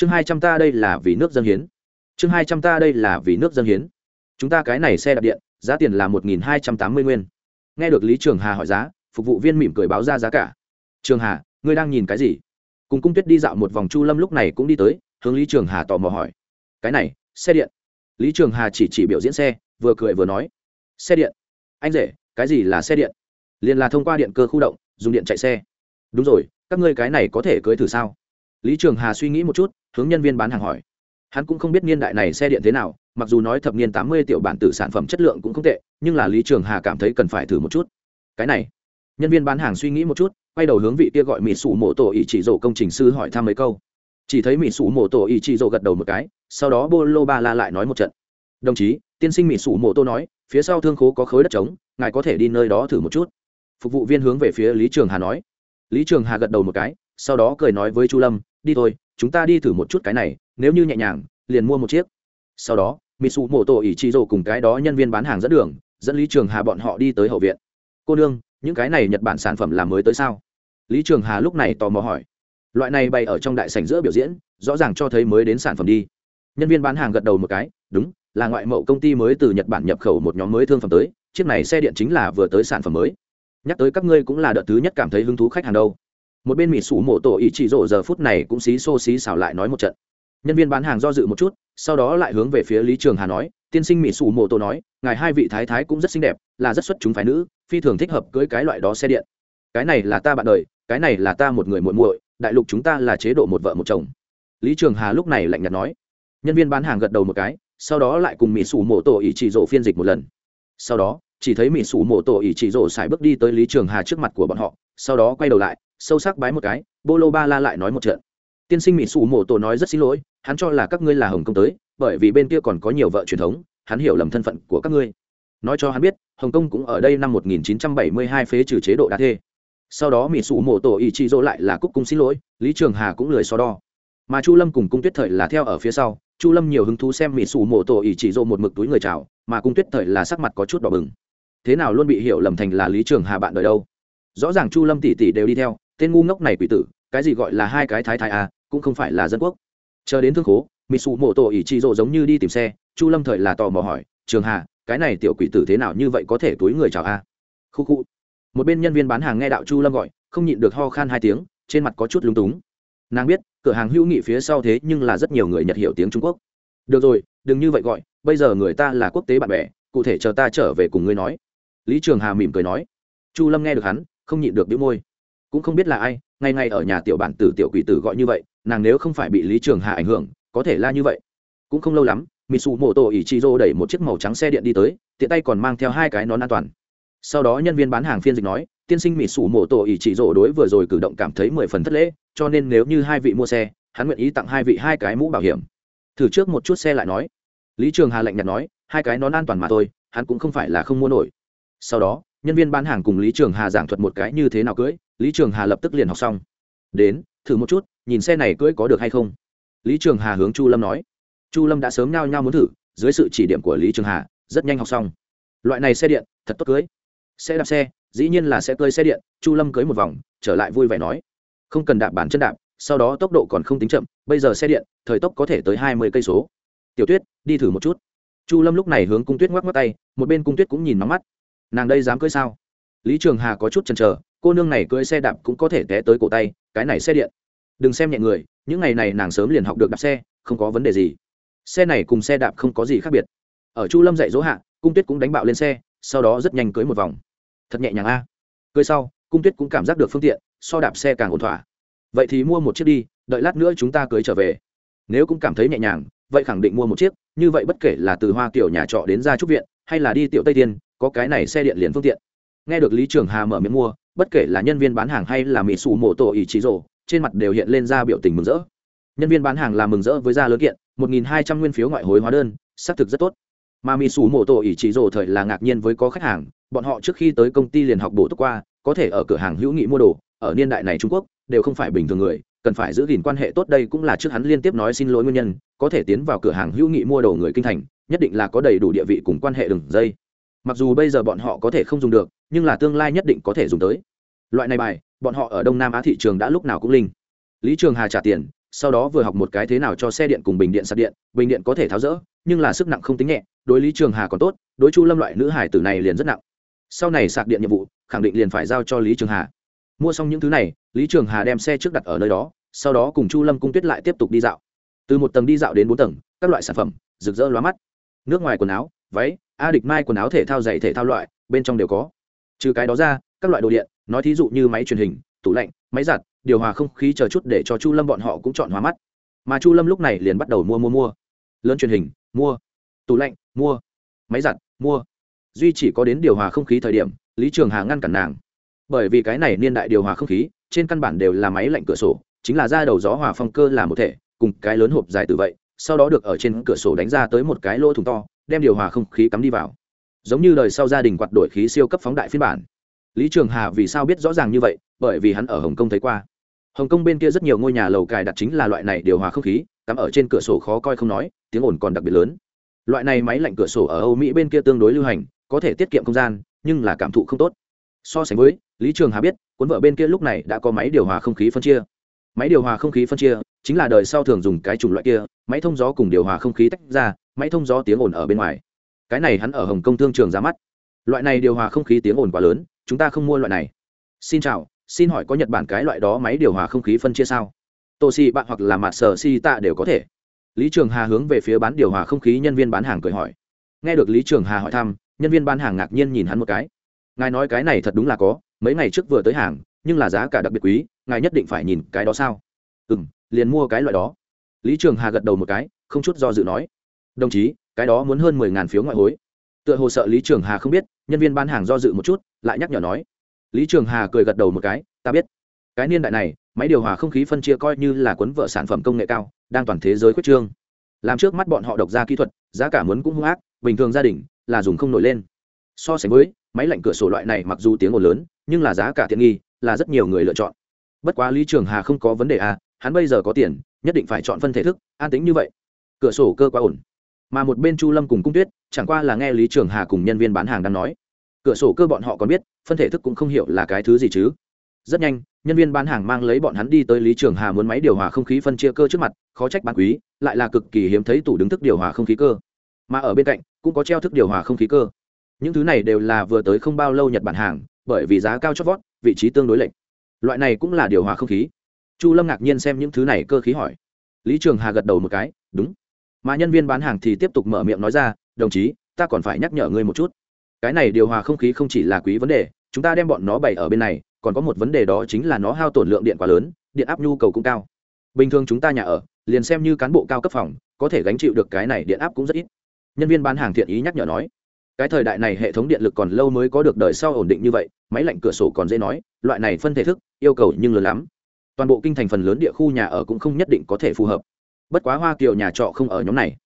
chương hai trăm ta đây là vì nước dân hiến. Chương hai trăm ta đây là vì nước dân hiến. Chúng ta cái này xe đạp điện, giá tiền là một nghìn hai trăm tám mươi nguyên. Nghe được lý trường hà hỏi giá, phục vụ viên mỉm cười báo ra giá cả. Trường hà, ngươi đang nhìn cái gì? Cùng cung tuyết đi dạo một vòng chu lâm lúc này cũng đi tới, hướng lý trường hà tò mò hỏi. Cái này, xe điện. Lý trường hà chỉ chỉ biểu diễn xe, vừa cười vừa nói. Xe điện. Anh rể, cái gì là xe điện? Liền là thông qua điện cơ khu động, dùng điện chạy xe. Đúng rồi, các ngươi cái này có thể cưới thử sao? Lý trường hà suy nghĩ một chút, hướng nhân viên bán hàng hỏi. Hắn cũng không biết niên đại này xe điện thế nào, mặc dù nói thập niên tám mươi tiểu bản tử sản phẩm chất lượng cũng không tệ, nhưng là lý trường hà cảm thấy cần phải thử một chút. Cái này, nhân viên bán hàng suy nghĩ một chút, quay đầu hướng vị kia gọi mỹ sủ mộ tổ ý chỉ rổ công trình sư hỏi thăm mấy câu. Chỉ thấy mỹ sủ mộ tổ ý chỉ rổ gật đầu một cái, sau đó bô lô ba la lại nói một trận. Đồng chí, tiên sinh mỹ sủ mộ tô nói, phía sau thương khố có khối đất trống, ngài có thể đi nơi đó thử một chút. Phục vụ viên hướng về phía lý trường hà nói. Lý trường hà gật đầu một cái, sau đó cười nói với chu lâm đi thôi, chúng ta đi thử một chút cái này, nếu như nhẹ nhàng, liền mua một chiếc. Sau đó mỹ sụ mổ tổ ý chỉ rổ cùng cái đó nhân viên bán hàng dẫn đường, dẫn lý trường hà bọn họ đi tới hậu viện. Cô nương, những cái này nhật bản sản phẩm làm mới tới sao? Lý trường hà lúc này tò mò hỏi. Loại này bày ở trong đại sảnh giữa biểu diễn, rõ ràng cho thấy mới đến sản phẩm đi. Nhân viên bán hàng gật đầu một cái. Đúng, là ngoại mậu công ty mới từ nhật bản nhập khẩu một nhóm mới thương phẩm tới, chiếc này xe điện chính là vừa tới sản phẩm mới. Nhắc tới các ngươi cũng là đợt thứ nhất cảm thấy hứng thú khách hàng đâu một bên mỹ sủ mộ tổ ý chỉ rổ giờ phút này cũng xí xô xí xảo lại nói một trận. Nhân viên bán hàng do dự một chút, sau đó lại hướng về phía lý trường hà nói, tiên sinh mỹ sủ mộ tổ nói, ngài hai vị thái thái cũng rất xinh đẹp, là rất xuất chúng phái nữ, phi thường thích hợp cưới cái loại đó xe điện. Cái này là ta bạn đời, cái này là ta một người muội muội, đại lục chúng ta là chế độ một vợ một chồng. Lý trường hà lúc này lạnh nhạt nói. Nhân viên bán hàng gật đầu một cái, sau đó lại cùng mỹ sủ mộ tổ ý chỉ rổ phiên dịch một lần. Sau đó, chỉ thấy mỹ sủ mộ tổ ý chỉ rổ xài bước đi tới lý trường hà trước mặt của bọn họ, sau đó quay đầu lại sâu sắc bái một cái, bô lô ba la lại nói một trận. Tiên sinh mỹ sủ mộ tổ nói rất xin lỗi, hắn cho là các ngươi là hồng công tới, bởi vì bên kia còn có nhiều vợ truyền thống, hắn hiểu lầm thân phận của các ngươi. Nói cho hắn biết, hồng kông cũng ở đây năm 1972 phế trừ chế độ đa thê. Sau đó mỹ sủ mộ tổ ý chị dỗ lại là cúc cung xin lỗi, lý trường hà cũng lười so đo. Mà chu lâm cùng cung tuyết thời là theo ở phía sau, chu lâm nhiều hứng thú xem mỹ sủ mộ tổ ý chị dỗ một mực túi người chào, mà cung tuyết thời là sắc mặt có chút đỏ bừng. Thế nào luôn bị hiểu lầm thành là lý trường hà bạn đời đâu? Rõ ràng chu lâm tỷ tỷ đều đi theo tên ngu ngốc này quỷ tử, cái gì gọi là hai cái thái thái à cũng không phải là dân quốc. Chờ đến thương khố mỹ sụ mộ tổ ý trị rộ giống như đi tìm xe, chu lâm thời là tò mò hỏi, trường hà, cái này tiểu quỷ tử thế nào như vậy có thể túi người chào a khu khu. Một bên nhân viên bán hàng nghe đạo chu lâm gọi, không nhịn được ho khan hai tiếng, trên mặt có chút lúng túng. Nàng biết, cửa hàng hữu nghị phía sau thế nhưng là rất nhiều người nhật hiểu tiếng trung quốc. Được rồi, đừng như vậy gọi, bây giờ người ta là quốc tế bạn bè, cụ thể chờ ta trở về cùng ngươi nói. Lý trường hà mỉm cười nói. Chu lâm nghe được hắn, không nhịn được đĩu môi cũng không biết là ai, ngày ngày ở nhà tiểu bản tử tiểu quỷ tử gọi như vậy, nàng nếu không phải bị lý trường hà ảnh hưởng, có thể la như vậy. Cũng không lâu lắm, mitsu mô tô ỷ chi rô đẩy một chiếc màu trắng xe điện đi tới, tiện tay còn mang theo hai cái nón an toàn. Sau đó nhân viên bán hàng phiên dịch nói, tiên sinh mitsu mô tô ỷ chỉ rô đối vừa rồi cử động cảm thấy mười phần thất lễ, cho nên nếu như hai vị mua xe, hắn nguyện ý tặng hai vị hai cái mũ bảo hiểm. Thử trước một chút xe lại nói. Lý trường hà lạnh nhạt nói, hai cái nón an toàn mà thôi, hắn cũng không phải là không mua nổi. Sau đó, nhân viên bán hàng cùng lý trường hà giảng thuật một cái như thế nào cưới lý trường hà lập tức liền học xong. Đến, thử một chút, nhìn xe này cưới có được hay không? Lý trường hà hướng chu lâm nói. Chu lâm đã sớm nhao nhao muốn thử, dưới sự chỉ điểm của lý trường hà, rất nhanh học xong. Loại này xe điện, thật tốt cưới. Xe đạp xe, dĩ nhiên là xe cơi xe điện, chu lâm cưới một vòng, trở lại vui vẻ nói. Không cần đạp bản chân đạp, sau đó tốc độ còn không tính chậm, bây giờ xe điện, thời tốc có thể tới hai mươi cây số. Tiểu tuyết, đi thử một chút. Chu lâm lúc này hướng cung tuyết ngoắc ngoắc tay, một bên cung tuyết cũng nhìn nóng mắt. Nàng đây dám cưới sao? Lý trường hà có chút chần chờ cô nương này cưỡi xe đạp cũng có thể té tới cổ tay, cái này xe điện. Đừng xem nhẹ người, những ngày này nàng sớm liền học được đạp xe, không có vấn đề gì. Xe này cùng xe đạp không có gì khác biệt. Ở chu lâm dạy dỗ hạ, cung tuyết cũng đánh bạo lên xe, sau đó rất nhanh cưới một vòng. Thật nhẹ nhàng a. Cưới sau, cung tuyết cũng cảm giác được phương tiện, so đạp xe càng ổn thỏa. Vậy thì mua một chiếc đi, đợi lát nữa chúng ta cưới trở về. Nếu cũng cảm thấy nhẹ nhàng, vậy khẳng định mua một chiếc, như vậy bất kể là từ hoa kiểu nhà trọ đến ra trúc viện, hay là đi tiểu tây tiên, có cái này xe điện liền phương tiện. Nghe được lý trường hà mở miệng mua bất kể là nhân viên bán hàng hay là mỹ sủ mộ tổ ý chí rồ, trên mặt đều hiện lên ra biểu tình mừng rỡ. Nhân viên bán hàng là mừng rỡ với gia lớn kiện, một nghìn hai trăm nguyên phiếu ngoại hối hóa đơn, xác thực rất tốt. Mà mỹ sủ mộ tổ ý chí rồ thời là ngạc nhiên với có khách hàng, bọn họ trước khi tới công ty liền học bổ túc qua, có thể ở cửa hàng hữu nghị mua đồ, ở niên đại này trung quốc, đều không phải bình thường người, cần phải giữ gìn quan hệ tốt đây cũng là trước hắn liên tiếp nói xin lỗi nguyên nhân, có thể tiến vào cửa hàng hữu nghị mua đồ người kinh thành, nhất định là có đầy đủ địa vị cùng quan hệ đường dây mặc dù bây giờ bọn họ có thể không dùng được, nhưng là tương lai nhất định có thể dùng tới. Loại này bài, bọn họ ở đông nam á thị trường đã lúc nào cũng linh. Lý trường hà trả tiền, sau đó vừa học một cái thế nào cho xe điện cùng bình điện sạc điện, bình điện có thể tháo rỡ, nhưng là sức nặng không tính nhẹ, đối lý trường hà còn tốt, đối chu lâm loại nữ hải tử này liền rất nặng. Sau này sạc điện nhiệm vụ, khẳng định liền phải giao cho lý trường hà. Mua xong những thứ này, lý trường hà đem xe trước đặt ở nơi đó, sau đó cùng chu lâm cung tuyết lại tiếp tục đi dạo. Từ một tầng đi dạo đến bốn tầng, các loại sản phẩm, rực rỡ lóa mắt. Nước ngoài quần áo, váy a địch mai quần áo thể thao dày thể thao loại, bên trong đều có. Trừ cái đó ra, các loại đồ điện, nói thí dụ như máy truyền hình, tủ lạnh, máy giặt, điều hòa không khí chờ chút để cho chu lâm bọn họ cũng chọn hóa mắt. Mà chu lâm lúc này liền bắt đầu mua mua mua. Lớn truyền hình, mua. Tủ lạnh, mua. Máy giặt, mua. Duy chỉ có đến điều hòa không khí thời điểm, lý trường hà ngăn cản nàng. Bởi vì cái này niên đại điều hòa không khí, trên căn bản đều là máy lạnh cửa sổ, chính là ra đầu gió hòa phong cơ là một thể, cùng cái lớn hộp dài từ vậy, sau đó được ở trên cửa sổ đánh ra tới một cái lỗ thùng to đem điều hòa không khí cắm đi vào. Giống như đời sau gia đình quạt đổi khí siêu cấp phóng đại phiên bản. Lý trường hà vì sao biết rõ ràng như vậy? Bởi vì hắn ở hồng kông thấy qua. Hồng kông bên kia rất nhiều ngôi nhà lầu cài đặt chính là loại này điều hòa không khí, cắm ở trên cửa sổ khó coi không nói, tiếng ồn còn đặc biệt lớn. Loại này máy lạnh cửa sổ ở âu mỹ bên kia tương đối lưu hành, có thể tiết kiệm không gian, nhưng là cảm thụ không tốt. So sánh với, lý trường hà biết, cuốn vợ bên kia lúc này đã có máy điều hòa không khí phân chia máy điều hòa không khí phân chia, chính là đời sau thường dùng cái chủng loại kia, máy thông gió cùng điều hòa không khí tách ra, máy thông gió tiếng ồn ở bên ngoài. Cái này hắn ở hồng kông thương trường ra mắt. Loại này điều hòa không khí tiếng ồn quá lớn, chúng ta không mua loại này. Xin chào, xin hỏi có nhật bản cái loại đó máy điều hòa không khí phân chia sao? Tô xì bạn hoặc là mặt sở si tạ đều có thể. Lý trường hà hướng về phía bán điều hòa không khí nhân viên bán hàng cười hỏi. Nghe được lý trường hà hỏi thăm, nhân viên bán hàng ngạc nhiên nhìn hắn một cái. Ngài nói cái này thật đúng là có, mấy ngày trước vừa tới hàng nhưng là giá cả đặc biệt quý, ngài nhất định phải nhìn cái đó sao? Ừ m liền mua cái loại đó. Lý trường hà gật đầu một cái, không chút do dự nói. Đồng chí, cái đó muốn hơn mười ngàn phiếu ngoại hối. Tựa hồ sợ lý trường hà không biết, nhân viên bán hàng do dự một chút, lại nhắc nhở nói. Lý trường hà cười gật đầu một cái, ta biết. Cái niên đại này, máy điều hòa không khí phân chia coi như là cuốn vợ sản phẩm công nghệ cao, đang toàn thế giới khuyết trương. Làm trước mắt bọn họ độc ra kỹ thuật, giá cả muốn cũng hung ác, bình thường gia đình là dùng không nổi lên. So sánh với, máy lạnh cửa sổ loại này mặc dù tiếng ồn lớn, nhưng là giá cả tiện nghi là rất nhiều người lựa chọn. Bất quá lý trường hà không có vấn đề à hắn bây giờ có tiền, nhất định phải chọn phân thể thức, an tính như vậy. Cửa sổ cơ quá ổn. Mà một bên chu lâm cùng cung tuyết, chẳng qua là nghe lý trường hà cùng nhân viên bán hàng đang nói. Cửa sổ cơ bọn họ còn biết, phân thể thức cũng không hiểu là cái thứ gì chứ. Rất nhanh, nhân viên bán hàng mang lấy bọn hắn đi tới lý trường hà muốn máy điều hòa không khí phân chia cơ trước mặt, khó trách bán quý, lại là cực kỳ hiếm thấy tủ đứng thức điều hòa không khí cơ. Mà ở bên cạnh, cũng có treo thức điều hòa không khí cơ. Những thứ này đều là vừa tới không bao lâu nhật bản hàng bởi vì giá cao chót vót, vị trí tương đối lệch. Loại này cũng là điều hòa không khí. Chu lâm ngạc nhiên xem những thứ này cơ khí hỏi. Lý trường hà gật đầu một cái, đúng. Mà nhân viên bán hàng thì tiếp tục mở miệng nói ra, đồng chí, ta còn phải nhắc nhở ngươi một chút. Cái này điều hòa không khí không chỉ là quý vấn đề, chúng ta đem bọn nó bày ở bên này, còn có một vấn đề đó chính là nó hao tổn lượng điện quá lớn, điện áp nhu cầu cũng cao. Bình thường chúng ta nhà ở, liền xem như cán bộ cao cấp phòng, có thể gánh chịu được cái này điện áp cũng rất ít. Nhân viên bán hàng thiện ý nhắc nhở nói cái thời đại này hệ thống điện lực còn lâu mới có được đời sau ổn định như vậy, máy lạnh cửa sổ còn dễ nói, loại này phân thể thức, yêu cầu nhưng lớn lắm. Toàn bộ kinh thành phần lớn địa khu nhà ở cũng không nhất định có thể phù hợp. Bất quá hoa kiều nhà trọ không ở nhóm này.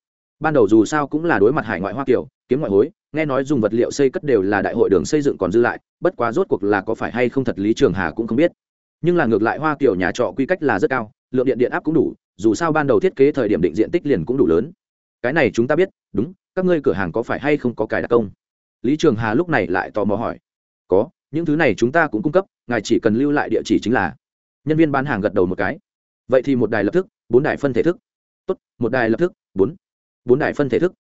Ban đầu dù sao cũng là đối mặt hải ngoại hoa kiều, kiếm ngoại hối, nghe nói dùng vật liệu xây cất đều là đại hội đường xây dựng còn dư lại, bất quá rốt cuộc là có phải hay không thật lý trường hà cũng không biết. Nhưng là ngược lại hoa kiều nhà trọ quy cách là rất cao, lượng điện điện áp cũng đủ, dù sao ban đầu thiết kế thời điểm định diện tích liền cũng đủ lớn cái này chúng ta biết, đúng, các ngươi cửa hàng có phải hay không có cài đặt công? Lý trường hà lúc này lại tò mò hỏi. Có, những thứ này chúng ta cũng cung cấp, ngài chỉ cần lưu lại địa chỉ chính là. Nhân viên bán hàng gật đầu một cái. Vậy thì một đài lập thức bốn đài phân thể thức. Tốt, một đài lập thức bốn. Bốn đài phân thể thức.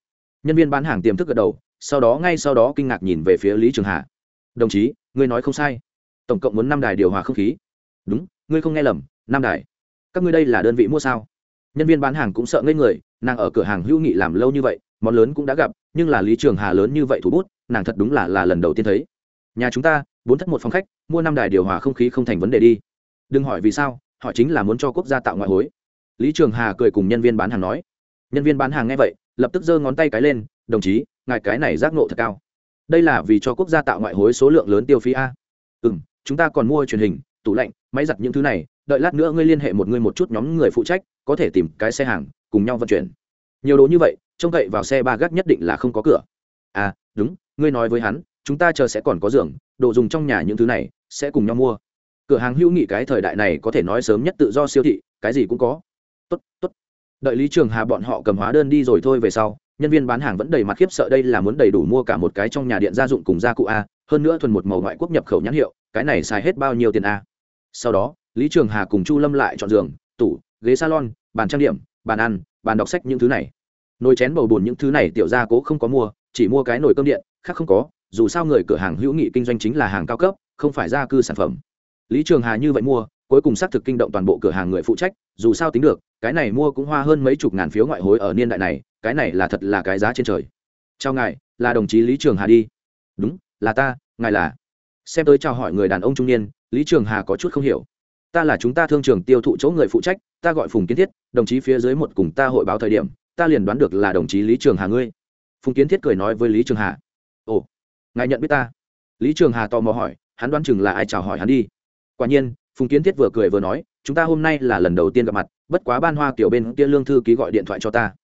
Nhân viên bán hàng tiềm thức gật đầu, sau đó ngay sau đó kinh ngạc nhìn về phía lý trường hà. Đồng chí, ngươi nói không sai. Tổng cộng muốn năm đài điều hòa không khí. Đúng, ngươi không nghe lầm, năm đài. Các ngươi đây là đơn vị mua sao? Nhân viên bán hàng cũng sợ ngây người nàng ở cửa hàng hữu nghị làm lâu như vậy, món lớn cũng đã gặp, nhưng là lý trường hà lớn như vậy thủ bút, nàng thật đúng là là lần đầu tiên thấy. Nhà chúng ta, bốn thất một phòng khách, mua năm đài điều hòa không khí không thành vấn đề đi. Đừng hỏi vì sao, họ chính là muốn cho quốc gia tạo ngoại hối. Lý trường hà cười cùng nhân viên bán hàng nói. Nhân viên bán hàng nghe vậy, lập tức giơ ngón tay cái lên, đồng chí, ngài cái này giác nộ thật cao. Đây là vì cho quốc gia tạo ngoại hối số lượng lớn tiêu phí a. Ừ m chúng ta còn mua truyền hình, tủ lạnh, máy giặt những thứ này, đợi lát nữa ngươi liên hệ một ngươi một chút nhóm người phụ trách, có thể tìm cái xe hàng cùng nhau vận chuyển. Nhiều đồ như vậy, trông cậy vào xe ba gác nhất định là không có cửa. À đúng, ngươi nói với hắn, chúng ta chờ sẽ còn có giường, đồ dùng trong nhà những thứ này, sẽ cùng nhau mua. Cửa hàng hữu nghị cái thời đại này có thể nói sớm nhất tự do siêu thị, cái gì cũng có. Tốt tốt. Đợi lý trường hà bọn họ cầm hóa đơn đi rồi thôi về sau, nhân viên bán hàng vẫn đầy mặt khiếp sợ đây là muốn đầy đủ mua cả một cái trong nhà điện gia dụng cùng gia cụ a, hơn nữa thuần một màu ngoại quốc nhập khẩu nhãn hiệu, cái này xài hết bao nhiêu tiền a. Sau đó, lý trường hà cùng chu lâm lại chọn giường, tủ, ghế salon, bàn trang điểm bàn ăn, bàn đọc sách những thứ này. Nồi chén bầu bùn những thứ này tiểu gia cố không có mua, chỉ mua cái nồi cơm điện, khác không có, dù sao người cửa hàng hữu nghị kinh doanh chính là hàng cao cấp, không phải gia cư sản phẩm. Lý trường hà như vậy mua, cuối cùng xác thực kinh động toàn bộ cửa hàng người phụ trách, dù sao tính được, cái này mua cũng hoa hơn mấy chục ngàn phiếu ngoại hối ở niên đại này, cái này là thật là cái giá trên trời. Chào ngài, là đồng chí lý trường hà đi. Đúng, là ta, ngài là. Xem tới chào hỏi người đàn ông trung niên, lý trường hà có chút không hiểu ta là chúng ta thương trường tiêu thụ chỗ người phụ trách, ta gọi phùng kiến thiết, đồng chí phía dưới một cùng ta hội báo thời điểm, ta liền đoán được là đồng chí lý trường hà ngươi. Phùng kiến thiết cười nói với lý trường hà. Ồ, ngài nhận biết ta? Lý trường hà tò mò hỏi, hắn đoán chừng là ai chào hỏi hắn đi. Quả nhiên, phùng kiến thiết vừa cười vừa nói, chúng ta hôm nay là lần đầu tiên gặp mặt, bất quá ban hoa kiểu bên kia lương thư ký gọi điện thoại cho ta.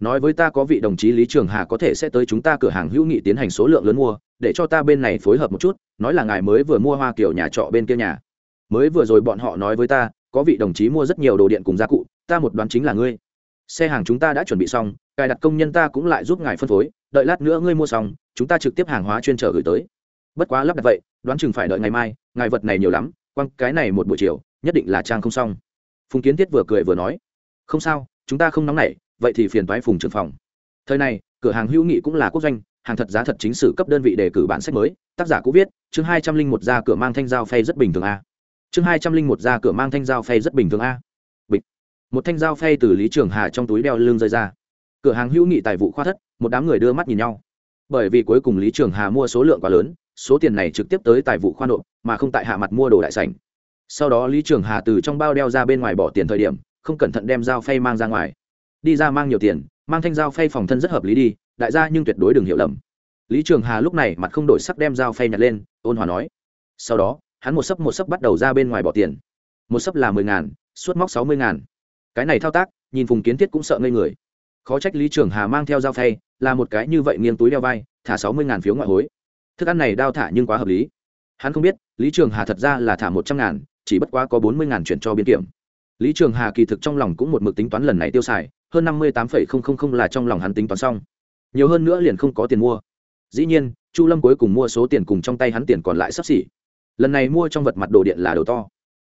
Nói với ta có vị đồng chí lý trường hà có thể sẽ tới chúng ta cửa hàng hữu nghị tiến hành số lượng lớn mua, để cho ta bên này phối hợp một chút, nói là ngài mới vừa mua hoa kiểu nhà trọ bên kia nhà mới vừa rồi bọn họ nói với ta, có vị đồng chí mua rất nhiều đồ điện cùng gia cụ, ta một đoán chính là ngươi. Xe hàng chúng ta đã chuẩn bị xong, cài đặt công nhân ta cũng lại giúp ngài phân phối, đợi lát nữa ngươi mua xong, chúng ta trực tiếp hàng hóa chuyên trở gửi tới. Bất quá lắp đặt vậy, đoán chừng phải đợi ngày mai, ngài vật này nhiều lắm, quăng cái này một buổi chiều, nhất định là trang không xong. Phùng kiến thiết vừa cười vừa nói, không sao, chúng ta không nóng nảy, vậy thì phiền thoái phùng trưởng phòng. Thời này, cửa hàng hữu nghị cũng là quốc doanh, hàng thật giá thật chính sử cấp đơn vị đề cử bản sách mới, tác giả cũng viết, chương hai trăm linh một ra cửa mang thanh dao phay rất bình thường a chương hai trăm linh một ra cửa mang thanh dao phay rất bình thường a. Bịch. Một thanh dao phay từ lý trường hà trong túi đeo lưng rơi ra. Cửa hàng hữu nghị tài vụ khoa thất, một đám người đưa mắt nhìn nhau. Bởi vì cuối cùng lý trường hà mua số lượng quá lớn, số tiền này trực tiếp tới tài vụ khoa nộp, mà không tại hạ mặt mua đồ đại sảnh. Sau đó lý trường hà từ trong bao đeo ra bên ngoài bỏ tiền thời điểm, không cẩn thận đem dao phay mang ra ngoài. Đi ra mang nhiều tiền, mang thanh dao phay phòng thân rất hợp lý đi, đại gia nhưng tuyệt đối đừng hiểu lầm. Lý trường hà lúc này mặt không đổi sắc đem dao phay nhặt lên, ôn hòa nói. Sau đó hắn một sấp một sấp bắt đầu ra bên ngoài bỏ tiền. Một sấp là mười ngàn, suốt móc sáu mươi ngàn. Cái này thao tác, nhìn phùng kiến thiết cũng sợ ngây người. Khó trách lý trường hà mang theo dao phay, là một cái như vậy nghiêng túi đeo vai, thả sáu mươi ngàn phiếu ngoại hối. Thức ăn này đao thả nhưng quá hợp lý. Hắn không biết, lý trường hà thật ra là thả một trăm ngàn, chỉ bất quá có bốn mươi ngàn chuyển cho biên kiểm. Lý trường hà kỳ thực trong lòng cũng một mực tính toán lần này tiêu xài, hơn năm mươi tám là trong lòng hắn tính toán xong. Nhiều hơn nữa liền không có tiền mua. Dĩ nhiên, chu lâm cuối cùng mua số tiền cùng trong tay hắn tiền còn lại sắp xỉ lần này mua trong vật mặt đồ điện là đồ to.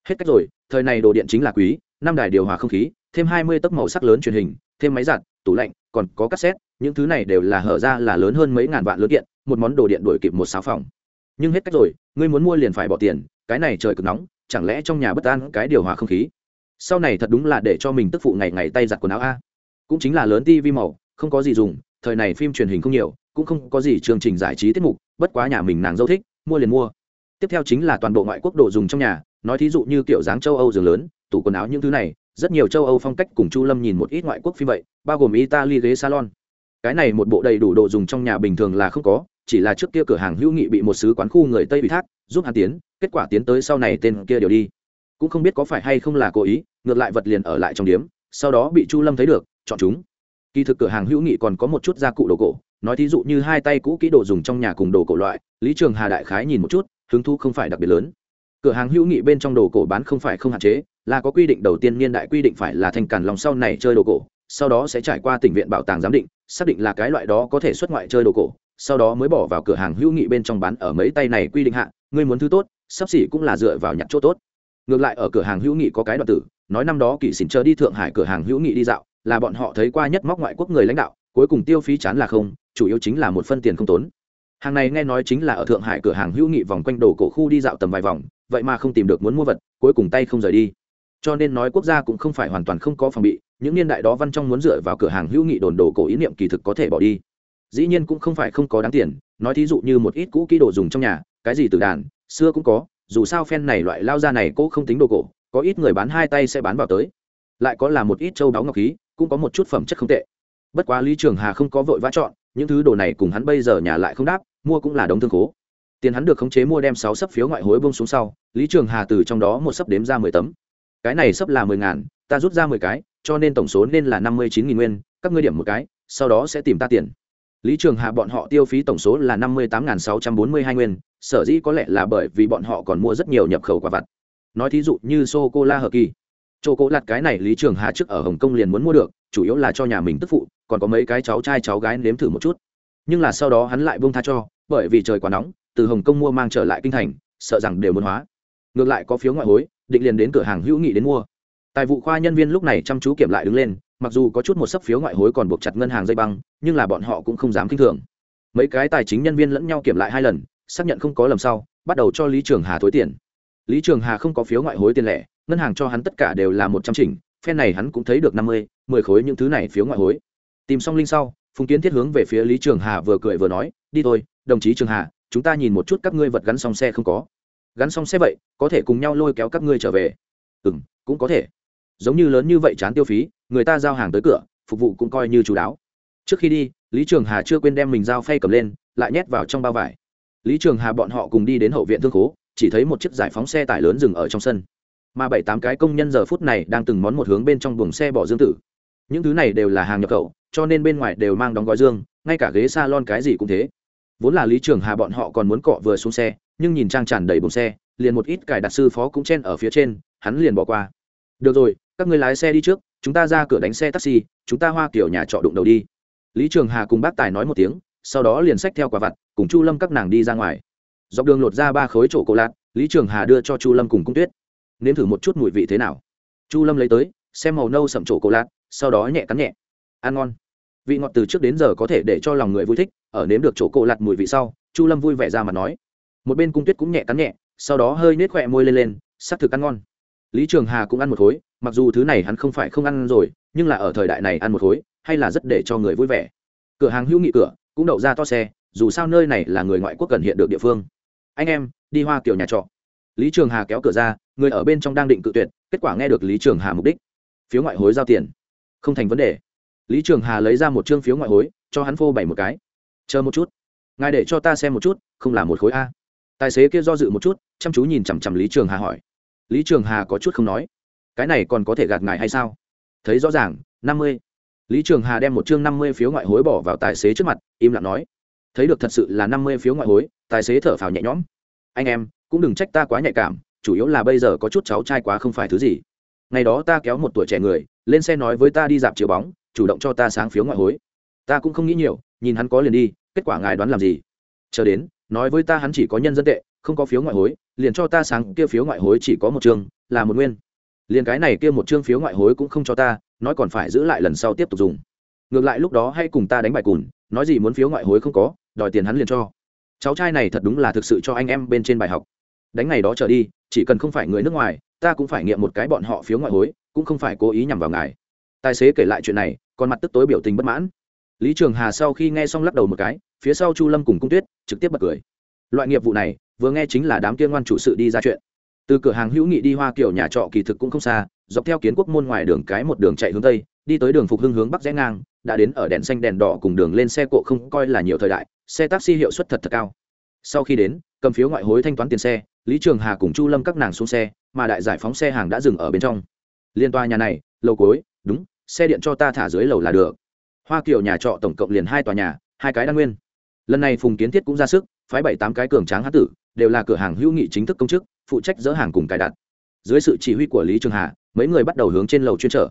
Hết cách rồi, thời này đồ điện chính là quý, năm đài điều hòa không khí, thêm hai mươi tấc màu sắc lớn truyền hình, thêm máy giặt, tủ lạnh, còn có cassette, những thứ này đều là hở ra là lớn hơn mấy ngàn vạn lớn điện, một món đồ điện đổi kịp một sáu phòng. Nhưng hết cách rồi, ngươi muốn mua liền phải bỏ tiền, cái này trời cực nóng, chẳng lẽ trong nhà bất an cái điều hòa không khí? Sau này thật đúng là để cho mình tức phụ ngày ngày tay giặt quần áo a. Cũng chính là lớn tivi màu, không có gì dùng, thời này phim truyền hình không nhiều, cũng không có gì chương trình giải trí tiết mục, bất quá nhà mình nàng dâu thích, mua liền mua tiếp theo chính là toàn bộ ngoại quốc đồ dùng trong nhà, nói thí dụ như kiểu dáng châu âu giường lớn, tủ quần áo những thứ này, rất nhiều châu âu phong cách cùng chu lâm nhìn một ít ngoại quốc phim vậy, bao gồm italy ghế salon. Cái này một bộ đầy đủ đồ dùng trong nhà bình thường là không có, chỉ là trước kia cửa hàng hữu nghị bị một sứ quán khu người tây ủy thác, giúp hắn tiến, kết quả tiến tới sau này tên kia đều đi. Cũng không biết có phải hay không là cố ý, ngược lại vật liền ở lại trong điếm, sau đó bị chu lâm thấy được, chọn chúng. Kỳ thực cửa hàng hữu nghị còn có một chút gia cụ đồ cổ, nói thí dụ như hai tay cũ kỹ đồ dùng trong nhà cùng đồ cổ loại, lý trường hà đại khái nhìn một chút hứng thú không phải đặc biệt lớn cửa hàng hữu nghị bên trong đồ cổ bán không phải không hạn chế, là có quy định đầu tiên niên đại quy định phải là thành cản lòng sau này chơi đồ cổ, sau đó sẽ trải qua tỉnh viện bảo tàng giám định, xác định là cái loại đó có thể xuất ngoại chơi đồ cổ, sau đó mới bỏ vào cửa hàng hữu nghị bên trong bán ở mấy tay này quy định hạn. ngươi muốn thứ tốt, sắp xỉ cũng là dựa vào nhặt chỗ tốt ngược lại ở cửa hàng hữu nghị có cái đoạn tử, nói năm đó kỵ xỉn chờ đi thượng hải cửa hàng hữu nghị đi dạo, là bọn họ thấy qua nhất móc ngoại quốc người lãnh đạo, cuối cùng tiêu phí chán là không, chủ yếu chính là một phân tiền không tốn hàng này nghe nói chính là ở thượng hải cửa hàng hữu nghị vòng quanh đồ cổ khu đi dạo tầm vài vòng, vậy mà không tìm được muốn mua vật, cuối cùng tay không rời đi. Cho nên nói quốc gia cũng không phải hoàn toàn không có phòng bị, những niên đại đó văn trong muốn dựa vào cửa hàng hữu nghị đồn đồ cổ ý niệm kỳ thực có thể bỏ đi. Dĩ nhiên cũng không phải không có đáng tiền, nói thí dụ như một ít cũ kỹ đồ dùng trong nhà, cái gì từ đàn, xưa cũng có, dù sao phen này loại lao ra này cũng không tính đồ cổ, có ít người bán hai tay sẽ bán vào tới. Lại có là một ít châu báu ngọc khí, cũng có một chút phẩm chất không tệ. Bất quá lý trường hà không có vội vã chọn, những thứ đồ này cùng hắn bây giờ nhà lại không đáp mua cũng là đống thương khố. Tiền hắn được khống chế mua đem sáu sấp phiếu ngoại hối bông xuống sau, lý trường hà từ trong đó một sấp đếm ra mười tấm. Cái này sấp là mười ngàn, ta rút ra mười cái, cho nên tổng số nên là năm mươi chín nghìn nguyên, các ngươi điểm một cái, sau đó sẽ tìm ta tiền. Lý trường hà bọn họ tiêu phí tổng số là năm mươi tám sáu trăm bốn mươi hai nguyên, sở dĩ có lẽ là bởi vì bọn họ còn mua rất nhiều nhập khẩu quả vặt. Nói thí dụ như sô cô la hờ kỳ. Chỗ cố lặt cái này lý trường hà trước ở hồng kông liền muốn mua được, chủ yếu là cho nhà mình tức phụ, còn có mấy cái cháu trai cháu gái nếm thử một chút nhưng là sau đó hắn lại buông tha cho, bởi vì trời quá nóng, từ hồng kông mua mang trở lại kinh thành, sợ rằng đều muốn hóa. Ngược lại có phiếu ngoại hối, định liền đến cửa hàng hữu nghị đến mua. Tài vụ khoa nhân viên lúc này chăm chú kiểm lại đứng lên, mặc dù có chút một sấp phiếu ngoại hối còn buộc chặt ngân hàng dây băng, nhưng là bọn họ cũng không dám k i n h thường. Mấy cái tài chính nhân viên lẫn nhau kiểm lại hai lần, xác nhận không có lầm sau, bắt đầu cho lý trường hà thối tiền. Lý trường hà không có phiếu ngoại hối tiền lẻ, ngân hàng cho hắn tất cả đều là một trăm trình phen này hắn cũng thấy được năm mươi, mười khối những thứ này phiếu ngoại hối. Tìm xong linh sau phùng kiến thiết hướng về phía lý trường hà vừa cười vừa nói, đi thôi, đồng chí trường hà, chúng ta nhìn một chút các ngươi vật gắn xong xe không có. Gắn xong xe vậy, có thể cùng nhau lôi kéo các ngươi trở về. Ừ m cũng có thể. Giống như lớn như vậy chán tiêu phí, người ta giao hàng tới cửa, phục vụ cũng coi như chú đáo. Trước khi đi, lý trường hà chưa quên đem mình giao phay cầm lên, lại nhét vào trong bao vải. Lý trường hà bọn họ cùng đi đến hậu viện thương khố, chỉ thấy một chiếc giải phóng xe tải lớn dừng ở trong sân. Mà bảy tám cái công nhân giờ phút này đang từng món một hướng bên trong buồng xe bỏ dương tử. Những thứ này đều là hàng nhập khẩu cho nên bên ngoài đều mang đóng gói dương, ngay cả ghế s a lon cái gì cũng thế. Vốn là lý trường hà bọn họ còn muốn cọ vừa xuống xe, nhưng nhìn trang tràn đầy bồn xe, liền một ít cài đặt sư phó cũng chen ở phía trên, hắn liền bỏ qua. Được rồi, các người lái xe đi trước, chúng ta ra cửa đánh xe taxi, chúng ta hoa kiểu nhà trọ đụng đầu đi. Lý trường hà cùng bác tài nói một tiếng, sau đó liền xách theo quả vặt, cùng chu lâm các nàng đi ra ngoài. Dọc đường lột ra ba khối chỗ cổ lạt, lý trường hà đưa cho chu lâm cùng cung tuyết. Nếm thử một chút mùi vị thế nào? Chu lâm lấy tới, xem màu nâu sậm chỗ cổ lạt, sau đó nhẹ cắn nhẹ. Ăn ngon vị ngọt từ trước đến giờ có thể để cho lòng người vui thích, ở nếm được chỗ cổ lạt mùi vị sau, chu lâm vui vẻ ra mà nói. Một bên cung tuyết cũng nhẹ cắn nhẹ, sau đó hơi nết khỏe môi lên lên, sắc thực ăn ngon. Lý trường hà cũng ăn một khối, mặc dù thứ này hắn không phải không ăn rồi, nhưng là ở thời đại này ăn một khối, hay là rất để cho người vui vẻ. Cửa hàng hữu nghị cửa, cũng đậu ra to xe, dù sao nơi này là người ngoại quốc cần hiện được địa phương. Anh em, đi hoa kiểu nhà trọ. Lý trường hà kéo cửa ra, người ở bên trong đang định cự tuyệt, kết quả nghe được lý trường hà mục đích. Phiếu ngoại hối giao tiền. Không thành vấn đề lý trường hà lấy ra một chương phiếu ngoại hối, cho hắn phô bảy một cái. Chờ một chút, ngài để cho ta xem một chút, không là một khối a. Tài xế kia do dự một chút, chăm chú nhìn chằm chằm lý trường hà hỏi. Lý trường hà có chút không nói. Cái này còn có thể gạt ngài hay sao? Thấy rõ ràng, năm mươi. Lý trường hà đem một chương năm mươi phiếu ngoại hối bỏ vào tài xế trước mặt, im lặng nói. Thấy được thật sự là năm mươi phiếu ngoại hối, tài xế thở phào nhẹ nhõm. Anh em, cũng đừng trách ta quá nhạy cảm, chủ yếu là bây giờ có chút cháu trai quá không phải thứ gì. Ngày đó ta kéo một tuổi trẻ người, lên xe nói với ta đi dạp chiếu bóng chủ động cho ta sáng phiếu ngoại hối. Ta cũng không nghĩ nhiều, nhìn hắn có liền đi, kết quả ngài đoán làm gì? Chờ đến, nói với ta hắn chỉ có nhân dân tệ, không có phiếu ngoại hối, liền cho ta sáng kia phiếu ngoại hối chỉ có một chương, là một nguyên. Liền cái này kia một chương phiếu ngoại hối cũng không cho ta, nói còn phải giữ lại lần sau tiếp tục dùng. Ngược lại lúc đó hay cùng ta đánh bài cùn, nói gì muốn phiếu ngoại hối không có, đòi tiền hắn liền cho. Cháu trai này thật đúng là thực sự cho anh em bên trên bài học. Đánh ngày đó trở đi, chỉ cần không phải người nước ngoài, ta cũng phải nghiệm một cái bọn họ phiếu ngoại hối, cũng không phải cố ý nhằm vào ngài. Tài xế kể lại chuyện này còn mặt tức tối biểu tình bất mãn. Lý trường hà sau khi nghe xong lắc đầu một cái, phía sau chu lâm cùng cung tuyết trực tiếp bật cười. Loại nghiệp vụ này, vừa nghe chính là đám kia ngoan chủ sự đi ra chuyện. Từ cửa hàng hữu nghị đi hoa kiểu nhà trọ kỳ thực cũng không xa, dọc theo kiến quốc môn ngoài đường cái một đường chạy hướng tây, đi tới đường phục hưng hướng bắc rẽ ngang, đã đến ở đèn xanh đèn đỏ cùng đường lên xe cộ không coi là nhiều thời đại, xe taxi hiệu suất thật thật cao. Sau khi đến, cầm phiếu ngoại hối thanh toán tiền xe, lý trường hà cùng chu lâm các nàng xuống xe, mà đại giải phóng xe hàng đã dừng ở bên trong. Liên toa nhà này, lầu cối đúng xe điện cho ta thả dưới lầu là được. Hoa Kiều nhà trọ tổng cộng liền hai tòa nhà, hai cái đa nguyên. Lần này phùng kiến thiết cũng ra sức, phái bảy tám cái cường tráng hát tử, đều là cửa hàng hữu nghị chính thức công chức, phụ trách dỡ hàng cùng cài đặt. Dưới sự chỉ huy của lý trường hà, mấy người bắt đầu hướng trên lầu chuyên trở.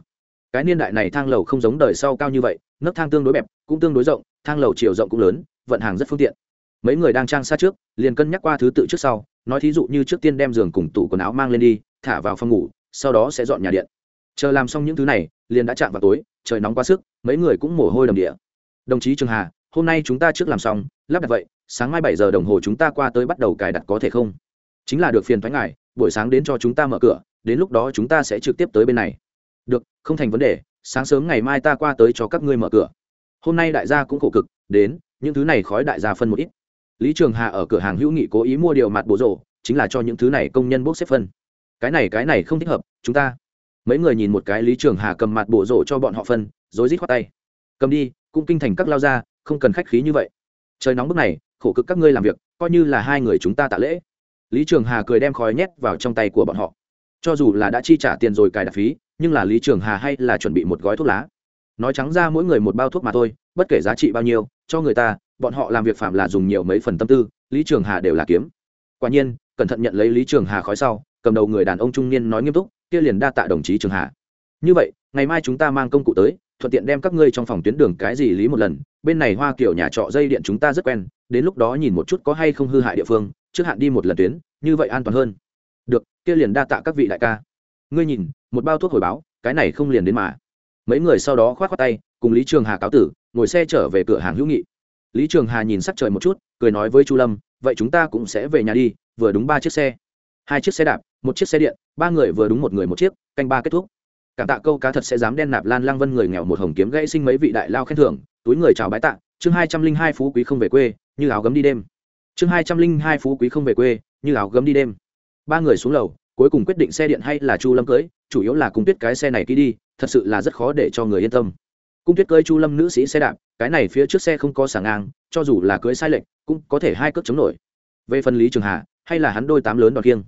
Cái niên đại này thang lầu không giống đời sau cao như vậy, nấc thang tương đối bẹp, cũng tương đối rộng, thang lầu chiều rộng cũng lớn, vận hàng rất phương tiện. Mấy người đang trang xa trước, liền cân nhắc qua thứ tự trước sau, nói thí dụ như trước tiên đem giường cùng tủ quần áo mang lên đi, thả vào phòng ngủ, sau đó sẽ dọn nhà điện. Chờ làm xong những thứ này liền đã chạm vào tối, trời nóng quá sức, mấy người cũng mồ hôi đầm địa. Đồng chí trường hà, hôm nay chúng ta trước làm xong, lắp đặt vậy, sáng mai bảy giờ đồng hồ chúng ta qua tới bắt đầu cài đặt có thể không? Chính là được phiền thoái ngài, buổi sáng đến cho chúng ta mở cửa, đến lúc đó chúng ta sẽ trực tiếp tới bên này. Được, không thành vấn đề, sáng sớm ngày mai ta qua tới cho các ngươi mở cửa. Hôm nay đại gia cũng khổ cực, đến, những thứ này khói đại gia phân một ít. Lý trường hà ở cửa hàng hữu nghị cố ý mua điều mặt bổ rộ chính là cho những thứ này công nhân bốc xếp phân. Cái này cái này không thích hợp, chúng ta mấy người nhìn một cái lý trường hà cầm mặt bổ rộ cho bọn họ phân, rối rít khoát tay. Cầm đi, cũng kinh thành các lao ra không cần khách khí như vậy. Trời nóng bức này, khổ cực các ngươi làm việc, coi như là hai người chúng ta tạ lễ. Lý trường hà cười đem khói nhét vào trong tay của bọn họ. Cho dù là đã chi trả tiền rồi cài đặt phí, nhưng là lý trường hà hay là chuẩn bị một gói thuốc lá. Nói trắng ra mỗi người một bao thuốc mà thôi, bất kể giá trị bao nhiêu, cho người ta, bọn họ làm việc phạm là dùng nhiều mấy phần tâm tư, lý trường hà đều là kiếm. Quả nhiên, cẩn thận nhận lấy lý trường hà khói sau, cầm đầu người đàn ông trung niên nói nghiêm túc kia liền đa tạ đồng chí trường hà như vậy, ngày mai chúng ta mang công cụ tới, thuận tiện đem các ngươi trong phòng tuyến đường cái gì lý một lần. Bên này hoa kiểu nhà trọ dây điện chúng ta rất quen, đến lúc đó nhìn một chút có hay không hư hại địa phương, trước hạn đi một lần tuyến, như vậy an toàn hơn. Được, kia liền đa tạ các vị đại ca. Ngươi nhìn, một bao thuốc hồi báo, cái này không liền đến mà. Mấy người sau đó khoát khoát tay, cùng lý trường hà cáo tử, ngồi xe trở về cửa hàng hữu nghị. Lý trường hà nhìn sắc trời một chút, cười nói với chu lâm, vậy chúng ta cũng sẽ về nhà đi, vừa đúng ba chiếc xe. Hai chiếc xe đạp một chiếc xe điện, ba người vừa đúng một người một chiếc, canh ba kết thúc. Cảm tạ câu cá thật sẽ dám đen nạp lan lang vân người nghèo một hồng kiếm gãy sinh mấy vị đại lao khen thưởng, túi người chào bái tạ, chương hai trăm linh hai phú quý không về quê, như áo gấm đi đêm. Chương hai trăm linh hai phú quý không về quê, như áo gấm đi đêm. Ba người xuống lầu, cuối cùng quyết định xe điện hay là chu lâm cưới, chủ yếu là cung tuyết cái xe này ký đi, thật sự là rất khó để cho người yên tâm. Cung tuyết cưới chu lâm nữ sĩ xe đạp, cái này phía trước xe không có sàng ngang, cho dù là cưới sai lệch, cũng có thể hai cước chống nổi. Về phần lý trường hà, hay là hắn đôi tám lớn đòn kiêng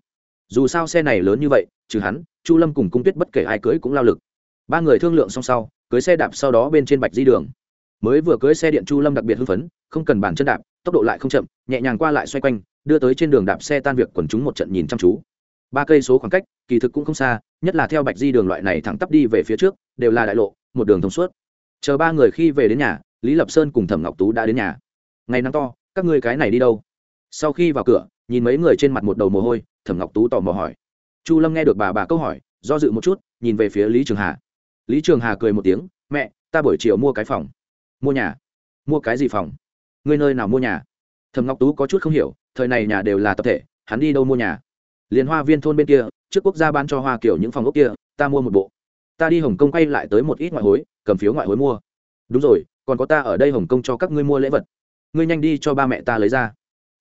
dù sao xe này lớn như vậy, trừ hắn, chu lâm cùng cung tuyết bất kể ai cưới cũng lao lực. Ba người thương lượng xong sau, cưới xe đạp sau đó bên trên bạch di đường. Mới vừa cưới xe điện chu lâm đặc biệt hưng phấn, không cần bàn chân đạp, tốc độ lại không chậm, nhẹ nhàng qua lại xoay quanh, đưa tới trên đường đạp xe tan việc quần chúng một trận nhìn chăm chú. Ba cây số khoảng cách, kỳ thực cũng không xa, nhất là theo bạch di đường loại này thẳng tắp đi về phía trước, đều là đại lộ, một đường thông suốt. Chờ ba người khi về đến nhà, lý lập sơn cùng thẩm ngọc tú đã đến nhà. Ngày nắng to, các ngươi cái này đi đâu? Sau khi vào cửa, nhìn mấy người trên mặt một đầu mồ hôi thẩm ngọc tú tò mò hỏi. Chu lâm nghe được bà bà câu hỏi, do dự một chút, nhìn về phía lý trường hà. Lý trường hà cười một tiếng, mẹ, ta buổi chiều mua cái phòng. Mua nhà? Mua cái gì phòng? Ngươi nơi nào mua nhà? Thẩm ngọc tú có chút không hiểu, thời này nhà đều là tập thể, hắn đi đâu mua nhà? Liên hoa viên thôn bên kia, trước quốc gia bán cho hoa kiểu những phòng ốc kia, ta mua một bộ. Ta đi hồng kông quay lại tới một ít ngoại hối, cầm phiếu ngoại hối mua. Đúng rồi, còn có ta ở đây hồng kông cho các ngươi mua lễ vật. Ngươi nhanh đi cho ba mẹ ta lấy ra.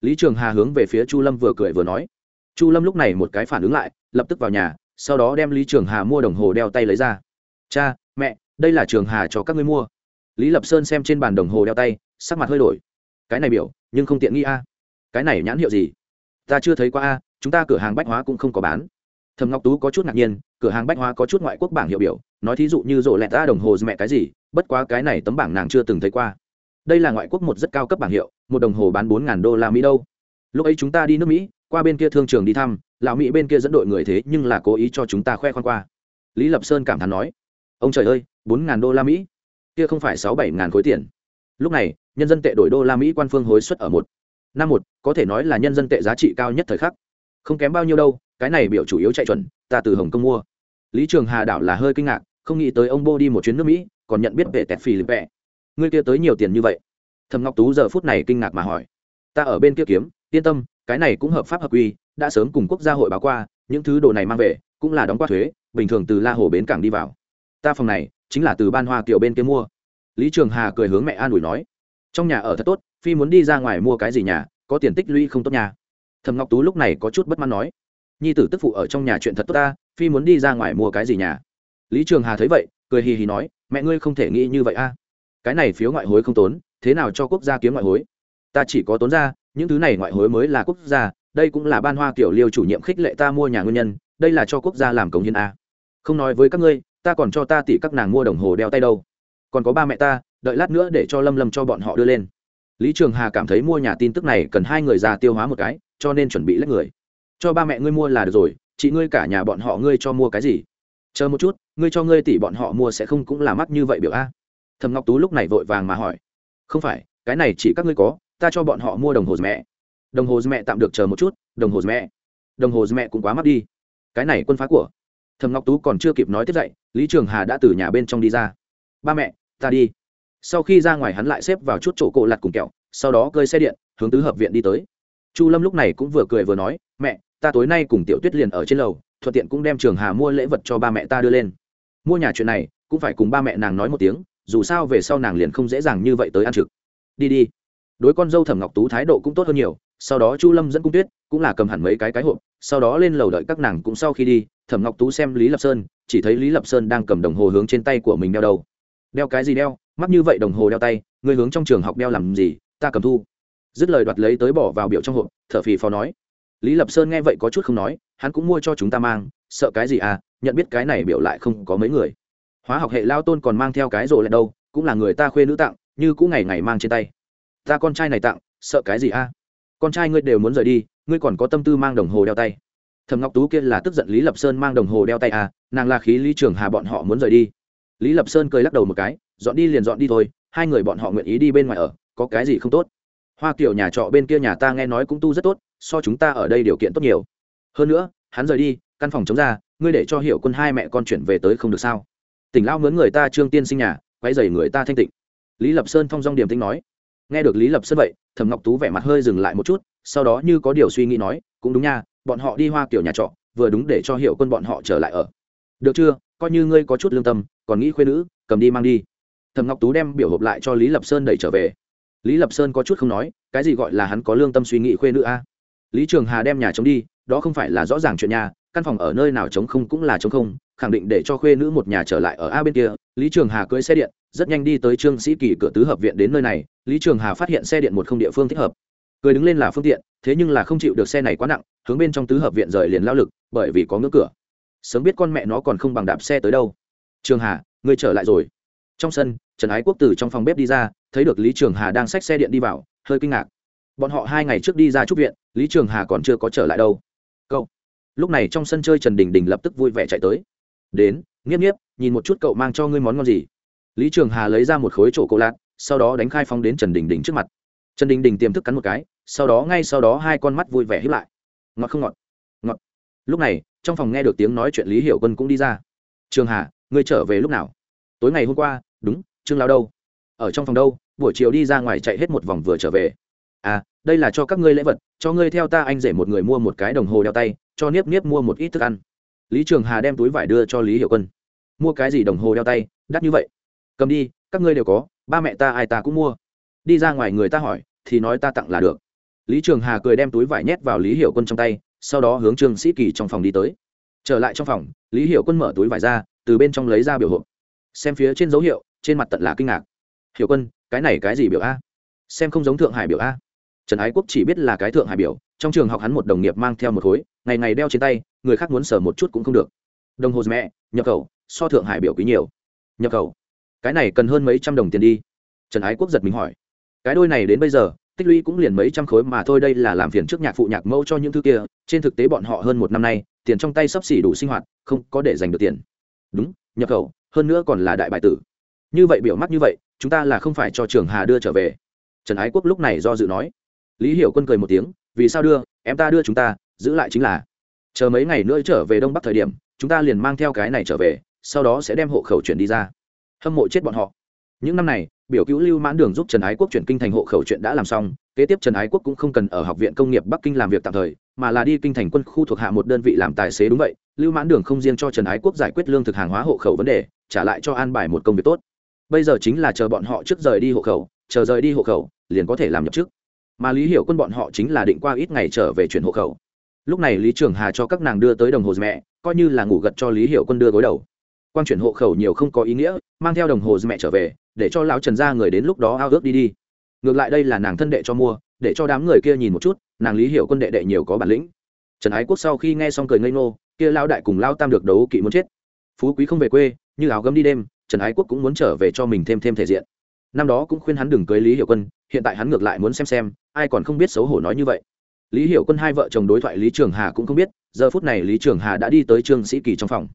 Lý trường hà hướng về phía chu lâm vừa cười vừa nói chu lâm lúc này một cái phản ứng lại, lập tức vào nhà, sau đó đem lý trường hà mua đồng hồ đeo tay lấy ra. Cha, mẹ, đây là trường hà cho các ngươi mua. Lý lập sơn xem trên bàn đồng hồ đeo tay, sắc mặt hơi đổi. Cái này biểu, nhưng không tiện nghi a. Cái này nhãn hiệu gì? Ta chưa thấy qua a, chúng ta cửa hàng bách hóa cũng không có bán. Thầm ngọc tú có chút ngạc nhiên, cửa hàng bách hóa có chút ngoại quốc bảng hiệu biểu, nói thí dụ như rộ lẹt ta đồng hồ mẹ cái gì, bất quá cái này tấm bảng nàng chưa từng thấy qua. Đây là ngoại quốc một rất cao cấp bảng hiệu, một đồng hồ bán bốn đô la mỹ đâu. Lúc ấy chúng ta đi nước mỹ qua bên kia thương trường đi thăm, lão mỹ bên kia dẫn đội người thế nhưng là cố ý cho chúng ta khoe khoan qua. Lý lập sơn cảm thán nói. Ông trời ơi, bốn ngàn đô la mỹ? Kia không phải sáu bảy ngàn khối tiền. Lúc này, nhân dân tệ đổi đô la mỹ quan phương hối suất ở một. Năm một, có thể nói là nhân dân tệ giá trị cao nhất thời khắc. Không kém bao nhiêu đâu, cái này biểu chủ yếu chạy chuẩn, ta từ hồng kông mua. Lý trường hà đảo là hơi kinh ngạc, không nghĩ tới ông bô đi một chuyến nước mỹ, còn nhận biết về tẹt phì lịp vẹ. Ngươi kia tới nhiều tiền như vậy? Thầm ngọc tú giờ phút này kinh ngạc mà hỏi. Ta ở bên kia kiếm, yên tâm cái này cũng hợp pháp hợp quy, đã sớm cùng quốc gia hội báo qua, những thứ đồ này mang về, cũng là đóng qua thuế, bình thường từ la hồ bến cảng đi vào. Ta phòng này, chính là từ ban hoa kiều bên kia mua. Lý trường hà cười hướng mẹ an ủi nói, trong nhà ở thật tốt, phi muốn đi ra ngoài mua cái gì nhà, có tiền tích lũy không tốt nhà thầm ngọc tú lúc này có chút bất mãn nói, nhi tử tức phụ ở trong nhà chuyện thật tốt ta, phi muốn đi ra ngoài mua cái gì nhà? Lý trường hà thấy vậy, cười hì hì nói, mẹ ngươi không thể nghĩ như vậy a. Cái này phiếu ngoại hối không tốn, thế nào cho quốc gia kiếm ngoại hối? Ta chỉ có tốn ra những thứ này ngoại hối mới là quốc gia, đây cũng là ban hoa kiểu liêu chủ nhiệm khích lệ ta mua nhà nguyên nhân, đây là cho quốc gia làm công hiến a. Không nói với các ngươi, ta còn cho ta tỷ các nàng mua đồng hồ đeo tay đâu. Còn có ba mẹ ta, đợi lát nữa để cho lâm lâm cho bọn họ đưa lên. Lý trường hà cảm thấy mua nhà tin tức này cần hai người già tiêu hóa một cái, cho nên chuẩn bị lấy người. Cho ba mẹ ngươi mua là được rồi, chị ngươi cả nhà bọn họ ngươi cho mua cái gì? Chờ một chút, ngươi cho ngươi tỷ bọn họ mua sẽ không cũng là mắc như vậy biểu a. Thầm ngọc tú lúc này vội vàng mà hỏi. Không phải, cái này chỉ các ngươi có ta cho bọn họ mua đồng hồ mẹ. Đồng hồ mẹ tạm được chờ một chút, đồng hồ mẹ. Đồng hồ mẹ cũng quá mắc đi. Cái này quân phá của. Thầm ngọc tú còn chưa kịp nói tiếp dậy, lý trường hà đã từ nhà bên trong đi ra. Ba mẹ, ta đi. Sau khi ra ngoài hắn lại xếp vào chút chỗ cổ lặt cùng kẹo, sau đó cơi xe điện, hướng tứ hợp viện đi tới. Chu lâm lúc này cũng vừa cười vừa nói, mẹ, ta tối nay cùng tiểu tuyết liền ở trên lầu, thuận tiện cũng đem trường hà mua lễ vật cho ba mẹ ta đưa lên. Mua nhà chuyện này, cũng phải cùng ba mẹ nàng nói một tiếng, dù sao về sau nàng liền không dễ dàng như vậy tới ăn trực. Đi đi đối con dâu thẩm ngọc tú thái độ cũng tốt hơn nhiều, sau đó chu lâm dẫn cung tuyết, cũng là cầm hẳn mấy cái cái hộp, sau đó lên lầu đợi các nàng cũng sau khi đi, thẩm ngọc tú xem lý lập sơn, chỉ thấy lý lập sơn đang cầm đồng hồ hướng trên tay của mình đeo đầu. Đeo cái gì đeo? Mắc như vậy đồng hồ đeo tay người hướng trong trường học đeo làm gì? Ta cầm thu. Dứt lời đoạt lấy tới bỏ vào biểu trong hộp, thở phì phò nói. Lý lập sơn nghe vậy có chút không nói, hắn cũng mua cho chúng ta mang, sợ cái gì à? Nhận biết cái này biểu lại không có mấy người. Hóa học hệ lao tôn còn mang theo cái rộ lại đâu, cũng là người ta khuê nữ tặng, như cũng ngày ngày mang trên tay ta con trai này tặng, sợ cái gì a? Con trai ngươi đều muốn rời đi, ngươi còn có tâm tư mang đồng hồ đeo tay. Thầm ngọc tú kia là tức giận lý lập sơn mang đồng hồ đeo tay à nàng là khí lý trường hà bọn họ muốn rời đi. Lý lập sơn cười lắc đầu một cái, dọn đi liền dọn đi thôi, hai người bọn họ nguyện ý đi bên ngoài ở, có cái gì không tốt? Hoa kiểu nhà trọ bên kia nhà ta nghe nói cũng tu rất tốt, so chúng ta ở đây điều kiện tốt nhiều. Hơn nữa, hắn rời đi, căn phòng chống ra, ngươi để cho hiểu quân hai mẹ con chuyển về tới không được sao? Tỉnh lao mướn người ta trương tiên sinh nhà quay dày người ta thanh tịnh. Lý lập sơn thong dong điểm tĩnh nói nghe được lý lập sơn vậy, thẩm ngọc tú vẻ mặt hơi dừng lại một chút, sau đó như có điều suy nghĩ nói, cũng đúng nha, bọn họ đi hoa kiểu nhà trọ, vừa đúng để cho hiệu quân bọn họ trở lại ở. Được chưa? Coi như ngươi có chút lương tâm, còn nghĩ khuyên nữ, cầm đi mang đi. Thẩm ngọc tú đem biểu hộp lại cho lý lập sơn đẩy trở về. Lý lập sơn có chút không nói, cái gì gọi là hắn có lương tâm suy nghĩ khuê nữ a? Lý trường hà đem nhà chống đi, đó không phải là rõ ràng chuyện nhà căn phòng ở nơi nào chống không cũng là chống không, khẳng định để cho khuê nữ một nhà trở lại ở a bên kia. Lý trường hà cưới xe điện rất nhanh đi tới trương sĩ kỳ cửa tứ hợp viện đến nơi này, lý trường hà phát hiện xe điện một không địa phương thích hợp. Cười đứng lên là phương tiện, thế nhưng là không chịu được xe này quá nặng, hướng bên trong tứ hợp viện rời liền lao lực, bởi vì có ngưỡng cửa. Sớm biết con mẹ nó còn không bằng đạp xe tới đâu. Trường hà, ngươi trở lại rồi. Trong sân, trần ái quốc từ trong phòng bếp đi ra, thấy được lý trường hà đang xách xe điện đi vào, hơi kinh ngạc. Bọn họ hai ngày trước đi ra trúc viện, lý trường hà còn chưa có trở lại đâu. Cậu. Lúc này trong sân chơi trần đình đình lập tức vui vẻ chạy tới. Đến, nghiếp nghiếp, nhìn một chút cậu mang cho ngươi món ngon gì lý trường hà lấy ra một khối chỗ cổ lạc sau đó đánh khai phóng đến trần đình đình trước mặt. Trần đình đình tiềm thức cắn một cái, sau đó ngay sau đó hai con mắt vui vẻ hiếp lại. Ngọt không ngọt? Ngọt. Lúc này, trong phòng nghe được tiếng nói chuyện lý hiểu quân cũng đi ra. Trường hà, ngươi trở về lúc nào? Tối ngày hôm qua, đúng, trương lao đâu? Ở trong phòng đâu, buổi chiều đi ra ngoài chạy hết một vòng vừa trở về. À đây là cho các ngươi lễ vật, cho ngươi theo ta anh rể một người mua một cái đồng hồ đeo tay, cho niếp niếp mua một ít thức ăn. Lý trường hà đem túi vải đưa cho lý hiểu quân. Mua cái gì đồng hồ đeo tay, đắt như vậy? Cầm đi, các ngươi đều có, ba mẹ ta ai ta cũng mua. Đi ra ngoài người ta hỏi, thì nói ta tặng là được. Lý trường hà cười đem túi vải nhét vào lý hiểu quân trong tay, sau đó hướng trương sĩ kỳ trong phòng đi tới. Trở lại trong phòng, lý hiểu quân mở túi vải ra, từ bên trong lấy ra biểu hộp. Xem phía trên dấu hiệu, trên mặt tận là kinh ngạc. Hiểu quân, cái này cái gì biểu a? Xem không giống thượng hải biểu a. Trần ái quốc chỉ biết là cái thượng hải biểu, trong trường học hắn một đồng nghiệp mang theo một khối, ngày ngày đeo trên tay, người khác muốn sờ một chút cũng không được. Đồng hồ mẹ, nhập khẩu, so thượng hải biểu quý nhiều. Nhập khẩu cái này cần hơn mấy trăm đồng tiền đi. Trần ái quốc giật mình hỏi. Cái đôi này đến bây giờ, tích lũy cũng liền mấy trăm khối mà thôi, đây là làm phiền trước nhạc phụ nhạc mẫu cho những thứ kia, trên thực tế bọn họ hơn một năm nay, tiền trong tay sắp xỉ đủ sinh hoạt, không có để dành được tiền. Đúng, nhập khẩu, hơn nữa còn là đại bại tử. Như vậy biểu mắt như vậy, chúng ta là không phải cho trường hà đưa trở về. Trần ái quốc lúc này do dự nói. Lý hiểu quân cười một tiếng, vì sao đưa, em ta đưa chúng ta, giữ lại chính là, chờ mấy ngày nữa trở về đông bắc thời điểm, chúng ta liền mang theo cái này trở về, sau đó sẽ đem hộ khẩu chuyển đi ra hâm mộ chết bọn họ. Những năm này, biểu cứu lưu mãn đường giúp trần ái quốc chuyển kinh thành hộ khẩu chuyện đã làm xong, kế tiếp trần ái quốc cũng không cần ở học viện công nghiệp bắc kinh làm việc tạm thời, mà là đi kinh thành quân khu thuộc hạ một đơn vị làm tài xế đúng vậy. Lưu mãn đường không riêng cho trần ái quốc giải quyết lương thực hàng hóa hộ khẩu vấn đề, trả lại cho an bài một công việc tốt. Bây giờ chính là chờ bọn họ trước rời đi hộ khẩu, chờ rời đi hộ khẩu, liền có thể làm nhập chức. Mà lý hiểu quân bọn họ chính là định qua ít ngày trở về chuyển hộ khẩu. Lúc này lý trường hà cho các nàng đưa tới đồng hồ mẹ, coi như là ngủ gật cho lý hiểu quân đưa gối đầu quan chuyển hộ khẩu nhiều không có ý nghĩa, mang theo đồng hồ mẹ trở về, để cho lão trần ra người đến lúc đó ao ước đi đi. Ngược lại đây là nàng thân đệ cho mua, để cho đám người kia nhìn một chút, nàng lý hiểu quân đệ đệ nhiều có bản lĩnh. Trần ái quốc sau khi nghe xong cười ngây ngô, kia lao đại cùng lao tam được đấu kỵ muốn chết. Phú quý không về quê, như áo gấm đi đêm, trần ái quốc cũng muốn trở về cho mình thêm thêm thể diện. Năm đó cũng khuyên hắn đừng cưới lý hiểu quân, hiện tại hắn ngược lại muốn xem xem, ai còn không biết xấu hổ nói như vậy. Lý hiểu quân hai vợ chồng đối thoại lý trường hà cũng không biết, giờ phút này lý trường hà đã đi tới trương sĩ kỳ trong phòng.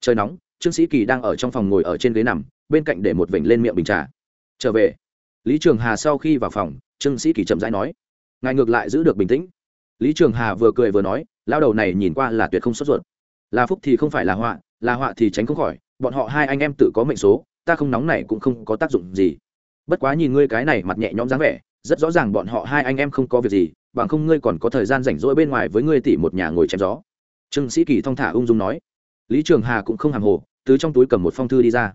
Trời nóng trương sĩ kỳ đang ở trong phòng ngồi ở trên ghế nằm, bên cạnh để một vểnh lên miệng bình trà. Trở về. Lý trường hà sau khi vào phòng, trương sĩ kỳ chậm rãi nói, ngài ngược lại giữ được bình tĩnh. Lý trường hà vừa cười vừa nói, lao đầu này nhìn qua là tuyệt không sốt ruột. Là phúc thì không phải là họa là họa thì tránh không khỏi, bọn họ hai anh em tự có mệnh số, ta không nóng này cũng không có tác dụng gì. Bất quá nhìn ngươi cái này mặt nhẹ nhõm dáng vẻ, rất rõ ràng bọn họ hai anh em không có việc gì, bằng không ngươi còn có thời gian rảnh rỗi bên ngoài với ngươi tỉ một nhà ngồi chém gió. Trương sĩ kỳ thong thả ung dung nói. Lý trường hà cũng không hàng hồ từ trong túi cầm một phong thư đi ra.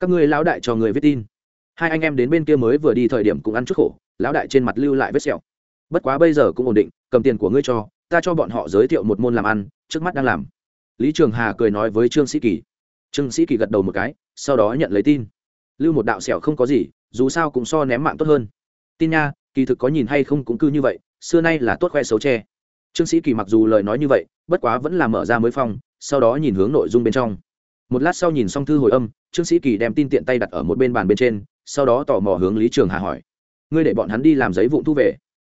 Các ngươi lão đại cho người viết tin. Hai anh em đến bên kia mới vừa đi thời điểm cũng ăn chút khổ, lão đại trên mặt lưu lại vết sẹo. Bất quá bây giờ cũng ổn định, cầm tiền của ngươi cho, ta cho bọn họ giới thiệu một môn làm ăn, trước mắt đang làm. Lý trường hà cười nói với trương sĩ kỳ. Trương sĩ kỳ gật đầu một cái, sau đó nhận lấy tin. Lưu một đạo sẹo không có gì, dù sao cũng so ném mạng tốt hơn. Tin nha, kỳ thực có nhìn hay không cũng cứ như vậy, xưa nay là tốt khoe xấu tre trương sĩ kỳ mặc dù lời nói như vậy, bất quá vẫn là mở ra mới phong, sau đó nhìn hướng nội dung bên trong một lát sau nhìn xong thư hồi âm, trương sĩ kỳ đem tin tiện tay đặt ở một bên bàn bên trên, sau đó tò mò hướng lý trường hà hỏi. Ngươi để bọn hắn đi làm giấy vụn thu về?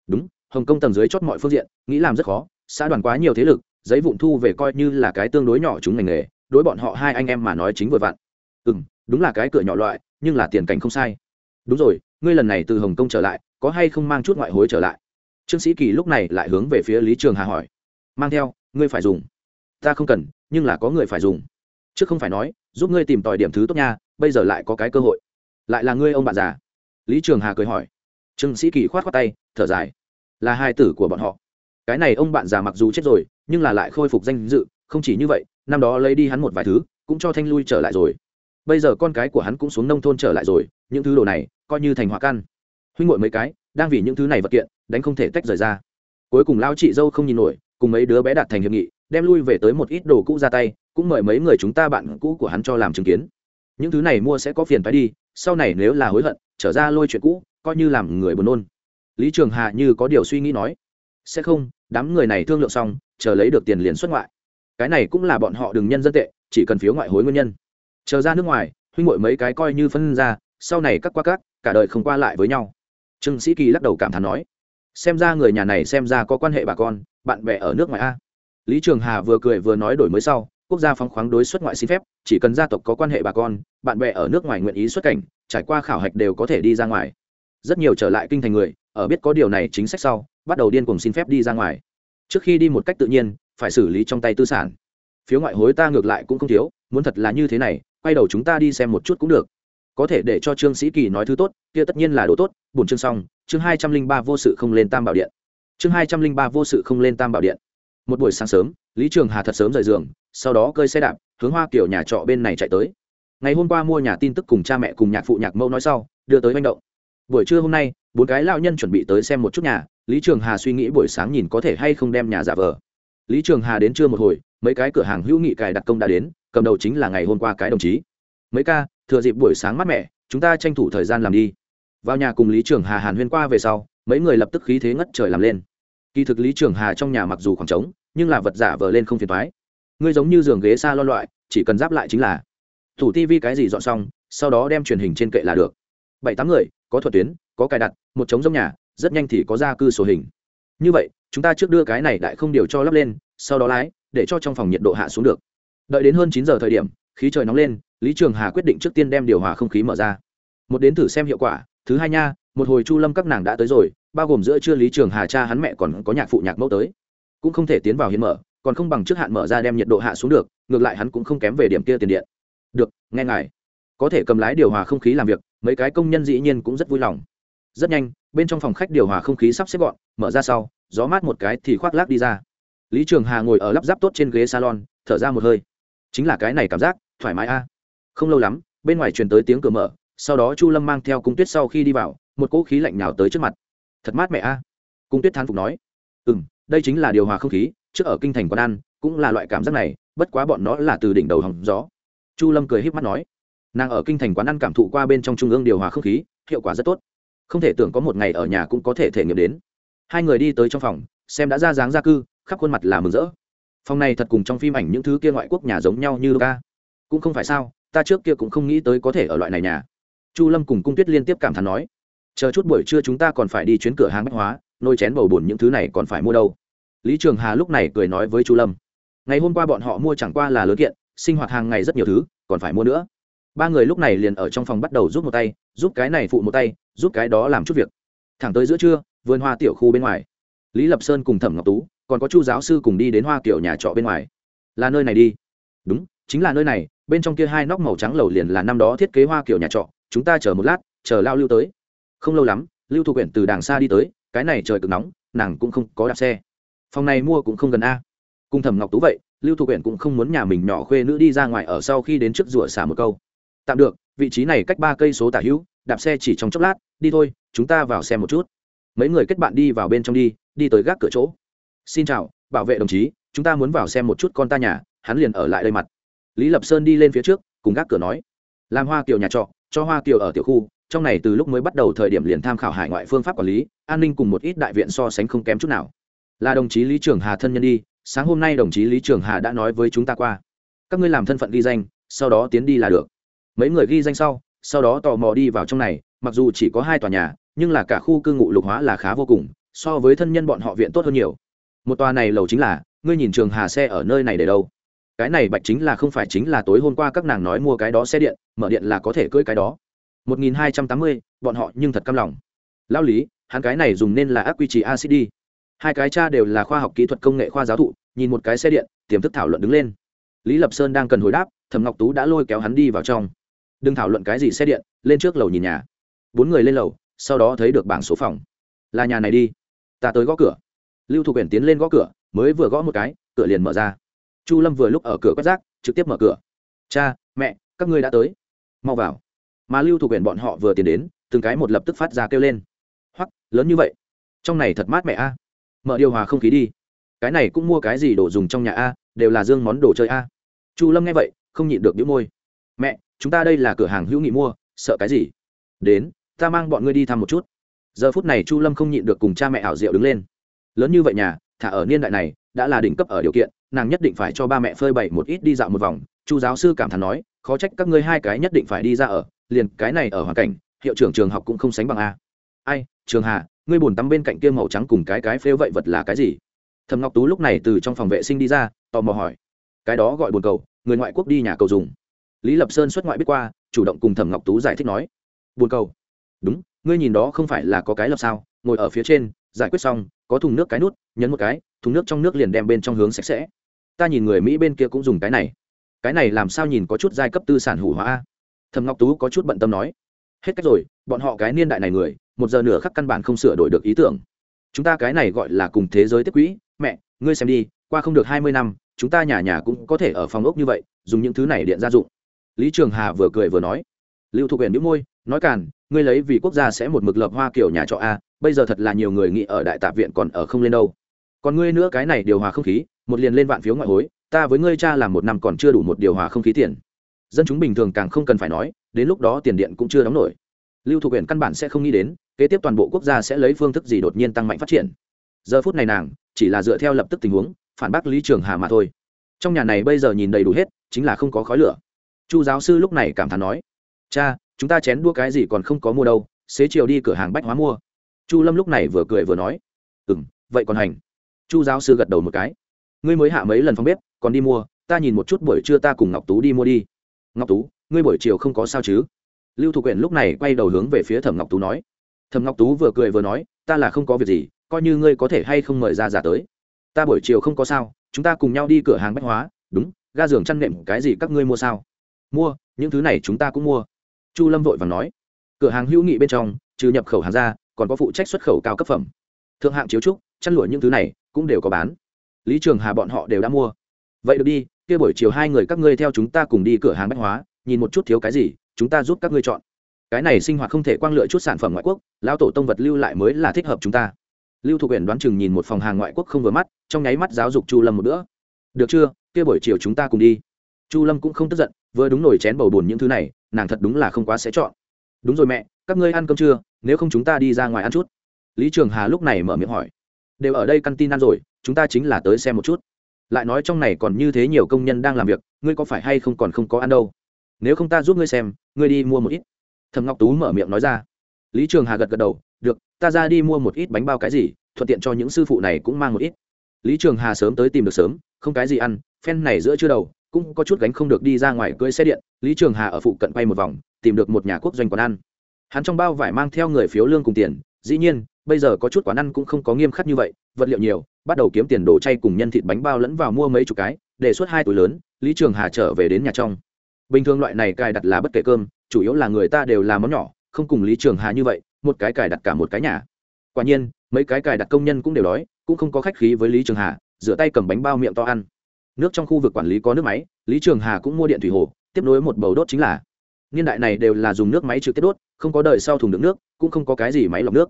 Đúng, hồng kông tầng dưới chót mọi phương diện, nghĩ làm rất khó. Xã đoàn quá nhiều thế lực, giấy vụn thu về coi như là cái tương đối nhỏ chúng ngành nghề, đối bọn họ hai anh em mà nói chính vừa vặn. Ừ m đúng là cái cửa nhỏ loại, nhưng là tiền cảnh không sai. Đúng rồi, ngươi lần này từ hồng kông trở lại, có hay không mang chút ngoại hối trở lại? Trương sĩ kỳ lúc này lại hướng về phía lý trường hà hỏi. Mang theo, ngươi phải dùng. Ta không cần, nhưng là có người phải dùng chứ không phải nói, giúp ngươi tìm tòi điểm thứ tốt nha, bây giờ lại có cái cơ hội. Lại là ngươi ông bạn già. Lý trường hà cười hỏi. Trương sĩ kỳ khoát khoát tay, thở dài. Là hai tử của bọn họ. Cái này ông bạn già mặc dù chết rồi, nhưng là lại khôi phục danh dự, không chỉ như vậy, năm đó lấy đi hắn một vài thứ, cũng cho thanh lui trở lại rồi. Bây giờ con cái của hắn cũng xuống nông thôn trở lại rồi, những thứ đồ này, coi như thành họa căn. Huynh ngội mấy cái, đang vì những thứ này vật kiện, đánh không thể tách rời ra. Cuối cùng lao chị dâu không nhìn nổi, cùng mấy đứa bé đạt thành hiệp nghị, đem lui về tới một ít đồ cũ ra tay cũng mời mấy người chúng ta bạn cũ của hắn cho làm chứng kiến. Những thứ này mua sẽ có phiền phải đi, sau này nếu là hối hận, trở ra lôi chuyện cũ, coi như làm người buồn nôn. Lý trường hà như có điều suy nghĩ nói, sẽ không, đám người này thương lượng xong, chờ lấy được tiền liền xuất ngoại. Cái này cũng là bọn họ đừng nhân dân tệ, chỉ cần phiếu ngoại hối nguyên nhân. Chờ ra nước ngoài, huynh ngội mấy cái coi như phân ra, sau này cắt qua cắt cả đời không qua lại với nhau. Trương sĩ kỳ lắc đầu cảm thán nói, xem ra người nhà này xem ra có quan hệ bà con, bạn bè ở nước ngoài a. Lý trường hà vừa cười vừa nói đổi mới sau quốc gia phóng khoáng đối xuất ngoại xin phép, chỉ cần gia tộc có quan hệ bà con, bạn bè ở nước ngoài nguyện ý xuất cảnh, trải qua khảo hạch đều có thể đi ra ngoài. Rất nhiều trở lại kinh thành người, ở biết có điều này chính sách sau, bắt đầu điên cùng xin phép đi ra ngoài. Trước khi đi một cách tự nhiên, phải xử lý trong tay tư sản. Phiếu ngoại hối ta ngược lại cũng không thiếu, muốn thật là như thế này, quay đầu chúng ta đi xem một chút cũng được. Có thể để cho trương sĩ kỳ nói thứ tốt, kia tất nhiên là đồ tốt, bổn chương xong, chương hai trăm linh ba vô sự không lên tam bảo điện. Chương hai trăm linh ba vô sự không lên tam bảo điện. Một buổi sáng sớm lý trường hà thật sớm rời giường, sau đó cơi xe đạp, hướng hoa kiểu nhà trọ bên này chạy tới. Ngày hôm qua mua nhà tin tức cùng cha mẹ cùng nhạc phụ nhạc mẫu nói sau, đưa tới manh động. Buổi trưa hôm nay, bốn cái lao nhân chuẩn bị tới xem một chút nhà, lý trường hà suy nghĩ buổi sáng nhìn có thể hay không đem nhà giả vờ. Lý trường hà đến trưa một hồi, mấy cái cửa hàng hữu nghị cài đặt công đã đến, cầm đầu chính là ngày hôm qua cái đồng chí. Mấy ca, thừa dịp buổi sáng mát mẻ, chúng ta tranh thủ thời gian làm đi. Vào nhà cùng lý trường hà hàn huyên qua về sau, mấy người lập tức khí thế ngất trời làm lên. Kỳ thực lý trường hà trong nhà mặc dù khoảng trống nhưng là vật giả vờ lên không phiền thoái. Ngươi giống như giường ghế xa lo loại, chỉ cần giáp lại chính là. Thủ tivi cái gì dọn xong, sau đó đem truyền hình trên kệ là được. Bảy tám người, có thuật tuyến, có cài đặt, một trống giống nhà, rất nhanh thì có gia cư sổ hình. Như vậy, chúng ta trước đưa cái này đại không điều cho lắp lên, sau đó lái, để cho trong phòng nhiệt độ hạ xuống được. Đợi đến hơn chín giờ thời điểm, khí trời nóng lên, lý trường hà quyết định trước tiên đem điều hòa không khí mở ra. Một đến thử xem hiệu quả, thứ hai nha, một hồi chu lâm các nàng đã tới rồi, bao gồm giữa trưa lý trường hà cha hắn mẹ còn có nhạc phụ nhạc mẫu tới cũng không thể tiến vào hiến mở, còn không bằng trước hạn mở ra đem nhiệt độ hạ xuống được, ngược lại hắn cũng không kém về điểm kia tiền điện. Được, nghe ngài. Có thể cầm lái điều hòa không khí làm việc, mấy cái công nhân dĩ nhiên cũng rất vui lòng. Rất nhanh, bên trong phòng khách điều hòa không khí sắp xếp gọn, mở ra sau, gió mát một cái thì khoác lác đi ra. Lý trường hà ngồi ở lắp ráp tốt trên ghế salon, thở ra một hơi. Chính là cái này cảm giác, thoải mái a. Không lâu lắm, bên ngoài truyền tới tiếng cửa mở, sau đó chu lâm mang theo cung tuyết sau khi đi vào, một cỗ khí lạnh nhào tới trước mặt. Thật mát mẹ a. Cung tuyết thán phục nói. Ừ m đây chính là điều hòa không khí, trước ở kinh thành quán ăn, cũng là loại cảm giác này, bất quá bọn nó là từ đỉnh đầu hòng gió. Chu lâm cười h í p mắt nói, nàng ở kinh thành quán ăn cảm thụ qua bên trong trung ương điều hòa không khí, hiệu quả rất tốt. Không thể tưởng có một ngày ở nhà cũng có thể thể nghiệm đến. Hai người đi tới trong phòng, xem đã ra dáng gia cư, khắp khuôn mặt là mừng rỡ. Phòng này thật cùng trong phim ảnh những thứ kia ngoại quốc nhà giống nhau như ca cũng không phải sao, ta trước kia cũng không nghĩ tới có thể ở loại này nhà. Chu lâm cùng cung tuyết liên tiếp cảm thán nói, chờ chút buổi trưa chúng ta còn phải đi chuyến cửa hàng bách hóa nôi chén bầu bùn những thứ này còn phải mua đâu. Lý trường hà lúc này cười nói với chu lâm, ngày hôm qua bọn họ mua chẳng qua là lớn kiện, sinh hoạt hàng ngày rất nhiều thứ, còn phải mua nữa. Ba người lúc này liền ở trong phòng bắt đầu giúp một tay, giúp cái này phụ một tay, giúp cái đó làm chút việc. Thẳng tới giữa trưa, vườn hoa tiểu khu bên ngoài. Lý lập sơn cùng thẩm ngọc tú, còn có chu giáo sư cùng đi đến hoa kiểu nhà trọ bên ngoài. Là nơi này đi. Đúng, chính là nơi này, bên trong kia hai nóc màu trắng lầu liền là năm đó thiết kế hoa kiểu nhà trọ, chúng ta chờ một lát, chờ lao lưu tới. Không lâu lắm, lưu thu quyển từ đàng xa đi tới cái này trời cực nóng, nàng cũng không có đạp xe. Phòng này mua cũng không gần a. Cùng thẩm ngọc tú vậy, lưu thu huyện cũng không muốn nhà mình nhỏ khuê nữ đi ra ngoài ở sau khi đến trước rủa xả một câu. Tạm được, vị trí này cách ba cây số tả hữu, đạp xe chỉ trong chốc lát, đi thôi, chúng ta vào xem một chút. Mấy người kết bạn đi vào bên trong đi đi tới gác cửa chỗ. Xin chào, bảo vệ đồng chí, chúng ta muốn vào xem một chút con ta nhà, hắn liền ở lại đây mặt. Lý lập sơn đi lên phía trước, cùng gác cửa nói. Làm hoa kiều nhà trọ, cho hoa kiều ở tiểu khu trong này từ lúc mới bắt đầu thời điểm liền tham khảo hải ngoại phương pháp quản lý, an ninh cùng một ít đại viện so sánh không kém chút nào. Là đồng chí lý trường hà thân nhân đi, sáng hôm nay đồng chí lý trường hà đã nói với chúng ta qua. Các ngươi làm thân phận ghi danh, sau đó tiến đi là được. Mấy người ghi danh sau sau đó tò mò đi vào trong này, mặc dù chỉ có hai tòa nhà, nhưng là cả khu cư ngụ lục hóa là khá vô cùng, so với thân nhân bọn họ viện tốt hơn nhiều. Một tòa này lầu chính là, ngươi nhìn trường hà xe ở nơi này để đâu? Cái này bạch chính là không phải chính là tối hôm qua các nàng nói mua cái đó xe điện, mở điện là có thể cưỡi cái đó một nghìn hai trăm tám mươi, bọn họ nhưng thật căm lòng. Lao lý, hắn cái này dùng nên là ác quy trì acid đi. Hai cái cha đều là khoa học kỹ thuật công nghệ khoa giáo thụ, nhìn một cái xe điện, tiềm thức thảo luận đứng lên. Lý lập sơn đang cần hồi đáp, thẩm ngọc tú đã lôi kéo hắn đi vào trong. Đừng thảo luận cái gì xe điện, lên trước lầu nhìn nhà. Bốn người lên lầu, sau đó thấy được bảng số phòng. Là nhà này đi. Ta tới gõ cửa. Lưu thục quyển tiến lên gõ cửa, mới vừa gõ một cái, cửa liền mở ra. Chu lâm vừa lúc ở cửa quét rác, trực tiếp mở cửa. Cha, mẹ, các ngươi đã tới. Mau vào mà lưu thục huyện bọn họ vừa tiến đến, từng cái một lập tức phát ra kêu lên. Hoắc, lớn như vậy? Trong này thật mát mẹ a. Mở điều hòa không khí đi. Cái này cũng mua cái gì đồ dùng trong nhà a, đều là dương món đồ chơi a. Chu lâm nghe vậy, không nhịn được đĩu môi. Mẹ, chúng ta đây là cửa hàng hữu nghị mua, sợ cái gì? Đến, ta mang bọn ngươi đi thăm một chút. Giờ phút này chu lâm không nhịn được cùng cha mẹ ảo diệu đứng lên. Lớn như vậy nhà, thả ở niên đại này, đã là đỉnh cấp ở điều kiện, nàng nhất định phải cho ba mẹ phơi bày một ít đi dạo một vòng. Chu giáo sư cảm thán nói, khó trách các ngươi hai cái nhất định phải đi ra ở liền cái này ở hoàn cảnh, hiệu trưởng trường học cũng không sánh bằng a. Ai, trường hà, ngươi bồn tắm bên cạnh kia màu trắng cùng cái cái phêu vậy vật là cái gì? Thầm ngọc tú lúc này từ trong phòng vệ sinh đi ra, tò mò hỏi. Cái đó gọi bồn cầu, người ngoại quốc đi nhà cầu dùng. Lý lập sơn xuất ngoại biết qua, chủ động cùng thẩm ngọc tú giải thích nói. Bồn cầu? Đúng, ngươi nhìn đó không phải là có cái lập sao, ngồi ở phía trên, giải quyết xong, có thùng nước cái nút, nhấn một cái, thùng nước trong nước liền đem bên trong hướng sạch sẽ. Ta nhìn người mỹ bên kia cũng dùng cái này. Cái này làm sao nhìn có chút giai cấp tư sản hủ hóa thầm ngọc tú có chút bận tâm nói, hết cách rồi, bọn họ cái niên đại này người, một giờ nửa khắc căn bản không sửa đổi được ý tưởng. Chúng ta cái này gọi là cùng thế giới tiếp quỹ. Mẹ, ngươi xem đi, qua không được hai mươi năm, chúng ta nhà nhà cũng có thể ở phòng ốc như vậy, dùng những thứ này điện gia dụng. Lý trường hà vừa cười vừa nói, lưu thục huyền đĩu môi, nói càn, ngươi lấy vì quốc gia sẽ một mực lập hoa kiểu nhà trọ a, bây giờ thật là nhiều người nghĩ ở đại tạp viện còn ở không lên đâu. Còn ngươi nữa cái này điều hòa không khí, một liền lên vạn phiếu ngoại hối, ta với ngươi cha làm một năm còn chưa đủ một điều hòa không khí tiền dân chúng bình thường càng không cần phải nói, đến lúc đó tiền điện cũng chưa đóng nổi. Lưu thục huyện căn bản sẽ không nghĩ đến, kế tiếp toàn bộ quốc gia sẽ lấy phương thức gì đột nhiên tăng mạnh phát triển. Giờ phút này nàng, chỉ là dựa theo lập tức tình huống, phản bác lý trường hà mà thôi. Trong nhà này bây giờ nhìn đầy đủ hết, chính là không có khói lửa. Chu giáo sư lúc này cảm thán nói, cha, chúng ta chén đua cái gì còn không có mua đâu, xế chiều đi cửa hàng bách hóa mua. Chu lâm lúc này vừa cười vừa nói ừ m vậy còn hành. Chu giáo sư gật đầu một cái, ngươi mới hạ mấy lần phong bếp, còn đi mua, ta nhìn một chút buổi trưa ta cùng ngọc tú đi mua đi ngọc tú, ngươi buổi chiều không có sao chứ? Lưu thủ quyển lúc này quay đầu hướng về phía thẩm ngọc tú nói. Thẩm ngọc tú vừa cười vừa nói, ta là không có việc gì, coi như ngươi có thể hay không mời ra giả tới. Ta buổi chiều không có sao, chúng ta cùng nhau đi cửa hàng bách hóa, đúng, ga giường chăn nệm cái gì các ngươi mua sao? Mua, những thứ này chúng ta cũng mua. Chu lâm vội và nói. Cửa hàng hữu nghị bên trong, trừ nhập khẩu hàng ra, còn có phụ trách xuất khẩu cao cấp phẩm. Thượng hạng chiếu trúc, chăn lụa những thứ này cũng đều có bán. Lý trường hà bọn họ đều đã mua. Vậy được đi kia buổi chiều hai người các ngươi theo chúng ta cùng đi cửa hàng bách hóa, nhìn một chút thiếu cái gì, chúng ta giúp các ngươi chọn. Cái này sinh hoạt không thể quang lựa chút sản phẩm ngoại quốc, lão tổ tông vật lưu lại mới là thích hợp chúng ta. Lưu thục huyện đoán chừng nhìn một phòng hàng ngoại quốc không vừa mắt, trong nháy mắt giáo dục chu lâm một bữa. Được chưa, kia buổi chiều chúng ta cùng đi. Chu lâm cũng không tức giận, vừa đúng nổi chén bầu bùn những thứ này, nàng thật đúng là không quá sẽ chọn. Đúng rồi mẹ, các ngươi ăn cơm chưa, nếu không chúng ta đi ra ngoài ăn chút. Lý trường hà lúc này mở miệng hỏi. Đều ở đây căn tin ăn rồi, chúng ta chính là tới xem một chút lại nói trong này còn như thế nhiều công nhân đang làm việc, ngươi có phải hay không còn không có ăn đâu? Nếu không ta giúp ngươi xem, ngươi đi mua một ít. Thầm ngọc tú mở miệng nói ra. Lý trường hà gật gật đầu, được, ta ra đi mua một ít bánh bao cái gì, thuận tiện cho những sư phụ này cũng mang một ít. Lý trường hà sớm tới tìm được sớm, không cái gì ăn, phen này giữa chưa đầu, cũng có chút gánh không được đi ra ngoài cưỡi xe điện, lý trường hà ở phụ cận quay một vòng, tìm được một nhà quốc doanh quán ăn. Hắn trong bao vải mang theo người phiếu lương cùng tiền, dĩ nhiên bây giờ có chút quán ăn cũng không có nghiêm khắc như vậy, vật liệu nhiều, bắt đầu kiếm tiền đồ chay cùng nhân thịt bánh bao lẫn vào mua mấy chục cái, đề xuất hai túi lớn, lý trường hà trở về đến nhà trong. Bình thường loại này cài đặt là bất kể cơm, chủ yếu là người ta đều làm món nhỏ, không cùng lý trường hà như vậy, một cái cài đặt cả một cái nhà. Quả nhiên, mấy cái cài đặt công nhân cũng đều đói, cũng không có khách khí với lý trường hà, rửa tay cầm bánh bao miệng to ăn. Nước trong khu vực quản lý có nước máy, lý trường hà cũng mua điện thủy hồ, tiếp nối một bầu đốt chính là. Niên đại này đều là dùng nước máy trực tiếp đốt, không có đời sau thùng đựng nước, cũng không có cái gì máy lọc nước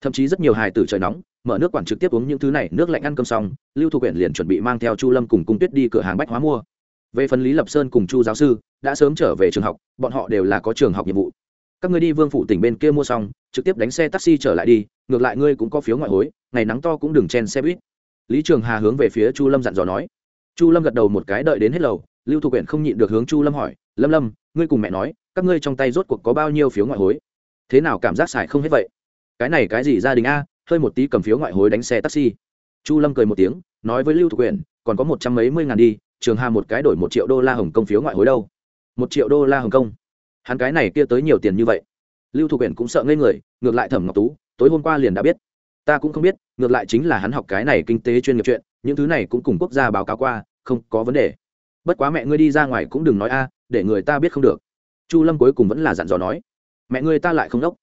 thậm chí rất nhiều hài tử trời nóng, mở nước quản trực tiếp uống những thứ này, nước lạnh ăn cơm xong, lưu thu quyển liền chuẩn bị mang theo chu lâm cùng cung tuyết đi cửa hàng bách hóa mua. Về phần lý lập sơn cùng chu giáo sư, đã sớm trở về trường học, bọn họ đều là có trường học nhiệm vụ. Các ngươi đi vương phủ tỉnh bên kia mua xong, trực tiếp đánh xe taxi trở lại đi, ngược lại ngươi cũng có phiếu ngoại hối, ngày nắng to cũng đừng chen xe buýt. Lý trường hà hướng về phía chu lâm dặn dò nói. Chu lâm gật đầu một cái đợi đến hết lầu, lưu thu quyển không nhịn được hướng chu lâm hỏi, lâm lâm, ngươi cùng mẹ nói, các ngươi trong tay rốt cuộc có bao nhiêu phiếu ngoại hối? Thế nào cảm giác xài không hết vậy? Cái này cái gì gia đình a, hơi một tí cầm phiếu ngoại hối đánh xe taxi. Chu lâm cười một tiếng, nói với lưu thục quyền còn có một trăm mấy mươi ngàn đi, trường hà một cái đổi một triệu đô la hồng công phiếu ngoại hối đâu. Một triệu đô la hồng công hắn cái này kia tới nhiều tiền như vậy. Lưu thục quyền cũng sợ ngây người, ngược lại thẩm ngọc tú, tối hôm qua liền đã biết. Ta cũng không biết, ngược lại chính là hắn học cái này kinh tế chuyên nghiệp chuyện, những thứ này cũng cùng quốc gia báo cáo qua, không có vấn đề. Bất quá mẹ ngươi đi ra ngoài cũng đừng nói a, để người ta biết không được. Chu lâm cuối cùng vẫn là dặn dò nói. Mẹ ngươi ta lại không đốc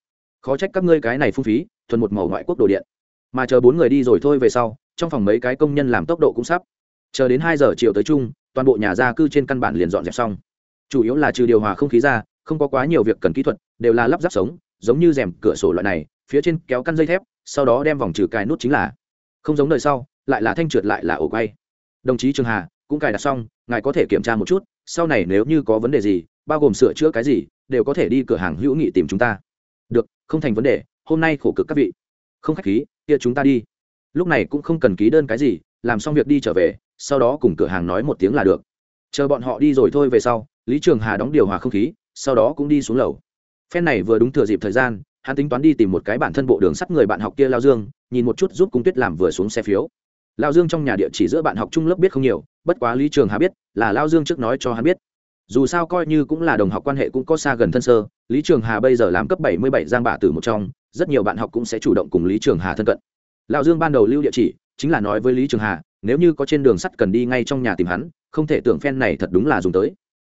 khó trách các ngươi cái này phung phí, thuần một màu ngoại quốc đồ điện. Mà chờ bốn người đi rồi thôi về sau, trong phòng mấy cái công nhân làm tốc độ cũng sắp. Chờ đến hai giờ chiều tới chung, toàn bộ nhà gia cư trên căn bản liền dọn dẹp xong. Chủ yếu là trừ điều hòa không khí ra, không có quá nhiều việc cần kỹ thuật, đều là lắp ráp sống, giống như rèm cửa sổ loại này, phía trên kéo căn dây thép, sau đó đem vòng trừ cài nút chính là. Không giống đời sau, lại là thanh trượt lại là ổ quay. Đồng chí trường hà, cũng cài đặt xong, ngài có thể kiểm tra một chút, sau này nếu như có vấn đề gì, bao gồm sửa chữa cái gì, đều có thể đi cửa hàng hữu nghị tìm chúng ta không thành vấn đề, hôm nay khổ cực các vị. Không khách khí, kia chúng ta đi. Lúc này cũng không cần ký đơn cái gì, làm xong việc đi trở về, sau đó cùng cửa hàng nói một tiếng là được. Chờ bọn họ đi rồi thôi về sau, lý trường hà đóng điều hòa không khí, sau đó cũng đi xuống lầu. Phen này vừa đúng thừa dịp thời gian, hắn tính toán đi tìm một cái bản thân bộ đường sắt người bạn học kia lao dương, nhìn một chút giúp cung tuyết làm vừa xuống xe phiếu. Lao dương trong nhà địa chỉ giữa bạn học trung lớp biết không nhiều, bất quá lý trường hà biết, là lao dương trước nói cho hắn biết dù sao coi như cũng là đồng học quan hệ cũng có xa gần thân sơ, lý trường hà bây giờ làm cấp bảy mươi bảy giang bạ từ một trong, rất nhiều bạn học cũng sẽ chủ động cùng lý trường hà thân cận. Lão dương ban đầu lưu địa chỉ, chính là nói với lý trường hà, nếu như có trên đường sắt cần đi ngay trong nhà tìm hắn, không thể tưởng phen này thật đúng là dùng tới.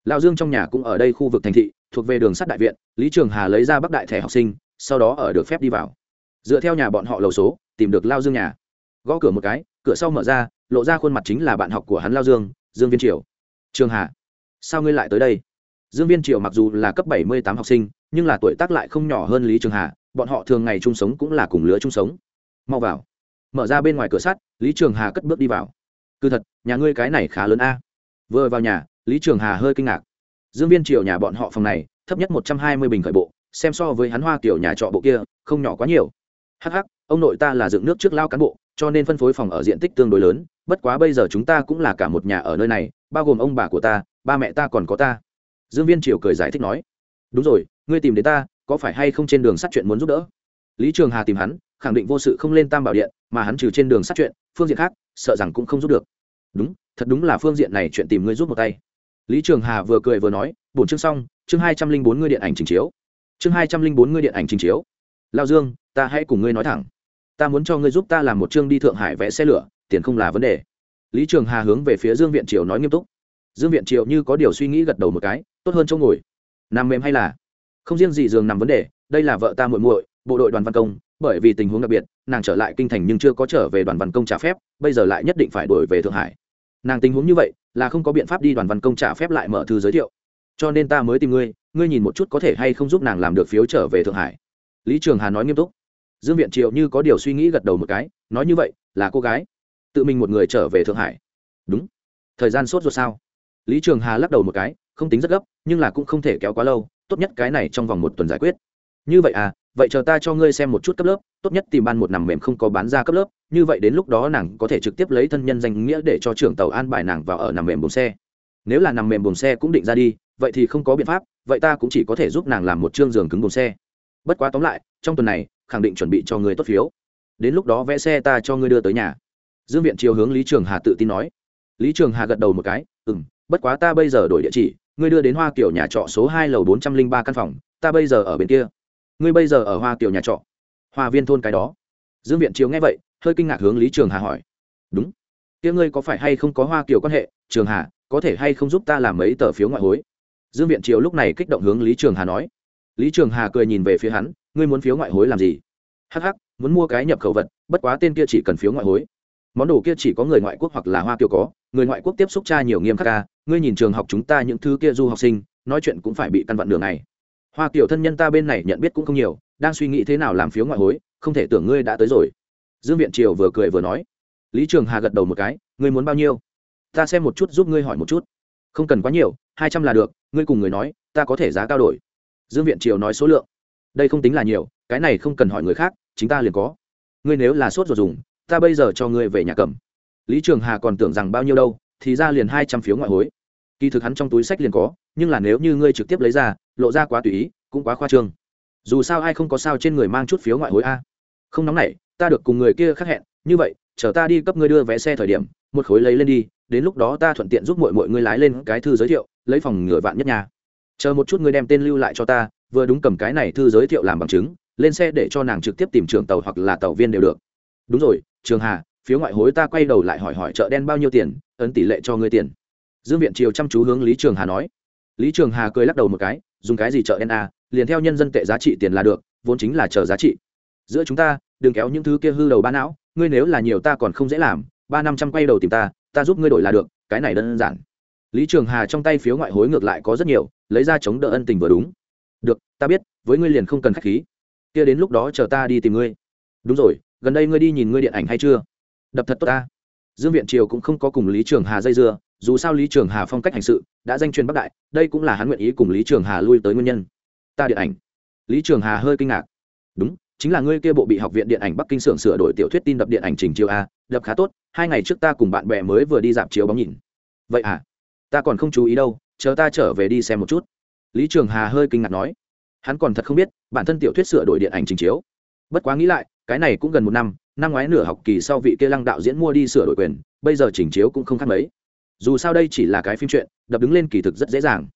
Lão dương trong nhà cũng ở đây khu vực thành thị, thuộc về đường sắt đại viện, lý trường hà lấy ra bắc đại thẻ học sinh, sau đó ở được phép đi vào. Dựa theo nhà bọn họ lầu số, tìm được lao dương nhà. Gõ cửa một cái, cửa sau mở ra, lộ ra khuôn mặt chính là bạn học của hắn lao dương dương viên triều. Trường hà sao ngươi lại tới đây? Dương viên triều mặc dù là cấp bảy mươi tám học sinh, nhưng là tuổi tác lại không nhỏ hơn lý trường hà, bọn họ thường ngày chung sống cũng là cùng lứa chung sống. Mau vào. Mở ra bên ngoài cửa sắt, lý trường hà cất bước đi vào. Cứ thật, nhà ngươi cái này khá lớn a. Vừa vào nhà, lý trường hà hơi kinh ngạc. Dương viên triều nhà bọn họ phòng này, thấp nhất một trăm hai mươi bình khởi bộ, xem so với hắn hoa kiểu nhà trọ bộ kia, không nhỏ quá nhiều. Hh ông nội ta là dựng nước trước lao cán bộ, cho nên phân phối phòng ở diện tích tương đối lớn, bất quá bây giờ chúng ta cũng là cả một nhà ở nơi này, bao gồm ông bà của ta ba mẹ ta còn có ta. Dương viên triều cười giải thích nói, đúng rồi, ngươi tìm đến ta, có phải hay không trên đường sát chuyện muốn giúp đỡ? Lý trường hà tìm hắn, khẳng định vô sự không lên tam bảo điện, mà hắn trừ trên đường sát chuyện, phương diện khác, sợ rằng cũng không giúp được. Đúng, thật đúng là phương diện này chuyện tìm ngươi giúp một tay. Lý trường hà vừa cười vừa nói, bổn chương xong, chương hai trăm linh bốn ngươi điện ảnh trình chiếu. Chương hai trăm linh bốn ngươi điện ảnh trình chiếu. Lao dương, ta hãy cùng ngươi nói thẳng. Ta muốn cho ngươi giúp ta làm một chương đi thượng hải vẽ xe lửa, tiền không là vấn đề. Lý trường hà hướng về phía dương viện triều nói nghiêm túc dương viện Triệu như có điều suy nghĩ gật đầu một cái, tốt hơn chỗ ngồi. Nằm mềm hay là? Không riêng gì giường nằm vấn đề, đây là vợ ta muội muội, bộ đội đoàn văn công, bởi vì tình huống đặc biệt, nàng trở lại kinh thành nhưng chưa có trở về đoàn văn công trả phép, bây giờ lại nhất định phải đổi về thượng hải. Nàng tình huống như vậy, là không có biện pháp đi đoàn văn công trả phép lại mở thư giới thiệu. Cho nên ta mới tìm ngươi ngươi nhìn một chút có thể hay không giúp nàng làm được phiếu trở về thượng hải. Lý trường hà nói nghiêm túc. Dương viện triệu như có điều suy nghĩ gật đầu một cái, nói như vậy, là cô gái. Tự mình một người trở về thượng hải. Đúng. Thời gian sốt ruột sao? Lý trường hà lắc đầu một cái, không tính rất gấp, nhưng là cũng không thể kéo quá lâu, tốt nhất cái này trong vòng một tuần giải quyết. Như vậy à vậy chờ ta cho ngươi xem một chút cấp lớp, tốt nhất tìm ban một nằm mềm không có bán ra cấp lớp, như vậy đến lúc đó nàng có thể trực tiếp lấy thân nhân danh nghĩa để cho trưởng tàu an bài nàng vào ở nằm mềm buồng xe. Nếu là nằm mềm buồng xe cũng định ra đi, vậy thì không có biện pháp, vậy ta cũng chỉ có thể giúp nàng làm một chương giường cứng buồng xe. Bất quá tóm lại, trong tuần này, khẳng định chuẩn bị cho người tốt phiếu. Đến lúc đó vẽ xe ta cho ngươi đưa tới nhà. Dương viện chiều hướng lý trường hà tự tin nói. Lý trường hà gật đầu một cái ừ m bất quá ta bây giờ đổi địa chỉ ngươi đưa đến hoa kiểu nhà trọ số hai lầu bốn trăm linh ba căn phòng ta bây giờ ở bên kia. Ngươi bây giờ ở hoa kiểu nhà trọ. Hoa viên thôn cái đó. Dương viện chiếu nghe vậy hơi kinh ngạc hướng lý trường hà hỏi. Đúng. Tiếng ngươi có phải hay không có hoa kiểu quan hệ? Trường hà có thể hay không giúp ta làm mấy tờ phiếu ngoại hối? Dương viện chiếu lúc này kích động hướng lý trường hà nói. Lý trường hà cười nhìn về phía hắn ngươi muốn phiếu ngoại hối làm gì? Hắc hắc, muốn mua cái nhập khẩu vật bất quá tên kia chỉ cần phiếu ngoại hối. Món đồ kia chỉ có người ngoại quốc hoặc là hoa kiều có người ngoại quốc tiếp xúc cha nhiều nghiêm khắc ca, ngươi nhìn trường học chúng ta những thứ kia du học sinh, nói chuyện cũng phải bị căn vận đường này. Hoa kiểu thân nhân ta bên này nhận biết cũng không nhiều, đang suy nghĩ thế nào làm phiếu ngoại hối, không thể tưởng ngươi đã tới rồi. Dương viện triều vừa cười vừa nói. Lý trường hà gật đầu một cái, ngươi muốn bao nhiêu? Ta xem một chút giúp ngươi hỏi một chút. Không cần quá nhiều, hai trăm là được, ngươi cùng người nói, ta có thể giá cao đổi. Dương viện triều nói số lượng. Đây không tính là nhiều, cái này không cần hỏi người khác, chính ta liền có. Ngươi nếu là sốt ruột dùng, ta bây giờ cho ngươi về nhà cầm lý trường hà còn tưởng rằng bao nhiêu đâu, thì ra liền hai trăm phiếu ngoại hối. Kỳ thực hắn trong túi sách liền có, nhưng là nếu như ngươi trực tiếp lấy ra, lộ ra quá tùy ý, cũng quá khoa trương. Dù sao ai không có sao trên người mang chút phiếu ngoại hối a. Không nóng này ta được cùng người kia khác hẹn, như vậy, chờ ta đi cấp ngươi đưa vé xe thời điểm, một khối lấy lên đi, đến lúc đó ta thuận tiện giúp mọi mọi ngươi lái lên cái thư giới thiệu, lấy phòng ngừa vạn nhất nhà chờ một chút ngươi đem tên lưu lại cho ta, vừa đúng cầm cái này thư giới thiệu làm bằng chứng, lên xe để cho nàng trực tiếp tìm trưởng tàu hoặc là tàu viên đều được. Đúng rồi, trường hà phiếu ngoại hối ta quay đầu lại hỏi hỏi chợ đen bao nhiêu tiền, ấn tỷ lệ cho ngươi tiền. Dương viện triều chăm chú hướng lý trường hà nói. Lý trường hà cười lắc đầu một cái, dùng cái gì chợ à? liền theo nhân dân tệ giá trị tiền là được, vốn chính là chờ giá trị. Giữa chúng ta, đừng kéo những thứ kia hư đầu ba não, ngươi nếu là nhiều ta còn không dễ làm, ba năm trăm quay đầu tìm ta ta giúp ngươi đổi là được, cái này đơn giản. Lý trường hà trong tay phiếu ngoại hối ngược lại có rất nhiều, lấy ra chống đỡ ân tình vừa đúng. Được, ta biết, với ngươi liền không cần khách khí. Kia đến lúc đó chờ ta đi tìm ngươi. Đúng rồi, gần đây ngươi đi nhìn ngươi điện ảnh hay chưa? Đập thật tốt ta. Dương viện triều cũng không có cùng lý trường hà dây dưa, dù sao lý trường hà phong cách hành sự đã danh truyền bắc đại, đây cũng là hắn nguyện ý cùng lý trường hà lui tới nguyên nhân. Ta điện ảnh. Lý trường hà hơi kinh ngạc. Đúng, chính là ngươi kia bộ bị học viện điện ảnh bắc kinh xưởng sửa đổi tiểu thuyết tin đập điện ảnh trình chiếu a, đập khá tốt, hai ngày trước ta cùng bạn bè mới vừa đi dạp chiếu bóng nhìn. Vậy à? Ta còn không chú ý đâu, chờ ta trở về đi xem một chút. Lý trường hà hơi kinh ngạc nói. Hắn còn thật không biết, bản thân tiểu thuyết sửa đổi điện ảnh trình chiếu. Bất quá nghĩ lại, cái này cũng gần một năm năm ngoái nửa học kỳ sau vị kia lăng đạo diễn mua đi sửa đổi quyền, bây giờ chỉnh chiếu cũng không khác mấy. Dù sao đây chỉ là cái phim truyện, đập đứng lên kỳ thực rất dễ dàng.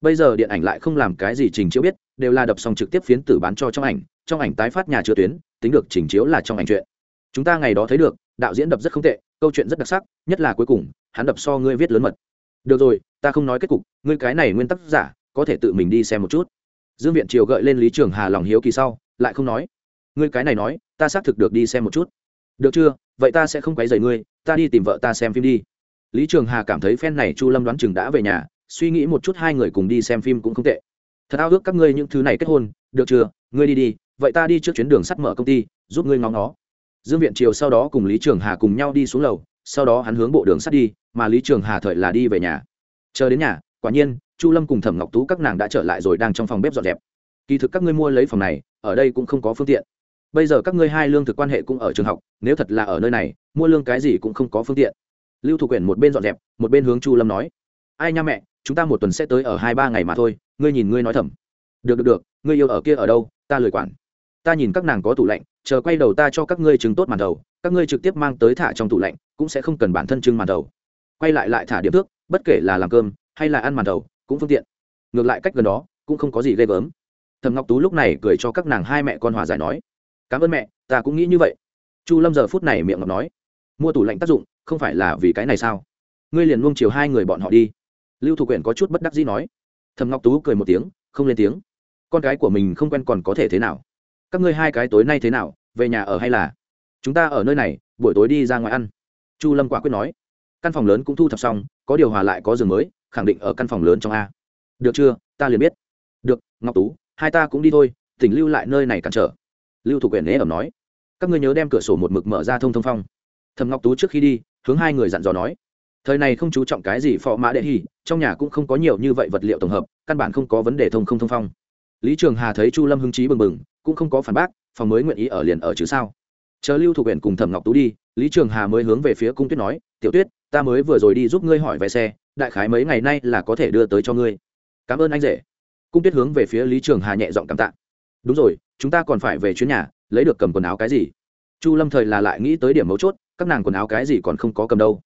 Bây giờ điện ảnh lại không làm cái gì trình chiếu biết, đều là đập xong trực tiếp phiến tử bán cho trong ảnh trong ảnh tái phát nhà chứa tuyến, tính được trình chiếu là trong ảnh chuyện chúng ta ngày đó thấy được, đạo diễn đập rất không tệ, câu chuyện rất đặc sắc, nhất là cuối cùng, hắn đập so ngươi viết lớn mật. Được rồi, ta không nói kết cục, ngươi cái này nguyên tắc giả, có thể tự mình đi xem một chút. Dương viện triều gợi lên lý trường hà lòng hiếu kỳ sau, lại không nói. Ngươi cái này nói ta xác thực được đi xem một chút. Được chưa? Vậy ta sẽ không quấy rầy ngươi, ta đi tìm vợ ta xem phim đi. Lý trường hà cảm thấy phen này chu lâm đoán chừng đã về nhà, suy nghĩ một chút hai người cùng đi xem phim cũng không tệ. Thật ao ước các ngươi những thứ này kết hôn. Được chưa? Ngươi đi đi, vậy ta đi trước chuyến đường sắt mở công ty, giúp ngươi ngóng nó dương viện triều sau đó cùng lý trường hà cùng nhau đi xuống lầu, sau đó hắn hướng bộ đường sắt đi, mà lý trường hà thời là đi về nhà. Chờ đến nhà, quả nhiên, chu lâm cùng thẩm ngọc tú các nàng đã trở lại rồi đang trong phòng bếp dọn dẹp. Kỳ thực các ngươi mua lấy phòng này, ở đây cũng không có phương tiện bây giờ các ngươi hai lương thực quan hệ cũng ở trường học, nếu thật là ở nơi này, mua lương cái gì cũng không có phương tiện. Lưu thủ quyển một bên dọn dẹp, một bên hướng chu lâm nói, ai nha mẹ, chúng ta một tuần sẽ tới ở hai ba ngày mà thôi, ngươi nhìn ngươi nói thầm. Được được được, ngươi yêu ở kia ở đâu, ta lười quản. Ta nhìn các nàng có tủ lạnh, chờ quay đầu ta cho các ngươi trứng tốt màn đầu các ngươi trực tiếp mang tới thả trong tủ lạnh, cũng sẽ không cần bản thân trưng màn đầu quay lại lại thả điểm thước, bất kể là làm cơm hay là ăn màn đầu cũng phương tiện. Ngược lại cách gần đó, cũng không có gì ghê gớm. Thầm ngọc tú lúc này cười cho các nàng hai mẹ con hòa giải nói cảm ơn mẹ, ta cũng nghĩ như vậy. Chu lâm giờ phút này miệng ngọc nói, mua tủ lạnh tác dụng, không phải là vì cái này sao? Ngươi liền luông chiều hai người bọn họ đi. Lưu thủ quyển có chút bất đắc dĩ nói. Thầm ngọc tú cười một tiếng, không lên tiếng. Con cái của mình không quen còn có thể thế nào? Các ngươi hai cái tối nay thế nào, về nhà ở hay là? Chúng ta ở nơi này, buổi tối đi ra ngoài ăn. Chu lâm quả quyết nói. Căn phòng lớn cũng thu thập xong, có điều hòa lại có giường mới, khẳng định ở căn phòng lớn trong a. Được chưa? Ta liền biết. Được, ngọc tú, hai ta cũng đi thôi, tỉnh lưu lại nơi này cản trở lưu thủ quyển ế ẩm nói các ngươi nhớ đem cửa sổ một mực mở ra thông thông phong. Thầm ngọc tú trước khi đi hướng hai người dặn dò nói thời này không chú trọng cái gì phò mã đệ hỉ, trong nhà cũng không có nhiều như vậy vật liệu tổng hợp căn bản không có vấn đề thông không thông phong. Lý trường hà thấy chu lâm Hưng trí bừng bừng cũng không có phản bác phòng mới nguyện ý ở liền ở chứ sao. Chờ lưu thủ quyển cùng thẩm ngọc tú đi lý trường hà mới hướng về phía cung tuyết nói tiểu tuyết ta mới vừa rồi đi giúp ngươi hỏi vé xe đại khái mấy ngày nay là có thể đưa tới cho ngươi. Cảm ơn anh rể. Cung tuyết hướng về phía lý trường hà nhẹ giọng cảm tạ đúng rồi, chúng ta còn phải về chuyến nhà, lấy được cầm quần áo cái gì? Chu lâm thời là lại nghĩ tới điểm mấu chốt, các nàng quần áo cái gì còn không có cầm đâu.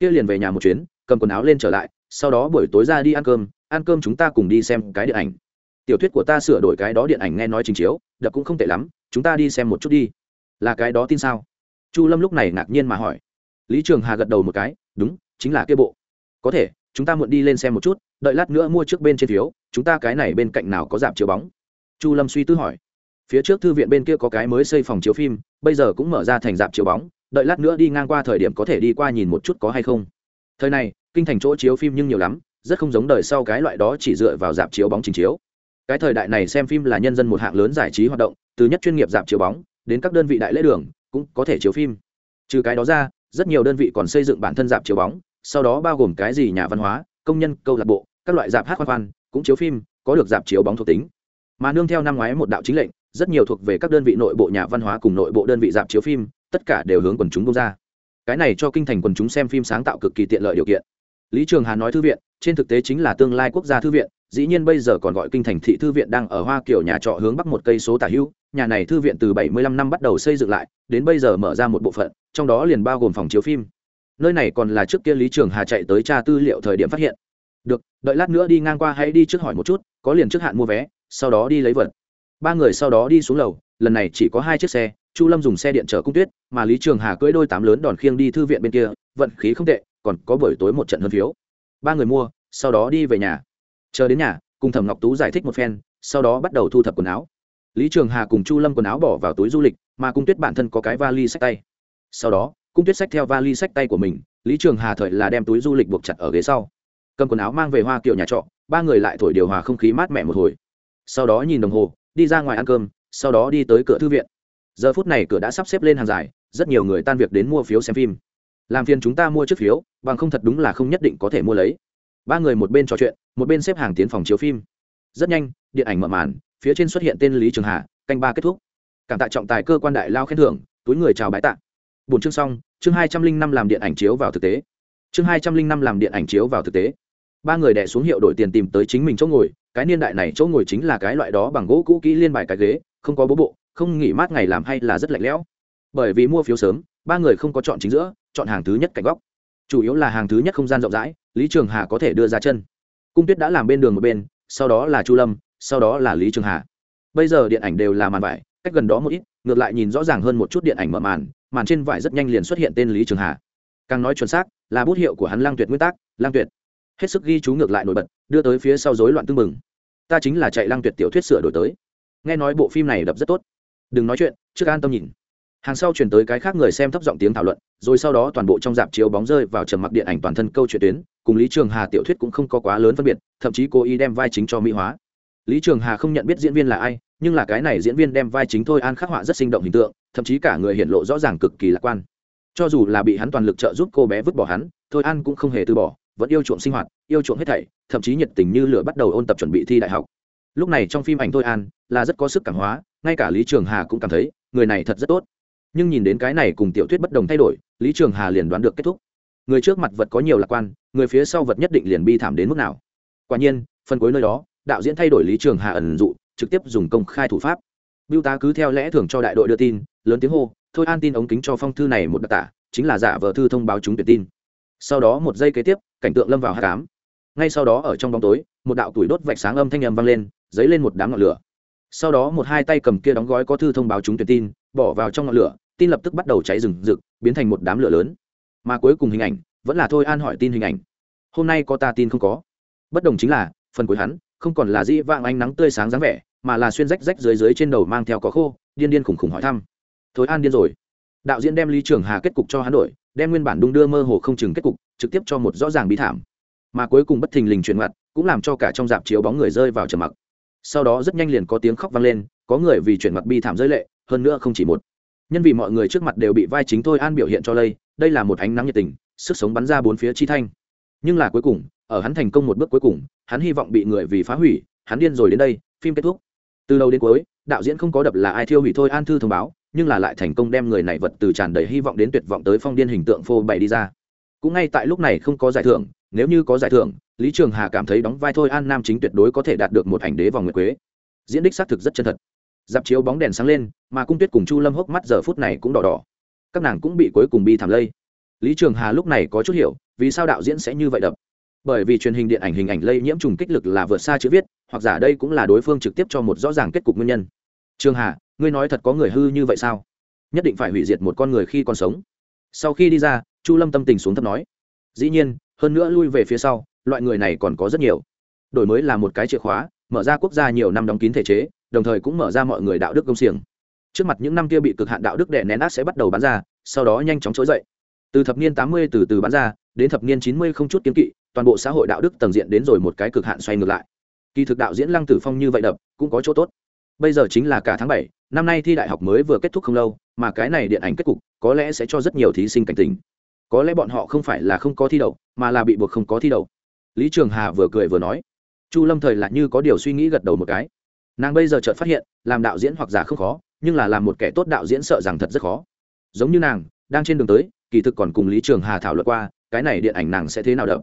Kia liền về nhà một chuyến, cầm quần áo lên trở lại, sau đó buổi tối ra đi ăn cơm ăn cơm chúng ta cùng đi xem cái điện ảnh. Tiểu thuyết của ta sửa đổi cái đó điện ảnh nghe nói trình chiếu, đập cũng không tệ lắm, chúng ta đi xem một chút đi. Là cái đó tin sao? Chu lâm lúc này ngạc nhiên mà hỏi. Lý trường hà gật đầu một cái, đúng, chính là kia bộ. Có thể, chúng ta muộn đi lên xem một chút, đợi lát nữa mua trước bên trên phiếu, chúng ta cái này bên cạnh nào có dạp chiếu bóng chu lâm suy tư hỏi. Phía trước thư viện bên kia có cái mới xây phòng chiếu phim, bây giờ cũng mở ra thành dạp chiếu bóng, đợi lát nữa đi ngang qua thời điểm có thể đi qua nhìn một chút có hay không. Thời này, kinh thành chỗ chiếu phim nhưng nhiều lắm, rất không giống đời sau cái loại đó chỉ dựa vào dạp chiếu bóng trình chiếu. Cái thời đại này xem phim là nhân dân một hạng lớn giải trí hoạt động, từ nhất chuyên nghiệp dạp chiếu bóng, đến các đơn vị đại lễ đường, cũng có thể chiếu phim. Trừ cái đó ra, rất nhiều đơn vị còn xây dựng bản thân dạp chiếu bóng, sau đó bao gồm cái gì nhà văn hóa, công nhân, câu lạc bộ, các loại dạp hát khoan khoan, cũng chiếu phim, có được dạp chiếu bóng thuộc tính mà nương theo năm ngoái một đạo chính lệnh, rất nhiều thuộc về các đơn vị nội bộ nhà văn hóa cùng nội bộ đơn vị dạp chiếu phim, tất cả đều hướng quần chúng công ra. Cái này cho kinh thành quần chúng xem phim sáng tạo cực kỳ tiện lợi điều kiện. Lý trường hà nói thư viện, trên thực tế chính là tương lai quốc gia thư viện, dĩ nhiên bây giờ còn gọi kinh thành thị thư viện đang ở hoa kiểu nhà trọ hướng bắc một cây số tả hữu, nhà này thư viện từ 75 năm bắt đầu xây dựng lại, đến bây giờ mở ra một bộ phận, trong đó liền bao gồm phòng chiếu phim. Nơi này còn là trước kia lý trường hà chạy tới tra tư liệu thời điểm phát hiện. Được, đợi lát nữa đi ngang qua hãy đi trước hỏi một chút, có liền trước hạn mua vé sau đó đi lấy vật. Ba người sau đó đi xuống lầu, lần này chỉ có hai chiếc xe, chu lâm dùng xe điện chở cung tuyết, mà lý trường hà cưỡi đôi tám lớn đòn khiêng đi thư viện bên kia, vận khí không tệ, còn có buổi tối một trận hơn phiếu. Ba người mua, sau đó đi về nhà. Chờ đến nhà, cùng thẩm ngọc tú giải thích một phen, sau đó bắt đầu thu thập quần áo. Lý trường hà cùng chu lâm quần áo bỏ vào túi du lịch, mà cung tuyết bản thân có cái vali sách tay. Sau đó, cung tuyết sách theo vali sách tay của mình, lý trường hà thời là đem túi du lịch buộc chặt ở ghế sau. Cầm quần áo mang về hoa kiệu nhà trọ, ba người lại thổi điều hòa không khí mát mẻ một hồi sau đó nhìn đồng hồ, đi ra ngoài ăn cơm, sau đó đi tới cửa thư viện. Giờ phút này cửa đã sắp xếp lên hàng dài, rất nhiều người tan việc đến mua phiếu xem phim. Làm phiền chúng ta mua chiếc phiếu, bằng không thật đúng là không nhất định có thể mua lấy. Ba người một bên trò chuyện, một bên xếp hàng tiến phòng chiếu phim. Rất nhanh, điện ảnh mở màn, phía trên xuất hiện tên lý trường hà, canh ba kết thúc. Cảm tạ trọng tài cơ quan đại lao khen thưởng, túi người chào bái tạ. Bốn chương xong, chương hai trăm linh năm làm điện ảnh chiếu vào thực tế. Chương hai trăm linh năm làm điện ảnh chiếu vào thực tế. Ba người đẻ xuống hiệu đổi tiền tìm tới chính mình chỗ ngồi cái niên đại này chỗ ngồi chính là cái loại đó bằng gỗ cũ kỹ liên bài cái ghế, không có bố bộ, không nghỉ mát ngày làm hay là rất lạnh lẽo. Bởi vì mua phiếu sớm, ba người không có chọn chính giữa, chọn hàng thứ nhất cạnh góc. Chủ yếu là hàng thứ nhất không gian rộng rãi, lý trường hà có thể đưa ra chân. Cung tuyết đã làm bên đường một bên, sau đó là chu lâm, sau đó là lý trường hà. Bây giờ điện ảnh đều là màn vải, cách gần đó một ít, ngược lại nhìn rõ ràng hơn một chút điện ảnh mở màn màn trên vải rất nhanh liền xuất hiện tên lý trường hà. Càng nói chuẩn xác, là bút hiệu của hắn lang tuyệt nguyên tắc lang tuyệt hết sức ghi chú ngược lại nổi bật, đưa tới phía sau rối loạn tư mừng ta chính là chạy lang tuyệt tiểu thuyết sửa đổi tới. Nghe nói bộ phim này đập rất tốt. Đừng nói chuyện, trước an tâm nhìn. Hàng sau chuyển tới cái khác người xem thấp giọng tiếng thảo luận, rồi sau đó toàn bộ trong dạp chiếu bóng rơi vào trầm mặc điện ảnh toàn thân câu chuyện tuyến, cùng lý trường hà tiểu thuyết cũng không có quá lớn phân biệt, thậm chí cố ý đem vai chính cho mỹ hóa. Lý trường hà không nhận biết diễn viên là ai, nhưng là cái này diễn viên đem vai chính thôi an khắc họa rất sinh động hình tượng, thậm chí cả người hiện lộ rõ ràng cực kỳ lạc quan. Cho dù là bị hắn toàn lực trợ giúp cô bé vứt bỏ hắn, thôi an cũng không hề từ bỏ vẫn yêu chuộng sinh hoạt, yêu chuộng hết thảy, thậm chí nhiệt tình như lửa bắt đầu ôn tập chuẩn bị thi đại học. Lúc này trong phim ảnh thôi an là rất có sức cảm hóa, ngay cả lý trường hà cũng cảm thấy, người này thật rất tốt. Nhưng nhìn đến cái này cùng tiểu thuyết bất đồng thay đổi, lý trường hà liền đoán được kết thúc. Người trước mặt vật có nhiều lạc quan, người phía sau vật nhất định liền bi thảm đến mức nào. Quả nhiên, phần cuối nơi đó, đạo diễn thay đổi lý trường hà ẩn dụ, trực tiếp dùng công khai thủ pháp. Biêu tá cứ theo lẽ thường cho đại đội đưa tin, lớn tiếng hô, thôi an tin ống kính cho phong thư này một đặc tả, chính là giả vờ thư thông báo chúng tuyển tin sau đó một giây kế tiếp, cảnh tượng lâm vào hát cám. Ngay sau đó ở trong bóng tối, một đạo tuổi đốt vạch sáng âm thanh ầm vang lên, dấy lên một đám ngọn lửa. Sau đó một hai tay cầm kia đóng gói có thư thông báo chúng tuyển tin, bỏ vào trong ngọn lửa, tin lập tức bắt đầu cháy rừng rực, biến thành một đám lửa lớn. Mà cuối cùng hình ảnh, vẫn là thôi an hỏi tin hình ảnh. Hôm nay có ta tin không có? Bất đồng chính là, phần cuối hắn, không còn là dĩ vang ánh nắng tươi sáng dáng vẻ, mà là xuyên rách rách dưới dưới trên đầu mang theo có khô, điên điên khủng khủng hỏi thăm. Thôi an điên rồi. Đạo diễn đem lý trường hà kết cục cho hắn đổi đem nguyên bản đung đưa mơ hồ không chừng kết cục trực tiếp cho một rõ ràng bí thảm. Mà cuối cùng bất thình lình chuyển mặt cũng làm cho cả trong dạp chiếu bóng người rơi vào trầm mặc. Sau đó rất nhanh liền có tiếng khóc vang lên, có người vì chuyển mặt bi thảm rơi lệ, hơn nữa không chỉ một. Nhân vì mọi người trước mặt đều bị vai chính thôi an biểu hiện cho lây, đây là một ánh nắng nhiệt tình, sức sống bắn ra bốn phía chi thanh. Nhưng là cuối cùng, ở hắn thành công một bước cuối cùng, hắn hy vọng bị người vì phá hủy, hắn điên rồi đến đây, phim kết thúc. Từ đầu đến cuối, đạo diễn không có đập là ai thiêu hủy thôi an thư thông báo nhưng là lại thành công đem người này vật từ tràn đầy hy vọng đến tuyệt vọng tới phong điên hình tượng phô bày đi ra. Cũng ngay tại lúc này không có giải thưởng, nếu như có giải thưởng, lý trường hà cảm thấy đóng vai thôi an nam chính tuyệt đối có thể đạt được một ảnh đế vòng nguyệt quế. Diễn đích xác thực rất chân thật. Dạp chiếu bóng đèn sáng lên, mà cung tuyết cùng chu lâm hốc mắt giờ phút này cũng đỏ đỏ. Các nàng cũng bị cuối cùng bi thảm lây. Lý trường hà lúc này có chút hiểu, vì sao đạo diễn sẽ như vậy đập. Bởi vì truyền hình điện ảnh hình ảnh lây nhiễm trùng kích lực là vượt xa chữ viết, hoặc giả đây cũng là đối phương trực tiếp cho một rõ ràng kết cục nguyên nhân. Trường hà ngươi nói thật có người hư như vậy sao? Nhất định phải hủy diệt một con người khi còn sống. Sau khi đi ra, chu lâm tâm tình xuống thấp nói, dĩ nhiên, hơn nữa lui về phía sau, loại người này còn có rất nhiều. Đổi mới là một cái chìa khóa, mở ra quốc gia nhiều năm đóng kín thể chế, đồng thời cũng mở ra mọi người đạo đức công xiềng. Trước mặt những năm kia bị cực hạn đạo đức đè nén át sẽ bắt đầu bán ra, sau đó nhanh chóng trỗi dậy. Từ thập niên tám mươi từ từ bán ra, đến thập niên chín mươi không chút kiếm kỵ, toàn bộ xã hội đạo đức tầng diện đến rồi một cái cực hạn xoay ngược lại. Kỳ thực đạo diễn lăng tử phong như vậy đập, cũng có chỗ tốt. Bây giờ chính là cả tháng bảy năm nay thi đại học mới vừa kết thúc không lâu, mà cái này điện ảnh kết cục có lẽ sẽ cho rất nhiều thí sinh cảnh tình có lẽ bọn họ không phải là không có thi đậu, mà là bị buộc không có thi đậu. Lý trường hà vừa cười vừa nói. Chu lâm thời lại như có điều suy nghĩ gật đầu một cái. Nàng bây giờ chợt phát hiện, làm đạo diễn hoặc giả không khó, nhưng là làm một kẻ tốt đạo diễn sợ rằng thật rất khó. Giống như nàng, đang trên đường tới, kỳ thực còn cùng lý trường hà thảo luận qua, cái này điện ảnh nàng sẽ thế nào đậm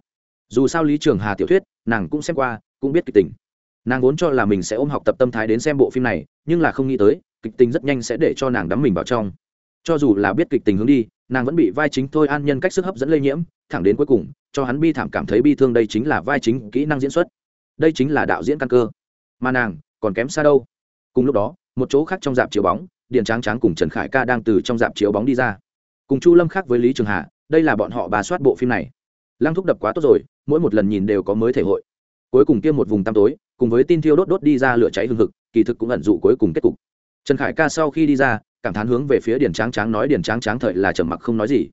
dù sao lý trường hà tiểu thuyết, nàng cũng xem qua, cũng biết kịch tình. Nàng vốn cho là mình sẽ ôm học tập tâm thái đến xem bộ phim này, nhưng là không nghĩ tới kịch tình rất nhanh sẽ để cho nàng đắm mình vào trong. Cho dù là biết kịch tình hướng đi nàng vẫn bị vai chính thôi an nhân cách sức hấp dẫn lây nhiễm thẳng đến cuối cùng cho hắn bi thảm cảm thấy bi thương đây chính là vai chính kỹ năng diễn xuất. Đây chính là đạo diễn căn cơ. Mà nàng còn kém xa đâu. Cùng lúc đó một chỗ khác trong dạp chiếu bóng điện tráng tráng cùng trần khải ca đang từ trong dạp chiếu bóng đi ra. Cùng chu lâm khác với lý trường Hạ, đây là bọn họ bà soát bộ phim này. Lăng thúc đập quá tốt rồi mỗi một lần nhìn đều có mới thể hội. Cuối cùng kia một vùng tăm tối cùng với tin thiêu đốt đốt đi ra lửa cháy hương hực kỳ thực cũng ẩn dụ cuối cùng kết cục trần khải ca sau khi đi ra, cảm thán hướng về phía điền tráng tráng nói, điền tráng tráng thời là trầm mặc không nói gì.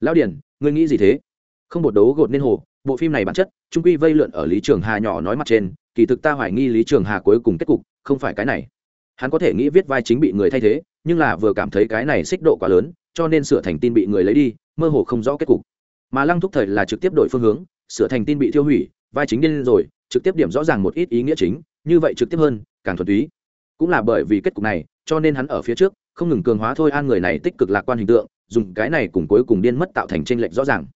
Lão điền, ngươi nghĩ gì thế? Không bột đấu gột nên hồ, bộ phim này bản chất, trung quy vây lượn ở lý trường hà nhỏ nói mặt trên, kỳ thực ta hoài nghi lý trường hà cuối cùng kết cục, không phải cái này. Hắn có thể nghĩ viết vai chính bị người thay thế, nhưng là vừa cảm thấy cái này xích độ quá lớn, cho nên sửa thành tin bị người lấy đi, mơ hồ không rõ kết cục. Mà lăng thúc thời là trực tiếp đổi phương hướng, sửa thành tin bị tiêu hủy, vai chính điên rồi, trực tiếp điểm rõ ràng một ít ý nghĩa chính, như vậy trực tiếp hơn, càng thuần túy cũng là bởi vì kết cục này, cho nên hắn ở phía trước, không ngừng cường hóa thôi an người này tích cực lạc quan hình tượng, dùng cái này cùng cuối cùng điên mất tạo thành tranh lệch rõ ràng.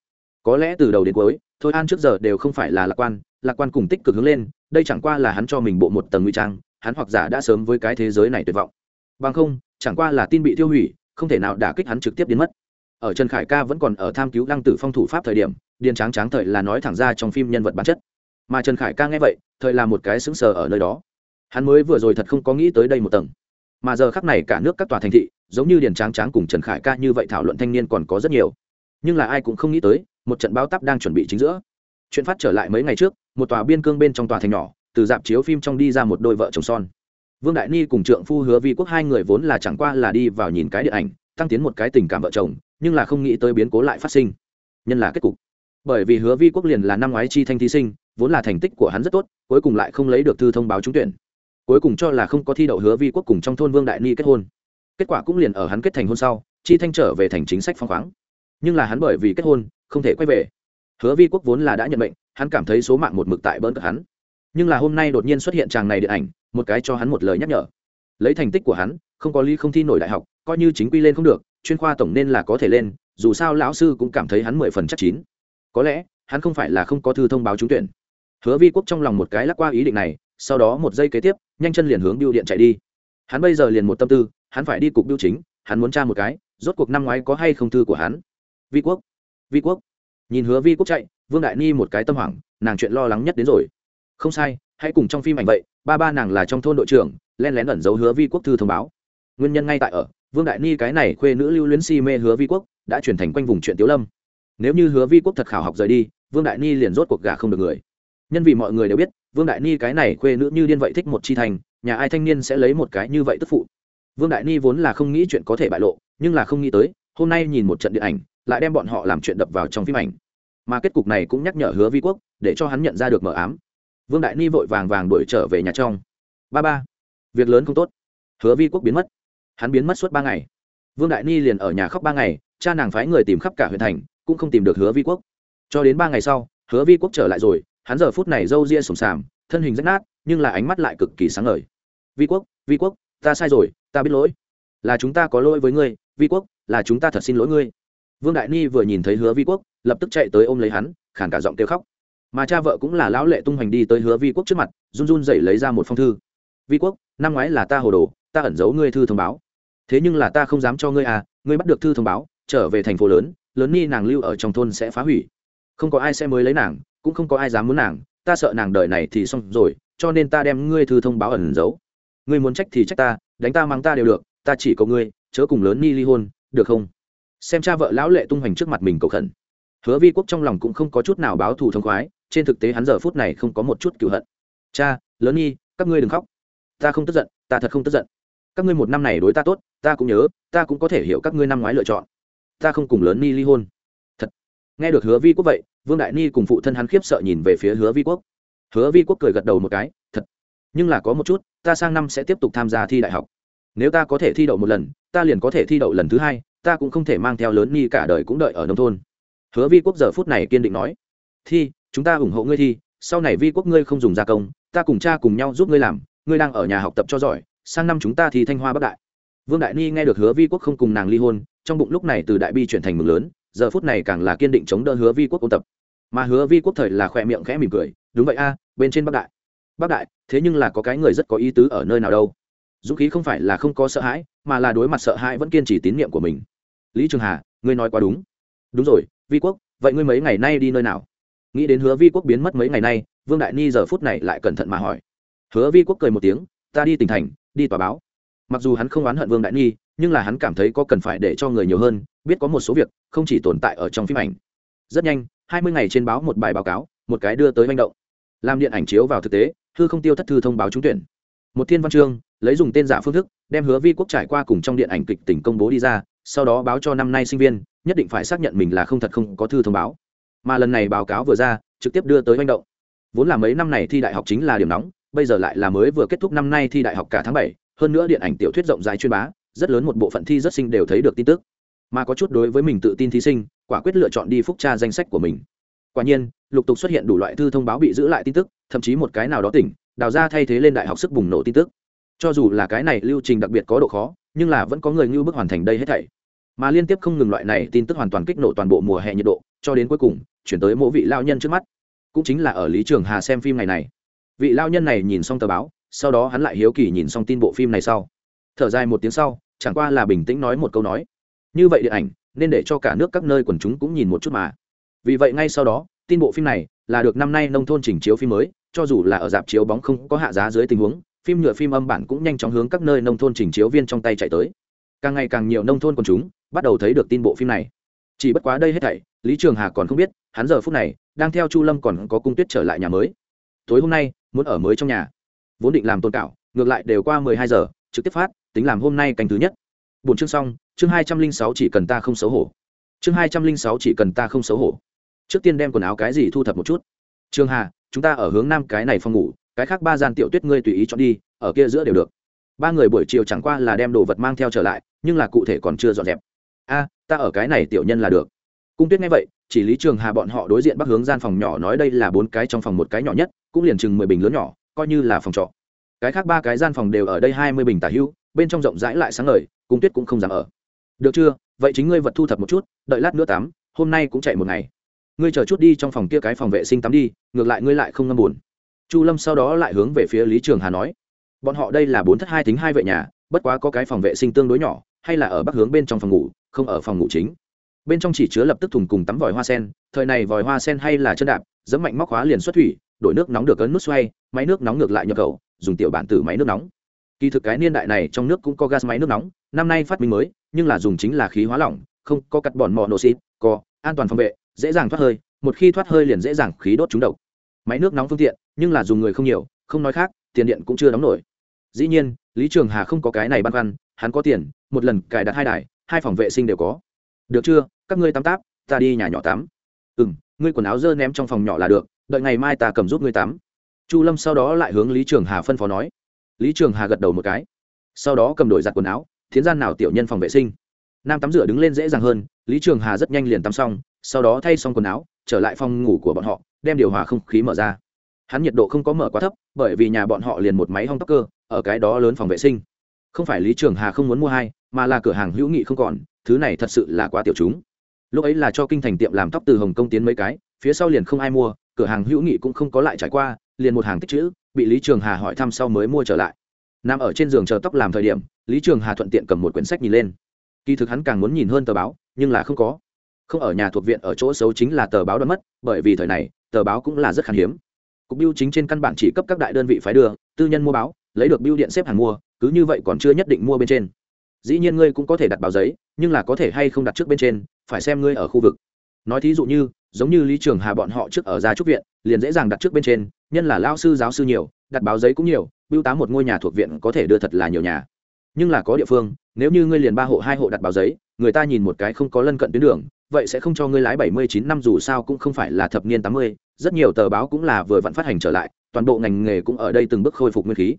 Có lẽ từ đầu đến cuối, thôi an trước giờ đều không phải là lạc quan lạc quan cùng tích cực hướng lên, đây chẳng qua là hắn cho mình bộ một tầng nguy trang, hắn hoặc giả đã sớm với cái thế giới này tuyệt vọng. Bằng không, chẳng qua là tin bị tiêu hủy, không thể nào đả kích hắn trực tiếp biến mất. Ở trần khải ca vẫn còn ở tham cứu lăng tử phong thủ pháp thời điểm, điền tráng tráng thời là nói thẳng ra trong phim nhân vật bản chất. Mà trần khải ca nghe vậy, thời là một cái sững sờ ở nơi đó hắn mới vừa rồi thật không có nghĩ tới đây một tầng. Mà giờ khắc này cả nước các tòa thành thị, giống như điền tráng tráng cùng trần khải ca như vậy thảo luận thanh niên còn có rất nhiều. Nhưng là ai cũng không nghĩ tới, một trận báo tắp đang chuẩn bị chính giữa. Chuyện phát trở lại mấy ngày trước, một tòa biên cương bên trong tòa thành nhỏ, từ dạp chiếu phim trong đi ra một đôi vợ chồng son. Vương đại ni cùng trượng phu hứa vi quốc hai người vốn là chẳng qua là đi vào nhìn cái điện ảnh, tăng tiến một cái tình cảm vợ chồng, nhưng là không nghĩ tới biến cố lại phát sinh. Nhân là kết cục. Bởi vì hứa vi quốc liền là năm ngoái chi thanh thí sinh, vốn là thành tích của hắn rất tốt, cuối cùng lại không lấy được thư thông báo trúng tuyển cuối cùng cho là không có thi đậu hứa vi quốc cùng trong thôn vương đại ni kết hôn. Kết quả cũng liền ở hắn kết thành hôn sau, chi thanh trở về thành chính sách phong khoáng. Nhưng là hắn bởi vì kết hôn, không thể quay về. Hứa vi quốc vốn là đã nhận bệnh hắn cảm thấy số mạng một mực tại bỡn cợt hắn. Nhưng là hôm nay đột nhiên xuất hiện chàng này điện ảnh, một cái cho hắn một lời nhắc nhở. Lấy thành tích của hắn, không có ly không thi nổi đại học, coi như chính quy lên không được, chuyên khoa tổng nên là có thể lên, dù sao lão sư cũng cảm thấy hắn mười phần chắc chín. Có lẽ, hắn không phải là không có thư thông báo trúng tuyển. Hứa vi quốc trong lòng một cái lắc qua ý định này sau đó một giây kế tiếp, nhanh chân liền hướng biêu điện chạy đi. Hắn bây giờ liền một tâm tư, hắn phải đi cục biêu chính, hắn muốn tra một cái, rốt cuộc năm ngoái có hay không thư của hắn. Vi quốc vi quốc. Nhìn hứa vi quốc chạy, vương đại ni một cái tâm hoảng, nàng chuyện lo lắng nhất đến rồi. Không sai, hãy cùng trong phim ảnh vậy, ba ba nàng là trong thôn đội trưởng len lén ẩn giấu hứa vi quốc thư thông báo. Nguyên nhân ngay tại ở, vương đại ni cái này khuê nữ lưu luyến si mê hứa vi quốc, đã chuyển thành quanh vùng chuyện tiếu lâm. Nếu như hứa vi quốc thật khảo học rời đi, vương đại ni liền rốt cuộc gà không được người nhân vì mọi người đều biết, vương đại ni cái này khuê nữ như điên vậy thích một chi thành, nhà ai thanh niên sẽ lấy một cái như vậy tức phụ. Vương đại ni vốn là không nghĩ chuyện có thể bại lộ, nhưng là không nghĩ tới, hôm nay nhìn một trận điện ảnh, lại đem bọn họ làm chuyện đập vào trong phim ảnh. Mà kết cục này cũng nhắc nhở hứa vi quốc, để cho hắn nhận ra được mờ ám. Vương đại ni vội vàng vàng đuổi trở về nhà trong. Ba ba, việc lớn không tốt. Hứa vi quốc biến mất. Hắn biến mất suốt ba ngày. Vương đại ni liền ở nhà khóc ba ngày, cha nàng phái người tìm khắp cả huyện thành, cũng không tìm được hứa vi quốc. Cho đến ba ngày sau, hứa vi quốc trở lại rồi hắn giờ phút này râu ria sùng sàm, thân hình rách nát, nhưng là ánh mắt lại cực kỳ sáng ngời. Vi quốc vi quốc, ta sai rồi, ta biết lỗi. Là chúng ta có lỗi với ngươi, vi quốc, là chúng ta thật xin lỗi ngươi. Vương đại ni vừa nhìn thấy hứa vi quốc, lập tức chạy tới ôm lấy hắn khản cả giọng kêu khóc. Mà cha vợ cũng là lão lệ tung hoành đi tới hứa vi quốc trước mặt, run run dậy lấy ra một phong thư. Vi quốc, năm ngoái là ta hồ đồ, ta ẩn giấu ngươi thư thông báo. Thế nhưng là ta không dám cho ngươi à ngươi bắt được thư thông báo, trở về thành phố lớn lớn ni nàng lưu ở trong thôn sẽ phá hủy. Không có ai sẽ mới lấy nàng cũng không có ai dám muốn nàng, ta sợ nàng đời này thì xong rồi, cho nên ta đem ngươi thư thông báo ẩn giấu. Ngươi muốn trách thì trách ta, đánh ta mang ta đều được, ta chỉ có ngươi, chớ cùng lớn ni ly hôn, được không? Xem cha vợ lão lệ tung hoành trước mặt mình cầu khẩn. Hứa vi quốc trong lòng cũng không có chút nào báo thù thông khoái, trên thực tế hắn giờ phút này không có một chút cựu hận. Cha, lớn nhi các ngươi đừng khóc. Ta không tức giận, ta thật không tức giận. Các ngươi một năm này đối ta tốt, ta cũng nhớ, ta cũng có thể hiểu các ngươi năm ngoái lựa chọn. Ta không cùng lớn ni ly hôn. Thật. Nghe được hứa vi quốc vậy vương đại ni cùng phụ thân hắn khiếp sợ nhìn về phía hứa vi quốc. Hứa vi quốc cười gật đầu một cái, thật, nhưng là có một chút, ta sang năm sẽ tiếp tục tham gia thi đại học. Nếu ta có thể thi đậu một lần, ta liền có thể thi đậu lần thứ hai, ta cũng không thể mang theo lớn ni cả đời cũng đợi ở nông thôn. Hứa vi quốc giờ phút này kiên định nói, thi, chúng ta ủng hộ ngươi thi, sau này vi quốc ngươi không dùng gia công, ta cùng cha cùng nhau giúp ngươi làm, ngươi đang ở nhà học tập cho giỏi, sang năm chúng ta thì thanh hoa bắc đại. Vương đại ni nghe được hứa vi quốc không cùng nàng ly hôn, trong bụng lúc này từ đại bi chuyển thành mừng lớn giờ phút này càng là kiên định chống đỡ hứa vi quốc ôn tập. Mà hứa vi quốc thời là khỏe miệng khẽ mỉm cười, đúng vậy a, bên trên bắc đại. Bắc đại, thế nhưng là có cái người rất có ý tứ ở nơi nào đâu. Dũng khí không phải là không có sợ hãi, mà là đối mặt sợ hãi vẫn kiên trì tín nhiệm của mình. Lý trường hà, ngươi nói quá đúng. Đúng rồi, vi quốc, vậy ngươi mấy ngày nay đi nơi nào? Nghĩ đến hứa vi quốc biến mất mấy ngày nay, vương đại ni giờ phút này lại cẩn thận mà hỏi. Hứa vi quốc cười một tiếng, ta đi tỉnh thành, đi tòa báo mặc dù hắn không oán hận vương đại nghi nhưng là hắn cảm thấy có cần phải để cho người nhiều hơn, biết có một số việc không chỉ tồn tại ở trong phim ảnh. Rất nhanh, hai mươi ngày trên báo một bài báo cáo, một cái đưa tới manh động. Làm điện ảnh chiếu vào thực tế thư không tiêu thất thư thông báo trúng tuyển. Một thiên văn chương, lấy dùng tên giả phương thức, đem hứa vi quốc trải qua cùng trong điện ảnh kịch tỉnh công bố đi ra, sau đó báo cho năm nay sinh viên, nhất định phải xác nhận mình là không thật không có thư thông báo. Mà lần này báo cáo vừa ra, trực tiếp đưa tới manh động. Vốn là mấy năm này thi đại học chính là điểm nóng, bây giờ lại là mới vừa kết thúc năm nay thi đại học cả tháng bảy hơn nữa điện ảnh tiểu thuyết rộng rãi chuyên bá, rất lớn một bộ phận thi rất sinh đều thấy được tin tức. Mà có chút đối với mình tự tin thí sinh, quả quyết lựa chọn đi phúc tra danh sách của mình. Quả nhiên, lục tục xuất hiện đủ loại thư thông báo bị giữ lại tin tức, thậm chí một cái nào đó tỉnh, đào ra thay thế lên đại học sức bùng nổ tin tức. Cho dù là cái này lưu trình đặc biệt có độ khó, nhưng là vẫn có người ngưu bức hoàn thành đây hết thảy. Mà liên tiếp không ngừng loại này tin tức hoàn toàn kích nổ toàn bộ mùa hè nhiệt độ, cho đến cuối cùng, chuyển tới mỗi vị lao nhân trước mắt. Cũng chính là ở lý trường hà xem phim ngày này. Vị lao nhân này nhìn xong tờ báo sau đó hắn lại hiếu kỳ nhìn xong tin bộ phim này sau. Thở dài một tiếng sau, chẳng qua là bình tĩnh nói một câu nói. Như vậy điện ảnh, nên để cho cả nước các nơi quần chúng cũng nhìn một chút mà. Vì vậy ngay sau đó, tin bộ phim này là được năm nay nông thôn chỉnh chiếu phim mới, cho dù là ở dạp chiếu bóng không có hạ giá dưới tình huống, phim nhựa phim âm bản cũng nhanh chóng hướng các nơi nông thôn chỉnh chiếu viên trong tay chạy tới. Càng ngày càng nhiều nông thôn quần chúng bắt đầu thấy được tin bộ phim này. Chỉ bất quá đây hết thảy, lý trường hà còn không biết, hắn giờ phút này đang theo chu lâm còn có cung tuyết trở lại nhà mới. Tối hôm nay, muốn ở mới trong nhà vốn định làm tôn cảo, ngược lại đều qua mười hai giờ, trực tiếp phát, tính làm hôm nay canh thứ nhất. Bốn chương xong, chương hai trăm linh sáu chỉ cần ta không xấu hổ. Chương hai trăm linh sáu chỉ cần ta không xấu hổ. Trước tiên đem quần áo cái gì thu thập một chút. Trường hà, chúng ta ở hướng nam cái này phòng ngủ, cái khác ba gian tiểu tuyết ngươi tùy ý chọn đi, ở kia giữa đều được. Ba người buổi chiều chẳng qua là đem đồ vật mang theo trở lại, nhưng là cụ thể còn chưa dọn dẹp. A, ta ở cái này tiểu nhân là được. Cung tuyết nghe vậy, chỉ lý trường hà bọn họ đối diện bắc hướng gian phòng nhỏ nói đây là bốn cái trong phòng một cái nhỏ nhất, cũng liền chừng mười bình lớn nhỏ coi như là phòng trọ. Cái khác ba cái gian phòng đều ở đây hai mươi bình tả hữu bên trong rộng rãi lại sáng ngời cung tuyết cũng không dám ở. Được chưa? Vậy chính ngươi vật thu thập một chút, đợi lát nữa tắm, hôm nay cũng chạy một ngày. Ngươi chờ chút đi trong phòng kia cái phòng vệ sinh tắm đi, ngược lại ngươi lại không ngâm buồn. Chu lâm sau đó lại hướng về phía lý trường hà nói, bọn họ đây là bốn thất hai tính hai vệ nhà, bất quá có cái phòng vệ sinh tương đối nhỏ, hay là ở bắc hướng bên trong phòng ngủ, không ở phòng ngủ chính. Bên trong chỉ chứa lập tức thùng cùng tắm vòi hoa sen, thời này vòi hoa sen hay là chân đạp dẫm mạnh móc khóa liền xuất thủy đổi nước nóng được ấn nút xoay, máy nước nóng ngược lại nhập khẩu, dùng tiểu bản tử máy nước nóng. Kỳ thực cái niên đại này trong nước cũng có gas máy nước nóng, năm nay phát minh mới, nhưng là dùng chính là khí hóa lỏng, không có cắt bọn mò nổ xịt, có an toàn phòng vệ, dễ dàng thoát hơi, một khi thoát hơi liền dễ dàng khí đốt trúng độc. Máy nước nóng phương tiện, nhưng là dùng người không nhiều, không nói khác, tiền điện cũng chưa đóng nổi. Dĩ nhiên, lý trường hà không có cái này băn khoăn, hắn có tiền, một lần cài đặt hai đài, hai phòng vệ sinh đều có. Được chưa? Các ngươi tắm táp, ta đi nhà nhỏ tắm. Ừ m ngươi quần áo dơ ném trong phòng nhỏ là được đợi ngày mai ta cầm giúp ngươi tắm. Chu lâm sau đó lại hướng lý trường hà phân phó nói. Lý trường hà gật đầu một cái. Sau đó cầm đổi giặt quần áo, thiến gian nào tiểu nhân phòng vệ sinh. Nam tắm rửa đứng lên dễ dàng hơn, lý trường hà rất nhanh liền tắm xong, sau đó thay xong quần áo, trở lại phòng ngủ của bọn họ, đem điều hòa không khí mở ra. Hắn nhiệt độ không có mở quá thấp, bởi vì nhà bọn họ liền một máy hong tóc cơ, ở cái đó lớn phòng vệ sinh. Không phải lý trường hà không muốn mua hai, mà là cửa hàng hữu nghị không còn, thứ này thật sự là quá tiểu chúng. Lúc ấy là cho kinh thành tiệm làm tóc từ hồng kông tiến mấy cái, phía sau liền không ai mua cửa hàng hữu nghị cũng không có lại trải qua, liền một hàng tích chữ, bị lý trường hà hỏi thăm sau mới mua trở lại. Nằm ở trên giường chờ tóc làm thời điểm, lý trường hà thuận tiện cầm một quyển sách nhìn lên. Kỳ thực hắn càng muốn nhìn hơn tờ báo, nhưng là không có. Không ở nhà thuộc viện ở chỗ xấu chính là tờ báo đã mất, bởi vì thời này, tờ báo cũng là rất khan hiếm. Cục biêu chính trên căn bản chỉ cấp các đại đơn vị phái đưa, tư nhân mua báo, lấy được biêu điện xếp hàng mua, cứ như vậy còn chưa nhất định mua bên trên. Dĩ nhiên ngươi cũng có thể đặt báo giấy, nhưng là có thể hay không đặt trước bên trên, phải xem ngươi ở khu vực. Nói thí dụ như giống như lý trường hà bọn họ trước ở gia trúc viện, liền dễ dàng đặt trước bên trên, nhân là lao sư, giáo sư nhiều, đặt báo giấy cũng nhiều, bưu tá một ngôi nhà thuộc viện có thể đưa thật là nhiều nhà. Nhưng là có địa phương, nếu như ngươi liền ba hộ, hai hộ đặt báo giấy, người ta nhìn một cái không có lân cận tuyến đường, vậy sẽ không cho ngươi lái bảy mươi chín năm dù sao cũng không phải là thập niên tám mươi, rất nhiều tờ báo cũng là vừa vặn phát hành trở lại, toàn bộ ngành nghề cũng ở đây từng bước khôi phục nguyên khí.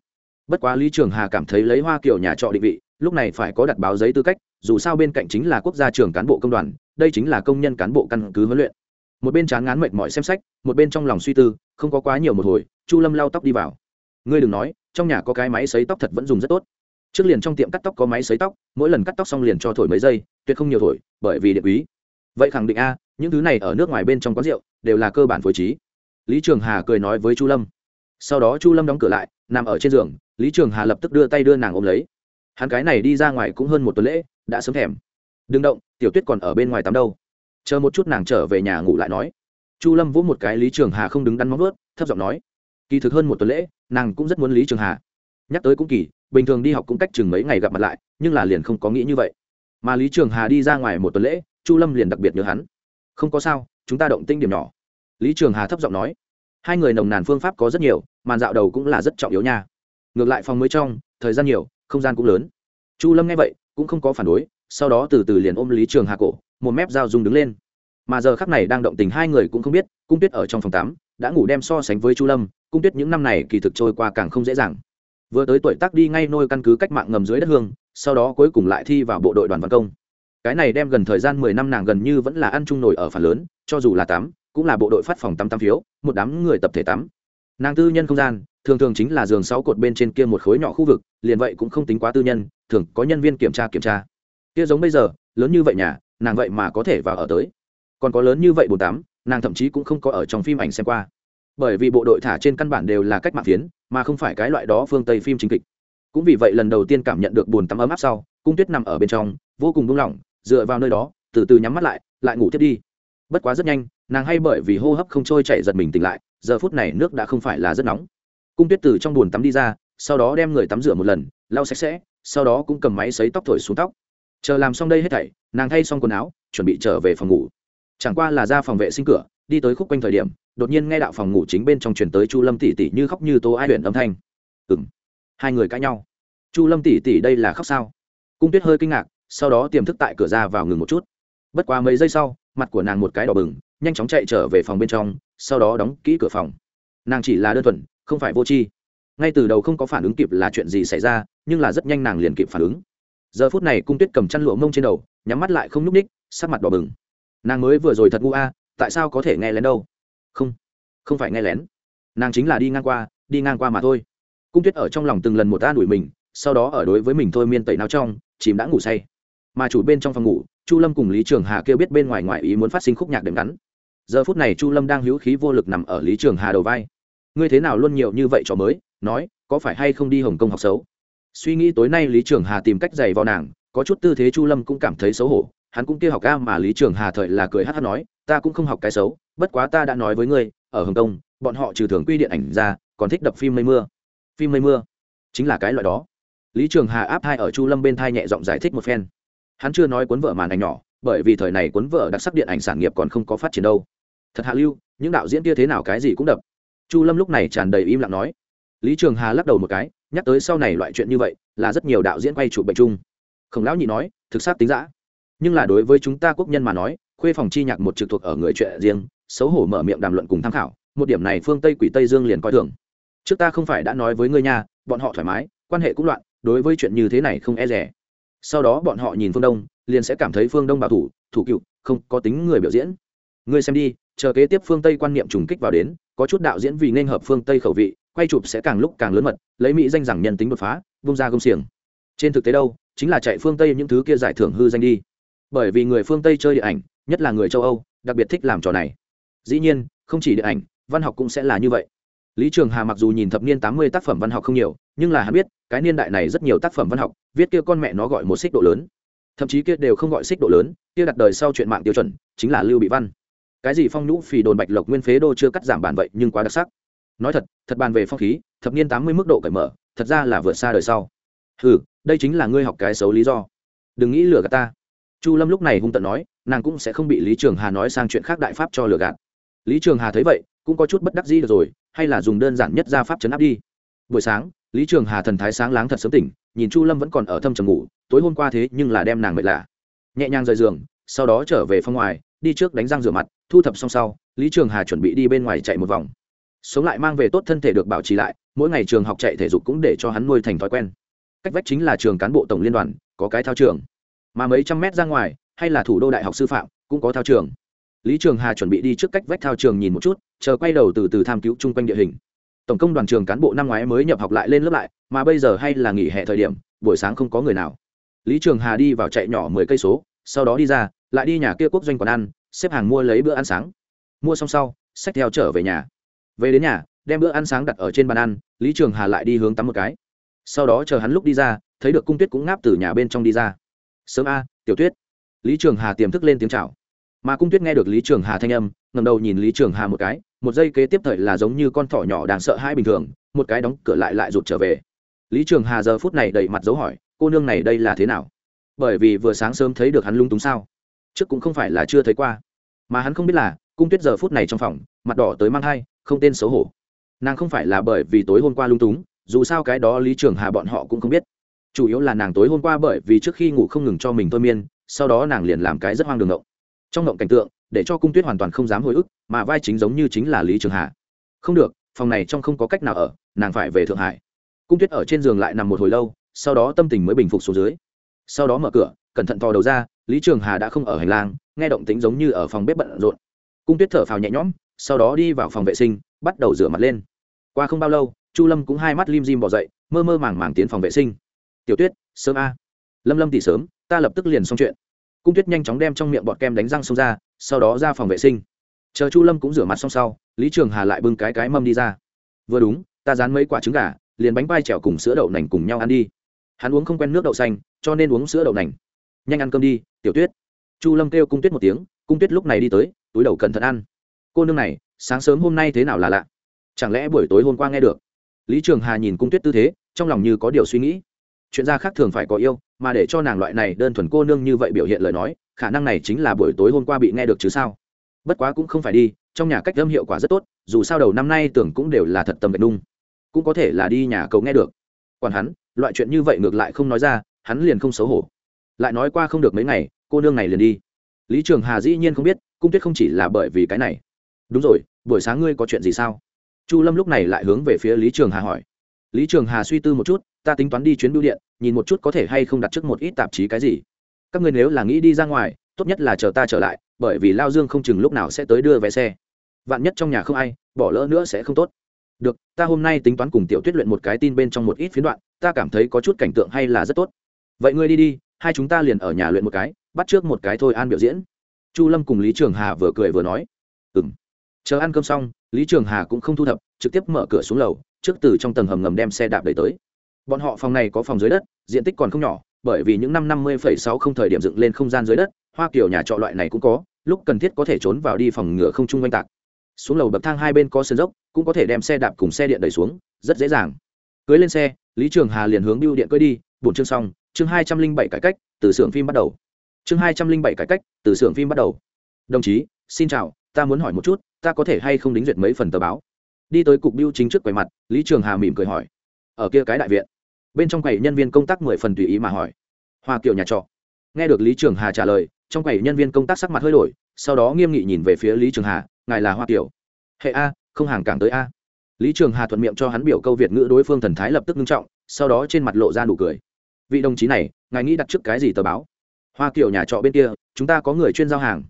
Bất quá lý trường hà cảm thấy lấy hoa kiểu nhà trọ định vị, lúc này phải có đặt báo giấy tư cách, dù sao bên cạnh chính là quốc gia trường cán bộ công đoàn, đây chính là công nhân cán bộ căn cứ huấn luyện một bên chán ngán mệt mỏi xem sách, một bên trong lòng suy tư, không có quá nhiều một hồi, chu lâm lau tóc đi vào. Ngươi đừng nói, trong nhà có cái máy xấy tóc thật vẫn dùng rất tốt. Trước liền trong tiệm cắt tóc có máy xấy tóc, mỗi lần cắt tóc xong liền cho thổi mấy giây, tuyệt không nhiều thổi, bởi vì điện quý. Vậy khẳng định a, những thứ này ở nước ngoài bên trong quán rượu đều là cơ bản phối trí. Lý trường hà cười nói với chu lâm. Sau đó chu lâm đóng cửa lại, nằm ở trên giường, lý trường hà lập tức đưa tay đưa nàng ôm lấy. Hắn cái này đi ra ngoài cũng hơn một tuần lễ, đã sớm thèm. Đừng động, tiểu tuyết còn ở bên ngoài tắm đâu chờ một chút nàng trở về nhà ngủ lại nói. Chu lâm vỗ một cái lý trường hà không đứng đắn móng vớt thấp giọng nói. Kỳ thực hơn một tuần lễ, nàng cũng rất muốn lý trường hà. Nhắc tới cũng kỳ, bình thường đi học cũng cách chừng mấy ngày gặp mặt lại, nhưng là liền không có nghĩ như vậy. Mà lý trường hà đi ra ngoài một tuần lễ, chu lâm liền đặc biệt nhớ hắn. Không có sao, chúng ta động tinh điểm nhỏ. Lý trường hà thấp giọng nói. Hai người nồng nàn phương pháp có rất nhiều, màn dạo đầu cũng là rất trọng yếu nha. Ngược lại phòng mới trong, thời gian nhiều, không gian cũng lớn. Chu lâm nghe vậy, cũng không có phản đối, sau đó từ từ liền ôm lý trường hà cổ một mép dao dung đứng lên. Mà giờ khắc này đang động tình hai người cũng không biết, cung tuyết ở trong phòng tắm, đã ngủ đem so sánh với chu lâm, cung tuyết những năm này kỳ thực trôi qua càng không dễ dàng. Vừa tới tuổi tác đi ngay nôi căn cứ cách mạng ngầm dưới đất hương, sau đó cuối cùng lại thi vào bộ đội đoàn văn công. Cái này đem gần thời gian mười năm nàng gần như vẫn là ăn chung nổi ở phần lớn, cho dù là tắm, cũng là bộ đội phát phòng tắm tắm phiếu, một đám người tập thể tắm. Nàng tư nhân không gian, thường thường chính là giường sáu cột bên trên kia một khối nhỏ khu vực, liền vậy cũng không tính quá tư nhân, thường có nhân viên kiểm tra kiểm tra. Kia giống bây giờ, lớn như vậy nhà nàng vậy mà có thể vào ở tới. Còn có lớn như vậy bồn tắm, nàng thậm chí cũng không có ở trong phim ảnh xem qua. Bởi vì bộ đội thả trên căn bản đều là cách mạng phiến, mà không phải cái loại đó phương tây phim chính kịch. Cũng vì vậy lần đầu tiên cảm nhận được bồn tắm ấm áp sau, cung tuyết nằm ở bên trong, vô cùng buông lỏng, dựa vào nơi đó, từ từ nhắm mắt lại lại ngủ tiếp đi. Bất quá rất nhanh, nàng hay bởi vì hô hấp không trôi chạy giật mình tỉnh lại, giờ phút này nước đã không phải là rất nóng. Cung tuyết từ trong bồn tắm đi ra, sau đó đem người tắm rửa một lần, lau sạch sẽ, sau đó cũng cầm máy xấy tóc thổi xuống tóc chờ làm xong đây hết thảy, nàng thay xong quần áo, chuẩn bị trở về phòng ngủ. Chẳng qua là ra phòng vệ sinh cửa, đi tới khúc quanh thời điểm, đột nhiên nghe đạo phòng ngủ chính bên trong truyền tới chu lâm tỷ tỷ như khóc như tố ai huyện âm thanh. Ừ m hai người cãi nhau. Chu lâm tỷ tỷ đây là khóc sao? Cung tuyết hơi kinh ngạc, sau đó tiềm thức tại cửa ra vào ngừng một chút. Bất quá mấy giây sau, mặt của nàng một cái đỏ bừng, nhanh chóng chạy trở về phòng bên trong, sau đó đóng kỹ cửa phòng. Nàng chỉ là đơn thuần, không phải vô tri. Ngay từ đầu không có phản ứng kịp là chuyện gì xảy ra, nhưng là rất nhanh nàng liền kịp phản ứng giờ phút này cung tuyết cầm chăn lụa mông trên đầu, nhắm mắt lại không nhúc ních sắc mặt đỏ bừng. Nàng mới vừa rồi thật ngu a, tại sao có thể nghe lén đâu? Không không phải nghe lén. Nàng chính là đi ngang qua, đi ngang qua mà thôi. Cung tuyết ở trong lòng từng lần một ta đuổi mình, sau đó ở đối với mình thôi miên tẩy nào trong, chìm đã ngủ say. Mà chủ bên trong phòng ngủ, chu lâm cùng lý trường hà kêu biết bên ngoài ngoài ý muốn phát sinh khúc nhạc đệm ngắn. Giờ phút này chu lâm đang hữu khí vô lực nằm ở lý trường hà đầu vai. Ngươi thế nào luôn nhiều như vậy cho mới, nói, có phải hay không đi hồng kông học xấu? Suy nghĩ tối nay lý trường hà tìm cách giày vào nàng, có chút tư thế chu lâm cũng cảm thấy xấu hổ. Hắn cũng kia học ca mà lý trường hà thời là cười hát hát nói, ta cũng không học cái xấu, bất quá ta đã nói với ngươi, ở hồng kông, bọn họ trừ thường quy điện ảnh ra, còn thích đập phim mây mưa. Phim mây mưa? Chính là cái loại đó. Lý trường hà áp hai ở chu lâm bên thai nhẹ giọng giải thích một phen. Hắn chưa nói cuốn vợ màn ảnh nhỏ, bởi vì thời này cuốn vợ đặc sắc điện ảnh sản nghiệp còn không có phát triển đâu. Thật hạ lưu, những đạo diễn kia thế nào cái gì cũng đập. Chu lâm lúc này tràn đầy im lặng nói lý trường hà lắc đầu một cái, nhắc tới sau này loại chuyện như vậy, là rất nhiều đạo diễn quay chụp bệnh chung. Khổng lão nhị nói, thực xác tính giã nhưng là đối với chúng ta quốc nhân mà nói, khuê phòng chi nhạc một trực thuộc ở người chuyện riêng, xấu hổ mở miệng đàm luận cùng tham khảo, một điểm này phương tây quỷ tây dương liền coi thường. Trước ta không phải đã nói với ngươi nha, bọn họ thoải mái, quan hệ cũng loạn, đối với chuyện như thế này không e rẻ. Sau đó bọn họ nhìn phương đông, liền sẽ cảm thấy phương đông bảo thủ thủ cựu, không có tính người biểu diễn. Ngươi xem đi, chờ kế tiếp phương tây quan niệm trùng kích vào đến, có chút đạo diễn vì nên hợp phương tây khẩu vị quay chụp sẽ càng lúc càng lớn mật, lấy mỹ danh rằng nhân tính đột phá, vung ra gông xiềng. Trên thực tế đâu, chính là chạy phương tây những thứ kia giải thưởng hư danh đi. Bởi vì người phương tây chơi điện ảnh, nhất là người châu âu, đặc biệt thích làm trò này. Dĩ nhiên, không chỉ điện ảnh, văn học cũng sẽ là như vậy. Lý trường hà mặc dù nhìn thập niên tám mươi tác phẩm văn học không nhiều, nhưng là hắn biết, cái niên đại này rất nhiều tác phẩm văn học, viết kia con mẹ nó gọi một xích độ lớn. Thậm chí kia đều không gọi xích độ lớn, kia đặt đời sau chuyện mạng tiêu chuẩn, chính là lưu bị văn. Cái gì phong nhũ phì đồn bạch lộc nguyên phế đô chưa cắt giảm bản vậy nhưng quá đặc sắc nói thật thật bàn về phong khí, thập niên tám mươi mức độ cởi mở, thật ra là vượt xa đời sau. Ừ đây chính là ngươi học cái xấu lý do. Đừng nghĩ lừa gạt ta. Chu lâm lúc này hung tận nói, nàng cũng sẽ không bị lý trường hà nói sang chuyện khác đại pháp cho lừa gạt. Lý trường hà thấy vậy, cũng có chút bất đắc dĩ được rồi, hay là dùng đơn giản nhất ra pháp chấn áp đi. Buổi sáng, lý trường hà thần thái sáng láng thật sớm tỉnh, nhìn chu lâm vẫn còn ở thâm trầm ngủ, tối hôm qua thế nhưng là đem nàng mệt lạ. Nhẹ nhàng rời giường, sau đó trở về phòng ngoài, đi trước đánh răng rửa mặt, thu thập xong sau, lý trường hà chuẩn bị đi bên ngoài chạy một vòng sống lại mang về tốt thân thể được bảo trì lại, mỗi ngày trường học chạy thể dục cũng để cho hắn nuôi thành thói quen. Cách vách chính là trường cán bộ tổng liên đoàn, có cái thao trường. Mà mấy trăm mét ra ngoài, hay là thủ đô đại học sư phạm, cũng có thao trường. Lý trường hà chuẩn bị đi trước cách vách thao trường nhìn một chút, chờ quay đầu từ từ tham cứu chung quanh địa hình. Tổng công đoàn trường cán bộ năm ngoái mới nhập học lại lên lớp lại, mà bây giờ hay là nghỉ hè thời điểm, buổi sáng không có người nào. Lý trường hà đi vào chạy nhỏ mười cây số, sau đó đi ra, lại đi nhà kia quốc doanh quán ăn, xếp hàng mua lấy bữa ăn sáng. Mua xong sau sách theo trở về nhà về đến nhà, đem bữa ăn sáng đặt ở trên bàn ăn, lý trường hà lại đi hướng tắm một cái. Sau đó chờ hắn lúc đi ra, thấy được cung tuyết cũng ngáp từ nhà bên trong đi ra. Sớm a, tiểu tuyết. Lý trường hà tiềm thức lên tiếng c h à o mà cung tuyết nghe được lý trường hà thanh âm ngầm đầu nhìn lý trường hà một cái, một giây kế tiếp thời là giống như con thỏ nhỏ đang sợ hai bình thường, một cái đóng cửa lại lại rụt trở về. Lý trường hà giờ phút này đầy mặt dấu hỏi, cô nương này đây là thế nào? Bởi vì vừa sáng sớm thấy được hắn lung túng sao? Trước cũng không phải là chưa thấy qua. Mà hắn không biết là, cung tuyết giờ phút này trong phòng, mặt đỏ tới mang thai không tên xấu hổ. Nàng không phải là bởi vì tối hôm qua lung túng, dù sao cái đó lý trường hà bọn họ cũng không biết. Chủ yếu là nàng tối hôm qua bởi vì trước khi ngủ không ngừng cho mình thôi miên, sau đó nàng liền làm cái rất hoang đường ngộng. Trong ngộng cảnh tượng, để cho cung tuyết hoàn toàn không dám hồi ức, mà vai chính giống như chính là lý trường hà. Không được, phòng này trong không có cách nào ở, nàng phải về thượng hải. Cung tuyết ở trên giường lại nằm một hồi lâu, sau đó tâm tình mới bình phục xuống dưới. Sau đó mở cửa, cẩn thận thò đầu ra, lý trường hà đã không ở hành lang, nghe động tính giống như ở phòng bếp bận rộn. Cung tuyết thở phào nhẹ nhõm sau đó đi vào phòng vệ sinh, bắt đầu rửa mặt lên. Qua không bao lâu, chu lâm cũng hai mắt lim dim bỏ dậy, mơ mơ màng màng tiến phòng vệ sinh. Tiểu tuyết, sớm a. Lâm lâm tỉ sớm, ta lập tức liền xong chuyện. Cung tuyết nhanh chóng đem trong miệng bọt kem đánh răng xông ra, sau đó ra phòng vệ sinh. Chờ chu lâm cũng rửa mặt xong sau, lý trường hà lại bưng cái cái mâm đi ra. Vừa đúng, ta dán mấy quả trứng gà, liền bánh pai trèo cùng sữa đậu nành cùng nhau ăn đi. Hắn uống không quen nước đậu xanh, cho nên uống sữa đậu nành. Nhanh ăn cơm đi, tiểu tuyết. Chu lâm kêu cung tuyết một tiếng, cung tuyết lúc này đi tới, túi đầu cẩn thận ăn cô nương này, sáng sớm hôm nay thế nào là lạ? Chẳng lẽ buổi tối hôm qua nghe được? Lý trường hà nhìn cung tuyết tư thế, trong lòng như có điều suy nghĩ. Chuyện gia khác thường phải có yêu, mà để cho nàng loại này đơn thuần cô nương như vậy biểu hiện lời nói, khả năng này chính là buổi tối hôm qua bị nghe được chứ sao? Bất quá cũng không phải đi, trong nhà cách âm hiệu quả rất tốt, dù sao đầu năm nay tưởng cũng đều là thật tâm gạch nung. Cũng có thể là đi nhà cầu nghe được. Còn hắn, loại chuyện như vậy ngược lại không nói ra, hắn liền không xấu hổ. Lại nói qua không được mấy ngày, cô nương này liền đi. Lý trường hà dĩ nhiên không biết, cung tuyết không chỉ là bởi vì cái này đúng rồi, buổi sáng ngươi có chuyện gì sao? Chu lâm lúc này lại hướng về phía lý trường hà hỏi. Lý trường hà suy tư một chút, ta tính toán đi chuyến bưu điện, nhìn một chút có thể hay không đặt trước một ít tạp chí cái gì. Các ngươi nếu là nghĩ đi ra ngoài, tốt nhất là chờ ta trở lại, bởi vì lao dương không chừng lúc nào sẽ tới đưa vé xe. Vạn nhất trong nhà không ai, bỏ lỡ nữa sẽ không tốt. Được, ta hôm nay tính toán cùng tiểu tuyết luyện một cái tin bên trong một ít phiến đoạn, ta cảm thấy có chút cảnh tượng hay là rất tốt. Vậy ngươi đi đi, hai chúng ta liền ở nhà luyện một cái, bắt trước một cái thôi an biểu diễn. Chu lâm cùng lý trường hà vừa cười vừa nói. Ừ m chờ ăn cơm xong, lý trường hà cũng không thu thập, trực tiếp mở cửa xuống lầu, trước từ trong tầng hầm ngầm đem xe đạp đẩy tới. Bọn họ phòng này có phòng dưới đất, diện tích còn không nhỏ, bởi vì những năm năm mươi phẩy sáu không thời điểm dựng lên không gian dưới đất, hoa kiểu nhà trọ loại này cũng có, lúc cần thiết có thể trốn vào đi phòng ngựa không chung quanh tạc. Xuống lầu bậc thang hai bên có sân dốc, cũng có thể đem xe đạp cùng xe điện đẩy xuống, rất dễ dàng. Cưới lên xe, lý trường hà liền hướng biêu điện cưới đi bổn chương xong, chương hai trăm linh bảy cải cách, từ xưởng phim bắt đầu. Chương hai trăm linh bảy cải cách, từ xưởng phim bắt đầu. Đồng chí, xin chào ta muốn hỏi một chút, ta có thể hay không đính duyệt mấy phần tờ báo? Đi tới cục biêu chính trước quầy mặt, lý trường hà mỉm cười hỏi. Ở kia cái đại viện, bên trong quầy nhân viên công tác mười phần tùy ý mà hỏi. Hoa kiều nhà trọ. Nghe được lý trường hà trả lời, trong quầy nhân viên công tác sắc mặt hơi đổi, sau đó nghiêm nghị nhìn về phía lý trường hà, ngài là hoa kiều hệ a, không hàng cảng tới a. Lý trường hà thuận miệng cho hắn biểu câu việt ngữ đối phương thần thái lập tức nghiêm trọng, sau đó trên mặt lộ ra nụ cười. Vị đồng chí này, ngài nghĩ đặt trước cái gì tờ báo? Hoa kiều nhà trọ bên kia, chúng ta có người chuyên giao hàng.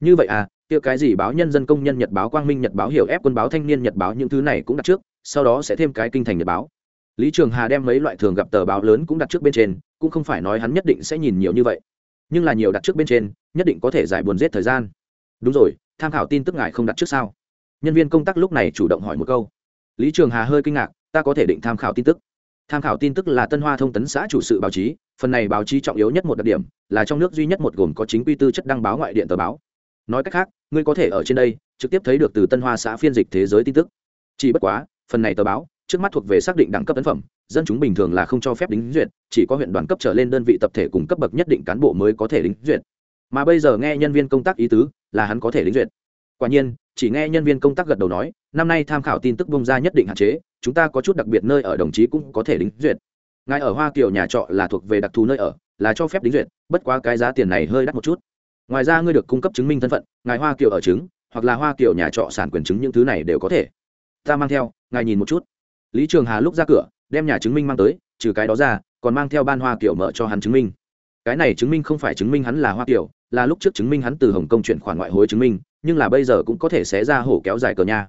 Như vậy à kia cái gì báo nhân dân công nhân nhật báo, quang minh nhật báo, hiểu ép quân báo, thanh niên nhật báo, những thứ này cũng đặt trước, sau đó sẽ thêm cái kinh thành nhật báo. Lý trường hà đem mấy loại thường gặp tờ báo lớn cũng đặt trước bên trên, cũng không phải nói hắn nhất định sẽ nhìn nhiều như vậy. Nhưng là nhiều đặt trước bên trên, nhất định có thể giải buồn giết thời gian. Đúng rồi, tham khảo tin tức ngài không đặt trước sao? Nhân viên công tác lúc này chủ động hỏi một câu. Lý trường hà hơi kinh ngạc, ta có thể định tham khảo tin tức. Tham khảo tin tức là tân hoa thông tấn xã chủ sự báo chí, phần này báo chí trọng yếu nhất một đặc điểm, là trong nước duy nhất một gồm có chính quy tư chất đăng báo ngoại điện tờ báo nói cách khác, ngươi có thể ở trên đây, trực tiếp thấy được từ tân hoa xã phiên dịch thế giới tin tức. Chỉ bất quá, phần này tờ báo, trước mắt thuộc về xác định đẳng cấp ấn phẩm, dân chúng bình thường là không cho phép đính duyệt, chỉ có huyện đoàn cấp trở lên đơn vị tập thể cùng cấp bậc nhất định cán bộ mới có thể đính duyệt. Mà bây giờ nghe nhân viên công tác ý tứ, là hắn có thể đính duyệt. Quả nhiên, chỉ nghe nhân viên công tác gật đầu nói, năm nay tham khảo tin tức bông ra nhất định hạn chế, chúng ta có chút đặc biệt nơi ở đồng chí cũng có thể đính duyệt. Ngài ở hoa kiều nhà trọ là thuộc về đặc thù nơi ở, là cho phép đính duyệt, bất quá cái giá tiền này hơi đắt một chút ngoài ra ngươi được cung cấp chứng minh thân phận, ngài hoa kiều ở chứng hoặc là hoa kiều nhà trọ sản quyền chứng những thứ này đều có thể. Ta mang theo, ngài nhìn một chút. Lý trường hà lúc ra cửa, đem nhà chứng minh mang tới, trừ cái đó ra, còn mang theo ban hoa kiều mở cho hắn chứng minh. Cái này chứng minh không phải chứng minh hắn là hoa kiều, là lúc trước chứng minh hắn từ hồng kông chuyển khoản ngoại hối chứng minh, nhưng là bây giờ cũng có thể xé ra hổ kéo dài cờ nhà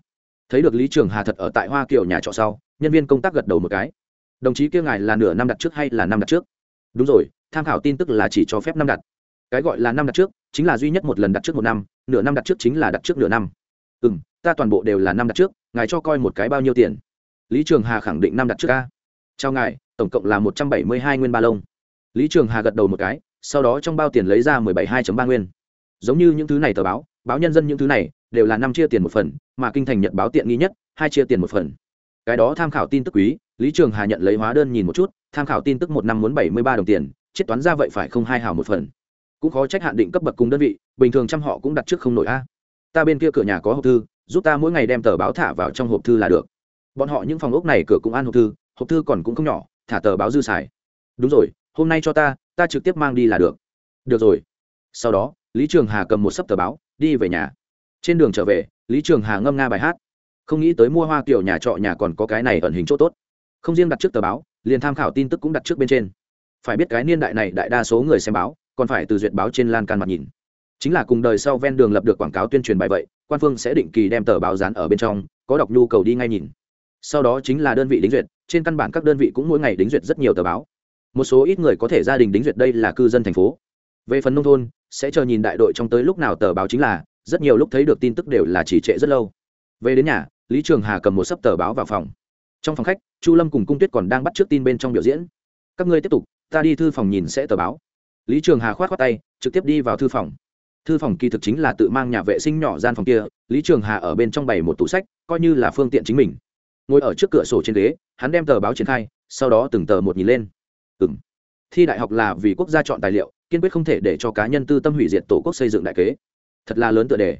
thấy được lý trường hà thật ở tại hoa kiều nhà trọ sau, nhân viên công tác gật đầu một cái. Đồng chí kia ngài là nửa năm đặt trước hay là năm đặt trước? Đúng rồi, tham khảo tin tức là chỉ cho phép năm đặt. Cái gọi là năm đặt trước chính là duy nhất một lần đặt trước một năm, nửa năm đặt trước chính là đặt trước nửa năm. Ừ m ta toàn bộ đều là năm đặt trước, ngài cho coi một cái bao nhiêu tiền? Lý trường hà khẳng định năm đặt trước ca chào ngài, tổng cộng là một trăm bảy mươi hai nguyên ba lông. Lý trường hà gật đầu một cái, sau đó trong bao tiền lấy ra mười bảy hai ba nguyên. Giống như những thứ này tờ báo báo nhân dân những thứ này, đều là năm chia tiền một phần, mà kinh thành nhật báo tiện nghi nhất, hai chia tiền một phần. Cái đó tham khảo tin tức quý, lý trường hà nhận lấy hóa đơn nhìn một chút, tham khảo tin tức một năm muốn bảy mươi ba đồng tiền chiết toán ra vậy phải không hai hào một phần cũng khó trách hạn định cấp bậc cùng đơn vị, bình thường trăm họ cũng đặt trước không nổi a. Ta bên kia cửa nhà có hộp thư, giúp ta mỗi ngày đem tờ báo thả vào trong hộp thư là được. Bọn họ những phòng ốc này cửa cũng an hộp thư hộp thư còn cũng không nhỏ, thả tờ báo dư xài. Đúng rồi, hôm nay cho ta ta trực tiếp mang đi là được. Được rồi. Sau đó, lý trường hà cầm một sấp tờ báo, đi về nhà. Trên đường trở về, lý trường hà ngâm nga bài hát. Không nghĩ tới mua hoa kiểu nhà trọ nhà còn có cái này ẩn hình chỗ tốt. Không riêng đặt trước tờ báo, liền tham khảo tin tức cũng đặt trước bên trên. Phải biết cái niên đại này đại đa số người xem báo còn phải từ duyệt báo trên lan can mặt nhìn. Chính là cùng đời sau ven đường lập được quảng cáo tuyên truyền bài vậy, quan phương sẽ định kỳ đem tờ báo dán ở bên trong, có đọc nhu cầu đi ngay nhìn. Sau đó chính là đơn vị đính duyệt, trên căn bản các đơn vị cũng mỗi ngày đính duyệt rất nhiều tờ báo. Một số ít người có thể gia đình đính duyệt đây là cư dân thành phố. Về phần nông thôn, sẽ chờ nhìn đại đội trong tới lúc nào tờ báo chính là, rất nhiều lúc thấy được tin tức đều là chỉ trệ rất lâu. Về đến nhà, lý trường hà cầm một sấp tờ báo vào phòng. Trong phòng khách, chu lâm cùng cung tuyết còn đang bắt trước tin bên trong biểu diễn. Các ngươi tiếp tục, ta đi thư phòng nhìn sẽ tờ báo lý trường hà khoát khoát tay, trực tiếp đi vào thư phòng. Thư phòng kỳ thực chính là tự mang nhà vệ sinh nhỏ gian phòng kia, lý trường hà ở bên trong bày một tủ sách, coi như là phương tiện chính mình. Ngồi ở trước cửa sổ trên ghế, hắn đem tờ báo triển khai, sau đó từng tờ một nhìn lên. Ừ m thi đại học là vì quốc gia chọn tài liệu, kiên quyết không thể để cho cá nhân tư tâm hủy diệt tổ quốc xây dựng đại kế. Thật là lớn tựa đề.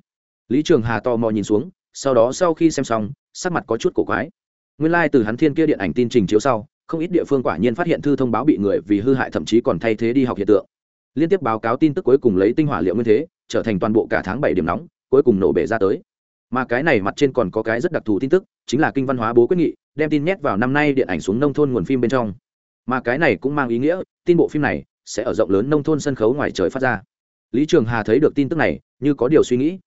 Lý trường hà to mò nhìn xuống, sau đó sau khi xem xong, sắc mặt có chút cổ quái. Nguyên lai、like、từ hắn thiên kia điện ảnh tin trình chiếu sau, không ít địa phương quả nhiên phát hiện thư thông báo bị người vì hư hại thậm chí còn thay thế đi học hiện tượng liên tiếp báo cáo tin tức cuối cùng lấy tinh hỏa liệu nguyên thế, trở thành toàn bộ cả tháng bảy điểm nóng, cuối cùng nổ bể ra tới. Mà cái này mặt trên còn có cái rất đặc thù tin tức, chính là kinh văn hóa bố quyết nghị, đem tin nhét vào năm nay điện ảnh xuống nông thôn nguồn phim bên trong. Mà cái này cũng mang ý nghĩa, tin bộ phim này sẽ ở rộng lớn nông thôn sân khấu ngoài trời phát ra. Lý trường hà thấy được tin tức này, như có điều suy nghĩ.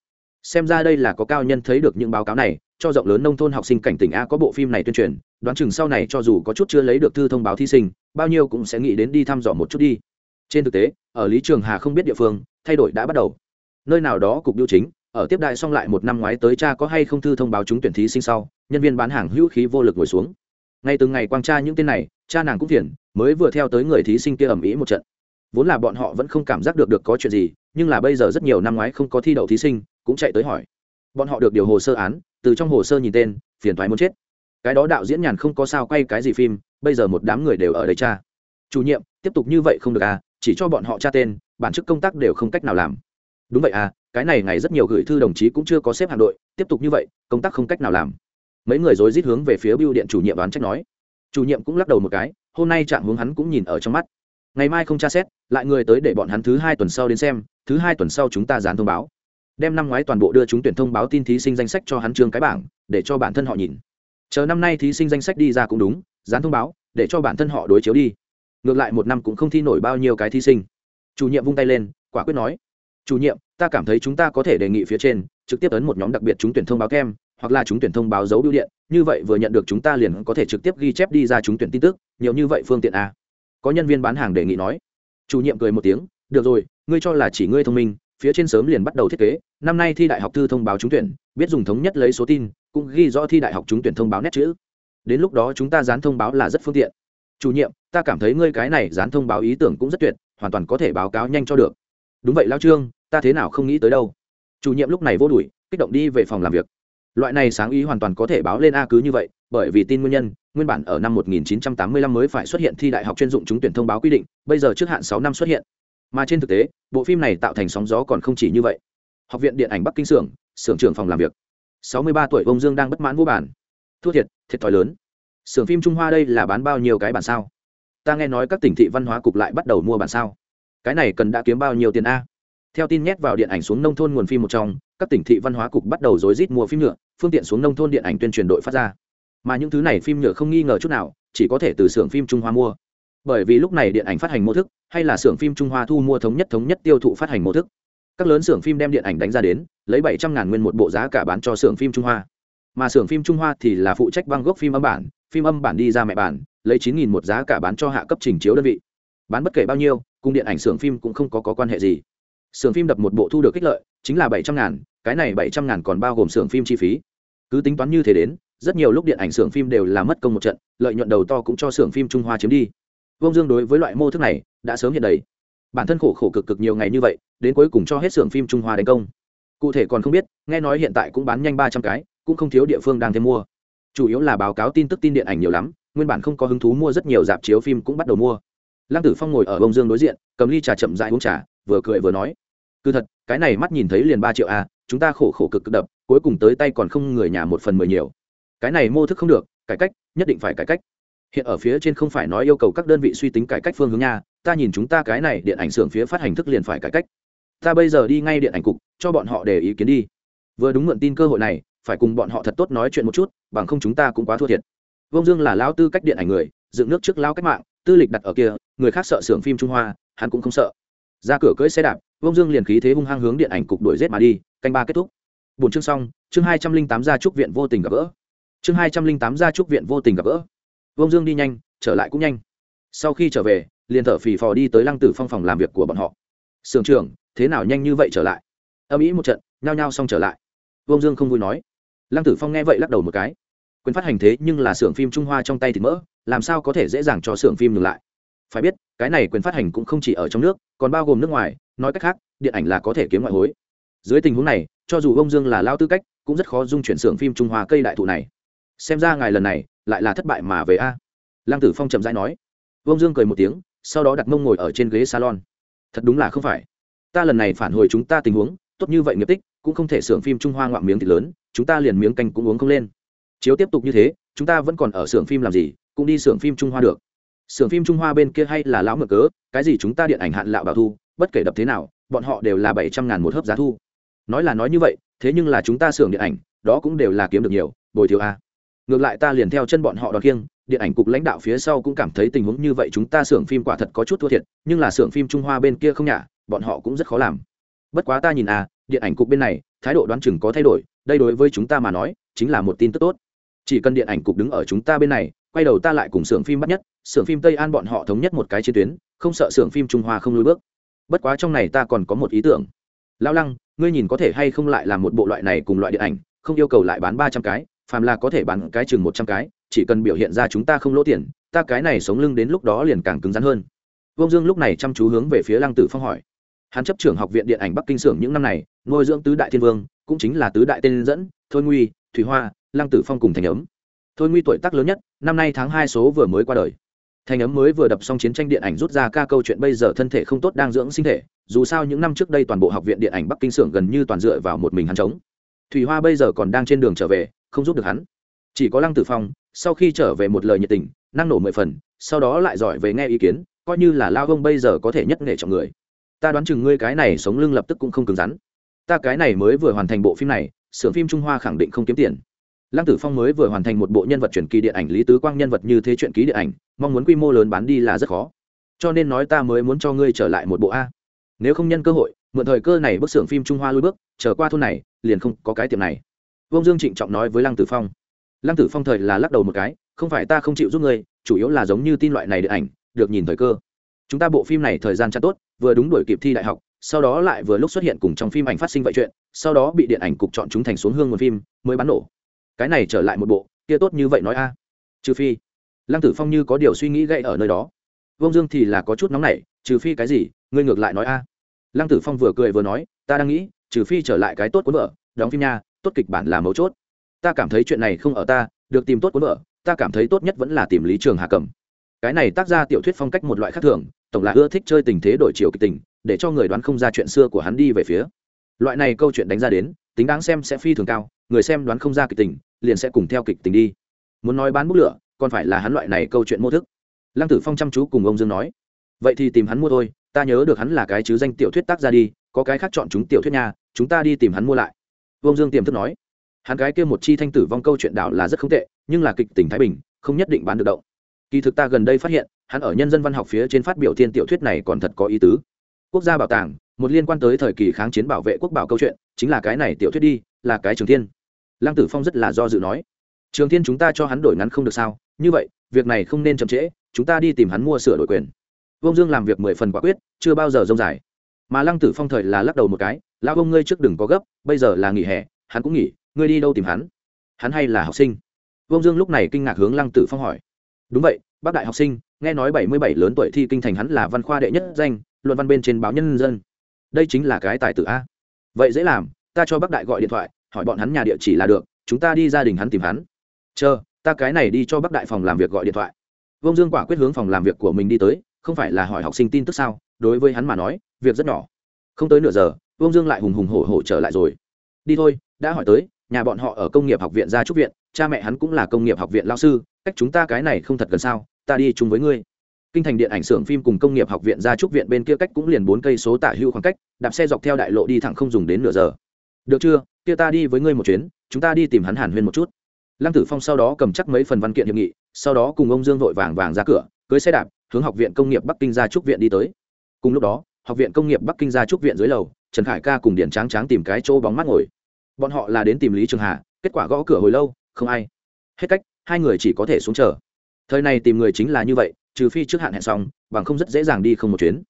Xem ra đây là có cao nhân thấy được những báo cáo này, cho rộng lớn nông thôn học sinh cảnh tỉnh a có bộ phim này tuyên truyền, đoán chừng sau này cho dù có chút chưa lấy được thư thông báo thí sinh, bao nhiêu cũng sẽ nghĩ đến đi thăm dò một chút đi trên thực tế, ở lý trường hà không biết địa phương, thay đổi đã bắt đầu. Nơi nào đó cục biểu chính, ở tiếp đại xong lại một năm ngoái tới cha có hay không thư thông báo chúng tuyển thí sinh sau, nhân viên bán hàng hữu khí vô lực ngồi xuống. Ngay từng ngày quang tra những tên này, cha nàng cũng phiền, mới vừa theo tới người thí sinh kia ầm ĩ một trận. Vốn là bọn họ vẫn không cảm giác được được có chuyện gì, nhưng là bây giờ rất nhiều năm ngoái không có thi đậu thí sinh, cũng chạy tới hỏi. Bọn họ được điều hồ sơ án, từ trong hồ sơ nhìn tên, phiền thoái muốn chết. Cái đó đạo diễn nhàn không có sao quay cái gì phim, bây giờ một đám người đều ở đây cha. Chủ nhiệm, tiếp tục như vậy không được à chỉ cho bọn họ tra tên, bản chức công tác đều không cách nào làm. Đúng vậy à cái này ngày rất nhiều gửi thư đồng chí cũng chưa có xếp hạm đội, tiếp tục như vậy, công tác không cách nào làm. Mấy người rối rít hướng về phía biêu điện chủ nhiệm đoán trách nói. Chủ nhiệm cũng lắc đầu một cái, hôm nay trạng hướng hắn cũng nhìn ở trong mắt. Ngày mai không tra xét, lại người tới để bọn hắn thứ hai tuần sau đến xem, thứ hai tuần sau chúng ta dán thông báo. Đem năm ngoái toàn bộ đưa chúng tuyển thông báo tin thí sinh danh sách cho hắn trương cái bảng, để cho bản thân họ nhìn. Chờ năm nay thí sinh danh sách đi ra cũng đúng, dán thông báo, để cho bản thân họ đối chiếu đi ngược lại một năm cũng không thi nổi bao nhiêu cái thí sinh. Chủ nhiệm vung tay lên, quả quyết nói, chủ nhiệm, ta cảm thấy chúng ta có thể đề nghị phía trên, trực tiếp ấn một nhóm đặc biệt chúng tuyển thông báo kem, hoặc là chúng tuyển thông báo dấu biểu điện, như vậy vừa nhận được chúng ta liền có thể trực tiếp ghi chép đi ra chúng tuyển tin tức, nhiều như vậy phương tiện a có nhân viên bán hàng đề nghị nói. Chủ nhiệm cười một tiếng, được rồi, ngươi cho là chỉ ngươi thông minh, phía trên sớm liền bắt đầu thiết kế, năm nay thi đại học thư thông báo trúng tuyển, biết dùng thống nhất lấy số tin, cũng ghi rõ thi đại học trúng tuyển thông báo nét chữ. Đến lúc đó chúng ta dán thông báo là rất phương tiện chủ nhiệm, ta cảm thấy ngươi cái này dán thông báo ý tưởng cũng rất tuyệt, hoàn toàn có thể báo cáo nhanh cho được. Đúng vậy, lao trương, ta thế nào không nghĩ tới đâu. Chủ nhiệm lúc này vô đuổi, kích động đi về phòng làm việc. Loại này sáng ý hoàn toàn có thể báo lên a cứ như vậy, bởi vì tin nguyên nhân, nguyên bản ở năm 1985 mới phải xuất hiện thi đại học chuyên dụng trúng tuyển thông báo quy định, bây giờ trước hạn sáu năm xuất hiện. Mà trên thực tế, bộ phim này tạo thành sóng gió còn không chỉ như vậy. Học viện điện ảnh bắc kinh xưởng xưởng trưởng phòng làm việc. 63 tuổi ông dương đang bất mãn vô bản thua thiệt thiệt thòi lớn xưởng phim trung hoa đây là bán bao nhiêu cái bản sao? Ta nghe nói các tỉnh thị văn hóa cục lại bắt đầu mua bản sao. Cái này cần đã kiếm bao nhiêu tiền a? Theo tin nhét vào điện ảnh xuống nông thôn nguồn phim một trong, các tỉnh thị văn hóa cục bắt đầu rối rít mua phim nhựa, phương tiện xuống nông thôn điện ảnh tuyên truyền đội phát ra. Mà những thứ này phim nhựa không nghi ngờ chút nào, chỉ có thể từ xưởng phim trung hoa mua. Bởi vì lúc này điện ảnh phát hành mô thức, hay là xưởng phim trung hoa thu mua thống nhất thống nhất tiêu thụ phát hành mô thức. Các lớn xưởng phim đem điện ảnh đánh ra đến, lấy bảy trăm ngàn nguyên một bộ giá cả bán cho xưởng phim trung hoa. Mà xưởng phim trung hoa thì là phụ trách băng gốc phim âm bản phim âm bản đi ra mẹ bản lấy chín nghìn một giá cả bán cho hạ cấp trình chiếu đơn vị. Bán bất kể bao nhiêu cùng điện ảnh xưởng phim cũng không có, có quan hệ gì. Xưởng phim đập một bộ thu được kích lợi chính là bảy trăm ngàn cái này bảy trăm ngàn còn bao gồm xưởng phim chi phí. Cứ tính toán như thế đến rất nhiều lúc điện ảnh xưởng phim đều là mất công một trận lợi nhuận đầu to cũng cho xưởng phim trung hoa chiếm đi. Vông dương đối với loại mô thức này đã sớm hiện đầy. Bản thân khổ khổ cực cực nhiều ngày như vậy đến cuối cùng cho hết xưởng phim trung hoa đánh công. Cụ thể còn không biết nghe nói hiện tại cũng bán nhanh ba trăm cái cũng không thiếu địa phương đang thêm mua chủ yếu là báo cáo tin tức tin điện ảnh nhiều lắm, nguyên bản không có hứng thú mua rất nhiều dạp chiếu phim cũng bắt đầu mua. Lăng tử phong ngồi ở bông dương đối diện, cầm ly trà chậm dại uống trà, vừa cười vừa nói, cứ thật, cái này mắt nhìn thấy liền ba triệu a chúng ta khổ khổ cực cực đập, cuối cùng tới tay còn không người nhà một phần mười nhiều. Cái này mô thức không được, cải cách, nhất định phải cải cách. Hiện ở phía trên không phải nói yêu cầu các đơn vị suy tính cải cách phương hướng nha, ta nhìn chúng ta cái này điện ảnh xưởng phía phát hành thức liền phải cải cách. Ta bây giờ đi ngay điện ảnh cục, cho bọn họ để ý kiến đi. Vừa đúng mượn tin cơ hội này phải cùng bọn họ thật tốt nói chuyện một chút, bằng không chúng ta cũng quá thua thiệt. Vông dương là lao tư cách điện ảnh người, dựng nước trước lao cách mạng, tư lịch đặt ở kia, người khác sợ xưởng phim trung hoa, hắn cũng không sợ. Ra cửa cưỡi xe đạp vông dương liền khí thế hung hăng hướng điện ảnh cục đuổi rết mà đi, canh ba kết thúc. Bốn chương xong, chương hai trăm linh tám gia trúc viện vô tình gặp gỡ. Chương hai trăm linh tám gia trúc viện vô tình gặp gỡ. Vông dương đi nhanh, trở lại cũng nhanh. Sau khi trở về, liền thở phì phò đi tới lăng tử phong phòng làm việc của bọn họ. Sưởng trưởng, thế nào nhanh như vậy trở lại? Âm ý một trận, nhao nhao xong trở lại. Vông dương không vui nói lăng tử phong nghe vậy lắc đầu một cái. Quyền phát hành thế nhưng là xưởng phim trung hoa trong tay thì mỡ, làm sao có thể dễ dàng cho xưởng phim ngừng lại? Phải biết, cái này quyền phát hành cũng không chỉ ở trong nước, còn bao gồm nước ngoài, nói cách khác, điện ảnh là có thể kiếm ngoại hối. Dưới tình huống này, cho dù ông dương là lao tư cách, cũng rất khó dung chuyển xưởng phim trung hoa cây đại thụ này. Xem ra ngài lần này, lại là thất bại mà về a. Lăng tử phong chậm rãi nói. Ông dương cười một tiếng, sau đó đặt mông ngồi ở trên ghế salon. Thật đúng là không phải. Ta lần này phản hồi chúng ta tình huống, tốt như vậy nghiệp tích, cũng không thể xưởng phim trung hoa ngoạm miếng thịt lớn chúng ta liền miếng canh cũng uống không lên. Chiếu tiếp tục như thế, chúng ta vẫn còn ở xưởng phim làm gì, cũng đi xưởng phim trung hoa được. Xưởng phim trung hoa bên kia hay là lão mở cớ, cái gì chúng ta điện ảnh hạn lạo bảo thu, bất kể đập thế nào, bọn họ đều là bảy trăm ngàn một hớp giá thu. Nói là nói như vậy, thế nhưng là chúng ta xưởng điện ảnh, đó cũng đều là kiếm được nhiều, bồi thiếu a. Ngược lại ta liền theo chân bọn họ đòn kiêng điện ảnh cục lãnh đạo phía sau cũng cảm thấy tình huống như vậy chúng ta xưởng phim quả thật có chút thua thiệt, nhưng là xưởng phim trung hoa bên kia không nhả, bọn họ cũng rất khó làm. Bất quá ta nhìn à điện ảnh cục bên này thái độ đoán chừng có thay đổi, đây đối với chúng ta mà nói, chính là một tin tức tốt. Chỉ cần điện ảnh cục đứng ở chúng ta bên này, quay đầu ta lại cùng xưởng phim bắt nhất, xưởng phim tây an bọn họ thống nhất một cái chiến tuyến, không sợ xưởng phim trung hoa không lùi bước. Bất quá trong này ta còn có một ý tưởng. Lao lăng, ngươi nhìn có thể hay không lại làm một bộ loại này cùng loại điện ảnh, không yêu cầu lại bán ba trăm cái, phàm là có thể bán cái chừng một trăm cái, chỉ cần biểu hiện ra chúng ta không lỗ tiền, ta cái này sống lưng đến lúc đó liền càng cứng rắn hơn. Vông dương lúc này chăm chú hướng về phía lăng tử phong hỏi. Hắn chấp trưởng học viện điện ảnh bắc kinh xưởng những năm này nuôi dưỡng tứ đại thiên vương, cũng chính là tứ đại tên dẫn, thôi nguy, thủy hoa, lăng tử phong cùng thành ấm. Thôi nguy tuổi tác lớn nhất, năm nay tháng hai số vừa mới qua đời. Thành ấm mới vừa đập xong chiến tranh điện ảnh rút ra ca câu chuyện bây giờ thân thể không tốt đang dưỡng sinh thể, dù sao những năm trước đây toàn bộ học viện điện ảnh bắc kinh xưởng gần như toàn dựa vào một mình hắn chống. Thủy hoa bây giờ còn đang trên đường trở về, không giúp được hắn. Chỉ có lăng tử phong, sau khi trở về một lời nhiệt tình, năng nổ mười phần, sau đó lại giỏi về nghe ý kiến, coi như là lao ông bây giờ có thể nhất nghệ trọng người. Ta đoán chừng ngươi cái này sống lưng lập tức cũng không cứng rắn ta cái này mới vừa hoàn thành bộ phim này, xưởng phim trung hoa khẳng định không kiếm tiền. Lăng tử phong mới vừa hoàn thành một bộ nhân vật truyền kỳ điện ảnh lý tứ quang nhân vật như thế chuyện ký điện ảnh, mong muốn quy mô lớn bán đi là rất khó. Cho nên nói ta mới muốn cho ngươi trở lại một bộ a. Nếu không nhân cơ hội, mượn thời cơ này bức xưởng phim trung hoa lui bước trở qua thôn này, liền không có cái tiệm này. Vông dương trịnh trọng nói với lăng tử phong. Lăng tử phong thời là lắc đầu một cái, không phải ta không chịu giúp ngươi, chủ yếu là giống như tin loại này điện ảnh, được nhìn thời cơ. Chúng ta bộ phim này thời gian chặt tốt, vừa đúng đuổi kịp thi đại học sau đó lại vừa lúc xuất hiện cùng trong phim ảnh phát sinh vậy chuyện, sau đó bị điện ảnh cục chọn chúng thành xuống hương nguồn phim, mới bắn nổ. Cái này trở lại một bộ, kia tốt như vậy nói a. Trừ phi, lăng tử phong như có điều suy nghĩ gậy ở nơi đó. Vông dương thì là có chút nóng nảy, trừ phi cái gì, ngươi ngược lại nói a. Lăng tử phong vừa cười vừa nói, ta đang nghĩ, trừ phi trở lại cái tốt cuốn vợ đóng phim nha, tốt kịch bản là mấu chốt. Ta cảm thấy chuyện này không ở ta, được tìm tốt cuốn vợ ta cảm thấy tốt nhất vẫn là tìm lý trường hà cầm cái này tác ra tiểu thuyết phong cách một loại khác thường, tổng là ưa thích chơi tình thế đổi chiều kịch tình, để cho người đoán không ra chuyện xưa của hắn đi về phía. Loại này câu chuyện đánh ra đến, tính đáng xem sẽ phi thường cao, người xem đoán không ra kịch tình, liền sẽ cùng theo kịch tình đi. Muốn nói bán bút lửa, còn phải là hắn loại này câu chuyện mô thức. Lăng tử phong chăm chú cùng ông dương nói, vậy thì tìm hắn mua thôi, ta nhớ được hắn là cái chứ danh tiểu thuyết tác ra đi, có cái khác chọn chúng tiểu thuyết nhà chúng ta đi tìm hắn mua lại. Ông dương tiềm thức nói, hắn cái kia một chi thanh tử vong câu chuyện đảo là rất không tệ, nhưng là kịch tình thái bình, không nhất định bán được động kỳ thực ta gần đây phát hiện, hắn ở nhân dân văn học phía trên phát biểu thiên tiểu thuyết này còn thật có ý tứ. Quốc gia bảo tàng, một liên quan tới thời kỳ kháng chiến bảo vệ quốc bảo câu chuyện, chính là cái này tiểu thuyết đi, là cái trường thiên. Lăng tử phong rất là do dự nói, trường thiên chúng ta cho hắn đổi ngắn không được sao? Như vậy, việc này không nên chậm trễ, chúng ta đi tìm hắn mua sửa đổi quyền. Vông dương làm việc mười phần quả quyết, chưa bao giờ rông dài. Mà lăng tử phong thời là lắc đầu một cái, lão ông ngươi trước đừng có gấp, bây giờ là nghỉ hè, hắn cũng nghỉ, ngươi đi đâu tìm hắn? Hắn hay là học sinh? Vông dương lúc này kinh ngạc hướng lăng tử phong hỏi đúng vậy, bác đại học sinh, nghe nói bảy mươi bảy lớn tuổi thi kinh thành hắn là văn khoa đệ nhất danh, luận văn bên trên báo nhân dân. Đây chính là cái tài tử a. Vậy dễ làm, ta cho bác đại gọi điện thoại, hỏi bọn hắn nhà địa chỉ là được, chúng ta đi gia đình hắn tìm hắn. Chờ, ta cái này đi cho bác đại phòng làm việc gọi điện thoại. Vông dương quả quyết hướng phòng làm việc của mình đi tới, không phải là hỏi học sinh tin tức sao, đối với hắn mà nói, việc rất nhỏ. Không tới nửa giờ vông dương lại hùng hùng hổ hổ trở lại rồi. Đi thôi, đã hỏi tới, nhà bọn họ ở công nghiệp học viện gia trúc viện cha mẹ hắn cũng là công nghiệp học viện lao sư, cách chúng ta cái này không thật gần sao, ta đi chung với ngươi. Kinh thành điện ảnh xưởng phim cùng công nghiệp học viện ra trúc viện bên kia cách cũng liền bốn cây số tả hữu khoảng cách, đạp xe dọc theo đại lộ đi thẳng không dùng đến nửa giờ. Được chưa? Kia ta đi với ngươi một chuyến, chúng ta đi tìm hắn hàn huyên một chút. Lăng tử phong sau đó cầm chắc mấy phần văn kiện hiệp nghị, sau đó cùng ông dương vội vàng vàng ra cửa, cưới xe đạp, hướng học viện công nghiệp bắc kinh ra trúc viện đi tới. Cùng lúc đó, học viện công nghiệp bắc kinh ra trúc viện dưới lầu, trần khải ca cùng điển tráng tráng tìm cái chỗ bóng mắt ngồi. Bọn họ là đến tìm lý trường hà, kết quả gõ cửa hồi lâu không ai. Hết cách, hai người chỉ có thể xuống chờ. Thời này tìm người chính là như vậy, trừ phi trước hạn hẹn xong, bằng không rất dễ dàng đi không một chuyến.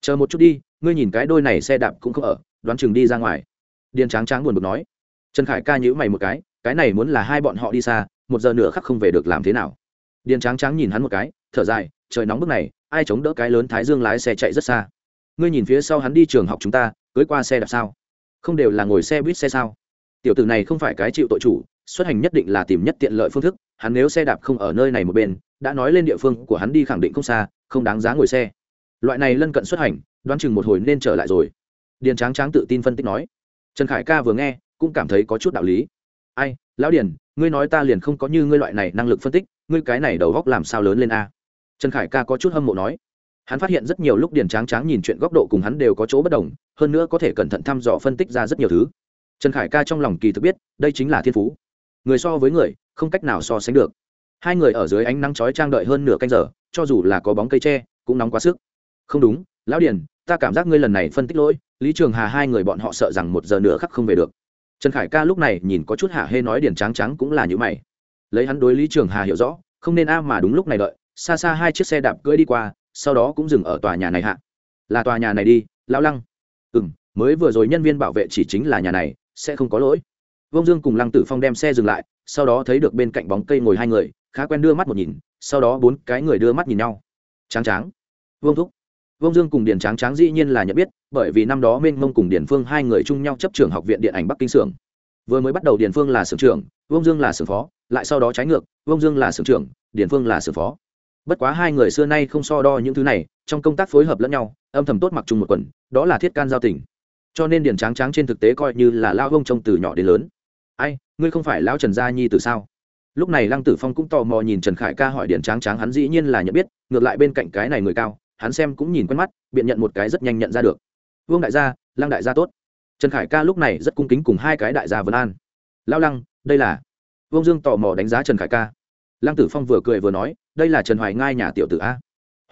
Chờ một chút đi, ngươi nhìn cái đôi này xe đạp cũng không ở, đoán chừng đi ra ngoài. Điền tráng tráng buồn bực nói. Trần khải ca nhữ mày một cái cái này muốn là hai bọn họ đi xa, một giờ nửa khắc không về được làm thế nào. Điền tráng tráng nhìn hắn một cái, thở dài, trời nóng bức này, ai chống đỡ cái lớn thái dương lái xe chạy rất xa. Ngươi nhìn phía sau hắn đi trường học chúng ta, cưới qua xe đạp sao? Không đều là ngồi xe buýt xe sao? Tiểu tử này không phải cái chịu tội chủ xuất hành nhất định là tìm nhất tiện lợi phương thức, hắn nếu xe đạp không ở nơi này một bên, đã nói lên địa phương của hắn đi khẳng định không xa, không đáng giá ngồi xe. Loại này lân cận xuất hành, đoán chừng một hồi nên trở lại rồi. Điền tráng tráng tự tin phân tích nói. Trần khải ca vừa nghe, cũng cảm thấy có chút đạo lý. Ai, lão điền, ngươi nói ta liền không có như ngươi loại này năng lực phân tích, ngươi cái này đầu góc làm sao lớn lên a? Trần khải ca có chút hâm mộ nói. Hắn phát hiện rất nhiều lúc điền tráng tráng nhìn chuyện góc độ cùng hắn đều có chỗ bất đồng, hơn nữa có thể cẩn thận thăm dò phân tích ra rất nhiều thứ. Trần khải ca trong lòng kỳ thực biết, đây chính là thiên phú người so với người, không cách nào so sánh được. Hai người ở dưới ánh nắng chói trang đợi hơn nửa canh giờ, cho dù là có bóng cây tre, cũng nóng quá sức. Không đúng, lão điền, ta cảm giác ngươi lần này phân tích lỗi, lý trường hà hai người bọn họ sợ rằng một giờ nữa khắc không về được. Trần khải ca lúc này nhìn có chút hạ hê nói điền tráng trắng cũng là như mày. Lấy hắn đối lý trường hà hiểu rõ, không nên a mà đúng lúc này đợi, xa xa hai chiếc xe đạp cưỡi đi qua, sau đó cũng dừng ở tòa nhà này hạ. Là tòa nhà này đi, lão lăng. Ừ m mới vừa rồi nhân viên bảo vệ chỉ chính là nhà này, sẽ không có lỗi vông dương cùng lăng tử phong đem xe dừng lại, sau đó thấy được bên cạnh bóng cây ngồi hai người, khá quen đưa mắt một nhìn, sau đó bốn cái người đưa mắt nhìn nhau. Tráng tráng. Vương thúc. Vương dương cùng điền tráng tráng dĩ nhiên là nhận biết, bởi vì năm đó mênh mông cùng điền phương hai người chung nhau chấp trường học viện điện ảnh bắc kinh xưởng. Vừa mới bắt đầu điền phương là xưởng trưởng, vương dương là xưởng phó, lại sau đó trái ngược, vương dương là xưởng trưởng, điền phương là xưởng phó. Bất quá hai người xưa nay không so đo những thứ này, trong công tác phối hợp lẫn nhau, âm thầm tốt mặc chung một quần, đó là thiết can giao tình. Cho nên điền tráng tráng trên thực tế coi như là lao vông trông từ nhỏ đến lớn ai, ngươi không phải lão trần gia nhi từ sao? Lúc này lăng tử phong cũng tò mò nhìn trần khải ca hỏi điện tráng tráng hắn dĩ nhiên là nhận biết, ngược lại bên cạnh cái này người cao, hắn xem cũng nhìn quen mắt, biện nhận một cái rất nhanh nhận ra được. Vương đại gia, lăng đại gia tốt. Trần khải ca lúc này rất cung kính cùng hai cái đại gia vân an. Lao lăng, đây là vương dương tò mò đánh giá trần khải ca. Lăng tử phong vừa cười vừa nói, đây là trần hoài ngai nhà tiểu tử a.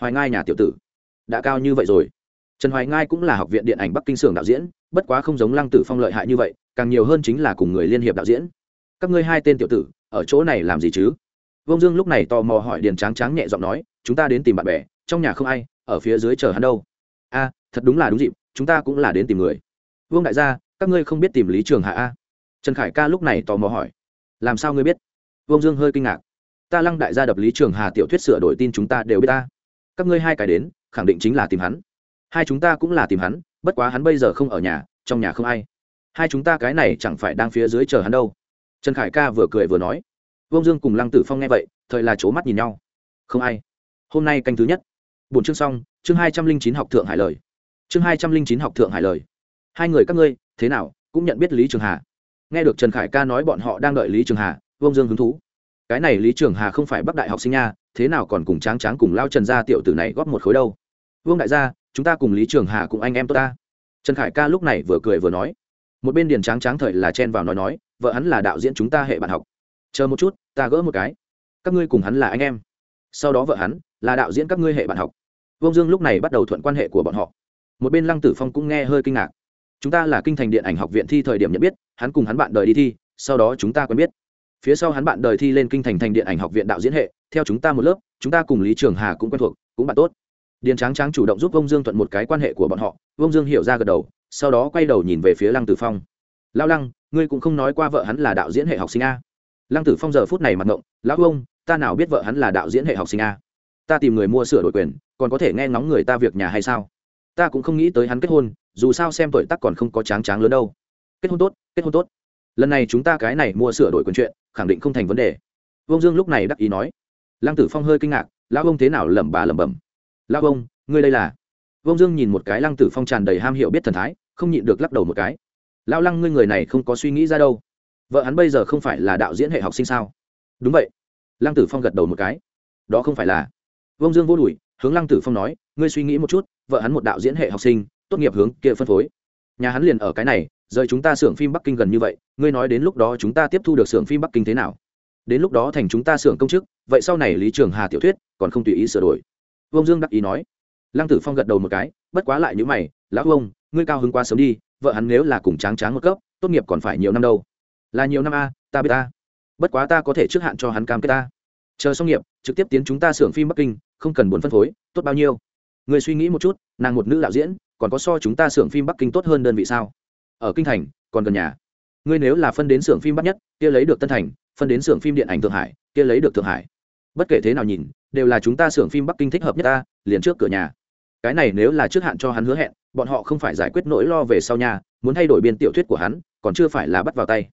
Hoài ngai nhà tiểu tử? Đã cao như vậy rồi. Trần hoài ngai cũng là học viện điện ảnh bắc kinh sưởng đạo diễn bất quá không giống lăng tử phong lợi hại như vậy, càng nhiều hơn chính là cùng người liên hiệp đạo diễn. Các ngươi hai tên tiểu tử, ở chỗ này làm gì chứ? Vông dương lúc này tò mò hỏi điền tráng tráng nhẹ giọng nói, chúng ta đến tìm bạn bè, trong nhà không ai, ở phía dưới chờ hắn đâu. A, thật đúng là đúng dịp, chúng ta cũng là đến tìm người. Vương đại gia, các ngươi không biết tìm lý trường hạ a? Trần khải ca lúc này tò mò hỏi. Làm sao ngươi biết? Vương dương hơi kinh ngạc. Ta lăng đại gia đập lý trường hà tiểu thuyết sửa đổi tin chúng ta đều biết ta. Các ngươi hai cái đến, khẳng định chính là tìm hắn. Hai chúng ta cũng là tìm hắn bất quá hắn bây giờ không ở nhà, trong nhà không ai. Hai chúng ta cái này chẳng phải đang phía dưới chờ hắn đâu. Trần khải ca vừa cười vừa nói. Vông dương cùng lăng tử phong nghe vậy, thời là c mắt nhìn nhau. Không ai. Hôm nay canh thứ nhất. Bốn chương xong, chương hai trăm linh chín học thượng hải lời. Chương hai trăm linh chín học thượng hải lời. Hai người các ngươi, thế nào, cũng nhận biết lý trường hà. Nghe được trần khải ca nói bọn họ đang đợi lý trường hà vông dương hứng thú. Cái này lý trường hà không phải bắc đại học sinh nha, thế nào còn cùng tráng tráng cùng lao trần gia tiểu tử này góp một khối đâu? Vương đại gia chúng ta cùng lý trường hà cùng anh em tốt ta. Trần khải ca lúc này vừa cười vừa nói. Một bên điền tráng tráng thời là chen vào nói nói, vợ hắn là đạo diễn chúng ta hệ bạn học. Chờ một chút, ta gỡ một cái. Các ngươi cùng hắn là anh em. Sau đó vợ hắn là đạo diễn các ngươi hệ bạn học. Vông dương lúc này bắt đầu thuận quan hệ của bọn họ. Một bên lăng tử phong cũng nghe hơi kinh ngạc. Chúng ta là kinh thành điện ảnh học viện thi thời điểm nhận biết, hắn cùng hắn bạn đời đi thi, sau đó chúng ta quen biết. Phía sau hắn bạn đời thi lên kinh thành thành điện ảnh học viện đạo diễn hệ, theo chúng ta một lớp, chúng ta cùng lý trường hà cũng quen thuộc, cũng bạn tốt điền tráng tráng chủ động giúp ông dương thuận một cái quan hệ của bọn họ ông dương hiểu ra gật đầu, sau đó quay đầu nhìn về phía lăng tử phong. Lao lăng, ngươi cũng không nói qua vợ hắn là đạo diễn hệ học sinh a. Lăng tử phong giờ phút này mặt ngộng, lão ông ta nào biết vợ hắn là đạo diễn hệ học sinh a? Ta tìm người mua sửa đổi quyền, còn có thể nghe ngóng người ta việc nhà hay sao? Ta cũng không nghĩ tới hắn kết hôn, dù sao xem tuổi tác còn không có tráng tráng lớn đâu. Kết hôn tốt, kết hôn tốt. Lần này chúng ta cái này mua sửa đổi quyền chuyện, khẳng định không thành vấn đề. Vương dương lúc này đắc ý nói. Lăng tử phong hơi kinh ngạc, lão ông thế nào lẩm bà lẩm bẩm? Lão ông, ngươi đây là? Vông dương nhìn một cái lăng tử phong tràn đầy ham hiểu biết thần thái, không nhịn được lắc đầu một cái. Lão lăng ngươi người này không có suy nghĩ ra đâu. Vợ hắn bây giờ không phải là đạo diễn hệ học sinh sao? Đúng vậy. Lăng tử phong gật đầu một cái. Đó không phải là. Vông dương vô đùi, hướng lăng tử phong nói, ngươi suy nghĩ một chút, vợ hắn một đạo diễn hệ học sinh, tốt nghiệp hướng kia phân phối. Nhà hắn liền ở cái này, rời chúng ta xưởng phim bắc kinh gần như vậy, ngươi nói đến lúc đó chúng ta tiếp thu được xưởng phim bắc kinh thế nào? Đến lúc đó thành chúng ta xưởng công chức, vậy sau này lý trường hà tiểu thuyết, còn không tùy ý sửa đổi. Vương dương đắc ý nói. Lăng tử phong gật đầu một cái, bất quá lại những mày, lão ông ngươi cao hứng quá sớm đi, vợ hắn nếu là cùng tráng tráng một cấp, tốt nghiệp còn phải nhiều năm đâu. Là nhiều năm a, ta biết ta. Bất quá ta có thể trước hạn cho hắn cam kết ta. Chờ xong nghiệp, trực tiếp tiến chúng ta xưởng phim bắc kinh, không cần buồn phân phối, tốt bao nhiêu? Người suy nghĩ một chút, nàng một nữ đạo diễn, còn có so chúng ta xưởng phim bắc kinh tốt hơn đơn vị sao? Ở kinh thành, còn gần nhà. Ngươi nếu là phân đến xưởng phim bắc nhất, kia lấy được tân thành, phân đến xưởng phim điện ảnh thượng hải, kia lấy được thượng hải bất kể thế nào nhìn, đều là chúng ta xưởng phim bắc kinh thích hợp nhất ta, liền trước cửa nhà. Cái này nếu là trước hạn cho hắn hứa hẹn, bọn họ không phải giải quyết nỗi lo về sau nhà, muốn thay đổi biên tiểu thuyết của hắn, còn chưa phải là bắt vào tay.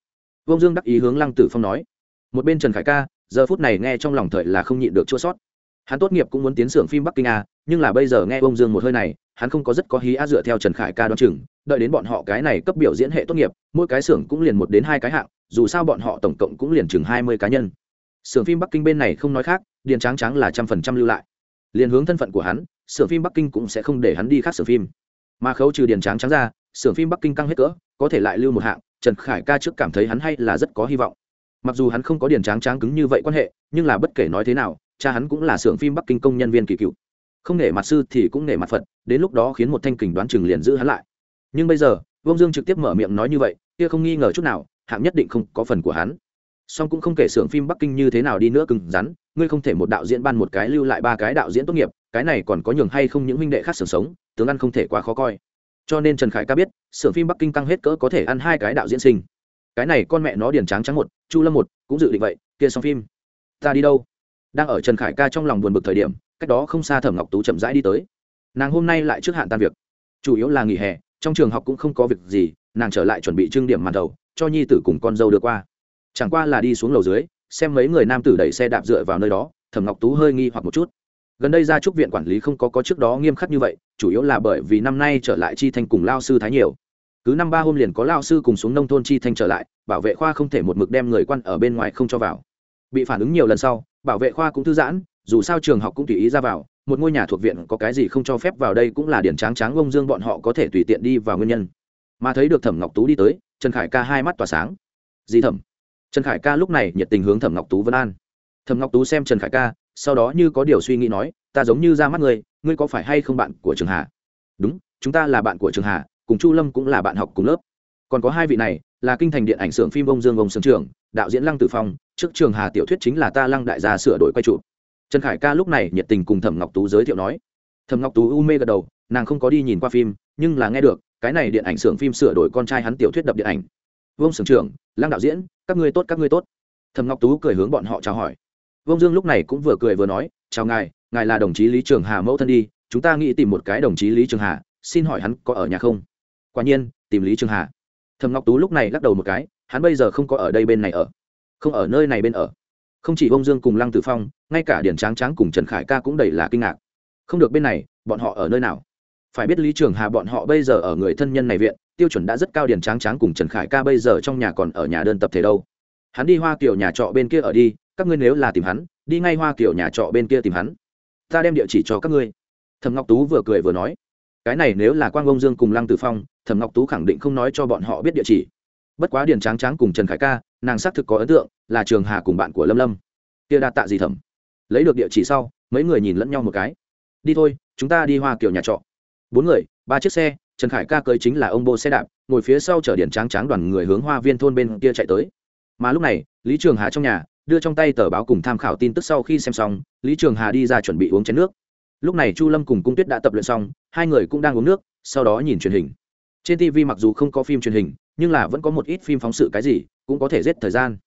Vông dương đắc ý hướng lăng tử phong nói. Một bên trần khải ca, giờ phút này nghe trong lòng thời là không nhịn được chua sót. Hắn tốt nghiệp cũng muốn tiến xưởng phim bắc kinh a nhưng là bây giờ nghe vông dương một hơi này, hắn không có rất có hí á dựa theo trần khải ca đoán chừng, đợi đến bọn họ cái này cấp biểu diễn hệ tốt nghiệp, mỗi cái xưởng cũng liền một đến hai cái hạng, dù sao bọn họ tổng cộng cũng liền chừng hai mươi cá nhân xưởng phim bắc kinh bên này không nói khác, điền tráng tráng là trăm phần trăm lưu lại. Liền hướng thân phận của hắn xưởng phim bắc kinh cũng sẽ không để hắn đi khác xưởng phim. Mà khấu trừ điền tráng tráng ra xưởng phim bắc kinh căng hết cỡ, có thể lại lưu một hạng, trần khải ca trước cảm thấy hắn hay là rất có hy vọng. Mặc dù hắn không có điền tráng tráng cứng như vậy quan hệ, nhưng là bất kể nói thế nào, cha hắn cũng là xưởng phim bắc kinh công nhân viên kỳ cựu. Không nể mặt sư thì cũng nể mặt phật, đến lúc đó khiến một thanh kình đoán chừng liền giữ hắn lại. Nhưng bây giờ, Vương dương trực tiếp mở miệng nói như vậy, kia không nghi ngờ chút nào, hạng nhất định không có phần của hắn song cũng không kể xưởng phim bắc kinh như thế nào đi nữa cứng rắn, ngươi không thể một đạo diễn ban một cái lưu lại ba cái đạo diễn tốt nghiệp, cái này còn có nhường hay không những huynh đệ khác xưởng sống, tướng ăn không thể quá khó coi. Cho nên trần khải ca biết, xưởng phim bắc kinh tăng hết cỡ có thể ăn hai cái đạo diễn sinh. Cái này con mẹ nó điền tráng trắng một, chu lâm một, cũng dự định vậy, kia xong phim. Ta đi đâu? Đang ở trần khải ca trong lòng buồn bực thời điểm, cách đó không xa thẩm ngọc tú chậm rãi đi tới. Nàng hôm nay lại trước hạn tan việc. Chủ yếu là nghỉ hè, trong trường học cũng không có việc gì, nàng trở lại chuẩn bị trưng điểm màn đầu cho nhi tử cùng con dâu đưa qua chẳng qua là đi xuống lầu dưới, xem mấy người nam tử đẩy xe đạp dựa vào nơi đó, thẩm ngọc tú hơi nghi hoặc một chút. Gần đây gia trúc viện quản lý không có có trước đó nghiêm khắc như vậy, chủ yếu là bởi vì năm nay trở lại chi thanh cùng lao sư thái nhiều. Cứ năm ba hôm liền có lao sư cùng xuống nông thôn chi thanh trở lại, bảo vệ khoa không thể một mực đem người quan ở bên ngoài không cho vào. Bị phản ứng nhiều lần sau, bảo vệ khoa cũng thư giãn, dù sao trường học cũng tùy ý ra vào, một ngôi nhà thuộc viện có cái gì không cho phép vào đây cũng là điển tráng tráng ông dương bọn họ có thể tùy tiện đi vào nguyên nhân. Mà thấy được thẩm ngọc tú đi tới, trần khải ca hai mắt tỏa sáng. Gì thẩm trần khải ca lúc này nhiệt tình hướng thẩm ngọc tú vân an. Thẩm ngọc tú xem trần khải ca, sau đó như có điều suy nghĩ nói, ta giống như ra mắt ngươi ngươi có phải hay không bạn của trường hà? Đúng, chúng ta là bạn của trường hà, cùng chu lâm cũng là bạn học cùng lớp. Còn có hai vị này, là kinh thành điện ảnh xưởng phim ông dương ông sướng trường đạo diễn lăng tử phong, trước trường hà tiểu thuyết chính là ta lăng đại gia sửa đổi quay trụ trần khải ca lúc này nhiệt tình cùng thẩm ngọc tú giới thiệu nói. Thẩm ngọc tú u mê gật đầu, nàng không có đi nhìn qua phim, nhưng là nghe được, cái này điện ảnh xưởng phim sửa đổi con trai hắn tiểu thuyết đập điện ảnh. Vương sưởng trưởng, lăng đạo diễn, các ngươi tốt, các ngươi tốt. Thẩm ngọc tú cười hướng bọn họ chào hỏi. Vương dương lúc này cũng vừa cười vừa nói, chào ngài ngài là đồng chí lý trường hà mẫu thân đi, chúng ta nghĩ tìm một cái đồng chí lý trường hà, xin hỏi hắn có ở nhà không? Quả nhiên, tìm lý trường hà. Thầm ngọc tú lúc này lắc đầu một cái, hắn bây giờ không có ở đây bên này ở, không ở nơi này bên ở. Không chỉ ông dương cùng lăng tử phong, ngay cả điển tráng tráng cùng trần khải ca cũng đầy là kinh ngạc. Không được bên này, bọn họ ở nơi nào? Phải biết lý trường hà bọn họ bây giờ ở người thân nhân này viện tiêu chuẩn đã rất cao điển tráng tráng cùng trần khải ca bây giờ trong nhà còn ở nhà đơn tập thể đâu. Hắn đi hoa kiểu nhà trọ bên kia ở đi, các ngươi nếu là tìm hắn, đi ngay hoa kiểu nhà trọ bên kia tìm hắn. Ta đem địa chỉ cho các ngươi. Thầm ngọc tú vừa cười vừa nói. Cái này nếu là quang ông dương cùng lăng tử phong, thẩm ngọc tú khẳng định không nói cho bọn họ biết địa chỉ. Bất quá điền tráng tráng cùng trần khải ca, nàng xác thực có ấn tượng, là trường hà cùng bạn của lâm lâm. Kia đa tạ gì thẩm? Lấy được địa chỉ sau, mấy người nhìn lẫn nhau một cái. Đi thôi, chúng ta đi hoa kiểu nhà trọ. Bốn người, ba chiếc xe trần khải ca cưới chính là ông bô xe đạp, ngồi phía sau chở điện tráng tráng đoàn người hướng hoa viên thôn bên kia chạy tới. Mà lúc này, lý trường hà trong nhà, đưa trong tay tờ báo cùng tham khảo tin tức sau khi xem xong, lý trường hà đi ra chuẩn bị uống chén nước. Lúc này chu lâm cùng cung tuyết đã tập luyện xong, hai người cũng đang uống nước, sau đó nhìn truyền hình. Trên tv mặc dù không có phim truyền hình, nhưng là vẫn có một ít phim phóng sự cái gì, cũng có thể giết thời gian.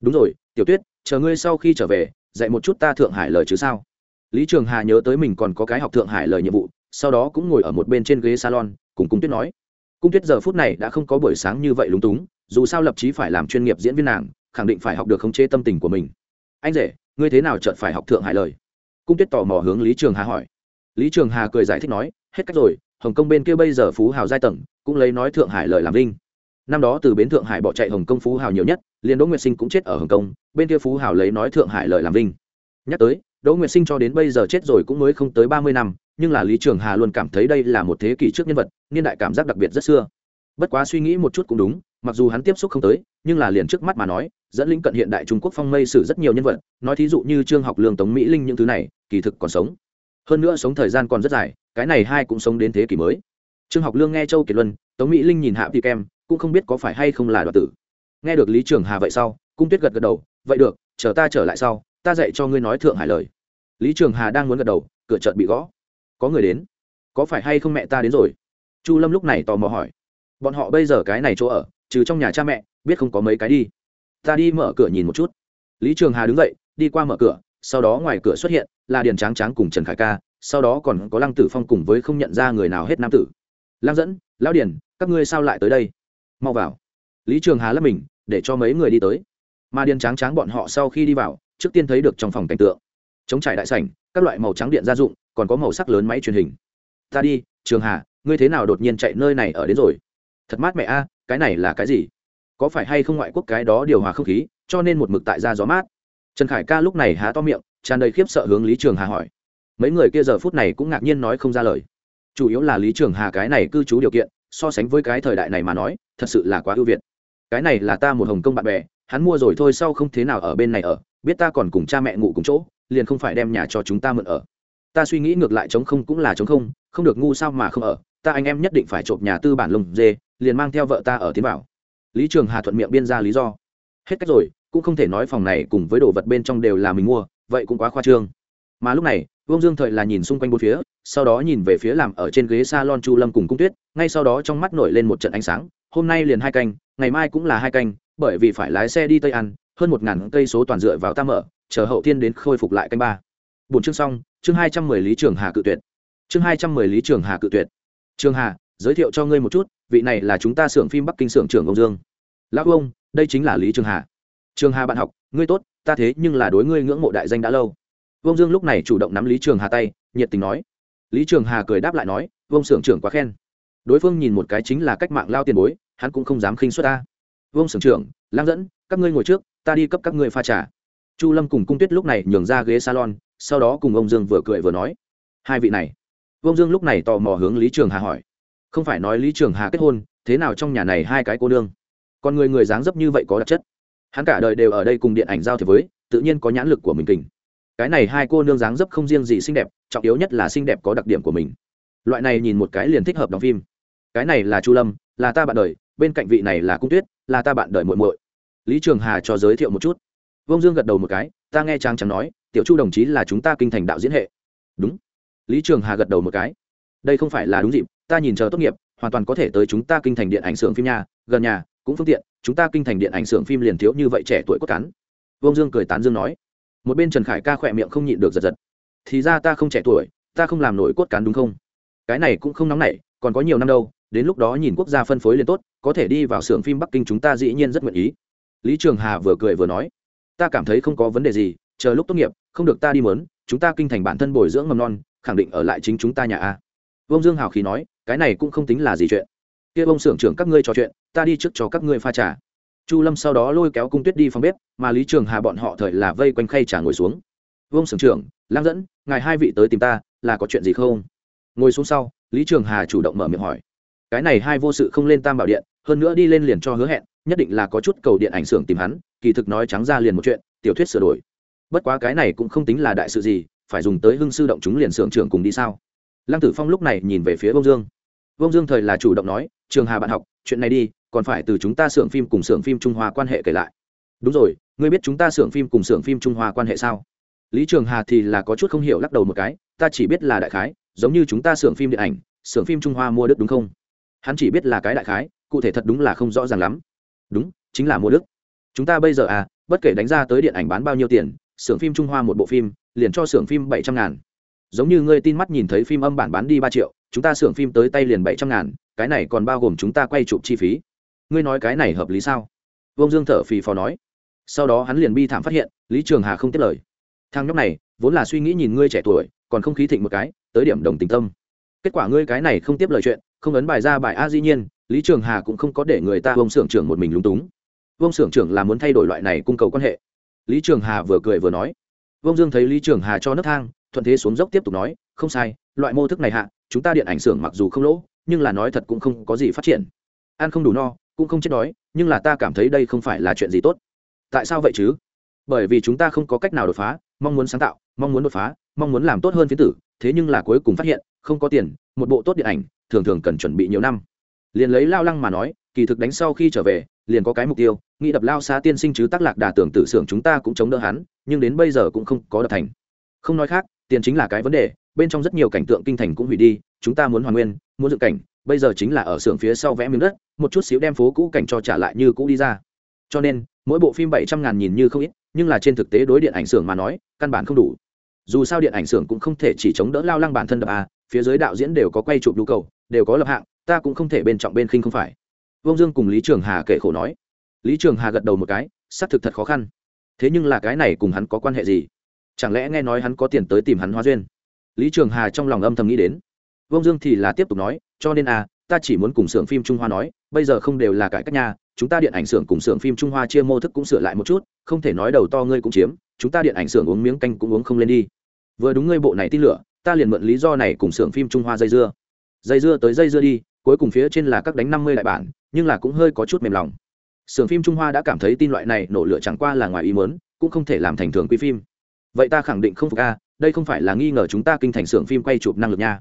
Đúng rồi, tiểu tuyết, chờ ngươi sau khi trở về, dạy một chút ta thượng hải lời chứ sao? Lý trường hà nhớ tới mình còn có cái học thượng hải lời nhiệm vụ, sau đó cũng ngồi ở một bên trên ghế salon cùng cung tuyết nói. Cung tuyết giờ phút này đã không có buổi sáng như vậy lúng túng, dù sao lập chí phải làm chuyên nghiệp diễn viên nàng, khẳng định phải học được khống chế tâm tình của mình. Anh rể, ngươi thế nào chợt phải học thượng hải lời? Cung tuyết tò mò hướng lý trường hà hỏi. Lý trường hà cười giải thích nói, hết cách rồi, hồng kông bên kia bây giờ phú hào giai tầng, cũng lấy nói thượng hải lời làm linh năm đó từ bến thượng hải bỏ chạy hồng kông phú hào nhiều nhất, liền đỗ nguyệt sinh cũng chết ở hồng kông, bên kia phú hào lấy nói thượng hải lời làm vinh. Nhắc tới, đỗ nguyệt sinh cho đến bây giờ chết rồi cũng mới không tới ba mươi năm nhưng là lý trường hà luôn cảm thấy đây là một thế kỷ trước nhân vật, niên đại cảm giác đặc biệt rất xưa. Bất quá suy nghĩ một chút cũng đúng, mặc dù hắn tiếp xúc không tới, nhưng là liền trước mắt mà nói, dẫn lĩnh cận hiện đại trung quốc phong mây sử rất nhiều nhân vật, nói thí dụ như trương học lương, tống mỹ linh những thứ này, kỳ thực còn sống. Hơn nữa sống thời gian còn rất dài, cái này hai cũng sống đến thế kỷ mới. Trương học lương nghe châu kiệt luân, tống mỹ linh nhìn hạ thị kem, cũng không biết có phải hay không là đoạt tử. Nghe được lý trường hà vậy sau cung tuyết gật gật đầu, vậy được, chờ ta trở lại sau, ta dạy cho ngươi nói thượng hải lời. Lý trường hà đang muốn gật đầu, cửa chợt bị gõ có người đến, có phải hay không mẹ ta đến rồi? Chu lâm lúc này tò mò hỏi. Bọn họ bây giờ cái này chỗ ở, trừ trong nhà cha mẹ, biết không có mấy cái đi. Ta đi mở cửa nhìn một chút. Lý trường hà đứng dậy, đi qua mở cửa, sau đó ngoài cửa xuất hiện là điền tráng tráng cùng trần khải ca, sau đó còn có lăng tử phong cùng với không nhận ra người nào hết nam tử. Lăng dẫn, lão điền, các ngươi sao lại tới đây? Mau vào. Lý trường hà lấp mình, để cho mấy người đi tới. Mà điền tráng tráng bọn họ sau khi đi vào, trước tiên thấy được trong phòng cảnh tượng. Chống trải đại sảnh, các loại màu trắng điện gia dụng còn có màu sắc lớn máy truyền hình. Ta đi, trường hà, ngươi thế nào đột nhiên chạy nơi này ở đến rồi? Thật mát mẹ a, cái này là cái gì? Có phải hay không ngoại quốc cái đó điều hòa không khí, cho nên một mực tại ra gió mát? Trần khải ca lúc này há to miệng, tràn đầy khiếp sợ hướng lý trường hà hỏi. Mấy người kia giờ phút này cũng ngạc nhiên nói không ra lời. Chủ yếu là lý trường hà cái này cư trú điều kiện, so sánh với cái thời đại này mà nói, thật sự là quá ưu việt. Cái này là ta một hồng công bạn bè, hắn mua rồi thôi sau không thế nào ở bên này ở, biết ta còn cùng cha mẹ ngủ cùng chỗ, liền không phải đem nhà cho chúng ta mượn ở ta suy nghĩ ngược lại chống không cũng là chống không không được ngu sao mà không ở, ta anh em nhất định phải trộm nhà tư bản lồng dê, liền mang theo vợ ta ở tiến vào. Lý trường hà thuận miệng biên ra lý do. Hết cách rồi, cũng không thể nói phòng này cùng với đồ vật bên trong đều là mình mua, vậy cũng quá khoa trương. Mà lúc này, vương dương thời là nhìn xung quanh bốn phía, sau đó nhìn về phía làm ở trên ghế s a lon chu lâm cùng cung tuyết, ngay sau đó trong mắt nổi lên một trận ánh sáng, hôm nay liền hai canh, ngày mai cũng là hai canh, bởi vì phải lái xe đi tây ăn hơn một ngàn cây số toàn dựa vào ta mở, chờ hậu thiên đến khôi phục lại canh ba bốn chương xong, chương hai trăm mười lý trường hà cự tuyệt. Chương hai trăm mười lý trường hà cự tuyệt. Trường hà, giới thiệu cho ngươi một chút, vị này là chúng ta xưởng phim bắc kinh xưởng trưởng ông dương. Lão ông, đây chính là lý trường hà. Trường hà bạn học, ngươi tốt, ta thế nhưng là đối ngươi ngưỡng mộ đại danh đã lâu. Ông dương lúc này chủ động nắm lý trường hà tay, nhiệt tình nói. Lý trường hà cười đáp lại nói, ông xưởng trưởng quá khen. Đối phương nhìn một cái chính là cách mạng lao tiền bối, hắn cũng không dám khinh xuất ta. Vương xưởng trưởng, lang dẫn, các ngươi ngồi trước, ta đi cấp các ngươi pha trà chu lâm cùng cung tuyết lúc này nhường ra ghế salon, sau đó cùng ông dương vừa cười vừa nói, hai vị này. Ông dương lúc này tò mò hướng lý trường hà hỏi, không phải nói lý trường hà kết hôn, thế nào trong nhà này hai cái cô nương? Còn người người dáng dấp như vậy có đặc chất. Hắn cả đời đều ở đây cùng điện ảnh giao thiệp với, tự nhiên có nhãn lực của mình kình. Cái này hai cô nương dáng dấp không riêng gì xinh đẹp, trọng yếu nhất là xinh đẹp có đặc điểm của mình. Loại này nhìn một cái liền thích hợp đóng phim. Cái này là chu lâm, là ta bạn đời, bên cạnh vị này là cung tuyết, là ta bạn đời muội muội. Lý trường hà cho giới thiệu một chút vông dương gật đầu một cái, ta nghe trang trắng nói, tiểu chu đồng chí là chúng ta kinh thành đạo diễn hệ. Đúng. Lý trường hà gật đầu một cái, đây không phải là đúng dịp, ta nhìn chờ tốt nghiệp, hoàn toàn có thể tới chúng ta kinh thành điện ảnh xưởng phim nhà, gần nhà, cũng phương tiện, chúng ta kinh thành điện ảnh xưởng phim liền thiếu như vậy trẻ tuổi cốt cán. Vông dương cười tán dương nói. Một bên trần khải ca khỏe miệng không nhịn được giật giật. Thì ra ta không trẻ tuổi, ta không làm nổi cốt cán đúng không? Cái này cũng không nóng nảy, còn có nhiều năm đâu, đến lúc đó nhìn quốc gia phân phối liền tốt, có thể đi vào xưởng phim bắc kinh chúng ta dĩ nhiên rất nguyện ý. Lý trường hà vừa cười vừa nói ta cảm thấy không có vấn đề gì, chờ lúc tốt nghiệp, không được ta đi mớn, chúng ta kinh thành bản thân bồi dưỡng mầm non, khẳng định ở lại chính chúng ta nhà a. Vông dương hào khí nói, cái này cũng không tính là gì chuyện. Kia ông xưởng trưởng các ngươi trò chuyện, ta đi trước cho các ngươi pha trà. Chu lâm sau đó lôi kéo cung tuyết đi phòng bếp, mà lý trường hà bọn họ thời là vây quanh khay trà ngồi xuống. Vương xưởng trưởng, lang dẫn, ngài hai vị tới tìm ta, là có chuyện gì không? Ngồi xuống sau, lý trường hà chủ động mở miệng hỏi. Cái này hai vô sự không lên tam bảo điện, hơn nữa đi lên liền cho hứa hẹn nhất định là có chút cầu điện ảnh xưởng tìm hắn, kỳ thực nói trắng ra liền một chuyện, tiểu thuyết sửa đổi. Bất quá cái này cũng không tính là đại sự gì, phải dùng tới hưng sư động chúng liền xưởng trưởng cùng đi sao? Lăng tử phong lúc này nhìn về phía bông dương. Vông dương thời là chủ động nói, trường hà bạn học, chuyện này đi, còn phải từ chúng ta xưởng phim cùng xưởng phim trung hoa quan hệ kể lại. Đúng rồi, ngươi biết chúng ta xưởng phim cùng xưởng phim trung hoa quan hệ sao? Lý trường hà thì là có chút không hiểu lắc đầu một cái, ta chỉ biết là đại khái, giống như chúng ta xưởng phim điện ảnh, xưởng phim trung hoa mua đức đúng không? Hắn chỉ biết là cái đại khái, cụ thể thật đúng là không rõ ràng lắm đúng, chính là mua đức. Chúng ta bây giờ à bất kể đánh ra tới điện ảnh bán bao nhiêu tiền, xưởng phim trung hoa một bộ phim, liền cho xưởng phim bảy trăm ngàn. Giống như ngươi tin mắt nhìn thấy phim âm bản bán đi ba triệu, chúng ta xưởng phim tới tay liền bảy trăm ngàn, cái này còn bao gồm chúng ta quay chụp chi phí. Ngươi nói cái này hợp lý sao? Vông dương thở phì phò nói. Sau đó hắn liền bi thảm phát hiện, lý trường hà không tiếp lời. Thang nhóc này, vốn là suy nghĩ nhìn ngươi trẻ tuổi, còn không khí thịnh một cái, tới điểm đồng tình tâm. Kết quả ngươi cái này không tiếp lời chuyện, không ấn bài ra bài a dĩ nhiên lý trường hà cũng không có để người ta vông xưởng trưởng một mình lúng túng. Vông xưởng trưởng là muốn thay đổi loại này cung cầu quan hệ. Lý trường hà vừa cười vừa nói. Vông dương thấy lý trường hà cho nấc thang, thuận thế xuống dốc tiếp tục nói, không sai, loại mô thức này hạ, chúng ta điện ảnh xưởng mặc dù không lỗ, nhưng là nói thật cũng không có gì phát triển. Ăn không đủ no, cũng không chết đói, nhưng là ta cảm thấy đây không phải là chuyện gì tốt. Tại sao vậy chứ? Bởi vì chúng ta không có cách nào đột phá, mong muốn sáng tạo, mong muốn đột phá, mong muốn làm tốt hơn phiến tử, thế nhưng là cuối cùng phát hiện, không có tiền, một bộ tốt điện ảnh, thường thường cần chuẩn bị nhiều năm liền lấy lao lăng mà nói, kỳ thực đánh sau khi trở về, liền có cái mục tiêu, nghĩ đập lao xa tiên sinh chứ tác lạc đà tưởng tử xưởng chúng ta cũng chống đỡ hắn, nhưng đến bây giờ cũng không có đập thành. Không nói khác, tiền chính là cái vấn đề, bên trong rất nhiều cảnh tượng kinh thành cũng hủy đi, chúng ta muốn hoàn nguyên, muốn dựng cảnh, bây giờ chính là ở xưởng phía sau vẽ miếng đất, một chút xíu đem phố cũ cảnh cho trả lại như cũ đi ra. Cho nên, mỗi bộ phim bảy trăm ngàn nhìn như không ít, nhưng là trên thực tế đối điện ảnh xưởng mà nói, căn bản không đủ. Dù sao điện ảnh xưởng cũng không thể chỉ chống đỡ lao lăng bản thân đập à phía dưới đạo diễn đều có quay chụp nhu cầu, đều có lập hạng ta cũng không thể bên trọng bên khinh không phải. Vương dương cùng lý trường hà kể khổ nói. Lý trường hà gật đầu một cái, xác thực thật khó khăn. Thế nhưng là cái này cùng hắn có quan hệ gì? Chẳng lẽ nghe nói hắn có tiền tới tìm hắn hóa duyên? Lý trường hà trong lòng âm thầm nghĩ đến. Vương dương thì là tiếp tục nói, cho nên à ta chỉ muốn cùng xưởng phim trung hoa nói, bây giờ không đều là cải cách nhà chúng ta điện ảnh xưởng cùng xưởng phim trung hoa chia mô thức cũng sửa lại một chút, không thể nói đầu to ngươi cũng chiếm, chúng ta điện ảnh xưởng uống miếng canh cũng uống không lên đi. Vừa đúng ngươi bộ này tin lửa, ta liền mượn lý do này cùng xưởng phim trung hoa dây dưa. Dây dưa tới dây dưa đi cuối cùng phía trên là các đánh năm mươi đại bản, nhưng là cũng hơi có chút mềm lòng. Sưởng phim trung hoa đã cảm thấy tin loại này nổ lửa chẳng qua là ngoài ý mớn cũng không thể làm thành thường quy phim. Vậy ta khẳng định không phục a, đây không phải là nghi ngờ chúng ta kinh thành xưởng phim quay chụp năng lực nha.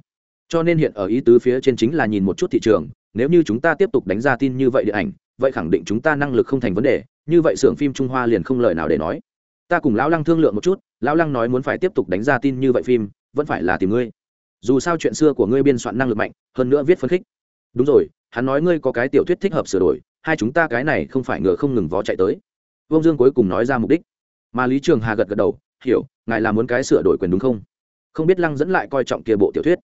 Cho nên hiện ở ý tứ phía trên chính là nhìn một chút thị trường, nếu như chúng ta tiếp tục đánh ra tin như vậy điện ảnh, vậy khẳng định chúng ta năng lực không thành vấn đề, như vậy xưởng phim trung hoa liền không lời nào để nói. Ta cùng lão lăng thương lượng một chút, lão lăng nói muốn phải tiếp tục đánh ra tin như vậy phim, vẫn phải là tìm ngươi. Dù sao chuyện xưa của ngươi biên soạn năng lực mạnh, hơn nữa viết phấn khích đúng rồi, hắn nói ngươi có cái tiểu thuyết thích hợp sửa đổi, hai chúng ta cái này không phải ngựa không ngừng vó chạy tới. Vương dương cuối cùng nói ra mục đích. Mà lý trường hà gật gật đầu, hiểu, ngài là muốn cái sửa đổi quyền đúng không? Không biết lăng dẫn lại coi trọng kia bộ tiểu thuyết.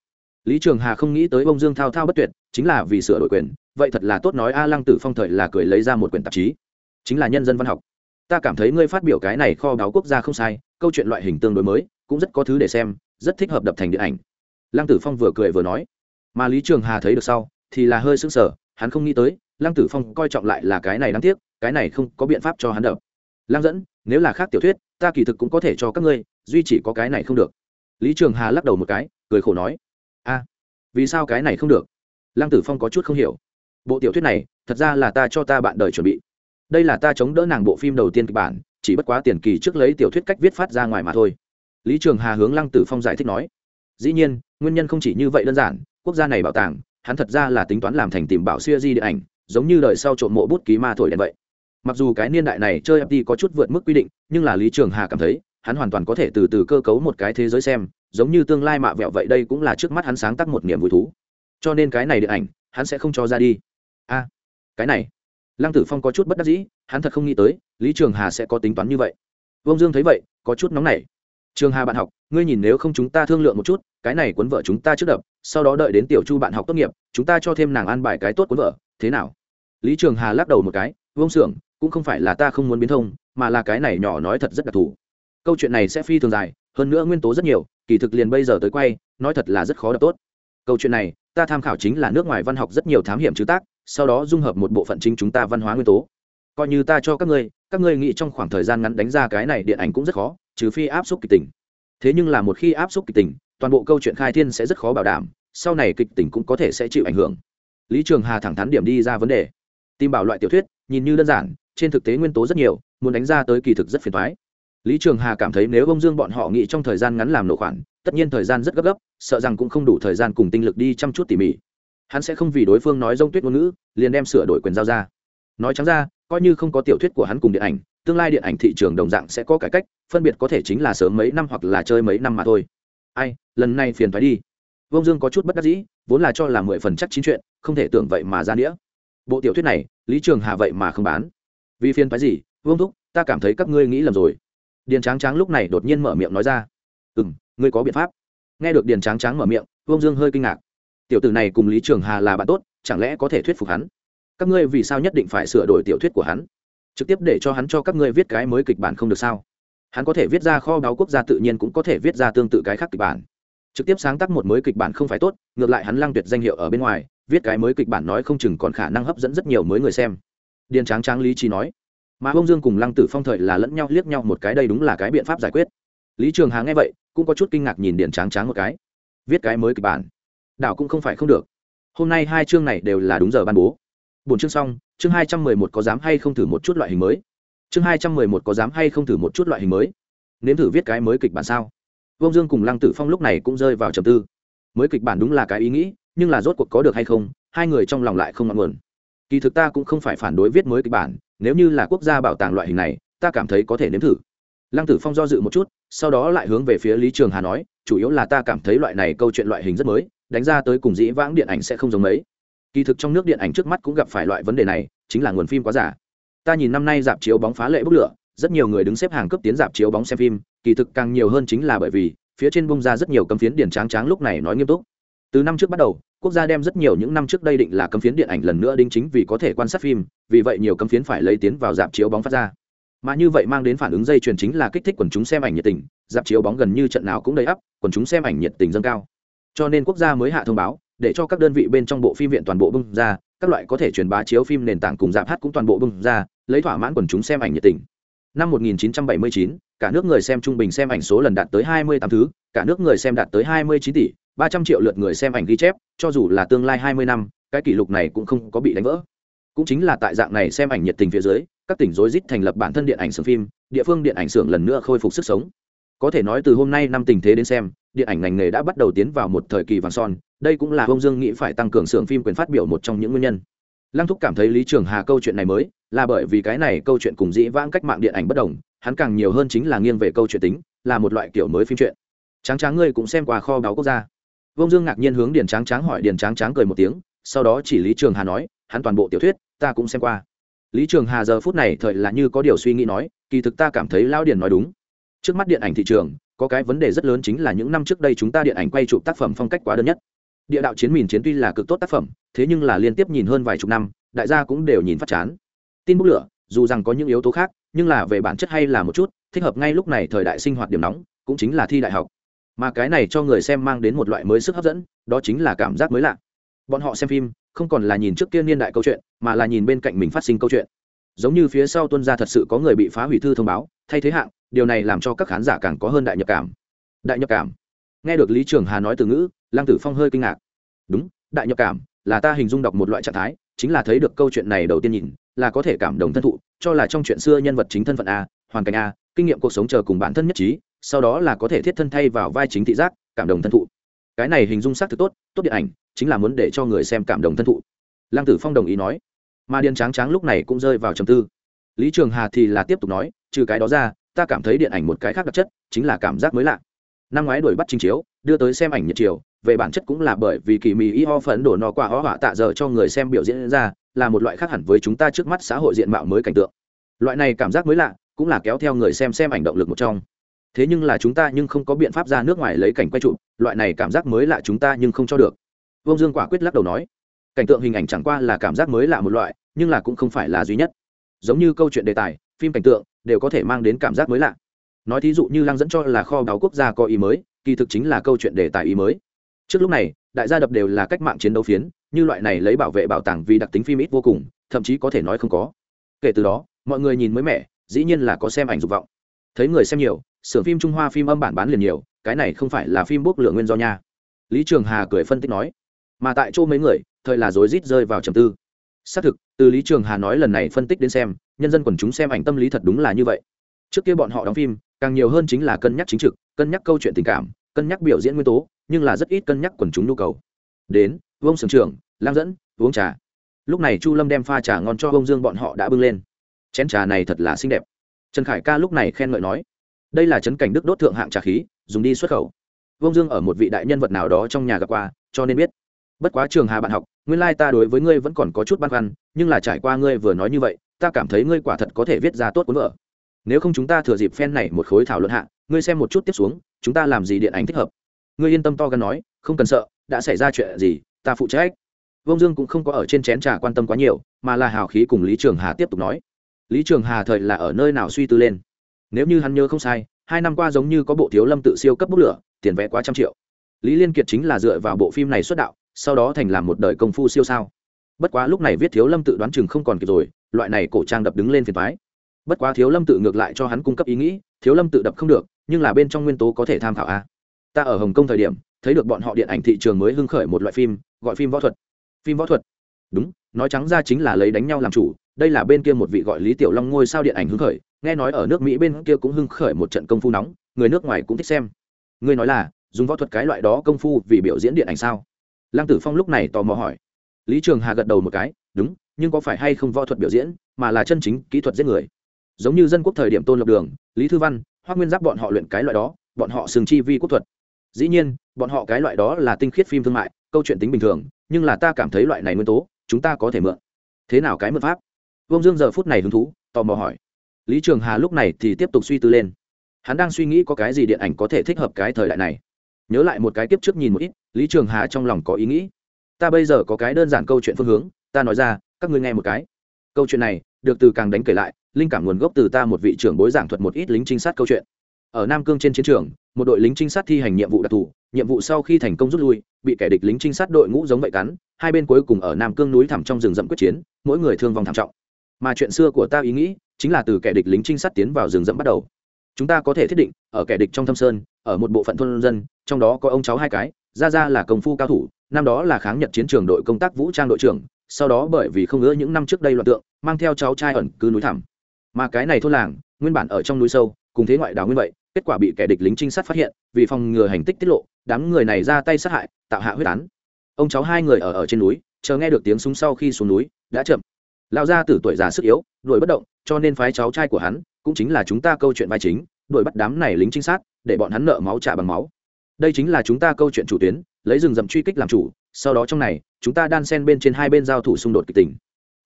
Lý trường hà không nghĩ tới Vương dương thao thao bất tuyệt, chính là vì sửa đổi quyền, vậy thật là tốt nói a lăng tử phong thời là cười lấy ra một quyển tạp chí. Chính là nhân dân văn học. Ta cảm thấy ngươi phát biểu cái này kho báo quốc gia không sai, câu chuyện loại hình tương đối mới, cũng rất có thứ để xem, rất thích hợp đập thành điện ảnh. Lăng tử phong vừa cười vừa nói. Mà lý trường hà thấy được sau thì là hơi sững sờ, hắn không nghĩ tới, lăng tử phong coi trọng lại là cái này đáng tiếc, cái này không có biện pháp cho hắn đập. Lăng dẫn, nếu là khác tiểu thuyết, ta kỳ thực cũng có thể cho các ngươi, duy chỉ có cái này không được. Lý trường hà lắc đầu một cái, cười khổ nói, a, vì sao cái này không được? Lăng tử phong có chút không hiểu. Bộ tiểu thuyết này, thật ra là ta cho ta bạn đời chuẩn bị. Đây là ta chống đỡ nàng bộ phim đầu tiên kịch bản, chỉ bất quá tiền kỳ trước lấy tiểu thuyết cách viết phát ra ngoài mà thôi. Lý trường hà hướng lăng tử phong giải thích nói, dĩ nhiên, nguyên nhân không chỉ như vậy đơn giản, quốc gia này bảo tàng hắn thật ra là tính toán làm thành tìm bảo siêu di điện ảnh, giống như đời sau trộm mộ bút ký ma thổi đèn vậy. Mặc dù cái niên đại này chơi fd có chút vượt mức quy định, nhưng là lý trường hà cảm thấy, hắn hoàn toàn có thể từ từ cơ cấu một cái thế giới xem, giống như tương lai mạ vẹo vậy đây cũng là trước mắt hắn sáng tác một niềm vui thú. Cho nên cái này điện ảnh, hắn sẽ không cho ra đi. A, cái này. Lăng tử phong có chút bất đắc dĩ, hắn thật không nghĩ tới, lý trường hà sẽ có tính toán như vậy. Vông dương thấy vậy, có chút nóng nảy. Trường hà bạn học, ngươi nhìn nếu không chúng ta thương lượng một chút, cái này cuốn vợ chúng ta trước đập sau đó đợi đến tiểu chu bạn học tốt nghiệp, chúng ta cho thêm nàng ăn bài cái tốt cuốn vợ thế nào? Lý trường hà lắc đầu một cái vông xưởng cũng không phải là ta không muốn biến thông, mà là cái này nhỏ nói thật rất đặc thù. Câu chuyện này sẽ phi thường dài, hơn nữa nguyên tố rất nhiều, kỳ thực liền bây giờ tới quay, nói thật là rất khó đọc tốt. Câu chuyện này, ta tham khảo chính là nước ngoài văn học rất nhiều thám hiểm chữ tác, sau đó dung hợp một bộ phận chính chúng ta văn hóa nguyên tố. Coi như ta cho các ngươi các ngươi nghĩ trong khoảng thời gian ngắn đánh ra cái này điện ảnh cũng rất khó, trừ phi áp suất kịch tình. Thế nhưng là một khi áp suất kịch tình toàn bộ câu chuyện khai thiên sẽ rất khó bảo đảm, sau này kịch tình cũng có thể sẽ chịu ảnh hưởng. Lý trường hà thẳng thắn điểm đi ra vấn đề. Tìm bảo loại tiểu thuyết, nhìn như đơn giản, trên thực tế nguyên tố rất nhiều, muốn đánh ra tới kỳ thực rất phiền thoái lý trường hà cảm thấy nếu ông dương bọn họ nghĩ trong thời gian ngắn làm nổ khoản, tất nhiên thời gian rất gấp gấp, sợ rằng cũng không đủ thời gian cùng tinh lực đi chăm chút tỉ mỉ. Hắn sẽ không vì đối phương nói dông tuyết ngôn ngữ, liền đem sửa đổi quyền giao ra. Nói trắng ra, coi như không có tiểu thuyết của hắn cùng điện ảnh, tương lai điện ảnh thị trường đồng dạng sẽ có cải cách, phân biệt có thể chính là sớm mấy năm hoặc là chơi mấy năm mà thôi ai, lần này phiền phải đi. Vông dương có chút bất đắc dĩ, vốn là cho là mười phần chắc chín chuyện, không thể tưởng vậy mà ra đĩa. Bộ tiểu thuyết này, lý trường hà vậy mà không bán. Vì phiền phái gì, vương thúc, ta cảm thấy các ngươi nghĩ lầm rồi. Điền tráng tráng lúc này đột nhiên mở miệng nói ra. Ừ m ngươi có biện pháp. Nghe được điền tráng tráng mở miệng, vương dương hơi kinh ngạc. Tiểu tử này cùng lý trường hà là bạn tốt, chẳng lẽ có thể thuyết phục hắn? Các ngươi vì sao nhất định phải sửa đổi tiểu thuyết của hắn? Trực tiếp để cho hắn cho các ngươi viết cái mới kịch bản không được sao? Hắn có thể viết ra kho báu quốc gia tự nhiên cũng có thể viết ra tương tự cái khác kịch bản. Trực tiếp sáng tác một mới kịch bản không phải tốt, ngược lại hắn lăng tuyệt danh hiệu ở bên ngoài, viết cái mới kịch bản nói không chừng còn khả năng hấp dẫn rất nhiều mới người xem. Điền tráng tráng lý trí nói, mà ông dương cùng lăng tử phong thời là lẫn nhau liếc nhau một cái đây đúng là cái biện pháp giải quyết. Lý trường hà nghe vậy, cũng có chút kinh ngạc nhìn điền tráng tráng một cái. Viết cái mới kịch bản, đảo cũng không phải không được. Hôm nay hai chương này đều là đúng giờ ban bố. Bốn chương xong, chương hai trăm mười một có dám hay không thử một chút loại hình mới? Chương hai trăm mười một có dám hay không thử một chút loại hình mới? Nếm thử viết cái mới kịch bản sao? Vông dương cùng lăng tử phong lúc này cũng rơi vào trầm tư. Mới kịch bản đúng là cái ý nghĩ, nhưng là rốt cuộc có được hay không, hai người trong lòng lại không ngọn nguồn. Kỳ thực ta cũng không phải phản đối viết mới kịch bản, nếu như là quốc gia bảo tàng loại hình này, ta cảm thấy có thể nếm thử. Lăng tử phong do dự một chút, sau đó lại hướng về phía lý trường hà nói, chủ yếu là ta cảm thấy loại này câu chuyện loại hình rất mới, đánh ra tới cùng dĩ vãng điện ảnh sẽ không giống mấy. Kỳ thực trong nước điện ảnh trước mắt cũng gặp phải loại vấn đề này, chính là nguồn phim quá giả ta nhìn năm nay dạp chiếu bóng phá lệ bốc lửa, rất nhiều người đứng xếp hàng cấp tiến dạp chiếu bóng xem phim, kỳ thực càng nhiều hơn chính là bởi vì, phía trên bung ra rất nhiều cấm phiến điện tráng tráng lúc này nói nghiêm túc. Từ năm trước bắt đầu, quốc gia đem rất nhiều những năm trước đây định là cấm phiến điện ảnh lần nữa đính chính vì có thể quan sát phim, vì vậy nhiều cấm phiến phải lấy tiến vào dạp chiếu bóng phát ra. Mà như vậy mang đến phản ứng dây chuyền chính là kích thích quần chúng xem ảnh nhiệt tình, dạp chiếu bóng gần như trận nào cũng đầy ắp, quần chúng xem ảnh nhiệt tình dâng cao. Cho nên quốc gia mới hạ thông báo, để cho các đơn vị bên trong bộ phim viện toàn bộ bung ra, các loại có thể truyền bá chiếu phim nền tảng cùng dạp hát cũng toàn bộ bung ra lấy thỏa mãn quần chúng xem ảnh nhiệt tình. Năm 1979, cả nước người xem trung bình xem ảnh số lần đạt tới 28 thứ cả nước người xem đạt tới 29 tỷ 300 triệu lượt người xem ảnh ghi chép cho dù là tương lai 20 năm cái kỷ lục này cũng không có bị đánh vỡ. Cũng chính là tại dạng này xem ảnh nhiệt tình phía dưới các tỉnh rối rít thành lập bản thân điện ảnh xưởng phim địa phương điện ảnh xưởng lần nữa khôi phục sức sống. Có thể nói từ hôm nay năm tình thế đến xem điện ảnh ngành nghề đã bắt đầu tiến vào một thời kỳ vàng son đây cũng là ông dương nghĩ phải tăng cường xưởng phim quyền phát biểu một trong những nguyên nhân. Lăng thúc cảm thấy lý trường hà câu chuyện này mới là bởi vì cái này câu chuyện cùng dĩ vãng cách mạng điện ảnh bất đồng, hắn càng nhiều hơn chính là nghiêng về câu chuyện tính, là một loại kiểu mới phim truyện. Tráng tráng ngươi cũng xem qua kho báu quốc gia. Vông dương ngạc nhiên hướng điền tráng tráng hỏi, điền tráng tráng cười một tiếng, sau đó chỉ lý trường hà nói, hắn toàn bộ tiểu thuyết, ta cũng xem qua. Lý trường hà giờ phút này thời là như có điều suy nghĩ nói, kỳ thực ta cảm thấy lao điền nói đúng. Trước mắt điện ảnh thị trường, có cái vấn đề rất lớn chính là những năm trước đây chúng ta điện ảnh quay chụp tác phẩm phong cách quá đơn nhất. Địa đạo chiến mìn chiến tuy là cực tốt tác phẩm, thế nhưng là liên tiếp nhìn hơn vài chục năm, đại gia cũng đều nhìn phát chán tin bút lửa, dù rằng có những yếu tố khác, nhưng là về bản chất hay là một chút, thích hợp ngay lúc này thời đại sinh hoạt điểm nóng, cũng chính là thi đại học. Mà cái này cho người xem mang đến một loại mới sức hấp dẫn, đó chính là cảm giác mới lạ. Bọn họ xem phim, không còn là nhìn trước kia niên đại câu chuyện, mà là nhìn bên cạnh mình phát sinh câu chuyện. Giống như phía sau tuân gia thật sự có người bị phá hủy thư thông báo, thay thế hạng, điều này làm cho các khán giả càng có hơn đại nhập cảm. Đại nhập cảm. Nghe được lý trường hà nói từ ngữ, lăng tử phong hơi kinh ngạc. Đúng, đại nhập cảm, là ta hình dung đọc một loại trạng thái, chính là thấy được câu chuyện này đầu tiên nhìn là có thể cảm động thân thụ, cho là trong chuyện xưa nhân vật chính thân phận a, hoàn cảnh a, kinh nghiệm cuộc sống chờ cùng bản thân nhất trí, sau đó là có thể thiết thân thay vào vai chính thị giác, cảm động thân thụ. Cái này hình dung xác thực tốt tốt điện ảnh, chính là muốn để cho người xem cảm động thân thụ. Lăng tử phong đồng ý nói. Mà điền tráng tráng lúc này cũng rơi vào trầm tư. Lý trường hà thì là tiếp tục nói, trừ cái đó ra, ta cảm thấy điện ảnh một cái khác đặc chất, chính là cảm giác mới lạ. Năm ngoái đuổi bắt trình chiếu, đưa tới xem ảnh nhiệt chiều, về bản chất cũng là bởi vì kỳ mì y ho phấn đổ nó quả ho họa tạ giờ cho người xem biểu diễn ra là một loại khác hẳn với chúng ta trước mắt xã hội diện mạo mới cảnh tượng. Loại này cảm giác mới lạ, cũng là kéo theo người xem xem ảnh động lực một trong. Thế nhưng là chúng ta nhưng không có biện pháp ra nước ngoài lấy cảnh quay trụ loại này cảm giác mới lạ chúng ta nhưng không cho được. Vương dương quả quyết lắc đầu nói, cảnh tượng hình ảnh chẳng qua là cảm giác mới lạ một loại, nhưng là cũng không phải là duy nhất. Giống như câu chuyện đề tài, phim cảnh tượng đều có thể mang đến cảm giác mới lạ. Nói thí dụ như lăng dẫn cho là kho báu quốc gia có ý mới, kỳ thực chính là câu chuyện đề tài ý mới trước lúc này, đại gia đập đều là cách mạng chiến đấu phiến, như loại này lấy bảo vệ bảo tàng vì đặc tính phim ít vô cùng, thậm chí có thể nói không có. Kể từ đó, mọi người nhìn mới mẻ, dĩ nhiên là có xem ảnh dục vọng. Thấy người xem nhiều, xưởng phim trung hoa phim âm bản bán liền nhiều, cái này không phải là phim bốc lượng nguyên do nha. Lý trường hà cười phân tích nói, mà tại chỗ mấy người, thời là rối rít rơi vào trầm tư. Xác thực, từ lý trường hà nói lần này phân tích đến xem, nhân dân quần chúng xem ảnh tâm lý thật đúng là như vậy. Trước kia bọn họ đóng phim, càng nhiều hơn chính là cân nhắc chính trực, cân nhắc câu chuyện tình cảm cân nhắc biểu diễn nguyên tố, nhưng là rất ít cân nhắc quần chúng nhu cầu. Đến vông sưởng trưởng, lang dẫn, uống trà. Lúc này chu lâm đem pha trà ngon cho vông dương bọn họ đã bưng lên. Chén trà này thật là xinh đẹp. Trần khải ca lúc này khen ngợi nói, đây là trấn cảnh đức đốt thượng hạng trà khí, dùng đi xuất khẩu. Vông dương ở một vị đại nhân vật nào đó trong nhà gặp qua, cho nên biết. Bất quá trường hà bạn học, nguyên lai ta đối với ngươi vẫn còn có chút băn khoăn, nhưng là trải qua ngươi vừa nói như vậy, ta cảm thấy ngươi quả thật có thể viết ra tốt cuốn vở. Nếu không chúng ta thừa dịp phen này một khối thảo luận hạ ngươi xem một chút tiếp xuống, chúng ta làm gì điện ảnh thích hợp. Ngươi yên tâm to gần nói, không cần sợ, đã xảy ra chuyện gì, ta phụ trách. Vông dương cũng không có ở trên chén trà quan tâm quá nhiều, mà là hào khí cùng lý trường hà tiếp tục nói. Lý trường hà thời là ở nơi nào suy tư lên? Nếu như hắn nhớ không sai, hai năm qua giống như có bộ thiếu lâm tự siêu cấp bút lửa, tiền vẽ quá trăm triệu. Lý liên kiệt chính là dựa vào bộ phim này xuất đạo, sau đó thành làm một đời công phu siêu sao. Bất quá lúc này viết thiếu lâm tự đoán chừng không còn kịp rồi, loại này cổ trang đập đứng lên phiền thoái bất quá thiếu lâm tự ngược lại cho hắn cung cấp ý nghĩ, thiếu lâm tự đập không được nhưng là bên trong nguyên tố có thể tham khảo a. Ta ở hồng kông thời điểm, thấy được bọn họ điện ảnh thị trường mới hưng khởi một loại phim, gọi phim võ thuật. Phim võ thuật? Đúng, nói trắng ra chính là lấy đánh nhau làm chủ, đây là bên kia một vị gọi lý tiểu long ngôi sao điện ảnh hưng khởi, nghe nói ở nước mỹ bên kia cũng hưng khởi một trận công phu nóng, người nước ngoài cũng thích xem. Ngươi nói là, dùng võ thuật cái loại đó công phu vì biểu diễn điện ảnh sao? Lăng tử phong lúc này tò mò hỏi. Lý trường hà gật đầu một cái, đúng, nhưng có phải hay không võ thuật biểu diễn, mà là chân chính kỹ thuật giết người? Giống như dân quốc thời điểm tôn lập đường, lý thư văn hoác nguyên giáp bọn họ luyện cái loại đó, bọn họ sừng chi vi quốc thuật. Dĩ nhiên, bọn họ cái loại đó là tinh khiết phim thương mại, câu chuyện tính bình thường, nhưng là ta cảm thấy loại này nguyên tố, chúng ta có thể mượn. Thế nào cái mượn pháp? Vông dương giờ phút này hứng thú, tò mò hỏi. Lý trường hà lúc này thì tiếp tục suy tư lên. Hắn đang suy nghĩ có cái gì điện ảnh có thể thích hợp cái thời đại này. Nhớ lại một cái tiếp trước nhìn một ít, lý trường hà trong lòng có ý nghĩ. Ta bây giờ có cái đơn giản câu chuyện phương hướng, ta nói ra, các ngươi nghe một cái. Câu chuyện này được từ càng đánh kể lại, linh cảm nguồn gốc từ ta một vị trưởng bối giảng thuật một ít lính trinh sát câu chuyện. Ở nam cương trên chiến trường, một đội lính trinh sát thi hành nhiệm vụ đặc thù, nhiệm vụ sau khi thành công rút lui, bị kẻ địch lính trinh sát đội ngũ giống vậy cắn, hai bên cuối cùng ở nam cương núi thẳm trong rừng rậm quyết chiến, mỗi người thương vong thảm trọng. Mà chuyện xưa của ta ý nghĩ, chính là từ kẻ địch lính trinh sát tiến vào rừng rậm bắt đầu. Chúng ta có thể thiết định, ở kẻ địch trong thâm sơn, ở một bộ phận thôn dân, trong đó có ông cháu hai cái ra ra là công phu cao thủ, năm đó là kháng nhật chiến trường đội công tác vũ trang đội trưởng sau đó bởi vì không ngỡ những năm trước đây loạn tượng, mang theo cháu trai ẩn cư núi thẳm. Mà cái này thôn làng, nguyên bản ở trong núi sâu, cùng thế ngoại đảo nguyên vậy, kết quả bị kẻ địch lính trinh sát phát hiện, vì phòng ngừa hành tích tiết lộ, đám người này ra tay sát hại, tạo hạ huyết án. Ông cháu hai người ở ở trên núi, chờ nghe được tiếng súng sau khi xuống núi, đã chậm. Lão gia tử tuổi già sức yếu, đuổi bất động, cho nên phái cháu trai của hắn, cũng chính là chúng ta câu chuyện vai chính, đuổi bắt đám này lính trinh sát, để bọn hắn nợ máu trả bằng máu. Đây chính là chúng ta câu chuyện chủ tuyến, lấy rừng rậm truy kích làm chủ sau đó trong này, chúng ta đan sen bên trên hai bên giao thủ xung đột kịch tình.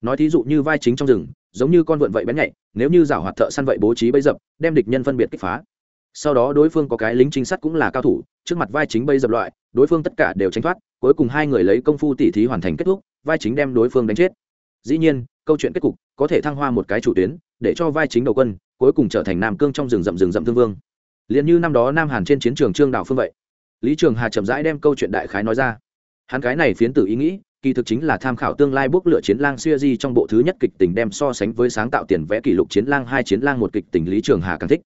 Nói thí dụ như vai chính trong rừng, giống như con vượn vậy bén nhạy, nếu như giảo hoạt thợ săn vậy bố trí bấy dập, đem địch nhân phân biệt kích phá. Sau đó đối phương có cái lính trinh sát cũng là cao thủ, trước mặt vai chính bây dập loại, đối phương tất cả đều tránh thoát, cuối cùng hai người lấy công phu tỉ thí hoàn thành kết thúc, vai chính đem đối phương đánh chết. Dĩ nhiên, câu chuyện kết cục có thể thăng hoa một cái chủ tuyến, để cho vai chính đầu quân cuối cùng trở thành nam cương trong rừng rậm rừng rậm thương vương. Liền như năm đó nam hàn trên chiến trường trương đảo phương vậy. Lý trường hà chậm rãi đem câu chuyện đại khái nói ra hắn cái này phiến tử ý nghĩ, kỳ thực chính là tham khảo tương lai bốc lựa chiến lang xuya di trong bộ thứ nhất kịch tình đem so sánh với sáng tạo tiền vẽ kỷ lục chiến lang hai chiến lang một kịch tình lý trường hà càng thích.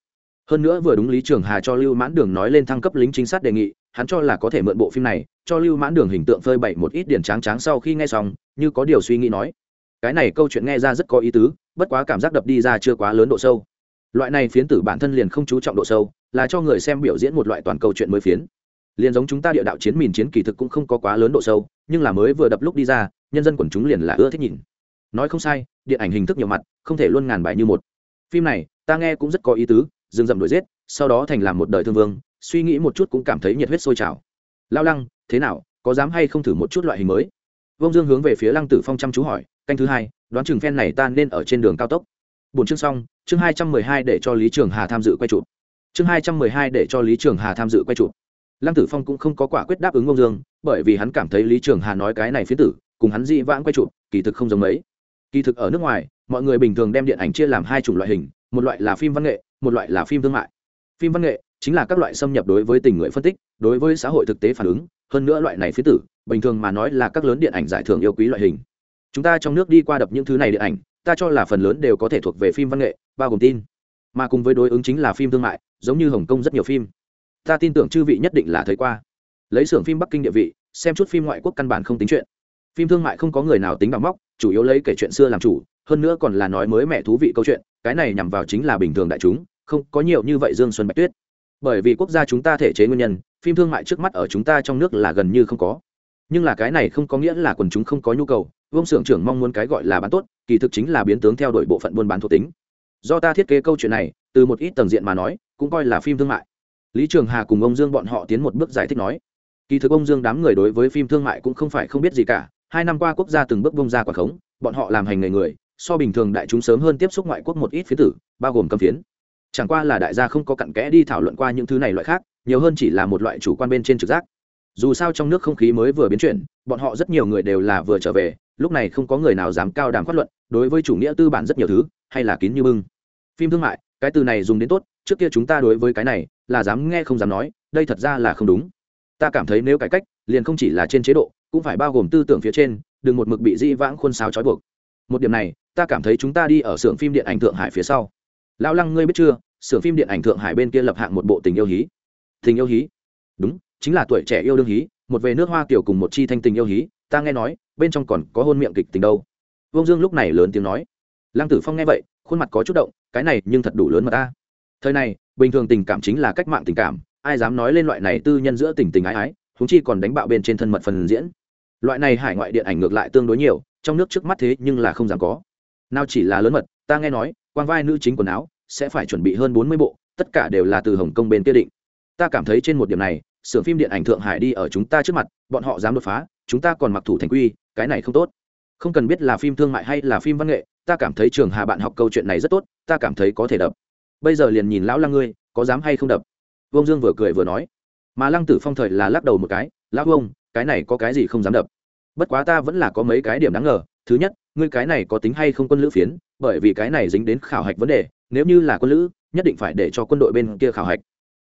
Hơn nữa vừa đúng lý trường hà cho lưu mãn đường nói lên thăng cấp lính chính sát đề nghị, hắn cho là có thể mượn bộ phim này, cho lưu mãn đường hình tượng phơi bậy một ít điển tráng tráng sau khi nghe xong, như có điều suy nghĩ nói. Cái này câu chuyện nghe ra rất có ý tứ, bất quá cảm giác đập đi ra chưa quá lớn độ sâu. Loại này phiến tử bản thân liền không chú trọng độ sâu, là cho người xem biểu diễn một loại toàn câu chuyện mới phiến liền giống chúng ta địa đạo chiến mìn chiến kỳ thực cũng không có quá lớn độ sâu, nhưng là mới vừa đập lúc đi ra, nhân dân quần chúng liền là ưa thích nhìn. Nói không sai, điện ảnh hình thức nhiều mặt, không thể luôn ngàn bài như một. Phim này, ta nghe cũng rất có ý tứ dừng dậm đuổi giết, sau đó thành làm một đời thương vương, suy nghĩ một chút cũng cảm thấy nhiệt huyết sôi trào. Lao lăng, thế nào, có dám hay không thử một chút loại hình mới? Vông dương hướng về phía lăng tử phong chăm chú hỏi, canh thứ hai, đoán chừng phen này ta nên ở trên đường cao tốc. Bốn chương xong, chương hai trăm mười hai để cho lý trường hà tham dự quay chụp. Chương hai trăm mười hai để cho lý trường hà tham dự quay chụp lăng tử phong cũng không có quả quyết đáp ứng ông dương, bởi vì hắn cảm thấy lý trường hà nói cái này phía tử, cùng hắn dị vãng quay chụp, kỳ thực không giống mấy. Kỳ thực ở nước ngoài, mọi người bình thường đem điện ảnh chia làm hai chủng loại hình, một loại là phim văn nghệ, một loại là phim thương mại. Phim văn nghệ chính là các loại xâm nhập đối với tình người phân tích, đối với xã hội thực tế phản ứng, hơn nữa loại này phía tử, bình thường mà nói là các lớn điện ảnh giải thưởng yêu quý loại hình. Chúng ta trong nước đi qua đập những thứ này điện ảnh, ta cho là phần lớn đều có thể thuộc về phim văn nghệ, bao gồm tin. Mà cùng với đối ứng chính là phim thương mại, giống như hồng kông rất nhiều phim ta tin tưởng chư vị nhất định là thấy qua. Lấy xưởng phim bắc kinh địa vị, xem chút phim ngoại quốc căn bản không tính chuyện. Phim thương mại không có người nào tính bằng móc, chủ yếu lấy kể chuyện xưa làm chủ, hơn nữa còn là nói mới mẹ thú vị câu chuyện, cái này nhằm vào chính là bình thường đại chúng, không có nhiều như vậy dương xuân bạch tuyết. Bởi vì quốc gia chúng ta thể chế nguyên nhân, phim thương mại trước mắt ở chúng ta trong nước là gần như không có. Nhưng là cái này không có nghĩa là quần chúng không có nhu cầu, vương xưởng trưởng mong muốn cái gọi là bán tốt, kỳ thực chính là biến tướng theo đuổi bộ phận buôn bán thuộc tính. Do ta thiết kế câu chuyện này, từ một ít tầng diện mà nói, cũng coi là phim thương mại lý trường hà cùng ông dương bọn họ tiến một bước giải thích nói, kỳ thực ông dương đám người đối với phim thương mại cũng không phải không biết gì cả, hai năm qua quốc gia từng bước bông ra quả khống, bọn họ làm hành nghề người, so bình thường đại chúng sớm hơn tiếp xúc ngoại quốc một ít phiến tử, bao gồm cầm phiến. Chẳng qua là đại gia không có cặn kẽ đi thảo luận qua những thứ này loại khác, nhiều hơn chỉ là một loại chủ quan bên trên trực giác. Dù sao trong nước không khí mới vừa biến chuyển, bọn họ rất nhiều người đều là vừa trở về, lúc này không có người nào dám cao đàm phát luận, đối với chủ nghĩa tư bản rất nhiều thứ, hay là kín như bưng. Phim thương mại, cái từ này dùng đến tốt trước kia chúng ta đối với cái này là dám nghe không dám nói, đây thật ra là không đúng. Ta cảm thấy nếu cải cách, liền không chỉ là trên chế độ, cũng phải bao gồm tư tưởng phía trên, đừng một mực bị di vãng khuôn sáo trói buộc. Một điểm này, ta cảm thấy chúng ta đi ở xưởng phim điện ảnh thượng hải phía sau. Lão lăng ngươi biết chưa, xưởng phim điện ảnh thượng hải bên kia lập hạng một bộ tình yêu hí. Tình yêu hí? Đúng, chính là tuổi trẻ yêu đương hí, một về nước hoa kiểu cùng một chi thanh tình yêu hí, ta nghe nói, bên trong còn có hôn miệng kịch tình đâu. Vương dương lúc này lớn tiếng nói. Lăng tử phong nghe vậy, khuôn mặt có chút động, cái này nhưng thật đủ lớn mà ta thời này, bình thường tình cảm chính là cách mạng tình cảm, ai dám nói lên loại này tư nhân giữa tình tình ái ái húng chi còn đánh bạo bên trên thân mật phần diễn. Loại này hải ngoại điện ảnh ngược lại tương đối nhiều, trong nước trước mắt thế nhưng là không dám có. Nào chỉ là lớn mật, ta nghe nói quan vai nữ chính quần áo sẽ phải chuẩn bị hơn bốn mươi bộ, tất cả đều là từ hồng kông bên kia định. Ta cảm thấy trên một điểm này, xưởng phim điện ảnh thượng hải đi ở chúng ta trước mặt, bọn họ dám đột phá, chúng ta còn mặc thủ thành quy, cái này không tốt. Không cần biết là phim thương mại hay là phim văn nghệ, ta cảm thấy trường hà bạn học câu chuyện này rất tốt, ta cảm thấy có thể đập bây giờ liền nhìn lão lăng ngươi, có dám hay không đập? Vông dương vừa cười vừa nói. Mà lăng tử phong thời là lắc đầu một cái, lão vông cái này có cái gì không dám đập? Bất quá ta vẫn là có mấy cái điểm đáng ngờ. Thứ nhất, ngươi cái này có tính hay không quân lữ phiến? Bởi vì cái này dính đến khảo hạch vấn đề, nếu như là quân lữ, nhất định phải để cho quân đội bên kia khảo hạch.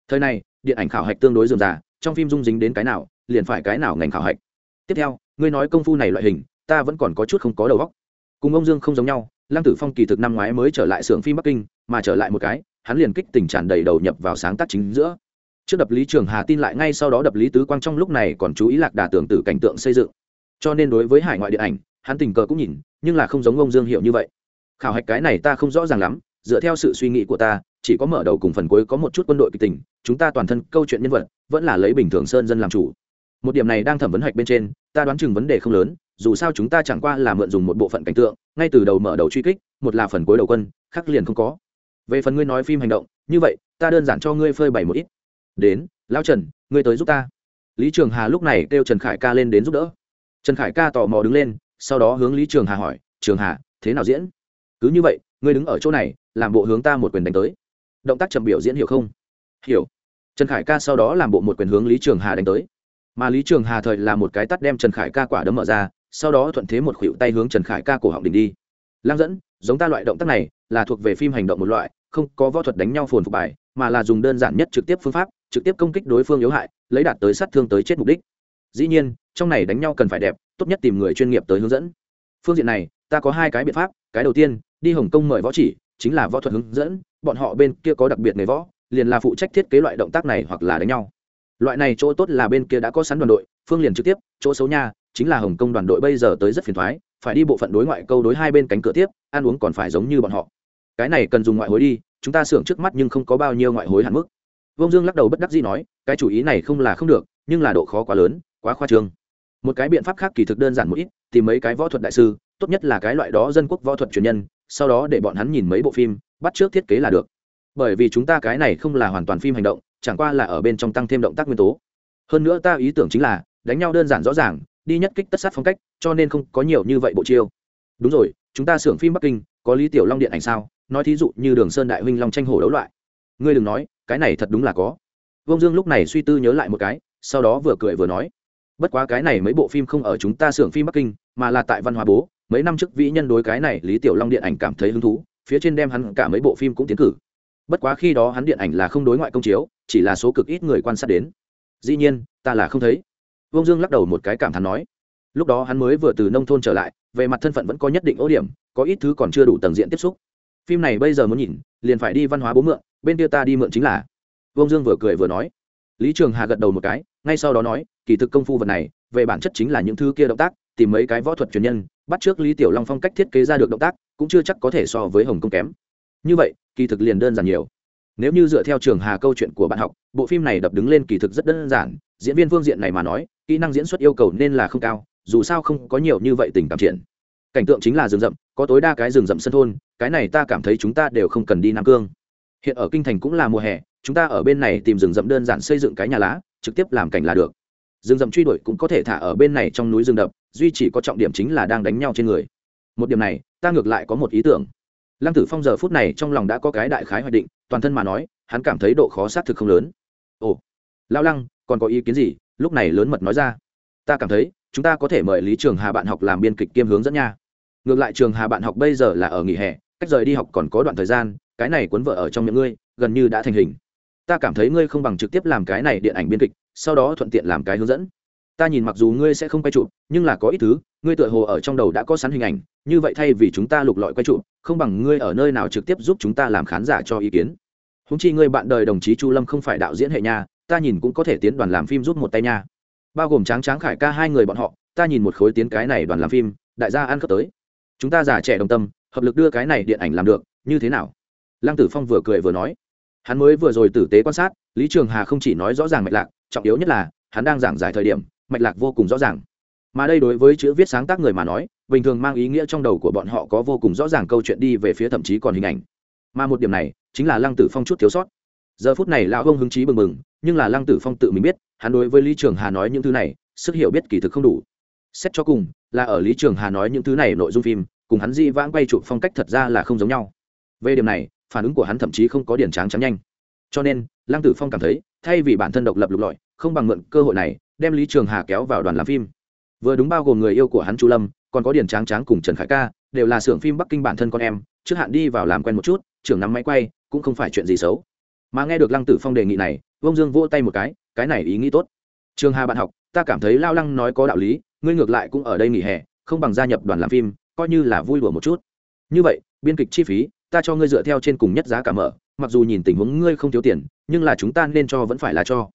Thời này, điện ảnh khảo hạch tương đối dườm già trong phim dung dính đến cái nào, liền phải cái nào ngành khảo hạch. Tiếp theo, ngươi nói công phu này loại hình, ta vẫn còn có chút không có đầu óc. Cùng ông dương không giống nhau lăng tử phong kỳ thực năm ngoái mới trở lại xưởng phim bắc kinh, mà trở lại một cái, hắn liền kích tình tràn đầy đầu nhập vào sáng tác chính giữa. Trước đập lý trường hà tin lại ngay sau đó đập lý tứ quang trong lúc này còn chú ý lạc đà tưởng từ cảnh tượng xây dựng. Cho nên đối với hải ngoại điện ảnh, hắn tình cờ cũng nhìn, nhưng là không giống ông dương hiệu như vậy. Khảo hạch cái này ta không rõ ràng lắm, dựa theo sự suy nghĩ của ta, chỉ có mở đầu cùng phần cuối có một chút quân đội kịch tình, chúng ta toàn thân câu chuyện nhân vật, vẫn là lấy bình thường sơn dân làm chủ. Một điểm này đang thẩm vấn hạch bên trên, ta đoán chừng vấn đề không lớn dù sao chúng ta chẳng qua là mượn dùng một bộ phận cảnh tượng, ngay từ đầu mở đầu truy kích, một là phần cuối đầu quân khắc liền không có. Về phần ngươi nói phim hành động, như vậy, ta đơn giản cho ngươi phơi bày một ít. Đến, lão trần, ngươi tới giúp ta. Lý trường hà lúc này kêu trần khải ca lên đến giúp đỡ. Trần khải ca tò mò đứng lên, sau đó hướng lý trường hà hỏi, trường hà, thế nào diễn? Cứ như vậy, ngươi đứng ở chỗ này, làm bộ hướng ta một quyền đánh tới. Động tác chậm biểu diễn hiểu không? Hiểu. Trần khải ca sau đó làm bộ một quyền hướng lý trường hà đánh tới. Mà lý trường hà thời là một cái tắt đem trần khải ca quả đấm mở ra sau đó thuận thế một khuỷu tay hướng trần khải ca cổ họng đỉnh đi. Lang dẫn, giống ta loại động tác này, là thuộc về phim hành động một loại, không có võ thuật đánh nhau phồn phục bài, mà là dùng đơn giản nhất trực tiếp phương pháp, trực tiếp công kích đối phương yếu hại, lấy đạt tới sát thương tới chết mục đích. Dĩ nhiên, trong này đánh nhau cần phải đẹp, tốt nhất tìm người chuyên nghiệp tới hướng dẫn. Phương diện này, ta có hai cái biện pháp, cái đầu tiên, đi hồng kông mời võ chỉ, chính là võ thuật hướng dẫn, bọn họ bên kia có đặc biệt nghề võ, liền là phụ trách thiết kế loại động tác này hoặc là đánh nhau loại này chỗ tốt là bên kia đã có sẵn đoàn đội, phương liền trực tiếp, chỗ xấu nha, chính là hồng kông đoàn đội bây giờ tới rất phiền thoái, phải đi bộ phận đối ngoại câu đối hai bên cánh cửa tiếp, ăn uống còn phải giống như bọn họ. Cái này cần dùng ngoại hối đi, chúng ta xưởng trước mắt nhưng không có bao nhiêu ngoại hối hạn mức. Vông dương lắc đầu bất đắc dĩ nói, cái chủ ý này không là không được, nhưng là độ khó quá lớn, quá khoa trương. Một cái biện pháp khác kỳ thực đơn giản một ít, tìm mấy cái võ thuật đại sư, tốt nhất là cái loại đó dân quốc võ thuật truyền nhân, sau đó để bọn hắn nhìn mấy bộ phim, bắt trước thiết kế là được. Bởi vì chúng ta cái này không là hoàn toàn phim hành động chẳng qua là ở bên trong tăng thêm động tác nguyên tố. Hơn nữa ta ý tưởng chính là, đánh nhau đơn giản rõ ràng, đi nhất kích tất sát phong cách, cho nên không có nhiều như vậy bộ chiêu. Đúng rồi, chúng ta xưởng phim bắc kinh, có lý tiểu long điện ảnh sao? Nói thí dụ như đường sơn đại huynh long tranh hổ đấu loại. Ngươi đừng nói, cái này thật đúng là có. Vông dương lúc này suy tư nhớ lại một cái, sau đó vừa cười vừa nói. Bất quá cái này mấy bộ phim không ở chúng ta xưởng phim bắc kinh, mà là tại văn hóa bố. Mấy năm trước vĩ nhân đối cái này lý tiểu long điện ảnh cảm thấy hứng thú, phía trên đem hắn cả mấy bộ phim cũng tiến cử bất quá khi đó hắn điện ảnh là không đối ngoại công chiếu, chỉ là số cực ít người quan sát đến. Dĩ nhiên, ta là không thấy. Vương dương lắc đầu một cái cảm thán nói. Lúc đó hắn mới vừa từ nông thôn trở lại, về mặt thân phận vẫn có nhất định ố điểm, có ít thứ còn chưa đủ tầng diện tiếp xúc. Phim này bây giờ muốn nhìn, liền phải đi văn hóa bố mượn, bên kia ta đi mượn chính là. Vương dương vừa cười vừa nói. Lý trường hà gật đầu một cái, ngay sau đó nói, kỳ thực công phu vật này, về bản chất chính là những thứ kia động tác, tìm mấy cái võ thuật truyền nhân, bắt trước lý tiểu long phong cách thiết kế ra được động tác, cũng chưa chắc có thể so với hồng công kém. Như vậy kỳ thực liền đơn giản nhiều. Nếu như dựa theo trường hà câu chuyện của bạn học, bộ phim này đập đứng lên kỳ thực rất đơn giản. Diễn viên phương diện này mà nói, kỹ năng diễn xuất yêu cầu nên là không cao, dù sao không có nhiều như vậy tình cảm triển. Cảnh tượng chính là rừng rậm, có tối đa cái rừng rậm sân thôn, cái này ta cảm thấy chúng ta đều không cần đi nam cương. Hiện ở kinh thành cũng là mùa hè, chúng ta ở bên này tìm rừng rậm đơn giản xây dựng cái nhà lá, trực tiếp làm cảnh là được. Rừng rậm truy đuổi cũng có thể thả ở bên này trong núi rừng đập, duy chỉ có trọng điểm chính là đang đánh nhau trên người. Một điểm này, ta ngược lại có một ý tưởng lăng tử phong giờ phút này trong lòng đã có cái đại khái hoạch định, toàn thân mà nói, hắn cảm thấy độ khó xác thực không lớn. Ồ lao lăng, còn có ý kiến gì? Lúc này lớn mật nói ra. Ta cảm thấy, chúng ta có thể mời lý trường hà bạn học làm biên kịch kiêm hướng dẫn nha. Ngược lại trường hà bạn học bây giờ là ở nghỉ hè, cách rời đi học còn có đoạn thời gian, cái này cuốn vợ ở trong miệng ngươi, gần như đã thành hình. Ta cảm thấy ngươi không bằng trực tiếp làm cái này điện ảnh biên kịch, sau đó thuận tiện làm cái hướng dẫn. Ta nhìn mặc dù ngươi sẽ không quay chụp, nhưng là có ít thứ, ngươi tựa hồ ở trong đầu đã có sẵn hình ảnh, như vậy thay vì chúng ta lục lọi quay chụp không bằng ngươi ở nơi nào trực tiếp giúp chúng ta làm khán giả cho ý kiến. Húng chi ngươi bạn đời đồng chí chu lâm không phải đạo diễn hệ nha, ta nhìn cũng có thể tiến đoàn làm phim giúp một tay nha. Bao gồm tráng tráng khải ca hai người bọn họ, ta nhìn một khối tiến cái này đoàn làm phim, đại gia ăn khớp tới. Chúng ta già trẻ đồng tâm, hợp lực đưa cái này điện ảnh làm được, như thế nào? Lăng tử phong vừa cười vừa nói. Hắn mới vừa rồi tử tế quan sát, lý trường hà không chỉ nói rõ ràng mạch lạc, trọng yếu nhất là, hắn đang giảng giải thời điểm, mạch lạc vô cùng rõ ràng mà đây đối với chữ viết sáng tác người mà nói, bình thường mang ý nghĩa trong đầu của bọn họ có vô cùng rõ ràng câu chuyện đi về phía thậm chí còn hình ảnh. Mà một điểm này, chính là lăng tử phong chút thiếu sót. Giờ phút này lão ông hứng chí bừng bừng, nhưng là lăng tử phong tự mình biết, hắn đối với lý trường hà nói những thứ này, sức hiểu biết kỳ thực không đủ. Xét cho cùng, là ở lý trường hà nói những thứ này nội dung phim, cùng hắn di vãng quay chụp phong cách thật ra là không giống nhau. Về điểm này, phản ứng của hắn thậm chí không có điển tráng trắng nhanh. Cho nên, lăng tử phong cảm thấy, thay vì bản thân độc lập lục lọi, không bằng mượn cơ hội này, đem lý trường hà kéo vào đoàn làm phim vừa đúng bao gồm người yêu của hắn chu lâm, còn có Điền tráng tráng cùng trần khải ca, đều là xưởng phim bắc kinh bản thân con em, trước hạn đi vào làm quen một chút, trưởng nắm máy quay, cũng không phải chuyện gì xấu. Mà nghe được lăng tử phong đề nghị này vông dương vỗ tay một cái cái này ý nghĩ tốt. Trường hà bạn học, ta cảm thấy lao lăng nói có đạo lý, ngươi ngược lại cũng ở đây nghỉ hè, không bằng gia nhập đoàn làm phim, coi như là vui đùa một chút. Như vậy, biên kịch chi phí, ta cho ngươi dựa theo trên cùng nhất giá cả mở, mặc dù nhìn tình huống ngươi không thiếu tiền, nhưng là chúng ta nên cho vẫn phải là cho.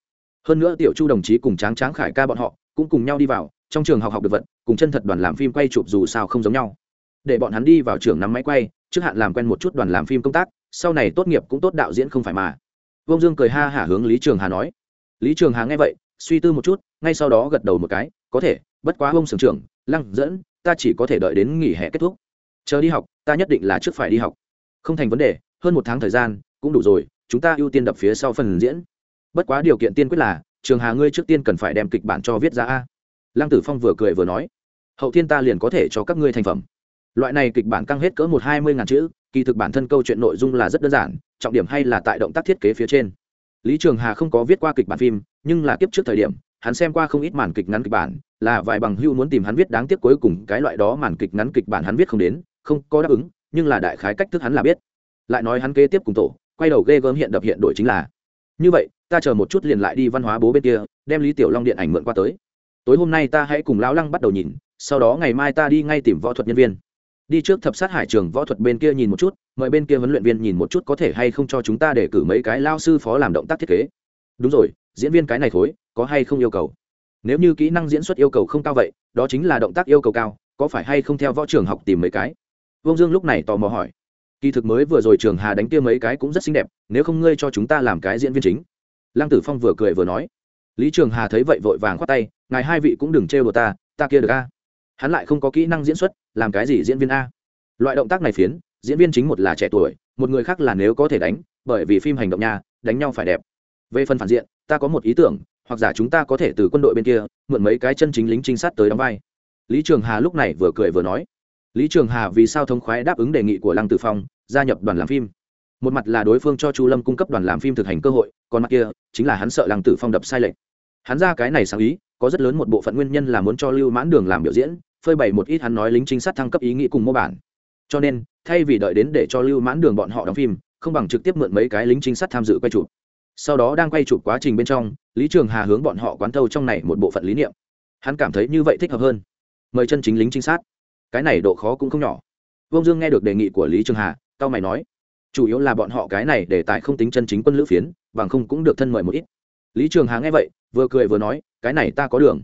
Hơn nữa tiểu chu đồng chí cùng tráng tráng khải ca bọn họ cũng cùng nhau đi vào trong trường học học được vận cùng chân thật đoàn làm phim quay chụp dù sao không giống nhau. Để bọn hắn đi vào trường nắm máy quay, trước hạn làm quen một chút đoàn làm phim công tác, sau này tốt nghiệp cũng tốt đạo diễn không phải mà. Vương dương cười ha hả hướng lý trường hà nói. Lý trường hà nghe vậy, suy tư một chút, ngay sau đó gật đầu một cái, có thể, bất quá ông sưởng trưởng, lăng dẫn, ta chỉ có thể đợi đến nghỉ hè kết thúc. Chờ đi học, ta nhất định là trước phải đi học. Không thành vấn đề, hơn một tháng thời gian, cũng đủ rồi, chúng ta ưu tiên đập phía sau phần diễn. Bất quá điều kiện tiên quyết là, trường hà ngươi trước tiên cần phải đem kịch bản cho viết ra a lăng tử phong vừa cười vừa nói, hậu thiên ta liền có thể cho các ngươi thành phẩm. Loại này kịch bản căng hết cỡ một hai mươi ngàn chữ, kỳ thực bản thân câu chuyện nội dung là rất đơn giản, trọng điểm hay là tại động tác thiết kế phía trên. Lý trường hà không có viết qua kịch bản phim, nhưng là kiếp trước thời điểm, hắn xem qua không ít màn kịch ngắn kịch bản, là vài bằng hưu muốn tìm hắn viết đáng tiếc cuối cùng cái loại đó màn kịch ngắn kịch bản hắn viết không đến, không có đáp ứng, nhưng là đại khái cách thức hắn là biết. Lại nói hắn kế tiếp cùng tổ, quay đầu ghê gớm hiện đập hiện đổi chính là, như vậy, ta chờ một chút liền lại đi văn hóa bố bên kia, đem lý tiểu long điện ảnh mượn qua tới tối hôm nay ta hãy cùng lão lăng bắt đầu nhìn, sau đó ngày mai ta đi ngay tìm võ thuật nhân viên. Đi trước thập sát hải trường võ thuật bên kia nhìn một chút, mời bên kia huấn luyện viên nhìn một chút có thể hay không cho chúng ta để cử mấy cái lao sư phó làm động tác thiết kế. Đúng rồi, diễn viên cái này thối, có hay không yêu cầu? Nếu như kỹ năng diễn xuất yêu cầu không cao vậy, đó chính là động tác yêu cầu cao, có phải hay không theo võ trường học tìm mấy cái? Vông dương lúc này tò mò hỏi. Kỳ thực mới vừa rồi trường hà đánh kia mấy cái cũng rất xinh đẹp, nếu không ngươi cho chúng ta làm cái diễn viên chính. Lăng tử phong vừa cười vừa nói lý trường hà thấy vậy vội vàng khoát tay, ngài hai vị cũng đừng trêu đồ ta ta kia được a. Hắn lại không có kỹ năng diễn xuất, làm cái gì diễn viên a? Loại động tác này phiến, diễn viên chính một là trẻ tuổi, một người khác là nếu có thể đánh, bởi vì phim hành động nha, đánh nhau phải đẹp. Về phần phản diện, ta có một ý tưởng, hoặc giả chúng ta có thể từ quân đội bên kia, mượn mấy cái chân chính lính trinh sát tới đóng vai. Lý trường hà lúc này vừa cười vừa nói. Lý trường hà vì sao thống khoái đáp ứng đề nghị của lăng tử phong, gia nhập đoàn làm phim? Một mặt là đối phương cho chu lâm cung cấp đoàn làm phim thực hành cơ hội, còn mặt kia, chính là hắn sợ lăng tử phong đập sai lệch hắn ra cái này sáng ý, có rất lớn một bộ phận nguyên nhân là muốn cho lưu mãn đường làm biểu diễn, phơi bày một ít hắn nói lính trinh sát thăng cấp ý nghĩ cùng mô bản. Cho nên, thay vì đợi đến để cho lưu mãn đường bọn họ đóng phim, không bằng trực tiếp mượn mấy cái lính trinh sát tham dự quay chụp. Sau đó đang quay chụp quá trình bên trong, lý trường hà hướng bọn họ quán thâu trong này một bộ phận lý niệm. Hắn cảm thấy như vậy thích hợp hơn. Mời chân chính lính trinh sát. Cái này độ khó cũng không nhỏ. Vương dương nghe được đề nghị của lý trường hà cao mày nói, chủ yếu là bọn họ cái này để tại không tính chân chính quân lữ phiến, bằng không cũng được thân mời một ít. Lý trường hà nghe vậy vừa cười vừa nói, cái này ta có đường.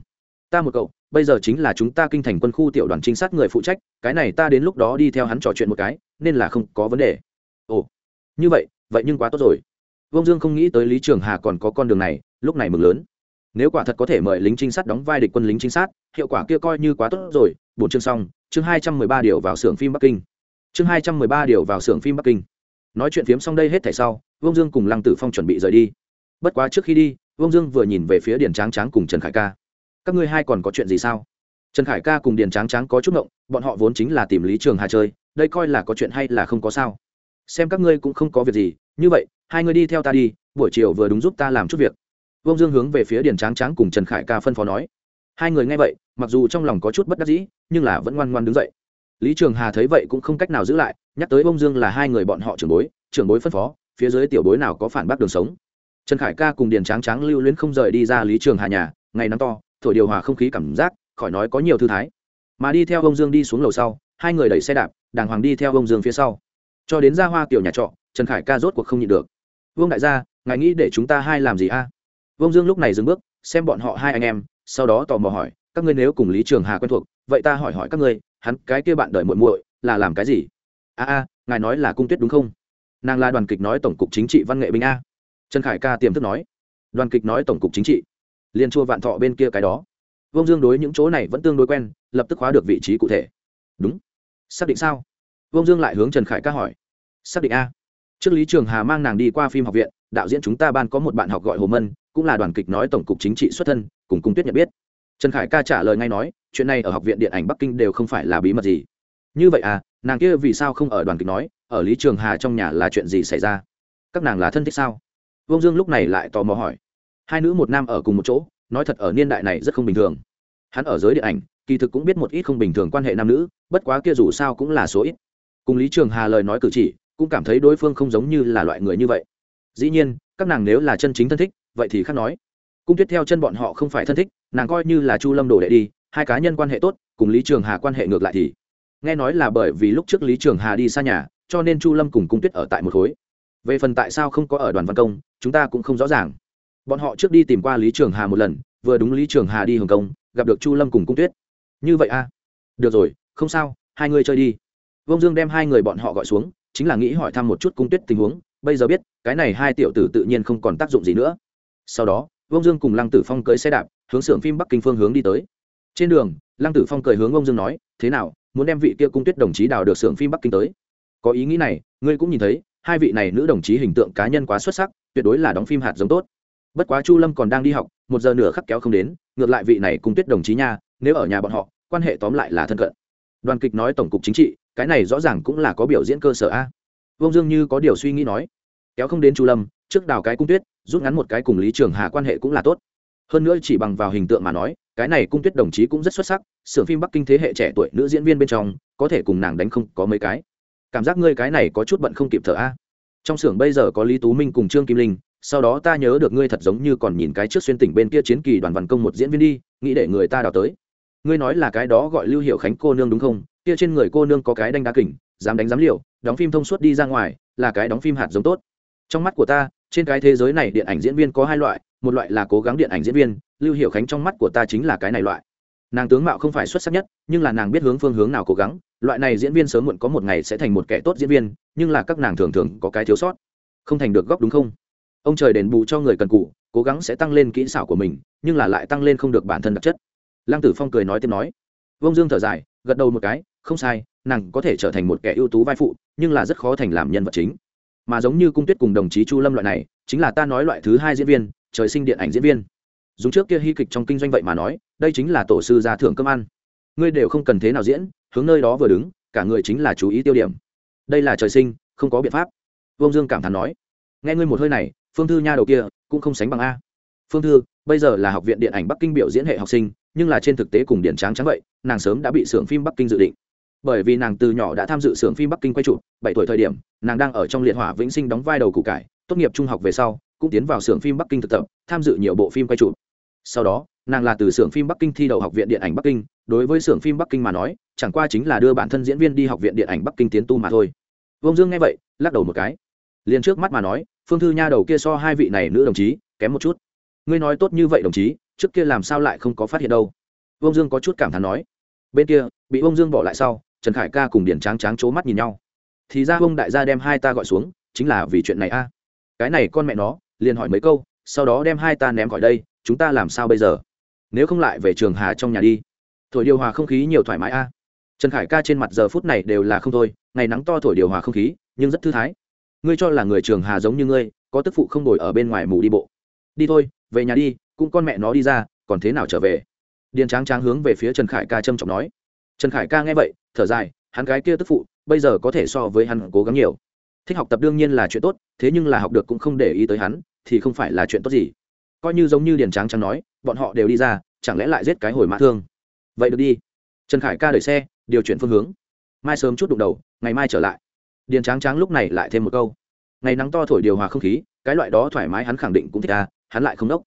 Ta một cậu, bây giờ chính là chúng ta kinh thành quân khu tiểu đoàn trinh sát người phụ trách, cái này ta đến lúc đó đi theo hắn trò chuyện một cái, nên là không có vấn đề. Ồ, như vậy vậy nhưng quá tốt rồi. Vương dương không nghĩ tới lý trường hà còn có con đường này, lúc này mừng lớn. Nếu quả thật có thể mời lính trinh sát đóng vai địch quân lính trinh sát, hiệu quả kia coi như quá tốt rồi. Bốn chương xong, chương hai trăm mười ba điều vào xưởng phim bắc kinh. Chương hai trăm mười ba điều vào xưởng phim bắc kinh. Nói chuyện phiếm xong đây hết thảy sau, vương dương cùng lăng tử phong chuẩn bị rời đi. Bất quá trước khi đi Vương dương vừa nhìn về phía điền tráng tráng cùng trần khải ca. Các ngươi hai còn có chuyện gì sao? Trần khải ca cùng điền tráng tráng có chút ngộng, bọn họ vốn chính là tìm lý trường hà chơi, đây coi là có chuyện hay là không có sao? Xem các ngươi cũng không có việc gì, như vậy, hai người đi theo ta đi, buổi chiều vừa đúng giúp ta làm chút việc. Vương dương hướng về phía điền tráng tráng cùng trần khải ca phân phó nói. Hai người nghe vậy, mặc dù trong lòng có chút bất đắc dĩ, nhưng là vẫn ngoan ngoãn đứng dậy. Lý trường hà thấy vậy cũng không cách nào giữ lại, nhắc tới Vương dương là hai người bọn họ trưởng bối trưởng bối phân phó, phía dưới tiểu bối nào có phản bác đường sống trần khải ca cùng điền tráng tráng lưu luyến không rời đi ra lý trường hà nhà, ngày nắng to, thổi điều hòa không khí cảm giác, khỏi nói có nhiều thư thái. Mà đi theo ông dương đi xuống lầu sau, hai người đẩy xe đạp, đàng hoàng đi theo ông dương phía sau. Cho đến ra hoa kiểu nhà trọ, trần khải ca rốt cuộc không nhịn được. Vương đại gia, ngài nghĩ để chúng ta hai làm gì a? À? vương dương lúc này dừng bước, xem bọn họ hai anh em, sau đó tò mò hỏi, các ngươi nếu cùng lý trường hà quen thuộc, vậy ta hỏi hỏi các ngươi, hắn cái kia bạn đợi muội muội là làm cái gì? A a, ngài nói là cung tuyết đúng không? Nàng là đoàn kịch nói tổng cục chính trị văn nghệ binh a trần khải ca tiềm thức nói. Đoàn kịch nói tổng cục chính trị. Liên chua vạn thọ bên kia cái đó. Vương dương đối những chỗ này vẫn tương đối quen, lập tức khóa được vị trí cụ thể. Đúng. Xác định sao? Vương dương lại hướng trần khải ca hỏi. Xác định a. Trước lý trường hà mang nàng đi qua phim học viện, đạo diễn chúng ta ban có một bạn học gọi hồ mân, cũng là đoàn kịch nói tổng cục chính trị xuất thân, cùng cung tuyết nhận biết. Trần khải ca trả lời ngay nói, chuyện này ở học viện điện ảnh bắc kinh đều không phải là bí mật gì. Như vậy à nàng kia vì sao không ở đoàn kịch nói, ở lý trường hà trong nhà là chuyện gì xảy ra? Các nàng là thân thích sao? Vông dương lúc này lại tò mò hỏi. Hai nữ một nam ở cùng một chỗ, nói thật ở niên đại này rất không bình thường. Hắn ở giới điện ảnh, kỳ thực cũng biết một ít không bình thường quan hệ nam nữ, bất quá kia dù sao cũng là số ít. Cùng lý trường hà lời nói cử chỉ, cũng cảm thấy đối phương không giống như là loại người như vậy. Dĩ nhiên, các nàng nếu là chân chính thân thích, vậy thì khác nói. Cung tuyết theo chân bọn họ không phải thân thích, nàng coi như là chu lâm đồ đệ đi, hai cá nhân quan hệ tốt, cùng lý trường hà quan hệ ngược lại thì. Nghe nói là bởi vì lúc trước lý trường hà đi xa nhà, cho nên chu lâm cùng cung tuyết ở tại một khối về phần tại sao không có ở đoàn văn công, chúng ta cũng không rõ ràng. Bọn họ trước đi tìm qua lý trường hà một lần, vừa đúng lý trường hà đi hồng kông, gặp được chu lâm cùng cung tuyết. Như vậy a à? được rồi, không sao, hai người chơi đi. Vông dương đem hai người bọn họ gọi xuống, chính là nghĩ hỏi thăm một chút cung tuyết tình huống, bây giờ biết, cái này hai tiểu tử tự nhiên không còn tác dụng gì nữa. Sau đó vông dương cùng lăng tử phong cưới xe đạp, hướng xưởng phim bắc kinh phương hướng đi tới. Trên đường, lăng tử phong cười hướng vông dương nói, thế nào, muốn đem vị kia cung tuyết đồng chí đào được xưởng phim bắc kinh tới? Có ý nghĩ này, ngươi cũng nhìn thấy hai vị này nữ đồng chí hình tượng cá nhân quá xuất sắc, tuyệt đối là đóng phim hạt giống tốt. Bất quá chu lâm còn đang đi học, một giờ nửa khắc kéo không đến, ngược lại vị này cung tuyết đồng chí nha, nếu ở nhà bọn họ, quan hệ tóm lại là thân cận. Đoàn kịch nói tổng cục chính trị, cái này rõ ràng cũng là có biểu diễn cơ sở a. Vông dương như có điều suy nghĩ nói, kéo không đến chu lâm, trước đào cái cung tuyết, rút ngắn một cái cùng lý trường hà quan hệ cũng là tốt. Hơn nữa chỉ bằng vào hình tượng mà nói, cái này cung tuyết đồng chí cũng rất xuất sắc sưởng phim bắc kinh thế hệ trẻ tuổi nữ diễn viên bên trong, có thể cùng nàng đánh không có mấy cái cảm giác ngươi cái này có chút bận không kịp thở a. À? Trong xưởng bây giờ có lý tú minh cùng trương kim linh, sau đó ta nhớ được ngươi thật giống như còn nhìn cái trước xuyên tỉnh bên kia chiến kỳ đoàn văn công một diễn viên đi, nghĩ để người ta đào tới. Ngươi nói là cái đó gọi lưu hiệu khánh cô nương đúng không? Kia trên người cô nương có cái đánh đá kỉnh dám đánh dám liều, đóng phim thông suốt đi ra ngoài, là cái đóng phim hạt giống tốt. Trong mắt của ta, trên cái thế giới này điện ảnh diễn viên có hai loại, một loại là cố gắng điện ảnh diễn viên, lưu hiệu khánh trong mắt của ta chính là cái này loại. Nàng tướng mạo không phải xuất sắc nhất, nhưng là nàng biết hướng phương hướng nào cố gắng loại này diễn viên sớm muộn có một ngày sẽ thành một kẻ tốt diễn viên, nhưng là các nàng thường thường có cái thiếu sót. Không thành được góc đúng không? Ông trời đền bù cho người cần cụ cố gắng sẽ tăng lên kỹ xảo của mình, nhưng là lại tăng lên không được bản thân đặc chất. Lăng tử phong cười nói tiếp nói. Vông dương thở dài, gật đầu một cái, không sai, nàng có thể trở thành một kẻ ưu tú vai phụ, nhưng là rất khó thành làm nhân vật chính. Mà giống như cung tuyết cùng đồng chí chu lâm loại này, chính là ta nói loại thứ hai diễn viên, trời sinh điện ảnh diễn viên. Dùng trước kia hy kịch trong kinh doanh vậy mà nói, đây chính là tổ sư ra thưởng cơm ăn. Ngươi đều không cần thế nào diễn hướng nơi đó vừa đứng, cả người chính là chú ý tiêu điểm. Đây là trời sinh, không có biện pháp. Vông dương cảm thán nói, nghe ngươi một hơi này, phương thư nha đầu kia cũng không sánh bằng a. Phương thư, bây giờ là học viện điện ảnh bắc kinh biểu diễn hệ học sinh, nhưng là trên thực tế cùng điện tráng trắng vậy, nàng sớm đã bị xưởng phim bắc kinh dự định. Bởi vì nàng từ nhỏ đã tham dự xưởng phim bắc kinh quay chụp, bảy tuổi thời điểm, nàng đang ở trong liệt hỏa vĩnh sinh đóng vai đầu củ cải, tốt nghiệp trung học về sau, cũng tiến vào xưởng phim bắc kinh thực tập, tham dự nhiều bộ phim quay chụp. Sau đó nàng là từ xưởng phim bắc kinh thi đậu học viện điện ảnh bắc kinh, đối với xưởng phim bắc kinh mà nói, chẳng qua chính là đưa bản thân diễn viên đi học viện điện ảnh bắc kinh tiến tu mà thôi. Vông dương nghe vậy, lắc đầu một cái. Liền trước mắt mà nói, phương thư nha đầu kia so hai vị này nữ đồng chí, kém một chút. Ngươi nói tốt như vậy đồng chí, trước kia làm sao lại không có phát hiện đâu? Vông dương có chút cảm thán nói. Bên kia, bị vông dương bỏ lại sau, trần khải ca cùng điển tráng tráng c mắt nhìn nhau. Thì ra vông đại gia đem hai ta gọi xuống, chính là vì chuyện này a. Cái này con mẹ nó, liền hỏi mấy câu, sau đó đem hai ta ném khỏi đây, chúng ta làm sao bây giờ? Nếu không lại về trường hà trong nhà đi. Thổi điều hòa không khí nhiều thoải mái a. Trần khải ca trên mặt giờ phút này đều là không thôi, ngày nắng to thổi điều hòa không khí, nhưng rất thư thái. Ngươi cho là người trường hà giống như ngươi, có tức phụ không đổi ở bên ngoài mù đi bộ. Đi thôi, về nhà đi, cũng con mẹ nó đi ra, còn thế nào trở về? Điền tráng tráng hướng về phía trần khải ca trâm trọng nói. Trần khải ca nghe vậy, thở dài, hắn gái kia tức phụ, bây giờ có thể so với hắn cố gắng nhiều. Thích học tập đương nhiên là chuyện tốt, thế nhưng là học được cũng không để ý tới hắn, thì không phải là chuyện tốt gì coi như giống như điền tráng trắng nói, bọn họ đều đi ra, chẳng lẽ lại giết cái hồi mã thương? Vậy được đi. Trần khải ca đẩy xe, điều chuyển phương hướng. Mai sớm chút đụng đầu, ngày mai trở lại. Điền tráng tráng lúc này lại thêm một câu. Ngày nắng to thổi điều hòa không khí, cái loại đó thoải mái hắn khẳng định cũng thích ca hắn lại không đốc.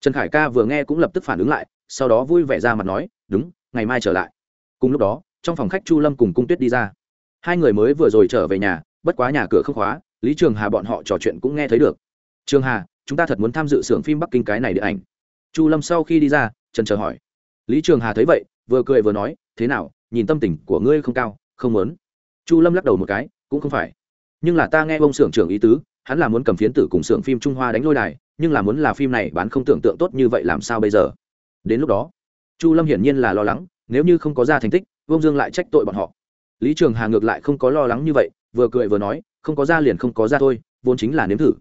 Trần khải ca vừa nghe cũng lập tức phản ứng lại, sau đó vui vẻ ra mặt nói, đúng, ngày mai trở lại. Cùng lúc đó, trong phòng khách chu lâm cùng cung tuyết đi ra. Hai người mới vừa rồi trở về nhà, bất quá nhà cửa không khóa, lý trường hà bọn họ trò chuyện cũng nghe thấy được. Trường hà chúng ta thật muốn tham dự xưởng phim bắc kinh cái này điện ảnh. Chu lâm sau khi đi ra trần chờ hỏi. Lý trường hà thấy vậy, vừa cười vừa nói, thế nào, nhìn tâm tình của ngươi không cao, không muốn? Chu lâm lắc đầu một cái, cũng không phải. Nhưng là ta nghe ông xưởng trưởng ý tứ, hắn là muốn cầm phiến tử cùng xưởng phim trung hoa đánh lôi đài, nhưng là muốn là phim này bán không tưởng tượng tốt như vậy làm sao bây giờ? Đến lúc đó, chu lâm hiển nhiên là lo lắng, nếu như không có ra thành tích vông dương lại trách tội bọn họ. Lý trường hà ngược lại không có lo lắng như vậy, vừa cười vừa nói, không có ra liền không có ra thôi, vốn chính là nếm thử.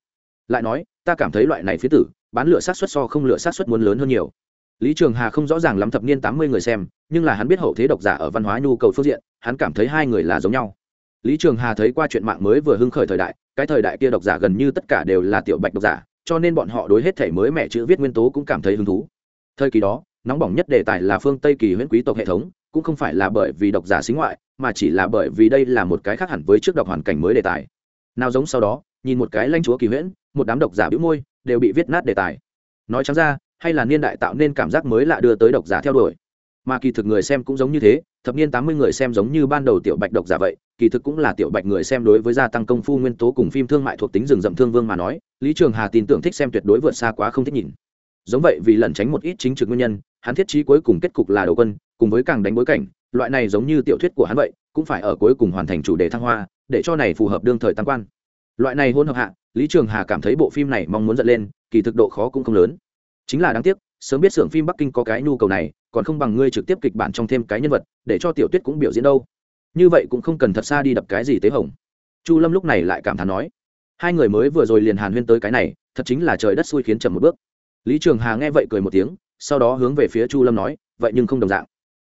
Lại nói ta cảm thấy loại này phía tử, bán lựa sát xuất so không lựa sát xuất muốn lớn hơn nhiều. Lý trường hà không rõ ràng lắm thập niên tám mươi người xem, nhưng là hắn biết hậu thế độc giả ở văn hóa nhu cầu phương diện, hắn cảm thấy hai người là giống nhau. Lý trường hà thấy qua chuyện mạng mới vừa hưng khởi thời đại, cái thời đại kia độc giả gần như tất cả đều là tiểu bạch độc giả, cho nên bọn họ đối hết thể mới mẹ chữ viết nguyên tố cũng cảm thấy hứng thú. Thời kỳ đó, nóng bỏng nhất đề tài là phương tây kỳ huyễn quý tộc hệ thống, cũng không phải là bởi vì độc giả xính ngoại, mà chỉ là bởi vì đây là một cái khác hẳn với trước đọc hoàn cảnh mới đề tài. Nào giống sau đó, nhìn một cái lãnh chúa kỳ huyễn một đám độc giả bĩu môi, đều bị viết nát đề tài. Nói chẳng ra, hay là niên đại tạo nên cảm giác mới lạ đưa tới độc giả theo đuổi. Mà kỳ thực người xem cũng giống như thế, thập niên tám mươi người xem giống như ban đầu tiểu bạch độc giả vậy, kỳ thực cũng là tiểu bạch người xem đối với gia tăng công phu nguyên tố cùng phim thương mại thuộc tính rừng rậm thương vương mà nói, lý trường hà tin tưởng thích xem tuyệt đối vượt xa quá không thích nhìn. Giống vậy vì lẩn tránh một ít chính trực nguyên nhân, hắn thiết trí cuối cùng kết cục là đầu quân, cùng với càng đánh bối cảnh, loại này giống như tiểu thuyết của hắn vậy, cũng phải ở cuối cùng hoàn thành chủ đề thăng hoa, để cho này phù hợp đương thời tăng quan loại này hôn hợp hạ, lý trường hà cảm thấy bộ phim này mong muốn dẫn lên, kỳ thực độ khó cũng không lớn. Chính là đáng tiếc, sớm biết xưởng phim bắc kinh có cái nhu cầu này, còn không bằng ngươi trực tiếp kịch bản trong thêm cái nhân vật, để cho tiểu tuyết cũng biểu diễn đâu. Như vậy cũng không cần thật xa đi đập cái gì tế hồng. Chu lâm lúc này lại cảm thán nói, hai người mới vừa rồi liền hàn huyên tới cái này, thật chính là trời đất xui khiến chậm một bước. Lý trường hà nghe vậy cười một tiếng, sau đó hướng về phía chu lâm nói, vậy nhưng không đồng dạng.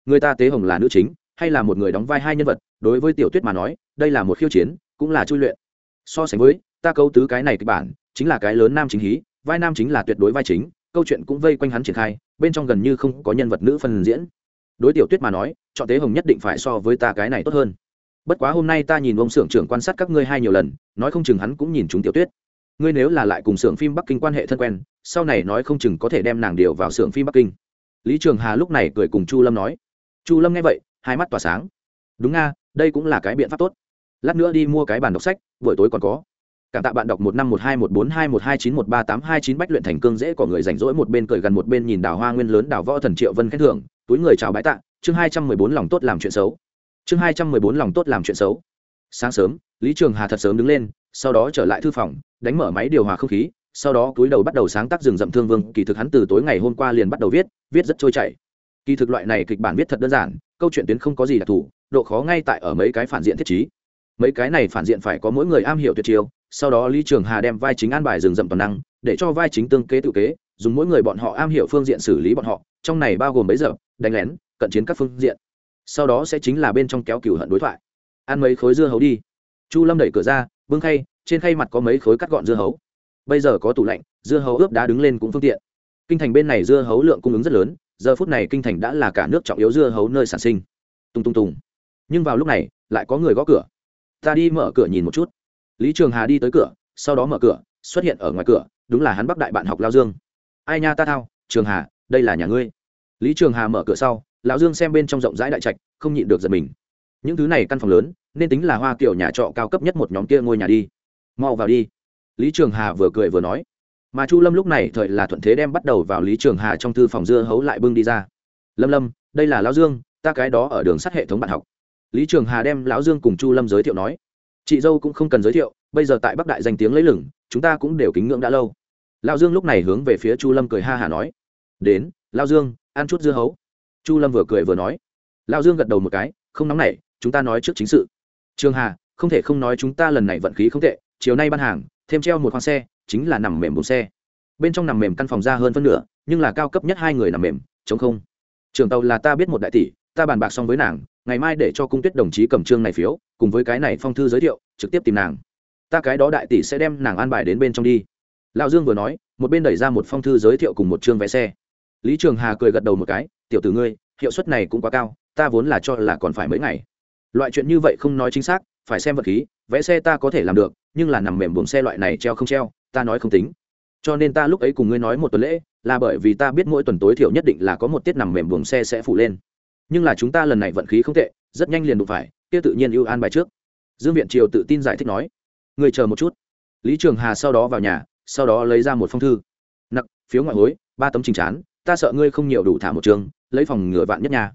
Người ta tế hồng là nữ chính, hay là một người đóng vai hai nhân vật, đối với tiểu tuyết mà nói, đây là một khiêu chiến, cũng là chui luyện so sánh với, ta câu tứ cái này kịch bản, chính là cái lớn nam chính hí, vai nam chính là tuyệt đối vai chính, câu chuyện cũng vây quanh hắn triển khai, bên trong gần như không có nhân vật nữ phân diễn. Đối tiểu tuyết mà nói, chọn tế hồng nhất định phải so với ta cái này tốt hơn. Bất quá hôm nay ta nhìn ông xưởng trưởng quan sát các ngươi hai nhiều lần, nói không chừng hắn cũng nhìn chúng tiểu tuyết. Ngươi nếu là lại cùng xưởng phim bắc kinh quan hệ thân quen, sau này nói không chừng có thể đem nàng điều vào xưởng phim bắc kinh. Lý trường hà lúc này cười cùng chu lâm nói. Chu lâm nghe vậy, hai mắt tỏa sáng. Đúng nga đây cũng là cái biện pháp tốt lát nữa đi mua cái bản đọc sách, buổi tối còn có. Cảm tạ bạn đọc một năm một hai một bốn hai một hai chín một ba tám hai chín bách luyện thành cương dễ của người rảnh rỗi một bên cười gần một bên nhìn đào hoa nguyên lớn đào võ thần triệu vân khen thưởng, túi người chào bái tạ, chương hai trăm mười bốn lòng tốt làm chuyện xấu. Chương hai trăm mười bốn lòng tốt làm chuyện xấu. Sáng sớm, lý trường hà thật sớm đứng lên, sau đó trở lại thư phòng, đánh mở máy điều hòa không khí, sau đó túi đầu bắt đầu sáng tác rừng rậm thương vương, kỳ thực hắn từ tối ngày hôm qua liền bắt đầu viết viết rất trôi chảy. Kỳ thực loại này kịch bản viết thật đơn giản, câu chuyện tuyến không có gì đặc thù, độ khó ngay tại ở mấy cái phản diện thiết trí mấy cái này phản diện phải có mỗi người am hiểu tuyệt chiêu, sau đó lý trường hà đem vai chính an bài rừng rậm toàn năng, để cho vai chính tương kế tự kế, dùng mỗi người bọn họ am hiểu phương diện xử lý bọn họ, trong này bao gồm bấy giờ, đánh lén, cận chiến các phương diện. Sau đó sẽ chính là bên trong kéo cửu hận đối thoại. Ăn mấy khối dưa hấu đi. Chu lâm đẩy cửa ra, bưng khay, trên khay mặt có mấy khối cắt gọn dưa hấu. Bây giờ có tủ lạnh, dưa hấu ướp đá đứng lên cũng phương tiện. Kinh thành bên này dưa hấu lượng cung ứng rất lớn, giờ phút này kinh thành đã là cả nước trọng yếu dưa hấu nơi sản sinh. Tung tung tùng. Nhưng vào lúc này, lại có người gõ cửa ta đi mở cửa nhìn một chút. Lý trường hà đi tới cửa, sau đó mở cửa, xuất hiện ở ngoài cửa, đúng là hắn bắc đại bạn học lao dương. Ai nha ta thao, trường hà, đây là nhà ngươi. Lý trường hà mở cửa sau lão dương xem bên trong rộng rãi đại trạch, không nhịn được giật mình. Những thứ này căn phòng lớn, nên tính là hoa kiểu nhà trọ cao cấp nhất một nhóm kia ngôi nhà đi. Mau vào đi. Lý trường hà vừa cười vừa nói. Mà chu lâm lúc này thời là thuận thế đem bắt đầu vào lý trường hà trong thư phòng dưa hấu lại bưng đi ra. Lâm lâm, đây là lão dương, ta cái đó ở đường sắt hệ thống bạn học lý trường hà đem lão dương cùng chu lâm giới thiệu nói, chị dâu cũng không cần giới thiệu, bây giờ tại bắc đại danh tiếng lấy lửng chúng ta cũng đều kính ngưỡng đã lâu. Lão dương lúc này hướng về phía chu lâm cười ha hả nói, đến, lão dương, ăn chút dưa hấu. Chu lâm vừa cười vừa nói. Lão dương gật đầu một cái, không nóng nảy, chúng ta nói trước chính sự. Trường hà, không thể không nói chúng ta lần này vận khí không tệ, chiều nay ban hàng, thêm treo một khoang xe, chính là nằm mềm bốn xe. Bên trong nằm mềm căn phòng ra hơn phân nửa, nhưng là cao cấp nhất hai người nằm mềm chống không. Trường tàu là ta biết một đại tỷ, ta bàn bạc xong với nàng ngày mai để cho cung tuyết đồng chí cầm trương này phiếu, cùng với cái này phong thư giới thiệu, trực tiếp tìm nàng. Ta cái đó đại tỷ sẽ đem nàng an bài đến bên trong đi. Lão dương vừa nói, một bên đẩy ra một phong thư giới thiệu cùng một chương vé xe. Lý trường hà cười gật đầu một cái, tiểu tử ngươi, hiệu suất này cũng quá cao, ta vốn là cho là còn phải mấy ngày. Loại chuyện như vậy không nói chính xác, phải xem vật khí, vẽ xe ta có thể làm được, nhưng là nằm mềm buồng xe loại này treo không treo, ta nói không tính. Cho nên ta lúc ấy cùng ngươi nói một tuần lễ, là bởi vì ta biết mỗi tuần tối thiểu nhất định là có một tiết nằm mềm buồng xe sẽ phủ lên nhưng là chúng ta lần này vận khí không tệ, rất nhanh liền đụng phải, kia tự nhiên ưu an bài trước. Dương viện triều tự tin giải thích nói, người chờ một chút. Lý trường hà sau đó vào nhà, sau đó lấy ra một phong thư. Nặc, phiếu ngoại hối, ba tấm trình chán, ta sợ ngươi không nhiều đủ thả một trường, lấy phòng ngựa vạn nhất nhà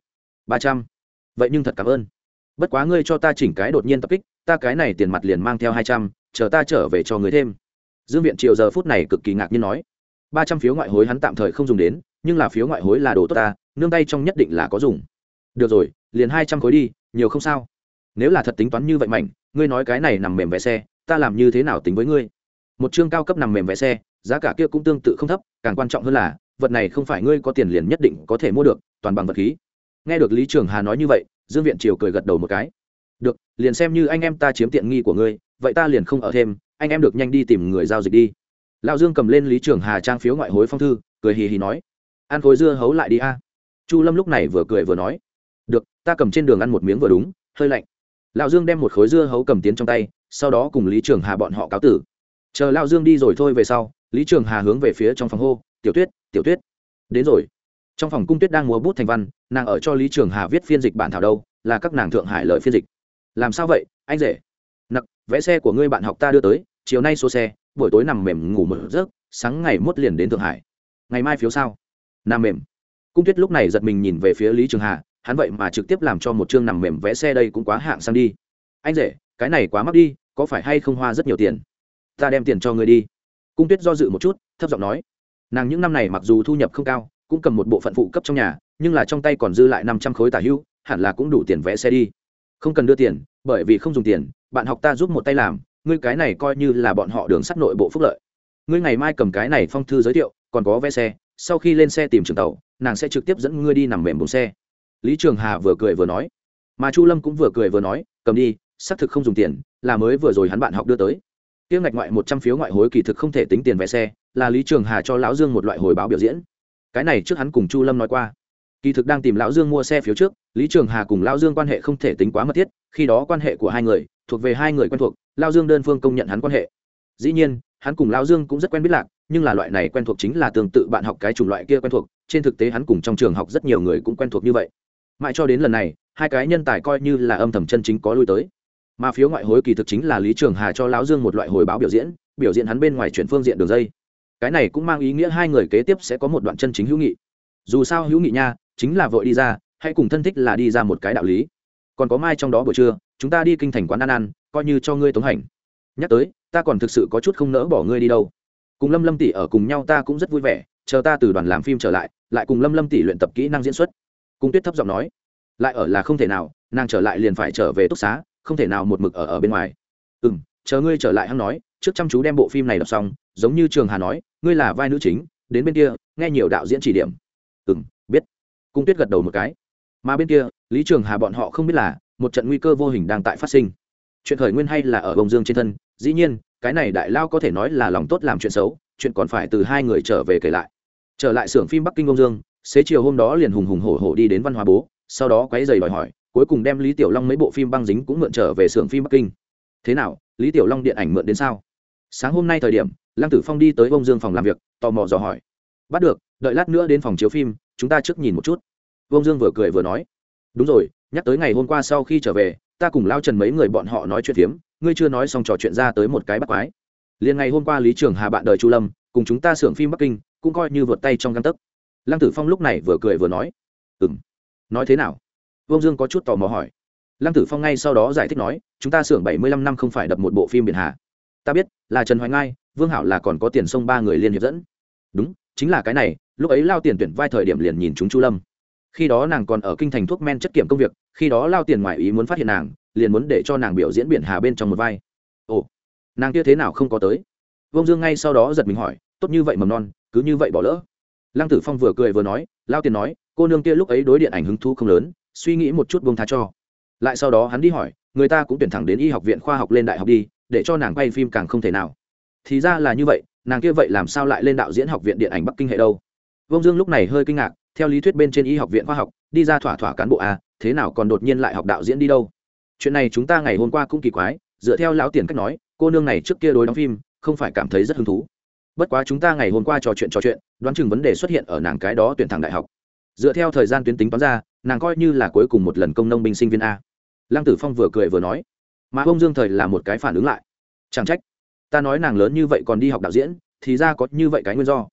ba trăm. Vậy nhưng thật cảm ơn. Bất quá ngươi cho ta chỉnh cái đột nhiên tập kích, ta cái này tiền mặt liền mang theo hai trăm, chờ ta trở về cho người thêm. Dương viện triều giờ phút này cực kỳ ngạc nhiên nói, ba trăm phiếu ngoại hối hắn tạm thời không dùng đến, nhưng là phiếu ngoại hối là đồ tốt ta, nương tay trong nhất định là có dùng được rồi, liền hai trăm khối đi, nhiều không sao. Nếu là thật tính toán như vậy mạnh ngươi nói cái này nằm mềm vé xe, ta làm như thế nào tính với ngươi? Một chương cao cấp nằm mềm vé xe, giá cả kia cũng tương tự không thấp, càng quan trọng hơn là, vật này không phải ngươi có tiền liền nhất định có thể mua được, toàn bằng vật khí. Nghe được lý trường hà nói như vậy, dương viện triều cười gật đầu một cái. Được, liền xem như anh em ta chiếm tiện nghi của ngươi, vậy ta liền không ở thêm, anh em được nhanh đi tìm người giao dịch đi. Lão dương cầm lên lý trường hà trang phiếu ngoại hối phong thư, cười hì hì nói. Ăn khối dưa hấu lại đi a. Chu lâm lúc này vừa cười vừa nói được, ta cầm trên đường ăn một miếng vừa đúng, hơi lạnh. Lão dương đem một khối dưa hấu cầm tiến trong tay, sau đó cùng lý trường hà bọn họ cáo tử. Chờ lão dương đi rồi thôi về sau. Lý trường hà hướng về phía trong phòng hô, tiểu tuyết tiểu tuyết. Đến rồi. Trong phòng cung tuyết đang múa bút thành văn, nàng ở cho lý trường hà viết phiên dịch bản thảo đâu, là các nàng thượng hải lợi phiên dịch. Làm sao vậy, anh rể? Nặc vẽ xe của ngươi bạn học ta đưa tới, chiều nay số xe, buổi tối nằm mềm ngủ mở giấc, sáng ngày mốt liền đến thượng hải. Ngày mai phiếu sao? Nằm mềm. Cung tuyết lúc này giật mình nhìn về phía lý trường hà hắn vậy mà trực tiếp làm cho một chương nằm mềm vẽ xe đây cũng quá hạng sang đi. Anh rể, cái này quá mắc đi, có phải hay không hoa rất nhiều tiền? Ta đem tiền cho người đi. Cung tuyết do dự một chút, thấp giọng nói. Nàng những năm này mặc dù thu nhập không cao, cũng cầm một bộ phận phụ cấp trong nhà, nhưng là trong tay còn dư lại năm trăm khối tả hưu, hẳn là cũng đủ tiền vẽ xe đi. Không cần đưa tiền, bởi vì không dùng tiền, bạn học ta giúp một tay làm, ngươi cái này coi như là bọn họ đường sắt nội bộ phúc lợi. Ngươi ngày mai cầm cái này phong thư giới thiệu, còn có vé xe, sau khi lên xe tìm trường tàu, nàng sẽ trực tiếp dẫn ngươi đi nằm mềm bồn xe lý trường hà vừa cười vừa nói. Mà chu lâm cũng vừa cười vừa nói, cầm đi, xác thực không dùng tiền, là mới vừa rồi hắn bạn học đưa tới. Tiêu ngạch ngoại một trăm phiếu ngoại hối kỳ thực không thể tính tiền vé xe, là lý trường hà cho lão dương một loại hồi báo biểu diễn. Cái này trước hắn cùng chu lâm nói qua. Kỳ thực đang tìm lão dương mua xe phiếu trước, lý trường hà cùng lão dương quan hệ không thể tính quá mật thiết, khi đó quan hệ của hai người, thuộc về hai người quen thuộc, lão dương đơn phương công nhận hắn quan hệ. Dĩ nhiên, hắn cùng lão dương cũng rất quen biết lạc, nhưng là loại này quen thuộc chính là tương tự bạn học cái chủng loại kia quen thuộc, trên thực tế hắn cùng trong trường học rất nhiều người cũng quen thuộc như vậy mãi cho đến lần này, hai cái nhân tài coi như là âm thầm chân chính có lui tới. Mà phiếu ngoại hối kỳ thực chính là lý trường hà cho lão dương một loại hồi báo biểu diễn biểu diễn hắn bên ngoài chuyển phương diện đường dây. Cái này cũng mang ý nghĩa hai người kế tiếp sẽ có một đoạn chân chính hữu nghị. Dù sao hữu nghị nha, chính là vội đi ra, hãy cùng thân thích là đi ra một cái đạo lý. Còn có mai trong đó buổi trưa, chúng ta đi kinh thành quán ăn ăn, coi như cho ngươi tống hành. Nhắc tới, ta còn thực sự có chút không nỡ bỏ ngươi đi đâu. Cùng lâm lâm tỷ ở cùng nhau ta cũng rất vui vẻ, chờ ta từ đoàn làm phim trở lại lại cùng lâm lâm tỷ luyện tập kỹ năng diễn xuất cung tuyết thấp giọng nói, lại ở là không thể nào, nàng trở lại liền phải trở về túc xá, không thể nào một mực ở ở bên ngoài. Ừ m chờ ngươi trở lại hắn nói, trước chăm chú đem bộ phim này đọc xong, giống như trường hà nói, ngươi là vai nữ chính, đến bên kia, nghe nhiều đạo diễn chỉ điểm. Ừ m biết. Cung tuyết gật đầu một cái. Mà bên kia, lý trường hà bọn họ không biết là, một trận nguy cơ vô hình đang tại phát sinh. Chuyện khởi nguyên hay là ở bông dương trên thân, dĩ nhiên, cái này đại lao có thể nói là lòng tốt làm chuyện xấu, chuyện còn phải từ hai người trở về kể lại. Trở lại xưởng phim bắc kinh bông dương xế chiều hôm đó liền hùng hùng hổ hổ đi đến văn hóa bố, sau đó quấy giày đòi hỏi, cuối cùng đem lý tiểu long mấy bộ phim băng dính cũng mượn trở về xưởng phim bắc kinh. Thế nào, lý tiểu long điện ảnh mượn đến sao? Sáng hôm nay thời điểm, lăng tử phong đi tới bông dương phòng làm việc, tò mò dò hỏi. Bắt được, đợi lát nữa đến phòng chiếu phim, chúng ta trước nhìn một chút. Bông dương vừa cười vừa nói. Đúng rồi, nhắc tới ngày hôm qua sau khi trở về, ta cùng lao trần mấy người bọn họ nói chuyện phiếm, ngươi chưa nói xong trò chuyện ra tới một cái bắt quái. Liền ngày hôm qua lý trường hà bạn đời chu lâm, cùng chúng ta xưởng phim bắc kinh, cũng coi như vượt tay trong găng tấc lăng tử phong lúc này vừa cười vừa nói ừ m nói thế nào? Vương dương có chút tò mò hỏi. Lăng tử phong ngay sau đó giải thích nói, chúng ta xưởng bảy mươi lăm năm không phải đập một bộ phim biển hà. Ta biết, là trần hoài ngai, vương hảo là còn có tiền sông ba người liên hiệp dẫn. Đúng, chính là cái này. Lúc ấy lao tiền tuyển vai thời điểm liền nhìn chúng chu lâm. Khi đó nàng còn ở kinh thành thuốc men chất kiểm công việc, khi đó lao tiền ngoài ý muốn phát hiện nàng, liền muốn để cho nàng biểu diễn biển hà bên trong một vai. Ồ, nàng kia thế nào không có tới? Vương dương ngay sau đó giật mình hỏi, tốt như vậy mầm non, cứ như vậy bỏ lỡ lăng tử phong vừa cười vừa nói lao tiền nói, cô nương kia lúc ấy đối điện ảnh hứng thú không lớn, suy nghĩ một chút bông tha cho. Lại sau đó hắn đi hỏi, người ta cũng tuyển thẳng đến y học viện khoa học lên đại học đi, để cho nàng quay phim càng không thể nào. Thì ra là như vậy, nàng kia vậy làm sao lại lên đạo diễn học viện điện ảnh bắc kinh hệ đâu? Vông dương lúc này hơi kinh ngạc, theo lý thuyết bên trên y học viện khoa học, đi ra thỏa thỏa cán bộ a thế nào còn đột nhiên lại học đạo diễn đi đâu? Chuyện này chúng ta ngày hôm qua cũng kỳ quái, dựa theo lão tiền cách nói, cô nương này trước kia đối đóng phim, không phải cảm thấy rất hứng thú bất quá chúng ta ngày hôm qua trò chuyện trò chuyện, đoán chừng vấn đề xuất hiện ở nàng cái đó tuyển thẳng đại học. Dựa theo thời gian tuyến tính toán ra, nàng coi như là cuối cùng một lần công nông binh sinh viên a. Lăng tử phong vừa cười vừa nói, mà ông dương thời là một cái phản ứng lại. Chẳng trách, ta nói nàng lớn như vậy còn đi học đạo diễn, thì ra có như vậy cái nguyên do.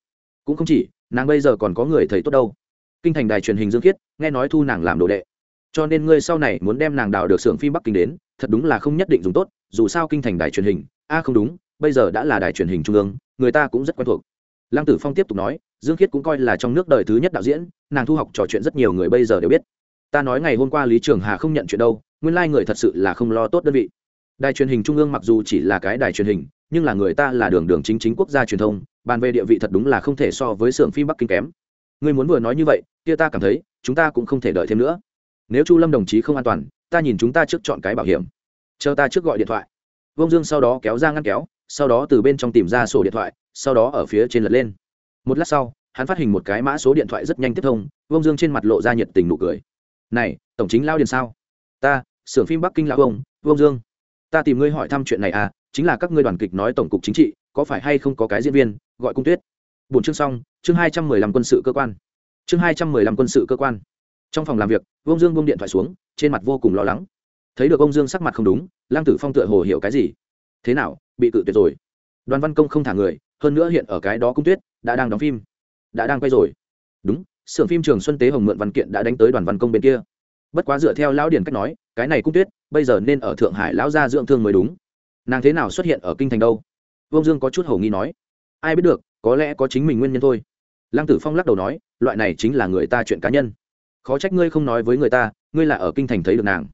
Cũng không chỉ, nàng bây giờ còn có người thầy tốt đâu. Kinh thành đài truyền hình dương khiết, nghe nói thu nàng làm đồ đệ. Cho nên ngươi sau này muốn đem nàng đào được xưởng phim bắc kinh đến, thật đúng là không nhất định dùng tốt, dù sao kinh thành đài truyền hình, a không đúng, bây giờ đã là đài truyền hình trung ương người ta cũng rất quen thuộc. Lăng tử phong tiếp tục nói, dương khiết cũng coi là trong nước đời thứ nhất đạo diễn, nàng thu học trò chuyện rất nhiều người bây giờ đều biết. Ta nói ngày hôm qua lý trường hà không nhận chuyện đâu, nguyên lai、like、người thật sự là không lo tốt đơn vị. Đài truyền hình trung ương mặc dù chỉ là cái đài truyền hình, nhưng là người ta là đường đường chính chính quốc gia truyền thông, bàn về địa vị thật đúng là không thể so với xưởng phim bắc kinh kém. Người muốn vừa nói như vậy, kia ta cảm thấy, chúng ta cũng không thể đợi thêm nữa. Nếu chu lâm đồng chí không an toàn, ta nhìn chúng ta trước chọn cái bảo hiểm. Chờ ta trước gọi điện thoại. Vông dương sau đó kéo ra ngăn kéo sau đó từ bên trong tìm ra sổ điện thoại, sau đó ở phía trên lật lên. Một lát sau, hắn phát hình một cái mã số điện thoại rất nhanh tiếp thông vông dương trên mặt lộ ra nhiệt tình nụ cười. Này, tổng chính lao điền sao? Ta, xưởng phim bắc kinh lão ông vông dương. Ta tìm ngươi hỏi thăm chuyện này à chính là các ngươi đoàn kịch nói tổng cục chính trị, có phải hay không có cái diễn viên, gọi cung tuyết. Bốn chương xong, chương hai trăm mười lăm quân sự cơ quan. Chương hai trăm mười lăm quân sự cơ quan. Trong phòng làm việc vông dương bông điện thoại xuống, trên mặt vô cùng lo lắng. Thấy được ông dương sắc mặt không đúng lang tử phong tựa hồ hiểu cái gì thế nào, bị cự tuyệt rồi. Đoàn văn công không thả người, hơn nữa hiện ở cái đó cung tuyết, đã đang đóng phim. Đã đang quay rồi. Đúng, xưởng phim trường xuân tế hồng mượn văn kiện đã đánh tới đoàn văn công bên kia. Bất quá dựa theo lão điển cách nói, cái này cung tuyết, bây giờ nên ở thượng hải lão gia dưỡng thương mới đúng. Nàng thế nào xuất hiện ở kinh thành đâu? Vương dương có chút hầu nghi nói. Ai biết được, có lẽ có chính mình nguyên nhân thôi. Lăng tử phong lắc đầu nói, loại này chính là người ta chuyện cá nhân. Khó trách ngươi không nói với người ta, ngươi là ở kinh thành thấy được nàng.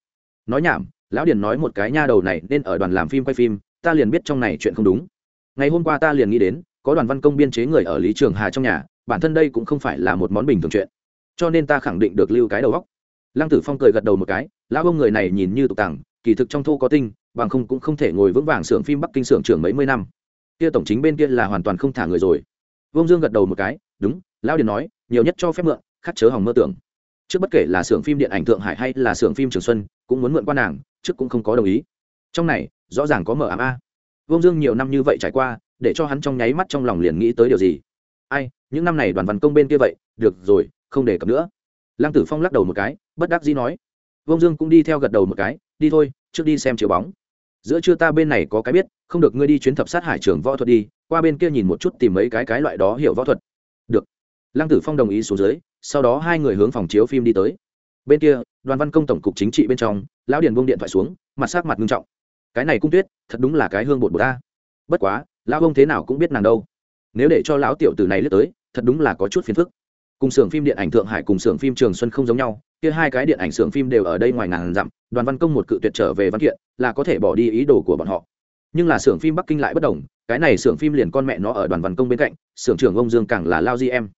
Nói nhảm, lão điển nói một cái nha đầu này nên ở đoàn làm phim quay phim ta liền biết trong này chuyện không đúng. Ngày hôm qua ta liền nghĩ đến, có đoàn văn công biên chế người ở lý trường hà trong nhà, bản thân đây cũng không phải là một món bình thường chuyện. Cho nên ta khẳng định được lưu cái đầu góc lăng tử phong cười gật đầu một cái, lão ông người này nhìn như tục tằng kỳ thực trong thu có tinh, bằng không cũng không thể ngồi vững vàng xưởng phim bắc kinh xưởng trưởng mấy mươi năm. Kia tổng chính bên kia là hoàn toàn không thả người rồi. Vông dương gật đầu một cái, đúng, lão điền nói, nhiều nhất cho phép mượn, khắc chớ hỏng mơ tưởng. Trước bất kể là xưởng phim điện ảnh thượng hải hay là xưởng phim trường xuân, cũng muốn mượn qua nàng, trước cũng không có đồng ý trong này, rõ ràng có mở ám a. Vông dương nhiều năm như vậy trải qua, để cho hắn trong nháy mắt trong lòng liền nghĩ tới điều gì. Ai, những năm này đoàn văn công bên kia vậy, được rồi, không để cập nữa. Lăng tử phong lắc đầu một cái, bất đắc dĩ nói. Vông dương cũng đi theo gật đầu một cái, đi thôi, trước đi xem chiếu bóng. Giữa trưa ta bên này có cái biết, không được ngươi đi chuyến thập sát hải trường võ thuật đi, qua bên kia nhìn một chút tìm mấy cái cái loại đó hiểu võ thuật. Được. Lăng tử phong đồng ý xuống dưới, sau đó hai người hướng phòng chiếu phim đi tới. Bên kia, đoàn văn công tổng cục chính trị bên trong, lão điền buông điện thoại xuống, mặt sát mặt nghiêm trọng cái này cung tuyết, thật đúng là cái hương bột bột ta. Bất quá, lão ông thế nào cũng biết nàng đâu. Nếu để cho lão tiểu tử này lướt tới, thật đúng là có chút phiền phức. Cùng xưởng phim điện ảnh thượng hải cùng xưởng phim trường xuân không giống nhau, kia hai cái điện ảnh xưởng phim đều ở đây ngoài ngàn dặm, đoàn văn công một cự tuyệt trở về văn kiện, là có thể bỏ đi ý đồ của bọn họ. Nhưng là xưởng phim bắc kinh lại bất đồng, cái này xưởng phim liền con mẹ nó ở đoàn văn công bên cạnh, xưởng trưởng ông dương càng là lao di em.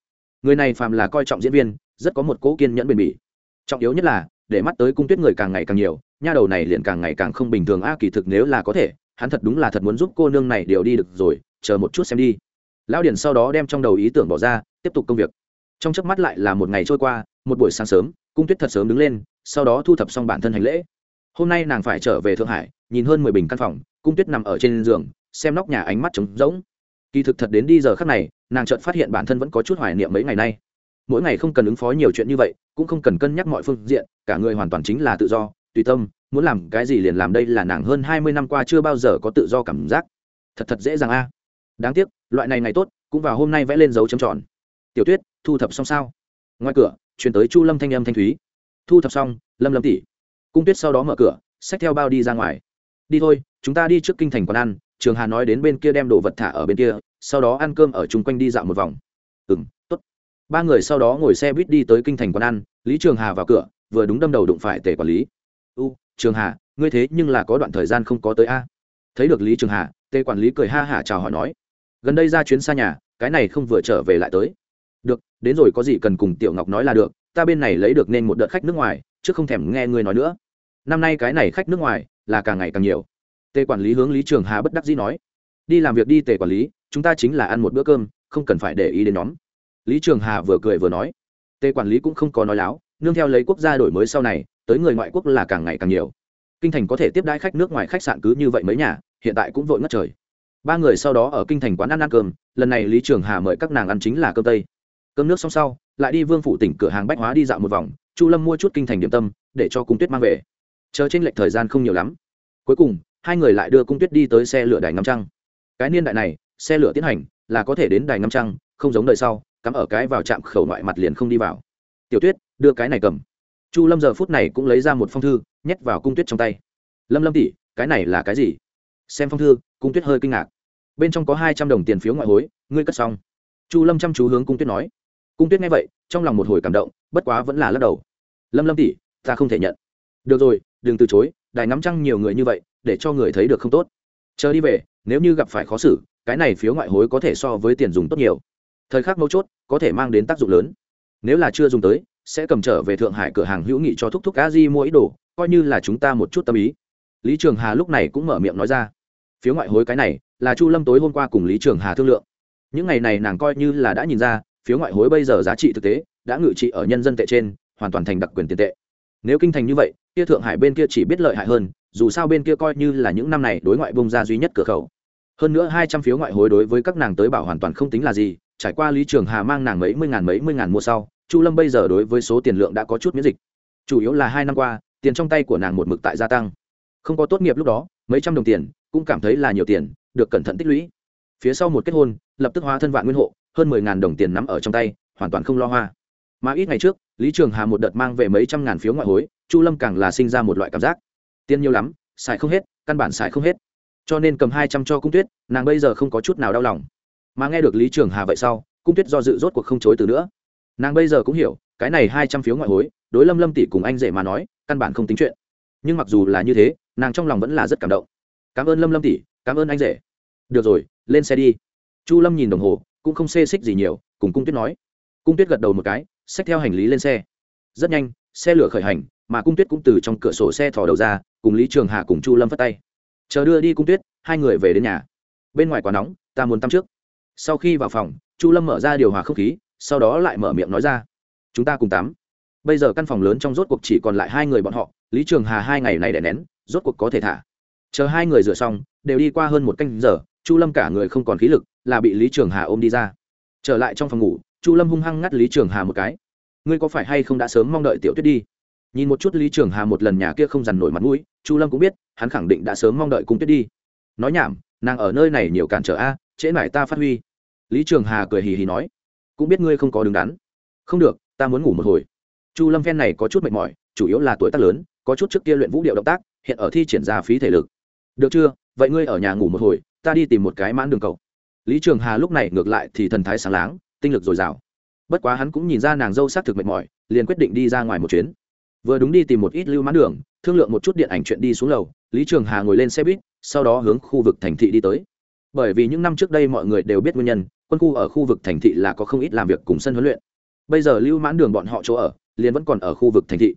Người này phàm là coi trọng diễn viên, rất có một cố kiên nhẫn bền bỉ. Trọng yếu nhất là, để mắt tới cung tuyết người càng ngày càng nhiều nha đầu này liền càng ngày càng không bình thường. A, kỳ thực nếu là có thể, hắn thật đúng là thật muốn giúp cô nương này điều đi được rồi. Chờ một chút xem đi. Lão điển sau đó đem trong đầu ý tưởng bỏ ra, tiếp tục công việc. Trong chớp mắt lại là một ngày trôi qua, một buổi sáng sớm, cung tuyết thật sớm đứng lên, sau đó thu thập xong bản thân hành lễ. Hôm nay nàng phải trở về thượng hải, nhìn hơn mười bình căn phòng, cung tuyết nằm ở trên giường, xem nóc nhà ánh mắt trống rỗng. Kỳ thực thật đến đi giờ khắc này, nàng chợt phát hiện bản thân vẫn có chút hoài niệm mấy ngày nay. Mỗi ngày không cần ứng phó nhiều chuyện như vậy, cũng không cần cân nhắc mọi phương diện, cả người hoàn toàn chính là tự do tùy tâm, muốn làm cái gì liền làm đây là nàng hơn hai mươi năm qua chưa bao giờ có tự do cảm giác. Thật thật dễ dàng a. Đáng tiếc, loại này ngày tốt, cũng vào hôm nay vẽ lên dấu chấm tròn. Tiểu tuyết, thu thập xong sao? Ngoài cửa, chuyển tới chu lâm thanh âm thanh thúy. Thu thập xong, lâm lâm tỉ cung tuyết sau đó mở cửa, xách theo bao đi ra ngoài. Đi thôi, chúng ta đi trước kinh thành quán ăn, trường hà nói đến bên kia đem đồ vật thả ở bên kia, sau đó ăn cơm ở chung quanh đi dạo một vòng. Ừ m t ố t ba người sau đó ngồi xe buýt đi tới kinh thành quán ăn, lý trường hà vào cửa, vừa đúng đâm đầu đụng phải tề quản lý u, trường hà, ngươi thế nhưng là có đoạn thời gian không có tới a. Thấy được lý trường hà, tề quản lý cười ha hả chào hỏi nói, gần đây ra chuyến xa nhà, cái này không vừa trở về lại tới. Được, đến rồi có gì cần cùng tiểu ngọc nói là được, ta bên này lấy được nên một đợt khách nước ngoài, chứ không thèm nghe ngươi nói nữa. Năm nay cái này khách nước ngoài, là càng ngày càng nhiều. Tề quản lý hướng lý trường hà bất đắc dĩ nói, đi làm việc đi tề quản lý, chúng ta chính là ăn một bữa cơm, không cần phải để ý đến nhóm. Lý trường hà vừa cười vừa nói, tề quản lý cũng không có nói láo, nương theo lấy quốc gia đổi mới sau này tới người ngoại quốc là càng ngày càng nhiều. Kinh thành có thể tiếp đãi khách nước ngoài khách sạn cứ như vậy mấy nhà, hiện tại cũng vội ngất trời. Ba người sau đó ở kinh thành quán ăn ăn cơm, lần này lý trường hà mời các nàng ăn chính là cơm tây. Cơm nước xong sau, lại đi vương phủ tỉnh cửa hàng bách hóa đi dạo một vòng, chu lâm mua chút kinh thành điểm tâm, để cho cung tuyết mang về. Chờ trên lệch thời gian không nhiều lắm. Cuối cùng, hai người lại đưa cung tuyết đi tới xe lửa đài ngắm trăng. Cái niên đại này, xe lửa tiến hành là có thể đến đài ngắm trăng, không giống đời sau, cắm ở cái vào trạm khẩu ngoại mặt liền không đi vào. Tiểu tuyết, đưa cái này cầm chu lâm giờ phút này cũng lấy ra một phong thư, nhét vào cung tuyết trong tay. Lâm lâm tỉ cái này là cái gì? Xem phong thư, cung tuyết hơi kinh ngạc. Bên trong có hai trăm đồng tiền phiếu ngoại hối, ngươi cất xong. Chu lâm chăm chú hướng cung tuyết nói. Cung tuyết nghe vậy, trong lòng một hồi cảm động, bất quá vẫn là lắc đầu. Lâm lâm tỉ ta không thể nhận. Được rồi, đừng từ chối, đài ngắm trăng nhiều người như vậy, để cho người thấy được không tốt. Chờ đi về, nếu như gặp phải khó xử, cái này phiếu ngoại hối có thể so với tiền dùng tốt nhiều. Thời khắc mấu chốt, có thể mang đến tác dụng lớn. Nếu là chưa dùng tới sẽ cầm trở về thượng hải cửa hàng hữu nghị cho thúc thúc a di mua ý đồ, coi như là chúng ta một chút tâm ý. Lý trường hà lúc này cũng mở miệng nói ra. Phía ngoại hối cái này, là chu lâm tối hôm qua cùng lý trường hà thương lượng. Những ngày này nàng coi như là đã nhìn ra, phía ngoại hối bây giờ giá trị thực tế, đã ngự trị ở nhân dân tệ trên, hoàn toàn thành đặc quyền tiền tệ. Nếu kinh thành như vậy, kia thượng hải bên kia chỉ biết lợi hại hơn, dù sao bên kia coi như là những năm này đối ngoại bông ra duy nhất cửa khẩu. Hơn nữa hai trăm phiếu ngoại hối đối với các nàng tới bảo hoàn toàn không tính là gì, trải qua lý trường hà mang nàng mấy mươi ngàn mấy mươi ngàn mua sau chu lâm bây giờ đối với số tiền lượng đã có chút miễn dịch. Chủ yếu là hai năm qua, tiền trong tay của nàng một mực tại gia tăng. Không có tốt nghiệp lúc đó, mấy trăm đồng tiền, cũng cảm thấy là nhiều tiền, được cẩn thận tích lũy. Phía sau một kết hôn, lập tức hóa thân vạn nguyên hộ, hơn mười ngàn đồng tiền nắm ở trong tay, hoàn toàn không lo hoa. Mà ít ngày trước, lý trường hà một đợt mang về mấy trăm ngàn phiếu ngoại hối, chu lâm càng là sinh ra một loại cảm giác. Tiền nhiều lắm, xài không hết, căn bản xài không hết. Cho nên cầm hai trăm cho cung tuyết, nàng bây giờ không có chút nào đau lòng. Mà nghe được lý trường hà vậy sau, cung tuyết do dự rốt cuộc không chối từ nữa nàng bây giờ cũng hiểu, cái này hai trăm phiếu ngoại hối, đối lâm lâm tỷ cùng anh rể mà nói, căn bản không tính chuyện. Nhưng mặc dù là như thế, nàng trong lòng vẫn là rất cảm động. Cảm ơn lâm lâm tỷ, cảm ơn anh rể. Được rồi, lên xe đi. Chu lâm nhìn đồng hồ, cũng không xê xích gì nhiều, cùng cung tuyết nói. Cung tuyết gật đầu một cái, xách theo hành lý lên xe. Rất nhanh, xe lửa khởi hành, mà cung tuyết cũng từ trong cửa sổ xe thò đầu ra, cùng lý trường hà cùng chu lâm phát tay. Chờ đưa đi cung tuyết, hai người về đến nhà. Bên ngoài quá nóng, ta muốn tắm trước. Sau khi vào phòng, chu lâm mở ra điều hòa không khí sau đó lại mở miệng nói ra. Chúng ta cùng tắm. Bây giờ căn phòng lớn trong rốt cuộc chỉ còn lại hai người bọn họ, lý trường hà hai ngày này đẻ nén, rốt cuộc có thể thả. Chờ hai người rửa xong, đều đi qua hơn một canh giờ, chu lâm cả người không còn khí lực, là bị lý trường hà ôm đi ra. Trở lại trong phòng ngủ, chu lâm hung hăng ngắt lý trường hà một cái. Ngươi có phải hay không đã sớm mong đợi tiểu tuyết đi? Nhìn một chút lý trường hà một lần nhà kia không dằn nổi mặt mũi, chu lâm cũng biết, hắn khẳng định đã sớm mong đợi cung tuyết đi. Nói nhảm, nàng ở nơi này nhiều cản trở a, trễ mải ta phát huy. Lý trường hà cười hì hì nói cũng biết ngươi không có đứng đắn. Không được, ta muốn ngủ một hồi. Chu lâm phen này có chút mệt mỏi, chủ yếu là tuổi tác lớn, có chút trước kia luyện vũ điệu động tác, hiện ở thi triển ra phí thể lực. Được chưa? Vậy ngươi ở nhà ngủ một hồi, ta đi tìm một cái mãn đường cầu. Lý trường hà lúc này ngược lại thì thần thái sáng láng, tinh lực dồi dào. Bất quá hắn cũng nhìn ra nàng dâu s á c thực mệt mỏi, liền quyết định đi ra ngoài một chuyến. Vừa đúng đi tìm một ít lưu mãn đường, thương lượng một chút điện ảnh chuyện đi xuống lầu, lý trường hà ngồi lên xe buýt, sau đó hướng khu vực thành thị đi tới. Bởi vì những năm trước đây mọi người đều biết nguyên nhân quân khu ở khu vực thành thị là có không ít làm việc cùng sân huấn luyện. Bây giờ lưu mãn đường bọn họ chỗ ở, liền vẫn còn ở khu vực thành thị.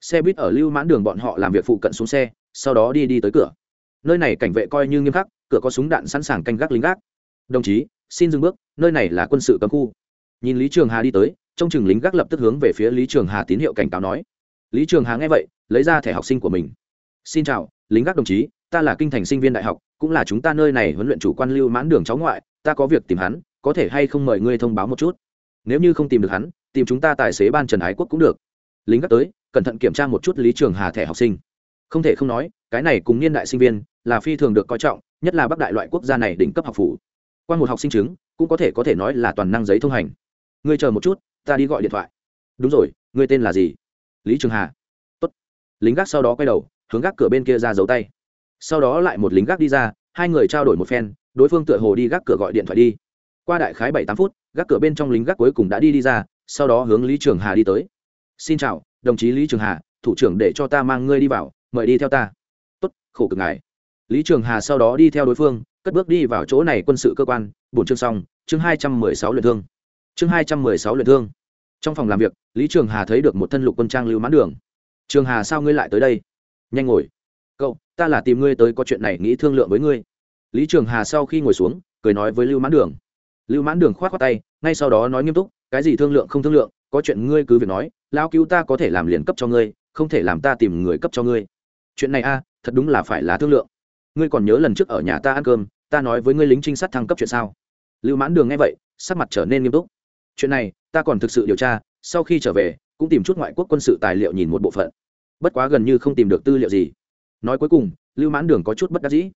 Xe buýt ở lưu mãn đường bọn họ làm việc phụ cận xuống xe, sau đó đi đi tới cửa. Nơi này cảnh vệ coi như nghiêm khắc, cửa có súng đạn sẵn sàng canh gác lính gác. Đồng chí, xin dừng bước, nơi này là quân sự cấm khu. Nhìn lý trường hà đi tới trong chừng lính gác lập tức hướng về phía lý trường hà tín hiệu cảnh cáo nói. Lý trường hà nghe vậy, lấy ra thẻ học sinh của mình. Xin chào, lính gác đồng chí, ta là kinh thành sinh viên đại học, cũng là chúng ta nơi này huấn luyện chủ quan lưu mãn đường cháu ngoại, ta có việc tìm hắn có thể hay không mời ngươi thông báo một chút? Nếu như không tìm được hắn, tìm chúng ta tài xế ban trần ái quốc cũng được. Lính gác tới, cẩn thận kiểm tra một chút lý trường hà thẻ học sinh. Không thể không nói, cái này cùng niên đại sinh viên là phi thường được coi trọng, nhất là bắc đại loại quốc gia này đỉnh cấp học phủ. Qua một học sinh chứng, cũng có thể có thể nói là toàn năng giấy thông hành. Ngươi chờ một chút, ta đi gọi điện thoại. Đúng rồi, ngươi tên là gì? Lý trường hà. Tốt. lính gác sau đó quay đầu, hướng gác cửa bên kia ra giấu tay. Sau đó lại một lính gác đi ra, hai người trao đổi một phen, đối phương tựa hồ đi gác cửa gọi điện thoại đi qua đại khái bảy tám phút, gác cửa bên trong lính gác cuối cùng đã đi đi ra, sau đó hướng lý trường hà đi tới. Xin chào, đồng chí lý trường hà, thủ trưởng để cho ta mang ngươi đi vào, mời đi theo ta. Tốt, khổ cực ngài. Lý trường hà sau đó đi theo đối phương, cất bước đi vào chỗ này quân sự cơ quan, bổn chương xong, chương hai trăm mười sáu luyện thương. Chương hai trăm mười sáu luyện thương. Trong phòng làm việc, lý trường hà thấy được một thân lục quân trang lưu mãn đường. Trường hà sao ngươi lại tới đây? Nhanh ngồi. Cậu, ta là tìm ngươi tới có chuyện này nghĩ thương lượng với ngươi. Lý trường hà sau khi ngồi xuống, cười nói với lưu mãn đường lưu mãn đường khoát khoát tay, ngay sau đó nói nghiêm túc, cái gì thương lượng không thương lượng, có chuyện ngươi cứ việc nói, lão cứu ta có thể làm liền cấp cho ngươi, không thể làm ta tìm người cấp cho ngươi. Chuyện này a, thật đúng là phải là thương lượng. Ngươi còn nhớ lần trước ở nhà ta ăn cơm, ta nói với ngươi lính trinh sát thăng cấp chuyện sao? Lưu mãn đường nghe vậy, sắc mặt trở nên nghiêm túc. Chuyện này, ta còn thực sự điều tra, sau khi trở về, cũng tìm chút ngoại quốc quân sự tài liệu nhìn một bộ phận. Bất quá gần như không tìm được tư liệu gì. Nói cuối cùng, lưu mãn đường có chút bất đắc dĩ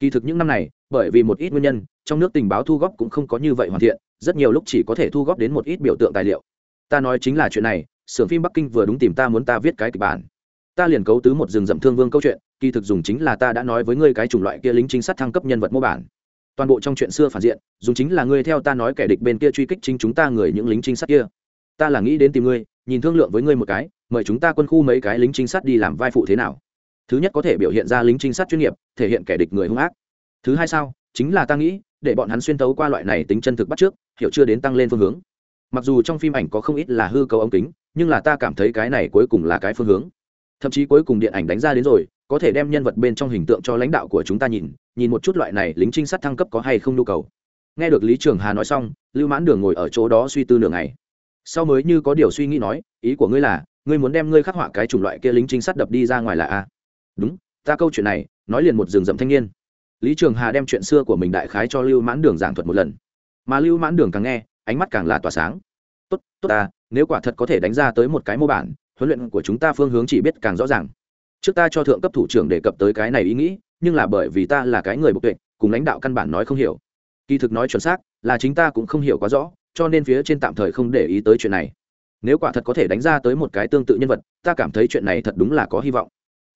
kỳ thực những năm này, bởi vì một ít nguyên nhân, trong nước tình báo thu góp cũng không có như vậy hoàn thiện, rất nhiều lúc chỉ có thể thu góp đến một ít biểu tượng tài liệu. Ta nói chính là chuyện này, xưởng phim bắc kinh vừa đúng tìm ta muốn ta viết cái kịch bản. Ta liền cấu tứ một rừng rậm thương vương câu chuyện, kỳ thực dùng chính là ta đã nói với ngươi cái chủng loại kia lính chính sát thăng cấp nhân vật mô bản. Toàn bộ trong chuyện xưa phản diện, dùng chính là ngươi theo ta nói kẻ địch bên kia truy kích chính chúng ta người những lính chính sát kia. Ta là nghĩ đến tìm ngươi, nhìn thương lượng với ngươi một cái, mời chúng ta quân khu mấy cái lính chính sát đi làm vai phụ thế nào thứ nhất có thể biểu hiện ra lính trinh sát chuyên nghiệp, thể hiện kẻ địch người hung ác. Thứ hai sao? Chính là ta nghĩ, để bọn hắn xuyên tấu qua loại này tính chân thực bắt trước, hiểu chưa đến tăng lên phương hướng. Mặc dù trong phim ảnh có không ít là hư cầu ống kính, nhưng là ta cảm thấy cái này cuối cùng là cái phương hướng. Thậm chí cuối cùng điện ảnh đánh ra đến rồi, có thể đem nhân vật bên trong hình tượng cho lãnh đạo của chúng ta nhìn nhìn một chút loại này lính trinh sát thăng cấp có hay không nhu cầu. Nghe được lý trường hà nói xong, lưu mãn đường ngồi ở chỗ đó suy tư nửa ngày. Sau mới như có điều suy nghĩ nói, ý của ngươi là, ngươi muốn đem ngươi khắc họa cái chủng loại kia lính trinh sát đập đi ra ngoài là a? Đúng, ta câu chuyện này, nói liền một rừng rậm thanh niên. Lý trường hà đem chuyện xưa của mình đại khái cho lưu mãn đường giảng thuật một lần. Mà lưu mãn đường càng nghe, ánh mắt càng là tỏa sáng. Tốt tốt ta, nếu quả thật có thể đánh ra tới một cái mô bản, huấn luyện của chúng ta phương hướng chỉ biết càng rõ ràng. Trước ta cho thượng cấp thủ trưởng đề cập tới cái này ý nghĩ, nhưng là bởi vì ta là cái người bộc tuệ, cùng lãnh đạo căn bản nói không hiểu. Kỳ thực nói chuẩn xác, là chính ta cũng không hiểu quá rõ, cho nên phía trên tạm thời không để ý tới chuyện này. Nếu quả thật có thể đánh ra tới một cái tương tự nhân vật, ta cảm thấy chuyện này thật đúng là có hy vọng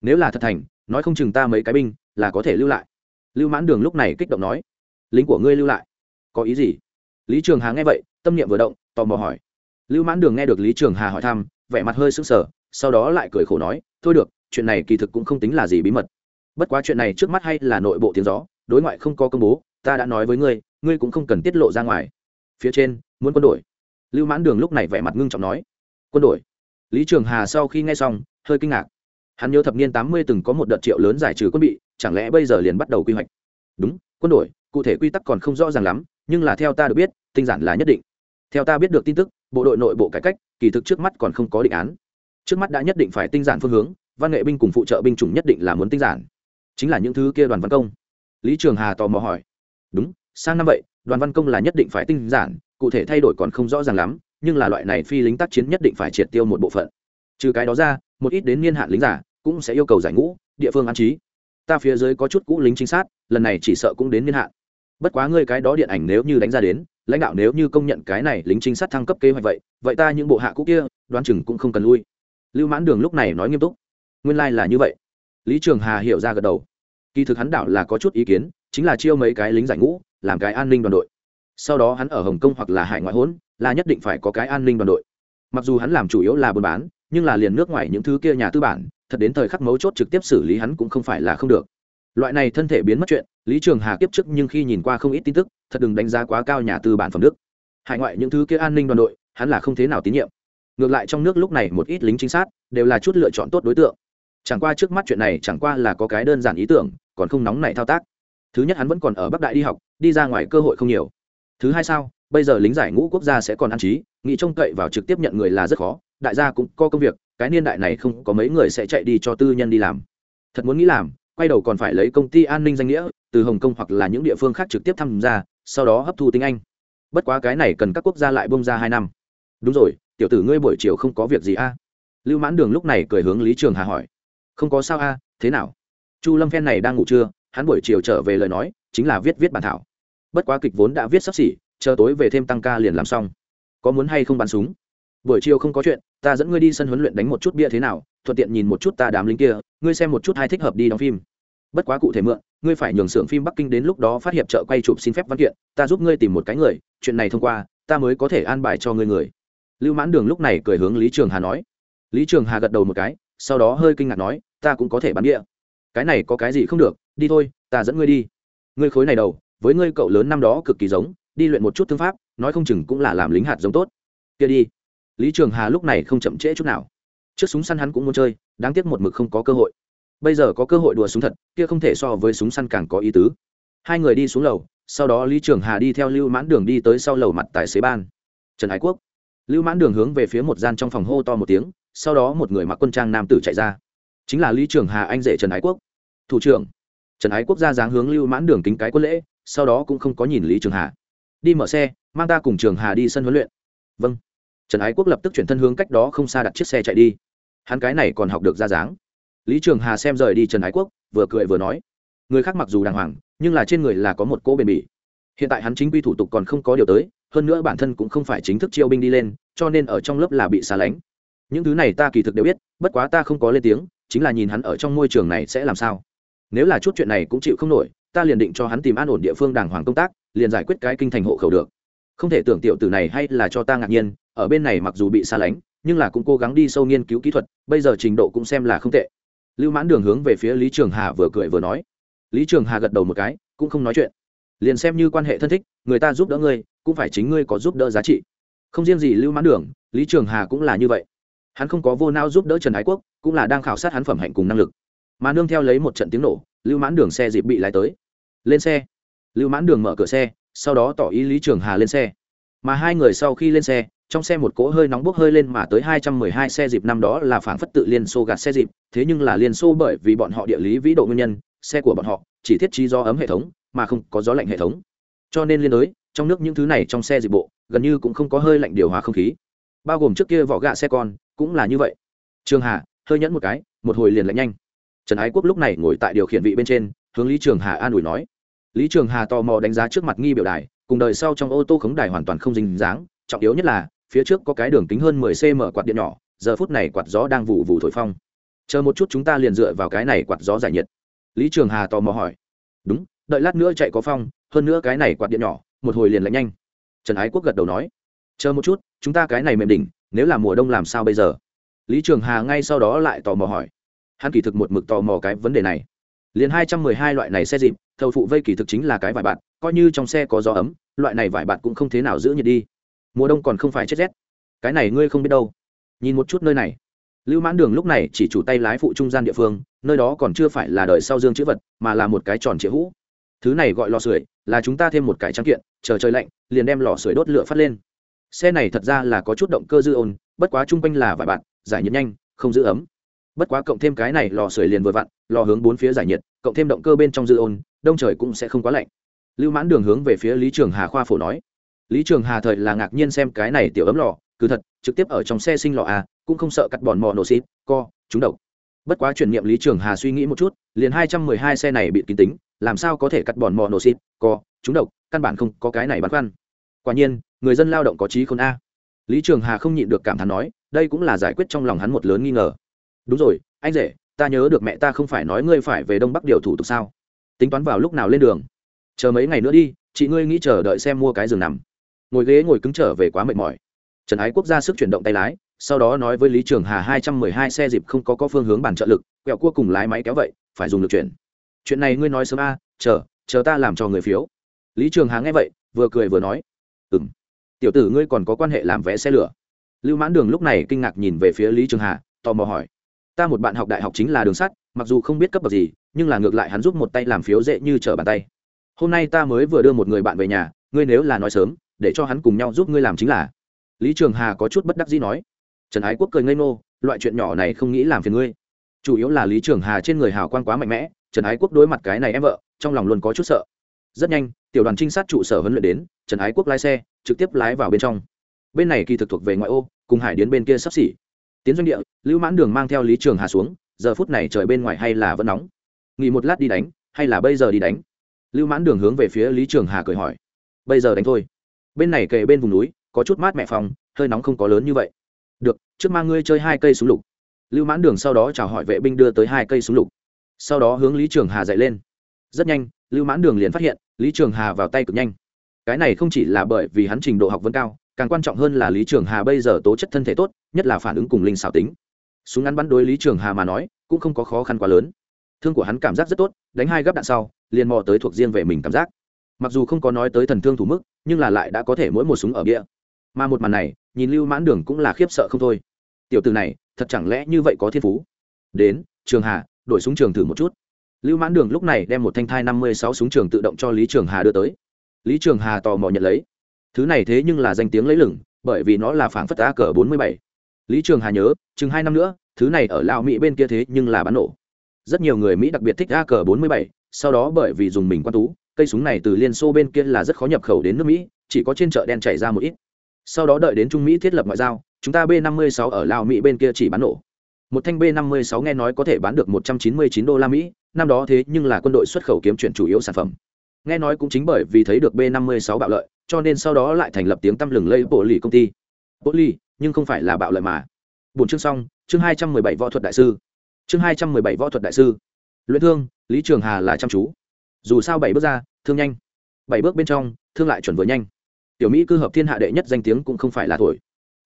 nếu là thật thành, nói không chừng ta mấy cái binh là có thể lưu lại. Lưu mãn đường lúc này kích động nói, lính của ngươi lưu lại? Có ý gì? Lý trường hà nghe vậy, tâm niệm vừa động, tò mò hỏi. Lưu mãn đường nghe được lý trường hà hỏi thăm, vẻ mặt hơi sững sờ, sau đó lại cười khổ nói, thôi được, chuyện này kỳ thực cũng không tính là gì bí mật. Bất quá chuyện này trước mắt hay là nội bộ tiếng gió, đối ngoại không có công bố, ta đã nói với ngươi ngươi cũng không cần tiết lộ ra ngoài. Phía trên, muốn quân đội lưu mãn đường lúc này vẻ mặt ngưng trọng nói, quân đội lý trường hà sau khi nghe xong, hơi kinh ngạc hắn nhớ thập niên tám mươi từng có một đợt triệu lớn giải trừ quân bị, chẳng lẽ bây giờ liền bắt đầu quy hoạch? Đúng, quân đội cụ thể quy tắc còn không rõ ràng lắm, nhưng là theo ta được biết, tinh giản là nhất định. Theo ta biết được tin tức, bộ đội nội bộ cải cách, kỳ thực trước mắt còn không có định án. Trước mắt đã nhất định phải tinh giản phương hướng, văn nghệ binh cùng phụ trợ binh chủng nhất định là muốn tinh giản. Chính là những thứ kia đoàn văn công. Lý trường hà tò mò hỏi. Đúng, sang năm vậy, đoàn văn công là nhất định phải tinh giản, cụ thể thay đổi còn không rõ ràng lắm, nhưng là loại này phi lính tác chiến nhất định phải triệt tiêu một bộ phận. Trừ cái đó ra một ít đến niên hạn lính giả cũng sẽ yêu cầu giải ngũ, địa phương an trí. Ta phía dưới có chút cũ lính chính sát, lần này chỉ sợ cũng đến niên hạn. Bất quá ngươi cái đó điện ảnh nếu như đánh ra đến, lãnh đạo nếu như công nhận cái này lính trinh sát thăng cấp kế hoạch vậy vậy ta những bộ hạ cũ kia, đoán chừng cũng không cần lui. Lưu mãn đường lúc này nói nghiêm túc. Nguyên lai、like、là như vậy. Lý trường hà hiểu ra gật đầu. Kỳ thực hắn đảo là có chút ý kiến, chính là chiêu mấy cái lính giải ngũ, làm cái an ninh đoàn đội. Sau đó hắn ở hồng kông hoặc là hải ngoại hốn là nhất định phải có cái an ninh đoàn đội. Mặc dù hắn làm chủ yếu là buôn bán nhưng là liền nước ngoài những thứ kia nhà tư bản, thật đến thời khắc mấu chốt trực tiếp xử lý hắn cũng không phải là không được. Loại này thân thể biến mất chuyện, lý trường hà kiếp trước nhưng khi nhìn qua không ít tin tức, thật đừng đánh giá quá cao nhà tư bản phẩm đức. Hải ngoại những thứ kia an ninh đoàn đội, hắn là không thế nào tín nhiệm. Ngược lại trong nước lúc này một ít lính chính sát, đều là chút lựa chọn tốt đối tượng. Chẳng qua trước mắt chuyện này chẳng qua là có cái đơn giản ý tưởng, còn không nóng này thao tác. Thứ nhất hắn vẫn còn ở bắc đại đi học, đi ra ngoài cơ hội không nhiều. Thứ hai sao, bây giờ lính giải ngũ quốc gia sẽ còn ăn trí, nghĩ trông cậy vào trực tiếp nhận người là rất khó đại gia cũng có công việc, cái niên đại này không có mấy người sẽ chạy đi cho tư nhân đi làm. Thật muốn nghĩ làm, quay đầu còn phải lấy công ty an ninh danh nghĩa, từ hồng kông hoặc là những địa phương khác trực tiếp tham gia, sau đó hấp thu tiếng anh. Bất quá cái này cần các quốc gia lại bông ra hai năm. Đúng rồi, tiểu tử ngươi buổi chiều không có việc gì a? Lưu mãn đường lúc này cười hướng lý trường hà hỏi. Không có sao a, thế nào? Chu lâm phen này đang ngủ trưa, hắn buổi chiều trở về lời nói, chính là viết viết bản thảo. Bất quá kịch vốn đã viết sắp xỉ, chờ tối về thêm tăng ca liền làm xong. Có muốn hay không bắn súng? Buổi chiều không có chuyện, ta dẫn ngươi đi sân huấn luyện đánh một chút bia thế nào, thuận tiện nhìn một chút ta đám lính kia, ngươi xem một chút hay thích hợp đi đóng phim. Bất quá cụ thể mượn, ngươi phải nhường xưởng phim bắc kinh đến lúc đó phát hiệp trợ quay chụp xin phép văn kiện, ta giúp ngươi tìm một cái người, chuyện này thông qua, ta mới có thể an bài cho ngươi người. Lưu mãn đường lúc này cười hướng lý trường hà nói. Lý trường hà gật đầu một cái, sau đó hơi kinh ngạc nói, ta cũng có thể bán địa cái này có cái gì không được, đi thôi, ta dẫn ngươi đi. Ngươi khối này đầu, với ngươi cậu lớn năm đó cực kỳ giống, đi luyện một chút thương pháp, nói không chừng cũng là làm lính hạt giống tốt. Kia đi lý trường hà lúc này không chậm trễ chút nào. Trước súng săn hắn cũng muốn chơi, đáng tiếc một mực không có cơ hội. Bây giờ có cơ hội đùa súng thật, kia không thể so với súng săn càng có ý tứ. Hai người đi xuống lầu, sau đó lý trường hà đi theo lưu mãn đường đi tới sau lầu mặt tài xế ban. Trần ái quốc. Lưu mãn đường hướng về phía một gian trong phòng hô to một tiếng, sau đó một người mặc quân trang nam tử chạy ra. Chính là lý trường hà anh rể trần ái quốc. Thủ trưởng. Trần ái quốc ra dáng hướng lưu mãn đường kính cái quân lễ, sau đó cũng không có nhìn lý trường hà. Đi mở xe, mang ta cùng trường hà đi sân huấn luyện. Vâng trần ái quốc lập tức chuyển thân hướng cách đó không xa đặt chiếc xe chạy đi hắn cái này còn học được ra dáng lý trường hà xem rời đi trần ái quốc vừa cười vừa nói người khác mặc dù đàng hoàng nhưng là trên người là có một cỗ bền bỉ hiện tại hắn chính quy thủ tục còn không có điều tới hơn nữa bản thân cũng không phải chính thức chiêu binh đi lên cho nên ở trong lớp là bị xa lánh những thứ này ta kỳ thực đều biết bất quá ta không có lên tiếng chính là nhìn hắn ở trong môi trường này sẽ làm sao nếu là chút chuyện này cũng chịu không nổi ta liền định cho hắn tìm an ổn địa phương đàng hoàng công tác liền giải quyết cái kinh thành hộ khẩu được không thể tưởng tiểu tử này hay là cho ta ngạc nhiên ở bên này mặc dù bị xa lánh, nhưng là cũng cố gắng đi sâu nghiên cứu kỹ thuật, bây giờ trình độ cũng xem là không tệ. Lưu mãn đường hướng về phía lý trường hà vừa cười vừa nói. Lý trường hà gật đầu một cái, cũng không nói chuyện. Liền xem như quan hệ thân thích, người ta giúp đỡ ngươi, cũng phải chính ngươi có giúp đỡ giá trị. Không riêng gì lưu mãn đường, lý trường hà cũng là như vậy. Hắn không có vô nao giúp đỡ trần ái quốc, cũng là đang khảo sát hắn phẩm hạnh cùng năng lực. Mà nương theo lấy một trận tiếng nổ, lưu mãn đường xe dịp bị lái tới. Lên xe. Lưu mãn đường mở cửa xe, sau đó tỏ ý lý trường hà lên xe. Mà hai người sau khi lên xe trong xe một cỗ hơi nóng bốc hơi lên mà tới hai trăm mười hai xe dịp năm đó là phảng phất tự liên xô gạt xe dịp, thế nhưng là liên xô bởi vì bọn họ địa lý vĩ độ nguyên nhân, xe của bọn họ chỉ thiết trí do ấm hệ thống mà không có gió lạnh hệ thống. Cho nên liên đối, trong nước những thứ này trong xe dịp bộ, gần như cũng không có hơi lạnh điều hòa không khí. Bao gồm trước kia vỏ gạ xe con, cũng là như vậy. Trường hà, hơi nhẫn một cái, một hồi liền lạnh nhanh. Trần ái quốc lúc này ngồi tại điều khiển vị bên trên, hướng lý trường hà an ủi nói. Lý trường hà tò mò đánh giá trước mặt nghi biểu đài, cùng đời sau trong ô tô khống đài hoàn toàn không dính dáng, trọng yếu nhất là phía trước có cái đường kính hơn mười cm quạt điện nhỏ, giờ phút này quạt gió đang vụ vụ thổi phong. Chờ một chút chúng ta liền dựa vào cái này quạt gió giải nhiệt. Lý trường hà tò mò hỏi. Đúng, đợi lát nữa chạy có phong, hơn nữa cái này quạt điện nhỏ, một hồi liền lạnh nhanh. Trần ái quốc gật đầu nói. Chờ một chút, chúng ta cái này mềm đỉnh, nếu là mùa đông làm sao bây giờ? Lý trường hà ngay sau đó lại tò mò hỏi. Hắn kỳ thực một mực tò mò cái vấn đề này. Liền hai trăm mười hai loại này xe dịp, thầu phụ vây kỳ thực chính là cái vải bạt, coi như trong xe có gió ấm, loại này vải bạt cũng không thế nào giữ nhiệt đi mùa đông còn không phải chết rét. Cái này ngươi không biết đâu. Nhìn một chút nơi này. Lưu mãn đường lúc này chỉ chủ tay lái phụ trung gian địa phương, nơi đó còn chưa phải là đời sau dương chữ vật, mà là một cái tròn chĩa hũ. Thứ này gọi lò sưởi, là chúng ta thêm một cái trắng kiện, chờ trời lạnh, liền đem lò sưởi đốt lửa phát lên. Xe này thật ra là có chút động cơ dư ôn, bất quá chung quanh là vài bạn giải nhiệt nhanh, không giữ ấm. Bất quá cộng thêm cái này lò sưởi liền vừa vặn, lò hướng bốn phía giải nhiệt, cộng thêm động cơ bên trong dư ôn, đông trời cũng sẽ không quá lạnh. Lưu mãn đường hướng về phía lý trường hà khoa phổ nói lý trường hà thời là ngạc nhiên xem cái này tiểu ấm lò, cứ thật, trực tiếp ở trong xe sinh lò à cũng không sợ cắt bòn mò nổ xịt co chúng độc. Bất quá chuyển niệm lý trường hà suy nghĩ một chút, liền hai trăm mười hai xe này bị kín tính, làm sao có thể cắt bòn mò nổ xịt co chúng độc, căn bản không có cái này băn khoăn. Quả nhiên, người dân lao động có trí khôn a. Lý trường hà không nhịn được cảm thán nói, đây cũng là giải quyết trong lòng hắn một lớn nghi ngờ. Đúng rồi, anh rể, ta nhớ được mẹ ta không phải nói ngươi phải về đông bắc điều thủ tục sao? Tính toán vào lúc nào lên đường? Chờ mấy ngày nữa đi, chị ngươi nghĩ chờ đợi xem mua cái giường nằm ngồi ghế ngồi cứng trở về quá mệt mỏi. Trần ái quốc ra sức chuyển động tay lái, sau đó nói với lý trường hà hai trăm mười hai xe dịp không có có phương hướng bàn trợ lực, quẹo cua cùng lái máy kéo vậy, phải dùng lực chuyển. Chuyện này ngươi nói sớm a, chờ chờ ta làm cho người phiếu. Lý trường hà nghe vậy, vừa cười vừa nói. Ừ m tiểu tử ngươi còn có quan hệ làm vé xe lửa. Lưu mãn đường lúc này kinh ngạc nhìn về phía lý trường hà, tò mò hỏi. Ta một bạn học đại học chính là đường sắt, mặc dù không biết cấp bậc gì, nhưng là ngược lại hắn giúp một tay làm phiếu dễ như trở bàn tay. Hôm nay ta mới vừa đưa một người bạn về nhà, ngươi nếu là nói sớm để cho hắn cùng nhau giúp ngươi làm chính là. Lý trường hà có chút bất đắc dĩ nói. Trần ái quốc cười ngây ngô, loại chuyện nhỏ này không nghĩ làm phiền ngươi. Chủ yếu là lý trường hà trên người hào quang quá mạnh mẽ, trần ái quốc đối mặt cái này em vợ, trong lòng luôn có chút sợ. Rất nhanh, tiểu đoàn trinh sát trụ sở huấn luyện đến, trần ái quốc lái xe, trực tiếp lái vào bên trong. Bên này kỳ thực thuộc về ngoại ô, cùng hải đến bên kia sắp xỉ. Tiến doanh địa, lưu mãn đường mang theo lý trường hà xuống, giờ phút này trời bên ngoài hay là vẫn nóng. Nghỉ một lát đi đánh, hay là bây giờ đi đánh? Lưu mãn đường hướng về phía lý trường hà cười hỏi. Bây giờ đánh thôi bên này kề bên vùng núi, có chút mát mẹ phòng, hơi nóng không có lớn như vậy. Được, trước mang ngươi chơi hai cây súng lục. Lưu mãn đường sau đó chào hỏi vệ binh đưa tới hai cây súng lục. Sau đó hướng lý trường hà dậy lên. Rất nhanh, lưu mãn đường liền phát hiện, lý trường hà vào tay cực nhanh. Cái này không chỉ là bởi vì hắn trình độ học vấn cao, càng quan trọng hơn là lý trường hà bây giờ tố chất thân thể tốt, nhất là phản ứng cùng linh xảo tính. Súng ngắn bắn đối lý trường hà mà nói, cũng không có khó khăn quá lớn. Thương của hắn cảm giác rất tốt, đánh hai gấp đạn sau, liền mò tới thuộc riêng về mình cảm giác mặc dù không có nói tới thần thương thủ mức, nhưng là lại đã có thể mỗi một súng ở bia. Mà một màn này, nhìn lưu mãn đường cũng là khiếp sợ không thôi. Tiểu từ này, thật chẳng lẽ như vậy có thiên phú? Đến, trường hà, đổi súng trường thử một chút. Lưu mãn đường lúc này đem một thanh thai năm mươi sáu súng trường tự động cho lý trường hà đưa tới. Lý trường hà tò mò nhận lấy. Thứ này thế nhưng là danh tiếng lấy lửng, bởi vì nó là phảng phất a cờ bốn mươi bảy. Lý trường hà nhớ, chừng hai năm nữa, thứ này ở lào mỹ bên kia thế nhưng là bán nổ. Rất nhiều người mỹ đặc biệt thích a cờ bốn mươi bảy, sau đó bởi vì dùng mình quan tú cây súng này từ liên xô bên kia là rất khó nhập khẩu đến nước mỹ, chỉ có trên chợ đen chảy ra một ít. Sau đó đợi đến trung mỹ thiết lập ngoại giao, chúng ta b 56 ở lào mỹ bên kia chỉ bán nổ. Một thanh b 56 nghe nói có thể bán được 199 đô la mỹ, năm đó thế nhưng là quân đội xuất khẩu kiếm chuyển chủ yếu sản phẩm. Nghe nói cũng chính bởi vì thấy được b 56 bạo lợi, cho nên sau đó lại thành lập tiếng tăm lừng lây bộ lì công ty. Bộ lì, nhưng không phải là bạo lợi mà. Bốn chương xong, chương 217 võ thuật đại sư. Chương 217 võ thuật đại sư. Luyện thương, lý trường hà là chăm chú dù sao bảy bước ra, thương nhanh. Bảy bước bên trong, thương lại chuẩn vừa nhanh. Tiểu mỹ cư hợp thiên hạ đệ nhất danh tiếng cũng không phải là thổi.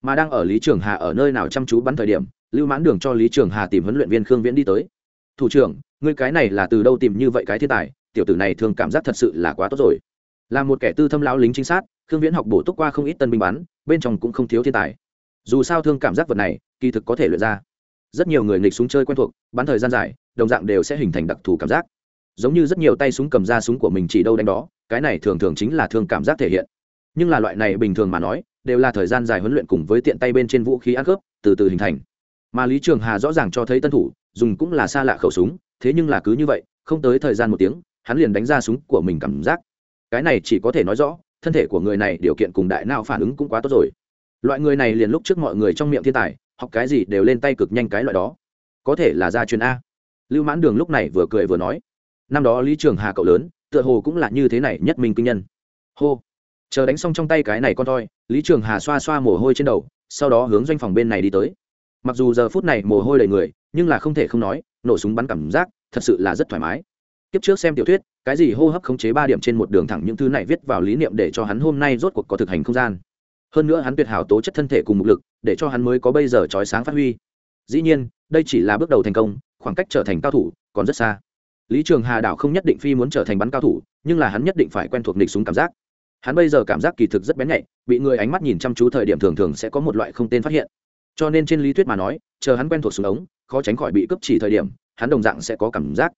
Mà đang ở lý trường hà ở nơi nào chăm chú bắn thời điểm, lưu mãn đường cho lý trường hà tìm huấn luyện viên khương viễn đi tới. Thủ trưởng, ngươi cái này là từ đâu tìm như vậy cái thiên tài? Tiểu tử này thường cảm giác thật sự là quá tốt rồi. Là một kẻ tư thâm lão lính chính xác khương viễn học bổ túc qua không ít tân binh bắn, bên trong cũng không thiếu thiên tài. Dù sao thương cảm giác vật này, kỳ thực có thể luyện ra. Rất nhiều người nghịch súng chơi quen thuộc, bắn thời gian dài, đồng dạng đều sẽ hình thành đặc thù cảm giác giống như rất nhiều tay súng cầm ra súng của mình chỉ đâu đánh đó, cái này thường thường chính là thương cảm giác thể hiện. Nhưng là loại này bình thường mà nói, đều là thời gian dài huấn luyện cùng với tiện tay bên trên vũ khí ăn khớp từ từ hình thành. Mà lý trường hà rõ ràng cho thấy tân thủ, dùng cũng là xa lạ khẩu súng, thế nhưng là cứ như vậy, không tới thời gian một tiếng, hắn liền đánh ra súng của mình cảm giác. Cái này chỉ có thể nói rõ, thân thể của người này điều kiện cùng đại nào phản ứng cũng quá tốt rồi. Loại người này liền lúc trước mọi người trong miệng thiên tài, học cái gì đều lên tay cực nhanh cái loại đó. Có thể là gia truyền a. Lưu mãn đường lúc này vừa cười vừa nói năm đó lý trường hà cậu lớn, tựa hồ cũng là như thế này nhất minh kinh nhân. Hô. Chờ đánh xong trong tay cái này con thoi, lý trường hà xoa xoa mồ hôi trên đầu, sau đó hướng doanh phòng bên này đi tới. Mặc dù giờ phút này mồ hôi đầy người, nhưng là không thể không nói, nổ súng bắn cảm giác, thật sự là rất thoải mái. Kiếp trước xem tiểu thuyết, cái gì hô hấp khống chế ba điểm trên một đường thẳng những thứ này viết vào lý niệm để cho hắn hôm nay rốt cuộc có thực hành không gian. Hơn nữa hắn tuyệt hảo tố chất thân thể cùng mục lực, để cho hắn mới có bây giờ trói sáng phát huy. Dĩ nhiên, đây chỉ là bước đầu thành công, khoảng cách trở thành cao thủ còn rất xa lý trường hà đảo không nhất định phi muốn trở thành bắn cao thủ, nhưng là hắn nhất định phải quen thuộc nịch súng cảm giác. Hắn bây giờ cảm giác kỳ thực rất bén nhạy, bị người ánh mắt nhìn chăm chú thời điểm thường thường sẽ có một loại không tên phát hiện. Cho nên trên lý thuyết mà nói, chờ hắn quen thuộc súng ống, khó tránh khỏi bị cấp chỉ thời điểm, hắn đồng dạng sẽ có cảm giác.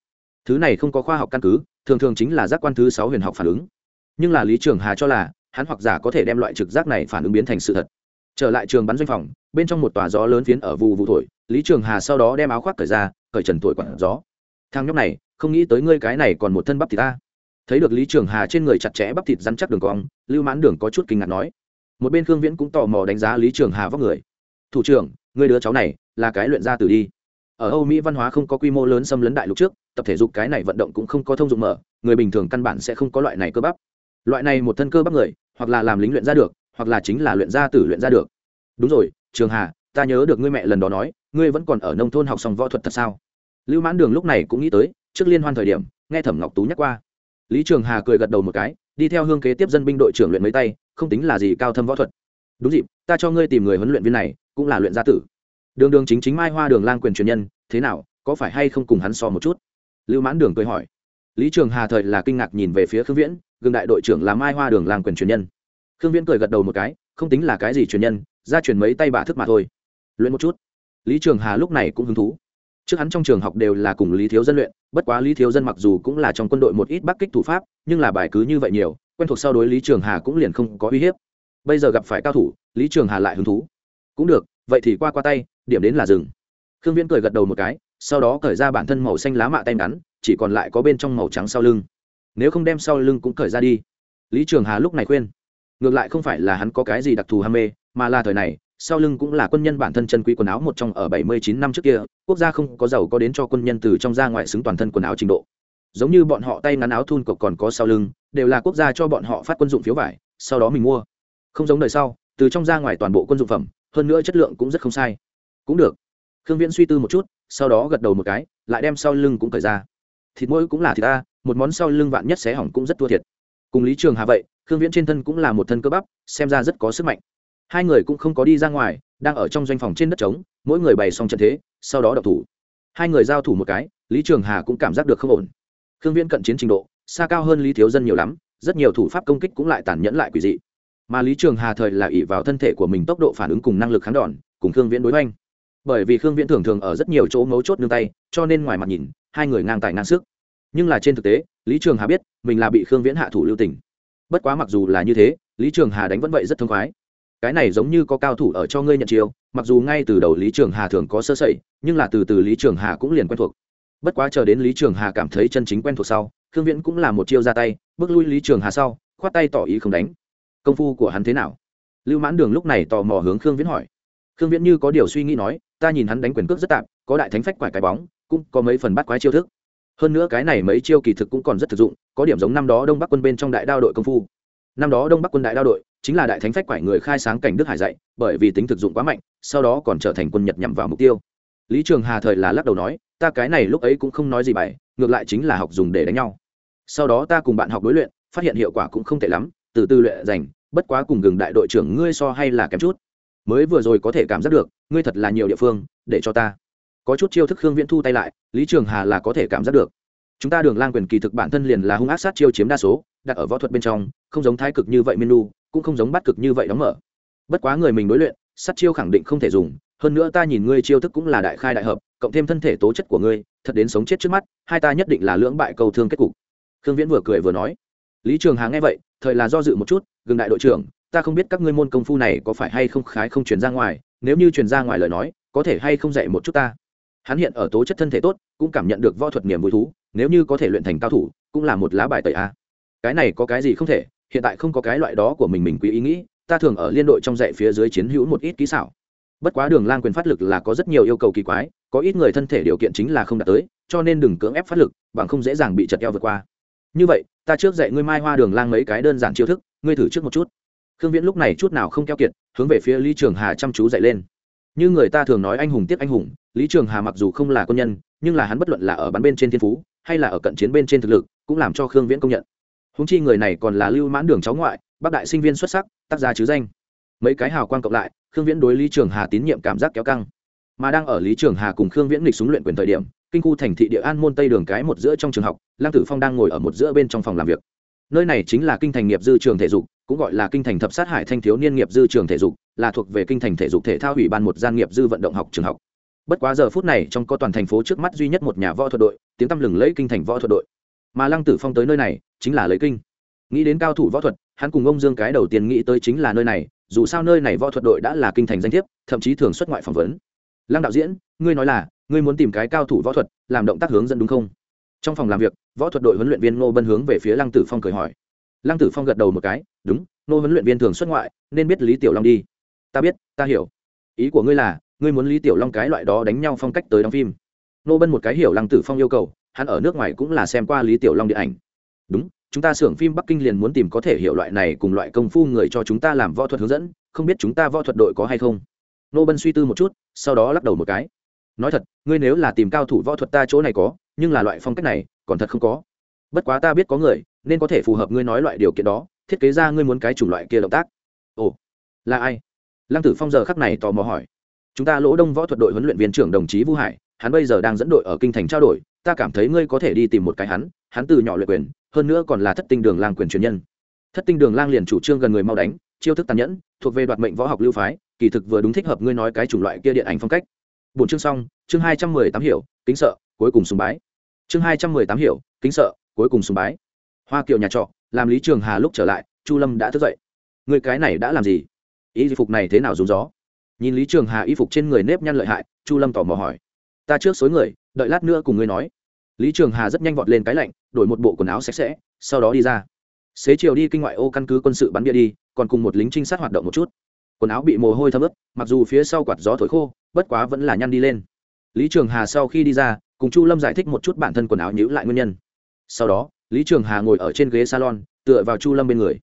Thứ này không có khoa học căn cứ, thường thường chính là giác quan thứ sáu huyền học phản ứng. Nhưng là lý trường hà cho là, hắn hoặc giả có thể đem loại trực giác này phản ứng biến thành sự thật. Trở lại trường bắn doanh phòng, bên trong một tòa gió lớn phiến ở vụ vụ thổi lý trường hà sau đó đem áo khoác cởi ra, cởi trần thổi quản gió thang nhóc này, không nghĩ tới ngươi cái này còn một thân bắp thịt ta. Thấy được lý trường hà trên người chặt chẽ bắp thịt rắn chắc đường cong, lưu mãn đường có chút kinh ngạc nói. Một bên khương viễn cũng tò mò đánh giá lý trường hà vóc người. Thủ trưởng người đứa cháu này là cái luyện gia tử đi. Ở âu mỹ văn hóa không có quy mô lớn xâm lấn đại lục trước, tập thể dục cái này vận động cũng không có thông dụng mở, người bình thường căn bản sẽ không có loại này cơ bắp. Loại này một thân cơ bắp người, hoặc là làm lính luyện ra được, hoặc là chính là luyện gia tử luyện ra được. Đúng rồi, trường hà, ta nhớ được ngươi mẹ lần đó nói, ngươi vẫn còn ở nông thôn học xong võ thuật thật sao? Lưu mãn đường lúc này cũng nghĩ tới, trước liên hoan thời điểm, nghe thẩm ngọc tú nhắc qua. Lý trường hà cười gật đầu một cái, đi theo hương kế tiếp dân binh đội trưởng luyện mấy tay, không tính là gì cao thâm võ thuật. Đúng dịp, ta cho ngươi tìm người huấn luyện viên này, cũng là luyện gia tử. Đường đường chính chính mai hoa đường lang quyền truyền nhân, thế nào, có phải hay không cùng hắn so một chút? Lưu mãn đường cười hỏi. Lý trường hà thời là kinh ngạc nhìn về phía khương viễn, gương đại đội trưởng là mai hoa đường lang quyền truyền nhân. Khương viễn cười gật đầu một cái, không tính là cái gì truyền nhân, ra truyền mấy tay bà thức mà thôi. Luyện một chút. Lý trường hà lúc này cũng hứng thú trước hắn trong trường học đều là cùng lý thiếu dân luyện, bất quá lý thiếu dân mặc dù cũng là trong quân đội một ít bắc kích thủ pháp, nhưng là bài cứ như vậy nhiều, quen thuộc sau đối lý trường hà cũng liền không có uy hiếp. Bây giờ gặp phải cao thủ, lý trường hà lại hứng thú. Cũng được, vậy thì qua qua tay, điểm đến là rừng khương viễn cười gật đầu một cái, sau đó cởi ra bản thân màu xanh lá mạ tay ngắn, chỉ còn lại có bên trong màu trắng sau lưng. Nếu không đem sau lưng cũng cởi ra đi. Lý trường hà lúc này khuyên, ngược lại không phải là hắn có cái gì đặc thù ham mê, mà là thời này sau lưng cũng là quân nhân bản thân chân quý quần áo một trong ở 79 năm trước kia, quốc gia không có giàu có đến cho quân nhân từ trong ra ngoài xứng toàn thân quần áo trình độ. Giống như bọn họ tay ngắn áo thun cộc còn có sau lưng, đều là quốc gia cho bọn họ phát quân dụng phiếu vải, sau đó mình mua. Không giống đời sau, từ trong ra ngoài toàn bộ quân dụng phẩm, hơn nữa chất lượng cũng rất không sai. Cũng được. Khương viễn suy tư một chút, sau đó gật đầu một cái, lại đem sau lưng cũng cởi ra. Thịt mỗi cũng là thịt ta, một món sau lưng vạn nhất xé hỏng cũng rất thua thiệt. Cùng lý trường hà vậy, khương viễn trên thân cũng là một thân cơ bắp, xem ra rất có sức mạnh hai người cũng không có đi ra ngoài, đang ở trong doanh phòng trên đất trống, mỗi người bày xong trận thế, sau đó đập thủ. Hai người giao thủ một cái, lý trường hà cũng cảm giác được không ổn. Khương viễn cận chiến trình độ, xa cao hơn lý thiếu dân nhiều lắm, rất nhiều thủ pháp công kích cũng lại tàn nhẫn lại quỷ dị. Mà lý trường hà thời là ỉ vào thân thể của mình tốc độ phản ứng cùng năng lực kháng đòn, cùng khương viễn đối oanh bởi vì khương viễn thường thường ở rất nhiều chỗ mấu chốt nương tay, cho nên ngoài mặt nhìn, hai người ngang tài ngang sức. Nhưng là trên thực tế, lý trường hà biết, mình là bị khương viễn hạ thủ lưu tình. Bất quá mặc dù là như thế, lý trường hà đánh vẫn vậy rất thương khoái cái này giống như có cao thủ ở cho ngươi nhận chiêu, mặc dù ngay từ đầu lý trường hà thường có sơ sẩy, nhưng là từ từ lý trường hà cũng liền quen thuộc. Bất quá chờ đến lý trường hà cảm thấy chân chính quen thuộc sau, khương viễn cũng là một chiêu ra tay, bước lui lý trường hà sau, khoát tay tỏ ý không đánh. Công phu của hắn thế nào? Lưu mãn đường lúc này tò mò hướng khương viễn hỏi. Khương viễn như có điều suy nghĩ nói, ta nhìn hắn đánh quyền cước rất tạm, có đại thánh phách quải cái bóng, cũng có mấy phần bắt quái chiêu thức. Hơn nữa cái này mấy chiêu kỳ thực cũng còn rất thực dụng, có điểm giống năm đó đông bắc quân bên trong đại đao đội công phu. Năm đó đông bắc quân đại đao đội chính là đại thánh phách quải người khai sáng cảnh đức hải dạy, bởi vì tính thực dụng quá mạnh, sau đó còn trở thành quân nhật nhằm vào mục tiêu. Lý trường hà thời là lắc đầu nói, ta cái này lúc ấy cũng không nói gì bài, ngược lại chính là học dùng để đánh nhau. Sau đó ta cùng bạn học đối luyện, phát hiện hiệu quả cũng không tệ lắm, từ từ luyện dành bất quá cùng gừng đại đội trưởng ngươi so hay là kém chút. Mới vừa rồi có thể cảm giác được, ngươi thật là nhiều địa phương, để cho ta. Có chút chiêu thức khương viễn thu tay lại, lý trường hà là có thể cảm giác được. Chúng ta đường lang quyền kỳ thực bản thân liền là hung ác sát chiêu chiếm đa số, đặt ở võ thuật bên trong, không giống thái cực như vậy minu cũng không giống bắt cực như vậy đóng mở. Bất quá người mình đối luyện, sát chiêu khẳng định không thể dùng, hơn nữa ta nhìn ngươi chiêu thức cũng là đại khai đại hợp, cộng thêm thân thể tố chất của ngươi, thật đến sống chết trước mắt, hai ta nhất định là lưỡng bại cầu thương kết cục. Khương viễn vừa cười vừa nói. Lý trường hà nghe vậy, thời là do dự một chút, gừng đại đội trưởng, ta không biết các ngươi môn công phu này có phải hay không khái không chuyển ra ngoài, nếu như chuyển ra ngoài lời nói, có thể hay không dạy một chút ta? Hắn hiện ở tố chất thân thể tốt, cũng cảm nhận được võ thuật niềm vui thú, nếu như có thể luyện thành cao thủ, cũng là một lá bài tẩy a. Cái này có cái gì không thể hiện tại không có cái loại đó của mình mình quý ý nghĩ, ta thường ở liên đội trong dạy phía dưới chiến hữu một ít kỹ xảo. Bất quá đường lang quyền phát lực là có rất nhiều yêu cầu kỳ quái, có ít người thân thể điều kiện chính là không đạt tới, cho nên đừng cưỡng ép phát lực, bằng không dễ dàng bị chật eo vượt qua. Như vậy, ta trước dạy ngươi mai hoa đường lang mấy cái đơn giản chiêu thức, ngươi thử trước một chút. Khương viễn lúc này chút nào không keo kiệt, hướng về phía lý trường hà chăm chú dạy lên. Như người ta thường nói anh hùng tiếp anh hùng, lý trường hà mặc dù không là quân nhân, nhưng là hắn bất luận là ở bắn bên trên thiên phú, hay là ở cận chiến bên trên thực lực, cũng làm cho khương viễn công nhận húng chi người này còn là lưu mãn đường cháu ngoại, bác đại sinh viên xuất sắc, tác gia chứ danh. Mấy cái hào quang cộng lại, khương viễn đối lý trường hà tín nhiệm cảm giác kéo căng. Mà đang ở lý trường hà cùng khương viễn lịch súng luyện quyền thời điểm, kinh khu thành thị địa an môn tây đường cái một giữa trong trường học, lăng tử phong đang ngồi ở một giữa bên trong phòng làm việc. Nơi này chính là kinh thành nghiệp dư trường thể dục, cũng gọi là kinh thành thập sát hải thanh thiếu niên nghiệp dư trường thể dục, là thuộc về kinh thành thể dục thể thao ủy ban một gian nghiệp dư vận động học trường học. Bất quá giờ phút này, trong có toàn thành phố trước mắt duy nhất một nhà võ thuật đội, tiếng tăm lừng lẫy kinh thành võ thuật đội mà lăng tử phong tới nơi này chính là lấy kinh. Nghĩ đến cao thủ võ thuật, hắn cùng ông dương cái đầu tiên nghĩ tới chính là nơi này, dù sao nơi này võ thuật đội đã là kinh thành danh thiếp, thậm chí thường xuất ngoại phỏng vấn. Lăng đạo diễn, ngươi nói là, ngươi muốn tìm cái cao thủ võ thuật, làm động tác hướng dẫn đúng không? Trong phòng làm việc, võ thuật đội huấn luyện viên ngô bân hướng về phía lăng tử phong cười hỏi. Lăng tử phong gật đầu một cái, đúng, Ngô huấn luyện viên thường xuất ngoại, nên biết lý tiểu long đi. Ta biết, ta hiểu. Ý của ngươi là, ngươi muốn lý tiểu long cái loại đó đánh nhau phong cách tới đóng phim. Ngô bân một cái hiểu lăng tử phong yêu cầu hắn ở nước ngoài cũng là xem qua lý tiểu long điện ảnh. Đúng, chúng ta xưởng phim bắc kinh liền muốn tìm có thể hiểu loại này cùng loại công phu người cho chúng ta làm võ thuật hướng dẫn, không biết chúng ta võ thuật đội có hay không? Nô bân suy tư một chút, sau đó lắc đầu một cái. Nói thật, ngươi nếu là tìm cao thủ võ thuật ta chỗ này có, nhưng là loại phong cách này, còn thật không có. Bất quá ta biết có người, nên có thể phù hợp ngươi nói loại điều kiện đó, thiết kế ra ngươi muốn cái chủng loại kia động tác. Ồ, là ai? Lăng tử phong giờ khắc này tò mò hỏi. Chúng ta lỗ đông võ thuật đội huấn luyện viên trưởng đồng chí vũ hải hắn bây giờ đang dẫn đội ở kinh thành trao đổi, ta cảm thấy ngươi có thể đi tìm một cái hắn hắn từ nhỏ luyện quyền, hơn nữa còn là thất tinh đường lang quyền truyền nhân. Thất tinh đường lang liền chủ trương gần người mau đánh, chiêu thức tàn nhẫn, thuộc về đoạt mệnh võ học lưu phái, kỳ thực vừa đúng thích hợp ngươi nói cái chủng loại kia điện ảnh phong cách. Bốn chương xong, chương hai trăm mười tám hiểu, kính sợ, cuối cùng sùng bái. Chương hai trăm mười tám hiểu, kính sợ, cuối cùng sùng bái. Hoa kiều nhà trọ, làm lý trường hà lúc trở lại, chu lâm đã thức dậy. Người cái này đã làm gì? Y phục này thế nào rúng gió? Nhìn lý trường hà y phục trên người nếp nhăn lợi hại, chu lâm tỏ mò hỏi ta trước xối người, đợi lát nữa cùng ngươi nói. Lý trường hà rất nhanh vọt lên cái lạnh, đổi một bộ quần áo sạch sẽ, sau đó đi ra. Xế chiều đi kinh ngoại ô căn cứ quân sự bắn bia đi, còn cùng một lính trinh sát hoạt động một chút. Quần áo bị mồ hôi thấm ướt, mặc dù phía sau quạt gió thổi khô, bất quá vẫn là nhăn đi lên. Lý trường hà sau khi đi ra, cùng chu lâm giải thích một chút bản thân quần áo nhữ lại nguyên nhân. Sau đó, lý trường hà ngồi ở trên ghế salon, tựa vào chu lâm bên người.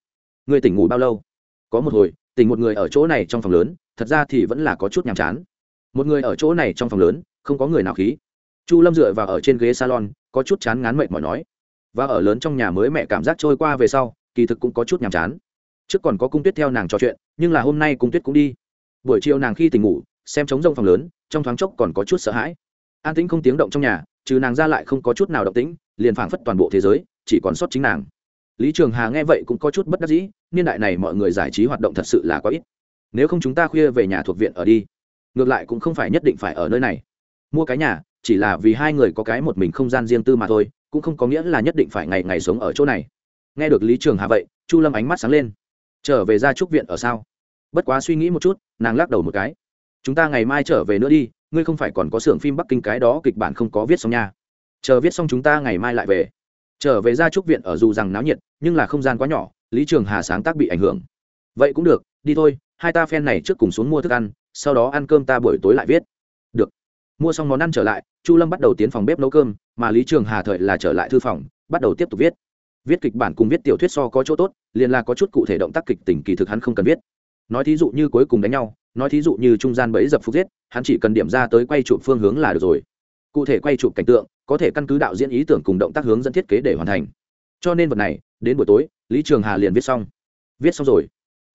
Người tỉnh ngủ bao lâu? Có một hồi, tỉnh một người ở chỗ này trong phòng lớn, thật ra thì vẫn là có chút nhàm chán một người ở chỗ này trong phòng lớn, không có người nào khí. Chu lâm dựa vào ở trên ghế salon, có chút chán ngán mệt mỏi nói. Và ở lớn trong nhà mới mẹ cảm giác trôi qua về sau, kỳ thực cũng có chút nhàm chán. Trước còn có cung tuyết theo nàng trò chuyện, nhưng là hôm nay cung tuyết cũng đi. Buổi chiều nàng khi tỉnh ngủ, xem trống rông phòng lớn, trong thoáng chốc còn có chút sợ hãi. An tĩnh không tiếng động trong nhà, trừ nàng ra lại không có chút nào động tĩnh, liền phảng phất toàn bộ thế giới, chỉ còn sót chính nàng. Lý trường hà nghe vậy cũng có chút bất đắc dĩ, niên đại này mọi người giải trí hoạt động thật sự là có ít. Nếu không chúng ta khuya về nhà thuộc viện ở đi ngược lại cũng không phải nhất định phải ở nơi này. Mua cái nhà, chỉ là vì hai người có cái một mình không gian riêng tư mà thôi, cũng không có nghĩa là nhất định phải ngày ngày sống ở chỗ này. Nghe được lý trường hà vậy, chu lâm ánh mắt sáng lên. Trở về ra trúc viện ở sao? Bất quá suy nghĩ một chút, nàng lắc đầu một cái. Chúng ta ngày mai trở về nữa đi, ngươi không phải còn có xưởng phim bắc kinh cái đó kịch bản không có viết xong nha. Chờ viết xong chúng ta ngày mai lại về. Trở về ra trúc viện ở dù rằng náo nhiệt, nhưng là không gian quá nhỏ, lý trường hà sáng tác bị ảnh hưởng. Vậy cũng được, đi thôi, hai ta phen này trước cùng xuống mua thức ăn sau đó ăn cơm ta buổi tối lại viết. Được. Mua xong món ăn trở lại, chu lâm bắt đầu tiến phòng bếp nấu cơm, mà lý trường hà thời là trở lại thư phòng, bắt đầu tiếp tục viết. Viết kịch bản cùng viết tiểu thuyết so có chỗ tốt, liền là có chút cụ thể động tác kịch tình kỳ thực hắn không cần viết. Nói thí dụ như cuối cùng đánh nhau, nói thí dụ như trung gian bẫy dập phục giết, hắn chỉ cần điểm ra tới quay chụp phương hướng là được rồi. Cụ thể quay chụp cảnh tượng, có thể căn cứ đạo diễn ý tưởng cùng động tác hướng dẫn thiết kế để hoàn thành. Cho nên vật này, đến buổi tối, lý trường hà liền viết xong. Viết xong rồi.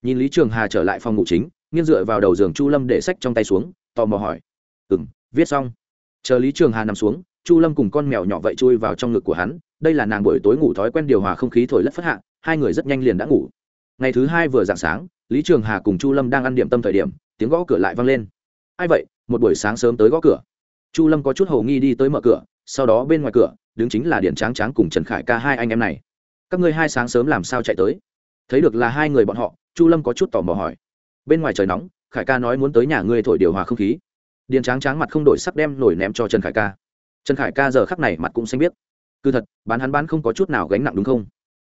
Nhìn lý trường hà trở lại phòng ngủ chính nghiêng dựa vào đầu giường chu lâm để sách trong tay xuống, tò mò hỏi. Ừ m viết xong. Chờ lý trường hà nằm xuống, chu lâm cùng con mèo nhỏ vậy chui vào trong ngực của hắn, đây là nàng buổi tối ngủ thói quen điều hòa không khí thổi lất phất hạ, hai người rất nhanh liền đã ngủ. Ngày thứ hai vừa d ạ n g sáng, lý trường hà cùng chu lâm đang ăn điểm tâm thời điểm, tiếng gõ cửa lại vang lên. Ai vậy? Một buổi sáng sớm tới gõ cửa. Chu lâm có chút hầu nghi đi tới mở cửa, sau đó bên ngoài cửa, đứng chính là điện tráng tráng cùng trần khải ca hai anh em này. Các ngươi hai sáng sớm làm sao chạy tới? Thấy được là hai người bọn họ, chu lâm có chút tò mò hỏi bên ngoài trời nóng, khải ca nói muốn tới nhà ngươi thổi điều hòa không khí. Điền tráng tráng mặt không đổi sắc đem nổi ném cho trần khải ca. Trần khải ca giờ khắc này mặt cũng xanh biết cứ thật, bán hắn bán không có chút nào gánh nặng đúng không?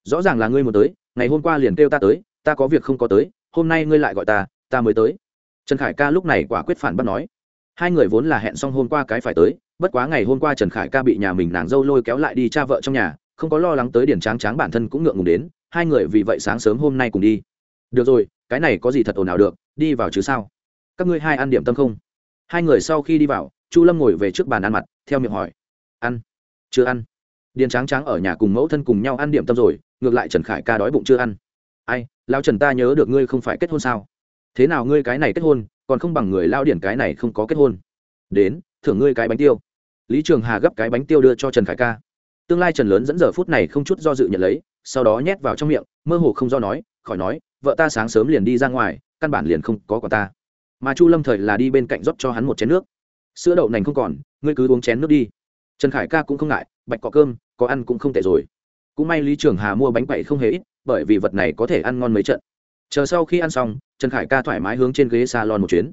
Rõ ràng là ngươi muốn tới, ngày hôm qua liền kêu ta tới, ta có việc không có tới, hôm nay ngươi lại gọi ta ta mới tới. Trần khải ca lúc này quả quyết phản bác nói. Hai người vốn là hẹn xong hôm qua cái phải tới, bất quá ngày hôm qua trần khải ca bị nhà mình nàng dâu lôi kéo lại đi cha vợ trong nhà, không có lo lắng tới điển tráng tráng bản thân cũng ngượng ngùng đến, hai người vì vậy sáng sớm hôm nay cùng đi. Được rồi cái này có gì thật ồn ào được, đi vào chứ sao? Các ngươi hai ăn điểm tâm không? Hai người sau khi đi vào, chu lâm ngồi về trước bàn ăn mặt, theo miệng hỏi. Ăn. Chưa ăn. Điền tráng tráng ở nhà cùng mẫu thân cùng nhau ăn điểm tâm rồi, ngược lại trần khải ca đói bụng chưa ăn. Ai lao trần ta nhớ được ngươi không phải kết hôn sao? Thế nào ngươi cái này kết hôn, còn không bằng người lao điển cái này không có kết hôn? Đến, thưởng ngươi cái bánh tiêu. Lý trường hà gấp cái bánh tiêu đưa cho trần khải ca. Tương lai trần lớn dẫn giờ phút này không chút do dự nhận lấy, sau đó nhét vào trong miệng, mơ hồ không do nói, khỏi nói vợ ta sáng sớm liền đi ra ngoài, căn bản liền không có quả ta. Mà chu lâm thời là đi bên cạnh rót cho hắn một chén nước. Sữa đậu nành không còn, ngươi cứ uống chén nước đi. Trần khải ca cũng không ngại, bạch có cơm, có ăn cũng không tệ rồi. Cũng may lý trường hà mua bánh quậy không hề ít, bởi vì vật này có thể ăn ngon mấy trận. Chờ sau khi ăn xong, trần khải ca thoải mái hướng trên ghế salon một chuyến.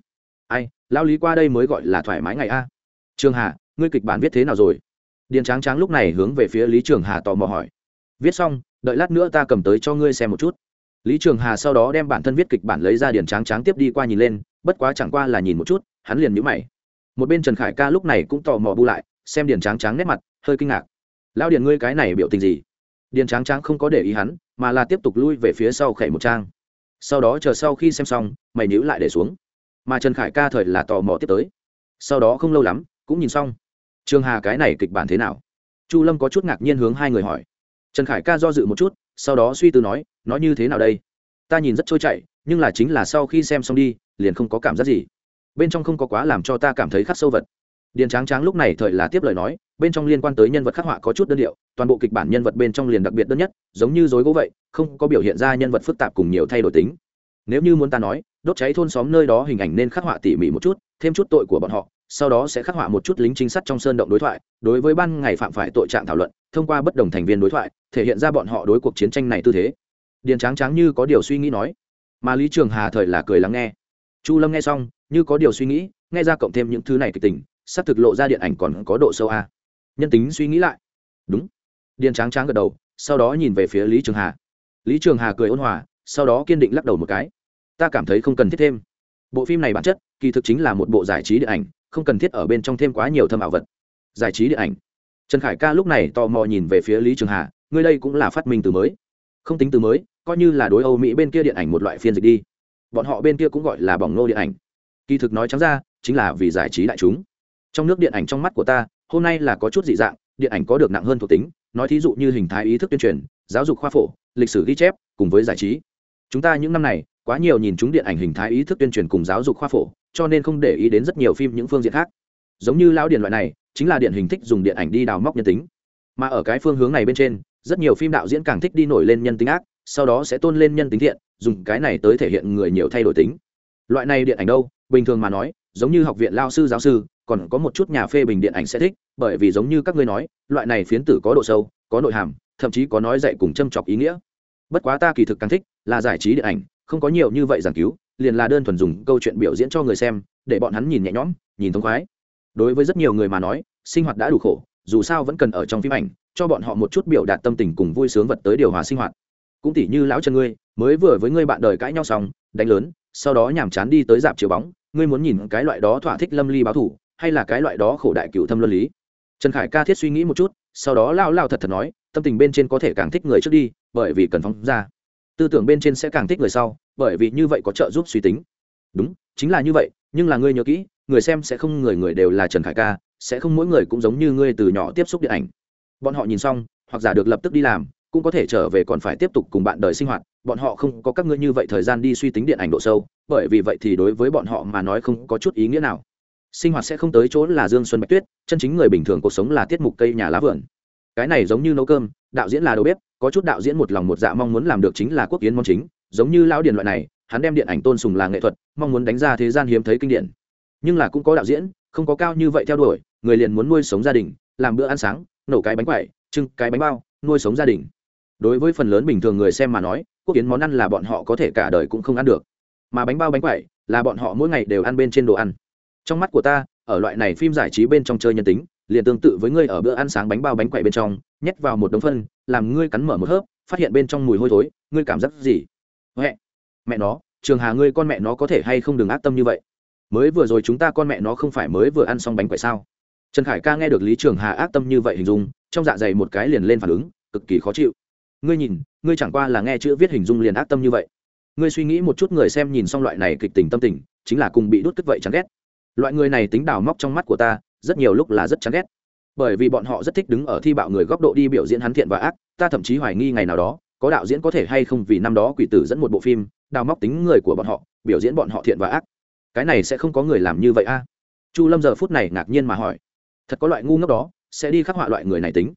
Ai lao lý qua đây mới gọi là thoải mái ngày a. Trường hà, ngươi kịch bản viết thế nào rồi? Điền tráng tráng lúc này hướng về phía lý trường hà tò mò hỏi. Viết xong, đợi lát nữa ta cầm tới cho ngươi xem một chút lý trường hà sau đó đem bản thân viết kịch bản lấy ra điền tráng tráng tiếp đi qua nhìn lên, bất quá chẳng qua là nhìn một chút, hắn liền nhíu mày. Một bên trần khải ca lúc này cũng tò mò bu lại, xem điền tráng tráng nét mặt, hơi kinh ngạc. Lao điền ngươi cái này biểu tình gì? Điền tráng tráng không có để ý hắn, mà là tiếp tục lui về phía sau khẩy một trang. Sau đó chờ sau khi xem xong, mày nhữ lại để xuống. Mà trần khải ca thời là tò mò tiếp tới. Sau đó không lâu lắm, cũng nhìn xong. Trường hà cái này kịch bản thế nào? Chu lâm có chút ngạc nhiên hướng hai người hỏi. Trần khải ca do dự một chút sau đó suy tư nói nói như thế nào đây? Ta nhìn rất trôi chảy, nhưng là chính là sau khi xem xong đi, liền không có cảm giác gì. Bên trong không có quá làm cho ta cảm thấy khắc sâu vật. Điền tráng tráng lúc này thời là tiếp lời nói, bên trong liên quan tới nhân vật khắc họa có chút đơn điệu, toàn bộ kịch bản nhân vật bên trong liền đặc biệt đơn nhất, giống như dối gỗ vậy, không có biểu hiện ra nhân vật phức tạp cùng nhiều thay đổi tính. Nếu như muốn ta nói, đốt cháy thôn xóm nơi đó hình ảnh nên khắc họa tỉ mỉ một chút, thêm chút tội của bọn họ, sau đó sẽ khắc họa một chút lính chính sát trong sơn động đối thoại, đối với ban ngày phạm phải tội trạng thảo luận, thông qua bất đồng thành viên đối thoại thể hiện ra bọn họ đối cuộc chiến tranh này tư thế. Điền tráng tráng như có điều suy nghĩ nói. Mà lý trường hà thời là cười lắng nghe. Chu lâm nghe xong, như có điều suy nghĩ, nghe ra cộng thêm những thứ này kịch tình sắp thực lộ ra điện ảnh còn có độ sâu a. Nhân tính suy nghĩ lại. Đúng. Điền tráng tráng gật đầu, sau đó nhìn về phía lý trường hà. Lý trường hà cười ôn hòa, sau đó kiên định lắc đầu một cái. Ta cảm thấy không cần thiết thêm. Bộ phim này bản chất, kỳ thực chính là một bộ giải trí điện ảnh, không cần thiết ở bên trong thêm quá nhiều thâm ảo vật. Giải trí điện ảnh. Trần khải ca lúc này tò mò nhìn về phía lý trường hà ngươi đây cũng là phát minh từ mới. Không tính từ mới, coi như là đối âu mỹ bên kia điện ảnh một loại phiên dịch đi. Bọn họ bên kia cũng gọi là bỏng nô điện ảnh. Kỳ thực nói trắng ra, chính là vì giải trí đại chúng. Trong nước điện ảnh trong mắt của ta, hôm nay là có chút dị dạng, điện ảnh có được nặng hơn thuộc tính, nói thí dụ như hình thái ý thức tuyên truyền, giáo dục khoa phổ, lịch sử ghi chép, cùng với giải trí. Chúng ta những năm này, quá nhiều nhìn chúng điện ảnh hình thái ý thức tuyên truyền cùng giáo dục khoa phổ, cho nên không để ý đến rất nhiều phim những phương diện khác. Giống như lão điện loại này, chính là điện hình thích dùng điện ảnh đi đào móc nhân tính. Mà ở cái phương hướng này bên trên rất nhiều phim đạo diễn càng thích đi nổi lên nhân tính ác, sau đó sẽ tôn lên nhân tính thiện, dùng cái này tới thể hiện người nhiều thay đổi tính. Loại này điện ảnh đâu? Bình thường mà nói, giống như học viện lao sư giáo sư, còn có một chút nhà phê bình điện ảnh sẽ thích, bởi vì giống như các ngươi nói, loại này phiến tử có độ sâu, có nội hàm, thậm chí có nói dạy cùng châm chọc ý nghĩa. Bất quá ta kỳ thực càng thích là giải trí điện ảnh, không có nhiều như vậy giảng cứu, liền là đơn thuần dùng câu chuyện biểu diễn cho người xem, để bọn hắn nhìn nhẹ nhõm, nhìn thông khoái. Đối với rất nhiều người mà nói, sinh hoạt đã đủ khổ dù sao vẫn cần ở trong phim ảnh, cho bọn họ một chút biểu đạt tâm tình cùng vui sướng vật tới điều hòa sinh hoạt. Cũng tỉ như lão chân ngươi, mới vừa với ngươi bạn đời cãi nhau xong, đánh lớn, sau đó nhàm chán đi tới dạp chiếu bóng, ngươi muốn nhìn cái loại đó thỏa thích lâm ly báo thủ, hay là cái loại đó khổ đại cựu thâm luân lý? Trần khải ca thiết suy nghĩ một chút, sau đó lao lao thật thật nói, tâm tình bên trên có thể càng thích người trước đi, bởi vì cần phóng ra. Tư tưởng bên trên sẽ càng thích người sau, bởi vì như vậy có trợ giúp suy tính. Đúng, chính là như vậy, nhưng là ngươi nhớ kỹ người xem sẽ không người người đều là trần khải ca, sẽ không mỗi người cũng giống như ngươi từ nhỏ tiếp xúc điện ảnh. Bọn họ nhìn xong, hoặc giả được lập tức đi làm, cũng có thể trở về còn phải tiếp tục cùng bạn đời sinh hoạt, bọn họ không có các ngươi như vậy thời gian đi suy tính điện ảnh độ sâu, bởi vì vậy thì đối với bọn họ mà nói không có chút ý nghĩa nào. Sinh hoạt sẽ không tới chỗ là dương xuân bạch tuyết, chân chính người bình thường cuộc sống là tiết mục cây nhà lá vườn. Cái này giống như nấu cơm, đạo diễn là đầu bếp, có chút đạo diễn một lòng một dạ mong muốn làm được chính là quốc kiến món chính, giống như lão điền loại này, hắn đem điện ảnh tôn sùng là nghệ thuật, mong muốn đánh ra thế gian hiếm thấy kinh điển nhưng là cũng có đạo diễn, không có cao như vậy theo đuổi, người liền muốn nuôi sống gia đình, làm bữa ăn sáng nổ cái bánh quậy trưng cái bánh bao, nuôi sống gia đình. Đối với phần lớn bình thường người xem mà nói, quốc kiến món ăn là bọn họ có thể cả đời cũng không ăn được. Mà bánh bao bánh quậy là bọn họ mỗi ngày đều ăn bên trên đồ ăn. Trong mắt của ta, ở loại này phim giải trí bên trong chơi nhân tính, liền tương tự với ngươi ở bữa ăn sáng bánh bao bánh quậy bên trong, nhét vào một đống phân, làm ngươi cắn mở một hớp, phát hiện bên trong mùi hôi thối, ngươi cảm giác gì? Huệ mẹ nó, trường hà ngươi con mẹ nó có thể hay không đừng ác tâm như vậy? Mới vừa rồi chúng ta con mẹ nó không phải mới vừa ăn xong bánh quậy sao? Trần khải ca nghe được lý trường hà ác tâm như vậy hình dung, trong dạ dày một cái liền lên phản ứng, cực kỳ khó chịu. Ngươi nhìn, ngươi chẳng qua là nghe chữ viết hình dung liền ác tâm như vậy. Ngươi suy nghĩ một chút người xem nhìn xong loại này kịch tình tâm tình, chính là cùng bị đốt tức vậy chán ghét. Loại người này tính đào móc trong mắt của ta, rất nhiều lúc là rất chán ghét. Bởi vì bọn họ rất thích đứng ở thi bạo người góc độ đi biểu diễn hắn thiện và ác, ta thậm chí hoài nghi ngày nào đó, có đạo diễn có thể hay không vì năm đó quỷ tử dẫn một bộ phim, đào móc tính người của bọn họ, biểu diễn bọn họ thiện và ác cái này sẽ không có người làm như vậy a. Chu lâm giờ phút này ngạc nhiên mà hỏi. Thật có loại ngu ngốc đó, sẽ đi khắc họa loại người này tính.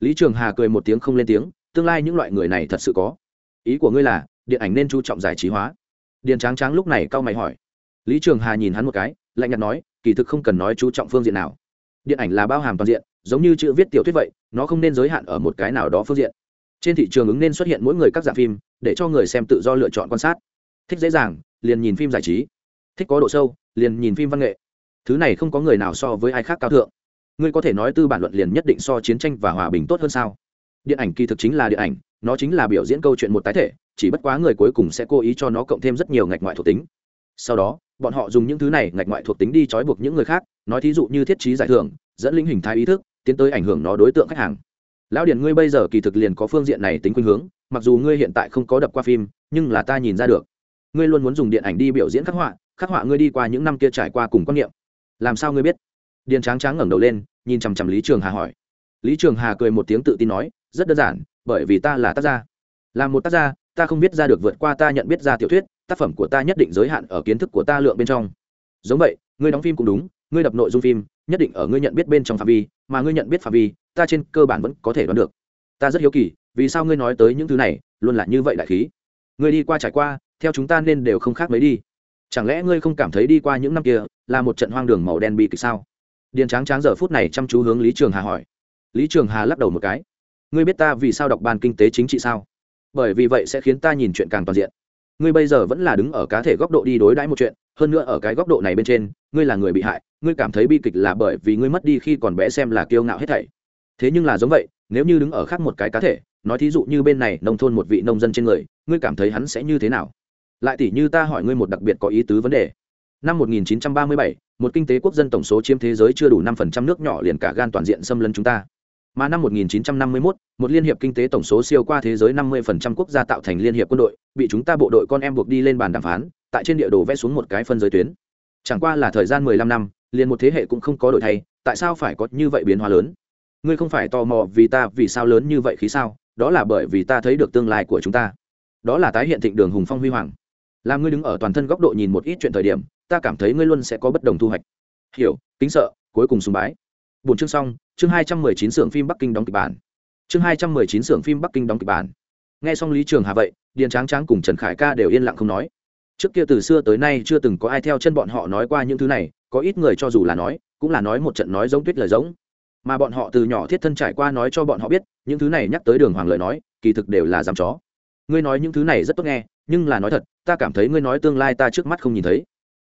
Lý trường hà cười một tiếng không lên tiếng, tương lai những loại người này thật sự có. Ý của ngươi là, điện ảnh nên chú trọng giải trí hóa. Điền tráng tráng lúc này cau mày hỏi. Lý trường hà nhìn hắn một cái, lạnh nhạt nói, kỳ thực không cần nói chú trọng phương diện nào. Điện ảnh là bao hàm toàn diện, giống như chữ viết tiểu thuyết vậy, nó không nên giới hạn ở một cái nào đó phương diện. Trên thị trường ứng nên xuất hiện mỗi người các dạng phim, để cho người xem tự do lựa chọn quan sát. Thích dễ dàng, liền nhìn phim giải trí thích có độ sâu, liền nhìn phim văn nghệ. Thứ này không có người nào so với ai khác cao thượng. Ngươi có thể nói tư bản luận liền nhất định so chiến tranh và hòa bình tốt hơn sao? Điện ảnh kỳ thực chính là điện ảnh, nó chính là biểu diễn câu chuyện một tái thể, chỉ bất quá người cuối cùng sẽ cố ý cho nó cộng thêm rất nhiều ngạch ngoại thuộc tính. Sau đó, bọn họ dùng những thứ này ngạch ngoại thuộc tính đi trói buộc những người khác, nói thí dụ như thiết trí giải thưởng, dẫn linh hình thái ý thức, tiến tới ảnh hưởng nó đối tượng khách hàng. Lão điển ngươi bây giờ kỳ thực liền có phương diện này tính khuynh hướng, mặc dù ngươi hiện tại không có đập qua phim, nhưng là ta nhìn ra được. Ngươi luôn muốn dùng điện ảnh đi biểu diễn khắc họa khắc họa ngươi đi qua những năm kia trải qua cùng quan niệm. Làm sao ngươi biết? Điền tráng tráng ngẩng đầu lên, nhìn chằm chằm lý trường hà hỏi. Lý trường hà cười một tiếng tự tin nói, rất đơn giản, bởi vì ta là tác gia. Là một tác gia, ta không biết ra được vượt qua ta nhận biết ra tiểu thuyết, tác phẩm của ta nhất định giới hạn ở kiến thức của ta lượng bên trong. Giống vậy, ngươi đóng phim cũng đúng, ngươi đập nội dung phim, nhất định ở ngươi nhận biết bên trong phạm vi, mà ngươi nhận biết phạm vi, ta trên cơ bản vẫn có thể đoán được. Ta rất hiếu kỳ, vì sao ngươi nói tới những thứ này, luôn là như vậy đại khí? Ngươi đi qua trải qua, theo chúng ta nên đều không khác mấy đi chẳng lẽ ngươi không cảm thấy đi qua những năm kia là một trận hoang đường màu đen bị kịch sao? Điền tráng tráng giờ phút này chăm chú hướng lý trường hà hỏi. Lý trường hà lắc đầu một cái. Ngươi biết ta vì sao đọc ban kinh tế chính trị sao? Bởi vì vậy sẽ khiến ta nhìn chuyện càng toàn diện. Ngươi bây giờ vẫn là đứng ở cá thể góc độ đi đối đãi một chuyện, hơn nữa ở cái góc độ này bên trên, ngươi là người bị hại, ngươi cảm thấy bi kịch là bởi vì ngươi mất đi khi còn bé xem là kiêu ngạo hết thảy. Thế nhưng là giống vậy, nếu như đứng ở khác một cái cá thể, nói thí dụ như bên này nông thôn một vị nông dân trên người, ngươi cảm thấy hắn sẽ như thế nào? Lại tỷ như ta hỏi ngươi một đặc biệt có ý tứ vấn đề. Năm 1937, một kinh tế quốc dân tổng số chiếm thế giới chưa đủ 5% nước nhỏ liền cả gan toàn diện xâm lấn chúng ta. Mà năm 1951, một liên hiệp kinh tế tổng số siêu qua thế giới 50% quốc gia tạo thành liên hiệp quân đội bị chúng ta bộ đội con em buộc đi lên bàn đàm phán tại trên địa đồ vẽ xuống một cái phân giới tuyến. Chẳng qua là thời gian 15 năm liền một thế hệ cũng không có đổi thay tại sao phải có như vậy biến hóa lớn? Ngươi không phải tò mò vì ta vì sao lớn như vậy khí sao? Đó là bởi vì ta thấy được tương lai của chúng ta. Đó là tái hiện thịnh đường hùng phong huy hoàng làm ngươi đứng ở toàn thân góc độ nhìn một ít chuyện thời điểm, ta cảm thấy ngươi luôn sẽ có bất đồng thu hoạch. Hiểu, kính sợ, cuối cùng sùng bái. Bốn chương xong, chương hai trăm mười chín xưởng phim bắc kinh đóng kịch bản. Chương hai trăm mười chín xưởng phim bắc kinh đóng kịch bản. Nghe xong lý trường hà vậy, điền tráng tráng cùng trần khải ca đều yên lặng không nói. Trước kia từ xưa tới nay chưa từng có ai theo chân bọn họ nói qua những thứ này, có ít người cho dù là nói, cũng là nói một trận nói giống tuyết lời giống. Mà bọn họ từ nhỏ thiết thân trải qua nói cho bọn họ biết, những thứ này nhắc tới đường hoàng lời nói, kỳ thực đều là dám chó. Ngươi nói những thứ này rất tốt nghe nhưng là nói thật, ta cảm thấy ngươi nói tương lai ta trước mắt không nhìn thấy.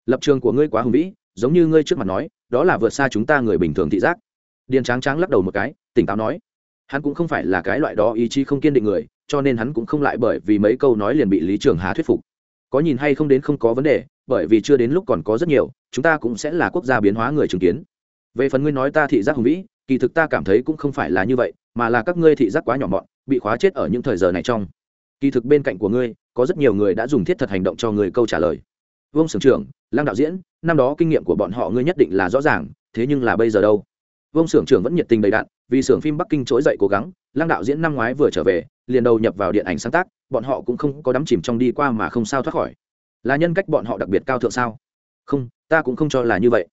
Lập trường của ngươi quá hùng vĩ, giống như ngươi trước mặt nói, đó là vượt xa chúng ta người bình thường thị giác. Điền tráng tráng lắc đầu một cái, tỉnh táo nói, hắn cũng không phải là cái loại đó ý chí không kiên định người, cho nên hắn cũng không lại bởi vì mấy câu nói liền bị lý trường hà thuyết phục. Có nhìn hay không đến không có vấn đề, bởi vì chưa đến lúc còn có rất nhiều, chúng ta cũng sẽ là quốc gia biến hóa người chứng kiến. Về phần ngươi nói ta thị giác hùng vĩ, kỳ thực ta cảm thấy cũng không phải là như vậy, mà là các ngươi thị giác quá nhỏ mọn, bị khóa chết ở những thời giờ này trong. Kỳ thực bên cạnh của ngươi có rất nhiều người đã dùng thiết thật hành động cho người câu trả lời. Vương sưởng trưởng, lăng đạo diễn, năm đó kinh nghiệm của bọn họ ngươi nhất định là rõ ràng, thế nhưng là bây giờ đâu? Vương sưởng trưởng vẫn nhiệt tình đầy đạn vì xưởng phim bắc kinh trỗi dậy cố gắng, lăng đạo diễn năm ngoái vừa trở về, liền đầu nhập vào điện ảnh sáng tác, bọn họ cũng không có đắm chìm trong đi qua mà không sao thoát khỏi. Là nhân cách bọn họ đặc biệt cao thượng sao? Không, ta cũng không cho là như vậy.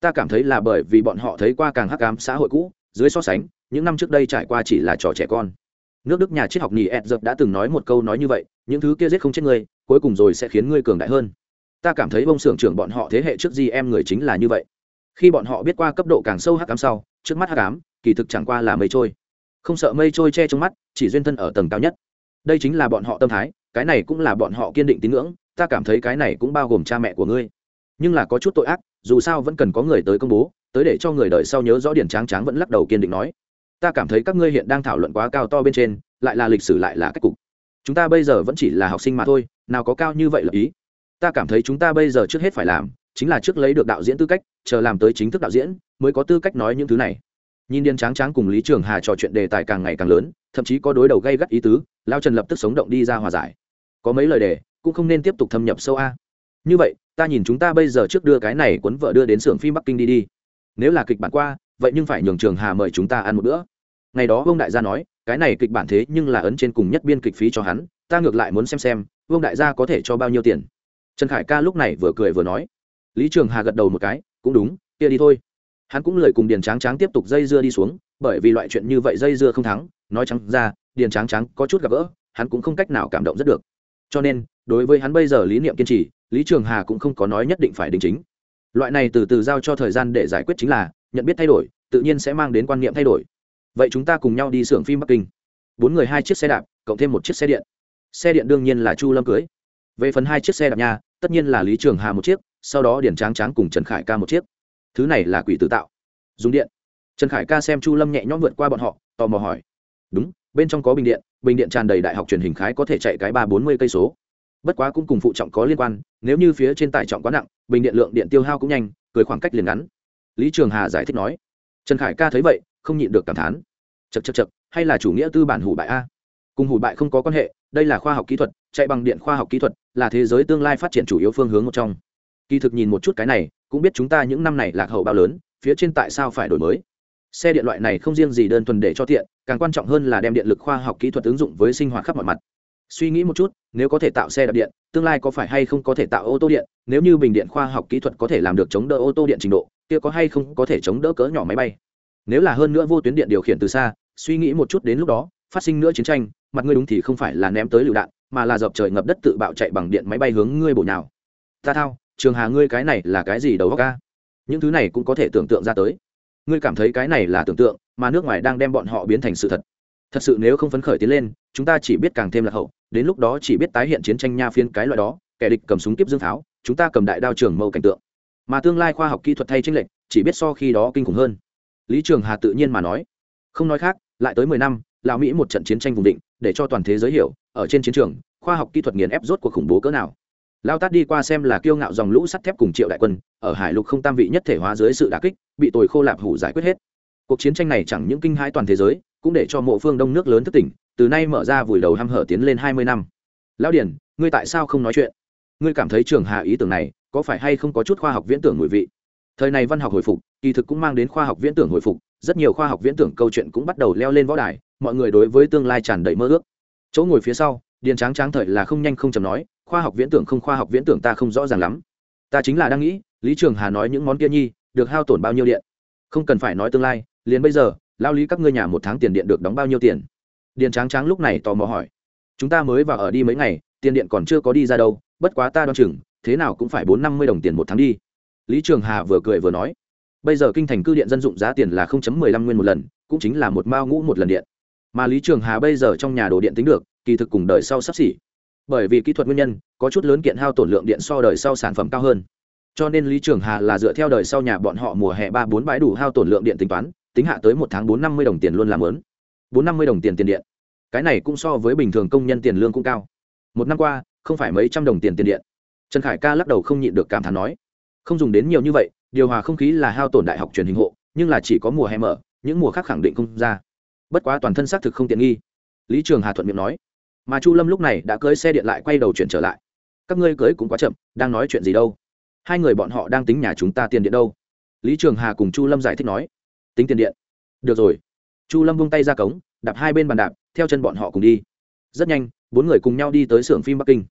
Ta cảm thấy là bởi vì bọn họ thấy qua càng hắc ám xã hội cũ, dưới so sánh, những năm trước đây trải qua chỉ là trò trẻ con. Nước đức nhà triết học nhì ed dập đã từng nói một câu nói như vậy những thứ kia giết không chết ngươi, cuối cùng rồi sẽ khiến ngươi cường đại hơn. Ta cảm thấy bông xưởng trưởng bọn họ thế hệ trước gì em người chính là như vậy. Khi bọn họ biết qua cấp độ càng sâu hắc ám sau, trước mắt hắc ám, kỳ thực chẳng qua là mây trôi. Không sợ mây trôi che trong mắt, chỉ duyên thân ở tầng cao nhất. Đây chính là bọn họ tâm thái, cái này cũng là bọn họ kiên định tín ngưỡng, ta cảm thấy cái này cũng bao gồm cha mẹ của ngươi. Nhưng là có chút tội ác, dù sao vẫn cần có người tới công bố, tới để cho người đời sau nhớ rõ điển tráng tráng vẫn lắc đầu kiên định nói. Ta cảm thấy các ngươi hiện đang thảo luận quá cao to bên trên, lại là lịch sử lại là cách cục chúng ta bây giờ vẫn chỉ là học sinh mà thôi, nào có cao như vậy là ý. Ta cảm thấy chúng ta bây giờ trước hết phải làm, chính là trước lấy được đạo diễn tư cách, chờ làm tới chính thức đạo diễn, mới có tư cách nói những thứ này. Nhìn điên tráng tráng cùng lý trường hà trò chuyện đề tài càng ngày càng lớn, thậm chí có đối đầu gây gắt ý tứ, lao trần lập tức sống động đi ra hòa giải. Có mấy lời đề, cũng không nên tiếp tục thâm nhập sâu a. Như vậy, ta nhìn chúng ta bây giờ trước đưa cái này cuốn vợ đưa đến xưởng phim bắc kinh đi đi. Nếu là kịch bản qua, vậy nhưng phải nhường trường hà mời chúng ta ăn một bữa ngày đó vương đại gia nói, cái này kịch bản thế nhưng là ấn trên cùng nhất biên kịch phí cho hắn, ta ngược lại muốn xem xem, vương đại gia có thể cho bao nhiêu tiền. Trần khải ca lúc này vừa cười vừa nói. Lý trường hà gật đầu một cái, cũng đúng, kia đi thôi. Hắn cũng lời cùng điền tráng tráng tiếp tục dây dưa đi xuống, bởi vì loại chuyện như vậy dây dưa không thắng, nói trắng ra, điền tráng tráng có chút gặp gỡ, hắn cũng không cách nào cảm động rất được. Cho nên, đối với hắn bây giờ lý niệm kiên trì, lý trường hà cũng không có nói nhất định phải đính chính. Loại này từ từ giao cho thời gian để giải quyết chính là, nhận biết thay đổi, tự nhiên sẽ mang đến quan niệm thay đổi vậy chúng ta cùng nhau đi xưởng phim bắc kinh. Bốn người hai chiếc xe đạp, cộng thêm một chiếc xe điện. Xe điện đương nhiên là chu lâm cưới. Về phần hai chiếc xe đạp nhà tất nhiên là lý trường hà một chiếc, sau đó điển tráng tráng cùng trần khải ca một chiếc. Thứ này là quỷ tự tạo. Dùng điện. Trần khải ca xem chu lâm nhẹ nhõm vượt qua bọn họ, tò mò hỏi. Đúng, bên trong có bình điện bình điện tràn đầy đại học truyền hình khái có thể chạy cái ba bốn mươi cây số. Bất quá cũng cùng phụ trọng có liên quan, nếu như phía trên tải trọng quá nặng, bình điện lượng điện tiêu hao cũng nhanh, cười khoảng cách liền ngắn. Lý trường hà giải thích nói. Trần khải ca thấy vậy không nhịn được cảm thán. Chật chật chật hay là chủ nghĩa tư bản hủ bại a? Cùng hủ bại không có quan hệ, đây là khoa học kỹ thuật, chạy bằng điện khoa học kỹ thuật, là thế giới tương lai phát triển chủ yếu phương hướng một trong. Kỳ thực nhìn một chút cái này, cũng biết chúng ta những năm này lạc hậu bao lớn, phía trên tại sao phải đổi mới? Xe điện loại này không riêng gì đơn thuần để cho tiện, càng quan trọng hơn là đem điện lực khoa học kỹ thuật ứng dụng với sinh hoạt khắp mọi mặt. Suy nghĩ một chút, nếu có thể tạo xe đạp điện, tương lai có phải hay không có thể tạo ô tô điện? Nếu như bình điện khoa học kỹ thuật có thể làm được chống đỡ ô tô điện trình độ, kia có hay không có thể chống đỡ cỡ nhỏ máy bay? Nếu là hơn nữa vô tuyến điện điều khiển từ xa suy nghĩ một chút đến lúc đó phát sinh nữa chiến tranh mặt ngươi đúng thì không phải là ném tới lựu đạn mà là dọc trời ngập đất tự bạo chạy bằng điện máy bay hướng ngươi bổ nhào. Ta thao trường hà ngươi cái này là cái gì đầu góc ca những thứ này cũng có thể tưởng tượng ra tới. Ngươi cảm thấy cái này là tưởng tượng mà nước ngoài đang đem bọn họ biến thành sự thật. Thật sự nếu không phấn khởi tiến lên chúng ta chỉ biết càng thêm lạc hậu đến lúc đó chỉ biết tái hiện chiến tranh nha phiên cái loại đó kẻ địch cầm súng kiếp dương tháo, chúng ta cầm đại đao trường mâu cảnh tượng. Mà tương lai khoa học kỹ thuật thay tranh lệch chỉ biết so khi đó kinh khủng hơn lý trường hà tự nhiên mà nói. Không nói khác, lại tới mười năm lào mỹ một trận chiến tranh vùng định, để cho toàn thế giới hiểu, ở trên chiến trường, khoa học kỹ thuật nghiền ép rốt cuộc khủng bố cỡ nào. Lao tát đi qua xem là kiêu ngạo dòng lũ sắt thép cùng triệu đại quân, ở hải lục không tam vị nhất thể hóa dưới sự đà kích, bị tồi khô lạp hủ giải quyết hết. Cuộc chiến tranh này chẳng những kinh hãi toàn thế giới, cũng để cho mộ phương đông nước lớn thất tỉnh, từ nay mở ra vùi đầu h hở tiến lên hai mươi năm. Lão điển, ngươi tại sao không nói chuyện? Ngươi cảm thấy trường hà ý tưởng này, có phải hay không có chút khoa học viễn tưởng mùi vị? Thời này văn học hồi phục, kỳ thực cũng mang đến khoa học viễn tưởng hồi phục, rất nhiều khoa học viễn tưởng câu chuyện cũng bắt đầu leo lên võ đài, mọi người đối với tương lai tràn đầy mơ ước. Chỗ ngồi phía sau, điền tráng tráng thời là không nhanh không chầm nói, khoa học viễn tưởng không khoa học viễn tưởng ta không rõ ràng lắm. Ta chính là đang nghĩ, lý trường hà nói những món kia nhi, được hao tổn bao nhiêu điện? Không cần phải nói tương lai, liền bây giờ, lao lý các ngươi nhà một tháng tiền điện được đóng bao nhiêu tiền? Điền tráng tráng lúc này tò mò hỏi. Chúng ta mới vào ở đi mấy ngày, tiền điện còn chưa có đi ra đâu, bất quá ta đo chừng, thế nào cũng phải bốn năm mươi đồng tiền một tháng đi lý trường hà vừa cười vừa nói, bây giờ kinh thành cư điện dân dụng giá tiền là mười lăm nguyên một lần, cũng chính là một mao ngũ một lần điện. Mà lý trường hà bây giờ trong nhà đồ điện tính được, kỳ thực cùng đời sau sắp xỉ. Bởi vì kỹ thuật nguyên nhân, có chút lớn kiện hao tổn lượng điện so đời sau sản phẩm cao hơn. Cho nên lý trường hà là dựa theo đời sau nhà bọn họ mùa hè ba bốn bãi đủ hao tổn lượng điện tính toán, tính hạ tới một tháng bốn năm mươi đồng tiền luôn làm lớn. Bốn năm mươi đồng tiền tiền điện. Cái này cũng so với bình thường công nhân tiền lương cũng cao. Một năm qua, không phải mấy trăm đồng tiền tiền điện. Trần khải ca lắc đầu không nhịn được cảm thán nói không dùng đến nhiều như vậy, điều hòa không khí là hao tổn đại học truyền hình hộ, nhưng là chỉ có mùa hè mở, những mùa khác khẳng định không ra. Bất quá toàn thân xác thực không tiện nghi. Lý trường hà thuận miệng nói. Mà chu lâm lúc này đã cưới xe điện lại quay đầu chuyển trở lại. Các ngươi cưới cũng quá chậm, đang nói chuyện gì đâu? Hai người bọn họ đang tính nhà chúng ta tiền điện đâu? Lý trường hà cùng chu lâm giải thích nói. Tính tiền điện. Được rồi. Chu lâm vung tay ra cống, đạp hai bên bàn đạp, theo chân bọn họ cùng đi. Rất nhanh, bốn người cùng nhau đi tới xưởng phim bắc kinh.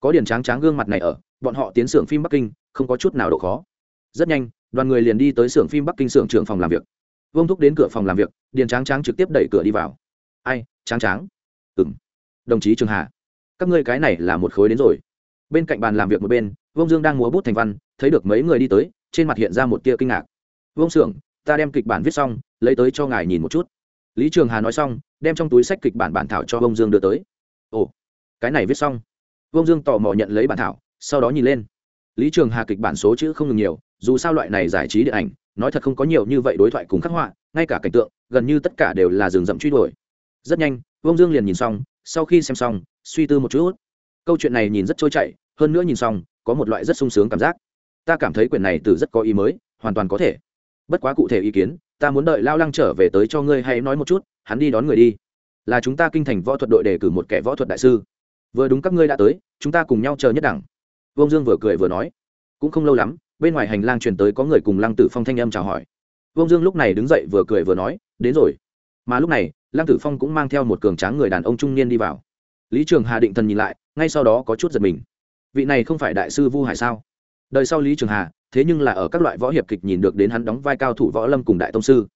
Có điển tráng tráng gương mặt này ở, bọn họ tiến xưởng phim bắc kinh không có chút nào độ khó. Rất nhanh, đoàn người liền đi tới xưởng phim bắc kinh xưởng trưởng phòng làm việc. Vương thúc đến cửa phòng làm việc, điền tráng tráng trực tiếp đẩy cửa đi vào. Ai, tráng tráng? Ừ m đồng chí trường hà, các ngươi cái này là một khối đến rồi. Bên cạnh bàn làm việc một bên, Vương dương đang múa bút thành văn, thấy được mấy người đi tới, trên mặt hiện ra một tia kinh ngạc. Vương xưởng ta đem kịch bản viết xong, lấy tới cho ngài nhìn một chút. Lý trường hà nói xong, đem trong túi sách kịch bản bản thảo cho Vương dương đưa tới. Ồ, cái này viết xong. Vương dương tò mò nhận lấy bản thảo, sau đó nhìn lên lý trường hà kịch bản số chữ không ngừng nhiều, dù sao loại này giải trí điện ảnh, nói thật không có nhiều như vậy đối thoại cùng khắc họa, ngay cả cảnh tượng, gần như tất cả đều là rừng rậm truy đuổi. Rất nhanh vông dương liền nhìn xong, sau khi xem xong, suy tư một chút. Câu chuyện này nhìn rất trôi chảy, hơn nữa nhìn xong, có một loại rất sung sướng cảm giác. Ta cảm thấy quyển này từ rất có ý mới, hoàn toàn có thể. Bất quá cụ thể ý kiến, ta muốn đợi lao lăng trở về tới cho ngươi hay nói một chút, hắn đi đón người đi. Là chúng ta kinh thành võ thuật đội đề cử một kẻ võ thuật đại sư. Vừa đúng các ngươi đã tới, chúng ta cùng nhau chờ nhất đẳng. Vương dương vừa cười vừa nói, cũng không lâu lắm, bên ngoài hành lang truyền tới có người cùng lăng tử phong thanh âm chào hỏi. Vương dương lúc này đứng dậy vừa cười vừa nói, đến rồi. Mà lúc này, lăng tử phong cũng mang theo một cường tráng người đàn ông trung niên đi vào. Lý trường hà định thần nhìn lại, ngay sau đó có chút giật mình. Vị này không phải đại sư vu hải sao? Đời sau lý trường hà, thế nhưng là ở các loại võ hiệp kịch nhìn được đến hắn đóng vai cao thủ võ lâm cùng đại tông sư.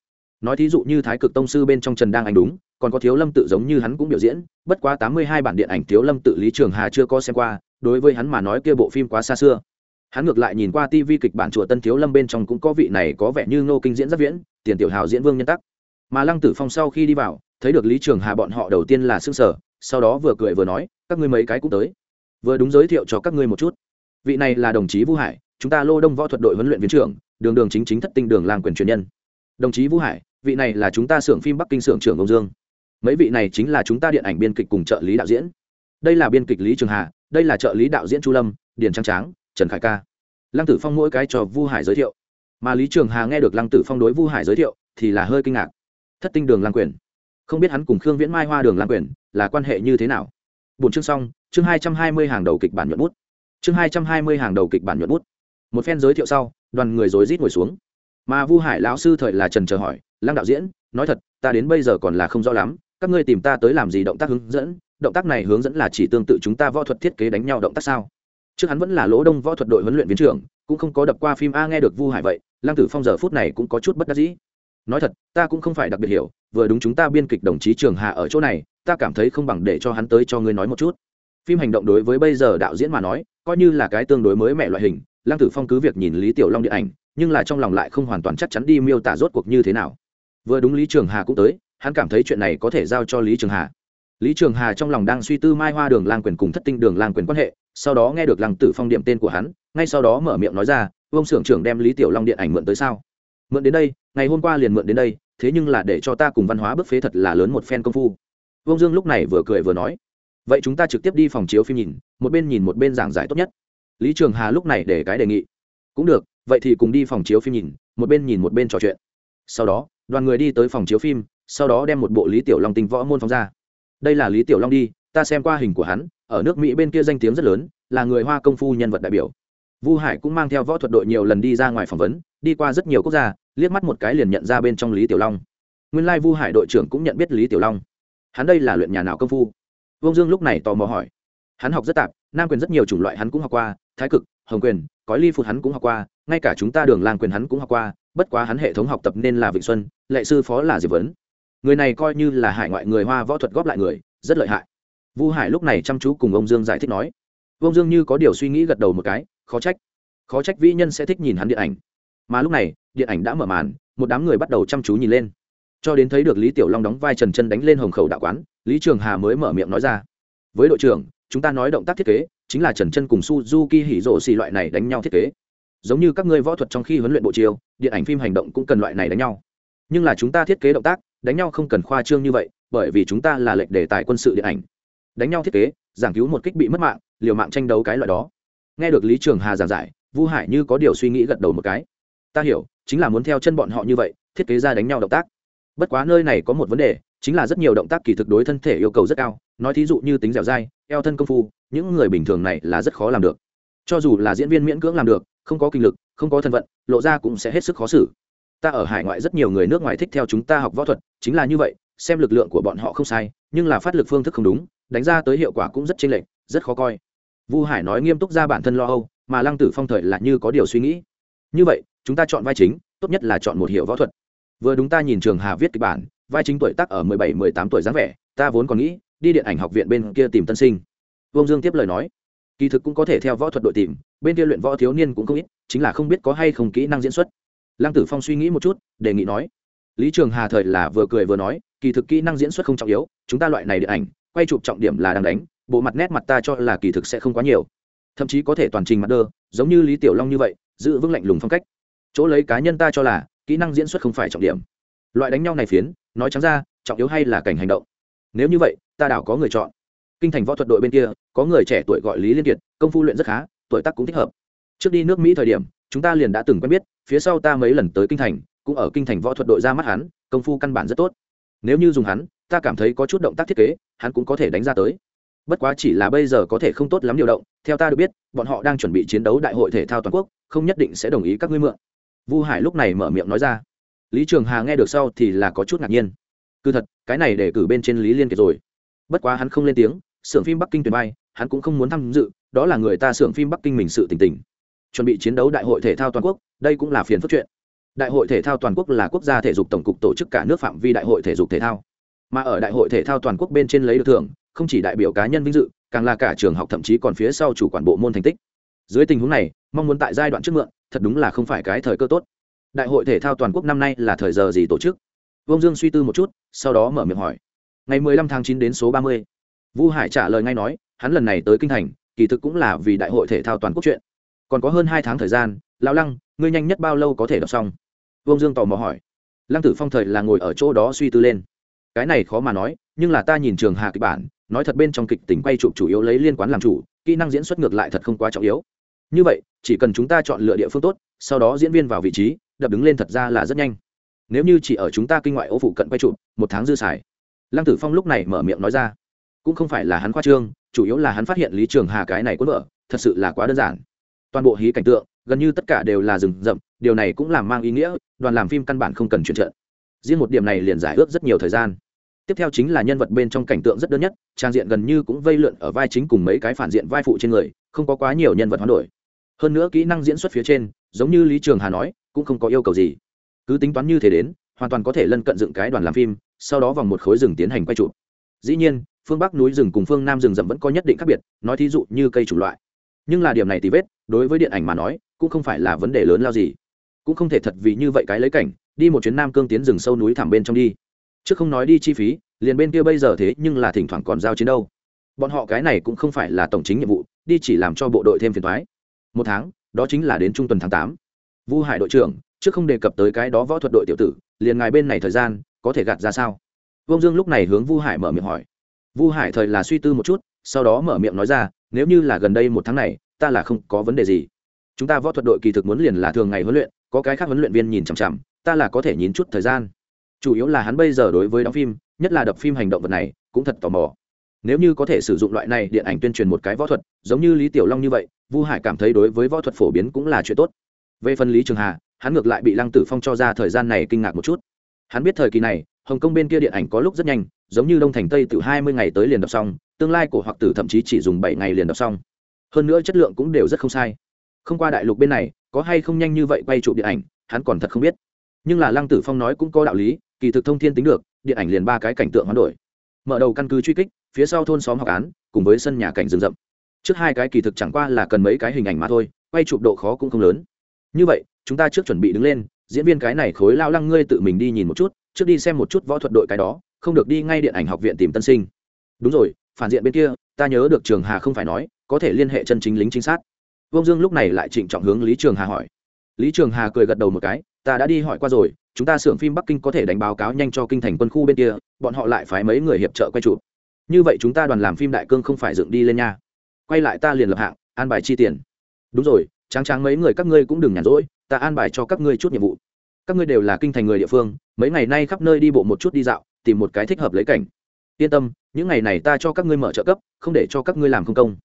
Nói thí dụ như thái cực tông sư bên trong trần đang anh đúng, còn có thiếu lâm tự giống như hắn cũng biểu diễn, bất quá tám mươi hai bản điện ảnh thiếu lâm tự lý trường hà chưa có xem qua đối với hắn mà nói kia bộ phim quá xa xưa. Hắn ngược lại nhìn qua tv kịch bản chùa tân thiếu lâm bên trong cũng có vị này có vẻ như ngô kinh diễn rất viễn, tiền tiểu hào diễn vương nhân tắc. Mà lăng tử phong sau khi đi vào, thấy được lý trường hà bọn họ đầu tiên là xương sở sau đó vừa cười vừa nói, các ngươi mấy cái cũng tới. Vừa đúng giới thiệu cho các ngươi một chút. Vị này là đồng chí vũ hải, chúng ta lô đông võ thuật đội huấn luyện viên trưởng, đường đường chính chính thất tinh đường làng quyền truyền nhân. Đồng chí vũ hải, vị này là chúng ta xưởng phim bắc kinh xưởng trưởng ông dương. Mấy vị này chính là chúng ta điện ảnh biên kịch cùng trợ lý đạo diễn đây là biên kịch lý trường hà, đây là trợ lý đạo diễn chu lâm, điền trang tráng, trần khải ca. Lăng tử phong mỗi cái cho vu hải giới thiệu. Mà lý trường hà nghe được lăng tử phong đối vu hải giới thiệu, thì là hơi kinh ngạc. Thất tinh đường lang quyền. Không biết hắn cùng khương viễn mai hoa đường lang quyền là quan hệ như thế nào. Bốn chương xong, chương hai trăm hai mươi hàng đầu kịch bản nhuận bút. Chương hai trăm hai mươi hàng đầu kịch bản nhuận bút. Một phen giới thiệu sau, đoàn người rối rít ngồi xuống. Mà vu hải lão sư thời là trần chờ hỏi, lăng đạo diễn, nói thật, ta đến bây giờ còn là không rõ lắm, các ngươi tìm ta tới làm gì động tác hướng dẫn động tác này hướng dẫn là chỉ tương tự chúng ta võ thuật thiết kế đánh nhau động tác sao? Trước hắn vẫn là lỗ đông võ thuật đội huấn luyện viên trưởng, cũng không có đập qua phim a nghe được vu hải vậy, lăng tử phong giờ phút này cũng có chút bất đắc dĩ. Nói thật, ta cũng không phải đặc biệt hiểu, vừa đúng chúng ta biên kịch đồng chí trường hà ở chỗ này, ta cảm thấy không bằng để cho hắn tới cho ngươi nói một chút. Phim hành động đối với bây giờ đạo diễn mà nói, coi như là cái tương đối mới mẹ loại hình, lăng tử phong cứ việc nhìn lý tiểu long điện ảnh, nhưng là trong lòng lại không hoàn toàn chắc chắn đi miêu tả rốt cuộc như thế nào. Vừa đúng lý trường hà cũng tới, hắn cảm thấy chuyện này có thể giao cho lý trường hà lý trường hà trong lòng đang suy tư mai hoa đường lang quyền cùng thất tinh đường lang quyền quan hệ, sau đó nghe được lăng tử phong điểm tên của hắn, ngay sau đó mở miệng nói ra, vương xưởng trưởng đem lý tiểu long điện ảnh mượn tới sao? Mượn đến đây, ngày hôm qua liền mượn đến đây, thế nhưng là để cho ta cùng văn hóa bức phế thật là lớn một phen công phu. Vương dương lúc này vừa cười vừa nói, vậy chúng ta trực tiếp đi phòng chiếu phim nhìn, một bên nhìn một bên giảng giải tốt nhất. Lý trường hà lúc này để cái đề nghị, cũng được, vậy thì cùng đi phòng chiếu phim nhìn, một bên nhìn một bên trò chuyện. Sau đó, đoàn người đi tới phòng chiếu phim, sau đó đem một bộ lý tiểu long tinh võ môn phóng ra đây là lý tiểu long đi, ta xem qua hình của hắn, ở nước mỹ bên kia danh tiếng rất lớn, là người hoa công phu nhân vật đại biểu. Vu hải cũng mang theo võ thuật đội nhiều lần đi ra ngoài phỏng vấn, đi qua rất nhiều quốc gia, liếc mắt một cái liền nhận ra bên trong lý tiểu long. Nguyên lai vu hải đội trưởng cũng nhận biết lý tiểu long. Hắn đây là luyện nhà nào công phu? Vương dương lúc này tò mò hỏi. Hắn học rất tạp, nam quyền rất nhiều chủng loại hắn cũng học qua, thái cực, hồng quyền có ly phụt hắn cũng học qua, ngay cả chúng ta đường lang quyền hắn cũng học qua, bất quá hắn hệ thống học tập nên là vịnh xuân, lệ sư phó là diệp vấn người này coi như là hải ngoại người hoa võ thuật góp lại người, rất lợi hại. Vu hải lúc này chăm chú cùng ông dương giải thích nói. Ông dương như có điều suy nghĩ gật đầu một cái, khó trách. Khó trách vĩ nhân sẽ thích nhìn hắn điện ảnh. Mà lúc này, điện ảnh đã mở màn, một đám người bắt đầu chăm chú nhìn lên. Cho đến thấy được lý tiểu long đóng vai trần chân đánh lên hồng khẩu đạo quán, lý trường hà mới mở miệng nói ra. Với đội trưởng, chúng ta nói động tác thiết kế, chính là trần chân cùng suzuki hỉ rộ xì loại này đánh nhau thiết kế. Giống như các ngươi võ thuật trong khi huấn luyện bộ chiêu, điện ảnh phim hành động cũng cần loại này đánh nhau. Nhưng là chúng ta thiết kế động tác đánh nhau không cần khoa trương như vậy, bởi vì chúng ta là lệnh đề tài quân sự điện ảnh. Đánh nhau thiết kế, giảng cứu một kích bị mất mạng, liều mạng tranh đấu cái loại đó. Nghe được lý trường hà giảng giải, vu hải như có điều suy nghĩ gật đầu một cái. Ta hiểu, chính là muốn theo chân bọn họ như vậy, thiết kế ra đánh nhau động tác. Bất quá nơi này có một vấn đề, chính là rất nhiều động tác kỳ thực đối thân thể yêu cầu rất cao. Nói thí dụ như tính dẻo dai, eo thân công phu, những người bình thường này là rất khó làm được. Cho dù là diễn viên miễn cưỡng làm được, không có kinh lực, không có thân vận lộ ra cũng sẽ hết sức khó xử ta ở hải ngoại rất nhiều người nước ngoài thích theo chúng ta học võ thuật, chính là như vậy, xem lực lượng của bọn họ không sai, nhưng là phát lực phương thức không đúng, đánh ra tới hiệu quả cũng rất chênh lệch, rất khó coi. Vu hải nói nghiêm túc ra bản thân lo âu, mà lăng tử phong thời là như có điều suy nghĩ. Như vậy, chúng ta chọn vai chính, tốt nhất là chọn một hiệu võ thuật. Vừa đúng ta nhìn trường hà viết kịch bản, vai chính tuổi tác ở mười bảy, mười tám tuổi dáng vẻ, ta vốn còn nghĩ, đi điện ảnh học viện bên kia tìm tân sinh. Vương dương tiếp lời nói, kỳ thực cũng có thể theo võ thuật đội tìm, bên kia luyện võ thiếu niên cũng không ít, chính là không biết có hay không kỹ năng diễn xuất lăng tử phong suy nghĩ một chút, đề nghị nói, lý trường hà thời là vừa cười vừa nói, kỳ thực kỹ năng diễn xuất không trọng yếu, chúng ta loại này điện ảnh, quay chụp trọng điểm là đang đánh, bộ mặt nét mặt ta cho là kỳ thực sẽ không quá nhiều. Thậm chí có thể toàn trình mặt đơ, giống như lý tiểu long như vậy, giữ vững lạnh lùng phong cách. Chỗ lấy cá nhân ta cho là, kỹ năng diễn xuất không phải trọng điểm. Loại đánh nhau này phiến, nói trắng ra, trọng yếu hay là cảnh hành động. Nếu như vậy, ta đảo có người chọn. Kinh thành võ thuật đội bên kia, có người trẻ tuổi gọi lý liên kiệt, công phu luyện rất khá, tuổi tác cũng thích hợp. Trước đi nước mỹ thời điểm chúng ta liền đã từng quen biết, phía sau ta mấy lần tới kinh thành, cũng ở kinh thành võ thuật đội ra mắt hắn, công phu căn bản rất tốt. Nếu như dùng hắn, ta cảm thấy có chút động tác thiết kế, hắn cũng có thể đánh ra tới. Bất quá chỉ là bây giờ có thể không tốt lắm điều động, theo ta được biết, bọn họ đang chuẩn bị chiến đấu đại hội thể thao toàn quốc, không nhất định sẽ đồng ý các ngươi mượn. Vu hải lúc này mở miệng nói ra. Lý trường hà nghe được sau thì là có chút ngạc nhiên. Cứ thật, cái này để cử bên trên lý liên kiệt rồi. Bất quá hắn không lên tiếng, xưởng phim bắc kinh tuyển bay hắn cũng không muốn tham dự, đó là người ta xưởng phim bắc kinh mình sự tình tình chuẩn bị chiến đấu đại hội thể thao toàn quốc, đây cũng là phiền phức chuyện. Đại hội thể thao toàn quốc là quốc gia thể dục tổng cục tổ chức cả nước phạm vi đại hội thể dục thể thao. Mà ở đại hội thể thao toàn quốc bên trên lấy được thưởng, không chỉ đại biểu cá nhân vinh dự, càng là cả trường học thậm chí còn phía sau chủ quản bộ môn thành tích. Dưới tình huống này, mong muốn tại giai đoạn trước mượn, thật đúng là không phải cái thời cơ tốt. Đại hội thể thao toàn quốc năm nay là thời giờ gì tổ chức? Vông dương suy tư một chút, sau đó mở miệng hỏi. Ngày 15 tháng 9 đến số 30. vu hải trả lời ngay nói, hắn lần này tới kinh thành, kỳ thực cũng là vì đại hội thể thao toàn quốc chuyện còn có hơn hai tháng thời gian, lão lăng, ngươi nhanh nhất bao lâu có thể đọc xong? Vương dương tò mò hỏi. Lăng tử phong thời là ngồi ở chỗ đó suy tư lên. Cái này khó mà nói, nhưng là ta nhìn trường hạ kịch bản, nói thật bên trong kịch tính quay chụp chủ yếu lấy liên quan làm chủ, kỹ năng diễn xuất ngược lại thật không quá trọng yếu. Như vậy, chỉ cần chúng ta chọn lựa địa phương tốt, sau đó diễn viên vào vị trí, đập đứng lên thật ra là rất nhanh. Nếu như chỉ ở chúng ta kinh ngoại ô phụ cận quay chụp, một tháng dư xài. Lăng tử phong lúc này mở miệng nói ra. Cũng không phải là hắn khoa trương, chủ yếu là hắn phát hiện lý trường hà cái này cuốn vợ, thật sự là quá đơn giản toàn bộ hí cảnh tượng, gần như tất cả đều là rừng rậm, điều này cũng làm mang ý nghĩa, đoàn làm phim căn bản không cần chuyển trận. Riêng một điểm này liền giải ước rất nhiều thời gian. Tiếp theo chính là nhân vật bên trong cảnh tượng rất đơn nhất, trang diện gần như cũng vây lượn ở vai chính cùng mấy cái phản diện vai phụ trên người, không có quá nhiều nhân vật hoán đổi. Hơn nữa kỹ năng diễn xuất phía trên, giống như lý trường hà nói, cũng không có yêu cầu gì. Cứ tính toán như thế đến, hoàn toàn có thể lân cận dựng cái đoàn làm phim, sau đó vòng một khối rừng tiến hành quay trụ dĩ nhiên, phương bắc núi rừng cùng phương nam rừng rậm vẫn có nhất định khác biệt, nói thí dụ như cây chủng loại. Nhưng là điểm này thì vết đối với điện ảnh mà nói, cũng không phải là vấn đề lớn lao gì. Cũng không thể thật vì như vậy cái lấy cảnh, đi một chuyến nam cương tiến rừng sâu núi thẳm bên trong đi. Chứ không nói đi chi phí, liền bên kia bây giờ thế nhưng là thỉnh thoảng còn giao chiến đâu. Bọn họ cái này cũng không phải là tổng chính nhiệm vụ, đi chỉ làm cho bộ đội thêm phiền thoái một tháng, đó chính là đến trung tuần tháng tám. Vu hải đội trưởng, trước không đề cập tới cái đó võ thuật đội tiểu tử, liền ngài bên này thời gian, có thể gạt ra sao? Vông dương lúc này hướng vu hải mở miệng hỏi. Vu hải thời là suy tư một chút, sau đó mở miệng nói ra, nếu như là gần đây một tháng này ta là không có vấn đề gì. Chúng ta võ thuật đội kỳ thực muốn liền là thường ngày huấn luyện, có cái khác huấn luyện viên nhìn chằm chằm, ta là có thể nhìn chút thời gian. Chủ yếu là hắn bây giờ đối với đóng phim, nhất là đập phim hành động vật này, cũng thật tò mò. Nếu như có thể sử dụng loại này điện ảnh tuyên truyền một cái võ thuật, giống như lý tiểu long như vậy, vu hải cảm thấy đối với võ thuật phổ biến cũng là chuyện tốt. Về phần lý trường hà, hắn ngược lại bị lăng tử phong cho ra thời gian này kinh ngạc một chút. Hắn biết thời kỳ này, hồng kông bên kia điện ảnh có lúc rất nhanh, giống như đông thành tây từ hai mươi ngày tới liền đọc xong, tương lai của hoặc tử thậm chí chỉ dùng bảy ngày liền đọc xong hơn nữa chất lượng cũng đều rất không sai. Không qua đại lục bên này, có hay không nhanh như vậy quay chụp điện ảnh, hắn còn thật không biết. Nhưng là lăng tử phong nói cũng có đạo lý, kỳ thực thông thiên tính được, điện ảnh liền ba cái cảnh tượng hoán đổi. Mở đầu căn cứ truy kích, phía sau thôn xóm học án, cùng với sân nhà cảnh rừng rậm. Trước hai cái kỳ thực chẳng qua là cần mấy cái hình ảnh mà thôi, quay chụp độ khó cũng không lớn. Như vậy, chúng ta trước chuẩn bị đứng lên, diễn viên cái này khối lao lăng ngươi tự mình đi nhìn một chút, trước đi xem một chút võ thuật đội cái đó, không được đi ngay điện ảnh học viện tìm tân sinh. Đúng rồi, phản diện bên kia, ta nhớ được trường hà không phải nói có thể liên hệ chân chính lính chính xác vương dương lúc này lại trịnh trọng hướng lý trường hà hỏi. Lý trường hà cười gật đầu một cái, ta đã đi hỏi qua rồi, chúng ta xưởng phim bắc kinh có thể đánh báo cáo nhanh cho kinh thành quân khu bên kia, bọn họ lại phái mấy người hiệp trợ quay chụp. Như vậy chúng ta đoàn làm phim đại cương không phải dựng đi lên nha. Quay lại ta liền lập hạng, an bài chi tiền. Đúng rồi, tráng tráng mấy người các ngươi cũng đừng nhàn rỗi, ta an bài cho các ngươi chút nhiệm vụ. Các ngươi đều là kinh thành người địa phương, mấy ngày nay khắp nơi đi bộ một chút đi dạo, tìm một cái thích hợp lấy cảnh. Yên tâm, những ngày này ta cho các ngươi mở trợ cấp, không để cho các ngươi làm không công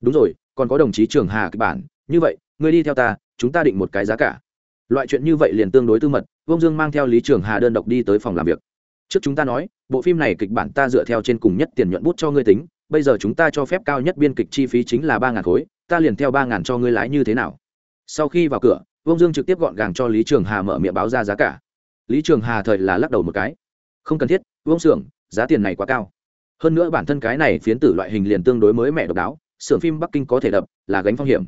đúng rồi, còn có đồng chí trường hà kịch bản. Như vậy, ngươi đi theo ta, chúng ta định một cái giá cả. Loại chuyện như vậy liền tương đối tư mật vông dương mang theo lý trường hà đơn độc đi tới phòng làm việc. Trước chúng ta nói, bộ phim này kịch bản ta dựa theo trên cùng nhất tiền nhuận bút cho ngươi tính, bây giờ chúng ta cho phép cao nhất biên kịch chi phí chính là ba ngàn khối, ta liền theo ba ngàn cho ngươi lái như thế nào? Sau khi vào cửa vông dương trực tiếp gọn gàng cho lý trường hà mở miệng báo ra giá cả. Lý trường hà thời là lắc đầu một cái. Không cần thiết vông xưởng giá tiền này quá cao. Hơn nữa bản thân cái này phiến tử loại hình liền tương đối mới mẻ độc đáo xưởng phim bắc kinh có thể đập là gánh phong hiểm.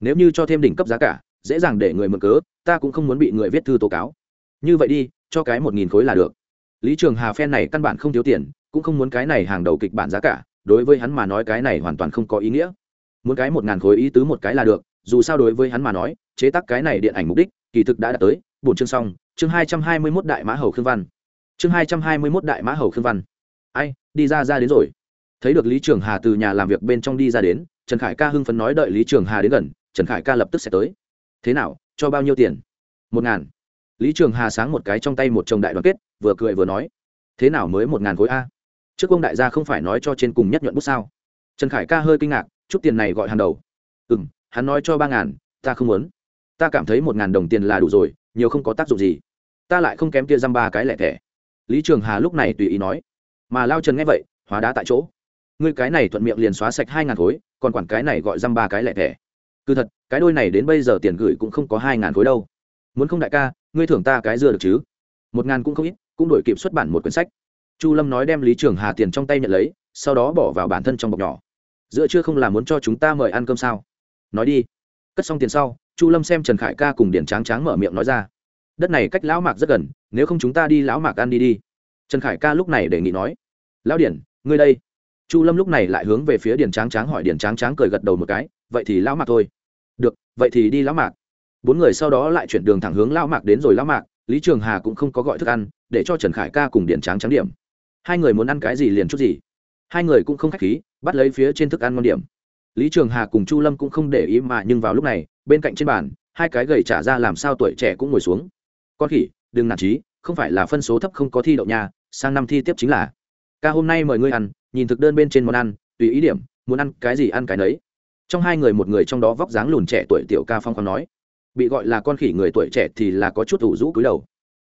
Nếu như cho thêm đỉnh cấp giá cả, dễ dàng để người mượn cớ, ta cũng không muốn bị người viết thư tố cáo. Như vậy đi, cho cái một nghìn khối là được. Lý trường hà phen này căn bản không thiếu tiền, cũng không muốn cái này hàng đầu kịch bản giá cả, đối với hắn mà nói cái này hoàn toàn không có ý nghĩa. Muốn cái một ngàn khối ý tứ một cái là được, dù sao đối với hắn mà nói, chế tác cái này điện ảnh mục đích, kỳ thực đã đạt tới bổn chương xong, chương hai trăm hai mươi mốt đại mã hầu khương văn. Chương hai trăm hai mươi mốt đại mã hầu khương văn. Ai, đi ra ra đến rồi thấy được lý trường hà từ nhà làm việc bên trong đi ra đến, trần khải ca hưng phấn nói đợi lý trường hà đến gần, trần khải ca lập tức sẽ tới. Thế nào, cho bao nhiêu tiền? Một ngàn. Lý trường hà sáng một cái trong tay một chồng đại đoàn kết, vừa cười vừa nói. Thế nào mới một ngàn khối a? Trước ông đại gia không phải nói cho trên cùng nhất nhuận bút sao? Trần khải ca hơi kinh ngạc, chút tiền này gọi hàng đầu. Ừ m hắn nói cho ba ngàn, ta không muốn. Ta cảm thấy một ngàn đồng tiền là đủ rồi, nhiều không có tác dụng gì. Ta lại không kém kia dăm ba cái lẻ thẻ. Lý trường hà lúc này tùy ý nói. Mà lao trần nghe vậy, hóa đá tại chỗ ngươi cái này thuận miệng liền xóa sạch hai ngàn khối, còn quản cái này gọi dăm ba cái lẻ thẻ. Cứ thật, cái đôi này đến bây giờ tiền gửi cũng không có hai ngàn khối đâu. Muốn không đại ca, ngươi thưởng ta cái dưa được chứ? Một ngàn cũng không ít, cũng đổi kịp xuất bản một quyển sách. Chu lâm nói đem lý trường hà tiền trong tay nhận lấy, sau đó bỏ vào bản thân trong bọc nhỏ. Giữa chưa không là muốn cho chúng ta mời ăn cơm sao? Nói đi. Cất xong tiền sau, chu lâm xem trần khải ca cùng điển tráng tráng mở miệng nói ra. Đất này cách lão mạc rất gần, nếu không chúng ta đi lão mạc ăn đi đi. Trần khải ca lúc này đề nghị nói. Lão điển ngươi đây chu lâm lúc này lại hướng về phía Điền tráng tráng hỏi, Điền tráng tráng cười gật đầu một cái, vậy thì lão mạc thôi. Được, vậy thì đi lão mạc. Bốn người sau đó lại chuyển đường thẳng hướng lão mạc đến rồi lão mạc, lý trường hà cũng không có gọi thức ăn, để cho trần khải ca cùng Điền tráng tráng điểm. Hai người muốn ăn cái gì liền chút gì. Hai người cũng không k h á c h khí, bắt lấy phía trên thức ăn ngon điểm. Lý trường hà cùng chu lâm cũng không để ý mà nhưng vào lúc này, bên cạnh trên bàn, hai cái gầy trả ra làm sao tuổi trẻ cũng ngồi xuống. Con khỉ, đừng nản trí không phải là phân số thấp không có thi đậu nhà sang năm thi tiếp chính là ca hôm nay mời ngươi ăn, nhìn thực đơn bên trên món ăn, tùy ý điểm, muốn ăn cái gì ăn cái nấy. Trong hai người một người trong đó vóc dáng lùn trẻ tuổi tiểu ca phong còn nói, bị gọi là con khỉ người tuổi trẻ thì là có chút ủ rũ cúi đầu.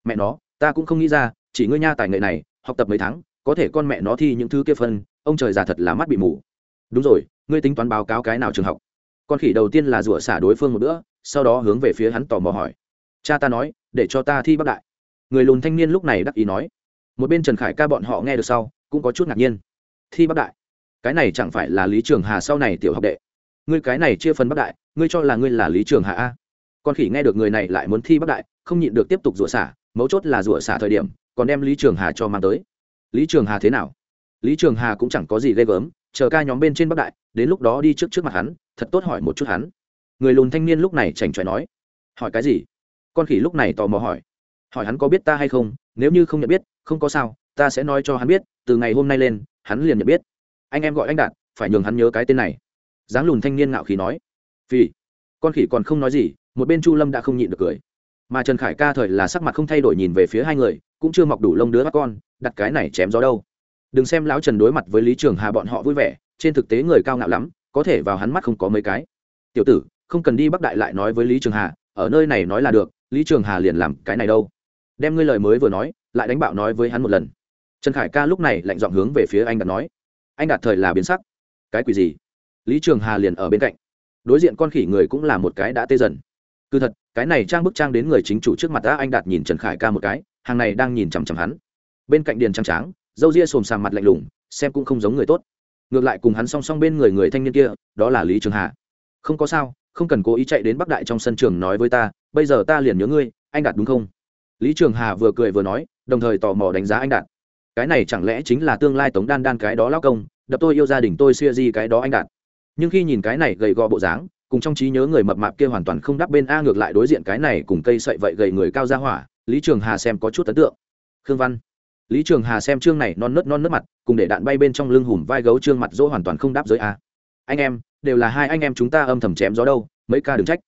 Mẹ nó, ta cũng không nghĩ ra, chỉ ngươi nha tài nghệ này, học tập mấy tháng, có thể con mẹ nó thi những thứ kia phân, ông trời già thật là mắt bị mù. Đúng rồi, ngươi tính toán báo cáo cái nào trường học? Con khỉ đầu tiên là rủa xả đối phương một bữa, sau đó hướng về phía hắn tò mò hỏi. Cha ta nói, để cho ta thi bắc đại. Người lùn thanh niên lúc này đắc ý nói. Một bên trần khải ca bọn họ nghe được sau cũng có chút ngạc nhiên. Thi bắc đại, cái này chẳng phải là lý trường hà sau này tiểu học đệ? Ngươi cái này chia phần bắc đại, ngươi cho là ngươi là lý trường hà a? Con khỉ nghe được người này lại muốn thi bắc đại, không nhịn được tiếp tục rủa xả, mấu chốt là rủa xả thời điểm, còn đem lý trường hà cho mang tới. Lý trường hà thế nào? Lý trường hà cũng chẳng có gì ghê gớm, chờ ca nhóm bên trên bắc đại, đến lúc đó đi trước trước mặt hắn, thật tốt hỏi một chút hắn. Người lùn thanh niên lúc này chảnh chọe nói, hỏi cái gì? Con khỉ lúc này tò mò hỏi hỏi hắn có biết ta hay không? Nếu như không nhận biết, không có sao ta sẽ nói cho hắn biết, từ ngày hôm nay lên, hắn liền nhận biết. Anh em gọi anh đạt, phải nhường hắn nhớ cái tên này. Dáng lùn thanh niên ngạo khí nói. Vì con khỉ còn không nói gì, một bên chu lâm đã không nhịn được cười. Mà trần khải ca thời là sắc mặt không thay đổi nhìn về phía hai người, cũng chưa mọc đủ lông đứa bắt con, đặt cái này chém gió đâu. Đừng xem lão trần đối mặt với lý trường hà bọn họ vui vẻ, trên thực tế người cao ngạo lắm, có thể vào hắn mắt không có mấy cái. Tiểu tử, không cần đi bắc đại lại nói với lý trường hà, ở nơi này nói là được, lý trường hà liền làm cái này đâu. Đem ngươi lời mới vừa nói, lại đánh bạo nói với hắn một lần trần khải ca lúc này lạnh dọn hướng về phía anh đạt nói, anh đạt thời là biến sắc. Cái quỷ gì? Lý trường hà liền ở bên cạnh. Đối diện con khỉ người cũng là một cái đã tê dần. Cứ thật, cái này trang bức trang đến người chính chủ trước mặt đã anh đạt nhìn trần khải ca một cái, hàng này đang nhìn chằm chằm hắn. Bên cạnh điền trang tráng dâu ria xồm sàm mặt lạnh lùng, xem cũng không giống người tốt. Ngược lại cùng hắn song song bên người người thanh niên kia, đó là lý trường hà. Không có sao, không cần cố ý chạy đến bắc đại trong sân trường nói với ta, bây giờ ta liền nhớ ngươi, anh đạt đúng không? Lý trường hà vừa cười vừa nói, đồng thời tò mò đánh giá anh đạt cái này chẳng lẽ chính là tương lai tống đan đan cái đó lao công, đập tôi yêu gia đình tôi xuya di cái đó anh đạt. Nhưng khi nhìn cái này gầy gò bộ dáng, cùng cùng trong trí nhớ người mập mạp kia hoàn toàn không đắp bên a ngược lại đối diện cái này cùng cây sậy vậy gầy người cao ra hỏa, lý trường hà xem có chút ấn tượng. Khương văn. Lý trường hà xem chương này non nớt non nớt mặt, cùng để đạn bay bên trong lưng hùm vai gấu trương mặt dỗ hoàn toàn không đáp giới a. Anh em, đều là hai anh em chúng ta âm thầm chém gió đâu, mấy ca đừng trách.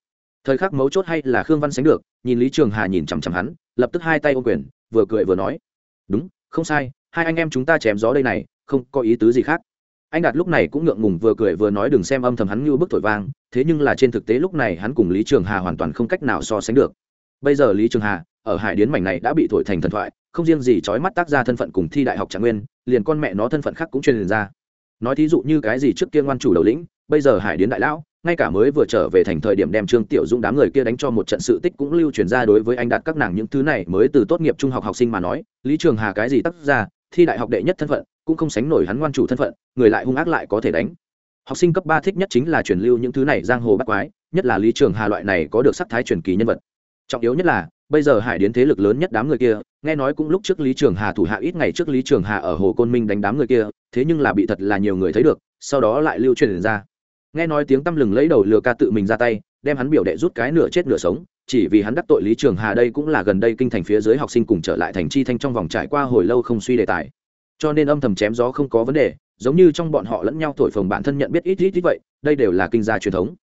Thời khắc mấu chốt hay là khương văn sánh được, nhìn lý trường hà nhìn chằm chằm hắn, lập tức hai tay ô quyền, vừa cười vừa nói. Đúng, không sai hai anh em chúng ta chém gió đây này, không có ý tứ gì khác. Anh đạt lúc này cũng ngượng ngùng vừa cười vừa nói đừng xem âm thầm hắn như bức thổi vang, thế nhưng là trên thực tế lúc này hắn cùng lý trường hà hoàn toàn không cách nào so sánh được. Bây giờ lý trường hà, ở hải điến mảnh này đã bị thổi thành thần thoại, không riêng gì trói mắt tác ra thân phận cùng thi đại học trạng nguyên, liền con mẹ nó thân phận khác cũng truyền ra. Nói thí dụ như cái gì trước kia ngoan chủ đầu lĩnh, bây giờ hải điến đại lão, ngay cả mới vừa trở về thành thời điểm đem trương tiểu dũng đám người kia đánh cho một trận sự tích cũng lưu truyền ra đối với anh đạt các nàng những thứ này mới từ tốt nghiệp trung học học sinh mà nói, lý trường hà cái gì tác ra thi đại học đệ nhất thân phận, cũng không sánh nổi hắn ngoan chủ thân phận, người lại hung ác lại có thể đánh. Học sinh cấp ba thích nhất chính là truyền lưu những thứ này giang hồ bắt quái, nhất là lý trường hà loại này có được sắc thái truyền kỳ nhân vật. Trọng yếu nhất là, bây giờ hải đến thế lực lớn nhất đám người kia, nghe nói cũng lúc trước lý trường hà thủ hạ ít ngày trước lý trường hà ở hồ côn minh đánh đám người kia, thế nhưng là bị thật là nhiều người thấy được, sau đó lại lưu truyền ra. Nghe nói tiếng tăm lừng lấy đầu lừa ca tự mình ra tay đem hắn biểu đệ rút cái nửa chết nửa sống, chỉ vì hắn đắc tội lý trường hà đây cũng là gần đây kinh thành phía dưới học sinh cùng trở lại thành chi thanh trong vòng trải qua hồi lâu không suy đề tài. Cho nên âm thầm chém gió không có vấn đề, giống như trong bọn họ lẫn nhau thổi phồng bản thân nhận biết ít ít ít vậy, đây đều là kinh gia truyền thống.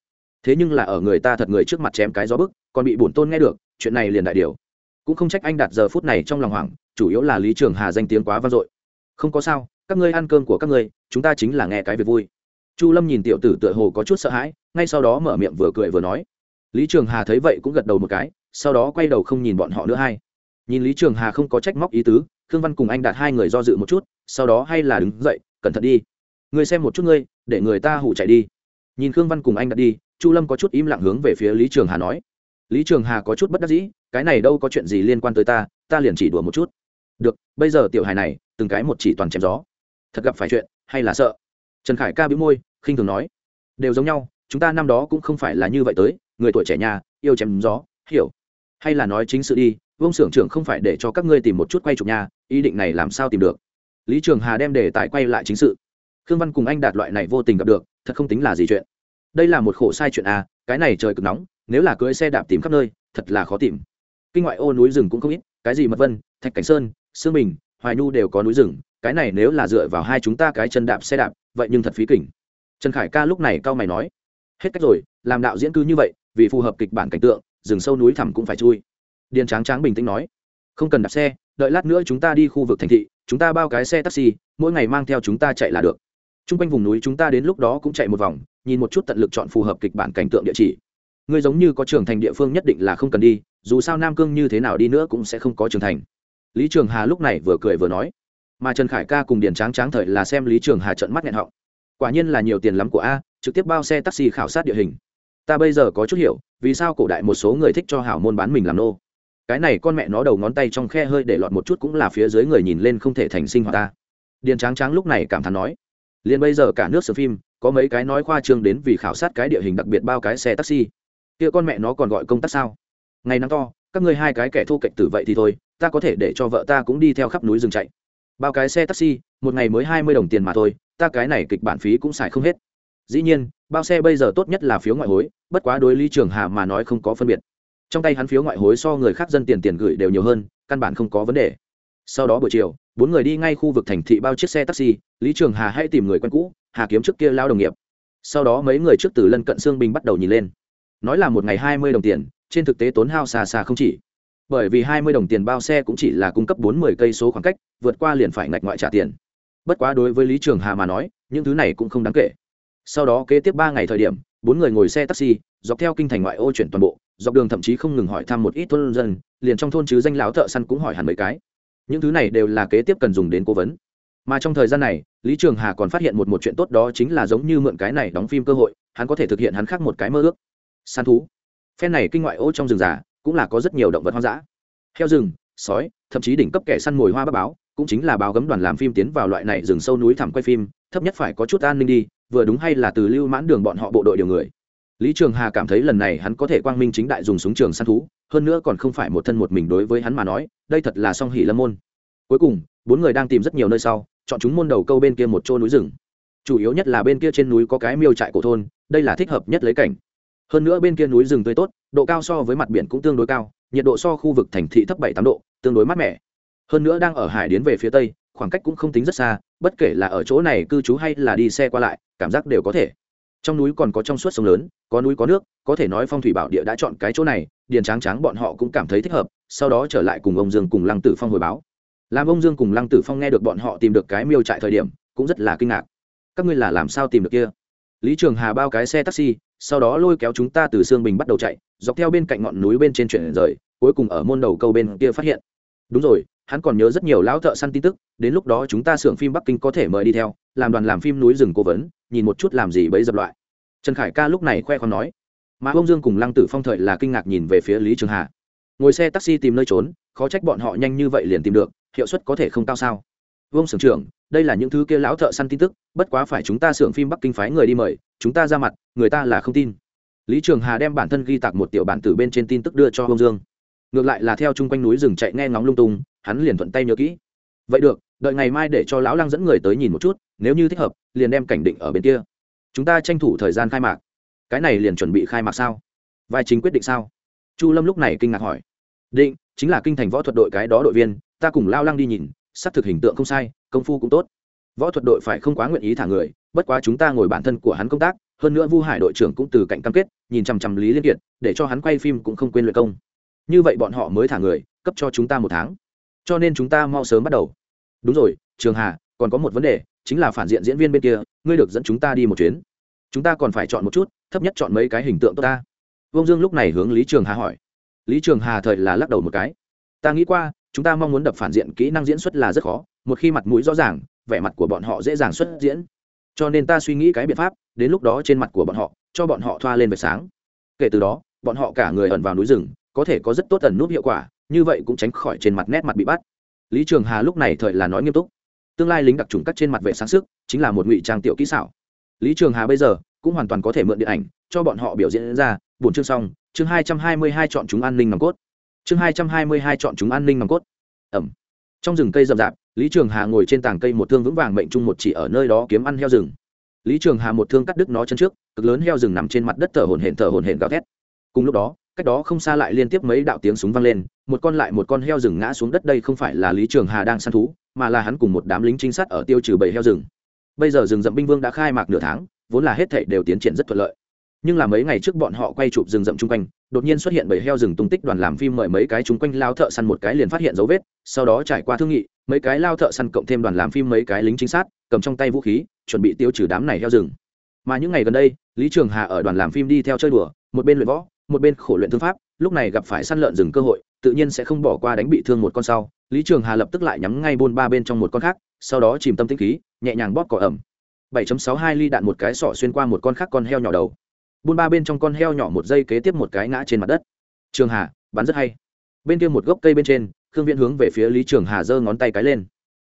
Thế nhưng là ở người ta thật người trước mặt chém cái gió bức, còn bị bổn tôn nghe được, chuyện này liền đại điều. Cũng không trách anh đạt giờ phút này trong lòng hoảng, chủ yếu là lý trường hà danh tiếng quá vang dội. Không có sao, các ngươi ăn cơm của các ngươi, chúng ta chính là nghe cái việc vui. Chu lâm nhìn tiểu tử tựa hồ có chút sợ hãi ngay sau đó mở miệng vừa cười vừa nói. Lý trường hà thấy vậy cũng gật đầu một cái, sau đó quay đầu không nhìn bọn họ nữa hay nhìn lý trường hà không có trách móc ý tứ, khương văn cùng anh đạt hai người do dự một chút, sau đó hay là đứng dậy, cẩn thận đi. Ngươi xem một chút ngươi, để người ta hủ chạy đi. Nhìn khương văn cùng anh đạt đi, chu lâm có chút im lặng hướng về phía lý trường hà nói. Lý trường hà có chút bất đắc dĩ, cái này đâu có chuyện gì liên quan tới ta ta liền chỉ đùa một chút. Được, bây giờ tiểu hài này, từng cái một chỉ toàn chém gió. Thật gặp phải chuyện, hay là sợ? Trần khải ca bĩu môi, khinh thường nói. Đều giống nhau chúng ta năm đó cũng không phải là như vậy tới, người tuổi trẻ nhà, yêu chém gió, hiểu. Hay là nói chính sự đi vông xưởng trưởng không phải để cho các ngươi tìm một chút quay chụp nhà, ý định này làm sao tìm được? Lý trường hà đem đề tài quay lại chính sự. Khương văn cùng anh đạt loại này vô tình gặp được, thật không tính là gì chuyện. Đây là một khổ sai chuyện à cái này trời cực nóng, nếu là cưới xe đạp tìm khắp nơi, thật là khó tìm. Kinh ngoại ô núi rừng cũng không ít, cái gì mật vân, thạch cảnh sơn, sương bình, hoài nhu đều có núi rừng, cái này nếu là dựa vào hai chúng ta cái chân đạp xe đạp, vậy nhưng thật phí kỉnh. Trần khải ca lúc này cao mày nói hết cách rồi, làm đạo diễn cư như vậy, vì phù hợp kịch bản cảnh tượng, rừng sâu núi thẳm cũng phải chui. Điền tráng tráng bình tĩnh nói. Không cần đạp xe, đợi lát nữa chúng ta đi khu vực thành thị, chúng ta bao cái xe taxi, mỗi ngày mang theo chúng ta chạy là được. T r u n g quanh vùng núi chúng ta đến lúc đó cũng chạy một vòng, nhìn một chút tận lực chọn phù hợp kịch bản cảnh tượng địa chỉ. Ngươi giống như có trưởng thành địa phương nhất định là không cần đi, dù sao nam cương như thế nào đi nữa cũng sẽ không có trưởng thành. Lý trường hà lúc này vừa cười vừa nói. Mà trần khải ca cùng điền tráng tráng thời là xem lý trường hà trận mắt nghẹn họng quả nhiên là nhiều tiền lắm của a, trực tiếp bao xe taxi khảo sát địa hình. Ta bây giờ có chút hiểu, vì sao cổ đại một số người thích cho hảo môn bán mình làm nô. Cái này con mẹ nó đầu ngón tay trong khe hơi để lọt một chút cũng là phía dưới người nhìn lên không thể thành sinh hoạt ta. Điền tráng tráng lúc này cảm thán nói liền bây giờ cả nước sửa phim, có mấy cái nói khoa trương đến vì khảo sát cái địa hình đặc biệt bao cái xe taxi. Kia con mẹ nó còn gọi công tác sao? Ngày nắng to, các ngươi hai cái kẻ thô kệch tử vậy thì thôi, ta có thể để cho vợ ta cũng đi theo khắp núi rừng chạy. Bao cái xe taxi, một ngày mới hai mươi đồng tiền mà thôi ta cái này kịch bản phí cũng xài không hết. Dĩ nhiên, bao xe bây giờ tốt nhất là phiếu ngoại hối, bất quá đối lý trường hà mà nói không có phân biệt. Trong tay hắn phiếu ngoại hối so người khác dân tiền tiền gửi đều nhiều hơn, căn bản không có vấn đề. Sau đó buổi chiều, bốn người đi ngay khu vực thành thị bao chiếc xe taxi, lý trường hà hãy tìm người quen cũ, hà kiếm trước kia lao đồng nghiệp. Sau đó mấy người trước từ lân cận xương bình bắt đầu nhìn lên. Nói là một ngày hai mươi đồng tiền, trên thực tế tốn hao xa xa không chỉ. Bởi vì hai mươi đồng tiền bao xe cũng chỉ là cung cấp bốn mươi cây số khoảng cách, vượt qua liền phải ngạch ngoại trả tiền bất quá đối với lý trường hà mà nói, những thứ này cũng không đáng kể. Sau đó kế tiếp ba ngày thời điểm, bốn người ngồi xe taxi, dọc theo kinh thành ngoại ô chuyển toàn bộ, dọc đường thậm chí không ngừng hỏi thăm một ít thôn dân, liền trong thôn chứ danh lão thợ săn cũng hỏi hẳn mấy cái. Những thứ này đều là kế tiếp cần dùng đến cố vấn. Mà trong thời gian này, lý trường hà còn phát hiện một một chuyện tốt đó chính là giống như mượn cái này đóng phim cơ hội, hắn có thể thực hiện hắn khác một cái mơ ước. Săn thú. Phen này kinh ngoại ô trong rừng già, cũng là có rất nhiều động vật hoang dã. Heo rừng, sói, thậm chí đỉnh cấp kẻ săn mồi hoa bác báo cũng chính là báo gấm đoàn làm phim tiến vào loại này rừng sâu núi thẳm quay phim, thấp nhất phải có chút an ninh đi, vừa đúng hay là từ lưu mãn đường bọn họ bộ đội điều người. Lý trường hà cảm thấy lần này hắn có thể quang minh chính đại dùng súng trường săn thú, hơn nữa còn không phải một thân một mình đối với hắn mà nói, đây thật là song hỷ lâm môn. Cuối cùng, bốn người đang tìm rất nhiều nơi sau, chọn chúng môn đầu câu bên kia một chỗ núi rừng. Chủ yếu nhất là bên kia trên núi có cái miêu trại cổ thôn, đây là thích hợp nhất lấy cảnh. Hơn nữa bên kia núi rừng tươi tốt, độ cao so với mặt biển cũng tương đối cao, nhiệt độ so khu vực thành thị thấp bảy tám độ, tương đối mát mẻ hơn nữa đang ở hải đến về phía tây, khoảng cách cũng không tính rất xa, bất kể là ở chỗ này cư trú hay là đi xe qua lại, cảm giác đều có thể. Trong núi còn có trong suốt sông lớn, có núi có nước, có thể nói phong thủy bảo địa đã chọn cái chỗ này, điền tráng tráng bọn họ cũng cảm thấy thích hợp, sau đó trở lại cùng ông dương cùng lăng tử phong hồi báo. Làm ông dương cùng lăng tử phong nghe được bọn họ tìm được cái miêu trại thời điểm, cũng rất là kinh ngạc. Các ngươi là làm sao tìm được kia? Lý trường hà bao cái xe taxi, sau đó lôi kéo chúng ta từ sương bình bắt đầu chạy, dọc theo bên cạnh ngọn núi bên trên chuyển rời, cuối cùng ở môn đầu câu bên kia phát hiện. Đúng rồi hắn còn nhớ rất nhiều lão thợ săn tin tức, đến lúc đó chúng ta xưởng phim bắc kinh có thể mời đi theo, làm đoàn làm phim núi rừng cố vấn, nhìn một chút làm gì bấy dập loại. Trần khải ca lúc này khoe con nói. Mà ông dương cùng lăng tử phong thời là kinh ngạc nhìn về phía lý trường hà. Ngồi xe taxi tìm nơi trốn, khó trách bọn họ nhanh như vậy liền tìm được, hiệu suất có thể không cao sao. Vương sưởng trưởng, đây là những thứ kia lão thợ săn tin tức, bất quá phải chúng ta xưởng phim bắc kinh phái người đi mời, chúng ta ra mặt, người ta là không tin. Lý trường hà đem bản thân ghi tạc một tiểu bản từ bên trên tin tức đưa cho ông dương. Ngược lại là theo chung quanh núi rừng chạy nghe ngóng lung tung hắn liền thuận tay nhớ kỹ. Vậy được, đợi ngày mai để cho lão lăng dẫn người tới nhìn một chút, nếu như thích hợp, liền đem cảnh định ở bên kia. Chúng ta tranh thủ thời gian khai mạc. Cái này liền chuẩn bị khai mạc sao? Vai chính quyết định sao? Chu lâm lúc này kinh ngạc hỏi. Định, chính là kinh thành võ thuật đội cái đó đội viên, ta cùng lao lăng đi nhìn sắp thực hình tượng không sai, công phu cũng tốt. Võ thuật đội phải không quá nguyện ý thả người, bất quá chúng ta ngồi bản thân của hắn công tác, hơn nữa vu hải đội trưởng cũng từ cạnh cam kết, nhìn chằm chằm lý liên kiệt, để cho hắn quay phim cũng không quên luyện công. Như vậy bọn họ mới thả người, cấp cho chúng ta một tháng cho nên chúng ta mau sớm bắt đầu. Đúng rồi, trường hà, còn có một vấn đề, chính là phản diện diễn viên bên kia, ngươi được dẫn chúng ta đi một chuyến. Chúng ta còn phải chọn một chút, thấp nhất chọn mấy cái hình tượng tốt ta. Vông dương lúc này hướng lý trường hà hỏi. Lý trường hà thời là lắc đầu một cái. Ta nghĩ qua, chúng ta mong muốn đập phản diện kỹ năng diễn xuất là rất khó, một khi mặt mũi rõ ràng, vẻ mặt của bọn họ dễ dàng xuất diễn. Cho nên ta suy nghĩ cái biện pháp, đến lúc đó trên mặt của bọn họ, cho bọn họ thoa lên vệt sáng. Kể từ đó, bọn họ cả người ẩn vào núi rừng, có thể có rất tốt ẩn nút hiệu quả như vậy cũng tránh khỏi trên mặt nét mặt bị bắt. Lý trường hà lúc này thời là nói nghiêm túc. Tương lai lính đặc trùng cắt trên mặt vệ sáng sức, chính là một ngụy trang tiểu kỹ xảo. Lý trường hà bây giờ cũng hoàn toàn có thể mượn điện ảnh cho bọn họ biểu diễn ra bốn chương xong, chương hai trăm hai mươi hai chọn chúng an ninh nòng cốt. Chương hai trăm hai mươi hai chọn chúng an ninh nòng cốt. Ẩm. Trong rừng cây rậm rạp, lý trường hà ngồi trên tảng cây một thương vững vàng mệnh trung một chỉ ở nơi đó kiếm ăn heo rừng. Lý trường hà một thương cắt đứt nó chân trước, cực lớn heo rừng nằm trên mặt đất thở hổn hển thở hổn hển gào thét. Cùng lúc đó, cách đó không xa lại liên tiếp mấy đạo tiếng súng vang lên một con lại một con heo rừng ngã xuống đất đây không phải là lý trường hà đang săn thú, mà là hắn cùng một đám lính trinh sát ở tiêu trừ bầy heo rừng. Bây giờ rừng rậm binh vương đã khai mạc nửa tháng, vốn là hết thảy đều tiến triển rất thuận lợi. Nhưng là mấy ngày trước bọn họ quay chụp rừng rậm chung quanh, đột nhiên xuất hiện bầy heo rừng tung tích đoàn làm phim mời mấy cái chung quanh lao thợ săn một cái liền phát hiện dấu vết, sau đó trải qua thương nghị, mấy cái lao thợ săn cộng thêm đoàn làm phim mấy cái lính trinh sát, cầm trong tay vũ khí, chuẩn bị tiêu trừ đám này heo rừng. Mà những ngày gần đây, lý trường hà ở đoàn làm phim đi theo chơi đùa, một bên luyện võ một bên khổ luyện thương pháp, lúc này gặp phải săn lợn rừng cơ hội, tự nhiên sẽ không bỏ qua đánh bị thương một con sau. Lý trường hà lập tức lại nhắm ngay buôn ba bên trong một con khác, sau đó chìm tâm tĩnh khí, nhẹ nhàng bóp cỏ ẩm. 7.62 ly đạn một cái sọ xuyên qua một con khác con heo nhỏ đầu. Buôn ba bên trong con heo nhỏ một giây kế tiếp một cái ngã trên mặt đất. Trường hà, bắn rất hay. Bên kia một gốc cây bên trên, khương viễn hướng về phía lý trường hà giơ ngón tay cái lên.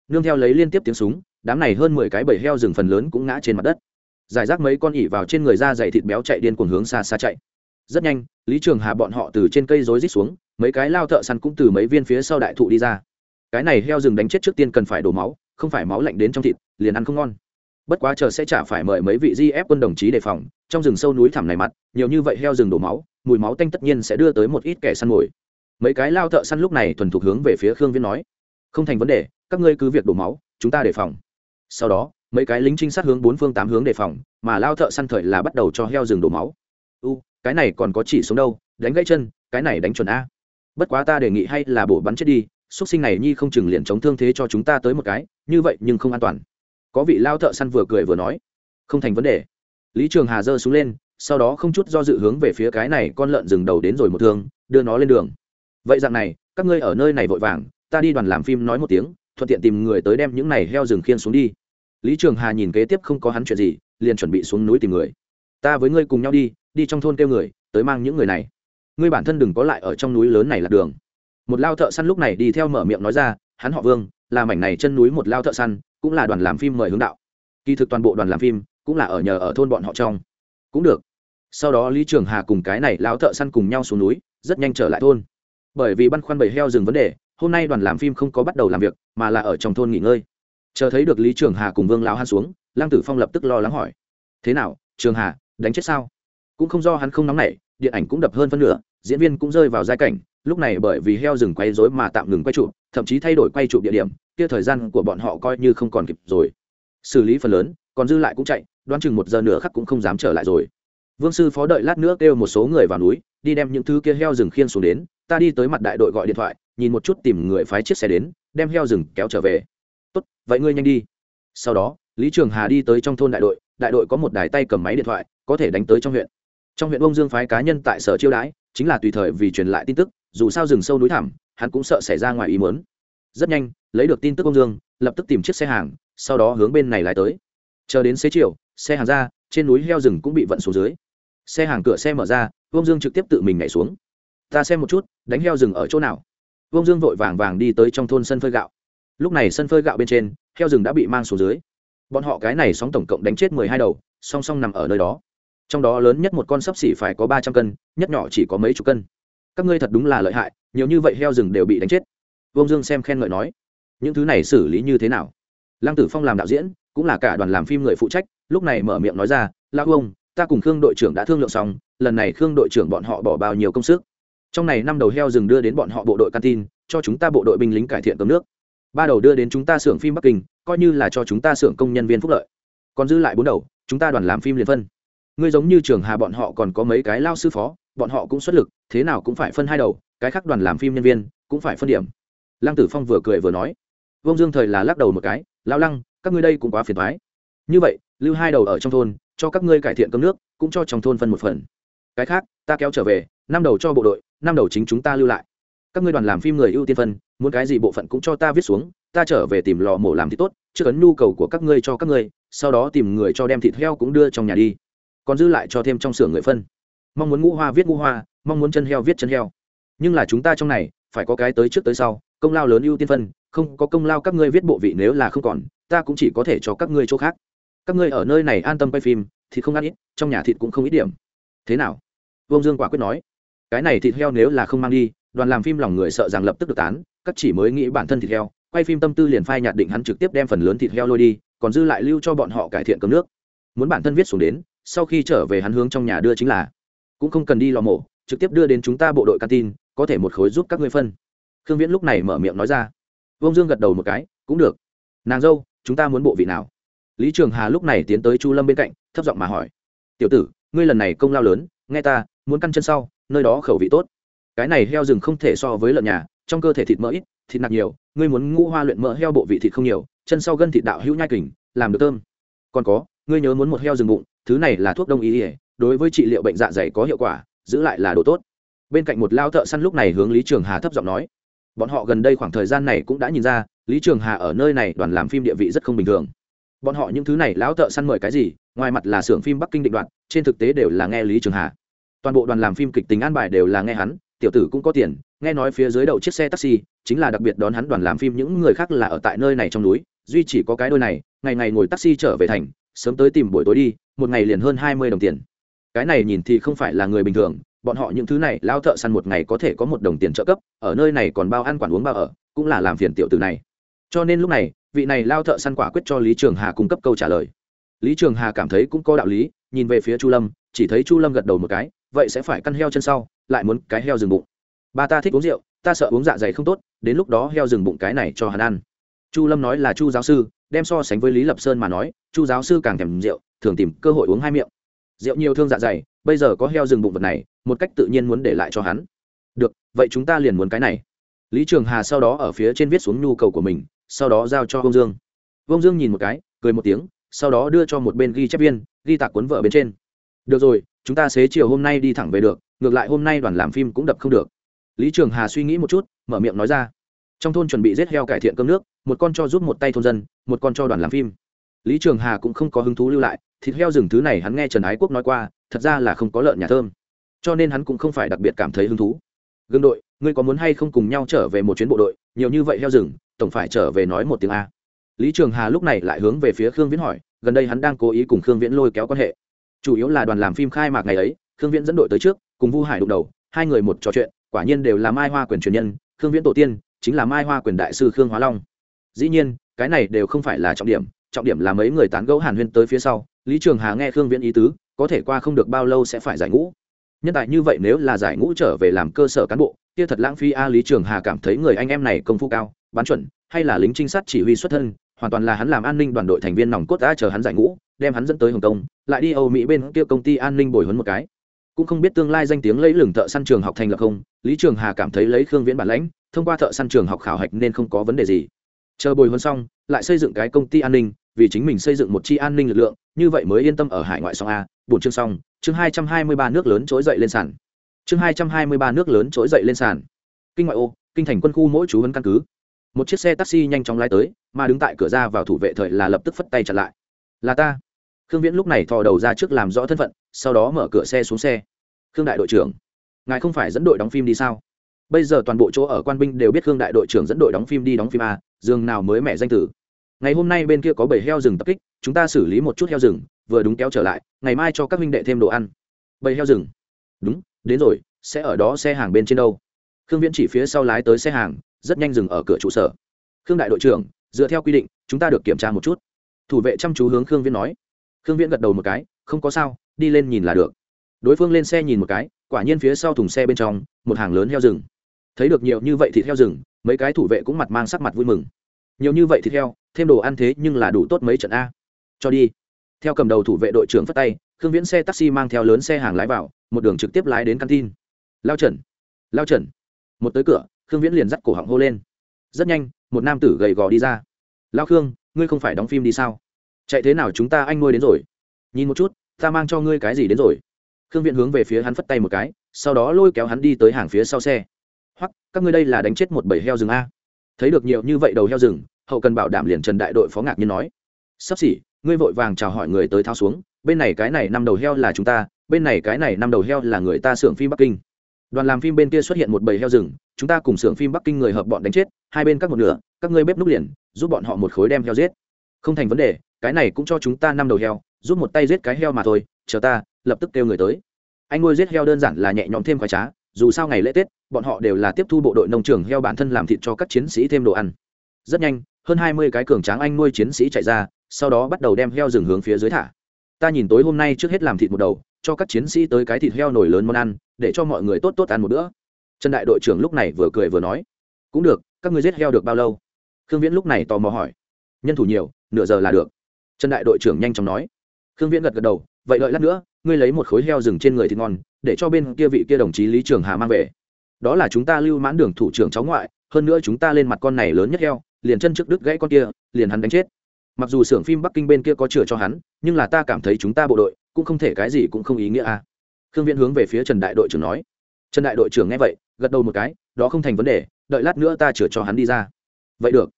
Nương theo lấy liên tiếp tiếng súng, đám này hơn mười cái bầy heo rừng phần lớn cũng ngã trên mặt đất. Giải rác mấy con ỉ vào trên người da dày thịt béo chạy điên cuồng hướng xa xa chạy rất nhanh, lý trường hà bọn họ từ trên cây rối rít xuống, mấy cái lao thợ săn cũng từ mấy viên phía sau đại thụ đi ra. Cái này heo rừng đánh chết trước tiên cần phải đổ máu, không phải máu lạnh đến trong thịt, liền ăn không ngon. Bất quá chờ sẽ chả phải mời mấy vị di ép quân đồng chí đề phòng, trong rừng sâu núi thẳm này mặt, nhiều như vậy heo rừng đổ máu, mùi máu tanh tất nhiên sẽ đưa tới một ít kẻ săn mồi. Mấy cái lao thợ săn lúc này thuần thục hướng về phía khương viên nói, không thành vấn đề, các ngươi cứ việc đổ máu, chúng ta đề phòng. Sau đó, mấy cái lính trinh sát hướng bốn phương tám hướng đề phòng, mà lao thợ săn thời là bắt đầu cho heo rừng đổ máu. U cái này còn có chỉ sống đâu, đánh gãy chân, cái này đánh chuẩn a. Bất quá ta đề nghị hay là bổ bắn chết đi, xuất sinh này nhi không chừng liền chống thương thế cho chúng ta tới một cái, như vậy nhưng không an toàn. Có vị lao thợ săn vừa cười vừa nói. Không thành vấn đề. Lý trường hà giơ xuống lên, sau đó không chút do dự hướng về phía cái này con lợn dừng đầu đến rồi một thương, đưa nó lên đường. Vậy dạng này, các ngươi ở nơi này vội vàng, ta đi đoàn làm phim nói một tiếng, thuận tiện tìm người tới đem những này heo rừng khiên xuống đi. Lý trường hà nhìn kế tiếp không có hắn chuyện gì, liền chuẩn bị xuống núi tìm người. Ta với ngươi cùng nhau đi đi trong thôn kêu người, tới mang những người này. Ngươi bản thân đừng có lại ở trong núi lớn này là đường. Một lao thợ săn lúc này đi theo mở miệng nói ra, hắn họ vương, là mảnh này chân núi một lao thợ săn, cũng là đoàn làm phim mời hướng đạo. Kỳ thực toàn bộ đoàn làm phim cũng là ở nhờ ở thôn bọn họ trong. Cũng được. Sau đó lý trường hà cùng cái này lao thợ săn cùng nhau xuống núi, rất nhanh trở lại thôn. Bởi vì băn khoăn bầy heo dừng vấn đề, hôm nay đoàn làm phim không có bắt đầu làm việc, mà là ở trong thôn nghỉ ngơi. Chờ thấy được lý trường hà cùng vương lão han xuống, lăng tử phong lập tức lo lắng hỏi, thế nào, trường hà, đánh chết sao? Cũng không do hắn không nóng nảy, điện ảnh cũng đập hơn phân nửa, diễn viên cũng rơi vào giai cảnh, lúc này bởi vì heo rừng quay rối mà tạm ngừng quay trụ thậm chí thay đổi quay trụ địa điểm, kia thời gian của bọn họ coi như không còn kịp rồi. Xử lý phần lớn, còn dư lại cũng chạy, đoán chừng một giờ nửa khắc cũng không dám trở lại rồi. Vương sư phó đợi lát nữa kêu một số người vào núi, đi đem những thứ kia heo rừng khiên xuống đến, ta đi tới mặt đại đội gọi điện thoại, nhìn một chút tìm người phái chiếc xe đến, đem heo rừng kéo trở về. Tốt, vậy ngươi nhanh đi. Sau đó, lý trường hà đi tới trong thôn đại đội đại đội có một đài tay cầm máy điện thoại, có thể đánh tới trong huyện trong huyện ông dương phái cá nhân tại sở chiêu đãi, chính là tùy thời vì truyền lại tin tức, dù sao rừng sâu núi thẳm, hắn cũng sợ xảy ra ngoài ý muốn. Rất nhanh, lấy được tin tức ông dương, lập tức tìm chiếc xe hàng, sau đó hướng bên này lái tới. Chờ đến xế chiều, xe hàng ra, trên núi heo rừng cũng bị vận xuống dưới. Xe hàng cửa xe mở ra ông dương trực tiếp tự mình nhảy xuống. Ta xem một chút, đánh heo rừng ở chỗ nào? Ông dương vội vàng vàng đi tới trong thôn sân phơi gạo. Lúc này sân phơi gạo bên trên, heo rừng đã bị mang xuống dưới. Bọn họ cái này sóng tổng cộng đánh chết mười hai đầu, song song nằm ở nơi đó trong đó lớn nhất một con sấp xỉ phải có ba trăm cân, nhất nhỏ chỉ có mấy chục cân. Các ngươi thật đúng là lợi hại, nhiều như vậy heo rừng đều bị đánh chết. Vương dương xem khen ngợi nói, những thứ này xử lý như thế nào? Lăng tử phong làm đạo diễn, cũng là cả đoàn làm phim người phụ trách, lúc này mở miệng nói ra la ông ta cùng khương đội trưởng đã thương lượng xong, lần này khương đội trưởng bọn họ bỏ bao nhiêu công sức? Trong này năm đầu heo rừng đưa đến bọn họ bộ đội canteen, cho chúng ta bộ đội binh lính cải thiện cơm nước. Ba đầu đưa đến chúng ta xưởng phim bắc kinh, coi như là cho chúng ta xưởng công nhân viên phúc lợi. Còn dư lại bốn đầu, chúng ta đoàn làm phim liền phân ngươi giống như trường hà bọn họ còn có mấy cái lao sư phó, bọn họ cũng xuất lực, thế nào cũng phải phân hai đầu, cái khác đoàn làm phim nhân viên cũng phải phân điểm. Lăng tử phong vừa cười vừa nói vông dương thời là lắc đầu một cái lao lăng, các ngươi đây cũng quá phiền thoái như vậy, lưu hai đầu ở trong thôn, cho các ngươi cải thiện cơm nước, cũng cho trong thôn phân một phần. Cái khác, ta kéo trở về, năm đầu cho bộ đội, năm đầu chính chúng ta lưu lại. Các ngươi đoàn làm phim người ưu tiên phân, muốn cái gì bộ phận cũng cho ta viết xuống, ta trở về tìm lò mổ làm thì tốt chứ ấn nhu cầu của các ngươi cho các ngươi, sau đó tìm người cho đem thịt heo cũng đưa trong nhà đi còn dư lại cho thêm trong xưởng người phân. Mong muốn ngũ hoa viết ngũ hoa, mong muốn chân heo viết chân heo. Nhưng là chúng ta trong này, phải có cái tới trước tới sau, công lao lớn ưu tiên phân, không có công lao các ngươi viết bộ vị nếu là không còn, ta cũng chỉ có thể cho các ngươi chỗ khác. Các ngươi ở nơi này an tâm quay phim thì không ăn ít, trong nhà thịt cũng không ít điểm. Thế nào? Vương dương quả quyết nói. Cái này thịt heo nếu là không mang đi, đoàn làm phim lòng người sợ rằng lập tức được tán, các chỉ mới nghĩ bản thân thịt heo, quay phim tâm tư liền phai nhạt định hắn trực tiếp đem phần lớn thịt heo lôi đi, còn dư lại lưu cho bọn họ cải thiện cơm nước. Muốn bản thân viết xuống đến sau khi trở về hắn hướng trong nhà đưa chính là, cũng không cần đi lò mổ, trực tiếp đưa đến chúng ta bộ đội canteen, có thể một khối giúp các ngươi phân. Khương viễn lúc này mở miệng nói ra. Vông dương gật đầu một cái, cũng được. Nàng dâu, chúng ta muốn bộ vị nào? Lý trường hà lúc này tiến tới chu lâm bên cạnh, thấp giọng mà hỏi. Tiểu tử, ngươi lần này công lao lớn, nghe ta, muốn căn chân sau, nơi đó khẩu vị tốt. Cái này heo rừng không thể so với lợn nhà, trong cơ thể thịt mỡ ít, thịt nạc nhiều, ngươi muốn ngũ hoa luyện mỡ heo bộ vị thịt không nhiều, chân sau gân thịt đạo hữu nhai kình, làm được thơm. Còn có, ngươi nhớ muốn một heo rừng bụng thứ này là thuốc đông y ỉa đối với trị liệu bệnh dạ dày có hiệu quả, giữ lại là đồ tốt. Bên cạnh một lao thợ săn lúc này hướng lý trường hà thấp giọng nói. Bọn họ gần đây khoảng thời gian này cũng đã nhìn ra, lý trường hà ở nơi này đoàn làm phim địa vị rất không bình thường. Bọn họ những thứ này lão thợ săn mời cái gì, ngoài mặt là xưởng phim bắc kinh định đoạn trên thực tế đều là nghe lý trường hà. Toàn bộ đoàn làm phim kịch tính an bài đều là nghe hắn, tiểu tử cũng có tiền, nghe nói phía dưới đậu chiếc xe taxi, chính là đặc biệt đón hắn đoàn làm phim những người khác là ở tại nơi này trong núi, duy chỉ có cái đôi này, ngày ngày ngồi taxi trở về thành sớm tới tìm buổi tối đi, một ngày liền hơn hai mươi đồng tiền. Cái này nhìn thì không phải là người bình thường, bọn họ những thứ này, lao thợ săn một ngày có thể có một đồng tiền trợ cấp, ở nơi này còn bao ăn, quản uống, bao ở, cũng là làm phiền tiểu tử này. Cho nên lúc này, vị này lao thợ săn quả quyết cho lý trường hà cung cấp câu trả lời. Lý trường hà cảm thấy cũng có đạo lý, nhìn về phía chu lâm, chỉ thấy chu lâm gật đầu một cái, vậy sẽ phải căn heo chân sau, lại muốn cái heo rừng bụng. Ba ta thích uống rượu, ta sợ uống dạ dày không tốt, đến lúc đó heo rừng bụng cái này cho hắn ăn. Chu lâm nói là chu giáo sư đem so sánh với lý lập sơn mà nói, chu giáo sư càng thèm rượu, thường tìm cơ hội uống hai miệng. Rượu nhiều thương dạ dày, bây giờ có heo rừng bụng vật này, một cách tự nhiên muốn để lại cho hắn. Được, vậy chúng ta liền muốn cái này. Lý trường hà sau đó ở phía trên viết xuống nhu cầu của mình, sau đó giao cho ông dương. Ông dương nhìn một cái, cười một tiếng, sau đó đưa cho một bên ghi chép viên, ghi tạc cuốn vợ bên trên. Được rồi, chúng ta xế chiều hôm nay đi thẳng về được, ngược lại hôm nay đoàn làm phim cũng đập không được. Lý trường hà suy nghĩ một chút, mở miệng nói ra trong thôn chuẩn bị giết heo cải thiện cơm nước, một con cho giúp một tay thôn dân, một con cho đoàn làm phim. Lý trường hà cũng không có hứng thú lưu lại, thịt heo rừng thứ này hắn nghe trần ái quốc nói qua, thật ra là không có lợn nhà thơm. Cho nên hắn cũng không phải đặc biệt cảm thấy hứng thú. Gương đội, ngươi có muốn hay không cùng nhau trở về một chuyến bộ đội? Nhiều như vậy heo rừng, tổng phải trở về nói một tiếng a. Lý trường hà lúc này lại hướng về phía khương viễn hỏi, gần đây hắn đang cố ý cùng khương viễn lôi kéo quan hệ. Chủ yếu là đoàn làm phim khai mạc ngày ấy, khương viễn dẫn đội tới trước, cùng vu hải đụng đầu, hai người một trò chuyện, quả nhiên đều là mai hoa quyền truyền nhân, khương viễn tổ tiên chính là mai hoa quyền đại sư khương hóa long. Dĩ nhiên, cái này đều không phải là trọng điểm trọng điểm là mấy người tán gẫu hàn huyên tới phía sau, lý trường hà nghe khương viễn ý tứ, có thể qua không được bao lâu sẽ phải giải ngũ. Nhân tài như vậy nếu là giải ngũ trở về làm cơ sở cán bộ, kia thật lãng phí a, lý trường hà cảm thấy người anh em này công phu cao, bán chuẩn, hay là lính trinh sát chỉ huy xuất thân, hoàn toàn là hắn làm an ninh đoàn đội thành viên nòng cốt đã chờ hắn giải ngũ, đem hắn dẫn tới hồng kông, lại đi âu mỹ bên kia công ty an ninh bồi huấn một cái. Cũng không biết tương lai danh tiếng lấy lừng thợ săn trường học thành lập không, lý trường hà cảm thấy lấy khương viễn bản lãnh thông qua thợ săn trường học khảo hạch nên không có vấn đề gì. Chờ bồi huấn xong, lại xây dựng cái công ty an ninh, vì chính mình xây dựng một chi an ninh lực lượng, như vậy mới yên tâm ở hải ngoại song a. Bổn chương xong, chương hai trăm hai mươi ba nước lớn trỗi dậy lên sàn. Chương hai trăm hai mươi ba nước lớn trỗi dậy lên sàn. Kinh ngoại ô, kinh thành quân khu mỗi chú huấn căn cứ. Một chiếc xe taxi nhanh chóng lái tới, mà đứng tại cửa ra vào thủ vệ thời là lập tức phất tay chặn lại. Là ta. Khương viễn lúc này thò đầu ra trước làm rõ thân phận, sau đó mở cửa xe xuống xe. Khương đại đội trưởng, ngài không phải dẫn đội đóng phim đi sao? Bây giờ toàn bộ chỗ ở quan binh đều biết khương đại đội trưởng dẫn đội đóng phim đi đóng phim a dương nào mới mẹ danh tử. Ngày hôm nay bên kia có bảy heo rừng tập kích, chúng ta xử lý một chút heo rừng, vừa đúng kéo trở lại, ngày mai cho các huynh đệ thêm đồ ăn. Bầy heo rừng. Đúng, đến rồi, sẽ ở đó xe hàng bên trên đâu. Khương viễn chỉ phía sau lái tới xe hàng, rất nhanh dừng ở cửa trụ sở. Khương đại đội trưởng, dựa theo quy định, chúng ta được kiểm tra một chút. Thủ vệ chăm chú hướng khương viễn nói. Khương viễn gật đầu một cái, không có sao, đi lên nhìn là được. Đối phương lên xe nhìn một cái, quả nhiên phía sau thùng xe bên trong, một hàng lớn heo rừng thấy được nhiều như vậy thịt heo rừng, mấy cái thủ vệ cũng mặt mang sắc mặt vui mừng. Nhiều như vậy thịt heo, thêm đồ ăn thế nhưng là đủ tốt mấy trận a. Cho đi. Theo cầm đầu thủ vệ đội trưởng phất tay, khương viễn xe taxi mang theo lớn xe hàng lái vào, một đường trực tiếp lái đến căn tin lao trần. Lao trần. Một tới cửa, khương viễn liền dắt cổ họng hô lên. Rất nhanh, một nam tử gầy gò đi ra. Lao khương, ngươi không phải đóng phim đi sao? Chạy thế nào chúng ta anh nuôi đến rồi? Nhìn một chút, ta mang cho ngươi cái gì đến rồi? Khương viễn hướng về phía hắn phất tay một cái, sau đó lôi kéo hắn đi tới hàng phía sau xe hoặc, các ngươi đây là đánh chết một bầy heo rừng a. Thấy được nhiều như vậy đầu heo rừng, hậu cần bảo đảm liền trần đại đội phó ngạc nhiên nói. Sắp xỉ, ngươi vội vàng chào hỏi người tới thao xuống, bên này cái này năm đầu heo là chúng ta, bên này cái này năm đầu heo là người ta xưởng phim bắc kinh. Đoàn làm phim bên kia xuất hiện một bầy heo rừng, chúng ta cùng xưởng phim bắc kinh người hợp bọn đánh chết, hai bên các một nửa, các ngươi bếp núc liền, giúp bọn họ một khối đem heo giết. Không thành vấn đề, cái này cũng cho chúng ta năm đầu heo, giúp một tay giết cái heo mà thôi, chờ ta, lập tức kêu người tới. Anh nuôi giết heo đơn giản là nhẹ nhõm thêm khoái trá dù sao ngày lễ tết bọn họ đều là tiếp thu bộ đội nông trường heo bản thân làm thịt cho các chiến sĩ thêm đồ ăn rất nhanh hơn hai mươi cái cường tráng anh nuôi chiến sĩ chạy ra sau đó bắt đầu đem heo rừng hướng phía dưới thả ta nhìn tối hôm nay trước hết làm thịt một đầu cho các chiến sĩ tới cái thịt heo nổi lớn món ăn để cho mọi người tốt tốt ăn một bữa trần đại đội trưởng lúc này vừa cười vừa nói cũng được các ngươi giết heo được bao lâu khương viễn lúc này tò mò hỏi nhân thủ nhiều nửa giờ là được trần đại đội trưởng nhanh chóng nói khương viễn gật gật đầu vậy đợi lát nữa, ngươi lấy một khối heo rừng trên người thịt ngon, để cho bên kia vị kia đồng chí lý trường hà mang về. Đó là chúng ta lưu mãn đường thủ trưởng cháu ngoại, hơn nữa chúng ta lên mặt con này lớn nhất heo, liền chân trước đứt gãy con kia, liền hắn đánh chết. Mặc dù xưởng phim bắc kinh bên kia có chừa cho hắn, nhưng là ta cảm thấy chúng ta bộ đội, cũng không thể cái gì cũng không ý nghĩa à. Khương viễn hướng về phía trần đại đội trưởng nói. Trần đại đội trưởng nghe vậy, gật đầu một cái, đó không thành vấn đề, đợi lát nữa ta chừa cho hắn đi ra. Vậy được.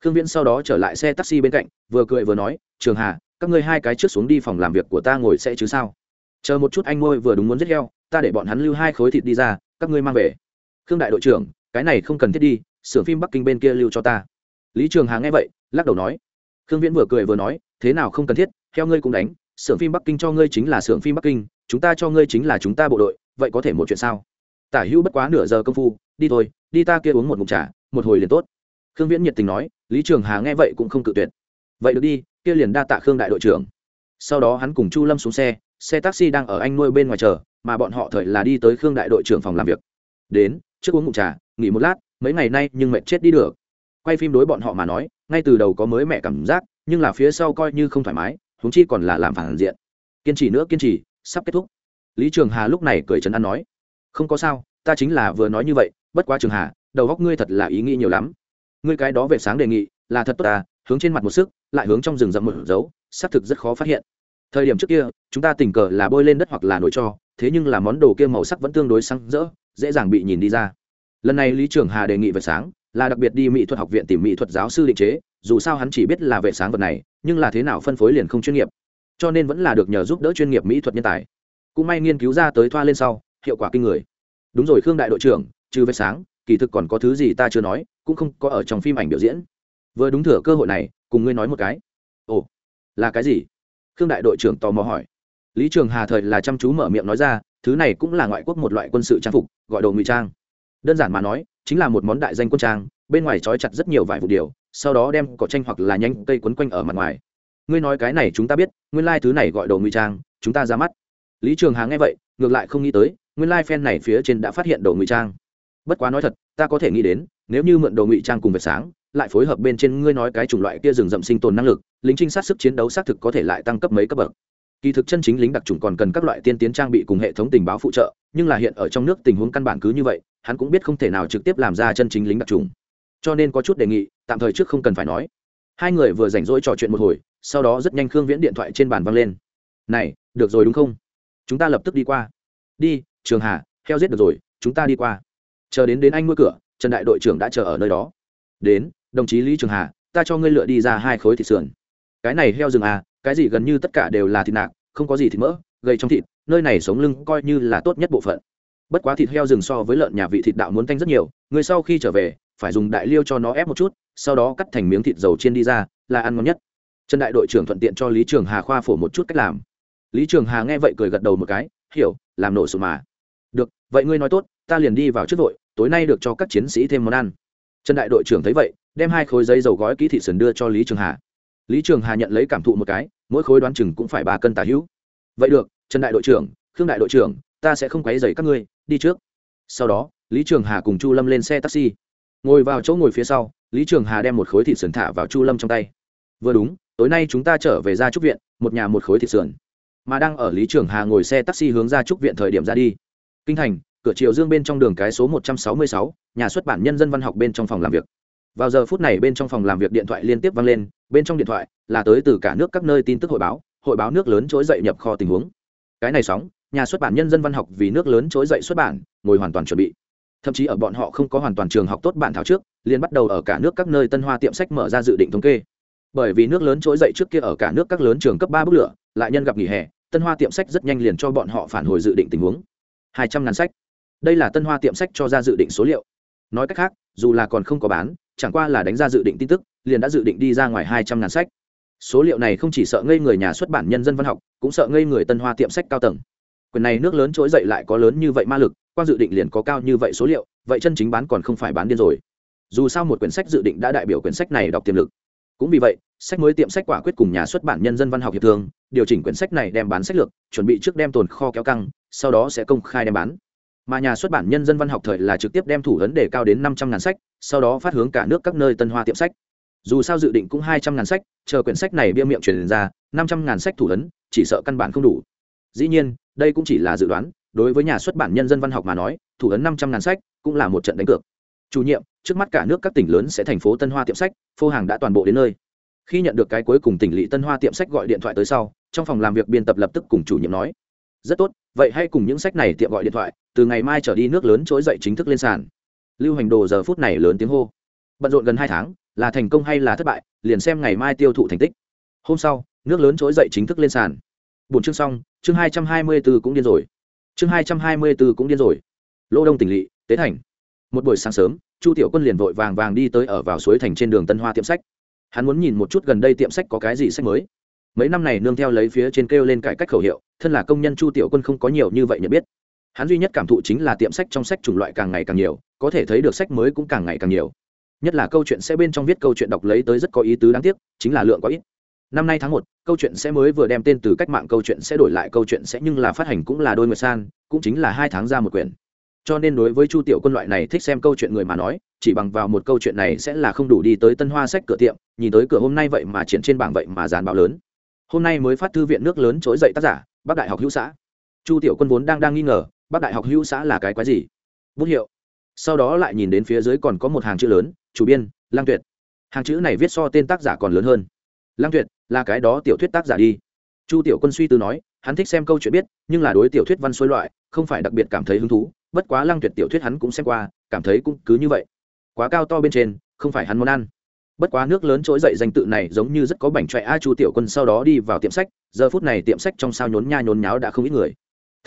Khương viễn sau đó trở lại xe taxi bên cạnh, vừa cười vừa nói, trường hà các ngươi hai cái trước xuống đi phòng làm việc của ta ngồi sẽ chứ sao? Chờ một chút anh ngôi vừa đúng muốn giết heo, ta để bọn hắn lưu hai khối thịt đi ra, các ngươi mang về. Khương đại đội trưởng, cái này không cần thiết đi, xưởng phim bắc kinh bên kia lưu cho ta. Lý trường hà nghe vậy, lắc đầu nói. Khương viễn vừa cười vừa nói, thế nào không cần thiết theo ngươi cũng đánh, xưởng phim bắc kinh cho ngươi chính là xưởng phim bắc kinh, chúng ta cho ngươi chính là chúng ta bộ đội, vậy có thể một chuyện sao? Tả hữu bất quá nửa giờ công phu, đi thôi, đi ta kia uống một mục trà, một hồi liền tốt. Khương viễn nhiệt tình nói, lý trường hà nghe vậy cũng không cự tuyệt vậy được đi, kia liền đa tạ khương đại đội trưởng. Sau đó hắn cùng chu lâm xuống xe xe taxi đang ở anh nuôi bên ngoài chờ, mà bọn họ thời là đi tới khương đại đội trưởng phòng làm việc. Đến, trước uống ngụm trà, nghỉ một lát, mấy ngày nay nhưng mệt chết đi được. Quay phim đối bọn họ mà nói, ngay từ đầu có mới mẹ cảm giác, nhưng là phía sau coi như không thoải mái, huống chi còn là làm phản diện. Kiên trì nữa, kiên trì, sắp kết thúc. Lý trường hà lúc này cười trấn an nói, không có sao, ta chính là vừa nói như vậy, bất quá trường hà, đầu góc ngươi thật là ý nghĩ nhiều lắm. Ngươi cái đó về sáng đề nghị, là thật tốt ta, hướng trên mặt một sức lại hướng trong rừng rậm một dấu, xác thực rất khó phát hiện. Thời điểm trước kia, chúng ta tình cờ là bôi lên đất hoặc là nổi cho, thế nhưng là món đồ kia màu sắc vẫn tương đối sáng rỡ, dễ dàng bị nhìn đi ra. Lần này lý trường hà đề nghị về sáng, là đặc biệt đi mỹ thuật học viện tìm mỹ thuật giáo sư định chế, dù sao hắn chỉ biết là vệ sáng vật này, nhưng là thế nào phân phối liền không chuyên nghiệp, cho nên vẫn là được nhờ giúp đỡ chuyên nghiệp mỹ thuật nhân tài. Cũng may nghiên cứu ra tới thoa lên sau, hiệu quả kinh người. Đúng rồi, khương đại đội trưởng, trừ vệ sáng, kỳ thực còn có thứ gì ta chưa nói, cũng không có ở trong phim ảnh biểu diễn. Vừa đúng thừa cơ hội này cùng ngươi nói một cái. Ồ, là cái gì? Khương đại đội trưởng tò mò hỏi. Lý trường hà thời là chăm chú mở miệng nói ra, thứ này cũng là ngoại quốc một loại quân sự trang phục, gọi đồ ngụy trang. Đơn giản mà nói, chính là một món đại danh quân trang, bên ngoài trói chặt rất nhiều vải vụ điều, sau đó đem cỏ tranh hoặc là nhanh cây quấn quanh ở mặt ngoài. Ngươi nói cái này chúng ta biết, nguyên lai、like、thứ này gọi đồ ngụy trang, chúng ta ra mắt. Lý trường hà nghe vậy, ngược lại không nghĩ tới, nguyên lai、like、phen này phía trên đã phát hiện đồ ngụy trang. Bất quá nói thật, ta có thể nghĩ đến, nếu như mượn đồ ngụy trang cùng vệt sáng lại phối hợp bên trên ngươi nói cái chủng loại kia rừng rậm sinh tồn năng lực, lính trinh sát sức chiến đấu xác thực có thể lại tăng cấp mấy cấp bậc. Kỳ thực chân chính lính đặc trùng còn cần các loại tiên tiến trang bị cùng hệ thống tình báo phụ trợ, nhưng là hiện ở trong nước tình huống căn bản cứ như vậy, hắn cũng biết không thể nào trực tiếp làm ra chân chính lính đặc trùng cho nên có chút đề nghị, tạm thời trước không cần phải nói. Hai người vừa rảnh rỗi trò chuyện một hồi, sau đó rất nhanh khương viễn điện thoại trên bàn văng lên. Này, được rồi đúng không? Chúng ta lập tức đi qua. Đi, trường hà, heo giết được rồi, chúng ta đi qua. Chờ đến đến anh nuôi cửa, trần đại đội trưởng đã chờ ở nơi đó. Đến đồng chí lý trường hà, ta cho ngươi lựa đi ra hai khối thịt sườn. Cái này heo rừng à cái gì gần như tất cả đều là thịt nạc, không có gì thịt mỡ gây trong thịt, nơi này sống lưng coi như là tốt nhất bộ phận. Bất quá thịt heo rừng so với lợn nhà vị thịt đạo muốn tanh rất nhiều người sau khi trở về, phải dùng đại liêu cho nó ép một chút, sau đó cắt thành miếng thịt dầu chiên đi ra, là ăn ngon nhất. Trần đại đội trưởng thuận tiện cho lý trường hà khoa phổ một chút cách làm. Lý trường hà nghe vậy cười gật đầu một cái, hiểu, làm nổ sụt mà. Được, vậy ngươi nói tốt, ta liền đi vào trước vội, tối nay được cho các chiến sĩ thêm món ăn. Trần đại đội trưởng thấy vậy đem hai khối giấy dầu gói kỹ thị sườn đưa cho lý trường hà lý trường hà nhận lấy cảm thụ một cái mỗi khối đoán chừng cũng phải ba cân tả hữu vậy được trần đại đội trưởng khương đại đội trưởng ta sẽ không quấy dày các ngươi đi trước sau đó lý trường hà cùng chu lâm lên xe taxi ngồi vào chỗ ngồi phía sau lý trường hà đem một khối thịt sườn thả vào chu lâm trong tay vừa đúng tối nay chúng ta trở về gia trúc viện một nhà một khối thịt sườn mà đang ở lý trường hà ngồi xe taxi hướng ra trúc viện thời điểm ra đi kinh thành cửa triều dương bên trong đường cái số một trăm sáu mươi sáu, nhà xuất bản nhân dân văn học bên trong phòng làm việc vào giờ phút này bên trong phòng làm việc điện thoại liên tiếp vang lên, bên trong điện thoại là tới từ cả nước các nơi tin tức hội báo hội báo nước lớn trỗi dậy nhập kho tình huống. Cái này sóng, nhà xuất bản nhân dân văn học vì nước lớn trỗi dậy xuất bản, ngồi hoàn toàn chuẩn bị. Thậm chí ở bọn họ không có hoàn toàn trường học tốt bản thảo trước, liền bắt đầu ở cả nước các nơi tân hoa tiệm sách mở ra dự định thống kê. Bởi vì nước lớn trỗi dậy trước kia ở cả nước các lớn trường cấp ba bức lửa, lại nhân gặp nghỉ hè, tân hoa tiệm sách rất nhanh liền cho bọn họ phản hồi dự định tình huống. Hai trăm ngàn sách. Đây là tân hoa tiệm sách cho ra dự định số liệu. Nói cách khác, dù là còn không có bán chẳng qua là đánh ra dự định tin tức, liền đã dự định đi ra ngoài hai trăm ngàn sách. Số liệu này không chỉ sợ ngây người nhà xuất bản nhân dân văn học, cũng sợ ngây người tân hoa tiệm sách cao tầng. Quyền này nước lớn trỗi dậy lại có lớn như vậy ma lực quan dự định liền có cao như vậy số liệu, vậy chân chính bán còn không phải bán điên rồi. Dù sao một quyển sách dự định đã đại biểu quyển sách này đọc tiềm lực. Cũng vì vậy, sách mới tiệm sách quả quyết cùng nhà xuất bản nhân dân văn học hiệp thương, điều chỉnh quyển sách này đem bán sách lược, chuẩn bị trước đem tồn kho kéo căng, sau đó sẽ công khai đem bán mà nhà xuất bản nhân dân văn học thời là trực tiếp đem thủ ấn đề cao đến năm trăm ngàn sách, sau đó phát hướng cả nước các nơi tân hoa tiệm sách. Dù sao dự định cũng hai trăm ngàn sách, chờ quyển sách này bia miệng truyền ra, năm trăm ngàn sách thủ ấn, chỉ sợ căn bản không đủ. Dĩ nhiên, đây cũng chỉ là dự đoán, đối với nhà xuất bản nhân dân văn học mà nói, thủ ấn năm trăm ngàn sách cũng là một trận đánh cược. Chủ nhiệm, trước mắt cả nước các tỉnh lớn sẽ thành phố tân hoa tiệm sách, phô hàng đã toàn bộ đến nơi. Khi nhận được cái cuối cùng tỉnh lỵ tân hoa tiệm sách gọi điện thoại tới sau, trong phòng làm việc biên tập lập tức cùng chủ nhiệm nói, rất tốt, vậy hãy cùng những sách này tiệm gọi điện thoại từ ngày mai trở đi nước lớn trỗi dậy chính thức lên sàn. Lưu hành đồ giờ phút này lớn tiếng hô. Bận rộn gần hai tháng, là thành công hay là thất bại, liền xem ngày mai tiêu thụ thành tích. Hôm sau, nước lớn trỗi dậy chính thức lên sàn. Bốn chương xong, chương hai trăm hai mươi b ố cũng điên rồi. Chương hai trăm hai mươi b ố cũng điên rồi. Lỗ đông tỉnh lỵ, tế thành. Một buổi sáng sớm, chu tiểu quân liền vội vàng vàng đi tới ở vào suối thành trên đường tân hoa tiệm sách. Hắn muốn nhìn một chút gần đây tiệm sách có cái gì sách mới. Mấy năm này nương theo lấy phía trên kêu lên cải cách khẩu hiệu, thân là công nhân chu tiểu quân không có nhiều như vậy nhận biết hắn duy nhất cảm thụ chính là tiệm sách trong sách chủng loại càng ngày càng nhiều, có thể thấy được sách mới cũng càng ngày càng nhiều. Nhất là câu chuyện sẽ bên trong viết câu chuyện đọc lấy tới rất có ý tứ đáng tiếc, chính là lượng có ít. Năm nay tháng một, câu chuyện sẽ mới vừa đem tên từ cách mạng câu chuyện sẽ đổi lại câu chuyện sẽ nhưng là phát hành cũng là đôi nguyệt san, cũng chính là hai tháng ra một quyển. Cho nên đối với chu tiểu quân loại này thích xem câu chuyện người mà nói, chỉ bằng vào một câu chuyện này sẽ là không đủ đi tới tân hoa sách cửa tiệm, nhìn tới cửa hôm nay vậy mà triển trên bảng vậy mà dàn báo lớn. Hôm nay mới phát thư viện nước lớn trỗi dậy tác giả bác đại học hữu xã. Chu tiểu quân vốn đang đang nghi ngờ bác đại học hữu xã là cái quái gì? Bút hiệu. Sau đó lại nhìn đến phía dưới còn có một hàng chữ lớn, chủ biên lang tuyệt. Hàng chữ này viết so tên tác giả còn lớn hơn. Lang tuyệt, là cái đó tiểu thuyết tác giả đi. Chu tiểu quân suy tư nói, hắn thích xem câu chuyện biết, nhưng là đối tiểu thuyết văn xuôi loại, không phải đặc biệt cảm thấy hứng thú, bất quá lang tuyệt tiểu thuyết hắn cũng xem qua, cảm thấy cũng cứ như vậy. Quá cao to bên trên, không phải hắn muốn ăn. Bất quá nước lớn trỗi dậy danh tự này giống như rất có bảnh trọe a, chu tiểu quân sau đó đi vào tiệm sách, giờ phút này tiệm sách trong sao nhốn nha nhốn nháo đã không ít người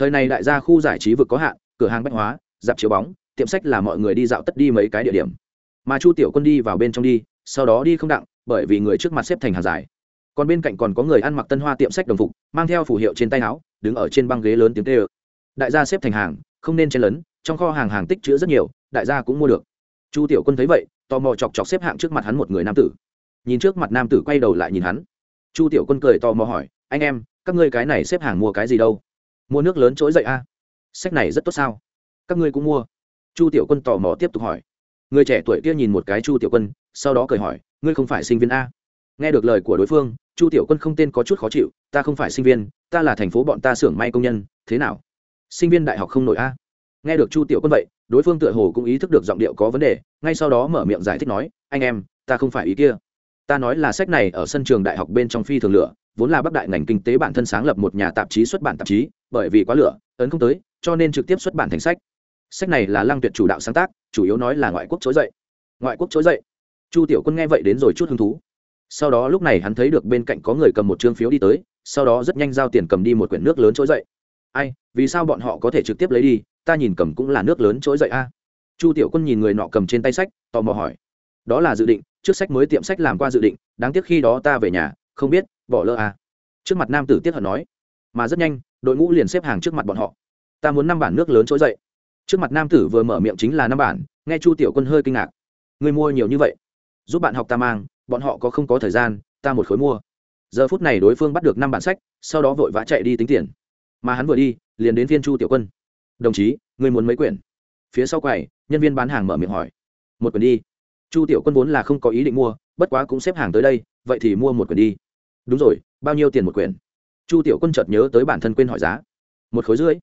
thời này đại gia khu giải trí vực có hạn, cửa hàng bách hóa, dạp chiếu bóng, tiệm sách là mọi người đi dạo tất đi mấy cái địa điểm. Mà chu tiểu quân đi vào bên trong đi, sau đó đi không đặng, bởi vì người trước mặt xếp thành hàng dài. Còn bên cạnh còn có người ăn mặc tân hoa tiệm sách đồng phục, mang theo phủ hiệu trên tay áo, đứng ở trên băng ghế lớn tiếng tê ơ đại gia xếp thành hàng, không nên chen lấn, trong kho hàng hàng tích chữ rất nhiều, đại gia cũng mua được. Chu tiểu quân thấy vậy, tò mò chọc chọc xếp hạng trước mặt hắn một người nam tử. Nhìn trước mặt nam tử quay đầu lại nhìn hắn. Chu tiểu quân cười tò mò hỏi, anh em, các ngươi cái này xếp hàng mua cái gì đâu? Mua nước lớn trỗi dậy a. Sách này rất tốt sao? Các ngươi cũng mua. Chu tiểu quân tò mò tiếp tục hỏi. Người trẻ tuổi kia nhìn một cái chu tiểu quân, sau đó cười hỏi, ngươi không phải sinh viên a? Nghe được lời của đối phương, chu tiểu quân không tên có chút khó chịu, ta không phải sinh viên, ta là thành phố bọn ta xưởng may công nhân, thế nào? Sinh viên đại học không nổi a? Nghe được chu tiểu quân vậy, đối phương tựa hồ cũng ý thức được giọng điệu có vấn đề, ngay sau đó mở miệng giải thích nói, anh em, ta không phải ý kia ta nói là sách này ở sân trường đại học bên trong phi thường lửa, vốn là bắc đại ngành kinh tế bản thân sáng lập một nhà tạp chí xuất bản tạp chí, bởi vì quá lửa, ấn không tới, cho nên trực tiếp xuất bản thành sách. Sách này là lăng tuyệt chủ đạo sáng tác, chủ yếu nói là ngoại quốc trỗi dậy. Ngoại quốc trỗi dậy. Chu tiểu quân nghe vậy đến rồi chút hứng thú. Sau đó lúc này hắn thấy được bên cạnh có người cầm một chương phiếu đi tới, sau đó rất nhanh giao tiền cầm đi một quyển nước lớn trỗi dậy. Ai, vì sao bọn họ có thể trực tiếp lấy đi, ta nhìn cầm cũng là nước lớn trỗi dậy a. Chu tiểu quân nhìn người nọ cầm trên tay sách, tò mò hỏi đó là dự định, trước sách mới tiệm sách làm qua dự định, đáng tiếc khi đó ta về nhà, không biết, bỏ lỡ à. trước mặt nam tử tiết hận nói, mà rất nhanh, đội ngũ liền xếp hàng trước mặt bọn họ. Ta muốn năm bản nước lớn trỗi dậy. Trước mặt nam tử vừa mở miệng chính là năm bản, nghe chu tiểu quân hơi kinh ngạc. Người mua nhiều như vậy? Giúp bạn học ta mang, bọn họ có không có thời gian, ta một khối mua. Giờ phút này đối phương bắt được năm bản sách, sau đó vội vã chạy đi tính tiền. Mà hắn vừa đi, liền đến viên chu tiểu quân. Đồng chí người muốn mấy quyển? Phía sau quầy, nhân viên bán hàng mở miệng hỏi. Một quyển đi chu tiểu quân vốn là không có ý định mua, bất quá cũng xếp hàng tới đây, vậy thì mua một quyển đi. Đúng rồi, bao nhiêu tiền một quyển? Chu tiểu quân chợt nhớ tới bản thân quên hỏi giá. Một khối rưỡi.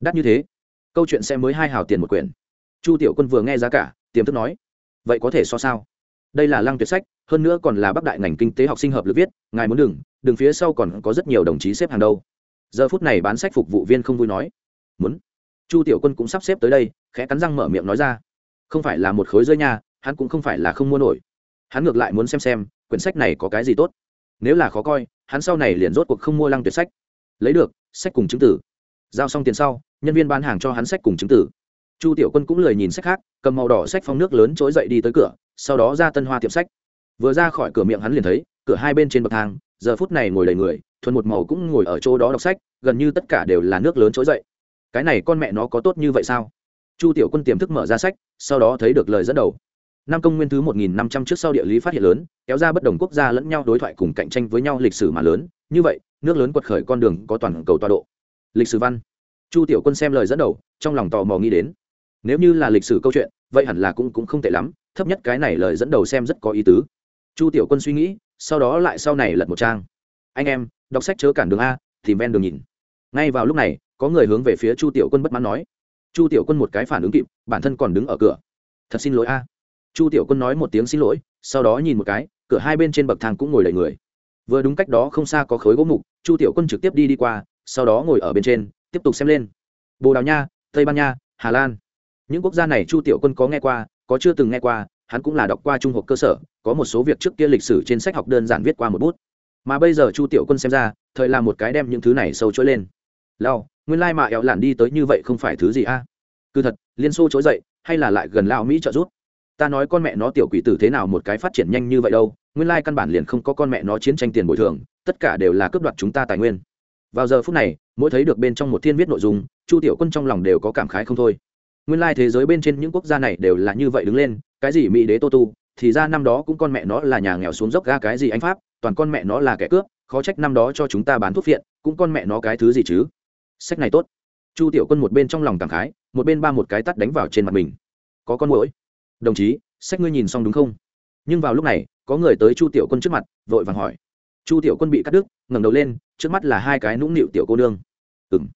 Đắt như thế. Câu chuyện sẽ mới hai hào tiền một quyển. Chu tiểu quân vừa nghe giá cả, tiềm thức nói, vậy có thể so sao? Đây là lăng tuyệt sách, hơn nữa còn là bắc đại ngành kinh tế học sinh hợp lực viết, ngài muốn đừng đừng phía sau còn có rất nhiều đồng chí xếp hàng đâu. Giờ phút này bán sách phục vụ viên không vui nói, muốn. Chu tiểu quân cũng sắp xếp tới đây, khẽ cắn răng mở miệng nói ra, không phải là một khối rơi nha hắn cũng không phải là không mua nổi. Hắn ngược lại muốn xem xem, quyển sách này có cái gì tốt. Nếu là khó coi, hắn sau này liền rốt cuộc không mua lăng tuyệt sách. Lấy được, sách cùng chứng tử. Giao xong tiền sau, nhân viên bán hàng cho hắn sách cùng chứng tử. Chu tiểu quân cũng lười nhìn sách khác, cầm màu đỏ sách phong nước lớn trỗi dậy đi tới cửa, sau đó ra tân hoa tiệm sách. Vừa ra khỏi cửa miệng hắn liền thấy, cửa hai bên trên bậc thang, giờ phút này ngồi đầy người, thuần một màu cũng ngồi ở chỗ đó đọc sách, gần như tất cả đều là nước lớn trỗi dậy. Cái này con mẹ nó có tốt như vậy sao? Chu tiểu quân tiềm thức mở ra sách, sau đó thấy được lời dẫn đầu năm công nguyên thứ một nghìn năm trăm trước sau địa lý phát hiện lớn, kéo ra bất đồng quốc gia lẫn nhau đối thoại cùng cạnh tranh với nhau lịch sử mà lớn. Như vậy, nước lớn quật khởi con đường có toàn cầu tọa độ. Lịch sử văn. Chu tiểu quân xem lời dẫn đầu, trong lòng tò mò nghĩ đến. Nếu như là lịch sử câu chuyện, vậy hẳn là cũng cũng không tệ lắm, thấp nhất cái này lời dẫn đầu xem rất có ý tứ. Chu tiểu quân suy nghĩ, sau đó lại sau này lật một trang. Anh em, đọc sách chớ cản đường a, thì ven đường nhìn. Ngay vào lúc này, có người hướng về phía chu tiểu quân bất mãn nói. Chu tiểu quân một cái phản ứng kịp, bản thân còn đứng ở cửa. Thật xin lỗi a chu tiểu quân nói một tiếng xin lỗi, sau đó nhìn một cái, cửa hai bên trên bậc thang cũng ngồi đầy người. Vừa đúng cách đó không xa có khối gỗ mục, chu tiểu quân trực tiếp đi đi qua, sau đó ngồi ở bên trên, tiếp tục xem lên. Bồ đào nha, tây ban nha, hà lan. Những quốc gia này chu tiểu quân có nghe qua, có chưa từng nghe qua, hắn cũng là đọc qua trung học cơ sở, có một số việc trước kia lịch sử trên sách học đơn giản viết qua một bút. Mà bây giờ chu tiểu quân xem ra, thời là một cái đem những thứ này sâu trỗi lên. Lao nguyên lai mà éo lản đi tới như vậy không phải thứ gì a? À? cứ thật, liên xô trỗi dậy, hay là lại gần lao mỹ trợ giúp? Ta nói con mẹ nó tiểu quỷ tử thế nào một cái phát triển nhanh như vậy đâu, nguyên lai căn bản liền không có con mẹ nó chiến tranh tiền bồi thường, tất cả đều là cướp đoạt chúng ta tài nguyên. Vào giờ phút này, mỗi thấy được bên trong một thiên viết nội dung, chu tiểu quân trong lòng đều có cảm khái không thôi. Nguyên lai thế giới bên trên những quốc gia này đều là như vậy đứng lên, cái gì mỹ đế tô tu, thì ra năm đó cũng con mẹ nó là nhà nghèo xuống dốc ga cái gì anh pháp, toàn con mẹ nó là kẻ cướp, khó trách năm đó cho chúng ta bán thuốc viện cũng con mẹ nó cái thứ gì chứ? Sách này tốt. Chu tiểu quân một bên trong lòng cảm khái, một bên ba một cái tắt đánh vào trên mặt mình. Có con mũi đồng chí, sách ngươi nhìn xong đúng không? Nhưng vào lúc này, có người tới chu tiểu quân trước mặt, vội vàng hỏi. Chu tiểu quân bị cắt đứt, ngẩng đầu lên, trước mắt là hai cái nũng nịu tiểu cô nương. Ừ m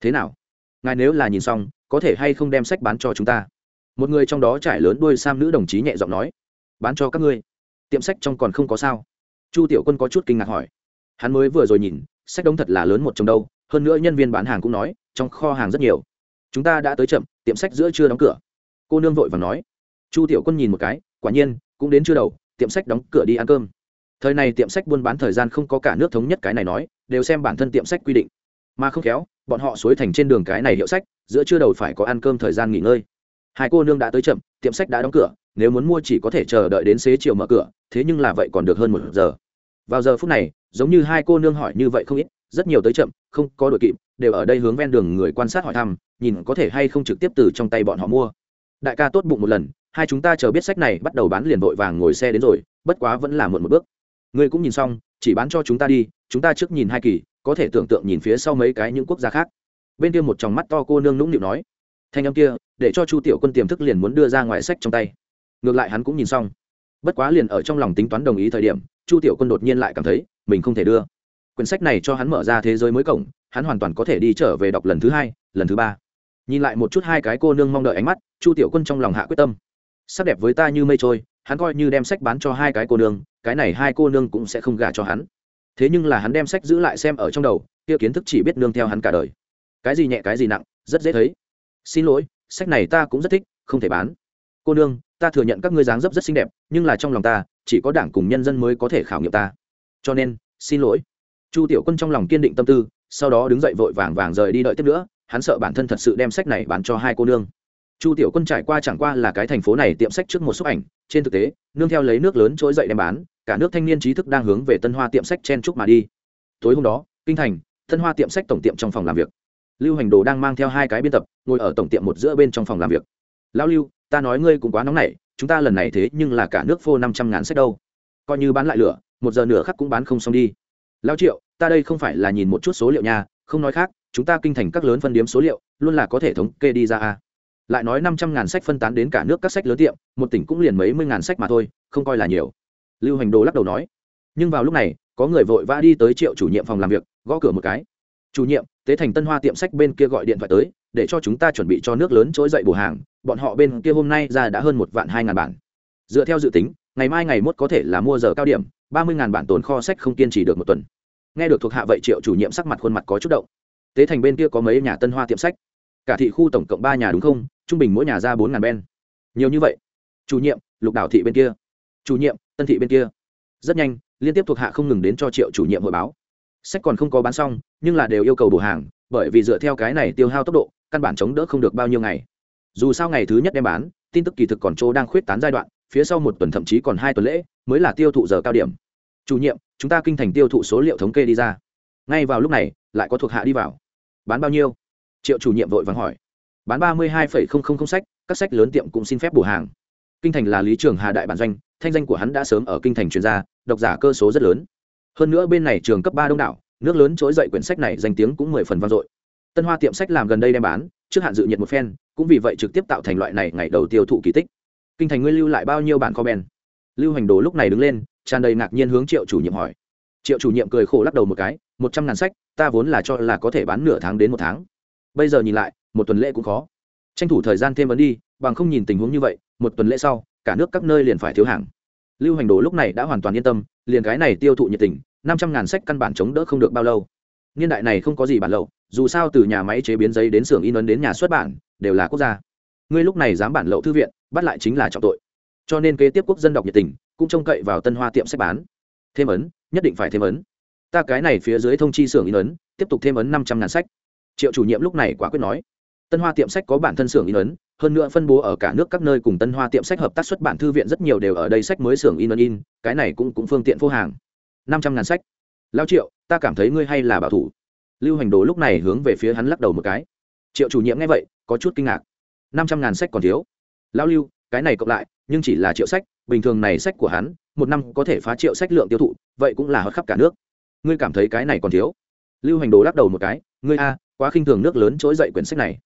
thế nào? Ngài nếu là nhìn xong, có thể hay không đem sách bán cho chúng ta? Một người trong đó trải lớn đuôi sam nữ đồng chí nhẹ giọng nói. Bán cho các ngươi. Tiệm sách trong còn không có sao? Chu tiểu quân có chút kinh ngạc hỏi. Hắn mới vừa rồi nhìn, sách đống thật là lớn một trong đâu, hơn nữa nhân viên bán hàng cũng nói, trong kho hàng rất nhiều. Chúng ta đã tới chậm, tiệm sách giữa chưa đóng cửa. Cô nương vội và nói chu tiểu quân nhìn một cái, quả nhiên, cũng đến chưa đầu, tiệm sách đóng cửa đi ăn cơm. Thời này tiệm sách buôn bán thời gian không có cả nước thống nhất cái này nói, đều xem bản thân tiệm sách quy định. Mà không khéo, bọn họ suối thành trên đường cái này hiệu sách, giữa chưa đầu phải có ăn cơm thời gian nghỉ ngơi. Hai cô nương đã tới chậm, tiệm sách đã đóng cửa, nếu muốn mua chỉ có thể chờ đợi đến xế chiều mở cửa, thế nhưng là vậy còn được hơn một giờ. Vào giờ phút này, giống như hai cô nương hỏi như vậy không ít, rất nhiều tới chậm, không có đội kịp, đều ở đây hướng ven đường người quan sát hỏi thăm, nhìn có thể hay không trực tiếp từ trong tay bọn họ mua. Đại ca tốt bụng một lần hai chúng ta chờ biết sách này bắt đầu bán liền vội vàng ngồi xe đến rồi, bất quá vẫn là muộn một bước. Ngươi cũng nhìn xong, chỉ bán cho chúng ta đi, chúng ta trước nhìn hai kỳ, có thể tưởng tượng nhìn phía sau mấy cái những quốc gia khác. Bên kia một tròng mắt to cô nương nũng nịu nói, thanh âm kia, để cho chu tiểu quân tiềm thức liền muốn đưa ra ngoài sách trong tay. Ngược lại hắn cũng nhìn xong. Bất quá liền ở trong lòng tính toán đồng ý thời điểm, chu tiểu quân đột nhiên lại cảm thấy, mình không thể đưa. Quyển sách này cho hắn mở ra thế giới mới cổng, hắn hoàn toàn có thể đi trở về đọc lần thứ hai, lần thứ ba. Nhìn lại một chút hai cái cô nương mong đợi ánh mắt, chu tiểu quân trong lòng hạ quyết tâm sắc đẹp với ta như mây trôi, hắn coi như đem sách bán cho hai cái cô nương, cái này hai cô nương cũng sẽ không gả cho hắn. Thế nhưng là hắn đem sách giữ lại xem ở trong đầu, kia kiến thức chỉ biết nương theo hắn cả đời. Cái gì nhẹ, cái gì nặng, rất dễ thấy. Xin lỗi, sách này ta cũng rất thích, không thể bán. Cô nương, ta thừa nhận các ngươi dáng dấp rất xinh đẹp, nhưng là trong lòng ta, chỉ có đảng cùng nhân dân mới có thể khảo nghiệm ta. Cho nên, xin lỗi. Chu tiểu quân trong lòng kiên định tâm tư, sau đó đứng dậy vội vàng vàng rời đi đợi tiếp nữa, hắn sợ bản thân thật sự đem sách này bán cho hai cô nương chu tiểu quân trải qua chẳng qua là cái thành phố này tiệm sách trước một xúc ảnh, trên thực tế, nương theo lấy nước lớn trỗi dậy đem bán, cả nước thanh niên trí thức đang hướng về tân hoa tiệm sách chen trúc mà đi. Tối hôm đó, kinh thành, tân hoa tiệm sách tổng tiệm trong phòng làm việc. Lưu hành đồ đang mang theo hai cái biên tập, ngồi ở tổng tiệm một giữa bên trong phòng làm việc. Lão lưu, ta nói ngươi cũng quá nóng nảy, chúng ta lần này thế nhưng là cả nước phô năm trăm ngàn sách đâu. Coi như bán lại lửa, một giờ nửa khắc cũng bán không xong đi. Lão triệu, ta đây không phải là nhìn một chút số liệu nha, không nói khác, chúng ta kinh thành các lớn phân điếm số liệu, luôn là có thể thống kê đi ra a lại nói năm trăm ngàn sách phân tán đến cả nước các sách lớn tiệm, một tỉnh cũng liền mấy mươi ngàn sách mà thôi, không coi là nhiều. Lưu hành đồ lắc đầu nói. Nhưng vào lúc này, có người vội vã đi tới triệu chủ nhiệm phòng làm việc, gõ cửa một cái. Chủ nhiệm, tế thành tân hoa tiệm sách bên kia gọi điện thoại tới, để cho chúng ta chuẩn bị cho nước lớn trỗi dậy bổ hàng, bọn họ bên kia hôm nay ra đã hơn một vạn hai ngàn bản. Dựa theo dự tính, ngày mai ngày mốt có thể là mua giờ cao điểm, ba mươi ngàn bản tồn kho sách không kiên trì được một tuần. Nghe được thuộc hạ vậy triệu chủ nhiệm sắc mặt khuôn mặt có chút động. Tế thành bên kia có mấy nhà tân hoa tiệm sách? Cả thị khu tổng cộng ba nhà đúng không? Trung bình mỗi nhà ra bốn ngàn ben nhiều như vậy. Chủ nhiệm, lục đảo thị bên kia. Chủ nhiệm, tân thị bên kia. Rất nhanh, liên tiếp thuộc hạ không ngừng đến cho triệu chủ nhiệm hội báo. Sách còn không có bán xong, nhưng là đều yêu cầu bổ hàng, bởi vì dựa theo cái này tiêu hao tốc độ, căn bản chống đỡ không được bao nhiêu ngày. Dù sao ngày thứ nhất đem bán, tin tức kỳ thực còn chỗ đang khuyết tán giai đoạn, phía sau một tuần thậm chí còn hai tuần lễ, mới là tiêu thụ giờ cao điểm. Chủ nhiệm, chúng ta kinh thành tiêu thụ số liệu thống kê đi ra. Ngay vào lúc này, lại có thuộc hạ đi vào. Bán bao nhiêu? Triệu chủ nhiệm vội vàng hỏi bán ba mươi hai sách, các sách lớn tiệm cũng xin phép bổ hàng. Kinh thành là lý trường hà đại bản doanh, thanh danh của hắn đã sớm ở kinh thành chuyên gia độc giả cơ số rất lớn. Hơn nữa bên này trường cấp ba đông đảo, nước lớn trỗi dậy quyển sách này danh tiếng cũng mười phần vang dội. Tân hoa tiệm sách làm gần đây đem bán, trước hạn dự nhiệt một phen, cũng vì vậy trực tiếp tạo thành loại này ngày đầu tiêu thụ kỳ tích. Kinh thành ngươi lưu lại bao nhiêu bản comment? lưu hành đồ lúc này đứng lên, tràn đầy ngạc nhiên hướng triệu chủ nhiệm hỏi. Triệu chủ nhiệm cười khổ lắc đầu một cái, một trăm ngàn sách, ta vốn là cho là có thể bán nửa tháng đến một tháng. Bây giờ nhìn lại một tuần lễ cũng khó. Tranh thủ thời gian thêm vấn đi, bằng không nhìn tình huống như vậy, một tuần lễ sau, cả nước các nơi liền phải thiếu hàng. Lưu hành đồ lúc này đã hoàn toàn yên tâm, liền cái này tiêu thụ nhiệt tình, năm trăm ngàn sách căn bản chống đỡ không được bao lâu. Niên đại này không có gì bản lậu, dù sao từ nhà máy chế biến giấy đến xưởng in ấn đến nhà xuất bản, đều là quốc gia. Ngươi lúc này dám bản lậu thư viện, bắt lại chính là trọng tội. Cho nên kế tiếp quốc dân đọc nhiệt tình, cũng trông cậy vào tân hoa tiệm sách bán. Thêm ấn, nhất định phải thêm ấn. Ta cái này phía dưới thông chi xưởng in ấn, tiếp tục thêm ấn năm trăm ngàn sách. Triệu chủ nhiệm lúc này quả quyết nói tân hoa tiệm sách có bản thân xưởng in ấn, hơn nữa phân bố ở cả nước các nơi cùng tân hoa tiệm sách hợp tác xuất bản thư viện rất nhiều đều ở đây sách mới xưởng in ấn in, cái này cũng cũng phương tiện phô hàng. Năm trăm ngàn sách. Lao triệu, ta cảm thấy ngươi hay là bảo thủ. Lưu hành đồ lúc này hướng về phía hắn lắc đầu một cái. Triệu chủ nhiệm nghe vậy, có chút kinh ngạc. Năm trăm ngàn sách còn thiếu. Lao lưu, cái này cộng lại, nhưng chỉ là triệu sách, bình thường này sách của hắn, một năm có thể phá triệu sách lượng tiêu thụ, vậy cũng là hót khắp cả nước. Ngươi cảm thấy cái này còn thiếu. Lưu hành đồ lắc đầu một cái, ngươi a, quá khinh thường nước lớn trỗi dậy quyển sách này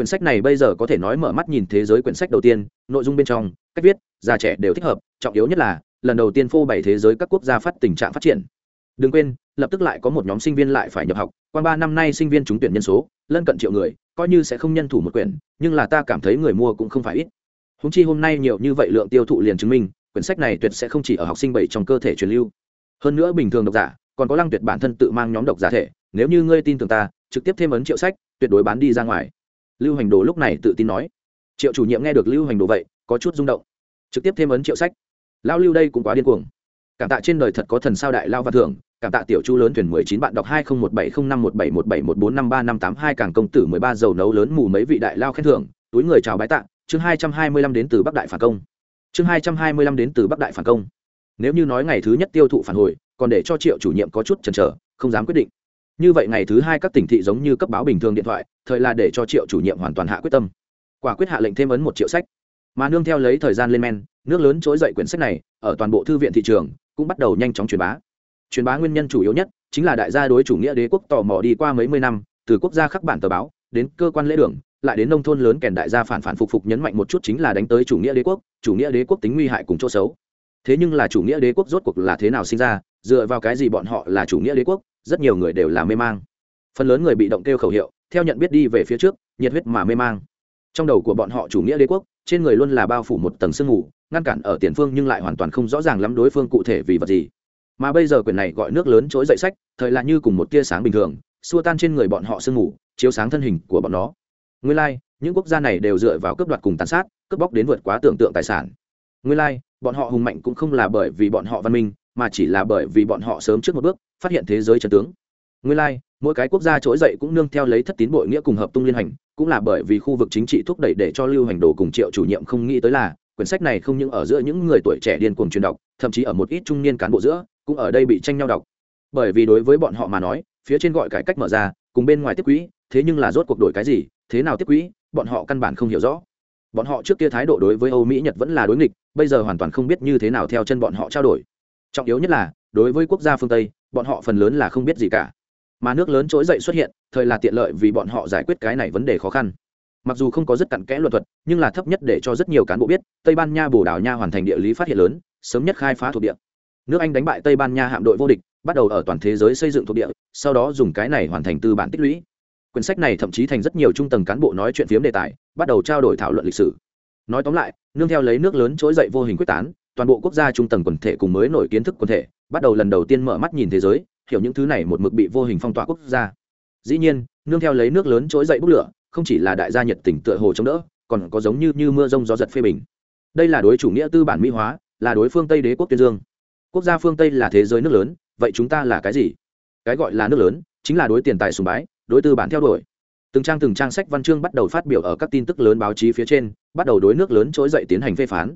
quyển sách này bây giờ có thể nói mở mắt nhìn thế giới quyển sách đầu tiên, nội dung bên trong, cách viết, già trẻ đều thích hợp, trọng yếu nhất là, lần đầu tiên phô bày thế giới các quốc gia phát tình trạng phát triển. Đừng quên, lập tức lại có một nhóm sinh viên lại phải nhập học, qua ba năm nay sinh viên trúng tuyển nhân số, lân cận triệu người, coi như sẽ không nhân thủ một quyển, nhưng là ta cảm thấy người mua cũng không phải ít. Húng chi hôm nay nhiều như vậy lượng tiêu thụ liền chứng minh, quyển sách này tuyệt sẽ không chỉ ở học sinh bảy trong cơ thể truyền lưu. Hơn nữa bình thường độc giả, còn có lăng tuyệt bản thân tự mang nhóm độc giả thể, nếu như ngươi tin tưởng ta, trực tiếp thêm ấn triệu sách, tuyệt đối bán đi ra ngoài lưu hành đồ lúc này tự tin nói. Triệu chủ nhiệm nghe được lưu hành đồ vậy, có chút rung động. Trực tiếp thêm ấn triệu sách. Lao lưu đây cũng quá điên cuồng. Cảm tạ trên đời thật có thần sao đại lao văn thưởng, cảm tạ tiểu chu lớn thuyền mười chín bạn đọc hai không một bảy không năm một bảy một bảy một bốn năm ba năm tám hai càng công tử mười ba dầu nấu lớn mù mấy vị đại lao khen thưởng, túi người chào bái tạ, chương hai trăm hai mươi lăm đến từ bắc đại phản công. Chương hai trăm hai mươi lăm đến từ bắc đại phản công. Nếu như nói ngày thứ nhất tiêu thụ phản hồi, còn để cho triệu chủ nhiệm có chút chần chờ, không dám quyết định như vậy ngày thứ hai các tỉnh thị giống như cấp báo bình thường điện thoại, thời là để cho triệu chủ nhiệm hoàn toàn hạ quyết tâm. Quả quyết hạ lệnh thêm ấn một triệu sách. Mà nương theo lấy thời gian lên men, nước lớn trỗi dậy quyển sách này, ở toàn bộ thư viện thị trường, cũng bắt đầu nhanh chóng truyền bá. Truyền bá nguyên nhân chủ yếu nhất chính là đại gia đối chủ nghĩa đế quốc tò mò đi qua mấy mươi năm, từ quốc gia khắc bản tờ báo, đến cơ quan lễ đường, lại đến nông thôn lớn kèn đại gia phản phản phục phục nhấn mạnh một chút chính là đánh tới chủ nghĩa đế quốc, chủ nghĩa đế quốc tính nguy hại cùng chỗ xấu. Thế nhưng là chủ nghĩa đế quốc rốt cuộc là thế nào sinh ra, dựa vào cái gì bọn họ là chủ nghĩa đế quốc? Rất nhiều người đều là mê mang. Phần lớn người bị động kêu khẩu hiệu theo nhận biết đi về phía trước nhiệt huyết mà mê mang. Trong đầu của bọn họ chủ nghĩa đế quốc trên người luôn là bao phủ một tầng sương mù ngăn cản ở tiền phương nhưng lại hoàn toàn không rõ ràng lắm đối phương cụ thể vì vật gì. Mà bây giờ quyền này gọi nước lớn trỗi dậy sách thời là như cùng một tia sáng bình thường xua tan trên người bọn họ sương mù chiếu sáng thân hình của bọn nó. Nguyên lai、like, những quốc gia này đều dựa vào cướp đoạt cùng tàn sát cướp bóc đến vượt quá tưởng tượng tài sản. Nguyên lai、like, bọn họ hùng mạnh cũng không là bởi vì bọn họ văn minh mà chỉ là bởi vì bọn họ sớm trước một bước phát hiện thế giới trần tướng. Nguyên lai、like, mỗi cái quốc gia trỗi dậy cũng nương theo lấy thất tín bội nghĩa cùng hợp tung liên hành cũng là bởi vì khu vực chính trị thúc đẩy để cho lưu hành đồ cùng triệu chủ nhiệm không nghĩ tới là quyển sách này không những ở giữa những người tuổi trẻ điên cuồng truyền đọc thậm chí ở một ít trung niên cán bộ giữa cũng ở đây bị tranh nhau đọc. Bởi vì đối với bọn họ mà nói phía trên gọi cải cách mở ra cùng bên ngoài tiếp quỹ thế nhưng là rốt cuộc đổi cái gì thế nào tiếp quỹ bọn họ căn bản không hiểu rõ. Bọn họ trước kia thái độ đối với âu mỹ nhật vẫn là đối nghịch bây giờ hoàn toàn không biết như thế nào theo chân bọn họ trao đổi trọng yếu nhất là, đối với quốc gia phương tây, bọn họ phần lớn là không biết gì cả. Mà nước lớn trỗi dậy xuất hiện, thời là tiện lợi vì bọn họ giải quyết cái này vấn đề khó khăn. Mặc dù không có rất cặn kẽ luật thuật, nhưng là thấp nhất để cho rất nhiều cán bộ biết, tây ban nha bồ đào nha hoàn thành địa lý phát hiện lớn, sớm nhất khai phá thuộc địa. Nước anh đánh bại tây ban nha hạm đội vô địch, bắt đầu ở toàn thế giới xây dựng thuộc địa, sau đó dùng cái này hoàn thành tư bản tích lũy. Quyển sách này thậm chí thành rất nhiều trung tầng cán bộ nói chuyện phiếm đề tài, bắt đầu trao đổi thảo luận lịch sử. Nói tóm lại, nương theo lấy nước lớn trỗi dậy vô hình quyết tán toàn bộ quốc gia trung tầng quần thể cùng mới nổi kiến thức quần thể, bắt đầu lần đầu tiên mở mắt nhìn thế giới, hiểu những thứ này một mực bị vô hình phong tỏa quốc gia. Dĩ nhiên, nương theo lấy nước lớn trỗi dậy bốc lửa, không chỉ là đại gia nhiệt tình tựa hồ chống đỡ, còn có giống như như mưa rông gió giật phê bình. Đây là đối chủ nghĩa tư bản mỹ hóa, là đối phương tây đế quốc tuyên dương. Quốc gia phương tây là thế giới nước lớn, vậy chúng ta là cái gì? Cái gọi là nước lớn, chính là đối tiền tài sùng bái, đối tư bản theo đuổi. Từng trang từng trang sách văn chương bắt đầu phát biểu ở các tin tức lớn báo chí phía trên, bắt đầu đối nước lớn trỗi dậy tiến hành phê phán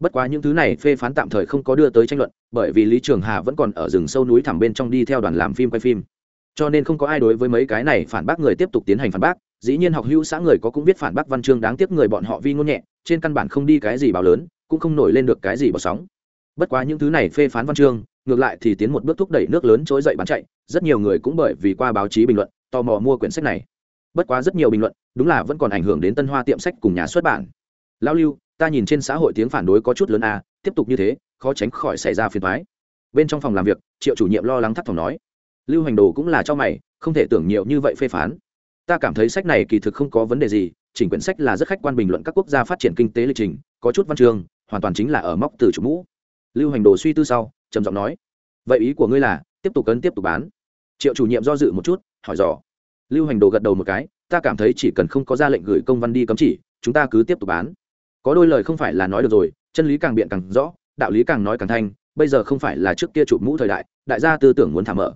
bất quá những thứ này phê phán tạm thời không có đưa tới tranh luận, bởi vì lý trường hà vẫn còn ở rừng sâu núi thẳm bên trong đi theo đoàn làm phim quay phim. Cho nên không có ai đối với mấy cái này phản bác người tiếp tục tiến hành phản bác, dĩ nhiên học hữu xã người có cũng biết phản bác văn chương đáng tiếc người bọn họ vi ngôn nhẹ, trên căn bản không đi cái gì báo lớn, cũng không nổi lên được cái gì bỏ sóng. Bất quá những thứ này phê phán văn chương, ngược lại thì tiến một bước thúc đẩy nước lớn trỗi dậy bán chạy, rất nhiều người cũng bởi vì qua báo chí bình luận, tò mò mua quyển sách này. Bất quá rất nhiều bình luận, đúng là vẫn còn ảnh hưởng đến tân hoa tiệm sách cùng nhà xuất bản. Lao lưu ta nhìn trên xã hội tiếng phản đối có chút lớn à tiếp tục như thế, khó tránh khỏi xảy ra phiền thoái bên trong phòng làm việc, triệu chủ nhiệm lo lắng thắt phòng nói. Lưu hành đồ cũng là cho mày, không thể tưởng nhiều như vậy phê phán. Ta cảm thấy sách này kỳ thực không có vấn đề gì, chỉnh quyển sách là rất khách quan bình luận các quốc gia phát triển kinh tế lịch trình, có chút văn chương, hoàn toàn chính là ở móc từ chủ mũ. Lưu hành đồ suy tư sau, trầm giọng nói. Vậy ý của ngươi là, tiếp tục cân tiếp tục bán? Triệu chủ nhiệm do dự một chút, hỏi dò. Lưu hành đồ gật đầu một cái, ta cảm thấy chỉ cần không có ra lệnh gửi công văn đi cấm chỉ, chúng ta cứ tiếp tục bán có đôi lời không phải là nói được rồi, chân lý càng biện càng rõ, đạo lý càng nói càng thanh, bây giờ không phải là trước kia chụp mũ thời đại đại gia tư tưởng muốn thả mở.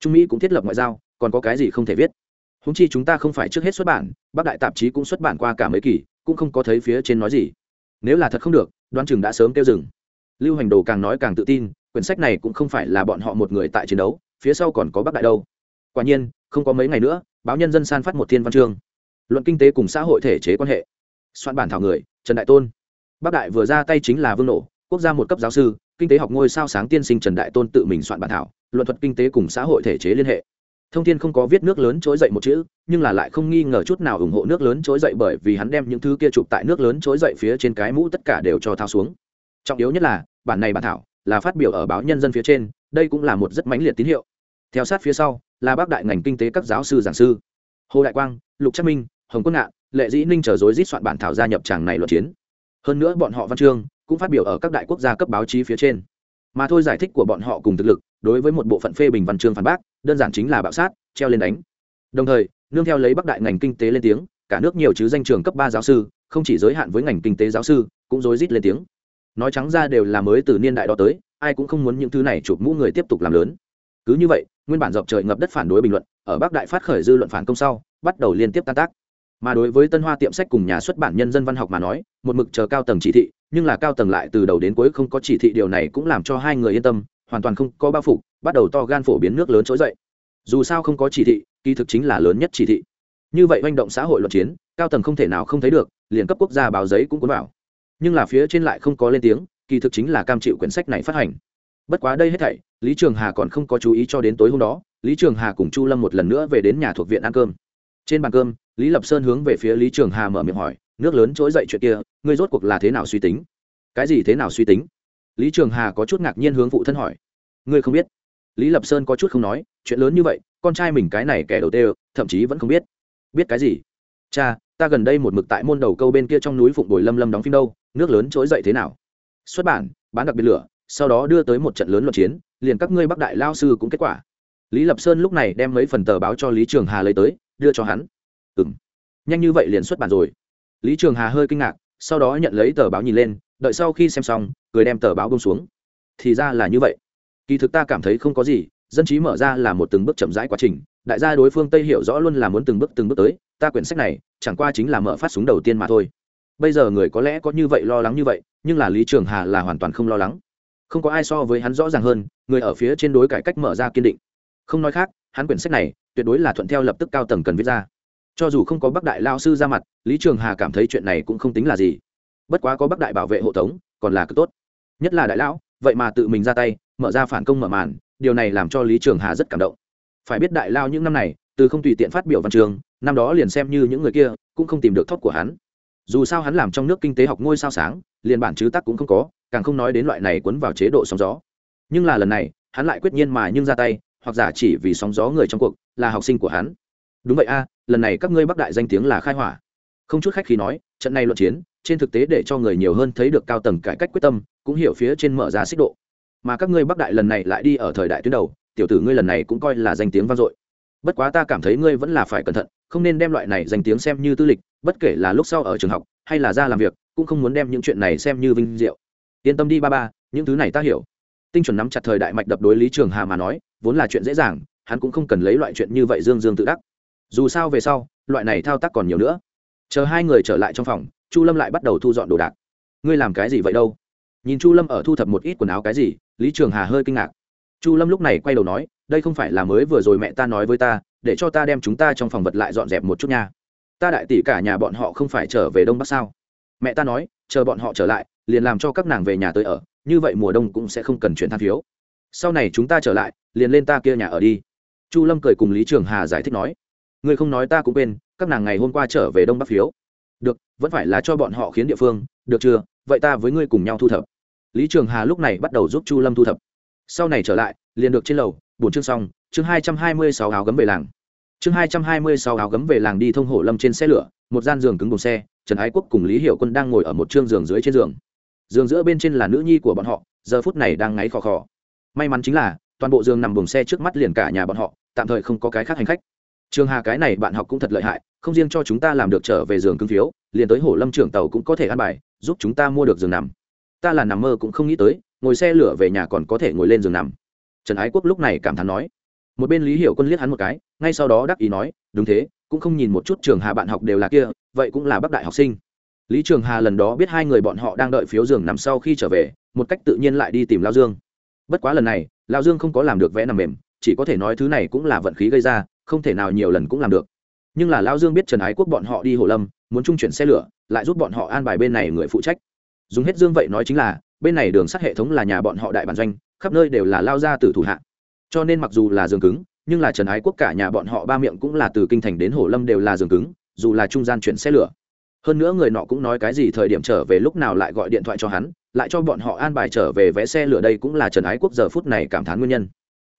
Trung mỹ cũng thiết lập ngoại giao, còn có cái gì không thể viết? Húng chi chúng ta không phải trước hết xuất bản, bắc đại tạp chí cũng xuất bản qua cả mấy kỳ, cũng không có thấy phía trên nói gì. Nếu là thật không được đoan chừng đã sớm kêu dừng. Lưu hành đồ càng nói càng tự tin, quyển sách này cũng không phải là bọn họ một người tại chiến đấu, phía sau còn có bắc đại đâu. Quả nhiên, không có mấy ngày nữa, báo nhân dân san phát một thiên văn chương. Luận kinh tế cùng xã hội thể chế quan hệ soạn bản thảo người, trần đại tôn. Bắc đại vừa ra tay chính là vương nổ, quốc gia một cấp giáo sư, kinh tế học ngôi sao sáng tiên sinh trần đại tôn tự mình soạn bản thảo, luận thuật kinh tế cùng xã hội thể chế liên hệ. Thông thiên không có viết nước lớn trỗi dậy một chữ, nhưng là lại không nghi ngờ chút nào ủng hộ nước lớn trỗi dậy bởi vì hắn đem những thứ kia chụp tại nước lớn trỗi dậy phía trên cái mũ tất cả đều cho thao xuống. Trọng yếu nhất là, bản này bản thảo là phát biểu ở báo nhân dân phía trên, đây cũng là một rất mãnh liệt tín hiệu. Theo sát phía sau, là bác đại ngành kinh tế các giáo sư giảng sư. Hồ đại quang, lục trắc minh, hồng quân ngạn lệ dĩ ninh chờ dối rít soạn bản thảo gia nhập tràng này luận chiến. Hơn nữa bọn họ văn chương cũng phát biểu ở các đại quốc gia cấp báo chí phía trên. Mà thôi giải thích của bọn họ cùng thực lực, đối với một bộ phận phê bình văn chương phản bác, đơn giản chính là bạo sát, treo lên đánh. Đồng thời, nương theo lấy bắc đại ngành kinh tế lên tiếng, cả nước nhiều chứ danh trường cấp ba giáo sư, không chỉ giới hạn với ngành kinh tế giáo sư, cũng rối rít lên tiếng. Nói trắng ra đều là mới từ niên đại đó tới, ai cũng không muốn những thứ này chụp mũ người tiếp tục làm lớn. Cứ như vậy, nguyên bản dọc trời ngập đất phản đối bình luận, ở bắc đại phát khởi dư luận phản công sau, bắt đầu liên tiếp tan tác mà đối với tân hoa tiệm sách cùng nhà xuất bản nhân dân văn học mà nói, một mực chờ cao tầng chỉ thị, nhưng là cao tầng lại từ đầu đến cuối không có chỉ thị, điều này cũng làm cho hai người yên tâm, hoàn toàn không có bao phủ, bắt đầu to gan phổ biến nước lớn trỗi dậy. Dù sao không có chỉ thị, kỳ thực chính là lớn nhất chỉ thị. Như vậy manh động xã hội luận chiến, cao tầng không thể nào không thấy được, liền cấp quốc gia báo giấy cũng cuốn vào. Nhưng là phía trên lại không có lên tiếng, kỳ thực chính là cam chịu quyển sách này phát hành. Bất quá đây hết thảy, lý trường hà còn không có chú ý cho đến tối hôm đó, lý trường hà cùng chu lâm một lần nữa về đến nhà thuộc viện ăn cơm trên bàn cơm, lý lập sơn hướng về phía lý trường hà mở miệng hỏi, nước lớn trỗi dậy chuyện kia, ngươi rốt cuộc là thế nào suy tính? Cái gì thế nào suy tính? Lý trường hà có chút ngạc nhiên hướng phụ thân hỏi. Ngươi không biết. Lý lập sơn có chút không nói, chuyện lớn như vậy, con trai mình cái này kẻ đầu tê thậm chí vẫn không biết. Biết cái gì? Cha, ta gần đây một mực tại môn đầu câu bên kia trong núi phụng bồi lâm lâm đóng phim đâu, nước lớn trỗi dậy thế nào? Xuất bản, bán đặc biệt lửa, sau đó đưa tới một trận lớn luận chiến, liền các ngươi bắc đại lao sư cũng kết quả. Lý lập sơn lúc này đem mấy phần tờ báo cho lý trường hà lấy tới đưa cho hắn. Ừ m nhanh như vậy liền xuất bản rồi. Lý trường hà hơi kinh ngạc, sau đó nhận lấy tờ báo nhìn lên, đợi sau khi xem xong, cười đem tờ báo bông xuống. Thì ra là như vậy. Kỳ thực ta cảm thấy không có gì, dân trí mở ra là một từng bước chậm rãi quá trình, đại gia đối phương tây hiểu rõ luôn là muốn từng bước từng bước tới, ta quyển sách này, chẳng qua chính là mở phát súng đầu tiên mà thôi. Bây giờ người có lẽ có như vậy lo lắng như vậy, nhưng là lý trường hà là hoàn toàn không lo lắng. Không có ai so với hắn rõ ràng hơn, người ở phía trên đối cải cách mở ra kiên định. Không nói khác hắn quyển sách này tuyệt đối là thuận theo lập tức cao tầng cần viết ra. Cho dù không có bắc đại lao sư ra mặt, lý trường hà cảm thấy chuyện này cũng không tính là gì. Bất quá có bắc đại bảo vệ hộ tống, còn là cực tốt. Nhất là đại lão, vậy mà tự mình ra tay, mở ra phản công mở màn, điều này làm cho lý trường hà rất cảm động. Phải biết đại lao những năm này, từ không tùy tiện phát biểu văn trường, năm đó liền xem như những người kia cũng không tìm được thóp của hắn. Dù sao hắn làm trong nước kinh tế học ngôi sao sáng, liền bản chứ tắc cũng không có, càng không nói đến loại này quấn vào chế độ sóng gió. Nhưng là lần này, hắn lại quyết nhiên mà nhưng ra tay hoặc giả chỉ vì sóng gió người trong cuộc, là học sinh của hắn. Đúng vậy a, lần này các ngươi bắc đại danh tiếng là khai hỏa. Không chút khách khi nói, trận này luận chiến, trên thực tế để cho người nhiều hơn thấy được cao tầng cải cách quyết tâm, cũng hiểu phía trên mở ra xích độ. Mà các ngươi bắc đại lần này lại đi ở thời đại tuyến đầu, tiểu tử ngươi lần này cũng coi là danh tiếng vang dội. Bất quá ta cảm thấy ngươi vẫn là phải cẩn thận, không nên đem loại này danh tiếng xem như tư lịch, bất kể là lúc sau ở trường học, hay là ra làm việc, cũng không muốn đem những chuyện này xem như vinh diệu. Yên tâm đi ba ba, những thứ này ta hiểu tinh chuẩn nắm chặt thời đại mạch đập đối lý trường hà mà nói, vốn là chuyện dễ dàng, hắn cũng không cần lấy loại chuyện như vậy dương dương tự đắc. Dù sao về sau, loại này thao tác còn nhiều nữa. Chờ hai người trở lại trong phòng, chu lâm lại bắt đầu thu dọn đồ đạc. Ngươi làm cái gì vậy đâu? Nhìn chu lâm ở thu thập một ít quần áo cái gì, lý trường hà hơi kinh ngạc. Chu lâm lúc này quay đầu nói, đây không phải là mới vừa rồi mẹ ta nói với ta, để cho ta đem chúng ta trong phòng vật lại dọn dẹp một chút nha. Ta đại tỷ cả nhà bọn họ không phải trở về đông bắc sao? Mẹ ta nói, chờ bọn họ trở lại, liền làm cho các nàng về nhà tới ở như vậy mùa đông cũng sẽ không cần chuyển than phiếu. Sau này chúng ta trở lại, liền lên ta kia nhà ở đi. Chu lâm cười cùng lý trường hà giải thích nói. Ngươi không nói ta cũng quên, các nàng ngày hôm qua trở về đông bắc phiếu. Được, vẫn phải là cho bọn họ khiến địa phương, được chưa? Vậy ta với ngươi cùng nhau thu thập. Lý trường hà lúc này bắt đầu giúp chu lâm thu thập. Sau này trở lại, liền được trên lầu bốn chương xong, chương hai trăm hai mươi sáu áo gấm về làng. Chương hai trăm hai mươi sáu áo gấm về làng đi thông hổ lâm trên xe lửa, một gian giường cứng bùng xe, trần ái quốc cùng lý hiểu quân đang ngồi ở một chương giường dưới trên giường giường giữa bên trên là nữ nhi của bọn họ, giờ phút này đang ngáy khò khò. May mắn chính là, toàn bộ giường nằm buồng xe trước mắt liền cả nhà bọn họ, tạm thời không có cái khác hành khách. Trường hà cái này bạn học cũng thật lợi hại, không riêng cho chúng ta làm được trở về giường cứng phiếu, liền tới hổ lâm trưởng tàu cũng có thể ăn bài, giúp chúng ta mua được giường nằm. Ta là nằm mơ cũng không nghĩ tới, ngồi xe lửa về nhà còn có thể ngồi lên giường nằm. Trần ái quốc lúc này cảm thán nói. Một bên lý hiểu quân liếc hắn một cái, ngay sau đó đắc ý nói, đúng thế, cũng không nhìn một chút trường hà bạn học đều là kia, vậy cũng là bắc đại học sinh lý trường hà lần đó biết hai người bọn họ đang đợi phiếu giường nằm sau khi trở về, một cách tự nhiên lại đi tìm lao dương. Bất quá lần này, lao dương không có làm được vẽ nằm mềm, chỉ có thể nói thứ này cũng là vận khí gây ra, không thể nào nhiều lần cũng làm được. Nhưng là lao dương biết trần ái quốc bọn họ đi hồ lâm, muốn trung chuyển xe lửa, lại giúp bọn họ an bài bên này người phụ trách. Dùng hết dương vậy nói chính là, bên này đường sắt hệ thống là nhà bọn họ đại bản doanh, khắp nơi đều là lao ra từ thủ hạ. Cho nên mặc dù là giường cứng, nhưng là trần ái quốc cả nhà bọn họ ba miệng cũng là từ kinh thành đến hồ lâm đều là giường cứng, dù là trung gian chuyển xe lửa hơn nữa người nọ cũng nói cái gì thời điểm trở về lúc nào lại gọi điện thoại cho hắn, lại cho bọn họ an bài trở về vé xe lửa đây cũng là trần ái quốc giờ phút này cảm thán nguyên nhân.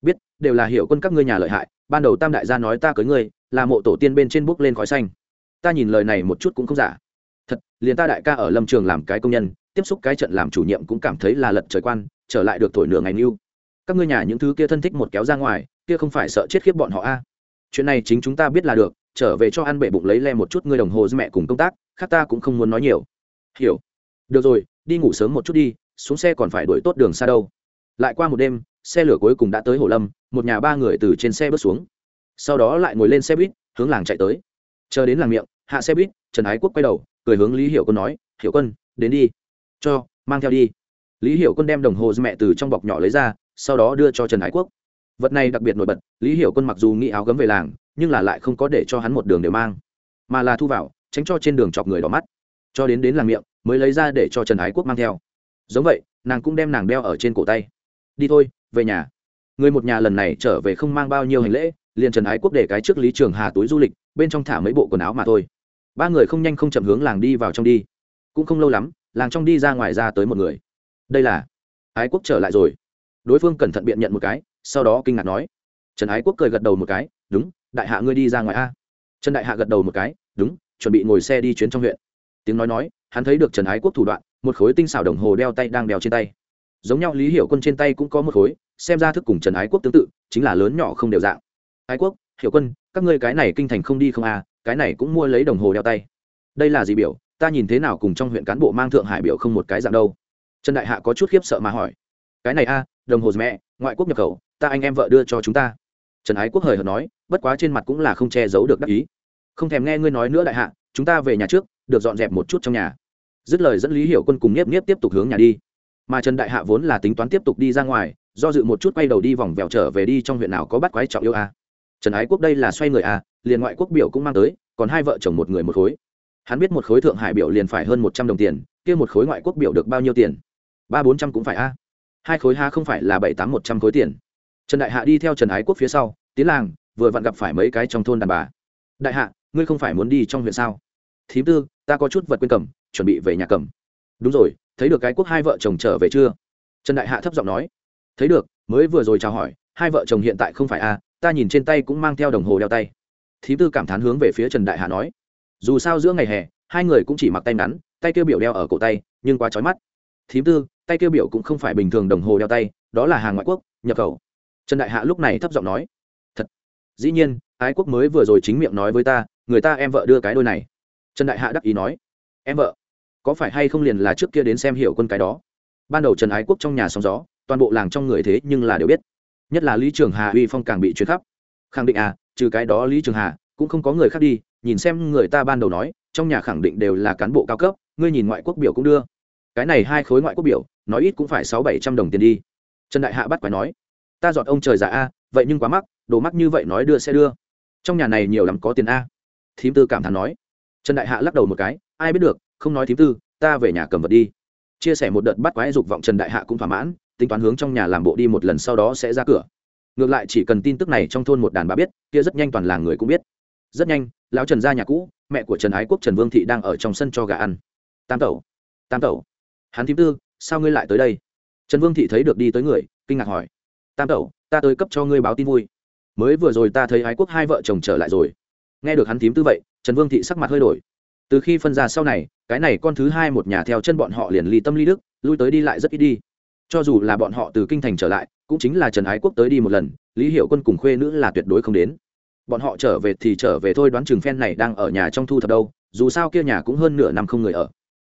Biết, đều là hiểu quân các ngươi nhà lợi hại, ban đầu tam đại gia nói ta cưới ngươi, là mộ tổ tiên bên trên bước lên khói xanh. Ta nhìn lời này một chút cũng không giả. Thật, liền ta đại ca ở lâm trường làm cái công nhân, tiếp xúc cái trận làm chủ nhiệm cũng cảm thấy là lật trời quan, trở lại được thổi nửa ngày mưu các ngươi nhà những thứ kia thân thích một kéo ra ngoài, kia không phải sợ chết khiếp bọn họ a. Chuyện này chính chúng ta biết là được trở về cho ăn bệ bụng lấy le một chút ngươi đồng hồ với mẹ cùng công tác, khác ta cũng không muốn nói nhiều. Hiểu. Được rồi, đi ngủ sớm một chút đi, xuống xe còn phải đuổi tốt đường xa đâu. Lại qua một đêm, xe lửa cuối cùng đã tới hồ lâm, một nhà ba người từ trên xe bước xuống. Sau đó lại ngồi lên xe buýt, hướng làng chạy tới. Chờ đến làng miệng, hạ xe buýt, trần ái quốc quay đầu, cười hướng lý hiểu quân nói, hiểu quân, đến đi. Cho, mang theo đi. Lý hiểu quân đem đồng hồ mẹ từ trong bọc nhỏ lấy ra, sau đó đưa cho trần ái quốc. Vật này đặc biệt nổi bật, lý hiểu quân mặc dù nghĩ áo gấm về làng nhưng là lại không có để cho hắn một đường đều mang, mà là thu vào, tránh cho trên đường chọc người đỏ mắt. Cho đến đến làng miệng, mới lấy ra để cho trần ái quốc mang theo. Giống vậy, nàng cũng đem nàng đeo ở trên cổ tay. Đi thôi, về nhà. Người một nhà lần này trở về không mang bao nhiêu hành lễ, liền trần ái quốc để cái trước lý trường hà túi du lịch, bên trong thả mấy bộ quần áo mà thôi. Ba người không nhanh không chậm hướng làng đi vào trong đi. Cũng không lâu lắm, làng trong đi ra ngoài ra tới một người. Đây là ái quốc trở lại rồi. Đối phương cẩn thận biện nhận một cái, sau đó kinh ngạc nói. Trần ái quốc cười gật đầu một cái, đúng đại hạ ngươi đi ra ngoài a. Trần đại hạ gật đầu một cái, đúng, chuẩn bị ngồi xe đi chuyến trong huyện. Tiếng nói nói, hắn thấy được trần ái quốc thủ đoạn, một khối tinh xảo đồng hồ đeo tay đang đeo trên tay. Giống nhau lý hiểu quân trên tay cũng có một khối, xem ra thức cùng trần ái quốc tương tự, chính là lớn nhỏ không đều dạng. Ái quốc, hiểu quân, các ngươi cái này kinh thành không đi không à cái này cũng mua lấy đồng hồ đeo tay. Đây là gì biểu, ta nhìn thế nào cùng trong huyện cán bộ mang thượng hải biểu không một cái dạng đâu. Trần đại hạ có chút khiếp sợ mà hỏi. Cái này a, đồng hồ mẹ, ngoại quốc nhập khẩu, ta anh em vợ đưa cho chúng ta. Trần ái quốc hời hợt nói bất quá trên mặt cũng là không che giấu được đắc ý. Không thèm nghe ngươi nói nữa đại hạ, chúng ta về nhà trước, được dọn dẹp một chút trong nhà. Dứt lời dẫn lý hiểu quân cùng nhiếp nhiếp tiếp tục hướng nhà đi. Mà trần đại hạ vốn là tính toán tiếp tục đi ra ngoài, do dự một chút quay đầu đi vòng vèo trở về đi trong huyện nào có bắt quái trọng yêu a. Trần ái quốc đây là xoay người a, liền ngoại quốc biểu cũng mang tới, còn hai vợ chồng một người một khối. Hắn biết một khối thượng hải biểu liền phải hơn một trăm đồng tiền, kia một khối ngoại quốc biểu được bao nhiêu tiền? Ba bốn trăm cũng phải a. Hai khối ha không phải là bảy tám một trăm khối tiền. Trần đại hạ đi theo trần ái quốc phía sau, tiến làng vừa vặn gặp phải mấy cái trong thôn đàn bà. Đại hạ, ngươi không phải muốn đi trong huyện sao? Thím tư, ta có chút vật quên cầm, chuẩn bị về nhà cầm. Đúng rồi, thấy được cái quốc hai vợ chồng trở về chưa? Trần đại hạ thấp giọng nói. Thấy được, mới vừa rồi chào hỏi, hai vợ chồng hiện tại không phải a ta nhìn trên tay cũng mang theo đồng hồ đeo tay. Thím tư cảm thán hướng về phía trần đại hạ nói. Dù sao giữa ngày hè, hai người cũng chỉ mặc tay ngắn, tay kêu biểu đeo ở cổ tay, nhưng quá trói mắt. Thím tư, tay kêu biểu cũng không phải bình thường đồng hồ đeo tay, đó là hàng ngoại quốc, nhập khẩu. Trần đại hạ lúc này thấp giọng nói dĩ nhiên, ái quốc mới vừa rồi chính miệng nói với ta, người ta em vợ đưa cái đôi này. Trần đại hạ đắc ý nói, em vợ, có phải hay không liền là trước kia đến xem hiểu quân cái đó? Ban đầu trần ái quốc trong nhà sóng gió, toàn bộ làng trong người thế nhưng là đều biết. Nhất là lý trường hà, uy phong càng bị chuyển khắp. Khẳng định à trừ cái đó lý trường hà, cũng không có người khác đi, nhìn xem người ta ban đầu nói, trong nhà khẳng định đều là cán bộ cao cấp, ngươi nhìn ngoại quốc biểu cũng đưa. Cái này hai khối ngoại quốc biểu, nói ít cũng phải sáu bảy trăm đồng tiền đi. Trần đại hạ bắt quái nói, ta dọn ông trời giả a, vậy nhưng quá mắc đồ mắc như vậy nói đưa sẽ đưa. Trong nhà này nhiều lắm có tiền a. Thím tư cảm thán nói. Trần đại hạ lắc đầu một cái, ai biết được, không nói thím tư, ta về nhà cầm vật đi. Chia sẻ một đợt bắt quái dục vọng trần đại hạ cũng thỏa mãn, tính toán hướng trong nhà làm bộ đi một lần sau đó sẽ ra cửa. Ngược lại chỉ cần tin tức này trong thôn một đàn bà biết, kia rất nhanh toàn làng người cũng biết. Rất nhanh, lão trần ra nhà cũ, mẹ của trần ái quốc trần vương thị đang ở trong sân cho gà ăn. Tam tẩu tam tẩu. Hắn thím tư, sao ngươi lại tới đây? Trần vương thị thấy được đi tới người, kinh ngạc hỏi. Tam tẩu, ta tới cấp cho ngươi báo tin vui mới vừa rồi ta thấy ái quốc hai vợ chồng trở lại rồi. Nghe được hắn thím tư vậy, trần vương thị sắc mặt hơi đổi. Từ khi phân ra sau này, cái này con thứ hai một nhà theo chân bọn họ liền ly tâm ly đức, lui tới đi lại rất ít đi. Cho dù là bọn họ từ kinh thành trở lại, cũng chính là trần ái quốc tới đi một lần, lý hiệu quân cùng khuê nữ là tuyệt đối không đến. Bọn họ trở về thì trở về thôi đoán chừng phen này đang ở nhà trong thu thập đâu, dù sao kia nhà cũng hơn nửa năm không người ở.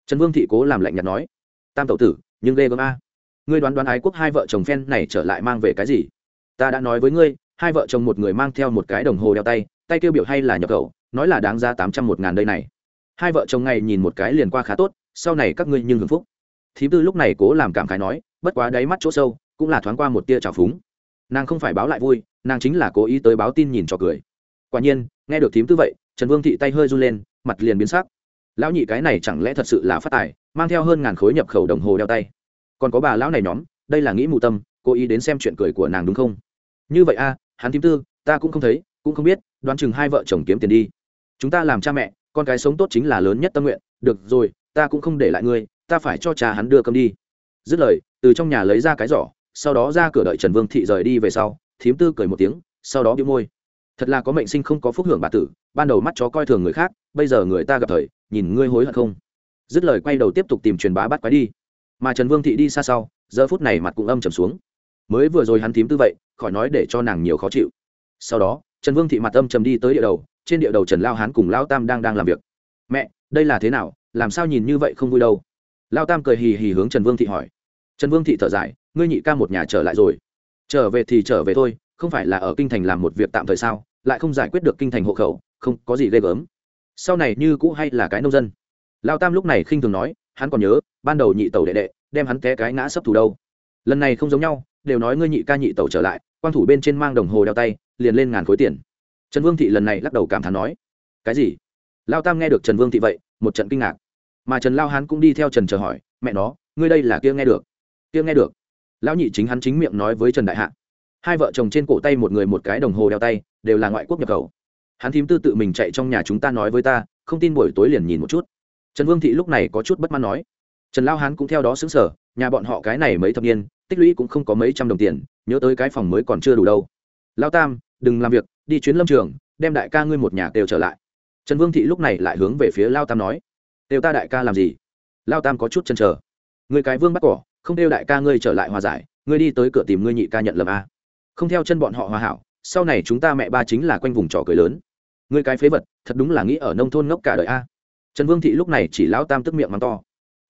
Trần vương thị cố làm lạnh nhạt nói, tam tẩu tử, nhưng ghê gớm a. Ngươi đoán đoán ái quốc hai vợ chồng phen này trở lại mang về cái gì? Ta đã nói với ngươi hai vợ chồng một người mang theo một cái đồng hồ đeo tay tay kêu biểu hay là nhập khẩu, nói là đáng ra tám trăm một ngàn đây này. Hai vợ chồng ngày nhìn một cái liền qua khá tốt, sau này các ngươi nhưng hưởng phúc. Thím tư lúc này cố làm cảm khái nói, bất quá đáy mắt chỗ sâu, cũng là thoáng qua một tia trào phúng. Nàng không phải báo lại vui, nàng chính là cố ý tới báo tin nhìn cho cười. Quả nhiên, nghe được thím tư vậy, trần vương thị tay hơi run lên, mặt liền biến sắc. Lão nhị cái này chẳng lẽ thật sự là phát tài, mang theo hơn ngàn khối nhập khẩu đồng hồ đeo tay. Còn có bà lão này nhóm, đây là nghĩ mù tâm, cố ý đến xem chuyện cười của nàng đúng không? Như vậy a hắn thím tư, ta cũng không thấy, cũng không biết, đoán chừng hai vợ chồng kiếm tiền đi. Chúng ta làm cha mẹ, con cái sống tốt chính là lớn nhất tâm nguyện. Được rồi, ta cũng không để lại ngươi, ta phải cho cha hắn đưa cơm đi. Dứt lời, từ trong nhà lấy ra cái giỏ, sau đó ra cửa đợi trần vương thị rời đi về sau, thím tư cười một tiếng, sau đó bĩu môi. Thật là có mệnh sinh không có phúc hưởng bà tử, ban đầu mắt chó coi thường người khác, bây giờ người ta gặp thời, nhìn ngươi hối hận không? Dứt lời quay đầu tiếp tục tìm truyền bá bắt quái đi. Mà trần vương thị đi xa sau, giờ phút này mặt cũng âm trầm xuống. Mới vừa rồi hắn thím tư vậy khỏi nói để cho nàng nhiều khó chịu. Sau đó, trần vương thị mặt âm trầm đi tới địa đầu, trên địa đầu trần lao hán cùng lao tam đang đang làm việc. Mẹ, đây là thế nào? Làm sao nhìn như vậy không vui đâu? Lao tam cười hì hì hướng trần vương thị hỏi. Trần vương thị thở dài, ngươi nhị ca một nhà trở lại rồi. Trở về thì trở về thôi, không phải là ở kinh thành làm một việc tạm thời sao? Lại không giải quyết được kinh thành hộ khẩu, không có gì ghê gớm. Sau này như cũ hay là cái nông dân? Lao tam lúc này khinh thường nói, hắn còn nhớ, ban đầu nhị tàu đệ đệ, đem hắn té cái ngã sấp thủ đâu. Lần này không giống nhau, đều nói ngươi nhị ca nhị tàu trở lại quan thủ bên trên mang đồng hồ đeo tay, liền lên ngàn khối tiền. Trần vương thị lần này lắc đầu cảm thán nói, cái gì? Lao tam nghe được trần vương thị vậy, một trận kinh ngạc. Mà trần lao hán cũng đi theo trần chờ hỏi, mẹ nó, ngươi đây là kia nghe được? Kia nghe được. Lão nhị chính hắn chính miệng nói với trần đại hạ. Hai vợ chồng trên cổ tay một người một cái đồng hồ đeo tay, đều là ngoại quốc nhập khẩu. Hắn thím tư tự mình chạy trong nhà chúng ta nói với ta, không tin buổi tối liền nhìn một chút. Trần vương thị lúc này có chút bất mãn nói. Trần lao hán cũng theo đó xứng sở nhà bọn họ cái này mấy thập niên, tích lũy cũng không có mấy trăm đồng tiền nhớ tới cái phòng mới còn chưa đủ đâu. Lao tam, đừng làm việc, đi chuyến lâm trường, đem đại ca ngươi một nhà đều trở lại. Trần vương thị lúc này lại hướng về phía lao tam nói, đều ta đại ca làm gì? Lao tam có chút chân chờ. Người cái vương bắt cỏ, không đeo đại ca ngươi trở lại hòa giải, ngươi đi tới cửa tìm ngươi nhị ca nhận lầm a. Không theo chân bọn họ hòa hảo, sau này chúng ta mẹ ba chính là quanh vùng trò cười lớn. Ngươi cái phế vật, thật đúng là nghĩ ở nông thôn ngốc cả đời a. Trần vương thị lúc này chỉ lão tam tức miệng mắng to.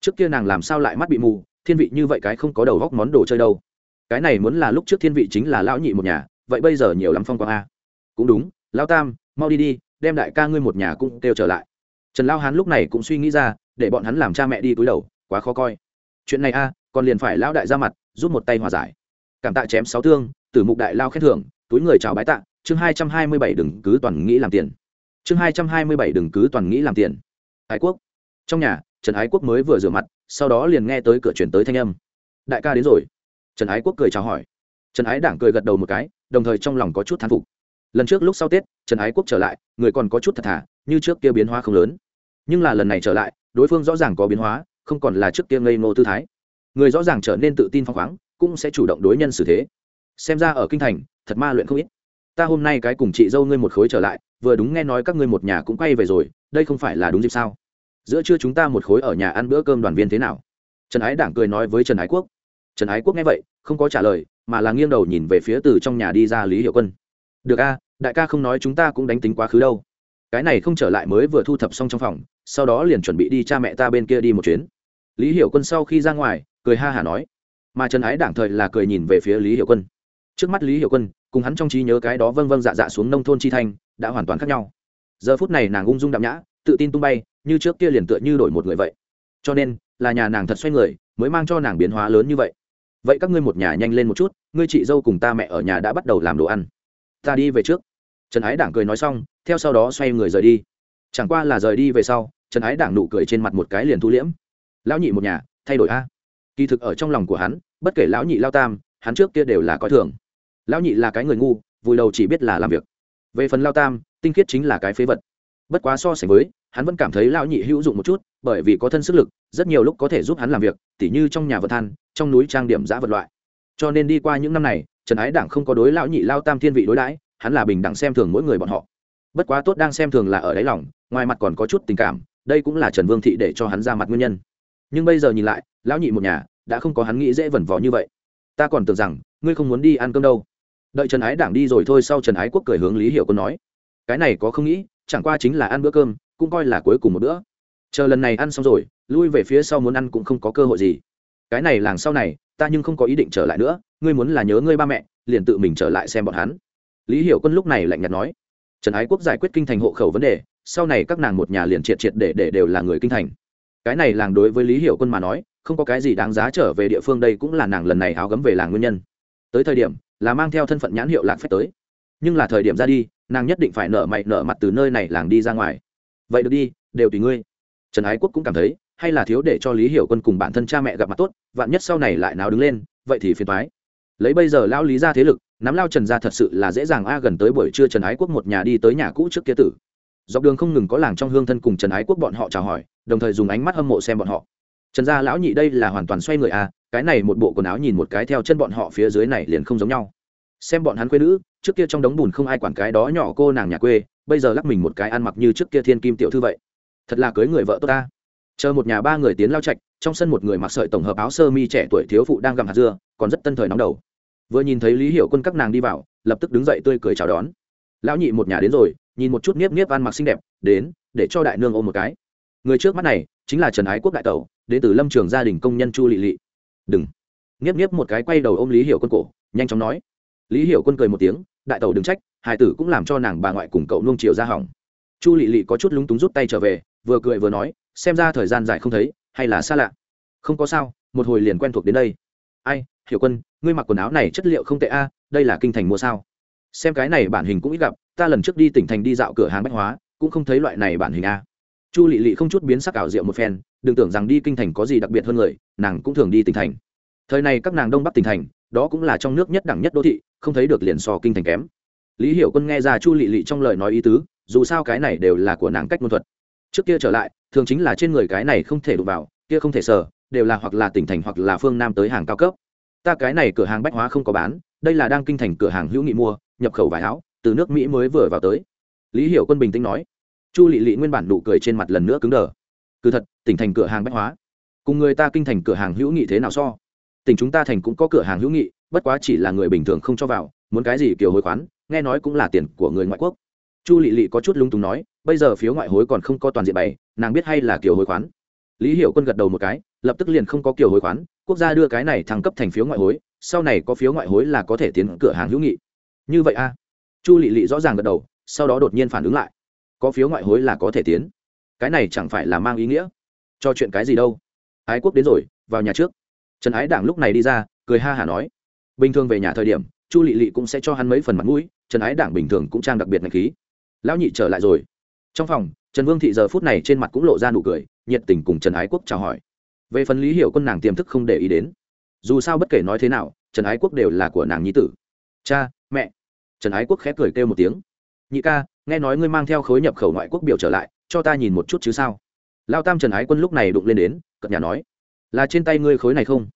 Trước kia nàng làm sao lại mắt bị mù, thiên vị như vậy cái không có đầu góc món đồ chơi đâu cái này muốn là lúc trước thiên vị chính là lão nhị một nhà, vậy bây giờ nhiều lắm phong quang a. Cũng đúng, lão tam, mau đi đi, đem đại ca ngươi một nhà cũng kêu trở lại. Trần lao hán lúc này cũng suy nghĩ ra, để bọn hắn làm cha mẹ đi túi đầu, quá khó coi. Chuyện này a, còn liền phải lão đại ra mặt, giúp một tay hòa giải. Cảm tạ chém sáu thương, tử mục đại lao khen thưởng, túi người chào bái tạ, chương hai trăm hai mươi bảy đừng cứ toàn nghĩ làm tiền. Chương hai trăm hai mươi bảy đừng cứ toàn nghĩ làm tiền. Ái quốc. Trong nhà, trần ái quốc mới vừa rửa mặt, sau đó liền nghe tới cửa chuyển tới thanh âm. Đại ca đến rồi trần ái quốc cười chào hỏi. Trần ái đảng cười gật đầu một cái, đồng thời trong lòng có chút thán phục. Lần trước lúc sau tết, trần ái quốc trở lại, người còn có chút thật thà, như trước kia biến hóa không lớn. Nhưng là lần này trở lại, đối phương rõ ràng có biến hóa, không còn là trước kia ngây ngô tư thái. Người rõ ràng trở nên tự tin phăng khoáng, cũng sẽ chủ động đối nhân xử thế. Xem ra ở kinh thành, thật ma luyện không ít. Ta hôm nay cái cùng chị dâu ngươi một khối trở lại, vừa đúng nghe nói các ngươi một nhà cũng quay về rồi, đây không phải là đúng dịp sao? Giữa trưa chúng ta một khối ở nhà ăn bữa cơm đoàn viên thế nào? Trần ái đảng cười nói với trần ái quốc trần ái quốc nghe vậy, không có trả lời, mà là nghiêng đầu nhìn về phía từ trong nhà đi ra lý hiệu quân. Được a, đại ca không nói chúng ta cũng đánh tính quá khứ đâu. Cái này không trở lại mới vừa thu thập xong trong phòng, sau đó liền chuẩn bị đi cha mẹ ta bên kia đi một chuyến. Lý hiểu quân sau khi ra ngoài, cười ha hả nói. Mà trần ái đảng thời là cười nhìn về phía lý hiểu quân. Trước mắt lý hiểu quân, cùng hắn trong trí nhớ cái đó vâng vâng dạ dạ xuống nông thôn chi thanh, đã hoàn toàn khác nhau. Giờ phút này nàng ung dung đạm nhã, tự tin tung bay, như trước kia liền tựa như đổi một người vậy. Cho nên, là nhà nàng thật xoay người, mới mang cho nàng biến hóa lớn như vậy vậy các ngươi một nhà nhanh lên một chút, ngươi chị dâu cùng ta mẹ ở nhà đã bắt đầu làm đồ ăn. Ta đi về trước. Trần ái đảng cười nói xong, theo sau đó xoay người rời đi. Chẳng qua là rời đi về sau, trần ái đảng nụ cười trên mặt một cái liền thu liễm. Lão nhị một nhà, thay đổi a. Kỳ thực ở trong lòng của hắn, bất kể lão nhị lao tam, hắn trước kia đều là coi thường. Lão nhị là cái người ngu, vùi đầu chỉ biết là làm việc. Về phần lao tam, tinh khiết chính là cái phế vật. Bất quá so sánh với, hắn vẫn cảm thấy lão nhị hữu dụng một chút, bởi vì có thân sức lực, rất nhiều lúc có thể giúp hắn làm việc, tỉ như trong nhà vật than trong núi trang điểm giã vật loại. Cho nên đi qua những năm này, trần ái đảng không có đối lão nhị lao tam thiên vị đối đãi, hắn là bình đẳng xem thường mỗi người bọn họ. Bất quá tốt đang xem thường là ở đáy lòng, ngoài mặt còn có chút tình cảm, đây cũng là trần vương thị để cho hắn ra mặt nguyên nhân. Nhưng bây giờ nhìn lại, lão nhị một nhà, đã không có hắn nghĩ dễ vẩn vò như vậy. Ta còn tưởng rằng, ngươi không muốn đi ăn cơm đâu. Đợi trần ái đảng đi rồi thôi sau trần ái quốc cười hướng lý hiểu quân nói, cái này có không nghĩ, chẳng qua chính là ăn bữa cơm, cũng coi là cuối cùng một bữa. Chờ lần này ăn xong rồi, lui về phía sau muốn ăn cũng không có cơ hội gì cái này làng sau này, ta nhưng không có ý định trở lại nữa, ngươi muốn là nhớ ngươi ba mẹ, liền tự mình trở lại xem bọn hắn. Lý hiểu quân lúc này lạnh nhạt nói. Trần ái quốc giải quyết kinh thành hộ khẩu vấn đề, sau này các nàng một nhà liền triệt triệt để để đều là người kinh thành. Cái này làng đối với lý hiểu quân mà nói, không có cái gì đáng giá trở về địa phương đây cũng là nàng lần này áo gấm về làng nguyên nhân. Tới thời điểm, là mang theo thân phận nhãn hiệu lạc phép tới. Nhưng là thời điểm ra đi, nàng nhất định phải nở mày nở mặt từ nơi này làng đi ra ngoài. Vậy được đi, đều tùy ngươi. Trần ái quốc cũng cảm thấy hay là thiếu để cho lý hiểu quân cùng bản thân cha mẹ gặp mặt tốt, vạn nhất sau này lại nào đứng lên, vậy thì phiền thoái lấy bây giờ lao lý ra thế lực, nắm lao trần ra thật sự là dễ dàng a, gần tới buổi trưa trần ái quốc một nhà đi tới nhà cũ trước kia tử. Dọc đường không ngừng có làng trong hương thân cùng trần ái quốc bọn họ chào hỏi, đồng thời dùng ánh mắt hâm mộ xem bọn họ. Trần gia lão nhị đây là hoàn toàn xoay người a, cái này một bộ quần áo nhìn một cái theo chân bọn họ phía dưới này liền không giống nhau. Xem bọn hắn quê nữ, trước kia trong đống bùn không ai quản cái đó nhỏ cô nàng nhà quê, bây giờ lắc mình một cái ăn mặc như trước kia thiên kim tiểu thư vậy. Thật là cưới người vợ tốt ta chờ một nhà ba người tiến lao trạch, trong sân một người mặc sợi tổng hợp áo sơ mi trẻ tuổi thiếu phụ đang gặm hạt dưa, còn rất tân thời nóng đầu. Vừa nhìn thấy lý hiểu quân các nàng đi vào, lập tức đứng dậy tươi cười chào đón. Lão nhị một nhà đến rồi, nhìn một chút nếp nếp ăn mặc xinh đẹp, đến, để cho đại nương ôm một cái. Người trước mắt này, chính là trần ái quốc đại tẩu, đến từ lâm trường gia đình công nhân chu lị lị. Đừng. Nếp nếp một cái quay đầu ôm lý hiểu quân cổ, nhanh chóng nói. Lý hiểu quân cười một tiếng, đại tẩu đừng trách hải tử cũng làm cho nàng bà ngoại cùng cậu nuông chiều ra hỏng. Chu lị lị có chút lúng túng rút tay trở về vừa cười vừa nói, xem ra thời gian dài không thấy, hay là xa lạ. Không có sao, một hồi liền quen thuộc đến đây. Ai, hiểu quân, ngươi mặc quần áo này chất liệu không tệ a, đây là kinh thành mua sao? Xem cái này bản hình cũng ít gặp, ta lần trước đi tỉnh thành đi dạo cửa hàng bách hóa, cũng không thấy loại này bản hình a. Chu lị lị không chút biến sắc ảo rượu một phen, đừng tưởng rằng đi kinh thành có gì đặc biệt hơn người, nàng cũng thường đi tỉnh thành. Thời này các nàng đông bắc tỉnh thành, đó cũng là trong nước nhất đẳng nhất đô thị, không thấy được liền so kinh thành kém. Lý hiểu quân nghe ra chu lị lị trong lời nói ý tứ, dù sao cái này đều là của nàng cách ngôn thuật trước kia trở lại, thường chính là trên người cái này không thể đụng vào, kia không thể sờ, đều là hoặc là tỉnh thành hoặc là phương nam tới hàng cao cấp. Ta cái này cửa hàng bách hóa không có bán, đây là đang kinh thành cửa hàng hữu nghị mua, nhập khẩu vải áo, từ nước mỹ mới vừa vào tới. Lý hiểu quân bình tĩnh nói. Chu lị lị nguyên bản nụ cười trên mặt lần nữa cứng đờ. Cứ thật, tỉnh thành cửa hàng bách hóa. Cùng người ta kinh thành cửa hàng hữu nghị thế nào so? Tỉnh chúng ta thành cũng có cửa hàng hữu nghị, bất quá chỉ là người bình thường không cho vào, muốn cái gì kiểu hối khoán, nghe nói cũng là tiền của người ngoại quốc. Chu lị lị có chút lung túng nói bây giờ phiếu ngoại hối còn không có toàn diện bày, nàng biết hay là kiểu hối khoán. Lý hiểu quân gật đầu một cái, lập tức liền không có kiểu hối khoán, quốc gia đưa cái này thăng cấp thành phiếu ngoại hối, sau này có phiếu ngoại hối là có thể tiến cửa hàng hữu nghị. Như vậy a? Chu lị lị rõ ràng gật đầu, sau đó đột nhiên phản ứng lại. Có phiếu ngoại hối là có thể tiến. Cái này chẳng phải là mang ý nghĩa? Cho chuyện cái gì đâu? Ái quốc đến rồi, vào nhà trước. Trần ái đảng lúc này đi ra, cười ha hả nói. Bình thường về nhà thời điểm, chu lị lị cũng sẽ cho hắn mấy phần mặt mũi, trần ái đảng bình thường cũng trang đặc biệt ngạch khí. Lão nhị trở lại rồi trong phòng, trần vương thị giờ phút này trên mặt cũng lộ ra nụ cười, nhiệt tình cùng trần ái quốc chào hỏi. Về phần lý hiểu quân nàng tiềm thức không để ý đến. Dù sao bất kể nói thế nào, trần ái quốc đều là của nàng nhi tử. Cha, mẹ. Trần ái quốc khép cười kêu một tiếng. Nhị ca, nghe nói ngươi mang theo khối nhập khẩu ngoại quốc biểu trở lại, cho ta nhìn một chút chứ sao? Lao tam trần ái quân lúc này đụng lên đến cận nhà nói. Là trên tay ngươi khối này không?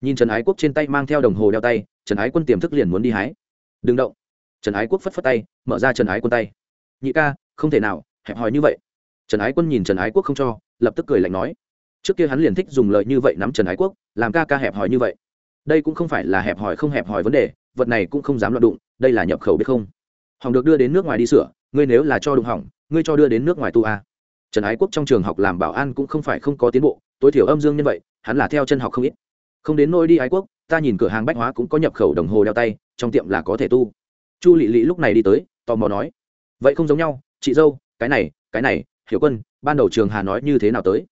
Nhìn trần ái quốc trên tay mang theo đồng hồ đeo tay, trần ái quân tiềm thức liền muốn đi hái. Đừng động. Trần ái quốc phất phất tay, mở ra trần ái quân tay. Nhị ca, không thể nào hẹp hòi như vậy. Trần ái quân nhìn trần ái quốc không cho, lập tức cười lạnh nói, trước kia hắn liền thích dùng lời như vậy nắm trần ái quốc, làm ca ca hẹp hòi như vậy. Đây cũng không phải là hẹp hòi không hẹp hòi vấn đề, vật này cũng không dám loạn đụng, đây là nhập khẩu biết không? Hỏng được đưa đến nước ngoài đi sửa, ngươi nếu là cho đụng hỏng, ngươi cho đưa đến nước ngoài tu a. Trần ái quốc trong trường học làm bảo an cũng không phải không có tiến bộ, tối thiểu âm dương như vậy, hắn là theo chân học không ít. Không đến nôi đi ái quốc, ta nhìn cửa hàng bách hóa cũng có nhập khẩu đồng hồ đeo tay, trong tiệm là có thể tu. Chu lị lị lúc này đi tới, tò mò nói, vậy không giống nhau, chị dâu cái này cái này, hiểu quân, ban đầu trường hà nói như thế nào tới?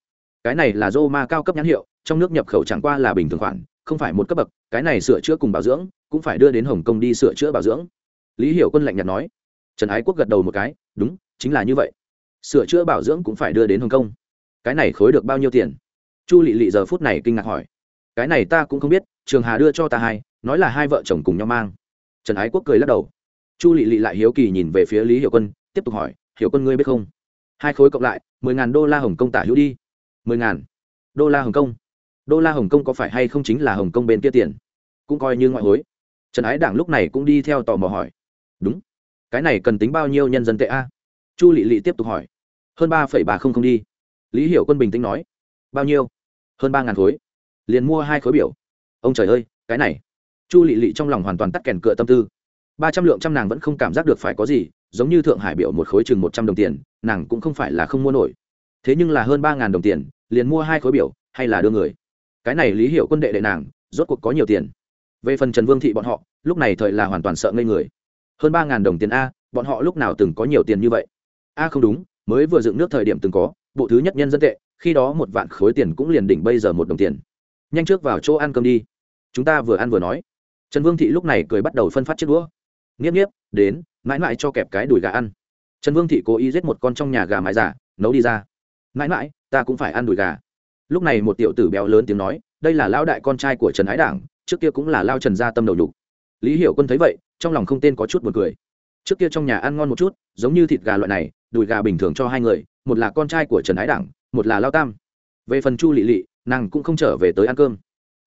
Cái này là rô ma cao cấp nhãn hiệu, trong nước nhập khẩu chẳng qua là bình thường khoản, không phải một cấp bậc, cái này sửa chữa cùng bảo dưỡng, cũng phải đưa đến hồng kông đi sửa chữa bảo dưỡng. Lý hiểu quân lạnh nhạt nói. Trần ái quốc gật đầu một cái, đúng, chính là như vậy. Sửa chữa bảo dưỡng cũng phải đưa đến hồng kông. Cái này khối được bao nhiêu tiền? Chu lị lị giờ phút này kinh ngạc hỏi. Cái này ta cũng không biết, trường hà đưa cho ta hai, nói là hai vợ chồng cùng nhau mang. Trần ái quốc cười lắc đầu. Chu lị lị lại hiếu kỳ nhìn về phía lý hiểu quân, tiếp tục hỏi hiểu quân ngươi biết không? Hai khối cộng lại, mười ngàn đô la hồng kông tả hữu đi. Mười ngàn đô la hồng kông. Đô la hồng kông có phải hay không chính là hồng kông bên kia tiền? Cũng coi như ngoại hối. Trần ái đảng lúc này cũng đi theo tò mò hỏi. Đúng. Cái này cần tính bao nhiêu nhân dân tệ a? Chu lị lị tiếp tục hỏi. Hơn ba phẩy ba không không đi. Lý hiểu quân bình tĩnh nói. Bao nhiêu? Hơn ba ngàn khối. Liền mua hai khối biểu. Ông trời ơi, cái này. Chu lị lị trong lòng hoàn toàn tắt kèn cựa tâm tư ba trăm lượng trăm nàng vẫn không cảm giác được phải có gì, giống như thượng hải biểu một khối chừng một trăm đồng tiền, nàng cũng không phải là không mua nổi. Thế nhưng là hơn ba ngàn đồng tiền, liền mua hai khối biểu, hay là đưa người. Cái này lý hiểu quân đệ đệ nàng, rốt cuộc có nhiều tiền. Về phần trần vương thị bọn họ, lúc này thời là hoàn toàn sợ ngây người. Hơn ba ngàn đồng tiền a, bọn họ lúc nào từng có nhiều tiền như vậy? A không đúng, mới vừa dựng nước thời điểm từng có, bộ thứ nhất nhân dân tệ, khi đó một vạn khối tiền cũng liền đỉnh bây giờ một đồng tiền. Nhanh trước vào chỗ ăn cơm đi. Chúng ta vừa ăn vừa nói. Trần vương thị lúc này cười bắt đầu phân phát chiếc đũa nghiếp nghiếp, đến, mãi mãi cho kẹp cái đùi gà ăn. Trần vương thị cố ý giết một con trong nhà gà mái giả nấu đi ra. Mãi mãi, ta cũng phải ăn đùi gà. Lúc này một tiểu tử béo lớn tiếng nói, đây là lão đại con trai của trần ái đảng, trước kia cũng là lao trần gia tâm đầu đục lý hiểu quân thấy vậy, trong lòng không tên có chút buồn cười. Trước kia trong nhà ăn ngon một chút, giống như thịt gà loại này, đùi gà bình thường cho hai người, một là con trai của trần ái đảng, một là lao tam. Về phần chu lị lị, nàng cũng không trở về tới ăn cơm.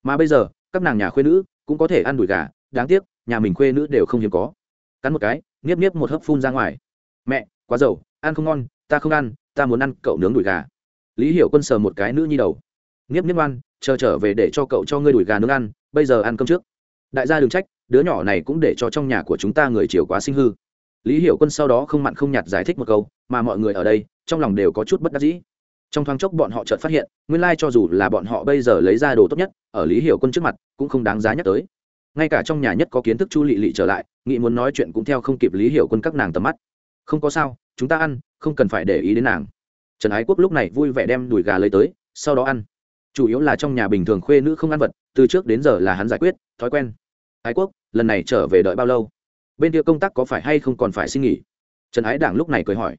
Mà bây giờ, các nàng nhà khuê nữ cũng có thể ăn đùi gà, đáng tiếc, nhà mình khuê nữ đều không hiếm có cắn một cái nghiếp nghiếp một hớp phun ra ngoài. Mẹ, quá dầu, ăn không ngon, ta không ăn, ta muốn ăn cậu nướng đùi gà. Lý hiểu quân sờ một cái nữ nhi đầu. Nghiếp nghiếp ăn chờ trở về để cho cậu cho ngươi đùi gà nướng ăn, bây giờ ăn cơm trước. Đại gia đừng trách, đứa nhỏ này cũng để cho trong nhà của chúng ta người chiều quá sinh hư. Lý hiểu quân sau đó không mặn không nhạt giải thích một câu, mà mọi người ở đây, trong lòng đều có chút bất đắc dĩ. Trong thoáng chốc bọn họ chợt phát hiện, nguyên lai cho dù là bọn họ bây giờ lấy ra đồ tốt nhất, ở lý hiểu quân trước mặt cũng không đáng giá nhắc tới ngay cả trong nhà nhất có kiến thức chu lị lị trở lại, nghị muốn nói chuyện cũng theo không kịp lý hiểu quân các nàng tầm mắt. Không có sao, chúng ta ăn, không cần phải để ý đến nàng. Trần ái quốc lúc này vui vẻ đem đùi gà lấy tới, sau đó ăn. Chủ yếu là trong nhà bình thường khuê nữ không ăn vật, từ trước đến giờ là hắn giải quyết, thói quen. Ái quốc, lần này trở về đợi bao lâu? Bên kia công tác có phải hay không còn phải xin nghỉ? Trần ái đảng lúc này cười hỏi.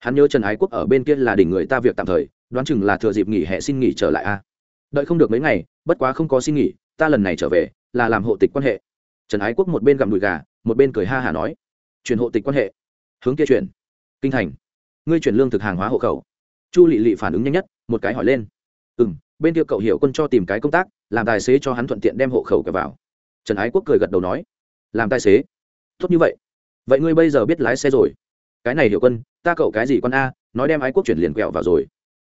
Hắn nhớ trần ái quốc ở bên kia là đỉnh người ta việc tạm thời, đoán chừng là thừa dịp nghỉ hè xin nghỉ trở lại a. Đợi không được mấy ngày, bất quá không có xin nghỉ, ta lần này trở về là làm hộ tịch quan hệ. Trần ái quốc một bên gặm đùi gà, một bên cười ha hả nói, chuyển hộ tịch quan hệ. Hướng kia chuyển. Kinh thành, ngươi chuyển lương thực hàng hóa hộ khẩu. Chu lị lị phản ứng nhanh nhất, một cái hỏi lên ừ m bên kia cậu hiểu quân cho tìm cái công tác, làm tài xế cho hắn thuận tiện đem hộ khẩu cả vào. Trần ái quốc cười gật đầu nói, làm tài xế? Tốt như vậy. Vậy ngươi bây giờ biết lái xe rồi. Cái này hiểu quân, ta cậu cái gì con a, nói đem ái quốc chuyển liền quẹo vào rồi.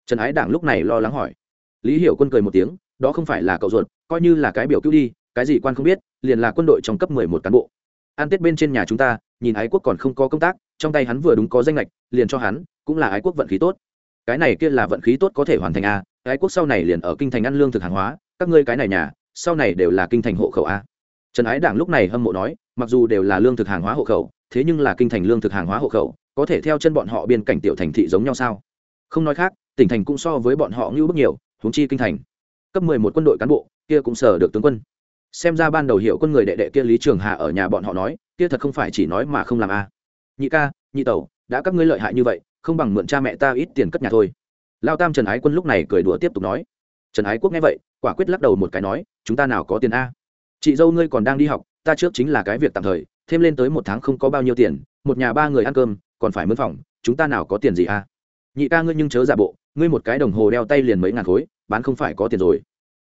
Trần ái đảng lúc này lo lắng hỏi. Lý hiểu quân cười một tiếng, đó không phải là cậu ruột, coi như là cái biểu cứu đi cái gì quan không biết, liền là quân đội trong cấp mười một cán bộ. An tết bên trên nhà chúng ta, nhìn ái quốc còn không có công tác, trong tay hắn vừa đúng có danh lệch, liền cho hắn, cũng là ái quốc vận khí tốt. Cái này kia là vận khí tốt có thể hoàn thành a, ái quốc sau này liền ở kinh thành ăn lương thực hàng hóa, các ngươi cái này nhà, sau này đều là kinh thành hộ khẩu a. Trần ái đảng lúc này hâm mộ nói, mặc dù đều là lương thực hàng hóa hộ khẩu, thế nhưng là kinh thành lương thực hàng hóa hộ khẩu, có thể theo chân bọn họ biên cảnh tiểu thành thị giống nhau sao? Không nói khác, tỉnh thành cũng so với bọn họ ngưu bức nhiều, huống chi kinh thành. Cấp mười một quân đội cán bộ, kia cũng sở được tướng quân xem ra ban đầu hiệu quân người đệ đệ kia lý trường hà ở nhà bọn họ nói, kia thật không phải chỉ nói mà không làm a nhị ca, nhị tẩu, đã các ngươi lợi hại như vậy, không bằng mượn cha mẹ ta ít tiền cất nhà thôi. Lao tam trần ái quân lúc này cười đùa tiếp tục nói. Trần ái quốc nghe vậy, quả quyết lắc đầu một cái nói, chúng ta nào có tiền a? Chị dâu ngươi còn đang đi học, ta trước chính là cái việc tạm thời, thêm lên tới một tháng không có bao nhiêu tiền, một nhà ba người ăn cơm, còn phải mướn phòng, chúng ta nào có tiền gì a? Nhị ca ngươi nhưng chớ giả bộ, ngươi một cái đồng hồ đeo tay liền mấy ngàn khối, bán không phải có tiền rồi.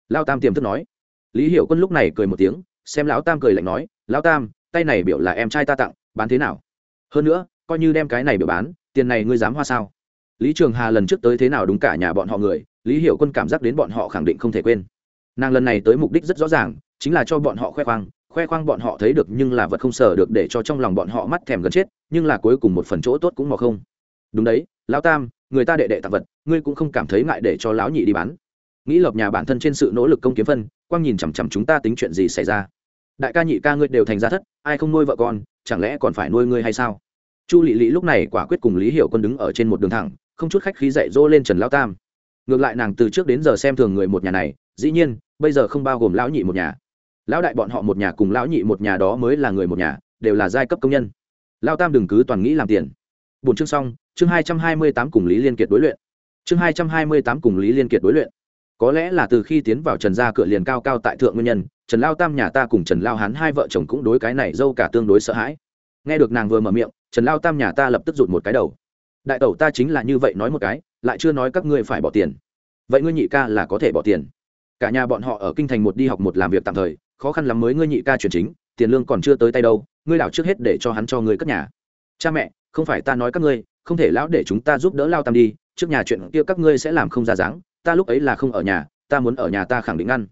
Lao tam tiềm thức nói lý hiểu quân lúc này cười một tiếng, xem lão tam cười lạnh nói, lão tam, tay này biểu là em trai ta tặng, bán thế nào? Hơn nữa, coi như đem cái này biểu bán, tiền này ngươi dám hoa sao? Lý trường hà lần trước tới thế nào đúng cả nhà bọn họ người, lý hiểu quân cảm giác đến bọn họ khẳng định không thể quên. Nàng lần này tới mục đích rất rõ ràng, chính là cho bọn họ khoe khoang khoe khoang bọn họ thấy được nhưng là vật không sờ được để cho trong lòng bọn họ mắt thèm gần chết, nhưng là cuối cùng một phần chỗ tốt cũng mò không. Đúng đấy, lão tam, người ta đệ đệ tặng vật, ngươi cũng không cảm thấy ngại để cho lão nhị đi bán. Nghĩ lập nhà bản thân trên sự nỗ lực công kiếm phân quang nhìn chằm chằm chúng ta tính chuyện gì xảy ra? Đại ca nhị ca ngươi đều thành ra thất, ai không nuôi vợ con, chẳng lẽ còn phải nuôi ngươi hay sao? Chu lị lị lúc này quả quyết cùng lý hiểu quân đứng ở trên một đường thẳng, không chút khách khí dạy dỗ lên trần lão tam. Ngược lại nàng từ trước đến giờ xem thường người một nhà này, dĩ nhiên, bây giờ không bao gồm lão nhị một nhà. Lão đại bọn họ một nhà cùng lão nhị một nhà đó mới là người một nhà, đều là giai cấp công nhân. Lão tam đừng cứ toàn nghĩ làm tiền. Bốn chương xong, chương hai trăm hai mươi tám cùng lý liên kiệt đối luyện. Chương hai trăm hai mươi tám cùng lý liên kiệt đối luyện có lẽ là từ khi tiến vào trần gia cửa liền cao cao tại thượng nguyên nhân, trần lao tam nhà ta cùng trần lao hán hai vợ chồng cũng đối cái này dâu cả tương đối sợ hãi. Nghe được nàng vừa mở miệng, trần lao tam nhà ta lập tức rụt một cái đầu. Đại tẩu ta chính là như vậy nói một cái, lại chưa nói các ngươi phải bỏ tiền. Vậy ngươi nhị ca là có thể bỏ tiền? Cả nhà bọn họ ở kinh thành một đi học một làm việc tạm thời, khó khăn lắm mới ngươi nhị ca chuyển chính, tiền lương còn chưa tới tay đâu, ngươi đảo trước hết để cho hắn cho ngươi cất nhà. Cha mẹ, không phải ta nói các ngươi, không thể lão để chúng ta giúp đỡ lao tam đi, trước nhà chuyện kia các ngươi sẽ làm không ra dáng ta lúc ấy là không ở nhà, ta muốn ở nhà ta khẳng định ăn.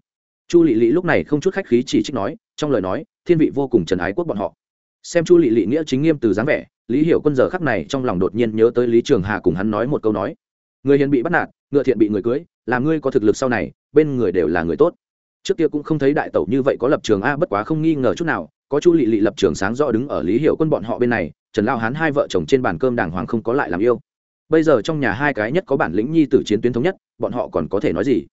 chu lị lị lúc này không chút khách khí chỉ trích nói, trong lời nói, thiên vị vô cùng trần ái quốc bọn họ. Xem chu lị lị nghĩa chính nghiêm từ dáng vẻ, lý hiểu quân giờ khắc này trong lòng đột nhiên nhớ tới lý trường hà cùng hắn nói một câu nói, người hiền bị bắt nạt, ngựa thiện bị người cưới làm ngươi có thực lực sau này, bên người đều là người tốt. Trước kia cũng không thấy đại tẩu như vậy có lập trường a, bất quá không nghi ngờ chút nào, có chu lị lị lập trường sáng rõ đứng ở lý hiểu quân bọn họ bên này, trần lao hán hai vợ chồng trên bàn cơm đàng hoàng không có lại làm yêu bây giờ trong nhà hai cái nhất có bản lĩnh nhi tử chiến tuyến thống nhất, bọn họ còn có thể nói gì?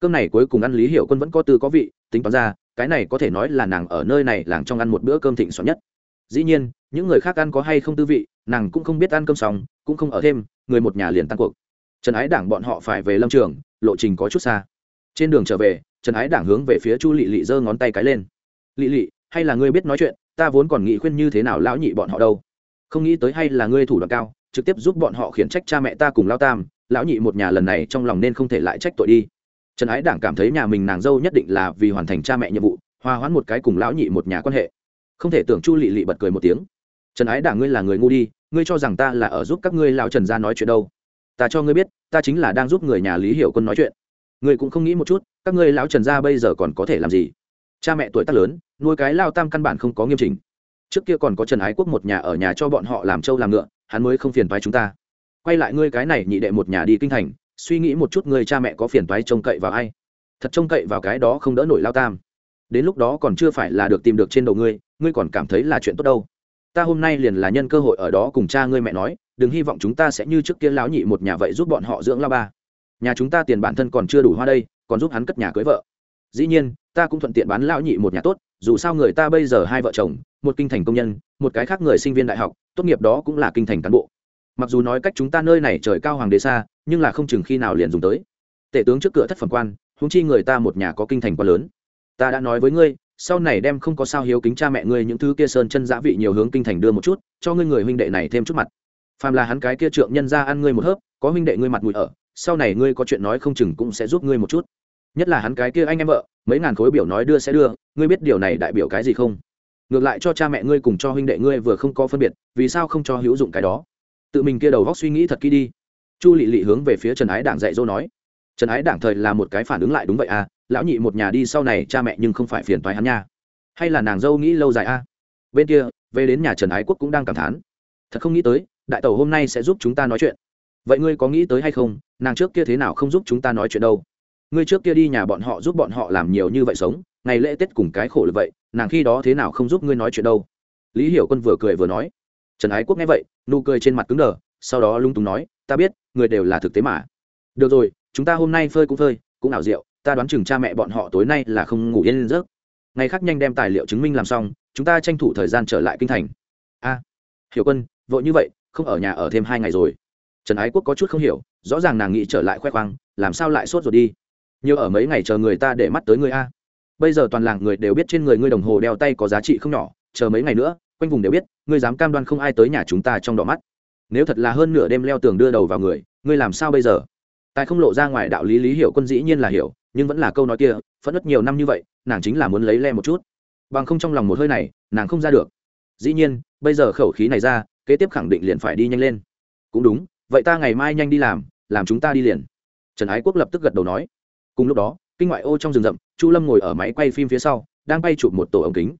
Cơm này cuối cùng ăn lý hiểu quân vẫn có tư có vị, tính toán ra, cái này có thể nói là nàng ở nơi này làng trong ăn một bữa cơm thịnh soạn nhất. Dĩ nhiên, những người khác ăn có hay không tư vị, nàng cũng không biết ăn cơm xong, cũng không ở thêm, người một nhà liền tăng cuộc. Trần ái đảng bọn họ phải về lâm trường, lộ trình có chút xa. Trên đường trở về, trần ái đảng hướng về phía chu lị lị giơ ngón tay cái lên. Lị lị, hay là ngươi biết nói chuyện, ta vốn còn nghĩ khuyên như thế nào lão nhị bọn họ đâu? Không nghĩ tới hay là ngươi thủ đoạn cao trực tiếp giúp bọn họ khiển trách cha mẹ ta cùng lao tam, lão nhị một nhà lần này trong lòng nên không thể lại trách tội đi. Trần ái đảng cảm thấy nhà mình nàng dâu nhất định là vì hoàn thành cha mẹ nhiệm vụ, hòa hoãn một cái cùng lão nhị một nhà quan hệ. Không thể tưởng chu lị lị bật cười một tiếng. Trần ái đảng ngươi là người ngu đi, ngươi cho rằng ta là ở giúp các ngươi lão trần ra nói chuyện đâu. Ta cho ngươi biết, ta chính là đang giúp người nhà lý hiểu quân nói chuyện. Ngươi cũng không nghĩ một chút, các ngươi lão trần gia bây giờ còn có thể làm gì? Cha mẹ tuổi tác lớn, nuôi cái lao tam căn bản không có nghiêm chỉnh trước kia còn có trần ái quốc một nhà ở nhà cho bọn họ làm trâu làm ngựa, hắn mới không phiền toái chúng ta. Quay lại ngươi cái này nhị đệ một nhà đi kinh thành, suy nghĩ một chút người cha mẹ có phiền toái trông cậy vào ai? Thật trông cậy vào cái đó không đỡ nổi lao tam. Đến lúc đó còn chưa phải là được tìm được trên đầu ngươi ngươi còn cảm thấy là chuyện tốt đâu. Ta hôm nay liền là nhân cơ hội ở đó cùng cha ngươi mẹ nói, đừng hy vọng chúng ta sẽ như trước kia lão nhị một nhà vậy giúp bọn họ dưỡng lao ba. Nhà chúng ta tiền bản thân còn chưa đủ hoa đây, còn giúp hắn cất nhà cưới vợ. Dĩ nhiên, ta cũng thuận tiện bán lão nhị một nhà tốt dù sao người ta bây giờ hai vợ chồng, một kinh thành công nhân, một cái khác người sinh viên đại học, tốt nghiệp đó cũng là kinh thành cán bộ. Mặc dù nói cách chúng ta nơi này trời cao hoàng đế xa, nhưng là không chừng khi nào liền dùng tới. Tể tướng trước cửa thất phẩm quan húng chi người ta một nhà có kinh thành quá lớn. Ta đã nói với ngươi, sau này đem không có sao hiếu kính cha mẹ ngươi những thứ kia sơn chân giã vị nhiều hướng kinh thành đưa một chút, cho ngươi người huynh đệ này thêm chút mặt. Phàm là hắn cái kia trượng nhân ra ăn ngươi một hớp, có huynh đệ ngươi mặt mũi ở, sau này ngươi có chuyện nói không chừng cũng sẽ giúp ngươi một chút. Nhất là hắn cái kia anh em vợ mấy ngàn khối biểu nói đưa sẽ đưa, ngươi biết điều này đại biểu cái gì không? Ngược lại cho cha mẹ ngươi cùng cho huynh đệ ngươi vừa không có phân biệt, vì sao không cho hữu dụng cái đó? Tự mình kia đầu góc suy nghĩ thật kỹ đi. Chu lị lị hướng về phía trần ái đảng dạy dỗ nói. Trần ái đảng thời là một cái phản ứng lại đúng vậy à lão nhị một nhà đi sau này cha mẹ nhưng không phải phiền toái hắn nha. Hay là nàng dâu nghĩ lâu dài à? Bên kia, về đến nhà trần ái quốc cũng đang cảm thán. Thật không nghĩ tới, đại tẩu hôm nay sẽ giúp chúng ta nói chuyện. Vậy ngươi có nghĩ tới hay không, nàng trước kia thế nào không giúp chúng ta nói chuyện đâu? Ngươi trước kia đi nhà bọn họ giúp bọn họ làm nhiều như vậy sống, ngày lễ tết cùng cái khổ là vậy, nàng khi đó thế nào không giúp ngươi nói chuyện đâu? Lý hiểu quân vừa cười vừa nói. Trần ái quốc nghe vậy, nụ cười trên mặt cứng đờ, sau đó lung túng nói, ta biết, người đều là thực tế mà. Được rồi, chúng ta hôm nay phơi cũng phơi, cũng ảo rượu ta đoán chừng cha mẹ bọn họ tối nay là không ngủ yên lên giấc. Ngày khác nhanh đem tài liệu chứng minh làm xong, chúng ta tranh thủ thời gian trở lại kinh thành. A, hiểu quân, vội như vậy, không ở nhà ở thêm hai ngày rồi. Trần ái quốc có chút không hiểu, rõ ràng nàng nghĩ trở lại khoe khoang, làm sao lại sốt rồi đi? Nhiều ở mấy ngày chờ người ta để mắt tới người a. Bây giờ toàn làng người đều biết trên người ngươi đồng hồ đeo tay có giá trị không nhỏ, chờ mấy ngày nữa, quanh vùng đều biết, ngươi dám cam đoan không ai tới nhà chúng ta trong đỏ mắt. Nếu thật là hơn nửa đêm leo tường đưa đầu vào người, ngươi làm sao bây giờ? Tài không lộ ra ngoài đạo lý lý hiểu quân dĩ nhiên là hiểu, nhưng vẫn là câu nói kia, phẫn nứt nhiều năm như vậy, nàng chính là muốn lấy le một chút. Bằng không trong lòng một hơi này, nàng không ra được. Dĩ nhiên, bây giờ khẩu khí này ra, kế tiếp khẳng định liền phải đi nhanh lên. Cũng đúng, vậy ta ngày mai nhanh đi làm làm chúng ta đi liền. Trần ái quốc lập tức gật đầu nói cùng lúc đó, kinh ngoại ô trong rừng rậm, chu lâm ngồi ở máy quay phim phía sau, đang quay chụp một tổ ống kính.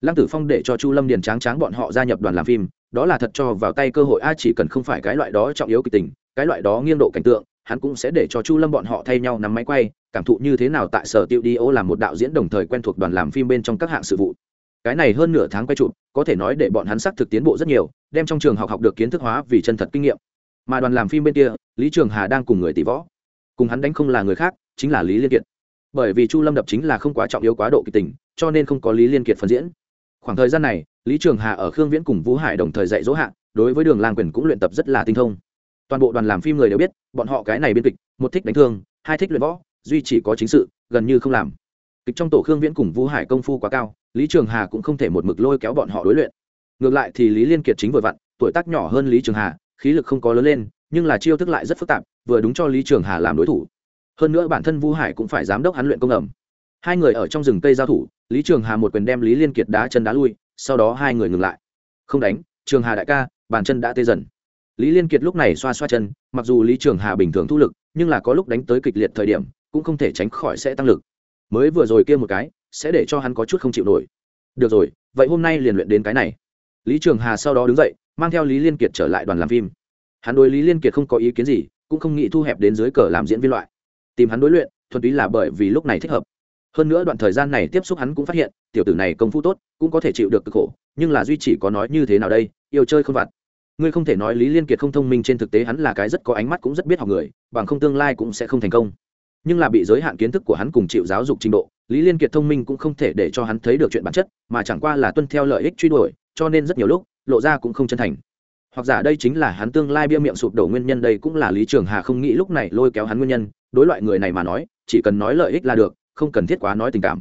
Lăng tử phong để cho chu lâm điền tráng tráng bọn họ gia nhập đoàn làm phim, đó là thật cho vào tay cơ hội, a, chỉ cần không phải cái loại đó trọng yếu kịch tình, cái loại đó nghiêng độ cảnh tượng, hắn cũng sẽ để cho chu lâm bọn họ thay nhau nắm máy quay, cảm thụ như thế nào tại sở tiêu đi ô làm một đạo diễn đồng thời quen thuộc đoàn làm phim bên trong các hạng sự vụ. Cái này hơn nửa tháng quay chụp, có thể nói để bọn hắn xác thực tiến bộ rất nhiều, đem trong trường học học được kiến thức hóa vì chân thật kinh nghiệm. Mà đoàn làm phim bên kia, lý trường hà đang cùng người tỷ võ. Cùng hắn đánh không là người khác chính là lý liên kiệt. Bởi vì chu lâm đập chính là không quá trọng yếu quá độ kịch tình, cho nên không có lý liên kiệt phân diễn. Khoảng thời gian này, lý trường hà ở khương viễn cùng vũ hải đồng thời dạy dỗ hạ, đối với đường lang quyền cũng luyện tập rất là tinh thông. Toàn bộ đoàn làm phim người đều biết, bọn họ cái này biên kịch, một thích đánh thương, hai thích luyện võ, duy chỉ có chính sự, gần như không làm. Kịch trong tổ khương viễn cùng vũ hải công phu quá cao, lý trường hà cũng không thể một mực lôi kéo bọn họ đối luyện. Ngược lại thì lý liên kiệt chính vừa vặn, tuổi tác nhỏ hơn lý trường hà, khí lực không có lớn lên, nhưng là chiêu thức lại rất phức tạp, vừa đúng cho lý trường hà làm đối thủ hơn nữa bản thân Vu hải cũng phải giám đốc hắn luyện công ẩm. Hai người ở trong rừng cây giao thủ, lý trường hà một quyền đem lý liên kiệt đá chân đá lui, sau đó hai người ngừng lại. Không đánh, trường hà đại ca, bàn chân đã tê dần. Lý liên kiệt lúc này xoa xoa chân, mặc dù lý trường hà bình thường thu lực, nhưng là có lúc đánh tới kịch liệt thời điểm, cũng không thể tránh khỏi sẽ tăng lực. Mới vừa rồi kia một cái, sẽ để cho hắn có chút không chịu nổi. Được rồi, vậy hôm nay liền luyện đến cái này. Lý trường hà sau đó đứng dậy, mang theo lý liên kiệt trở lại đoàn làm phim. Hắn đối lý liên kiệt không có ý kiến gì, cũng không nghĩ thu hẹp đến dưới cờ làm diễn viên loại tìm hắn đối luyện, thuần túy là bởi vì lúc này thích hợp. Hơn nữa đoạn thời gian này tiếp xúc hắn cũng phát hiện, tiểu tử này công phu tốt, cũng có thể chịu được cực khổ, nhưng là duy chỉ có nói như thế nào đây, yêu chơi không vặt. Ngươi không thể nói lý liên kiệt không thông minh trên thực tế hắn là cái rất có ánh mắt cũng rất biết học người, bằng không tương lai cũng sẽ không thành công. Nhưng là bị giới hạn kiến thức của hắn cùng chịu giáo dục trình độ, lý liên kiệt thông minh cũng không thể để cho hắn thấy được chuyện bản chất, mà chẳng qua là tuân theo lợi ích truy đuổi, cho nên rất nhiều lúc, lộ ra cũng không chân thành hoặc giả đây chính là hắn tương lai bia miệng sụp đổ nguyên nhân, đây cũng là lý trường hà không nghĩ lúc này lôi kéo hắn nguyên nhân. Đối loại người này mà nói, chỉ cần nói lợi ích là được, không cần thiết quá nói tình cảm.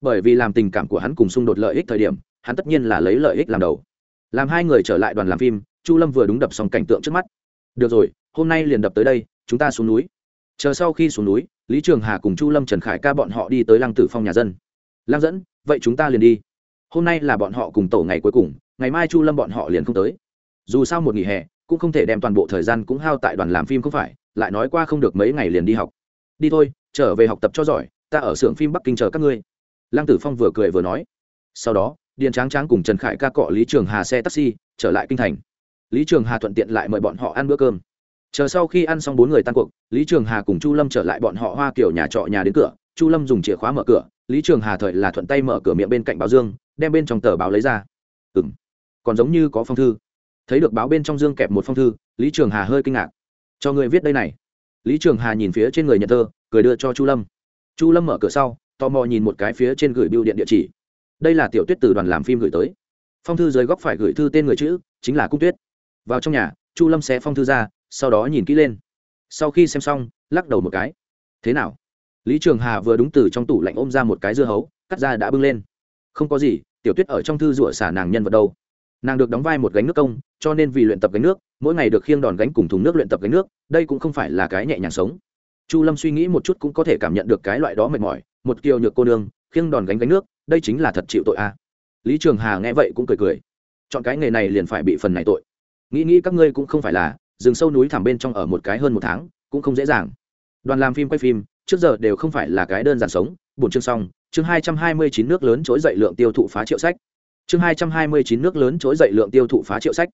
Bởi vì làm tình cảm của hắn cùng xung đột lợi ích thời điểm, hắn tất nhiên là lấy lợi ích làm đầu. Làm hai người trở lại đoàn làm phim, chu lâm vừa đúng đập xong cảnh tượng trước mắt. Được rồi, hôm nay liền đập tới đây, chúng ta xuống núi. Chờ sau khi xuống núi, lý trường hà cùng chu lâm trần khải ca bọn họ đi tới lăng tử phong nhà dân. Lăng dẫn, vậy chúng ta liền đi. Hôm nay là bọn họ cùng tổ ngày cuối cùng, ngày mai chu lâm bọn họ liền không tới dù sao một nghỉ hè, cũng không thể đem toàn bộ thời gian cũng hao tại đoàn làm phim không phải, lại nói qua không được mấy ngày liền đi học. Đi thôi, trở về học tập cho giỏi, ta ở xưởng phim bắc kinh chờ các ngươi. Lăng tử phong vừa cười vừa nói. Sau đó, điền tráng tráng cùng trần khải ca cọ lý trường hà xe taxi, trở lại kinh thành. Lý trường hà thuận tiện lại mời bọn họ ăn bữa cơm. Chờ sau khi ăn xong bốn người tan cuộc, lý trường hà cùng chu lâm trở lại bọn họ hoa kiểu nhà trọ nhà đến cửa. Chu lâm dùng chìa khóa mở cửa, lý trường hà thời là thuận tay mở cửa miệng bên cạnh báo dương, đem bên trong tờ báo lấy ra. Ừ m còn giống như có phong thư thấy được báo bên trong dương kẹp một phong thư, lý trường hà hơi kinh ngạc. Cho người viết đây này. Lý trường hà nhìn phía trên người nhận thơ, cười đưa cho chu lâm. Chu lâm mở cửa sau, tò mò nhìn một cái phía trên gửi biêu điện địa chỉ. Đây là tiểu tuyết từ đoàn làm phim gửi tới. Phong thư dưới góc phải gửi thư tên người chữ, chính là cung tuyết. Vào trong nhà, chu lâm sẽ phong thư ra, sau đó nhìn kỹ lên. Sau khi xem xong, lắc đầu một cái. Thế nào? Lý trường hà vừa đúng từ trong tủ lạnh ôm ra một cái dưa hấu, cắt ra đã bưng lên. Không có gì, tiểu tuyết ở trong thư rủa xả nàng nhân vật đâu nàng được đóng vai một gánh nước công, cho nên vì luyện tập gánh nước, mỗi ngày được khiêng đòn gánh cùng thùng nước luyện tập gánh nước, đây cũng không phải là cái nhẹ nhàng sống. Chu lâm suy nghĩ một chút cũng có thể cảm nhận được cái loại đó mệt mỏi, một kiều nhược cô nương, khiêng đòn gánh gánh nước, đây chính là thật chịu tội a. Lý trường hà nghe vậy cũng cười cười. Chọn cái nghề này liền phải bị phần này tội. Nghĩ nghĩ các ngươi cũng không phải là, rừng sâu núi thẳm bên trong ở một cái hơn một tháng, cũng không dễ dàng. Đoàn làm phim quay phim, trước giờ đều không phải là cái đơn giản sống. Bổn chương xong, chương hai trăm hai mươi chín nước lớn trỗi dậy lượng tiêu thụ phá triệu sách chương hai trăm hai mươi chín nước lớn trỗi dậy lượng tiêu thụ phá triệu sách.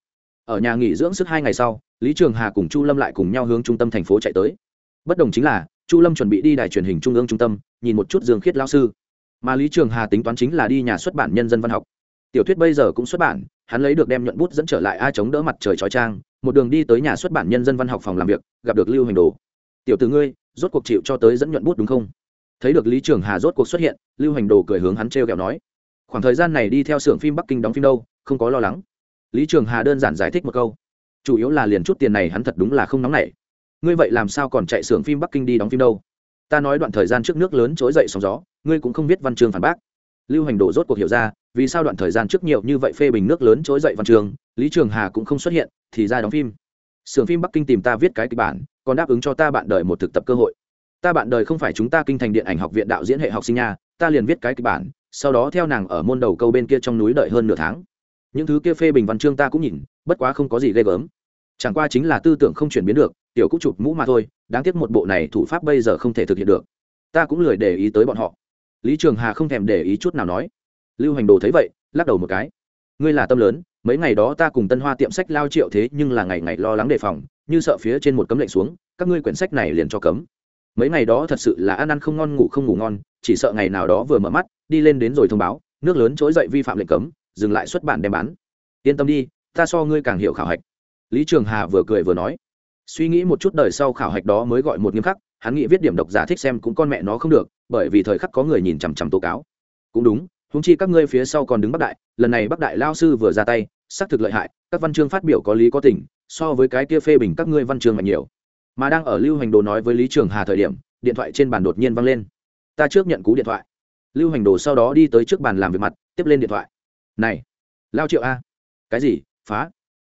Ở nhà nghỉ dưỡng sức hai ngày sau, lý trường hà cùng chu lâm lại cùng nhau hướng trung tâm thành phố chạy tới. Bất đồng chính là, chu lâm chuẩn bị đi đài truyền hình trung ương trung tâm, nhìn một chút dương khiết lao sư. Mà lý trường hà tính toán chính là đi nhà xuất bản nhân dân văn học. Tiểu thuyết bây giờ cũng xuất bản, hắn lấy được đem nhuận bút dẫn trở lại ai chống đỡ mặt trời trói trang, một đường đi tới nhà xuất bản nhân dân văn học phòng làm việc, gặp được lưu hành đồ. Tiểu từ ngươi, rốt cuộc chịu cho tới dẫn nhuận bút đúng không? Thấy được lý trường hà rốt cuộc xuất hiện, lưu hành đồ cười hướng hắn t r e o kẹo nói khoảng thời gian này đi theo xưởng phim bắc kinh đóng phim đâu, không có lo lắng. Lý trường hà đơn giản giải thích một câu. Chủ yếu là liền chút tiền này hắn thật đúng là không nóng nảy. Ngươi vậy làm sao còn chạy xưởng phim bắc kinh đi đóng phim đâu? Ta nói đoạn thời gian trước nước lớn trỗi dậy sóng gió, ngươi cũng không biết văn chương phản bác. Lưu hành đồ rốt cuộc hiểu ra, vì sao đoạn thời gian trước nhiều như vậy phê bình nước lớn trỗi dậy văn trường lý trường hà cũng không xuất hiện, thì ra đóng phim. Xưởng phim bắc kinh tìm ta viết cái kịch bản, còn đáp ứng cho ta bạn đời một thực tập cơ hội. Ta bạn đời không phải chúng ta kinh thành điện ảnh học viện đạo diễn hệ học sinh nha ta liền viết cái kịch bản, sau đó theo nàng ở môn đầu câu bên kia trong núi đợi hơn nửa tháng. Những thứ kia phê bình văn chương ta cũng nhìn, bất quá không có gì ghê gớm. Chẳng qua chính là tư tưởng không chuyển biến được, tiểu cũng chụp mũ mà thôi, đáng tiếc một bộ này thủ pháp bây giờ không thể thực hiện được. Ta cũng lười để ý tới bọn họ. Lý trường hà không thèm để ý chút nào nói. Lưu hành đồ thấy vậy, lắc đầu một cái. Ngươi là tâm lớn, mấy ngày đó ta cùng tân hoa tiệm sách lao triệu thế nhưng là ngày ngày lo lắng đề phòng, như sợ phía trên một cấm lệnh xuống, các ngươi quyển sách này liền cho cấm mấy ngày đó thật sự là ăn ăn không ngon, ngủ không ngủ ngon, chỉ sợ ngày nào đó vừa mở mắt, đi lên đến rồi thông báo, nước lớn trỗi dậy vi phạm lệnh cấm, dừng lại xuất bản đem bán. Yên tâm đi, ta so ngươi càng hiểu khảo hạch. Lý trường hà vừa cười vừa nói. Suy nghĩ một chút đời sau khảo hạch đó mới gọi một nghiêm khắc, hắn nghĩ viết điểm độc giả thích xem cũng con mẹ nó không được, bởi vì thời khắc có người nhìn chằm chằm tố cáo. Cũng đúng húng chi các ngươi phía sau còn đứng bắc đại, lần này bắc đại lao sư vừa ra tay, xác thực lợi hại, các văn chương phát biểu có lý có tình, so với cái kia phê bình các ngươi văn chương mạnh nhiều mà đang ở lưu hành đồ nói với lý trường hà thời điểm, điện thoại trên bàn đột nhiên văng lên. Ta trước nhận cú điện thoại. Lưu hành đồ sau đó đi tới trước bàn làm việc mặt, tiếp lên điện thoại. Này, lao triệu a. Cái gì? Phá.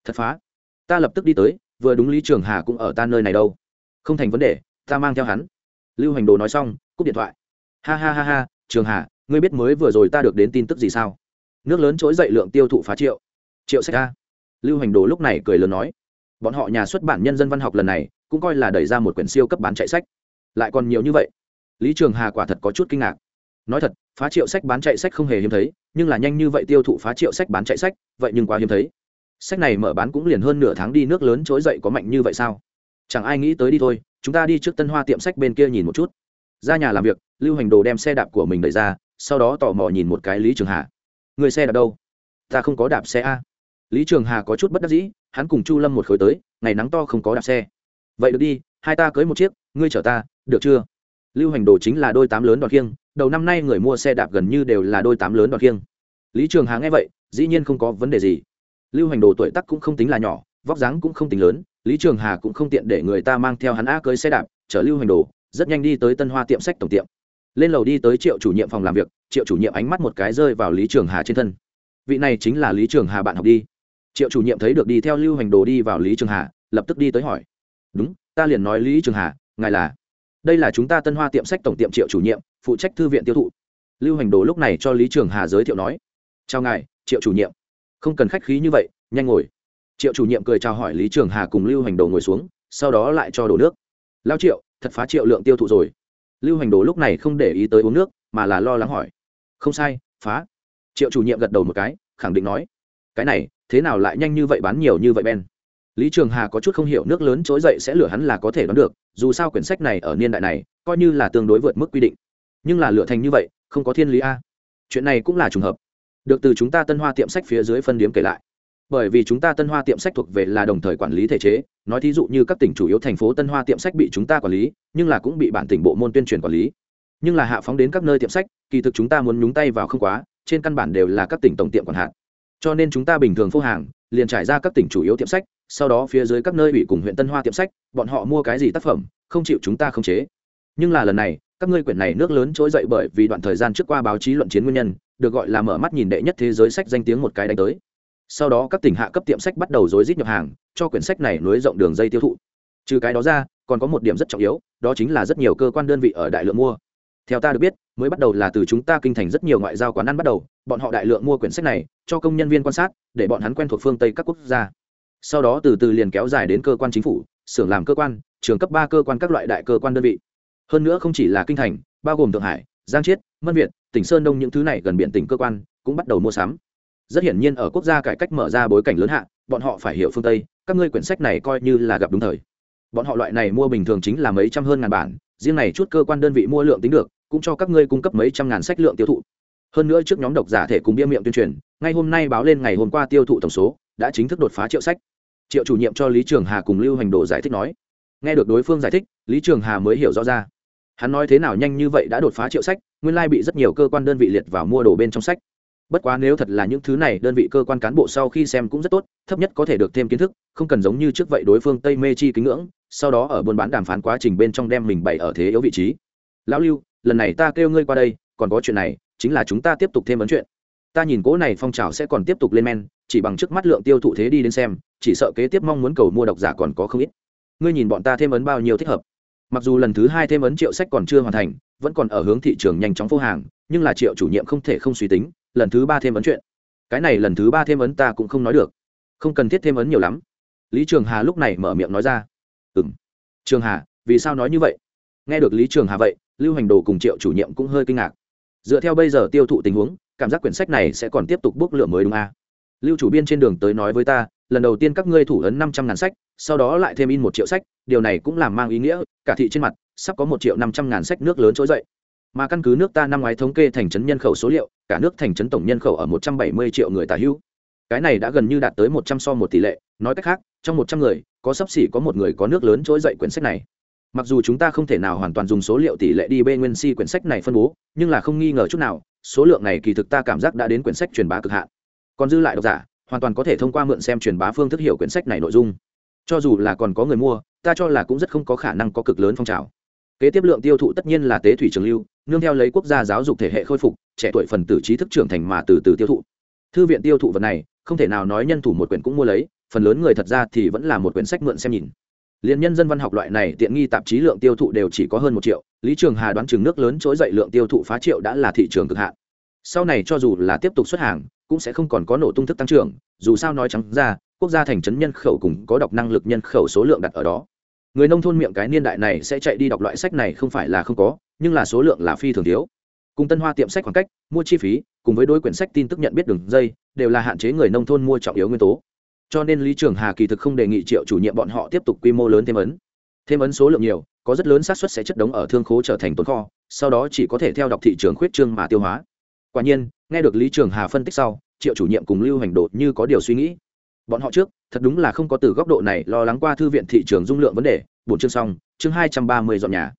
Thật phá. Ta lập tức đi tới, vừa đúng lý trường hà cũng ở ta nơi này đâu. Không thành vấn đề, ta mang theo hắn. Lưu hành đồ nói xong, cúp điện thoại. Ha ha ha ha, trường hà, ngươi biết mới vừa rồi ta được đến tin tức gì sao? Nước lớn trỗi dậy lượng tiêu thụ phá triệu. Triệu sách a. Lưu hành đồ lúc này cười lớn nói. Bọn họ nhà xuất bản nhân dân văn học lần này cũng coi là đẩy ra một quyển siêu cấp bán chạy sách. Lại còn nhiều như vậy. Lý trường hà quả thật có chút kinh ngạc. Nói thật, phá triệu sách bán chạy sách không hề hiếm thấy, nhưng là nhanh như vậy tiêu thụ phá triệu sách bán chạy sách, vậy nhưng quá hiếm thấy. Sách này mở bán cũng liền hơn nửa tháng đi nước lớn trỗi dậy có mạnh như vậy sao? Chẳng ai nghĩ tới đi thôi, chúng ta đi trước tân hoa tiệm sách bên kia nhìn một chút. Ra nhà làm việc, lưu hành đồ đem xe đạp của mình đẩy ra, sau đó tò mò nhìn một cái lý trường hà. Người xe đạp đâu? Ta không có đạp xe a. Lý trường hà có chút bất đắc dĩ, hắn cùng chu lâm một khối tới, ngày nắng to không có đạp xe vậy được đi, hai ta cưới một chiếc, ngươi chở ta, được chưa? Lưu hành đồ chính là đôi tám lớn đoạt khiêng, đầu năm nay người mua xe đạp gần như đều là đôi tám lớn đoạt khiêng. Lý trường hà nghe vậy, dĩ nhiên không có vấn đề gì. Lưu hành đồ tuổi tắc cũng không tính là nhỏ, vóc dáng cũng không tính lớn, lý trường hà cũng không tiện để người ta mang theo hắn a cưới xe đạp, chở lưu hành đồ, rất nhanh đi tới tân hoa tiệm sách tổng tiệm. Lên lầu đi tới triệu chủ nhiệm phòng làm việc, triệu chủ nhiệm ánh mắt một cái rơi vào lý trường hà trên thân. Vị này chính là lý trường hà bạn học đi. Triệu chủ nhiệm thấy được đi theo lưu hành đồ đi vào lý trường hà, lập tức đi tới hỏi đúng, ta liền nói lý trường hà, ngài là? Đây là chúng ta tân hoa tiệm sách tổng tiệm triệu chủ nhiệm, phụ trách thư viện tiêu thụ. Lưu hành đồ lúc này cho lý trường hà giới thiệu nói. Chào ngài, triệu chủ nhiệm. Không cần khách khí như vậy, nhanh ngồi. Triệu chủ nhiệm cười chào hỏi lý trường hà cùng lưu hành đồ ngồi xuống, sau đó lại cho đổ nước. Lao triệu, thật phá triệu lượng tiêu thụ rồi. Lưu hành đồ lúc này không để ý tới uống nước, mà là lo lắng hỏi. Không sai, phá. Triệu chủ nhiệm gật đầu một cái, khẳng định nói. Cái này, thế nào lại nhanh như vậy bán nhiều như vậy ben? Lý trường hà có chút không hiểu nước lớn trỗi dậy sẽ lửa hắn là có thể đoán được, dù sao quyển sách này ở niên đại này, coi như là tương đối vượt mức quy định. Nhưng là lửa thành như vậy, không có thiên lý a. Chuyện này cũng là trùng hợp. Được từ chúng ta tân hoa tiệm sách phía dưới phân điếm kể lại. Bởi vì chúng ta tân hoa tiệm sách thuộc về là đồng thời quản lý thể chế, nói thí dụ như các tỉnh chủ yếu thành phố tân hoa tiệm sách bị chúng ta quản lý, nhưng là cũng bị bản tỉnh bộ môn tuyên truyền quản lý. Nhưng là hạ phóng đến các nơi tiệm sách, kỳ thực chúng ta muốn nhúng tay vào không quá, trên căn bản đều là các tỉnh tổng tiệm quản hạt. Cho nên chúng ta bình thường phô hàng, liền trải ra các tỉnh chủ yếu tiệm sách sau đó phía dưới các nơi bị cùng huyện tân hoa tiệm sách, bọn họ mua cái gì tác phẩm, không chịu chúng ta khống chế. Nhưng là lần này, các ngươi quyển này nước lớn trỗi dậy bởi vì đoạn thời gian trước qua báo chí luận chiến nguyên nhân, được gọi là mở mắt nhìn đệ nhất thế giới sách danh tiếng một cái đánh tới. Sau đó các tỉnh hạ cấp tiệm sách bắt đầu rối rít nhập hàng, cho quyển sách này nối rộng đường dây tiêu thụ. Trừ cái đó ra, còn có một điểm rất trọng yếu, đó chính là rất nhiều cơ quan đơn vị ở đại lượng mua. Theo ta được biết, mới bắt đầu là từ chúng ta kinh thành rất nhiều ngoại giao quán ăn bắt đầu, bọn họ đại lượng mua quyển sách này, cho công nhân viên quan sát, để bọn hắn quen thuộc phương tây các quốc gia sau đó từ từ liền kéo dài đến cơ quan chính phủ, xưởng làm cơ quan, trường cấp ba cơ quan các loại đại cơ quan đơn vị. Hơn nữa không chỉ là kinh thành, bao gồm thượng hải, giang chiết, mân việt, tỉnh sơn đông những thứ này gần biển tỉnh cơ quan cũng bắt đầu mua sắm. Rất hiển nhiên ở quốc gia cải cách mở ra bối cảnh lớn hạ, bọn họ phải hiểu phương tây, các ngươi quyển sách này coi như là gặp đúng thời. Bọn họ loại này mua bình thường chính là mấy trăm hơn ngàn bản, riêng này chút cơ quan đơn vị mua lượng tính được, cũng cho các ngươi cung cấp mấy trăm ngàn sách lượng tiêu thụ. Hơn nữa trước nhóm độc giả thể cùng bia miệng tuyên truyền, ngay hôm nay báo lên ngày hôm qua tiêu thụ tổng số, đã chính thức đột phá triệu sách triệu chủ nhiệm cho lý trường hà cùng lưu hành đồ giải thích nói. Nghe được đối phương giải thích, lý trường hà mới hiểu rõ ra. Hắn nói thế nào nhanh như vậy đã đột phá triệu sách, nguyên lai bị rất nhiều cơ quan đơn vị liệt vào mua đồ bên trong sách. Bất quá nếu thật là những thứ này, đơn vị cơ quan cán bộ sau khi xem cũng rất tốt, thấp nhất có thể được thêm kiến thức, không cần giống như trước vậy đối phương tây mê chi kính ngưỡng, sau đó ở buôn bán đàm phán quá trình bên trong đem mình bày ở thế yếu vị trí. Lão lưu, lần này ta kêu ngươi qua đây, còn có chuyện này, chính là chúng ta tiếp tục thêm ấn chuyện. Ta nhìn cố này phong trào sẽ còn tiếp tục lên men, chỉ bằng trước mắt lượng tiêu thụ thế đi đến xem chỉ sợ kế tiếp mong muốn cầu mua độc giả còn có không ít. Ngươi nhìn bọn ta thêm ấn bao nhiêu thích hợp. Mặc dù lần thứ hai thêm ấn triệu sách còn chưa hoàn thành, vẫn còn ở hướng thị trường nhanh chóng phô hàng, nhưng là triệu chủ nhiệm không thể không suy tính, lần thứ ba thêm ấn chuyện. Cái này lần thứ ba thêm ấn ta cũng không nói được. Không cần thiết thêm ấn nhiều lắm. Lý trường hà lúc này mở miệng nói ra. Ừ m trường hà, vì sao nói như vậy? Nghe được lý trường hà vậy, lưu hành đồ cùng triệu chủ nhiệm cũng hơi kinh ngạc. Dựa theo bây giờ tiêu thụ tình huống, cảm giác quyển sách này sẽ còn tiếp tục bốc lửa mới đúng à? Lưu chủ biên trên đường tới nói với ta, lần đầu tiên các ngươi thủ ấn năm trăm ngàn sách, sau đó lại thêm in một triệu sách, điều này cũng làm mang ý nghĩa, cả thị trên mặt, sắp có một triệu năm trăm ngàn sách nước lớn trỗi dậy. Mà căn cứ nước ta năm ngoái thống kê thành trấn nhân khẩu số liệu, cả nước thành trấn tổng nhân khẩu ở một trăm bảy mươi triệu người tả hữu. Cái này đã gần như đạt tới một trăm so một tỷ lệ, nói cách khác, trong một trăm người, có sắp xỉ có một người có nước lớn trỗi dậy quyển sách này. Mặc dù chúng ta không thể nào hoàn toàn dùng số liệu tỷ lệ đi bê nguyên si quyển sách này phân bố, nhưng là không nghi ngờ chút nào, số lượng này kỳ thực ta cảm giác đã đến quyển sách truyền bá cực hạn còn dư lại độc giả, hoàn toàn có thể thông qua mượn xem truyền bá phương thức hiểu quyển sách này nội dung. Cho dù là còn có người mua, ta cho là cũng rất không có khả năng có cực lớn phong trào. Kế tiếp lượng tiêu thụ tất nhiên là tế thủy trường lưu, nương theo lấy quốc gia giáo dục thể hệ khôi phục, trẻ tuổi phần tử trí thức trưởng thành mà từ từ tiêu thụ. Thư viện tiêu thụ vật này, không thể nào nói nhân thủ một quyển cũng mua lấy, phần lớn người thật ra thì vẫn là một quyển sách mượn xem nhìn. Liên nhân dân văn học loại này tiện nghi tạp chí lượng tiêu thụ đều chỉ có hơn một triệu, lý trường hà đoán chừng nước lớn trỗi dậy lượng tiêu thụ phá triệu đã là thị trường cực hạn. Sau này cho dù là tiếp tục xuất hàng cũng sẽ không còn có nổ tung thức tăng trưởng, dù sao nói trắng ra, quốc gia thành trấn nhân khẩu cùng có đọc năng lực nhân khẩu số lượng đặt ở đó. Người nông thôn miệng cái niên đại này sẽ chạy đi đọc loại sách này không phải là không có, nhưng là số lượng là phi thường thiếu. Cùng tân hoa tiệm sách khoảng cách, mua chi phí, cùng với đôi quyển sách tin tức nhận biết đường dây, đều là hạn chế người nông thôn mua trọng yếu nguyên tố. Cho nên lý trường hà kỳ thực không đề nghị triệu chủ nhiệm bọn họ tiếp tục quy mô lớn thêm ấn. Thêm ấn số lượng nhiều, có rất lớn xác suất sẽ chất đống ở thương khố trở thành tồn kho, sau đó chỉ có thể theo đọc thị trường khuyết trương mà tiêu hóa. Quả nhiên nghe được lý trường hà phân tích sau, triệu chủ nhiệm cùng lưu hành đột như có điều suy nghĩ. Bọn họ trước, thật đúng là không có từ góc độ này lo lắng qua thư viện thị trường dung lượng vấn đề. Bổn chương xong, chương hai trăm ba mươi dọn nhà.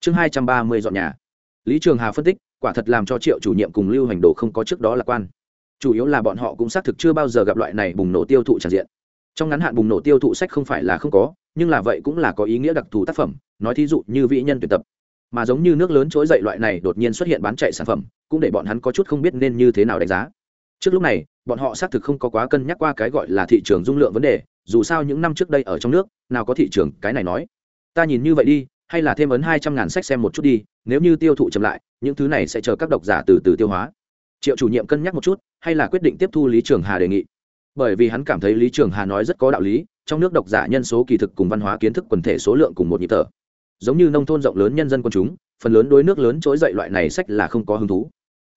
Chương hai trăm ba mươi dọn nhà. Lý trường hà phân tích, quả thật làm cho triệu chủ nhiệm cùng lưu hành đồ không có trước đó lạc quan. Chủ yếu là bọn họ cũng xác thực chưa bao giờ gặp loại này bùng nổ tiêu thụ tràn diện. Trong ngắn hạn bùng nổ tiêu thụ sách không phải là không có, nhưng là vậy cũng là có ý nghĩa đặc thù tác phẩm, nói thí dụ như vĩ nhân tuyển tập. Mà giống như nước lớn trỗi dậy loại này đột nhiên xuất hiện bán chạy sản phẩm cũng để bọn hắn có chút không biết nên như thế nào đánh giá. Trước lúc này, bọn họ xác thực không có quá cân nhắc qua cái gọi là thị trường dung lượng vấn đề, dù sao những năm trước đây ở trong nước, nào có thị trường, cái này nói. Ta nhìn như vậy đi, hay là thêm ấn hai trăm ngàn sách xem một chút đi, nếu như tiêu thụ chậm lại, những thứ này sẽ chờ các độc giả từ từ tiêu hóa. Triệu chủ nhiệm cân nhắc một chút, hay là quyết định tiếp thu lý trường hà đề nghị. Bởi vì hắn cảm thấy lý trường hà nói rất có đạo lý, trong nước độc giả nhân số kỳ thực cùng văn hóa kiến thức quần thể số lượng cùng một nhịp thở. Giống như nông thôn rộng lớn nhân dân quần chúng, phần lớn đối nước lớn trỗi dậy loại này sách là không có hứng thú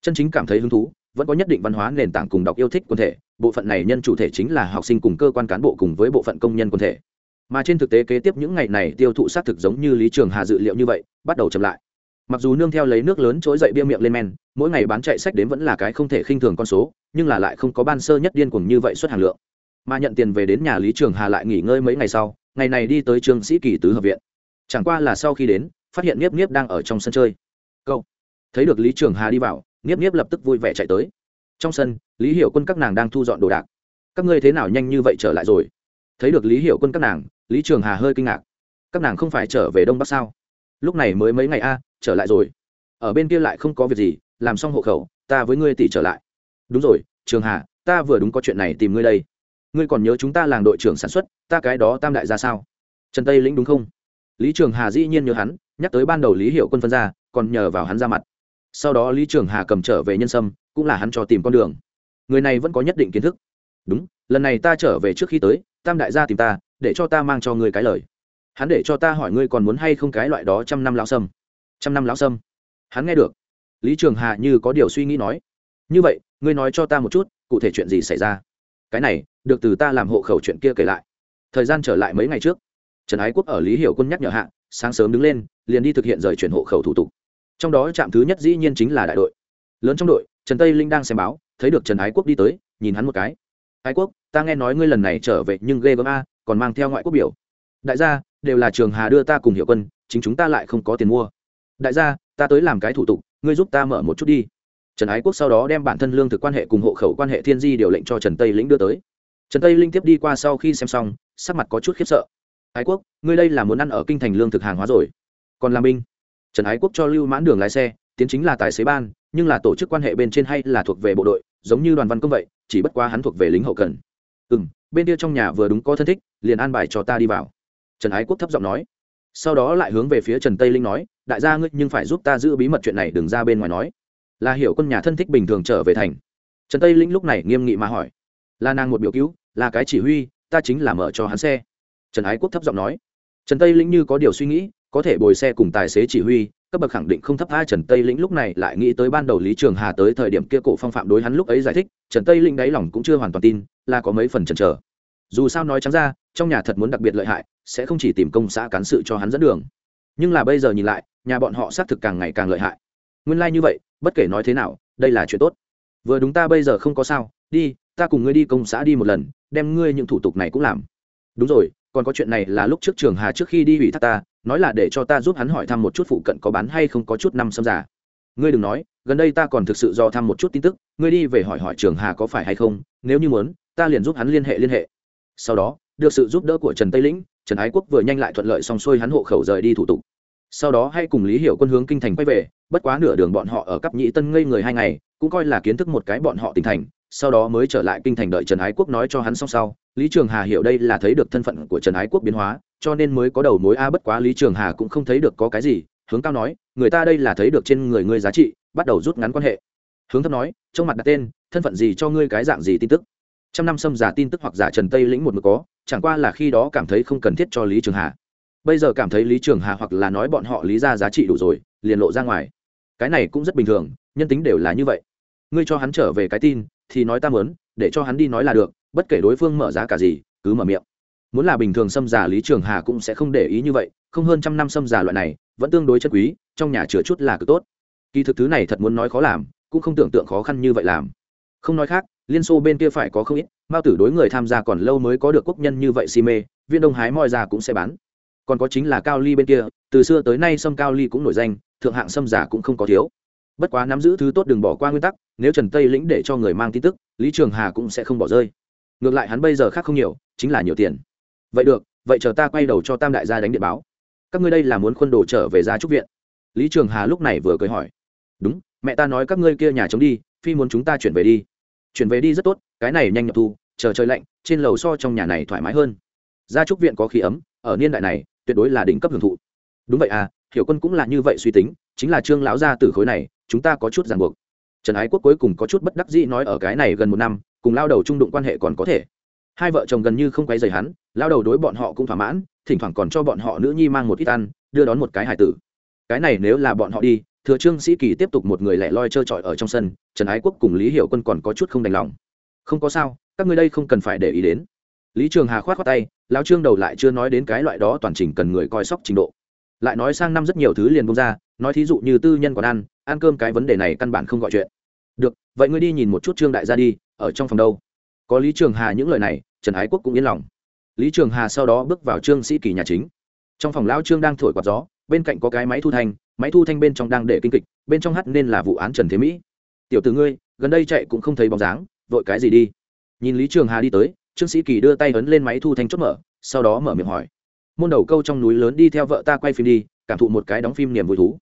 chân chính cảm thấy hứng thú, vẫn có nhất định văn hóa nền tảng cùng đọc yêu thích quân thể, bộ phận này nhân chủ thể chính là học sinh cùng cơ quan cán bộ cùng với bộ phận công nhân quân thể. Mà trên thực tế kế tiếp những ngày này tiêu thụ xác thực giống như lý trường hà dự liệu như vậy, bắt đầu chậm lại. Mặc dù nương theo lấy nước lớn trỗi dậy bia miệng lên men, mỗi ngày bán chạy sách đến vẫn là cái không thể khinh thường con số, nhưng là lại không có ban sơ nhất điên cuồng như vậy xuất hàng lượng. Mà nhận tiền về đến nhà lý trường hà lại nghỉ ngơi mấy ngày sau, ngày này đi tới trường sĩ kỳ tứ hợp viện. Chẳng qua là sau khi đến, phát hiện niếp niếp đang ở trong sân chơi. Câu thấy được lý trường hà đi vào niếp niếp lập tức vui vẻ chạy tới. Trong sân, lý hiểu quân các nàng đang thu dọn đồ đạc. Các ngươi thế nào nhanh như vậy trở lại rồi? Thấy được lý hiểu quân các nàng, lý trường hà hơi kinh ngạc. Các nàng không phải trở về đông bắc sao? Lúc này mới mấy ngày a, trở lại rồi. Ở bên kia lại không có việc gì, làm xong hộ khẩu, ta với ngươi tỷ trở lại. Đúng rồi, trường hà, ta vừa đúng có chuyện này tìm ngươi đây. Ngươi còn nhớ chúng ta làng đội trưởng sản xuất, ta cái đó tam đại ra sao? Trần tây lĩnh đúng không? Lý trường hà dĩ nhiên nhớ hắn, nhắc tới ban đầu lý hiệu quân phân ra, còn nhờ vào hắn ra mặt sau đó lý trường hà cầm trở về nhân sâm, cũng là hắn cho tìm con đường. Người này vẫn có nhất định kiến thức. Đúng, lần này ta trở về trước khi tới, tam đại gia tìm ta, để cho ta mang cho ngươi cái lời. Hắn để cho ta hỏi ngươi còn muốn hay không cái loại đó trăm năm lão sâm. Trăm năm lão sâm? Hắn nghe được. Lý trường hà như có điều suy nghĩ nói. Như vậy, ngươi nói cho ta một chút, cụ thể chuyện gì xảy ra? Cái này, được từ ta làm hộ khẩu chuyện kia kể lại. Thời gian trở lại mấy ngày trước, trần ái quốc ở lý hiểu quân nhắc nhở hạ, sáng sớm đứng lên, liền đi thực hiện rời chuyển hộ khẩu thủ tục trong đó trạm thứ nhất dĩ nhiên chính là đại đội. Lớn trong đội, trần tây linh đang xem báo, thấy được trần ái quốc đi tới, nhìn hắn một cái. Ái quốc, ta nghe nói ngươi lần này trở về nhưng ghê gớm a, còn mang theo ngoại quốc biểu. Đại gia, đều là trường hà đưa ta cùng hiệu quân, chính chúng ta lại không có tiền mua. Đại gia, ta tới làm cái thủ tục, ngươi giúp ta mở một chút đi. Trần ái quốc sau đó đem bản thân lương thực quan hệ cùng hộ khẩu quan hệ thiên di điều lệnh cho trần tây lĩnh đưa tới. Trần tây linh tiếp đi qua sau khi xem xong, sắc mặt có chút khiếp sợ. Ái quốc, ngươi đây là muốn ăn ở kinh thành lương thực hàng hóa rồi. Còn làm binh? Trần ái quốc cho lưu mãn đường lái xe, tiến chính là tài xế ban, nhưng là tổ chức quan hệ bên trên hay là thuộc về bộ đội, giống như đoàn văn công vậy, chỉ bất quá hắn thuộc về lính hậu cần. Ừ m bên kia trong nhà vừa đúng có thân thích, liền an bài cho ta đi vào. Trần ái quốc thấp giọng nói. Sau đó lại hướng về phía trần tây linh nói, đại gia ngươi nhưng phải giúp ta giữ bí mật chuyện này đừng ra bên ngoài nói. Là hiểu quân nhà thân thích bình thường trở về thành. Trần tây linh lúc này nghiêm nghị mà hỏi. Là nàng một biểu cứu, là cái chỉ huy, ta chính là mở cho hắn xe. Trần ái quốc thấp giọng nói. Trần tây Linh như có điều suy nghĩ có thể bồi xe cùng tài xế chỉ huy, cấp bậc khẳng định không thấp. Tha trần tây lĩnh lúc này lại nghĩ tới ban đầu lý trường hà tới thời điểm kia cổ phong phạm đối hắn lúc ấy giải thích, trần tây lĩnh đáy lòng cũng chưa hoàn toàn tin, là có mấy phần chần chờ. Dù sao nói trắng ra, trong nhà thật muốn đặc biệt lợi hại, sẽ không chỉ tìm công xã cán sự cho hắn dẫn đường. Nhưng là bây giờ nhìn lại, nhà bọn họ xác thực càng ngày càng lợi hại. Nguyên lai như vậy, bất kể nói thế nào, đây là chuyện tốt. Vừa đúng ta bây giờ không có sao, đi, ta cùng ngươi đi công xã đi một lần, đem ngươi những thủ tục này cũng làm. Đúng rồi còn có chuyện này là lúc trước trường hà trước khi đi ủy thác ta, nói là để cho ta giúp hắn hỏi thăm một chút phụ cận có bán hay không có chút năm xâm giả. Ngươi đừng nói, gần đây ta còn thực sự do thăm một chút tin tức, ngươi đi về hỏi hỏi trường hà có phải hay không, nếu như muốn, ta liền giúp hắn liên hệ liên hệ. Sau đó, được sự giúp đỡ của trần tây lĩnh, trần ái quốc vừa nhanh lại thuận lợi xong xuôi hắn hộ khẩu rời đi thủ tục. Sau đó hay cùng lý hiểu quân hướng kinh thành quay về, bất quá nửa đường bọn họ ở cấp nhĩ tân ngây người hai ngày, cũng coi là kiến thức một cái bọn họ tỉnh thành sau đó mới trở lại kinh thành đợi trần ái quốc nói cho hắn xong sau, lý trường hà hiểu đây là thấy được thân phận của trần ái quốc biến hóa, cho nên mới có đầu mối, a, bất quá lý trường hà cũng không thấy được có cái gì. Hướng cao nói, người ta đây là thấy được trên người ngươi giá trị, bắt đầu rút ngắn quan hệ. Hướng thấp nói, trong mặt đặt tên, thân phận gì cho ngươi cái dạng gì tin tức? Trăm năm xâm giả tin tức hoặc giả trần tây lĩnh một mực có, chẳng qua là khi đó cảm thấy không cần thiết cho lý trường hà. Bây giờ cảm thấy lý trường hà hoặc là nói bọn họ lý ra giá trị đủ rồi, liền lộ ra ngoài. Cái này cũng rất bình thường, nhân tính đều là như vậy. Ngươi cho hắn trở về cái tin thì nói ta muốn, để cho hắn đi nói là được, bất kể đối phương mở giá cả gì, cứ mở miệng. Muốn là bình thường xâm giả lý trường hà cũng sẽ không để ý như vậy, không hơn trăm năm xâm giả loại này, vẫn tương đối chất quý, trong nhà chứa chút là cực tốt. Kỳ thực thứ này thật muốn nói khó làm, cũng không tưởng tượng khó khăn như vậy làm. Không nói khác, liên xô bên kia phải có không ít, mao tử đối người tham gia còn lâu mới có được quốc nhân như vậy si mê, viên đông hái moi ra cũng sẽ bán. Còn có chính là cao ly bên kia, từ xưa tới nay sâm cao ly cũng nổi danh, thượng hạng sâm giả cũng không có thiếu bất quá nắm giữ thứ tốt đừng bỏ qua nguyên tắc, nếu trần tây lĩnh để cho người mang tin tức, lý trường hà cũng sẽ không bỏ rơi. Ngược lại hắn bây giờ khác không nhiều, chính là nhiều tiền. Vậy được, vậy chờ ta quay đầu cho tam đại gia đánh điện báo. Các ngươi đây là muốn khuôn đồ trở về gia trúc viện. Lý trường hà lúc này vừa cười hỏi. Đúng, mẹ ta nói các ngươi kia nhà chống đi, phi muốn chúng ta chuyển về đi. Chuyển về đi rất tốt, cái này nhanh nhập thu, chờ trời lạnh, trên lầu so trong nhà này thoải mái hơn. Gia trúc viện có khí ấm, ở niên đại này, tuyệt đối là đỉnh cấp hưởng thụ. Đúng vậy à hiểu quân cũng là như vậy suy tính, chính là trương lão gia tử khối này chúng ta có chút ràng buộc. Trần ái quốc cuối cùng có chút bất đắc dĩ nói ở cái này gần một năm, cùng lao đầu trung đụng quan hệ còn có thể. Hai vợ chồng gần như không quay dày hắn, lao đầu đối bọn họ cũng thỏa mãn, thỉnh thoảng còn cho bọn họ nữ nhi mang một ít ăn, đưa đón một cái hải tử. Cái này nếu là bọn họ đi, thừa trương sĩ kỳ tiếp tục một người lẻ loi trơ trọi ở trong sân, trần ái quốc cùng lý hiểu quân còn có chút không đành lòng. Không có sao, các ngươi đây không cần phải để ý đến. Lý trường hà khoát khoát tay lao trương đầu lại chưa nói đến cái loại đó toàn trình cần người coi sóc trình độ lại nói sang năm rất nhiều thứ liền bông ra, nói thí dụ như tư nhân còn ăn ăn cơm cái vấn đề này căn bản không gọi chuyện. Được, vậy ngươi đi nhìn một chút trương đại gia đi, ở trong phòng đâu? Có lý trường hà những lời này, trần ái quốc cũng yên lòng. Lý trường hà sau đó bước vào trương sĩ kỳ nhà chính. Trong phòng lão trương đang thổi quạt gió, bên cạnh có cái máy thu thanh, máy thu thanh bên trong đang để kinh kịch, bên trong hát nên là vụ án trần thế mỹ. Tiểu t ử ngươi, gần đây chạy cũng không thấy bóng dáng, vội cái gì đi? Nhìn lý trường hà đi tới, trương sĩ kỳ đưa tay ấn lên máy thu thanh chốt mở, sau đó mở miệng hỏi môn đầu câu trong núi lớn đi theo vợ ta quay phim đi, cảm thụ một cái đóng phim niềm vui thú.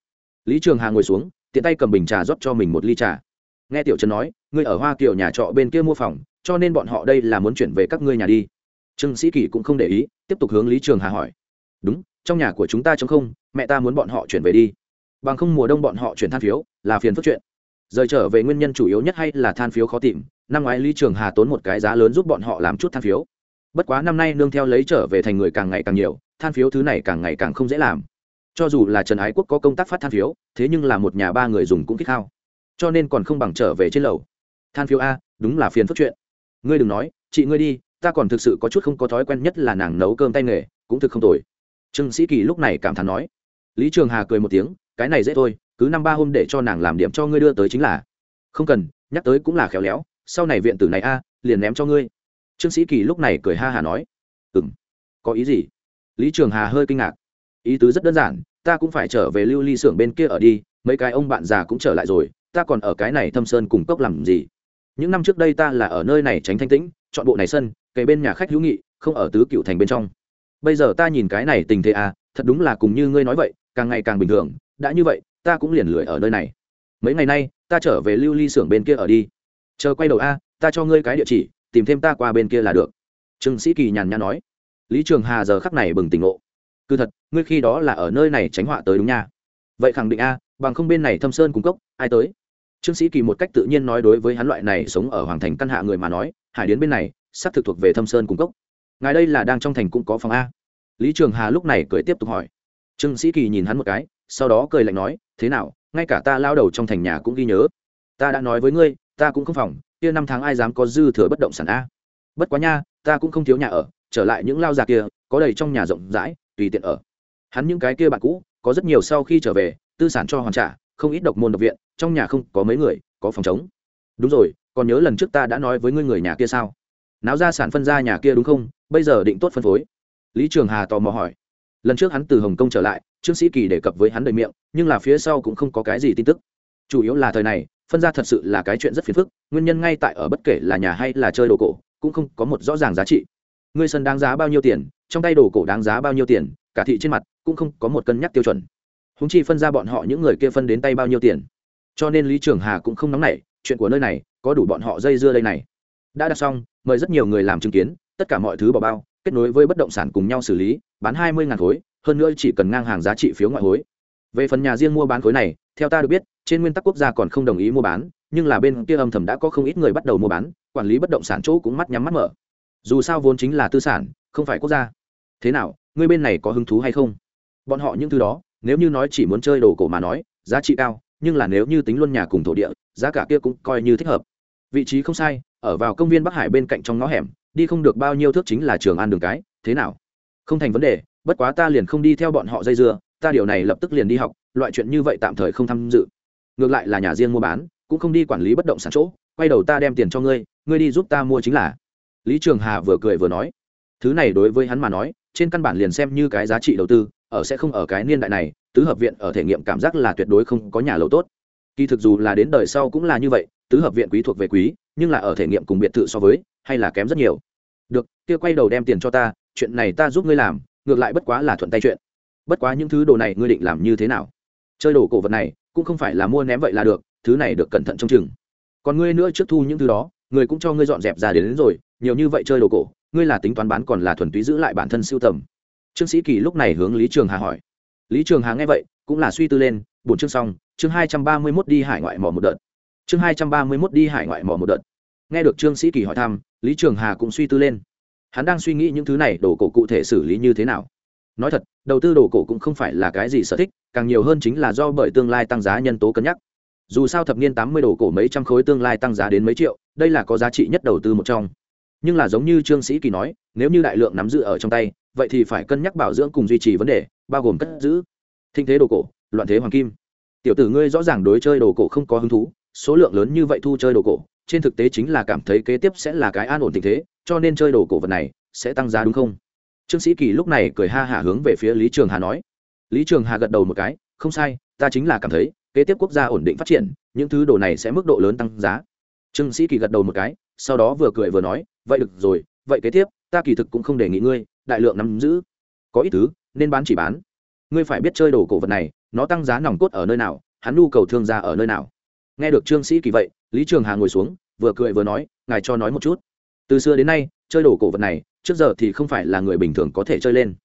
Lý trường hà ngồi xuống, tiện tay cầm bình trà rót cho mình một ly trà. Nghe tiểu trần nói, ngươi ở hoa kiều nhà trọ bên kia mua phòng, cho nên bọn họ đây là muốn chuyển về các ngươi nhà đi. Trương sĩ kỳ cũng không để ý, tiếp tục hướng lý trường hà hỏi. Đúng, trong nhà của chúng ta chống không, mẹ ta muốn bọn họ chuyển về đi. Bằng không mùa đông bọn họ chuyển than phiếu, là phiền phức chuyện. Rời trở về nguyên nhân chủ yếu nhất hay là than phiếu khó tìm, năm ngoái lý trường hà tốn một cái giá lớn giúp bọn họ làm chút than phiếu bất quá năm nay nương theo lấy trở về thành người càng ngày càng nhiều, than phiếu thứ này càng ngày càng không dễ làm. Cho dù là trần ái quốc có công tác phát than phiếu, thế nhưng là một nhà ba người dùng cũng kích khao. Cho nên còn không bằng trở về trên lầu. Than phiếu a, đúng là phiền phức chuyện. Ngươi đừng nói, chị ngươi đi, ta còn thực sự có chút không có thói quen nhất là nàng nấu cơm tay nghề, cũng thực không tồi. Trương sĩ kỳ lúc này cảm thán nói. Lý trường hà cười một tiếng, cái này dễ thôi, cứ năm ba hôm để cho nàng làm điểm cho ngươi đưa tới chính là. Không cần, nhắc tới cũng là khéo léo, sau này viện tử này a, liền ném cho ngươi trương sĩ kỳ lúc này cười ha hà nói ừ m có ý gì? Lý trường hà hơi kinh ngạc, ý tứ rất đơn giản, ta cũng phải trở về lưu ly xưởng bên kia ở đi, mấy cái ông bạn già cũng trở lại rồi, ta còn ở cái này thâm sơn cùng cốc làm gì? Những năm trước đây ta là ở nơi này tránh thanh tĩnh, chọn bộ này sân, kề bên nhà khách hữu nghị, không ở tứ cựu thành bên trong. Bây giờ ta nhìn cái này tình thế à thật đúng là cùng như ngươi nói vậy, càng ngày càng bình thường, đã như vậy, ta cũng liền lười ở nơi này. Mấy ngày nay, ta trở về lưu ly xưởng bên kia ở đi. Chờ quay đầu a, ta cho ngươi cái địa chỉ tìm thêm ta qua bên kia là được. Trương sĩ kỳ nhàn nhã nói. Lý trường hà giờ khắc này bừng tỉnh ngộ. Cứ thật, ngươi khi đó là ở nơi này tránh họa tới đúng nha. Vậy khẳng định a, bằng không bên này thâm sơn cung cấp ai tới? Trương sĩ kỳ một cách tự nhiên nói đối với hắn loại này sống ở hoàng thành căn hạ người mà nói, hải đến bên này sắp thực thuộc về thâm sơn cung cấp ngài đây là đang trong thành cũng có phòng a. Lý trường hà lúc này cười tiếp tục hỏi. Trương sĩ kỳ nhìn hắn một cái, sau đó cười lạnh nói, thế nào, ngay cả ta lao đầu trong thành nhà cũng ghi nhớ. Ta đã nói với ngươi, ta cũng không phòng kia năm tháng ai dám có dư thừa bất động sản a? Bất quá nha, ta cũng không thiếu nhà ở, trở lại những lao già kia, có đầy trong nhà rộng rãi, tùy tiện ở. Hắn những cái kia bạn cũ, có rất nhiều sau khi trở về, tư sản cho hoàn trả, không ít độc môn độc viện, trong nhà không có mấy người, có phòng chống đúng rồi, còn nhớ lần trước ta đã nói với ngươi người nhà kia sao? Náo ra sản phân ra nhà kia đúng không? Bây giờ định tốt phân phối. Lý trường hà tò mò hỏi. Lần trước hắn từ hồng kông trở lại, trương sĩ kỳ đề cập với hắn đầy miệng, nhưng là phía sau cũng không có cái gì tin tức. Chủ yếu là thời này phân ra thật sự là cái chuyện rất phiền phức, nguyên nhân ngay tại ở bất kể là nhà hay là chơi đồ cổ, cũng không có một rõ ràng giá trị. Người sân đáng giá bao nhiêu tiền, trong tay đồ cổ đáng giá bao nhiêu tiền, cả thị trên mặt cũng không có một cân nhắc tiêu chuẩn. Húng chi phân ra bọn họ những người kia phân đến tay bao nhiêu tiền. Cho nên lý trường hà cũng không nóng nảy, chuyện của nơi này có đủ bọn họ dây dưa đây này. Đã đặt xong, mời rất nhiều người làm chứng kiến, tất cả mọi thứ bỏ bao, kết nối với bất động sản cùng nhau xử lý, bán hai mươi ngàn khối, hơn nữa chỉ cần ngang hàng giá trị phiếu ngoại hối về phần nhà riêng mua bán khối này, theo ta được biết, trên nguyên tắc quốc gia còn không đồng ý mua bán, nhưng là bên kia âm thầm đã có không ít người bắt đầu mua bán, quản lý bất động sản chỗ cũng mắt nhắm mắt mở. Dù sao vốn chính là tư sản, không phải quốc gia. Thế nào ngươi bên này có hứng thú hay không? Bọn họ những thứ đó, nếu như nói chỉ muốn chơi đồ cổ mà nói, giá trị cao, nhưng là nếu như tính luôn nhà cùng thổ địa, giá cả kia cũng coi như thích hợp. Vị trí không sai, ở vào công viên bắc hải bên cạnh trong ngõ hẻm, đi không được bao nhiêu thước chính là trường an đường cái, thế nào? Không thành vấn đề, bất quá ta liền không đi theo bọn họ dây dưa ta điều này lập tức liền đi học, loại chuyện như vậy tạm thời không tham dự. Ngược lại là nhà riêng mua bán, cũng không đi quản lý bất động sản chỗ, quay đầu ta đem tiền cho ngươi ngươi đi giúp ta mua chính là. Lý trường hà vừa cười vừa nói. Thứ này đối với hắn mà nói, trên căn bản liền xem như cái giá trị đầu tư, ở sẽ không ở cái niên đại này, tứ hợp viện ở thể nghiệm cảm giác là tuyệt đối không có nhà lầu tốt. Kỳ thực dù là đến đời sau cũng là như vậy, tứ hợp viện quý thuộc về quý, nhưng là ở thể nghiệm cùng biệt thự so với, hay là kém rất nhiều. Được, kia quay đầu đem tiền cho ta, chuyện này ta giúp ngươi làm, ngược lại bất quá là thuận tay chuyện bất quá những thứ đồ này ngươi định làm như thế nào? Chơi đồ cổ vật này cũng không phải là mua ném vậy là được thứ này được cẩn thận trong chừng. Còn ngươi nữa trước thu những thứ đó người cũng cho ngươi dọn dẹp ra đến, đến rồi nhiều như vậy chơi đồ cổ ngươi là tính toán bán còn là thuần túy giữ lại bản thân siêu tầm? Trương sĩ kỳ lúc này hướng lý trường hà hỏi. Lý trường hà nghe vậy cũng là suy tư lên bốn chương xong chương hai trăm ba mươi mốt đi hải ngoại mò một đợt. Chương hai trăm ba mươi mốt đi hải ngoại mò một đợt. Nghe được trương sĩ kỳ hỏi thăm lý trường hà cũng suy tư lên. Hắn đang suy nghĩ những thứ này đồ cổ cụ thể xử lý như thế nào? Nói thật, đầu tư đồ cổ cũng không phải là cái gì sở thích, càng nhiều hơn chính là do bởi tương lai tăng giá nhân tố cân nhắc. Dù sao thập niên tám mươi đồ cổ mấy trăm khối tương lai tăng giá đến mấy triệu, đây là có giá trị nhất đầu tư một trong. Nhưng là giống như trương sĩ kỳ nói, nếu như đại lượng nắm giữ ở trong tay, vậy thì phải cân nhắc bảo dưỡng cùng duy trì vấn đề, bao gồm cất giữ. Thinh thế đồ cổ, loạn thế hoàng kim. Tiểu tử ngươi rõ ràng đối chơi đồ cổ không có hứng thú, số lượng lớn như vậy thu chơi đồ cổ, trên thực tế chính là cảm thấy kế tiếp sẽ là cái an ổn tình thế, cho nên chơi đồ cổ vật này sẽ tăng giá đúng không? Trương sĩ kỳ lúc này cười ha hả hướng về phía lý trường hà nói. Lý trường hà gật đầu một cái, không sai, ta chính là cảm thấy, kế tiếp quốc gia ổn định phát triển, những thứ đồ này sẽ mức độ lớn tăng giá. Trương sĩ kỳ gật đầu một cái, sau đó vừa cười vừa nói, vậy được rồi, vậy kế tiếp, ta kỳ thực cũng không đề nghị ngươi, đại lượng nắm giữ. Có ít thứ, nên bán chỉ bán. Ngươi phải biết chơi đồ cổ vật này, nó tăng giá nòng cốt ở nơi nào, hắn nhu cầu thương gia ở nơi nào. Nghe được trương sĩ kỳ vậy, lý trường hà ngồi xuống, vừa cười vừa nói, ngài cho nói một chút. Từ xưa đến nay, chơi đồ cổ vật này trước giờ thì không phải là người bình thường có thể chơi lên.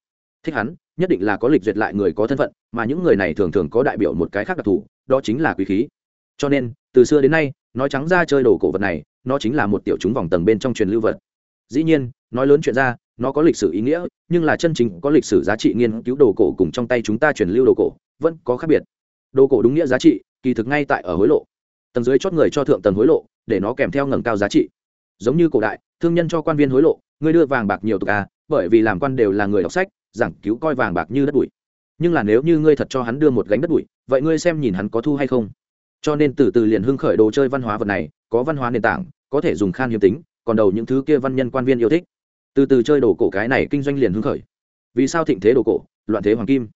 Thích hắn, nhất định là có lịch duyệt lại người có thân phận, mà những người này thường thường có đại biểu một cái khác đặc thù, đó chính là quý khí. Cho nên, từ xưa đến nay, nói trắng ra chơi đồ cổ vật này, nó chính là một tiểu chúng vòng tầng bên trong truyền lưu vật. Dĩ nhiên, nói lớn chuyện ra, nó có lịch sử ý nghĩa, nhưng là chân chính có lịch sử giá trị nghiên cứu đồ cổ cùng trong tay chúng ta truyền lưu đồ cổ, vẫn có khác biệt. Đồ cổ đúng nghĩa giá trị, kỳ thực ngay tại ở hối lộ. Tầng dưới chót người cho thượng tầng hối lộ, để nó kèm theo ngẩng cao giá trị. Giống như cổ đại, thương nhân cho quan viên hối lộ Ngươi đưa vàng bạc nhiều tục à bởi vì làm quan đều là người đọc sách, giảng cứu coi vàng bạc như đất bụi. Nhưng là nếu như ngươi thật cho hắn đưa một gánh đất bụi, vậy ngươi xem nhìn hắn có thu hay không. Cho nên từ từ liền hưng khởi đồ chơi văn hóa vật này, có văn hóa nền tảng, có thể dùng khan hiếm tính, còn đầu những thứ kia văn nhân quan viên yêu thích. Từ từ chơi đồ cổ cái này kinh doanh liền hưng khởi. Vì sao thịnh thế đồ cổ, loạn thế hoàng kim?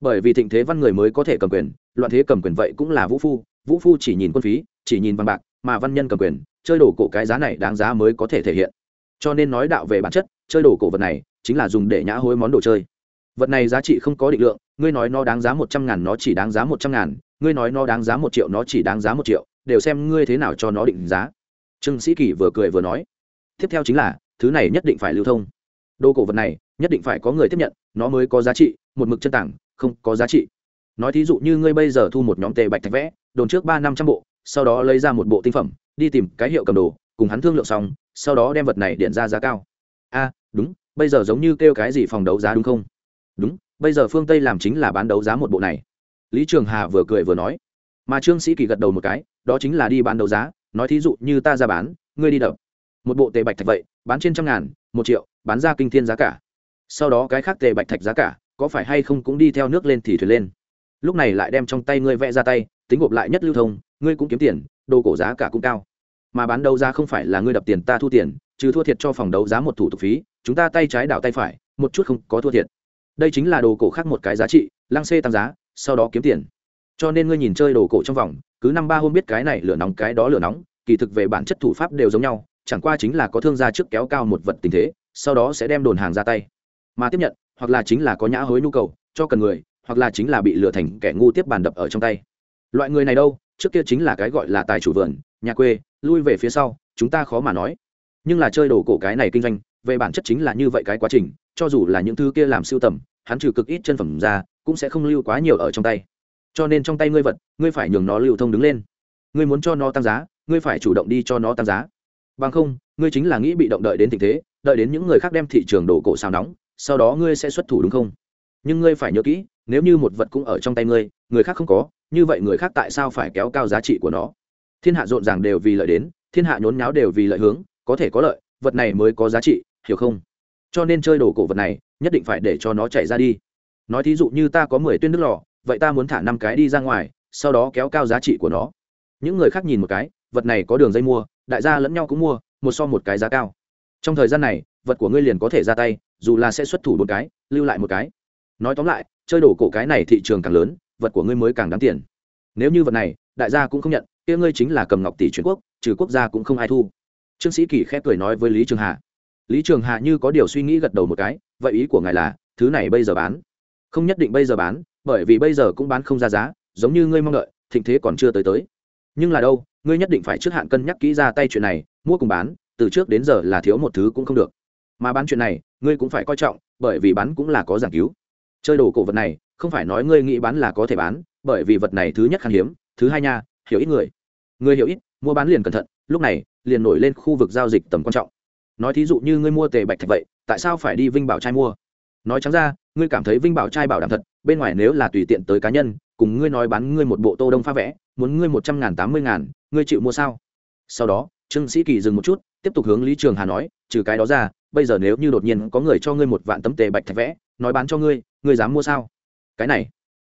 Bởi vì thịnh thế văn người mới có thể cầm quyền, loạn thế cầm quyền vậy cũng là vũ phu vũ phu chỉ nhìn quân phí, chỉ nhìn văn bạc, mà văn nhân cầm quyền, chơi đồ cổ cái giá này đáng giá mới có thể thể hiện cho nên nói đạo về bản chất, chơi đồ cổ vật này, chính là dùng để nhã hối món đồ chơi. Vật này giá trị không có định lượng, ngươi nói nó đáng giá một trăm ngàn nó chỉ đáng giá một trăm ngàn, ngươi nói nó đáng giá một triệu nó chỉ đáng giá một triệu, đều xem ngươi thế nào cho nó định giá. Trương sĩ kỳ vừa cười vừa nói. Tiếp theo chính là, thứ này nhất định phải lưu thông. Đồ cổ vật này, nhất định phải có người tiếp nhận, nó mới có giá trị, một mực chân tảng, không có giá trị. Nói thí dụ như ngươi bây giờ thu một nhóm tề bạch thạch vẽ, đồn trước ba năm trăm bộ, sau đó lấy ra một bộ tinh phẩm, đi tìm cái hiệu cầm đồ, cùng hắn thương lượng xong sau đó đem vật này điện ra giá cao. A, đúng, bây giờ giống như kêu cái gì phòng đấu giá đúng không? Đúng, bây giờ phương tây làm chính là bán đấu giá một bộ này. Lý trường hà vừa cười vừa nói. Mà trương sĩ kỳ gật đầu một cái, đó chính là đi bán đấu giá, nói thí dụ như ta ra bán, ngươi đi đập. Một bộ tề bạch thạch vậy, bán trên trăm ngàn, một triệu, bán ra kinh thiên giá cả. Sau đó cái khác tề bạch thạch giá cả, có phải hay không cũng đi theo nước lên thì thuyền lên. Lúc này lại đem trong tay ngươi vẽ ra tay, tính gộp lại nhất lưu thông, ngươi cũng kiếm tiền, đồ cổ giá cả cũng cao mà bán đấu giá không phải là ngươi đập tiền ta thu tiền, trừ thua thiệt cho phòng đấu giá một thủ tục phí, chúng ta tay trái đảo tay phải, một chút không có thua thiệt. Đây chính là đồ cổ khác một cái giá trị, lăng xê tăng giá, sau đó kiếm tiền. Cho nên ngươi nhìn chơi đồ cổ trong vòng, cứ năm ba hôm biết cái này lửa nóng, cái đó lửa nóng, kỳ thực về bản chất thủ pháp đều giống nhau, chẳng qua chính là có thương gia trước kéo cao một vật tình thế, sau đó sẽ đem đồn hàng ra tay. Mà tiếp nhận, hoặc là chính là có nhã hối nhu cầu, cho cần người, hoặc là chính là bị lừa thành kẻ ngu tiếp bàn đập ở trong tay. Loại người này đâu? Trước kia chính là cái gọi là tài chủ vườn, nhà quê, lui về phía sau, chúng ta khó mà nói. Nhưng là chơi đồ cổ cái này kinh doanh, về bản chất chính là như vậy cái quá trình, cho dù là những thứ kia làm siêu tầm, hắn trừ cực ít chân phẩm ra, cũng sẽ không lưu quá nhiều ở trong tay. Cho nên trong tay ngươi vật, ngươi phải nhường nó lưu thông đứng lên. Ngươi muốn cho nó tăng giá, ngươi phải chủ động đi cho nó tăng giá. Bằng không, ngươi chính là nghĩ bị động đợi đến tình thế, đợi đến những người khác đem thị trường đồ cổ xào nóng, sau đó ngươi sẽ xuất thủ đúng không? Nhưng ngươi phải nhớ kỹ, nếu như một vật cũng ở trong tay ngươi, người khác không có như vậy người khác tại sao phải kéo cao giá trị của nó? Thiên hạ rộn ràng đều vì lợi đến, thiên hạ nhốn nháo đều vì lợi hướng, có thể có lợi, vật này mới có giá trị, hiểu không? Cho nên chơi đồ cổ vật này, nhất định phải để cho nó chạy ra đi. Nói thí dụ như ta có mười tuyên nước lò, vậy ta muốn thả năm cái đi ra ngoài, sau đó kéo cao giá trị của nó. Những người khác nhìn một cái, vật này có đường dây mua, đại gia lẫn nhau cũng mua, một so một cái giá cao. Trong thời gian này, vật của ngươi liền có thể ra tay, dù là sẽ xuất thủ một cái, lưu lại một cái. Nói tóm lại, chơi đồ cổ cái này thị trường càng lớn vật của ngươi mới càng đáng tiền. Nếu như vật này, đại gia cũng không nhận, kia ngươi chính là cầm ngọc tỷ truyền quốc, trừ quốc gia cũng không ai thu. Trương sĩ kỳ khẽ cười nói với lý trường hà. Lý trường hà như có điều suy nghĩ gật đầu một cái, vậy ý của ngài là, thứ này bây giờ bán. Không nhất định bây giờ bán, bởi vì bây giờ cũng bán không ra giá, giống như ngươi mong đợi, thịnh thế còn chưa tới tới. Nhưng là đâu, ngươi nhất định phải trước hạn cân nhắc kỹ ra tay chuyện này, mua cùng bán, từ trước đến giờ là thiếu một thứ cũng không được. Mà bán chuyện này, ngươi cũng phải coi trọng, bởi vì bán cũng là có giảng cứu. Chơi đồ cổ vật này không phải nói ngươi nghĩ bán là có thể bán, bởi vì vật này thứ nhất khan hiếm, thứ hai nha, hiểu ít người. Người hiểu ít, mua bán liền cẩn thận, lúc này, liền nổi lên khu vực giao dịch tầm quan trọng. Nói thí dụ như ngươi mua tề bạch thạch vậy, tại sao phải đi vinh bảo trai mua? Nói trắng ra, ngươi cảm thấy vinh bảo trai bảo đảm thật, bên ngoài nếu là tùy tiện tới cá nhân, cùng ngươi nói bán ngươi một bộ tô đông pha vẽ, muốn ngươi một trăm ngàn, tám mươi ngàn, ngươi chịu mua sao? Sau đó, trương sĩ kỳ dừng một chút, tiếp tục hướng lý trường hà nói, trừ cái đó ra, bây giờ nếu như đột nhiên có người cho ngươi một vạn tấm tề bạch thạch vẽ, nói bán cho ngươi ngươi dám mua sao? Cái này,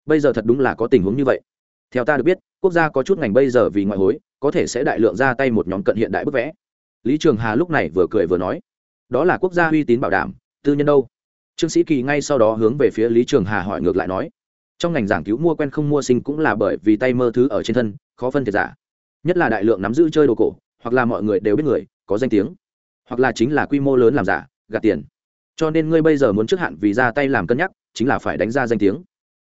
bây giờ thật đúng là có tình huống như vậy. Theo ta được biết, quốc gia có chút ngành bây giờ vì ngoại hối, có thể sẽ đại lượng ra tay một nhóm cận hiện đại bức vẽ. Lý trường hà lúc này vừa cười vừa nói, đó là quốc gia uy tín bảo đảm, tư nhân đâu? Trương sĩ kỳ ngay sau đó hướng về phía lý trường hà hỏi ngược lại nói, trong ngành giảng cứu mua quen không mua sinh cũng là bởi vì tay mơ thứ ở trên thân, khó phân thiệt giả. Nhất là đại lượng nắm giữ chơi đồ cổ, hoặc là mọi người đều biết người, có danh tiếng, hoặc là chính là quy mô lớn làm giả, gạt tiền. Cho nên ngươi bây giờ muốn trước hạn vì ra tay làm cân nhắc, chính là phải đánh ra danh tiếng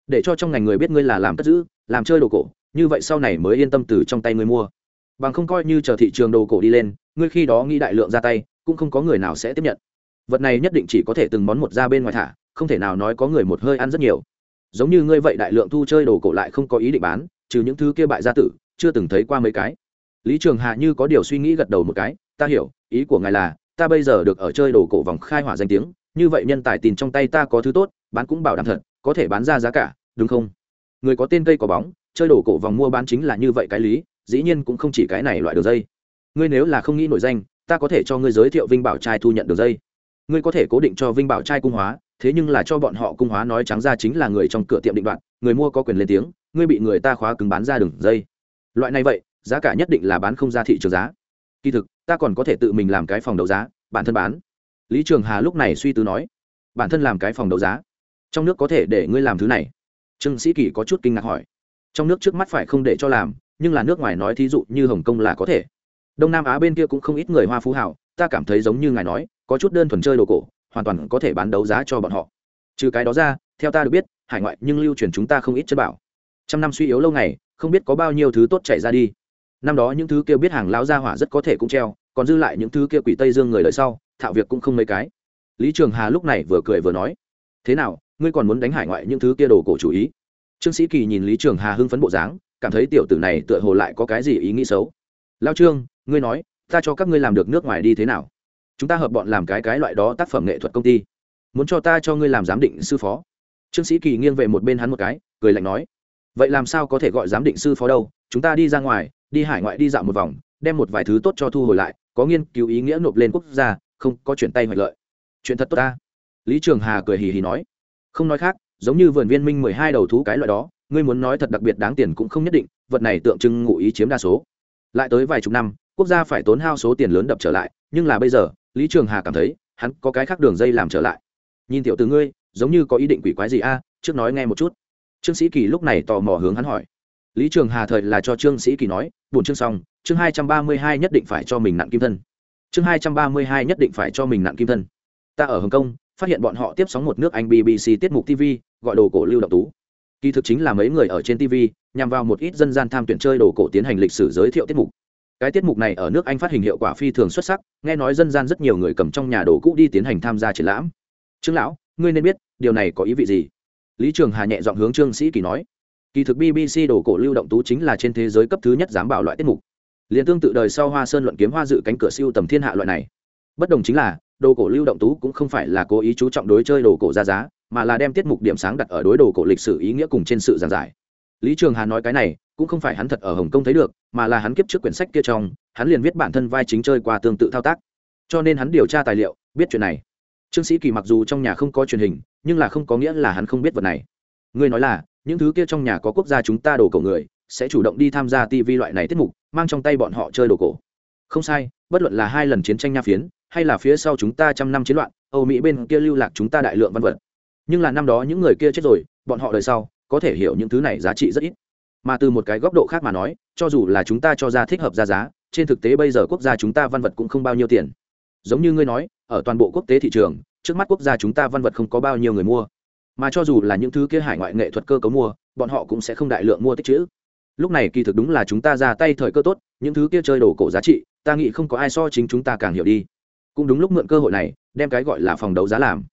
để cho trong ngành người biết ngươi là làm cất giữ, làm chơi đồ cổ, như vậy sau này mới yên tâm từ trong tay ngươi mua. Bằng không coi như chờ thị trường đồ cổ đi lên, ngươi khi đó nghĩ đại lượng ra tay, cũng không có người nào sẽ tiếp nhận. Vật này nhất định chỉ có thể từng món một ra bên ngoài thả, không thể nào nói có người một hơi ăn rất nhiều. Giống như ngươi vậy đại lượng thu chơi đồ cổ lại không có ý định bán, trừ những thứ kia bại gia tử, chưa từng thấy qua mấy cái. Lý trường Hạ như có điều suy nghĩ gật đầu một cái, ta hiểu, ý của ngài là, ta bây giờ được ở chơi đồ cổ vòng khai hỏa danh tiếng, như vậy nhân tài tin trong tay ta có thứ tốt, bán cũng bảo đảm thật có thể bán ra giá cả, đúng không? Người có tên cây có bóng, chơi đổ cổ vòng mua bán chính là như vậy cái lý, dĩ nhiên cũng không chỉ cái này loại đường dây. Ngươi nếu là không nghĩ nổi danh, ta có thể cho ngươi giới thiệu vinh bảo trai thu nhận đường dây. Ngươi có thể cố định cho vinh bảo trai cung hóa, thế nhưng là cho bọn họ cung hóa nói trắng ra chính là người trong cửa tiệm định đoạn người mua có quyền lên tiếng, ngươi bị người ta khóa cứng bán ra đường dây. Loại này vậy, giá cả nhất định là bán không ra thị trường giá. Kỳ thực, ta còn có thể tự mình làm cái phòng đấu giá, bản thân bán. Lý trường hà lúc này suy tư nói, bản thân làm cái phòng đấu giá trong nước có thể để ngươi làm thứ này? Trương sĩ kỳ có chút kinh ngạc hỏi. Trong nước trước mắt phải không để cho làm, nhưng là nước ngoài nói thí dụ như hồng kông là có thể. Đông nam á bên kia cũng không ít người hoa phú hảo, ta cảm thấy giống như ngài nói, có chút đơn thuần chơi đồ cổ, hoàn toàn có thể bán đấu giá cho bọn họ. Trừ cái đó ra, theo ta được biết, hải ngoại nhưng lưu truyền chúng ta không ít chất bảo. Trăm năm suy yếu lâu ngày, không biết có bao nhiêu thứ tốt chảy ra đi. Năm đó những thứ kia biết hàng lão gia hỏa rất có thể cũng treo, còn dư lại những thứ kia quỷ tây dương người đời sau, thạo việc cũng không mấy cái. Lý trường hà lúc này vừa cười vừa nói, thế nào ngươi còn muốn đánh hải ngoại những thứ kia đồ cổ chủ ý. Trương sĩ kỳ nhìn lý trường hà hưng phấn bộ dáng, cảm thấy tiểu tử này tựa hồ lại có cái gì ý nghĩ xấu. Lao trương, ngươi nói, ta cho các ngươi làm được nước ngoài đi thế nào? Chúng ta hợp bọn làm cái cái loại đó tác phẩm nghệ thuật công ty. Muốn cho ta cho ngươi làm giám định sư phó. Trương sĩ kỳ nghiêng về một bên hắn một cái, cười lạnh nói, vậy làm sao có thể gọi giám định sư phó đâu? Chúng ta đi ra ngoài, đi hải ngoại đi dạo một vòng, đem một vài thứ tốt cho thu hồi lại, có nghiên cứu ý nghĩa nộp lên quốc gia, không có chuyển tay hoạch lợi. Chuyện thật tốt ta. Lý trường hà cười hì hì nói không nói khác, giống như vườn viên minh mười hai đầu thú cái loại đó, ngươi muốn nói thật đặc biệt đáng tiền cũng không nhất định, vật này tượng trưng ngụ ý chiếm đa số. Lại tới vài chục năm, quốc gia phải tốn hao số tiền lớn đập trở lại, nhưng là bây giờ, lý trường hà cảm thấy, hắn có cái khác đường dây làm trở lại. Nhìn tiểu từ ngươi, giống như có ý định quỷ quái gì a? À, trước nói nghe một chút. Trương sĩ kỳ lúc này tò mò hướng hắn hỏi. Lý trường hà thời là cho trương sĩ kỳ nói, buồn chương xong, chương hai trăm ba mươi hai nhất định phải cho mình nặng kim thân. Chương hai trăm ba mươi hai nhất định phải cho mình nặng kim thân. Ta ở hồng kông phát hiện bọn họ tiếp sóng một nước anh bbc tiết mục tv gọi đồ cổ lưu động tú. Kỳ thực chính là mấy người ở trên tv nhằm vào một ít dân gian tham tuyển chơi đồ cổ tiến hành lịch sử giới thiệu tiết mục. Cái tiết mục này ở nước anh phát hình hiệu quả phi thường xuất sắc, nghe nói dân gian rất nhiều người cầm trong nhà đồ cũ đi tiến hành tham gia triển lãm. Trương lão, ngươi nên biết, điều này có ý vị gì? Lý trường hà nhẹ giọng hướng trương sĩ kỳ nói. Kỳ thực bbc đồ cổ lưu động tú chính là trên thế giới cấp thứ nhất dám bảo loại tiết mục. Liền tương tự đời sau hoa sơn luận kiếm hoa dự cánh cửa siêu tầm thiên hạ loại này. Bất đồng chính là đồ cổ lưu động tú cũng không phải là cố ý chú trọng đối chơi đồ cổ ra giá, mà là đem tiết mục điểm sáng đặt ở đối đồ cổ lịch sử ý nghĩa cùng trên sự giảng giải. Lý trường hà nói cái này, cũng không phải hắn thật ở hồng kông thấy được, mà là hắn kiếp trước quyển sách kia trong, hắn liền viết bản thân vai chính chơi qua tương tự thao tác. Cho nên hắn điều tra tài liệu, biết chuyện này. Trương sĩ kỳ mặc dù trong nhà không có truyền hình, nhưng là không có nghĩa là hắn không biết vật này. Ngươi nói là, những thứ kia trong nhà có quốc gia chúng ta đồ cổ người, sẽ chủ động đi tham gia tv loại này tiết mục, mang trong tay bọn họ chơi đồ cổ. Không sai, bất luận là hai lần chiến tranh nha phiến hay là phía sau chúng ta trăm năm chiến loạn, âu mỹ bên kia lưu lạc chúng ta đại lượng văn vật. Nhưng là năm đó những người kia chết rồi, bọn họ đời sau, có thể hiểu những thứ này giá trị rất ít. Mà từ một cái góc độ khác mà nói, cho dù là chúng ta cho ra thích hợp ra giá, trên thực tế bây giờ quốc gia chúng ta văn vật cũng không bao nhiêu tiền. Giống như ngươi nói, ở toàn bộ quốc tế thị trường, trước mắt quốc gia chúng ta văn vật không có bao nhiêu người mua. Mà cho dù là những thứ kia hải ngoại nghệ thuật cơ cấu mua, bọn họ cũng sẽ không đại lượng mua tích chữ lúc này kỳ thực đúng là chúng ta ra tay thời cơ tốt, những thứ kia chơi đồ cổ giá trị, ta nghĩ không có ai so chính chúng ta càng hiểu đi cũng đúng lúc mượn cơ hội này, đem cái gọi là phòng đấu giá làm.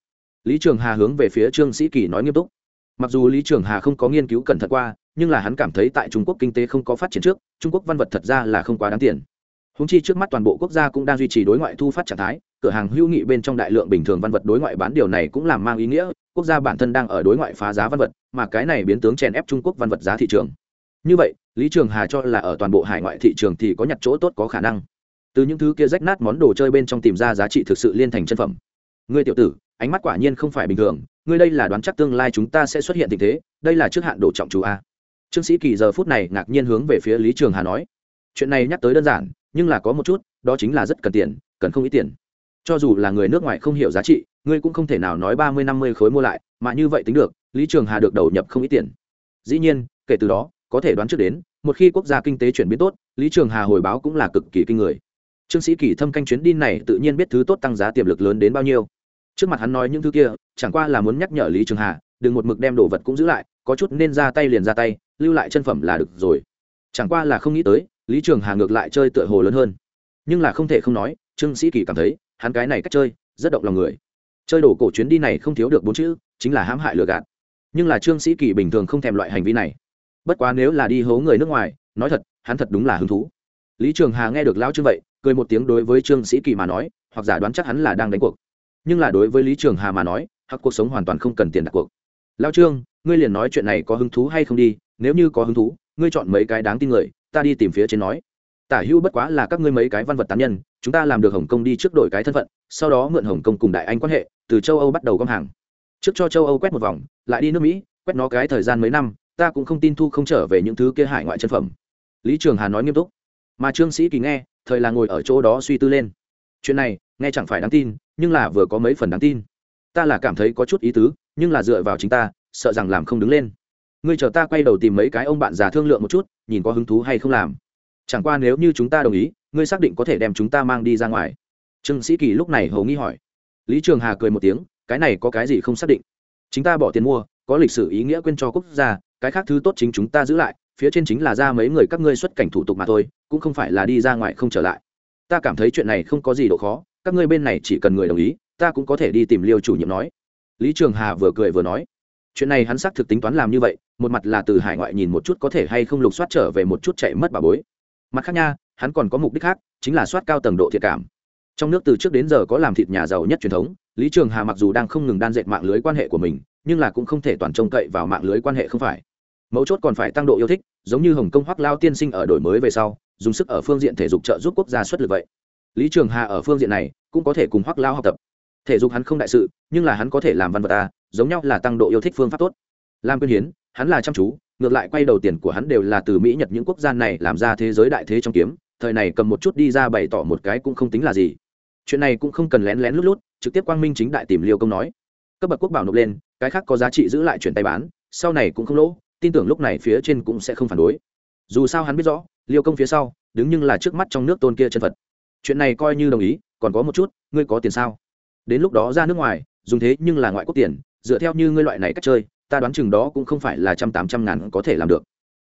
Lý trường hà hướng về phía trương sĩ kỳ nói nghiêm túc. Mặc dù lý trường hà không có nghiên cứu cẩn thận qua, nhưng là hắn cảm thấy tại trung quốc kinh tế không có phát triển trước, trung quốc văn vật thật ra là không quá đáng tiền. Húng chi trước mắt toàn bộ quốc gia cũng đang duy trì đối ngoại thu phát trạng thái, cửa hàng hữu nghị bên trong đại lượng bình thường văn vật đối ngoại bán điều này cũng làm mang ý nghĩa, quốc gia bản thân đang ở đối ngoại phá giá văn vật, mà cái này biến tướng chèn ép trung quốc văn vật giá thị trường. Như vậy, lý trường hà cho là ở toàn bộ hải ngoại thị trường thì có nhặt chỗ tốt có khả năng từ những thứ kia rách nát món đồ chơi bên trong tìm ra giá trị thực sự liên thành chân phẩm. Ngươi tiểu tử, ánh mắt quả nhiên không phải bình thường, ngươi đây là đoán chắc tương lai chúng ta sẽ xuất hiện tình thế, đây là trước hạn đồ trọng chú a. Trương sĩ kỳ giờ phút này ngạc nhiên hướng về phía lý trường hà nói, chuyện này nhắc tới đơn giản, nhưng là có một chút, đó chính là rất cần tiền, cần không ít tiền. Cho dù là người nước ngoài không hiểu giá trị, ngươi cũng không thể nào nói ba mươi năm mươi khối mua lại, mà như vậy tính được, lý trường hà được đầu nhập không ít tiền. Dĩ nhiên, kể từ đó, có thể đoán trước đến, một khi quốc gia kinh tế chuyển biến tốt, lý trường hà hồi báo cũng là cực kỳ kinh người trương sĩ kỳ thâm canh chuyến đi này tự nhiên biết thứ tốt tăng giá tiềm lực lớn đến bao nhiêu. Trước mặt hắn nói những thứ kia, chẳng qua là muốn nhắc nhở lý trường hà, đừng một mực đem đồ vật cũng giữ lại, có chút nên ra tay liền ra tay, lưu lại chân phẩm là được rồi. Chẳng qua là không nghĩ tới, lý trường hà ngược lại chơi tựa hồ lớn hơn. Nhưng là không thể không nói, trương sĩ kỳ cảm thấy, hắn cái này cách chơi, rất động lòng người. Chơi đồ cổ chuyến đi này không thiếu được bốn chữ, chính là hãm hại lừa gạt. Nhưng là trương sĩ kỳ bình thường không thèm loại hành vi này. Bất quá nếu là đi hố người nước ngoài, nói thật, hắn thật đúng là hứng thú. Lý trường hà nghe được lao trương vậy cười một tiếng đối với trương sĩ kỳ mà nói, hoặc giả đoán chắc hắn là đang đánh cuộc. Nhưng là đối với lý trường hà mà nói hoặc cuộc sống hoàn toàn không cần tiền đặt cuộc. Lao trương, ngươi liền nói chuyện này có hứng thú hay không đi, nếu như có hứng thú, ngươi chọn mấy cái đáng tin người, ta đi tìm phía trên nói. Tả hữu bất quá là các ngươi mấy cái văn vật tán nhân, chúng ta làm được hồng kông đi trước đổi cái thân phận, sau đó mượn hồng kông cùng đại anh quan hệ, từ châu âu bắt đầu gom hàng. Trước cho châu âu quét một vòng, lại đi nước mỹ, quét nó cái thời gian mấy năm, ta cũng không tin thu không trở về những thứ kia hải ngoại chân phẩm. Lý trường hà nói nghiêm túc mà trương sĩ kỳ nghe, thời là ngồi ở chỗ đó suy tư lên. Chuyện này, nghe chẳng phải đáng tin, nhưng là vừa có mấy phần đáng tin. Ta là cảm thấy có chút ý tứ, nhưng là dựa vào chính ta, sợ rằng làm không đứng lên. Ngươi chờ ta quay đầu tìm mấy cái ông bạn già thương lượng một chút, nhìn có hứng thú hay không làm. Chẳng qua nếu như chúng ta đồng ý, ngươi xác định có thể đem chúng ta mang đi ra ngoài. Trương sĩ kỳ lúc này hầu nghi hỏi. Lý trường hà cười một tiếng, cái này có cái gì không xác định? Chúng ta bỏ tiền mua, có lịch sử ý nghĩa quên cho quốc gia, cái khác thứ tốt chính chúng ta giữ lại phía trên chính là ra mấy người các ngươi xuất cảnh thủ tục mà thôi, cũng không phải là đi ra ngoài không trở lại. Ta cảm thấy chuyện này không có gì độ khó, các ngươi bên này chỉ cần người đồng ý, ta cũng có thể đi tìm liêu chủ nhiệm nói. Lý trường hà vừa cười vừa nói. Chuyện này hắn xác thực tính toán làm như vậy, một mặt là từ hải ngoại nhìn một chút có thể hay không lục soát trở về một chút chạy mất bà bối. Mặt khác nha, hắn còn có mục đích khác, chính là soát cao tầng độ thiệt cảm. Trong nước từ trước đến giờ có làm thịt nhà giàu nhất truyền thống, lý trường hà mặc dù đang không ngừng đan dệt mạng lưới quan hệ của mình, nhưng là cũng không thể toàn trông cậy vào mạng lưới quan hệ không phải mấu chốt còn phải tăng độ yêu thích, giống như hồng kông hoắc lao tiên sinh ở đổi mới về sau, dùng sức ở phương diện thể dục trợ giúp quốc gia xuất lực vậy. Lý trường hà ở phương diện này cũng có thể cùng hoắc lao học tập. Thể dục hắn không đại sự, nhưng là hắn có thể làm văn vật ta giống nhau là tăng độ yêu thích phương pháp tốt. Làm quyên hiến, hắn là chăm chú, ngược lại quay đầu tiền của hắn đều là từ mỹ, nhật những quốc gia này làm ra thế giới đại thế trong kiếm, thời này cầm một chút đi ra bày tỏ một cái cũng không tính là gì. Chuyện này cũng không cần lén lén lút lút, trực tiếp quang minh chính đại tìm liêu công nói. Cấp bậc quốc bảo nộp lên, cái khác có giá trị giữ lại chuyển tay bán, sau này cũng không lỗ tin tưởng lúc này phía trên cũng sẽ không phản đối. Dù sao hắn biết rõ, liêu công phía sau, đứng nhưng là trước mắt trong nước tôn kia chân phật. Chuyện này coi như đồng ý, còn có một chút, ngươi có tiền sao? Đến lúc đó ra nước ngoài, dùng thế nhưng là ngoại quốc tiền, dựa theo như ngươi loại này cách chơi, ta đoán chừng đó cũng không phải là trăm tám trăm ngàn có thể làm được.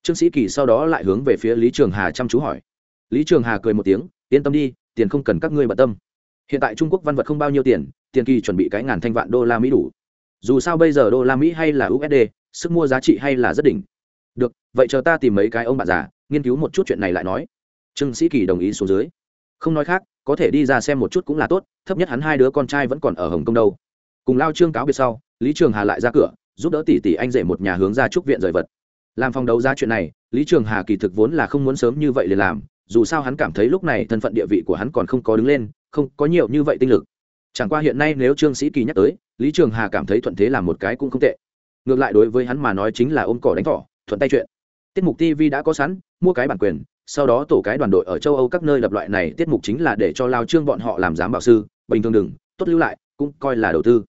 Trương sĩ kỳ sau đó lại hướng về phía lý trường hà chăm chú hỏi. Lý trường hà cười một tiếng, yên tâm đi, tiền không cần các ngươi bận tâm. Hiện tại trung quốc văn vật không bao nhiêu tiền tiền kỳ chuẩn bị cái ngàn thanh vạn đô la mỹ đủ dù sao bây giờ đô la mỹ hay là usd sức mua giá trị hay là rất đỉnh. Được, vậy chờ ta tìm mấy cái ông bạn già, nghiên cứu một chút chuyện này lại nói. Trương sĩ kỳ đồng ý xuống dưới. Không nói khác, có thể đi ra xem một chút cũng là tốt, thấp nhất hắn hai đứa con trai vẫn còn ở hồng kông đâu. Cùng lao trương cáo biệt sau, lý trường hà lại ra cửa, giúp đỡ tỷ tỷ anh rể một nhà hướng ra trúc viện rời vật. Làm phòng đấu giá chuyện này, lý trường hà kỳ thực vốn là không muốn sớm như vậy liền làm, dù sao hắn cảm thấy lúc này thân phận địa vị của hắn còn không có đứng lên, không có nhiều như vậy tinh lực chẳng qua hiện nay nếu trương sĩ kỳ nhắc tới, lý trường hà cảm thấy thuận thế làm một cái cũng không tệ. Ngược lại đối với hắn mà nói chính là ôm cỏ đánh thỏ thuận tay chuyện. Tiết mục tv đã có sẵn, mua cái bản quyền, sau đó tổ cái đoàn đội ở châu âu các nơi lập loại này, tiết mục chính là để cho lao trương bọn họ làm giám bảo sư, bình thường đừng, tốt lưu lại, cũng coi là đầu tư.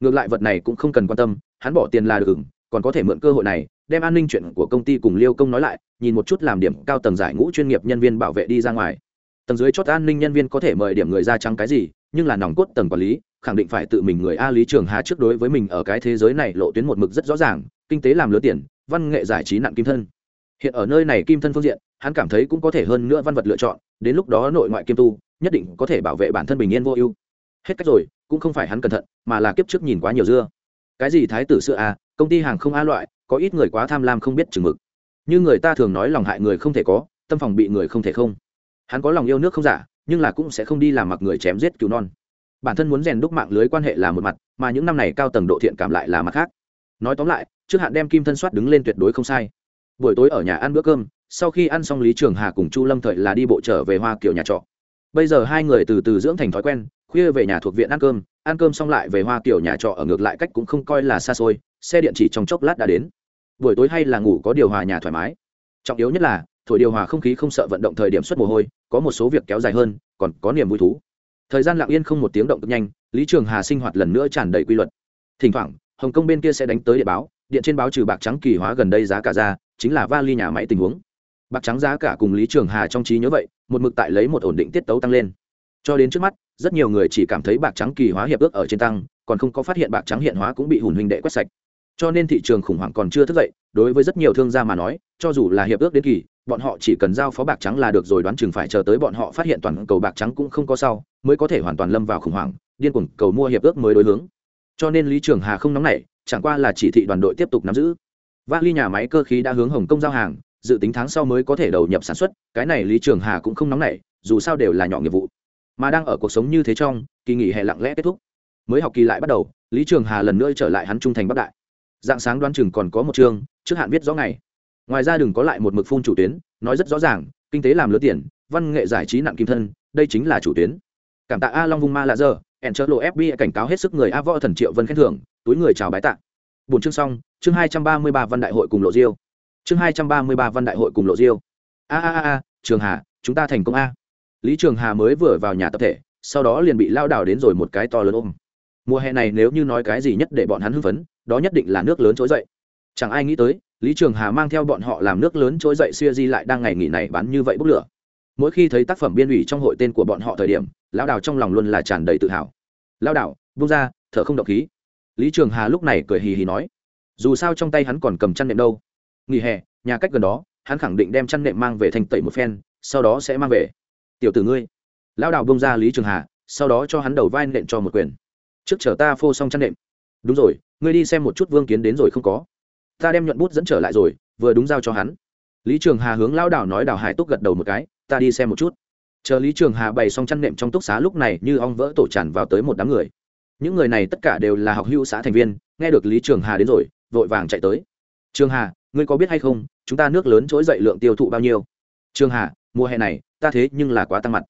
Ngược lại vật này cũng không cần quan tâm, hắn bỏ tiền là được ừng còn có thể mượn cơ hội này, đem an ninh chuyện của công ty cùng liêu công nói lại, nhìn một chút làm điểm cao tầng giải ngũ chuyên nghiệp nhân viên bảo vệ đi ra ngoài. Tầng dưới chót an ninh nhân viên có thể mời điểm người ra trắng cái gì nhưng là nòng cốt tầng quản lý, khẳng định phải tự mình người a lý trường hà trước đối với mình ở cái thế giới này lộ tuyến một mực rất rõ ràng, kinh tế làm lứa tiền, văn nghệ giải trí nặng kim thân. Hiện ở nơi này kim thân phương diện, hắn cảm thấy cũng có thể hơn nữa văn vật lựa chọn, đến lúc đó nội ngoại kim tu, nhất định có thể bảo vệ bản thân bình yên vô ưu. Hết cách rồi, cũng không phải hắn cẩn thận, mà là kiếp trước nhìn quá nhiều dưa. Cái gì thái tử xưa a, công ty hàng không a loại, có ít người quá tham lam không biết chừng mực. Như người ta thường nói lòng hại người không thể có, tâm phòng bị người không thể không. Hắn có lòng yêu nước không giả nhưng là cũng sẽ không đi làm mặc người chém giết cứu non. Bản thân muốn rèn đúc mạng lưới quan hệ là một mặt, mà những năm này cao tầng độ thiện cảm lại là mặt khác. Nói tóm lại, trước hạn đem kim thân soát đứng lên tuyệt đối không sai. Buổi tối ở nhà ăn bữa cơm, sau khi ăn xong lý trường hà cùng chu lâm thời là đi bộ trở về hoa kiểu nhà trọ. Bây giờ hai người từ từ dưỡng thành thói quen, khuya về nhà thuộc viện ăn cơm ăn cơm xong lại về hoa kiểu nhà trọ ở ngược lại cách cũng không coi là xa xôi, xe điện chỉ trong chốc lát đã đến. Buổi tối hay là ngủ có điều hòa nhà thoải mái. Trọng yếu nhất là thổi điều hòa không khí không sợ vận động thời điểm xuất mồ hôi, có một số việc kéo dài hơn, còn có niềm vui thú. Thời gian lặng yên không một tiếng động cực nhanh, lý trường hà sinh hoạt lần nữa tràn đầy quy luật. Thỉnh thoảng, hồng kông bên kia sẽ đánh tới địa báo, điện trên báo trừ bạc trắng kỳ hóa gần đây giá cả ra, chính là vali nhà máy tình huống. Bạc trắng giá cả cùng lý trường hà trong trí nhớ vậy, một mực tại lấy một ổn định tiết tấu tăng lên. Cho đến trước mắt, rất nhiều người chỉ cảm thấy bạc trắng kỳ hóa hiệp ước ở trên tăng, còn không có phát hiện bạc trắng hiện hóa cũng bị hùn huynh đệ quét sạch. Cho nên thị trường khủng hoảng còn chưa thức dậy, đối với rất nhiều thương gia mà nói, cho dù là hiệp ước đến kỳ bọn họ chỉ cần giao phó bạc trắng là được rồi, đoán chừng phải chờ tới bọn họ phát hiện toàn cầu bạc trắng cũng không có sau, mới có thể hoàn toàn lâm vào khủng hoảng, điên cuồng cầu mua hiệp ước mới đối hướng. Cho nên lý trường hà không nóng nảy, chẳng qua là chỉ thị đoàn đội tiếp tục nắm giữ. Vali nhà máy cơ khí đã hướng hồng kông giao hàng, dự tính tháng sau mới có thể đầu nhập sản xuất, cái này lý trường hà cũng không nóng nảy, dù sao đều là nhỏ nghiệp vụ. Mà đang ở cuộc sống như thế trong, kỳ nghỉ hè lặng lẽ kết thúc. Mới học kỳ lại bắt đầu, lý trường hà lần nữa trở lại hắn trung thành bắc đại. Dạng sáng đoán chừng còn có một chương, trước hạn viết rõ ngày ngoài ra đừng có lại một mực phun chủ tuyến, nói rất rõ ràng, kinh tế làm lứa tiền, văn nghệ giải trí nặng kim thân, đây chính là chủ tuyến. Cảm tạ a long vung ma lạ giờ ẹn chợ lộ fb cảnh cáo hết sức người a võ thần triệu vân khen thưởng, túi người chào bái tạ. Bốn chương xong, chương hai trăm ba mươi ba văn đại hội cùng lộ diêu. Chương hai trăm ba mươi ba văn đại hội cùng lộ diêu. A a a, trường hà, chúng ta thành công a. Lý trường hà mới vừa vào nhà tập thể, sau đó liền bị lao đảo đến rồi một cái to lớn ôm. Mùa hè này nếu như nói cái gì nhất để bọn hắn hưng phấn, đó nhất định là nước lớn trỗi dậy. Chẳng ai nghĩ tới lý trường hà mang theo bọn họ làm nước lớn trỗi dậy xuya di lại đang ngày nghỉ này bán như vậy bốc lửa. Mỗi khi thấy tác phẩm biên ủy trong hội tên của bọn họ thời điểm, lão đào trong lòng luôn là tràn đầy tự hào. Lão đào bung ra, thở không động khí. Lý trường hà lúc này cười hì hì nói. Dù sao trong tay hắn còn cầm chăn nệm đâu. Nghỉ hè, nhà cách gần đó, hắn khẳng định đem chăn nệm mang về thành tẩy một phen, sau đó sẽ mang về. Tiểu tử ngươi. Lão đào bông ra lý trường hà, sau đó cho hắn đầu vai nện cho một quyền. Trước chở ta phô xong chăn nệm. Đúng rồi, ngươi đi xem một chút vương kiến đến rồi không có ta đem nhuận bút dẫn trở lại rồi, vừa đúng giao cho hắn. Lý trường hà hướng lao đảo nói đào hải túc gật đầu một cái, ta đi xem một chút. Chờ lý trường hà bày xong chăn nệm trong túc xá lúc này như ong vỡ tổ tràn vào tới một đám người. Những người này tất cả đều là học hữu xã thành viên, nghe được lý trường hà đến rồi, vội vàng chạy tới. Trường hà, ngươi có biết hay không, chúng ta nước lớn trỗi dậy lượng tiêu thụ bao nhiêu? Trường hà, mùa hè này, ta thế nhưng là quá tăng mặt.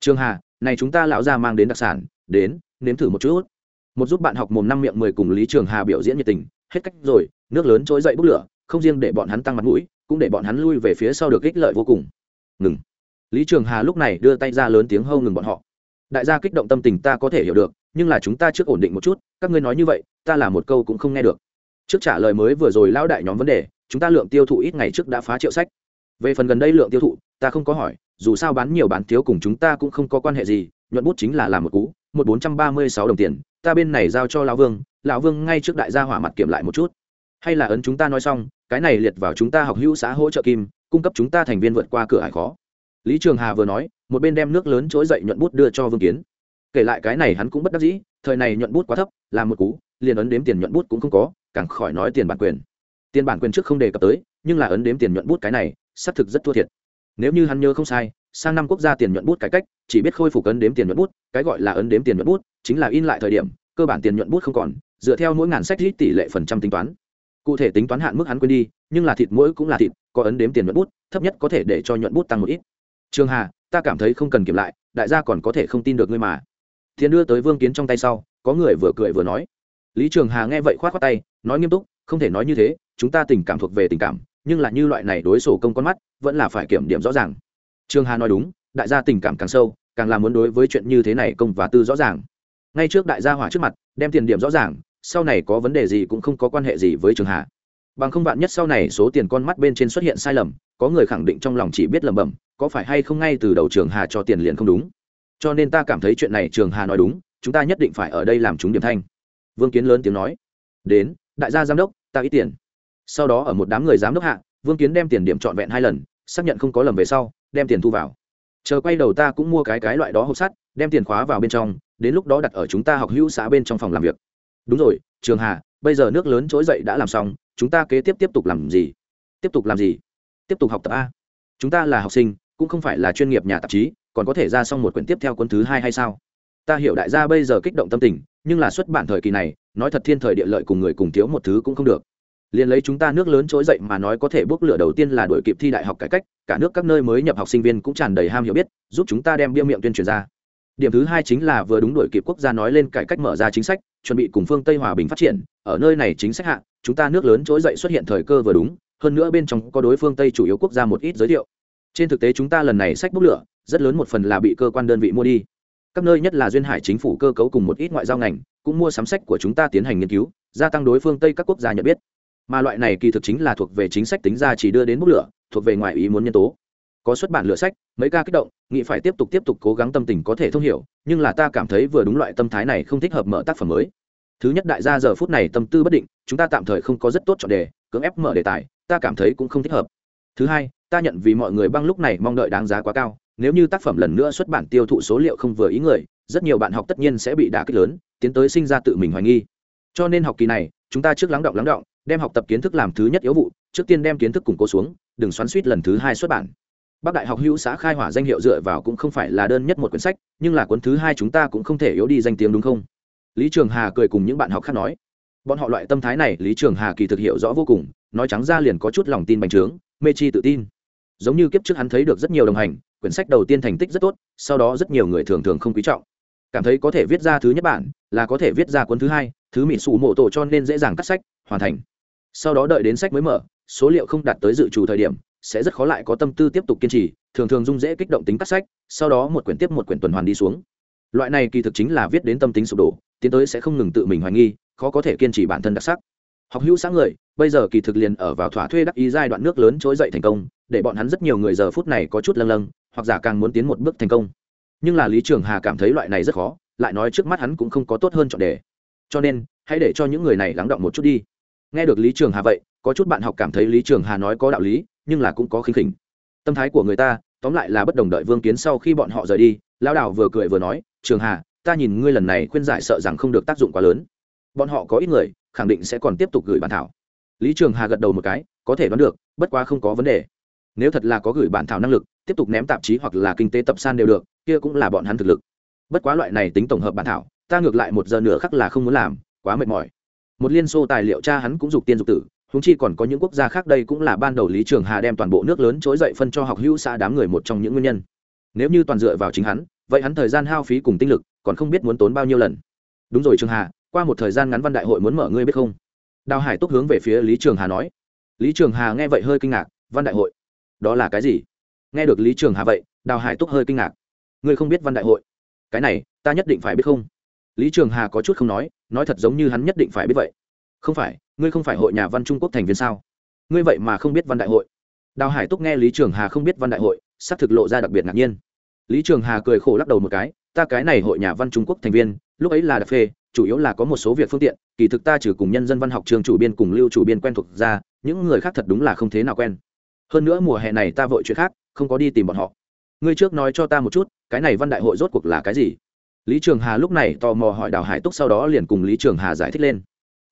Trường hà, này chúng ta lão ra mang đến đặc sản, đến, nếm thử một chút. Một giúp bạn học mồm năm miệng mười cùng lý trường hà biểu diễn nhiệt tình, hết cách rồi nước lớn trỗi dậy bốc lửa, không riêng để bọn hắn tăng mặt mũi, cũng để bọn hắn lui về phía sau được ích lợi vô cùng. Ngừng. Lý trường hà lúc này đưa tay ra lớn tiếng hâu ngừng bọn họ. Đại gia kích động tâm tình ta có thể hiểu được, nhưng là chúng ta trước ổn định một chút, các ngươi nói như vậy, ta là một câu cũng không nghe được. Trước trả lời mới vừa rồi lão đại nhóm vấn đề, chúng ta lượng tiêu thụ ít ngày trước đã phá triệu sách. Về phần gần đây lượng tiêu thụ, ta không có hỏi, dù sao bán nhiều bán thiếu cùng chúng ta cũng không có quan hệ gì, nhuận bút chính là làm một cú, một bốn trăm ba mươi sáu đồng tiền, ta bên này giao cho lão vương lão vương ngay trước đại gia hỏa mặt kiểm lại một chút hay là ấn chúng ta nói xong, cái này liệt vào chúng ta học hữu xã hỗ trợ kim, cung cấp chúng ta thành viên vượt qua cửa hải khó. Lý trường hà vừa nói, một bên đem nước lớn trỗi dậy nhuận bút đưa cho vương kiến. Kể lại cái này hắn cũng bất đắc dĩ, thời này nhuận bút quá thấp làm một cú, liền ấn đếm tiền nhuận bút cũng không có, càng khỏi nói tiền bản quyền. Tiền bản quyền trước không đề cập tới, nhưng là ấn đếm tiền nhuận bút cái này, xác thực rất thua thiệt. Nếu như hắn nhớ không sai, sang năm quốc gia tiền nhuận bút cải cách, chỉ biết khôi phục ấn đếm tiền nhuận bút, cái gọi là ấn đếm tiền nhuận bút, chính là in lại thời điểm, cơ bản tiền nhuận bút không còn, dựa theo mỗi ngàn sách ít tỷ lệ phần trăm tính toán cụ thể tính toán hạn mức hắn quên đi, nhưng là thịt mỗi cũng là thịt, có ấn đếm tiền nhuận bút, thấp nhất có thể để cho nhuận bút tăng một ít. Trường hà, ta cảm thấy không cần kiểm lại, đại gia còn có thể không tin được ngươi mà. Thiên đưa tới vương kiến trong tay sau, có người vừa cười vừa nói. Lý trường hà nghe vậy k h o á t k tay, nói nghiêm túc, không thể nói như thế, chúng ta tình cảm thuộc về tình cảm, nhưng là như loại này đối sổ công con mắt, vẫn là phải kiểm điểm rõ ràng. Trường hà nói đúng, đại gia tình cảm càng sâu, càng là muốn đối với chuyện như thế này công và tư rõ ràng. Ngay trước đại gia hỏa trước mặt, đem tiền điểm rõ ràng sau này có vấn đề gì cũng không có quan hệ gì với trường hà. Bằng không vạn nhất sau này số tiền con mắt bên trên xuất hiện sai lầm, có người khẳng định trong lòng chỉ biết lẩm bẩm, có phải hay không ngay từ đầu trường hà cho tiền liền không đúng? Cho nên ta cảm thấy chuyện này trường hà nói đúng, chúng ta nhất định phải ở đây làm chúng điểm thanh. Vương kiến lớn tiếng nói. Đến, đại gia giám đốc, ta ít tiền. Sau đó ở một đám người giám đốc hạ, vương kiến đem tiền điểm trọn vẹn hai lần, xác nhận không có lầm về sau, đem tiền thu vào. Chờ quay đầu ta cũng mua cái cái loại đó hộp sắt, đem tiền khóa vào bên trong, đến lúc đó đặt ở chúng ta học hữu xã bên trong phòng làm việc đúng rồi, trường hà, bây giờ nước lớn trỗi dậy đã làm xong, chúng ta kế tiếp tiếp tục làm gì? Tiếp tục làm gì? Tiếp tục học tập a. Chúng ta là học sinh, cũng không phải là chuyên nghiệp nhà tạp chí, còn có thể ra xong một quyển tiếp theo cuốn thứ hai hay sao? Ta hiểu đại gia bây giờ kích động tâm tình, nhưng là xuất bản thời kỳ này, nói thật thiên thời địa lợi cùng người cùng thiếu một thứ cũng không được. Liền lấy chúng ta nước lớn trỗi dậy mà nói có thể bước lửa đầu tiên là đổi kịp thi đại học cải cách, cả nước các nơi mới nhập học sinh viên cũng tràn đầy ham hiểu biết, giúp chúng ta đem bia miệng tuyên truyền ra điểm thứ hai chính là vừa đúng đổi kịp quốc gia nói lên cải cách mở ra chính sách, chuẩn bị cùng phương tây hòa bình phát triển. Ở nơi này chính sách hạ, chúng ta nước lớn trỗi dậy xuất hiện thời cơ vừa đúng, hơn nữa bên trong có đối phương tây chủ yếu quốc gia một ít giới thiệu. Trên thực tế chúng ta lần này sách bốc lửa, rất lớn một phần là bị cơ quan đơn vị mua đi. Các nơi nhất là duyên hải chính phủ cơ cấu cùng một ít ngoại giao ngành, cũng mua sắm sách của chúng ta tiến hành nghiên cứu, gia tăng đối phương tây các quốc gia nhận biết. Mà loại này kỳ thực chính là thuộc về chính sách tính ra chỉ đưa đến bốc lửa, thuộc về ngoại ý muốn nhân tố có xuất bản lựa sách, mấy ca kích động, nghĩ phải tiếp tục tiếp tục cố gắng tâm tình có thể thông hiểu, nhưng là ta cảm thấy vừa đúng loại tâm thái này không thích hợp mở tác phẩm mới. Thứ nhất đại gia giờ phút này tâm tư bất định, chúng ta tạm thời không có rất tốt chọn đề, cưỡng ép mở đề tài, ta cảm thấy cũng không thích hợp. Thứ hai, ta nhận vì mọi người băng lúc này mong đợi đáng giá quá cao, nếu như tác phẩm lần nữa xuất bản tiêu thụ số liệu không vừa ý người, rất nhiều bạn học tất nhiên sẽ bị đả kích lớn, tiến tới sinh ra tự mình hoài nghi. Cho nên học kỳ này, chúng ta trước lắng động lắng động, đem học tập kiến thức làm thứ nhất yếu vụ, trước tiên đem kiến thức củng cố xuống, đừng xoắn suýt lần thứ hai xuất bản. Bắc Đại học hữu xã khai hỏa danh hiệu dựa vào cũng không phải là đơn nhất một quyển sách, nhưng là cuốn thứ hai chúng ta cũng không thể yếu đi danh tiếng đúng không? Lý Trường Hà cười cùng những bạn học khác nói. Bọn họ loại tâm thái này, Lý Trường Hà kỳ thực hiểu rõ vô cùng, nói trắng ra liền có chút lòng tin bành trướng, mê chi tự tin. Giống như kiếp trước hắn thấy được rất nhiều đồng hành, quyển sách đầu tiên thành tích rất tốt, sau đó rất nhiều người thường thường không quý trọng. Cảm thấy có thể viết ra thứ nhất bản, là có thể viết ra cuốn thứ hai, thứ mịn sủ mộ tổ cho nên dễ dàng cắt sách, hoàn thành. Sau đó đợi đến sách mới mở, số liệu không đạt tới dự trù thời điểm, sẽ rất khó lại có tâm tư tiếp tục kiên trì, thường thường dung dễ kích động tính cắt sách, sau đó một quyển tiếp một quyển tuần hoàn đi xuống. Loại này kỳ thực chính là viết đến tâm tính sụp đổ, tiến tới sẽ không ngừng tự mình hoài nghi, khó có thể kiên trì bản thân đặc sắc. Học hữu sáng người, bây giờ kỳ thực liền ở vào thỏa thuê đắc ý giai đoạn nước lớn trỗi dậy thành công, để bọn hắn rất nhiều người giờ phút này có chút lâng lâng, hoặc giả càng muốn tiến một bước thành công. Nhưng là lý trường hà cảm thấy loại này rất khó, lại nói trước mắt hắn cũng không có tốt hơn chọn đề. Cho nên, hãy để cho những người này lắng động một chút đi. Nghe được lý trường hà vậy, có chút bạn học cảm thấy lý trường hà nói có đạo lý nhưng là cũng có khinh khỉnh. Tâm thái của người ta, tóm lại là bất đồng đợi vương kiến sau khi bọn họ rời đi lao đào vừa cười vừa nói, trường hà, ta nhìn ngươi lần này khuyên giải sợ rằng không được tác dụng quá lớn. Bọn họ có ít người, khẳng định sẽ còn tiếp tục gửi bản thảo. Lý trường hà gật đầu một cái, có thể đoán được, bất quá không có vấn đề. Nếu thật là có gửi bản thảo năng lực, tiếp tục ném tạp chí hoặc là kinh tế tập san đều được, kia cũng là bọn hắn thực lực. Bất quá loại này tính tổng hợp bản thảo, ta ngược lại một giờ nửa khắc là không muốn làm, quá mệt mỏi. Một liên xô tài liệu cha hắn cũng dục tiên dục tử húng chi còn có những quốc gia khác đây cũng là ban đầu lý trường hà đem toàn bộ nước lớn trỗi dậy phân cho học hữu xã đám người một trong những nguyên nhân. Nếu như toàn dựa vào chính hắn, vậy hắn thời gian hao phí cùng tinh lực còn không biết muốn tốn bao nhiêu lần. Đúng rồi trường hà, qua một thời gian ngắn văn đại hội muốn mở ngươi biết không? Đào hải túc hướng về phía lý trường hà nói. Lý trường hà nghe vậy hơi kinh ngạc, văn đại hội, đó là cái gì? Nghe được lý trường hà vậy, đào hải túc hơi kinh ngạc. Ngươi không biết văn đại hội? Cái này, ta nhất định phải biết không? Lý trường hà có chút không nói nói thật giống như hắn nhất định phải biết vậy không phải, ngươi không phải hội nhà văn trung quốc thành viên sao? Ngươi vậy mà không biết văn đại hội. Đào hải túc nghe lý trường hà không biết văn đại hội sắp thực lộ ra đặc biệt ngạc nhiên. Lý trường hà cười khổ lắc đầu một cái, ta cái này hội nhà văn trung quốc thành viên, lúc ấy là đặc phê, chủ yếu là có một số việc phương tiện, kỳ thực ta trừ cùng nhân dân văn học trường chủ biên cùng lưu chủ biên quen thuộc ra, những người khác thật đúng là không thế nào quen. Hơn nữa mùa hè này ta vội chuyện khác, không có đi tìm bọn họ. Ngươi trước nói cho ta một chút, cái này văn đại hội rốt cuộc là cái gì? Lý trường hà lúc này tò mò hỏi đào hải túc sau đó liền cùng lý trường hà giải thích lên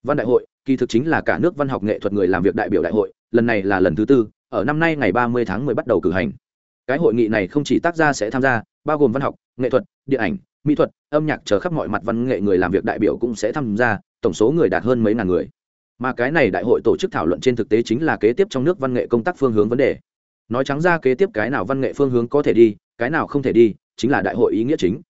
văn đại hội, kỳ thực chính là cả nước văn học nghệ thuật người làm việc đại biểu đại hội, lần này là lần thứ tư, ở năm nay ngày ba mươi tháng 10 bắt đầu cử hành. Cái hội nghị này không chỉ tác gia sẽ tham gia, bao gồm văn học, nghệ thuật, điện ảnh, mỹ thuật, âm nhạc chờ khắp mọi mặt văn nghệ người làm việc đại biểu cũng sẽ tham gia, tổng số người đạt hơn mấy ngàn người. Mà cái này đại hội tổ chức thảo luận trên thực tế chính là kế tiếp trong nước văn nghệ công tác phương hướng vấn đề. Nói trắng ra kế tiếp cái nào văn nghệ phương hướng có thể đi, cái nào không thể đi, chính là đại hội ý nghĩa chính.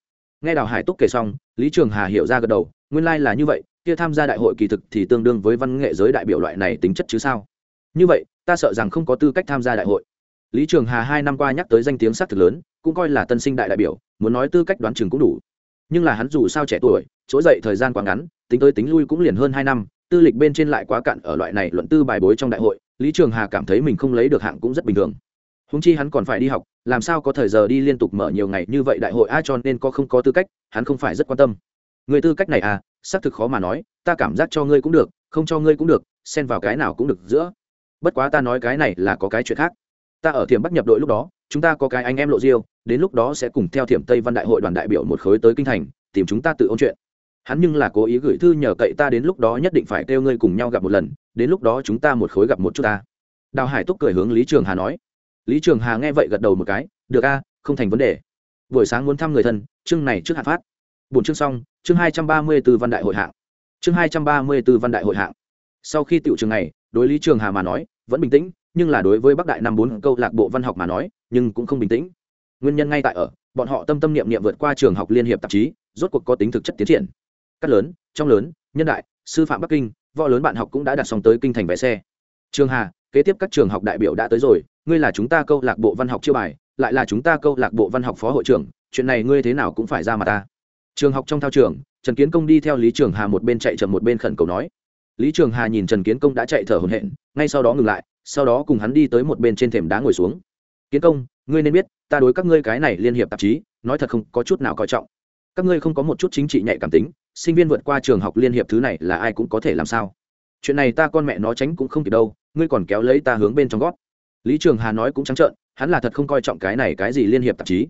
Nghe đào hải túc kể xong, lý trường hà hiểu ra gật đầu, nguyên lai là như vậy kia tham gia đại hội kỳ thực thì tương đương với văn nghệ giới đại biểu loại này tính chất chứ sao? Như vậy, ta sợ rằng không có tư cách tham gia đại hội. Lý trường hà hai năm qua nhắc tới danh tiếng s á c thực lớn, cũng coi là tân sinh đại đại biểu, muốn nói tư cách đoán chừng cũng đủ. Nhưng là hắn dù sao trẻ tuổi, trỗi dậy thời gian quá ngắn, tính tới tính lui cũng liền hơn hai năm, tư lịch bên trên lại quá cạn ở loại này luận tư bài bối trong đại hội, lý trường hà cảm thấy mình không lấy được hạng cũng rất bình thường. Húng chi hắn còn phải đi học, làm sao có thời giờ đi liên tục mở nhiều ngày như vậy đại hội, a, cho nên có không có tư cách, hắn không phải rất quan tâm. Người tư cách này à xác thực khó mà nói, ta cảm giác cho ngươi cũng được, không cho ngươi cũng được, xen vào cái nào cũng được giữa. Bất quá ta nói cái này là có cái chuyện khác. Ta ở thiểm bắc nhập đội lúc đó, chúng ta có cái anh em lộ diêu, đến lúc đó sẽ cùng theo thiểm tây văn đại hội đoàn đại biểu một khối tới kinh thành, tìm chúng ta tự ôn chuyện. Hắn nhưng là cố ý gửi thư nhờ cậy ta đến lúc đó nhất định phải kêu ngươi cùng nhau gặp một lần, đến lúc đó chúng ta một khối gặp một chút ta. Đào hải túc cười hướng lý trường hà nói. Lý trường hà nghe vậy gật đầu một cái, được a, không thành vấn đề. Buổi sáng muốn thăm người thân, chương này trước hạ phát. Bốn chương xong chương hai trăm ba mươi b ố văn đại hội hạng. Chương hai trăm ba mươi b ố văn đại hội hạng. Sau khi tiểu trường này, đối lý trường hà mà nói, vẫn bình tĩnh, nhưng là đối với bắc đại năm bốn câu lạc bộ văn học mà nói, nhưng cũng không bình tĩnh. Nguyên nhân ngay tại ở, bọn họ tâm tâm niệm niệm vượt qua trường học liên hiệp tạp chí, rốt cuộc có tính thực chất tiến triển. Cắt lớn, trong lớn, nhân đại, sư phạm bắc kinh, võ lớn bạn học cũng đã đặt xong tới kinh thành vé xe. Trường hà, kế tiếp các trường học đại biểu đã tới rồi, ngươi là chúng ta câu lạc bộ văn học chưa bài, lại là chúng ta câu lạc bộ văn học phó hội trưởng, chuyện này ngươi thế nào cũng phải ra mà ta trường học trong thao trường, trần kiến công đi theo lý trường hà một bên chạy chậm một bên khẩn cầu nói. Lý trường hà nhìn trần kiến công đã chạy thở hổn hển, ngay sau đó ngừng lại, sau đó cùng hắn đi tới một bên trên thềm đá ngồi xuống. Kiến công, ngươi nên biết, ta đối các ngươi cái này liên hiệp tạp chí, nói thật không có chút nào coi trọng. Các ngươi không có một chút chính trị nhạy cảm tính, sinh viên vượt qua trường học liên hiệp thứ này là ai cũng có thể làm sao. Chuyện này ta con mẹ nó tránh cũng không kịp đâu, ngươi còn kéo lấy ta hướng bên trong gót. Lý trường hà nói cũng trắng trợn, hắn là thật không coi trọng cái này cái gì liên hiệp tạp chí.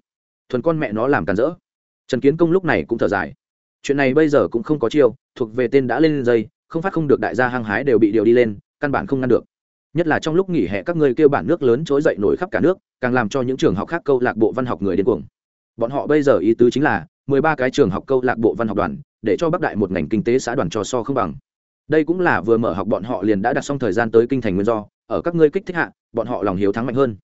Thuần con mẹ nó làm càn rỡ trần kiến công lúc này cũng thở dài. Chuyện này bây giờ cũng không có chiêu, thuộc về tên đã lên dây, không phát không được đại gia hăng hái đều bị điều đi lên, căn bản không ngăn được. Nhất là trong lúc nghỉ hè các ngươi kêu bản nước lớn trỗi dậy nổi khắp cả nước, càng làm cho những trường học khác câu lạc bộ văn học người điên cuồng. Bọn họ bây giờ ý tứ chính là, mười ba cái trường học câu lạc bộ văn học đoàn, để cho bắc đại một ngành kinh tế xã đoàn trò so không bằng. Đây cũng là vừa mở học bọn họ liền đã đặt xong thời gian tới kinh thành nguyên do, ở các ngươi kích thích hạ, bọn họ lòng hiếu thắng mạnh hơn.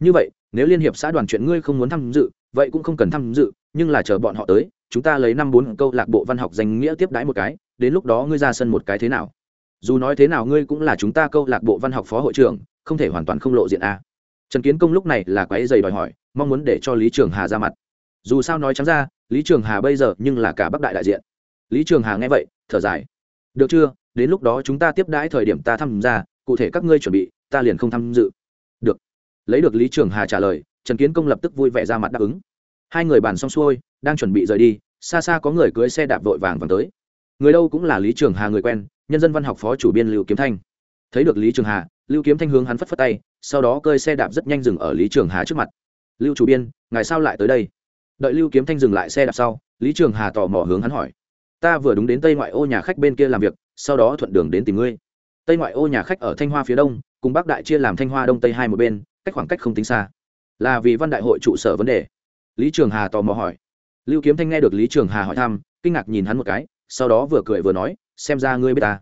Như vậy, nếu liên hiệp xã đoàn chuyện ngươi không muốn tham dự vậy cũng không cần tham dự, nhưng là chờ bọn họ tới, chúng ta lấy năm bốn câu lạc bộ văn học danh nghĩa tiếp đái một cái, đến lúc đó ngươi ra sân một cái thế nào? Dù nói thế nào ngươi cũng là chúng ta câu lạc bộ văn học phó hội trưởng, không thể hoàn toàn không lộ diện a. Trần kiến công lúc này là quái dày đòi hỏi, mong muốn để cho lý trường hà ra mặt. Dù sao nói trắng ra, lý trường hà bây giờ nhưng là cả bắc đại đại diện. Lý trường hà nghe vậy, thở dài. Được chưa? Đến lúc đó chúng ta tiếp đãi thời điểm ta tham gia, cụ thể các ngươi chuẩn bị, ta liền không tham dự. Được. Lấy được lý trường hà trả lời trần kiến công lập tức vui vẻ ra mặt đáp ứng. Hai người bàn xong xuôi, đang chuẩn bị rời đi, xa xa có người cưới xe đạp vội vàng vàng tới. Người đâu cũng là lý trường hà người quen, nhân dân văn học phó chủ biên lưu kiếm thanh. Thấy được lý trường hà, lưu kiếm thanh hướng hắn phất phất tay, sau đó cơi xe đạp rất nhanh dừng ở lý trường hà trước mặt. Lưu chủ biên, ngài sao lại tới đây? Đợi lưu kiếm thanh dừng lại xe đạp sau, lý trường hà tò mò hướng hắn hỏi. Ta vừa đúng đến tây ngoại ô nhà khách bên kia làm việc, sau đó thuận đường đến tìm ngươi. Tây ngoại ô nhà khách ở thanh hoa phía đông, cùng bắc đại chia làm thanh hoa đông tây hai một bên, cách khoảng cách không tính xa là vì văn đại hội trụ sở vấn đề. Lý trường hà tò mò hỏi. Lưu kiếm thanh nghe được lý trường hà hỏi thăm, kinh ngạc nhìn hắn một cái, sau đó vừa cười vừa nói, xem ra ngươi biết ta.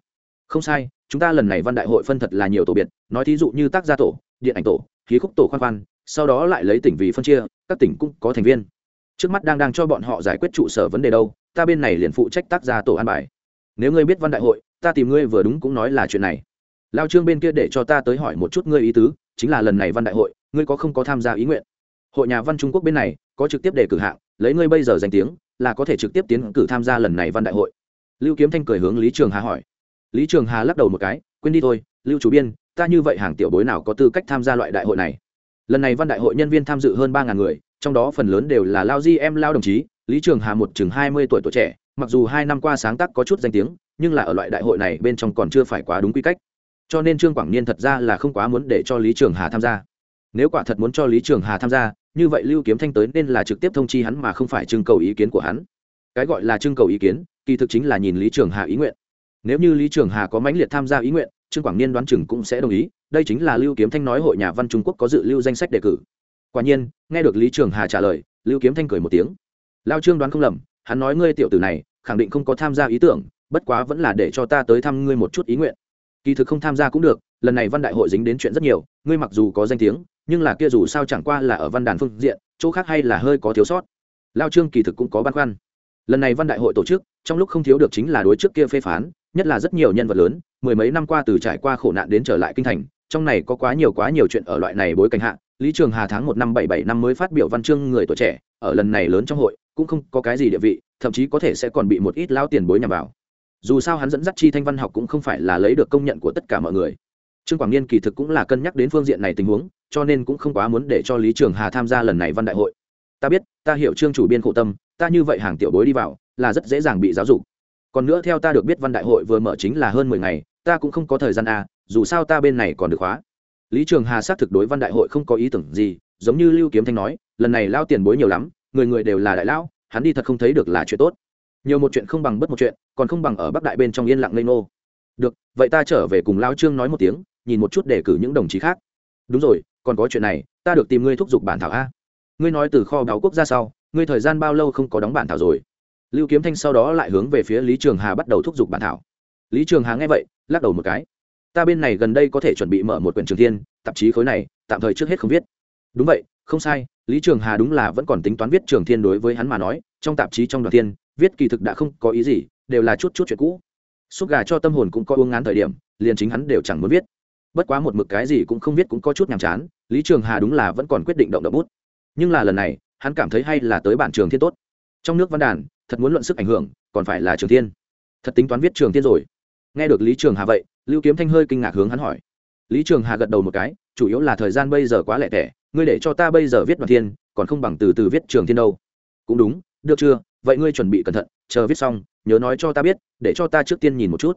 Không sai, chúng ta lần này văn đại hội phân thật là nhiều tổ biệt, nói thí dụ như tác gia tổ, điện ảnh tổ, khí khúc tổ khoan khoan, sau đó lại lấy tỉnh vì phân chia, các tỉnh cũng có thành viên. Trước mắt đang đang cho bọn họ giải quyết trụ sở vấn đề đâu, ta bên này liền phụ trách tác gia tổ an bài. Nếu ngươi biết văn đại hội, ta tìm ngươi vừa đúng cũng nói là chuyện này. Lao trương bên kia để cho ta tới hỏi một chút ngươi ý tứ, chính là lần này văn đại hội ngươi có không có tham gia ý nguyện? Hội nhà văn trung quốc bên này, có trực tiếp đề cử hạng, lấy ngươi bây giờ danh tiếng, là có thể trực tiếp tiến cử tham gia lần này văn đại hội. Lưu kiếm thanh cười hướng lý trường hà hỏi. Lý trường hà lắc đầu một cái, quên đi thôi, lưu chủ biên, ta như vậy hàng tiểu bối nào có tư cách tham gia loại đại hội này? Lần này văn đại hội nhân viên tham dự hơn ba ngàn người, trong đó phần lớn đều là lao di em, lao đồng chí. Lý trường hà một chừng hai mươi tuổi tuổi trẻ, mặc dù hai năm qua sáng tác có chút danh tiếng, nhưng là ở loại đại hội này bên trong còn chưa phải quá đúng quy cách. Cho nên trương quảng niên thật ra là không quá muốn để cho lý trường hà tham gia nếu quả thật muốn cho lý trường hà tham gia, như vậy lưu kiếm thanh tới nên là trực tiếp thông chi hắn mà không phải trưng cầu ý kiến của hắn. Cái gọi là trưng cầu ý kiến, kỳ thực chính là nhìn lý trường hà ý nguyện. Nếu như lý trường hà có mãnh liệt tham gia ý nguyện, trương quảng niên đoán chừng cũng sẽ đồng ý, đây chính là lưu kiếm thanh nói hội nhà văn trung quốc có dự lưu danh sách đề cử. Quả nhiên, nghe được lý trường hà trả lời, lưu kiếm thanh cười một tiếng. Lao trương đoán không lầm, hắn nói ngươi tiểu tử này, khẳng định không có tham gia ý tưởng, bất quá vẫn là để cho ta tới thăm ngươi một chút ý nguyện. Kỳ thực không tham gia cũng được, lần này văn đại hội dính đến chuyện rất nhiều, ngươi mặc dù có danh tiếng nhưng là kia dù sao chẳng qua là ở văn đàn phương diện, chỗ khác hay là hơi có thiếu sót. Lao trương kỳ thực cũng có băn khoăn. Lần này văn đại hội tổ chức, trong lúc không thiếu được chính là đối trước kia phê phán, nhất là rất nhiều nhân vật lớn, mười mấy năm qua từ trải qua khổ nạn đến trở lại kinh thành, trong này có quá nhiều quá nhiều chuyện ở loại này bối cảnh hạ, lý trường hà tháng một năm bảy bảy năm mới phát biểu văn chương người tuổi trẻ, ở lần này lớn trong hội, cũng không có cái gì địa vị, thậm chí có thể sẽ còn bị một ít lao tiền bối nhằm vào. Dù sao hắn dẫn dắt chi thanh văn học cũng không phải là lấy được công nhận của tất cả mọi người. Trương quảng niên kỳ thực cũng là cân nhắc đến phương diện này tình huống cho nên cũng không quá muốn để cho lý trường hà tham gia lần này văn đại hội. Ta biết, ta hiểu trương chủ biên khổ tâm, ta như vậy hàng tiểu bối đi vào, là rất dễ dàng bị giáo dục. Còn nữa theo ta được biết văn đại hội vừa mở chính là hơn mười ngày, ta cũng không có thời gian à dù sao ta bên này còn được khóa. Lý trường hà xác thực đối văn đại hội không có ý tưởng gì, giống như lưu kiếm thanh nói, lần này lao tiền bối nhiều lắm, người người đều là đại lão, hắn đi thật không thấy được là chuyện tốt. Nhiều một chuyện không bằng bất một chuyện, còn không bằng ở bắc đại bên trong yên lặng lây nô được, vậy ta trở về cùng lao trương nói một tiếng, nhìn một chút để cử những đồng chí khác. Đúng rồi còn có chuyện này, ta được tìm ngươi thúc giục bản thảo a. Ngươi nói từ kho báo quốc ra sau, ngươi thời gian bao lâu không có đóng bản thảo rồi? Lưu kiếm thanh sau đó lại hướng về phía lý trường hà bắt đầu thúc giục bản thảo. Lý trường hà nghe vậy, lắc đầu một cái. Ta bên này gần đây có thể chuẩn bị mở một quyển trường thiên, tạp chí khối này, tạm thời trước hết không viết. Đúng vậy, không sai, lý trường hà đúng là vẫn còn tính toán viết trường thiên đối với hắn mà nói, trong tạp chí trong đoàn thiên, viết kỳ thực đã không có ý gì, đều là chút chút chuyện cũ. Xúc gà cho tâm hồn cũng có uống ngán thời điểm, liền chính hắn đều chẳng muốn viết bất quá một mực cái gì cũng không biết cũng có chút nhàm chán, lý trường hà đúng là vẫn còn quyết định động động bút. Nhưng là lần này, hắn cảm thấy hay là tới bản trường thiên tốt. Trong nước văn đàn, thật muốn luận sức ảnh hưởng, còn phải là trường thiên. Thật tính toán viết trường thiên rồi. Nghe được lý trường hà vậy, lưu kiếm thanh hơi kinh ngạc hướng hắn hỏi. Lý trường hà gật đầu một cái, chủ yếu là thời gian bây giờ quá lẻ tẻ, ngươi để cho ta bây giờ viết đoạn thiên, còn không bằng từ từ viết trường thiên đâu. Cũng đúng, được chưa? Vậy ngươi chuẩn bị cẩn thận, chờ viết xong, nhớ nói cho ta biết, để cho ta trước tiên nhìn một chút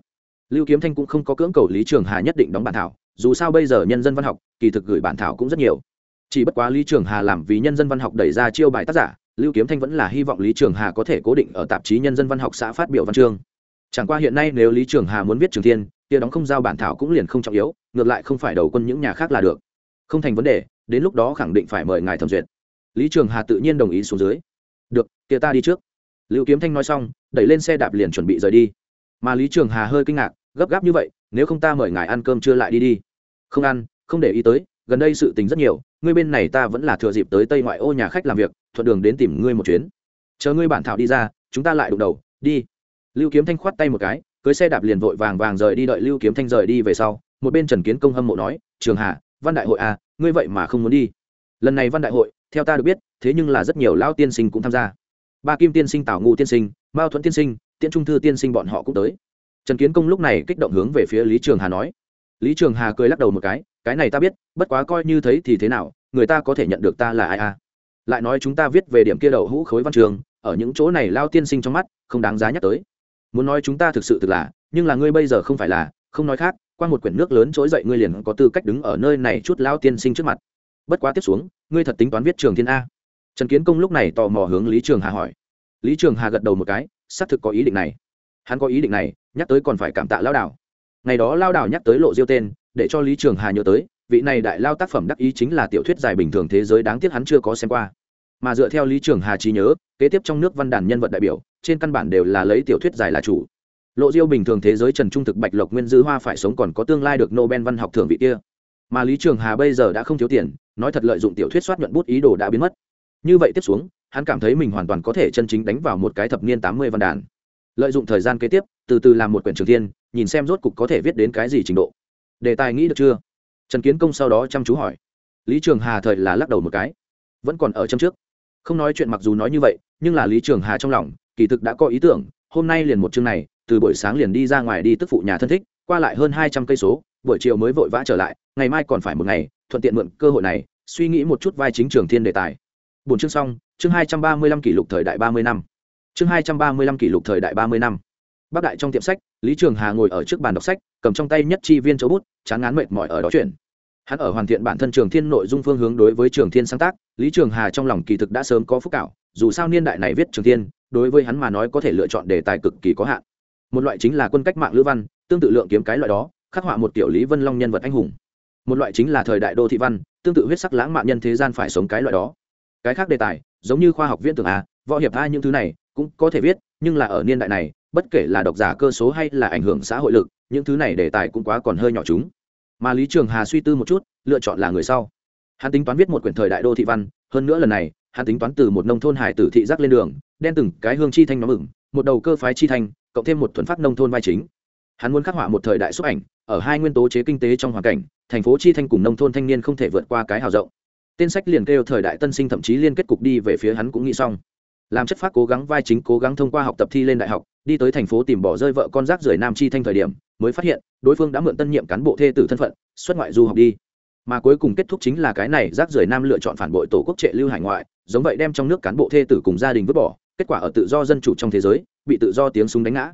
lưu kiếm thanh cũng không có cưỡng cầu lý trường hà nhất định đóng bản thảo, dù sao bây giờ nhân dân văn học, kỳ thực gửi bản thảo cũng rất nhiều. Chỉ bất quá lý trường hà làm vì nhân dân văn học đẩy ra chiêu bài tác giả, lưu kiếm thanh vẫn là hy vọng lý trường hà có thể cố định ở tạp chí nhân dân văn học xã phát biểu văn chương. Chẳng qua hiện nay nếu lý trường hà muốn viết trường thiên, kia đóng không giao bản thảo cũng liền không trọng yếu, ngược lại không phải đầu quân những nhà khác là được. Không thành vấn đề, đến lúc đó khẳng định phải mời ngài thẩm duyệt. Lý trường hà tự nhiên đồng ý xuống dưới. Được, kia ta đi trước. Lưu kiếm thanh nói xong, đẩy lên xe đạp liền chuẩn bị rời đi mà lý trường hà hơi kinh ngạc, gấp gáp như vậy, nếu không ta mời ngài ăn cơm chưa lại đi đi. Không ăn, không để ý tới, gần đây sự tình rất nhiều, ngươi bên này ta vẫn là thừa dịp tới tây ngoại ô nhà khách làm việc, thuận đường đến tìm ngươi một chuyến. Chờ ngươi bản thảo đi ra, chúng ta lại đụng đầu, đi. Lưu kiếm thanh khoát tay một cái, cưới xe đạp liền vội vàng vàng rời đi đợi lưu kiếm thanh rời đi về sau, một bên trần kiến công hâm mộ nói, trường hà, văn đại hội à ngươi vậy mà không muốn đi. Lần này văn đại hội, theo ta được biết, thế nhưng là rất nhiều lao tiên sinh cũng tham gia. Ba kim tiên sinh, tảo ngu tiên sinh, mao thuẫn tiên sinh tiễn trung thư tiên sinh bọn họ cũng tới. Trần kiến công lúc này kích động hướng về phía lý trường hà nói. Lý trường hà cười lắc đầu một cái cái này ta biết, bất quá coi như thấy thì thế nào, người ta có thể nhận được ta là ai à? Lại nói chúng ta viết về điểm kia đậu hũ khối văn trường, ở những chỗ này lao tiên sinh trong mắt, không đáng giá nhắc tới. Muốn nói chúng ta thực sự thực là, nhưng là ngươi bây giờ không phải là, không nói khác, qua một quyển nước lớn trỗi dậy ngươi liền có tư cách đứng ở nơi này chút lao tiên sinh trước mặt. Bất quá tiếp xuống, ngươi thật tính toán viết trường thiên a. Trần kiến công lúc này tò mò hướng lý trường hà hỏi. Lý trường hà gật đầu một cái xác thực có ý định này. Hắn có ý định này, nhắc tới còn phải cảm tạ lao đảo. Ngày đó lao đảo nhắc tới lộ diêu tên, để cho lý trường hà nhớ tới, vị này đại lao tác phẩm đắc ý chính là tiểu thuyết dài bình thường thế giới đáng tiếc hắn chưa có xem qua. Mà dựa theo lý trường hà trí nhớ, kế tiếp trong nước văn đàn nhân vật đại biểu, trên căn bản đều là lấy tiểu thuyết dài là chủ. Lộ diêu bình thường thế giới trần trung thực bạch lộc nguyên dư hoa phải sống còn có tương lai được nobel văn học thưởng vị kia. Mà lý trường hà bây giờ đã không thiếu tiền, nói thật lợi dụng tiểu thuyết soát nhuận bút ý đồ đã biến mất. Như vậy tiếp xuống hắn cảm thấy mình hoàn toàn có thể chân chính đánh vào một cái thập niên tám mươi văn đàn. Lợi dụng thời gian kế tiếp, từ từ làm một quyển trường thiên, nhìn xem rốt cục có thể viết đến cái gì trình độ. Đề tài nghĩ được chưa? Trần kiến công sau đó chăm chú hỏi. Lý trường hà thời là lắc đầu một cái. Vẫn còn ở châm trước. Không nói chuyện mặc dù nói như vậy, nhưng là lý trường hà trong lòng, kỳ thực đã có ý tưởng, hôm nay liền một chương này, từ buổi sáng liền đi ra ngoài đi tức phụ nhà thân thích, qua lại hơn hai trăm cây số, buổi chiều mới vội vã trở lại, ngày mai còn phải một ngày, thuận tiện mượn cơ hội này, suy nghĩ một chút vai chính trường thiên đề tài bốn chương xong, chương hai trăm ba mươi lăm kỷ lục thời đại ba mươi năm. Chương hai trăm ba mươi lăm kỷ lục thời đại ba mươi năm. Bác đại trong tiệm sách, lý trường hà ngồi ở trước bàn đọc sách, cầm trong tay nhất chi viên châu bút, chán ngán mệt mỏi ở đó chuyện. Hắn ở hoàn thiện bản thân trường thiên nội dung phương hướng đối với trường thiên sáng tác, lý trường hà trong lòng kỳ thực đã sớm có phúc cảo, dù sao niên đại này viết trường thiên, đối với hắn mà nói có thể lựa chọn đề tài cực kỳ có hạn. Một loại chính là quân cách mạng lữ văn, tương tự lượng kiếm cái loại đó, khắc họa một tiểu lý vân long nhân vật anh hùng. Một loại chính là thời đại đô thị văn, tương tự huyết sắc lãng mạn nhân thế gian phải sống cái loại đó cái khác đề tài, giống như khoa học viễn tưởng a, võ hiệp a những thứ này cũng có thể viết, nhưng là ở niên đại này, bất kể là độc giả cơ số hay là ảnh hưởng xã hội lực, những thứ này đề tài cũng quá còn hơi nhỏ chúng. Mà lý trường hà suy tư một chút, lựa chọn là người sau. Hắn tính toán viết một quyển thời đại đô thị văn, hơn nữa lần này, hắn tính toán từ một nông thôn hải tử thị giác lên đường, đen từng cái hương chi thanh nó mừng một đầu cơ phái chi thanh, cộng thêm một thuần phát nông thôn vai chính. Hắn muốn khắc họa một thời đại xúc ảnh, ở hai nguyên tố chế kinh tế trong hoàn cảnh, thành phố chi thanh cùng nông thôn thanh niên không thể vượt qua cái hào rộng tên sách liền kêu thời đại tân sinh thậm chí liên kết cục đi về phía hắn cũng nghĩ xong. Làm chất phát cố gắng vai chính cố gắng thông qua học tập thi lên đại học, đi tới thành phố tìm bỏ rơi vợ con rác rưởi nam chi thanh thời điểm, mới phát hiện, đối phương đã mượn tân nhiệm cán bộ thê tử thân phận, xuất ngoại du học đi. Mà cuối cùng kết thúc chính là cái này rác rưởi nam lựa chọn phản bội tổ quốc trệ lưu hải ngoại, giống vậy đem trong nước cán bộ thê tử cùng gia đình vứt bỏ, kết quả ở tự do dân chủ trong thế giới, bị tự do tiếng súng đánh ngã.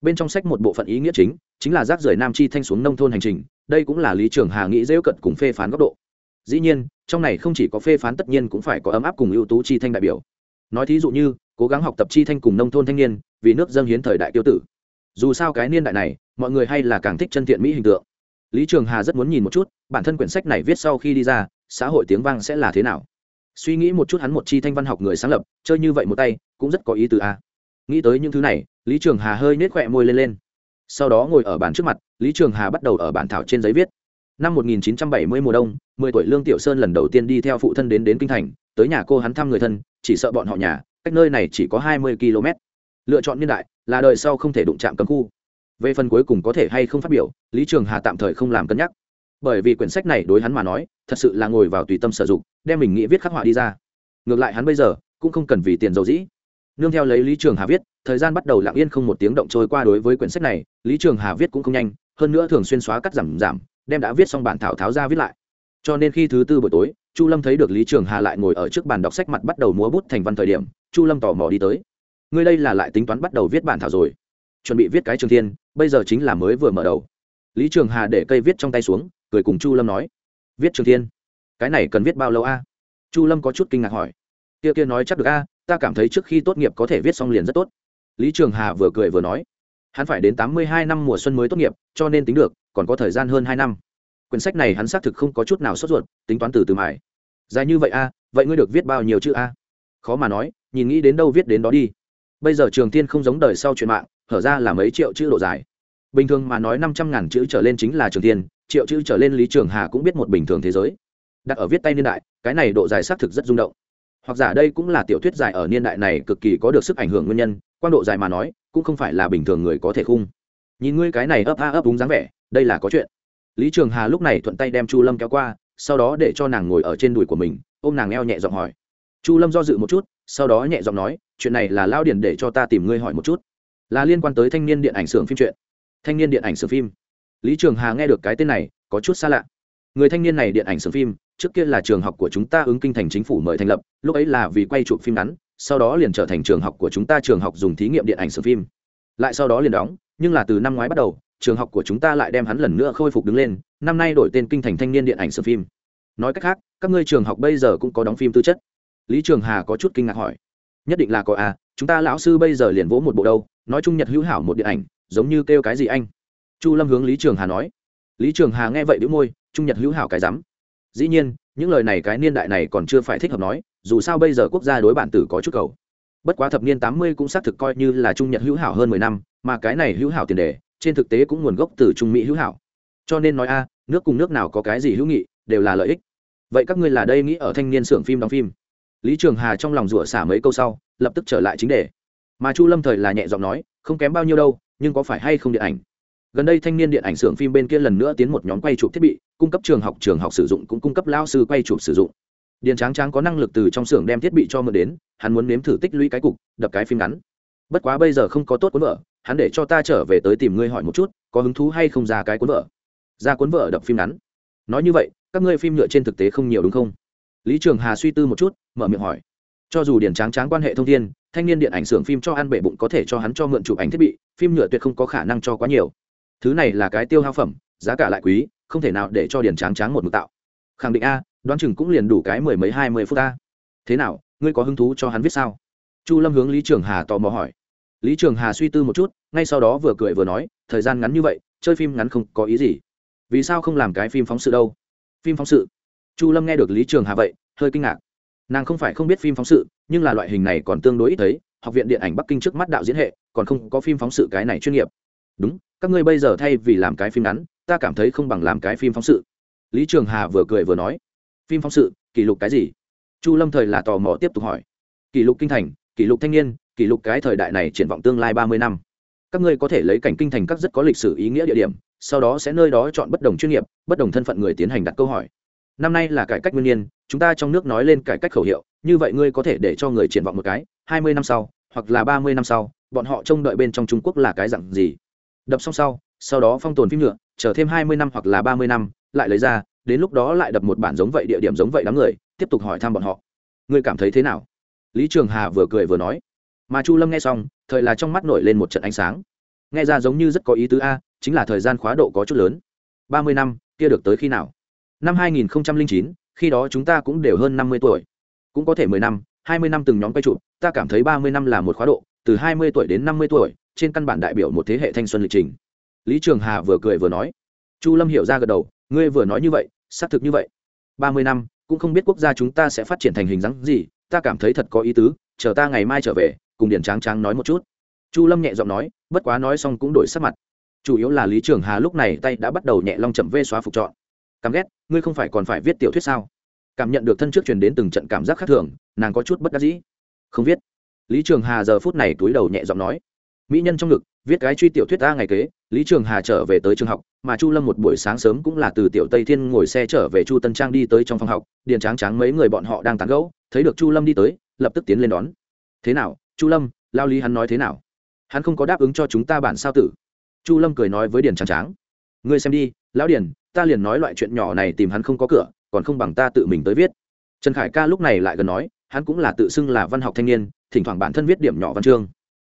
Bên trong sách một bộ phận ý nghĩa chính chính là rác rưởi nam chi thanh xuống nông thôn hành trình, đây cũng là lý trưởng hà nghĩ dễ cận cùng phê phán góc độ dĩ nhiên, trong này không chỉ có phê phán tất nhiên cũng phải có ấm áp cùng ưu tú chi thanh đại biểu. Nói thí dụ như, cố gắng học tập chi thanh cùng nông thôn thanh niên, vì nước dân hiến thời đại tiêu tử. Dù sao cái niên đại này, mọi người hay là càng thích chân thiện mỹ hình tượng. Lý trường hà rất muốn nhìn một chút, bản thân quyển sách này viết sau khi đi ra, xã hội tiếng vang sẽ là thế nào. Suy nghĩ một chút hắn một chi thanh văn học người sáng lập, chơi như vậy một tay, cũng rất có ý từ a. Nghĩ tới những thứ này, lý trường hà hơi nết khỏe môi lên lên. Sau đó ngồi ở bàn trước mặt, lý trường hà bắt đầu ở bản thảo trên giấy viết năm 1970 mùa đông 10 tuổi lương tiểu sơn lần đầu tiên đi theo phụ thân đến đến kinh thành, tới nhà cô hắn thăm người thân, chỉ sợ bọn họ nhà, cách nơi này chỉ có 20 km. Lựa chọn niên đại, là đời sau không thể đụng chạm cấm khu. Về phần cuối cùng có thể hay không phát biểu, lý trường hà tạm thời không làm cân nhắc. Bởi vì quyển sách này đối hắn mà nói, thật sự là ngồi vào tùy tâm sử dụng, đem mình nghĩ viết khắc họa đi ra. Ngược lại hắn bây giờ, cũng không cần vì tiền dầu dĩ. Nương theo lấy lý trường hà viết, thời gian bắt đầu lặng yên không một tiếng động trôi qua đối với quyển sách này, lý trường hà viết cũng không nhanh, hơn nữa thường xuyên xóa cắt giảm giảm đem đã viết xong bản thảo tháo ra viết lại. Cho nên khi thứ tư buổi tối, chu lâm thấy được lý trường hà lại ngồi ở trước bàn đọc sách mặt bắt đầu múa bút thành văn thời điểm, chu lâm tò mò đi tới. Ngươi đây là lại tính toán bắt đầu viết bản thảo rồi. Chuẩn bị viết cái trường thiên, bây giờ chính là mới vừa mở đầu. Lý trường hà để cây viết trong tay xuống, cười cùng chu lâm nói, viết trường thiên? Cái này cần viết bao lâu a? Chu lâm có chút kinh ngạc hỏi. Kia kia nói chắc được a, ta cảm thấy trước khi tốt nghiệp có thể viết xong liền rất tốt. Lý trường hà vừa cười vừa nói, hắn phải đến tám mươi hai năm mùa xuân mới tốt nghiệp, cho nên tính được còn có thời gian hơn hai năm. Quyển sách này hắn xác thực không có chút nào sốt ruột, tính toán từ từ mải dài như vậy a, vậy ngươi được viết bao nhiêu chữ a? Khó mà nói, nhìn nghĩ đến đâu viết đến đó đi. Bây giờ trường tiên không giống đời sau chuyện mạng, hở ra là mấy triệu chữ độ dài. Bình thường mà nói năm trăm ngàn chữ trở lên chính là trường tiên triệu chữ trở lên lý trường hà cũng biết một bình thường thế giới. Đặt ở viết tay niên đại, cái này độ dài xác thực rất rung động. Hoặc giả đây cũng là tiểu thuyết dài ở niên đại này cực kỳ có được sức ảnh hưởng nguyên nhân quan độ dài mà nói, cũng không phải là bình thường người có thể khung. Nhìn ngươi cái này ấp a ấp đúng dáng vẻ đây là có chuyện. Lý trường hà lúc này thuận tay đem chu lâm kéo qua, sau đó để cho nàng ngồi ở trên đùi của mình, ôm nàng eo nhẹ giọng hỏi. Chu lâm do dự một chút, sau đó nhẹ giọng nói, chuyện này là lao điền để cho ta tìm ngươi hỏi một chút. Là liên quan tới thanh niên điện ảnh xưởng phim chuyện. Thanh niên điện ảnh xưởng phim. Lý trường hà nghe được cái tên này, có chút xa lạ. Người thanh niên này điện ảnh xưởng phim, trước kia là trường học của chúng ta ứng kinh thành chính phủ mời thành lập, lúc ấy là vì quay chụp phim ngắn, sau đó liền trở thành trường học của chúng ta trường học dùng thí nghiệm điện ảnh xưởng phim. Lại sau đó liền đóng, nhưng là từ năm ngoái bắt đầu trường học của chúng ta lại đem hắn lần nữa khôi phục đứng lên, năm nay đổi tên kinh thành thanh niên điện ảnh sơ phim. Nói cách khác, các ngươi trường học bây giờ cũng có đóng phim tư chất. Lý trường hà có chút kinh ngạc hỏi. Nhất định là có à chúng ta lão sư bây giờ liền vỗ một bộ đâu, nói chung nhật hữu hảo một điện ảnh, giống như kêu cái gì anh? Chu lâm hướng lý trường hà nói. Lý trường hà nghe vậy đĩu môi trung nhật hữu hảo cái rắm. Dĩ nhiên, những lời này cái niên đại này còn chưa phải thích hợp nói, dù sao bây giờ quốc gia đối bản tử có chút cầu. Bất quá thập niên tám mươi cũng xác thực coi như là trung nhật hữu hảo hơn mười năm, mà cái này hữu hảo tiền đề trên thực tế cũng nguồn gốc từ trung mỹ hữu hảo. Cho nên nói a, nước cùng nước nào có cái gì hữu nghị, đều là lợi ích. Vậy các ngươi là đây nghĩ ở thanh niên xưởng phim đóng phim? Lý trường hà trong lòng rủa xả mấy câu sau, lập tức trở lại chính đề. Mà chu lâm thời là nhẹ giọng nói, không kém bao nhiêu đâu, nhưng có phải hay không điện ảnh? Gần đây thanh niên điện ảnh xưởng phim bên kia lần nữa tiến một nhóm quay chụp thiết bị, cung cấp trường học trường học sử dụng cũng cung cấp lao sư quay chụp sử dụng. Điền tráng tráng có năng lực từ trong xưởng đem thiết bị cho mượn đến, hắn muốn nếm thử tích lũy cái cục, đập cái phim ngắn. Bất quá bây giờ không có tốt cuốn vợ hắn để cho ta trở về tới tìm ngươi hỏi một chút, có hứng thú hay không ra cái cuốn vợ? Ra cuốn vợ đập phim ngắn. Nói như vậy, các ngươi phim nhựa trên thực tế không nhiều đúng không? Lý trường hà suy tư một chút, mở miệng hỏi. Cho dù điển tráng tráng quan hệ thông thiên, thanh niên điện ảnh xưởng phim cho ăn bể bụng có thể cho hắn cho mượn chụp ảnh thiết bị, phim nhựa tuyệt không có khả năng cho quá nhiều. Thứ này là cái tiêu hao phẩm, giá cả lại quý, không thể nào để cho điển tráng tráng một mực tạo. Khẳng định a, đoán chừng cũng liền đủ cái mười mấy, hai mươi phút ta. thế nào, ngươi có hứng thú cho hắn viết sao? Chu lâm hướng lý trường hà tò mò hỏi lý trường hà suy tư một chút, ngay sau đó vừa cười vừa nói, thời gian ngắn như vậy, chơi phim ngắn không có ý gì. Vì sao không làm cái phim phóng sự đâu? Phim phóng sự? Chu lâm nghe được lý trường hà vậy, hơi kinh ngạc. Nàng không phải không biết phim phóng sự, nhưng là loại hình này còn tương đối ít thấy, học viện điện ảnh bắc kinh trước mắt đạo diễn hệ, còn không có phim phóng sự cái này chuyên nghiệp. Đúng, các ngươi bây giờ thay vì làm cái phim ngắn, ta cảm thấy không bằng làm cái phim phóng sự. Lý trường hà vừa cười vừa nói. Phim phóng sự, kỷ lục cái gì? Chu lâm thời là tò mò tiếp tục hỏi. Kỷ lục kinh thành, kỷ lục thanh niên kỷ lục cái thời đại này triển vọng tương lai ba mươi năm. Các ngươi có thể lấy cảnh kinh thành các rất có lịch sử ý nghĩa địa điểm, sau đó sẽ nơi đó chọn bất đồng chuyên nghiệp, bất đồng thân phận người tiến hành đặt câu hỏi. Năm nay là cải cách nguyên nhiên, chúng ta trong nước nói lên cải cách khẩu hiệu, như vậy ngươi có thể để cho người triển vọng một cái, hai mươi năm sau, hoặc là ba mươi năm sau, bọn họ trông đợi bên trong trung quốc là cái dặn gì? Đập xong sau sau đó phong tồn phim nhựa, chờ thêm hai mươi năm hoặc là ba mươi năm, lại lấy ra, đến lúc đó lại đập một bản giống vậy địa điểm giống vậy đám người, tiếp tục hỏi thăm bọn họ. Ngươi cảm thấy thế nào? Lý trường hà vừa cười vừa nói mà chu lâm nghe xong, thời là trong mắt nổi lên một trận ánh sáng. Nghe ra giống như rất có ý tứ a, chính là thời gian khóa độ có chút lớn. Ba mươi năm, kia được tới khi nào? Năm hai nghìn chín, khi đó chúng ta cũng đều hơn năm mươi tuổi. Cũng có thể mười năm, hai mươi năm từng nhóm quay trụ ta cảm thấy ba mươi năm là một khóa độ, từ hai mươi tuổi đến năm mươi tuổi, trên căn bản đại biểu một thế hệ thanh xuân lịch trình. Lý trường hà vừa cười vừa nói. Chu lâm hiểu ra gật đầu, ngươi vừa nói như vậy, xác thực như vậy. Ba mươi năm, cũng không biết quốc gia chúng ta sẽ phát triển thành hình dáng gì, ta cảm thấy thật có ý tứ, chờ ta ngày mai trở về cùng điển tráng tráng nói một chút. Chu lâm nhẹ giọng nói bất quá nói xong cũng đổi sắc mặt. Chủ yếu là lý trường hà lúc này tay đã bắt đầu nhẹ long chậm vê xóa phục trọn, cảm ghét ngươi không phải còn phải viết tiểu thuyết sao? Cảm nhận được thân trước truyền đến từng trận cảm giác khác thường nàng có chút bất đắc dĩ. Không viết. Lý trường hà giờ phút này túi đầu nhẹ giọng nói. Mỹ nhân trong ngực viết cái truy tiểu thuyết ta ngày kế lý trường hà trở về tới trường học mà chu lâm một buổi sáng sớm cũng là từ tiểu tây thiên ngồi xe trở về chu tân trang đi tới trong phòng học điền tráng tráng mấy người bọn họ đang tán gẫu thấy được chu lâm đi tới lập tức tiến lên đón. Thế nào chu lâm, lao lý hắn nói thế nào? Hắn không có đáp ứng cho chúng ta bản sao tử. Chu lâm cười nói với điền Trắng tráng. Ngươi xem đi, lão điền, ta liền nói loại chuyện nhỏ này tìm hắn không có cửa, còn không bằng ta tự mình tới viết. Trần khải ca lúc này lại gần nói, hắn cũng là tự xưng là văn học thanh niên, thỉnh thoảng bản thân viết điểm nhỏ văn chương.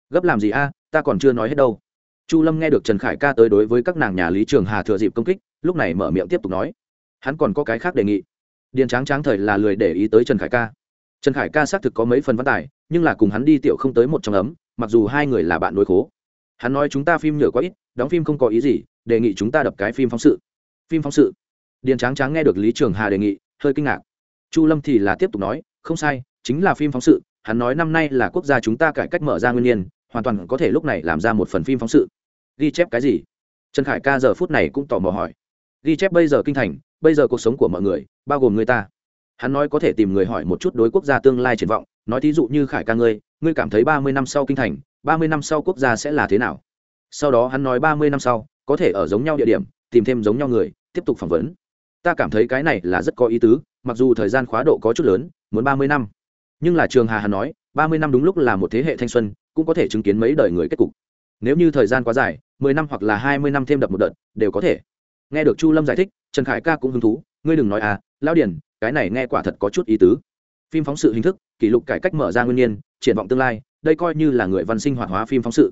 Gấp làm gì a, ta còn chưa nói hết đâu. Chu lâm nghe được trần khải ca tới đối với các nàng nhà lý trường hà thừa dịp công kích, lúc này mở miệng tiếp tục nói. Hắn còn có cái khác đề nghị. Điền tráng tráng thời là lười để ý tới trần khải ca trần khải ca xác thực có mấy phần văn tài, nhưng là cùng hắn đi tiểu không tới một trong ấm, mặc dù hai người là bạn đối khố. Hắn nói chúng ta phim nhựa quá ít, đóng phim không có ý gì, đề nghị chúng ta đập cái phim phóng sự. Phim phóng sự. Điền tráng tráng nghe được lý trường hà đề nghị, hơi kinh ngạc. Chu lâm thì là tiếp tục nói, không sai, chính là phim phóng sự, hắn nói năm nay là quốc gia chúng ta cải cách mở ra nguyên nhiên hoàn toàn có thể lúc này làm ra một phần phim phóng sự. Ghi chép cái gì? Trần khải ca giờ phút này cũng tò mò hỏi. Ghi chép bây giờ kinh thành, bây giờ cuộc sống của mọi người, bao gồm người ta hắn nói có thể tìm người hỏi một chút đối quốc gia tương lai triển vọng, nói thí dụ như khải ca ngươi ngươi cảm thấy ba mươi năm sau kinh thành, ba mươi năm sau quốc gia sẽ là thế nào? Sau đó hắn nói ba mươi năm sau, có thể ở giống nhau địa điểm, tìm thêm giống nhau người, tiếp tục phỏng vấn. Ta cảm thấy cái này là rất có ý tứ, mặc dù thời gian khóa độ có chút lớn, muốn ba mươi năm. Nhưng là trường hà hắn nói, ba mươi năm đúng lúc là một thế hệ thanh xuân, cũng có thể chứng kiến mấy đời người kết cục. Nếu như thời gian quá dài, mười năm hoặc là hai mươi năm thêm đập một đợt, đều có thể. Nghe được chu lâm giải thích, trần khải ca cũng hứng thú, ngươi đừng nói à lao điển cái này nghe quả thật có chút ý tứ. Phim phóng sự hình thức, kỷ lục cải cách mở ra nguyên nhiên, triển vọng tương lai, đây coi như là người văn sinh hoạt hóa phim phóng sự.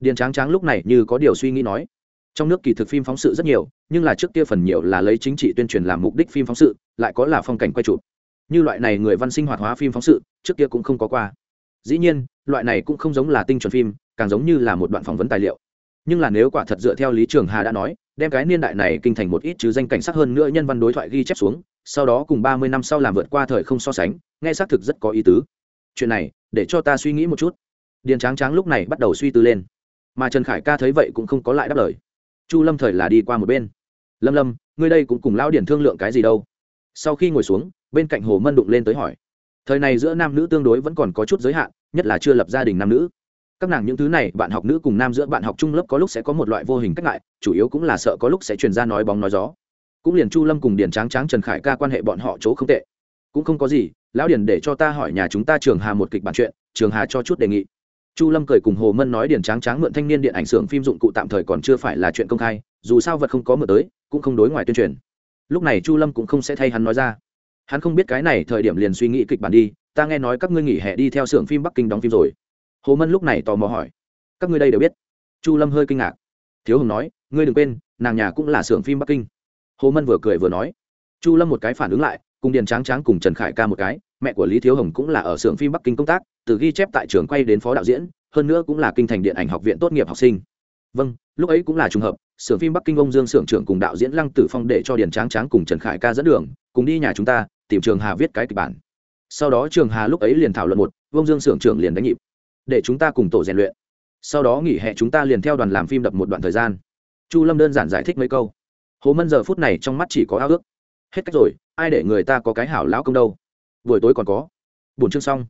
Điền tráng tráng lúc này như có điều suy nghĩ nói, trong nước kỳ thực phim phóng sự rất nhiều, nhưng là trước kia phần nhiều là lấy chính trị tuyên truyền làm mục đích phim phóng sự, lại có là phong cảnh quay chụp. Như loại này người văn sinh hoạt hóa phim phóng sự, trước kia cũng không có qua. Dĩ nhiên, loại này cũng không giống là tinh chuẩn phim, càng giống như là một đoạn phỏng vấn tài liệu. Nhưng là nếu quả thật dựa theo lý trường hà đã nói, đem cái niên đại này kinh thành một ít chứ danh cảnh sắc hơn nữa nhân văn đối thoại ghi chép xuống sau đó cùng ba mươi năm sau làm vượt qua thời không so sánh, nghe xác thực rất có ý tứ. Chuyện này, để cho ta suy nghĩ một chút. Điền tráng tráng lúc này bắt đầu suy tư lên. Mà trần khải ca thấy vậy cũng không có lại đáp lời. Chu lâm thời là đi qua một bên. Lâm lâm, ngươi đây cũng cùng lão điển thương lượng cái gì đâu? Sau khi ngồi xuống, bên cạnh hồ mân đụng lên tới hỏi. Thời này giữa nam nữ tương đối vẫn còn có chút giới hạn, nhất là chưa lập gia đình nam nữ. Các nàng những thứ này, bạn học nữ cùng nam giữa bạn học trung lớp có lúc sẽ có một loại vô hình cách ngại, chủ yếu cũng là sợ có lúc sẽ truyền ra nói bóng nói gió cũng liền chu lâm cùng điền tráng tráng, trần khải ca quan hệ bọn họ chỗ không tệ. Cũng không có gì, lão điền để cho ta hỏi nhà chúng ta trường hà một kịch bản chuyện, trường hà cho chút đề nghị. Chu lâm cười cùng hồ mân nói điền tráng tráng mượn thanh niên điện ảnh xưởng phim dụng cụ tạm thời còn chưa phải là chuyện công khai, dù sao vật không có mượn tới, cũng không đối ngoài tuyên truyền. Lúc này chu lâm cũng không sẽ thay hắn nói ra. Hắn không biết cái này thời điểm liền suy nghĩ kịch bản đi, ta nghe nói các ngươi nghỉ hè đi theo xưởng phim bắc kinh đóng phim rồi. Hồ mân lúc này tò mò hỏi. Các ngươi đây đều biết. Chu lâm hơi kinh ngạc. Thiếu hồng nói, ngươi đừng quên, nàng nhà cũng là xưởng phim bắc kinh hồ mân vừa cười vừa nói. Chu lâm một cái phản ứng lại, cùng điền tráng tráng cùng trần khải ca một cái, mẹ của lý thiếu hồng cũng là ở xưởng phim bắc kinh công tác, từ ghi chép tại trường quay đến phó đạo diễn, hơn nữa cũng là kinh thành điện ảnh học viện tốt nghiệp học sinh. Vâng lúc ấy cũng là trùng hợp, xưởng phim bắc kinh ông dương xưởng trưởng cùng đạo diễn lăng tử phong để cho điền tráng tráng cùng trần khải ca dẫn đường, cùng đi nhà chúng ta, tìm trường hà viết cái kịch bản. Sau đó trường hà lúc ấy liền thảo luận một, ông dương xưởng trưởng liền đánh nhịp. Để chúng ta cùng tổ rèn luyện. Sau đó nghỉ hè chúng ta liền theo đoàn làm phim đập một đoạn thời gian. Chu lâm đơn giản giải thích mấy câu hồ mân giờ phút này trong mắt chỉ có ao ước. Hết cách rồi, ai để người ta có cái hảo lão công đâu? Buổi tối còn có. Buồn chương xong.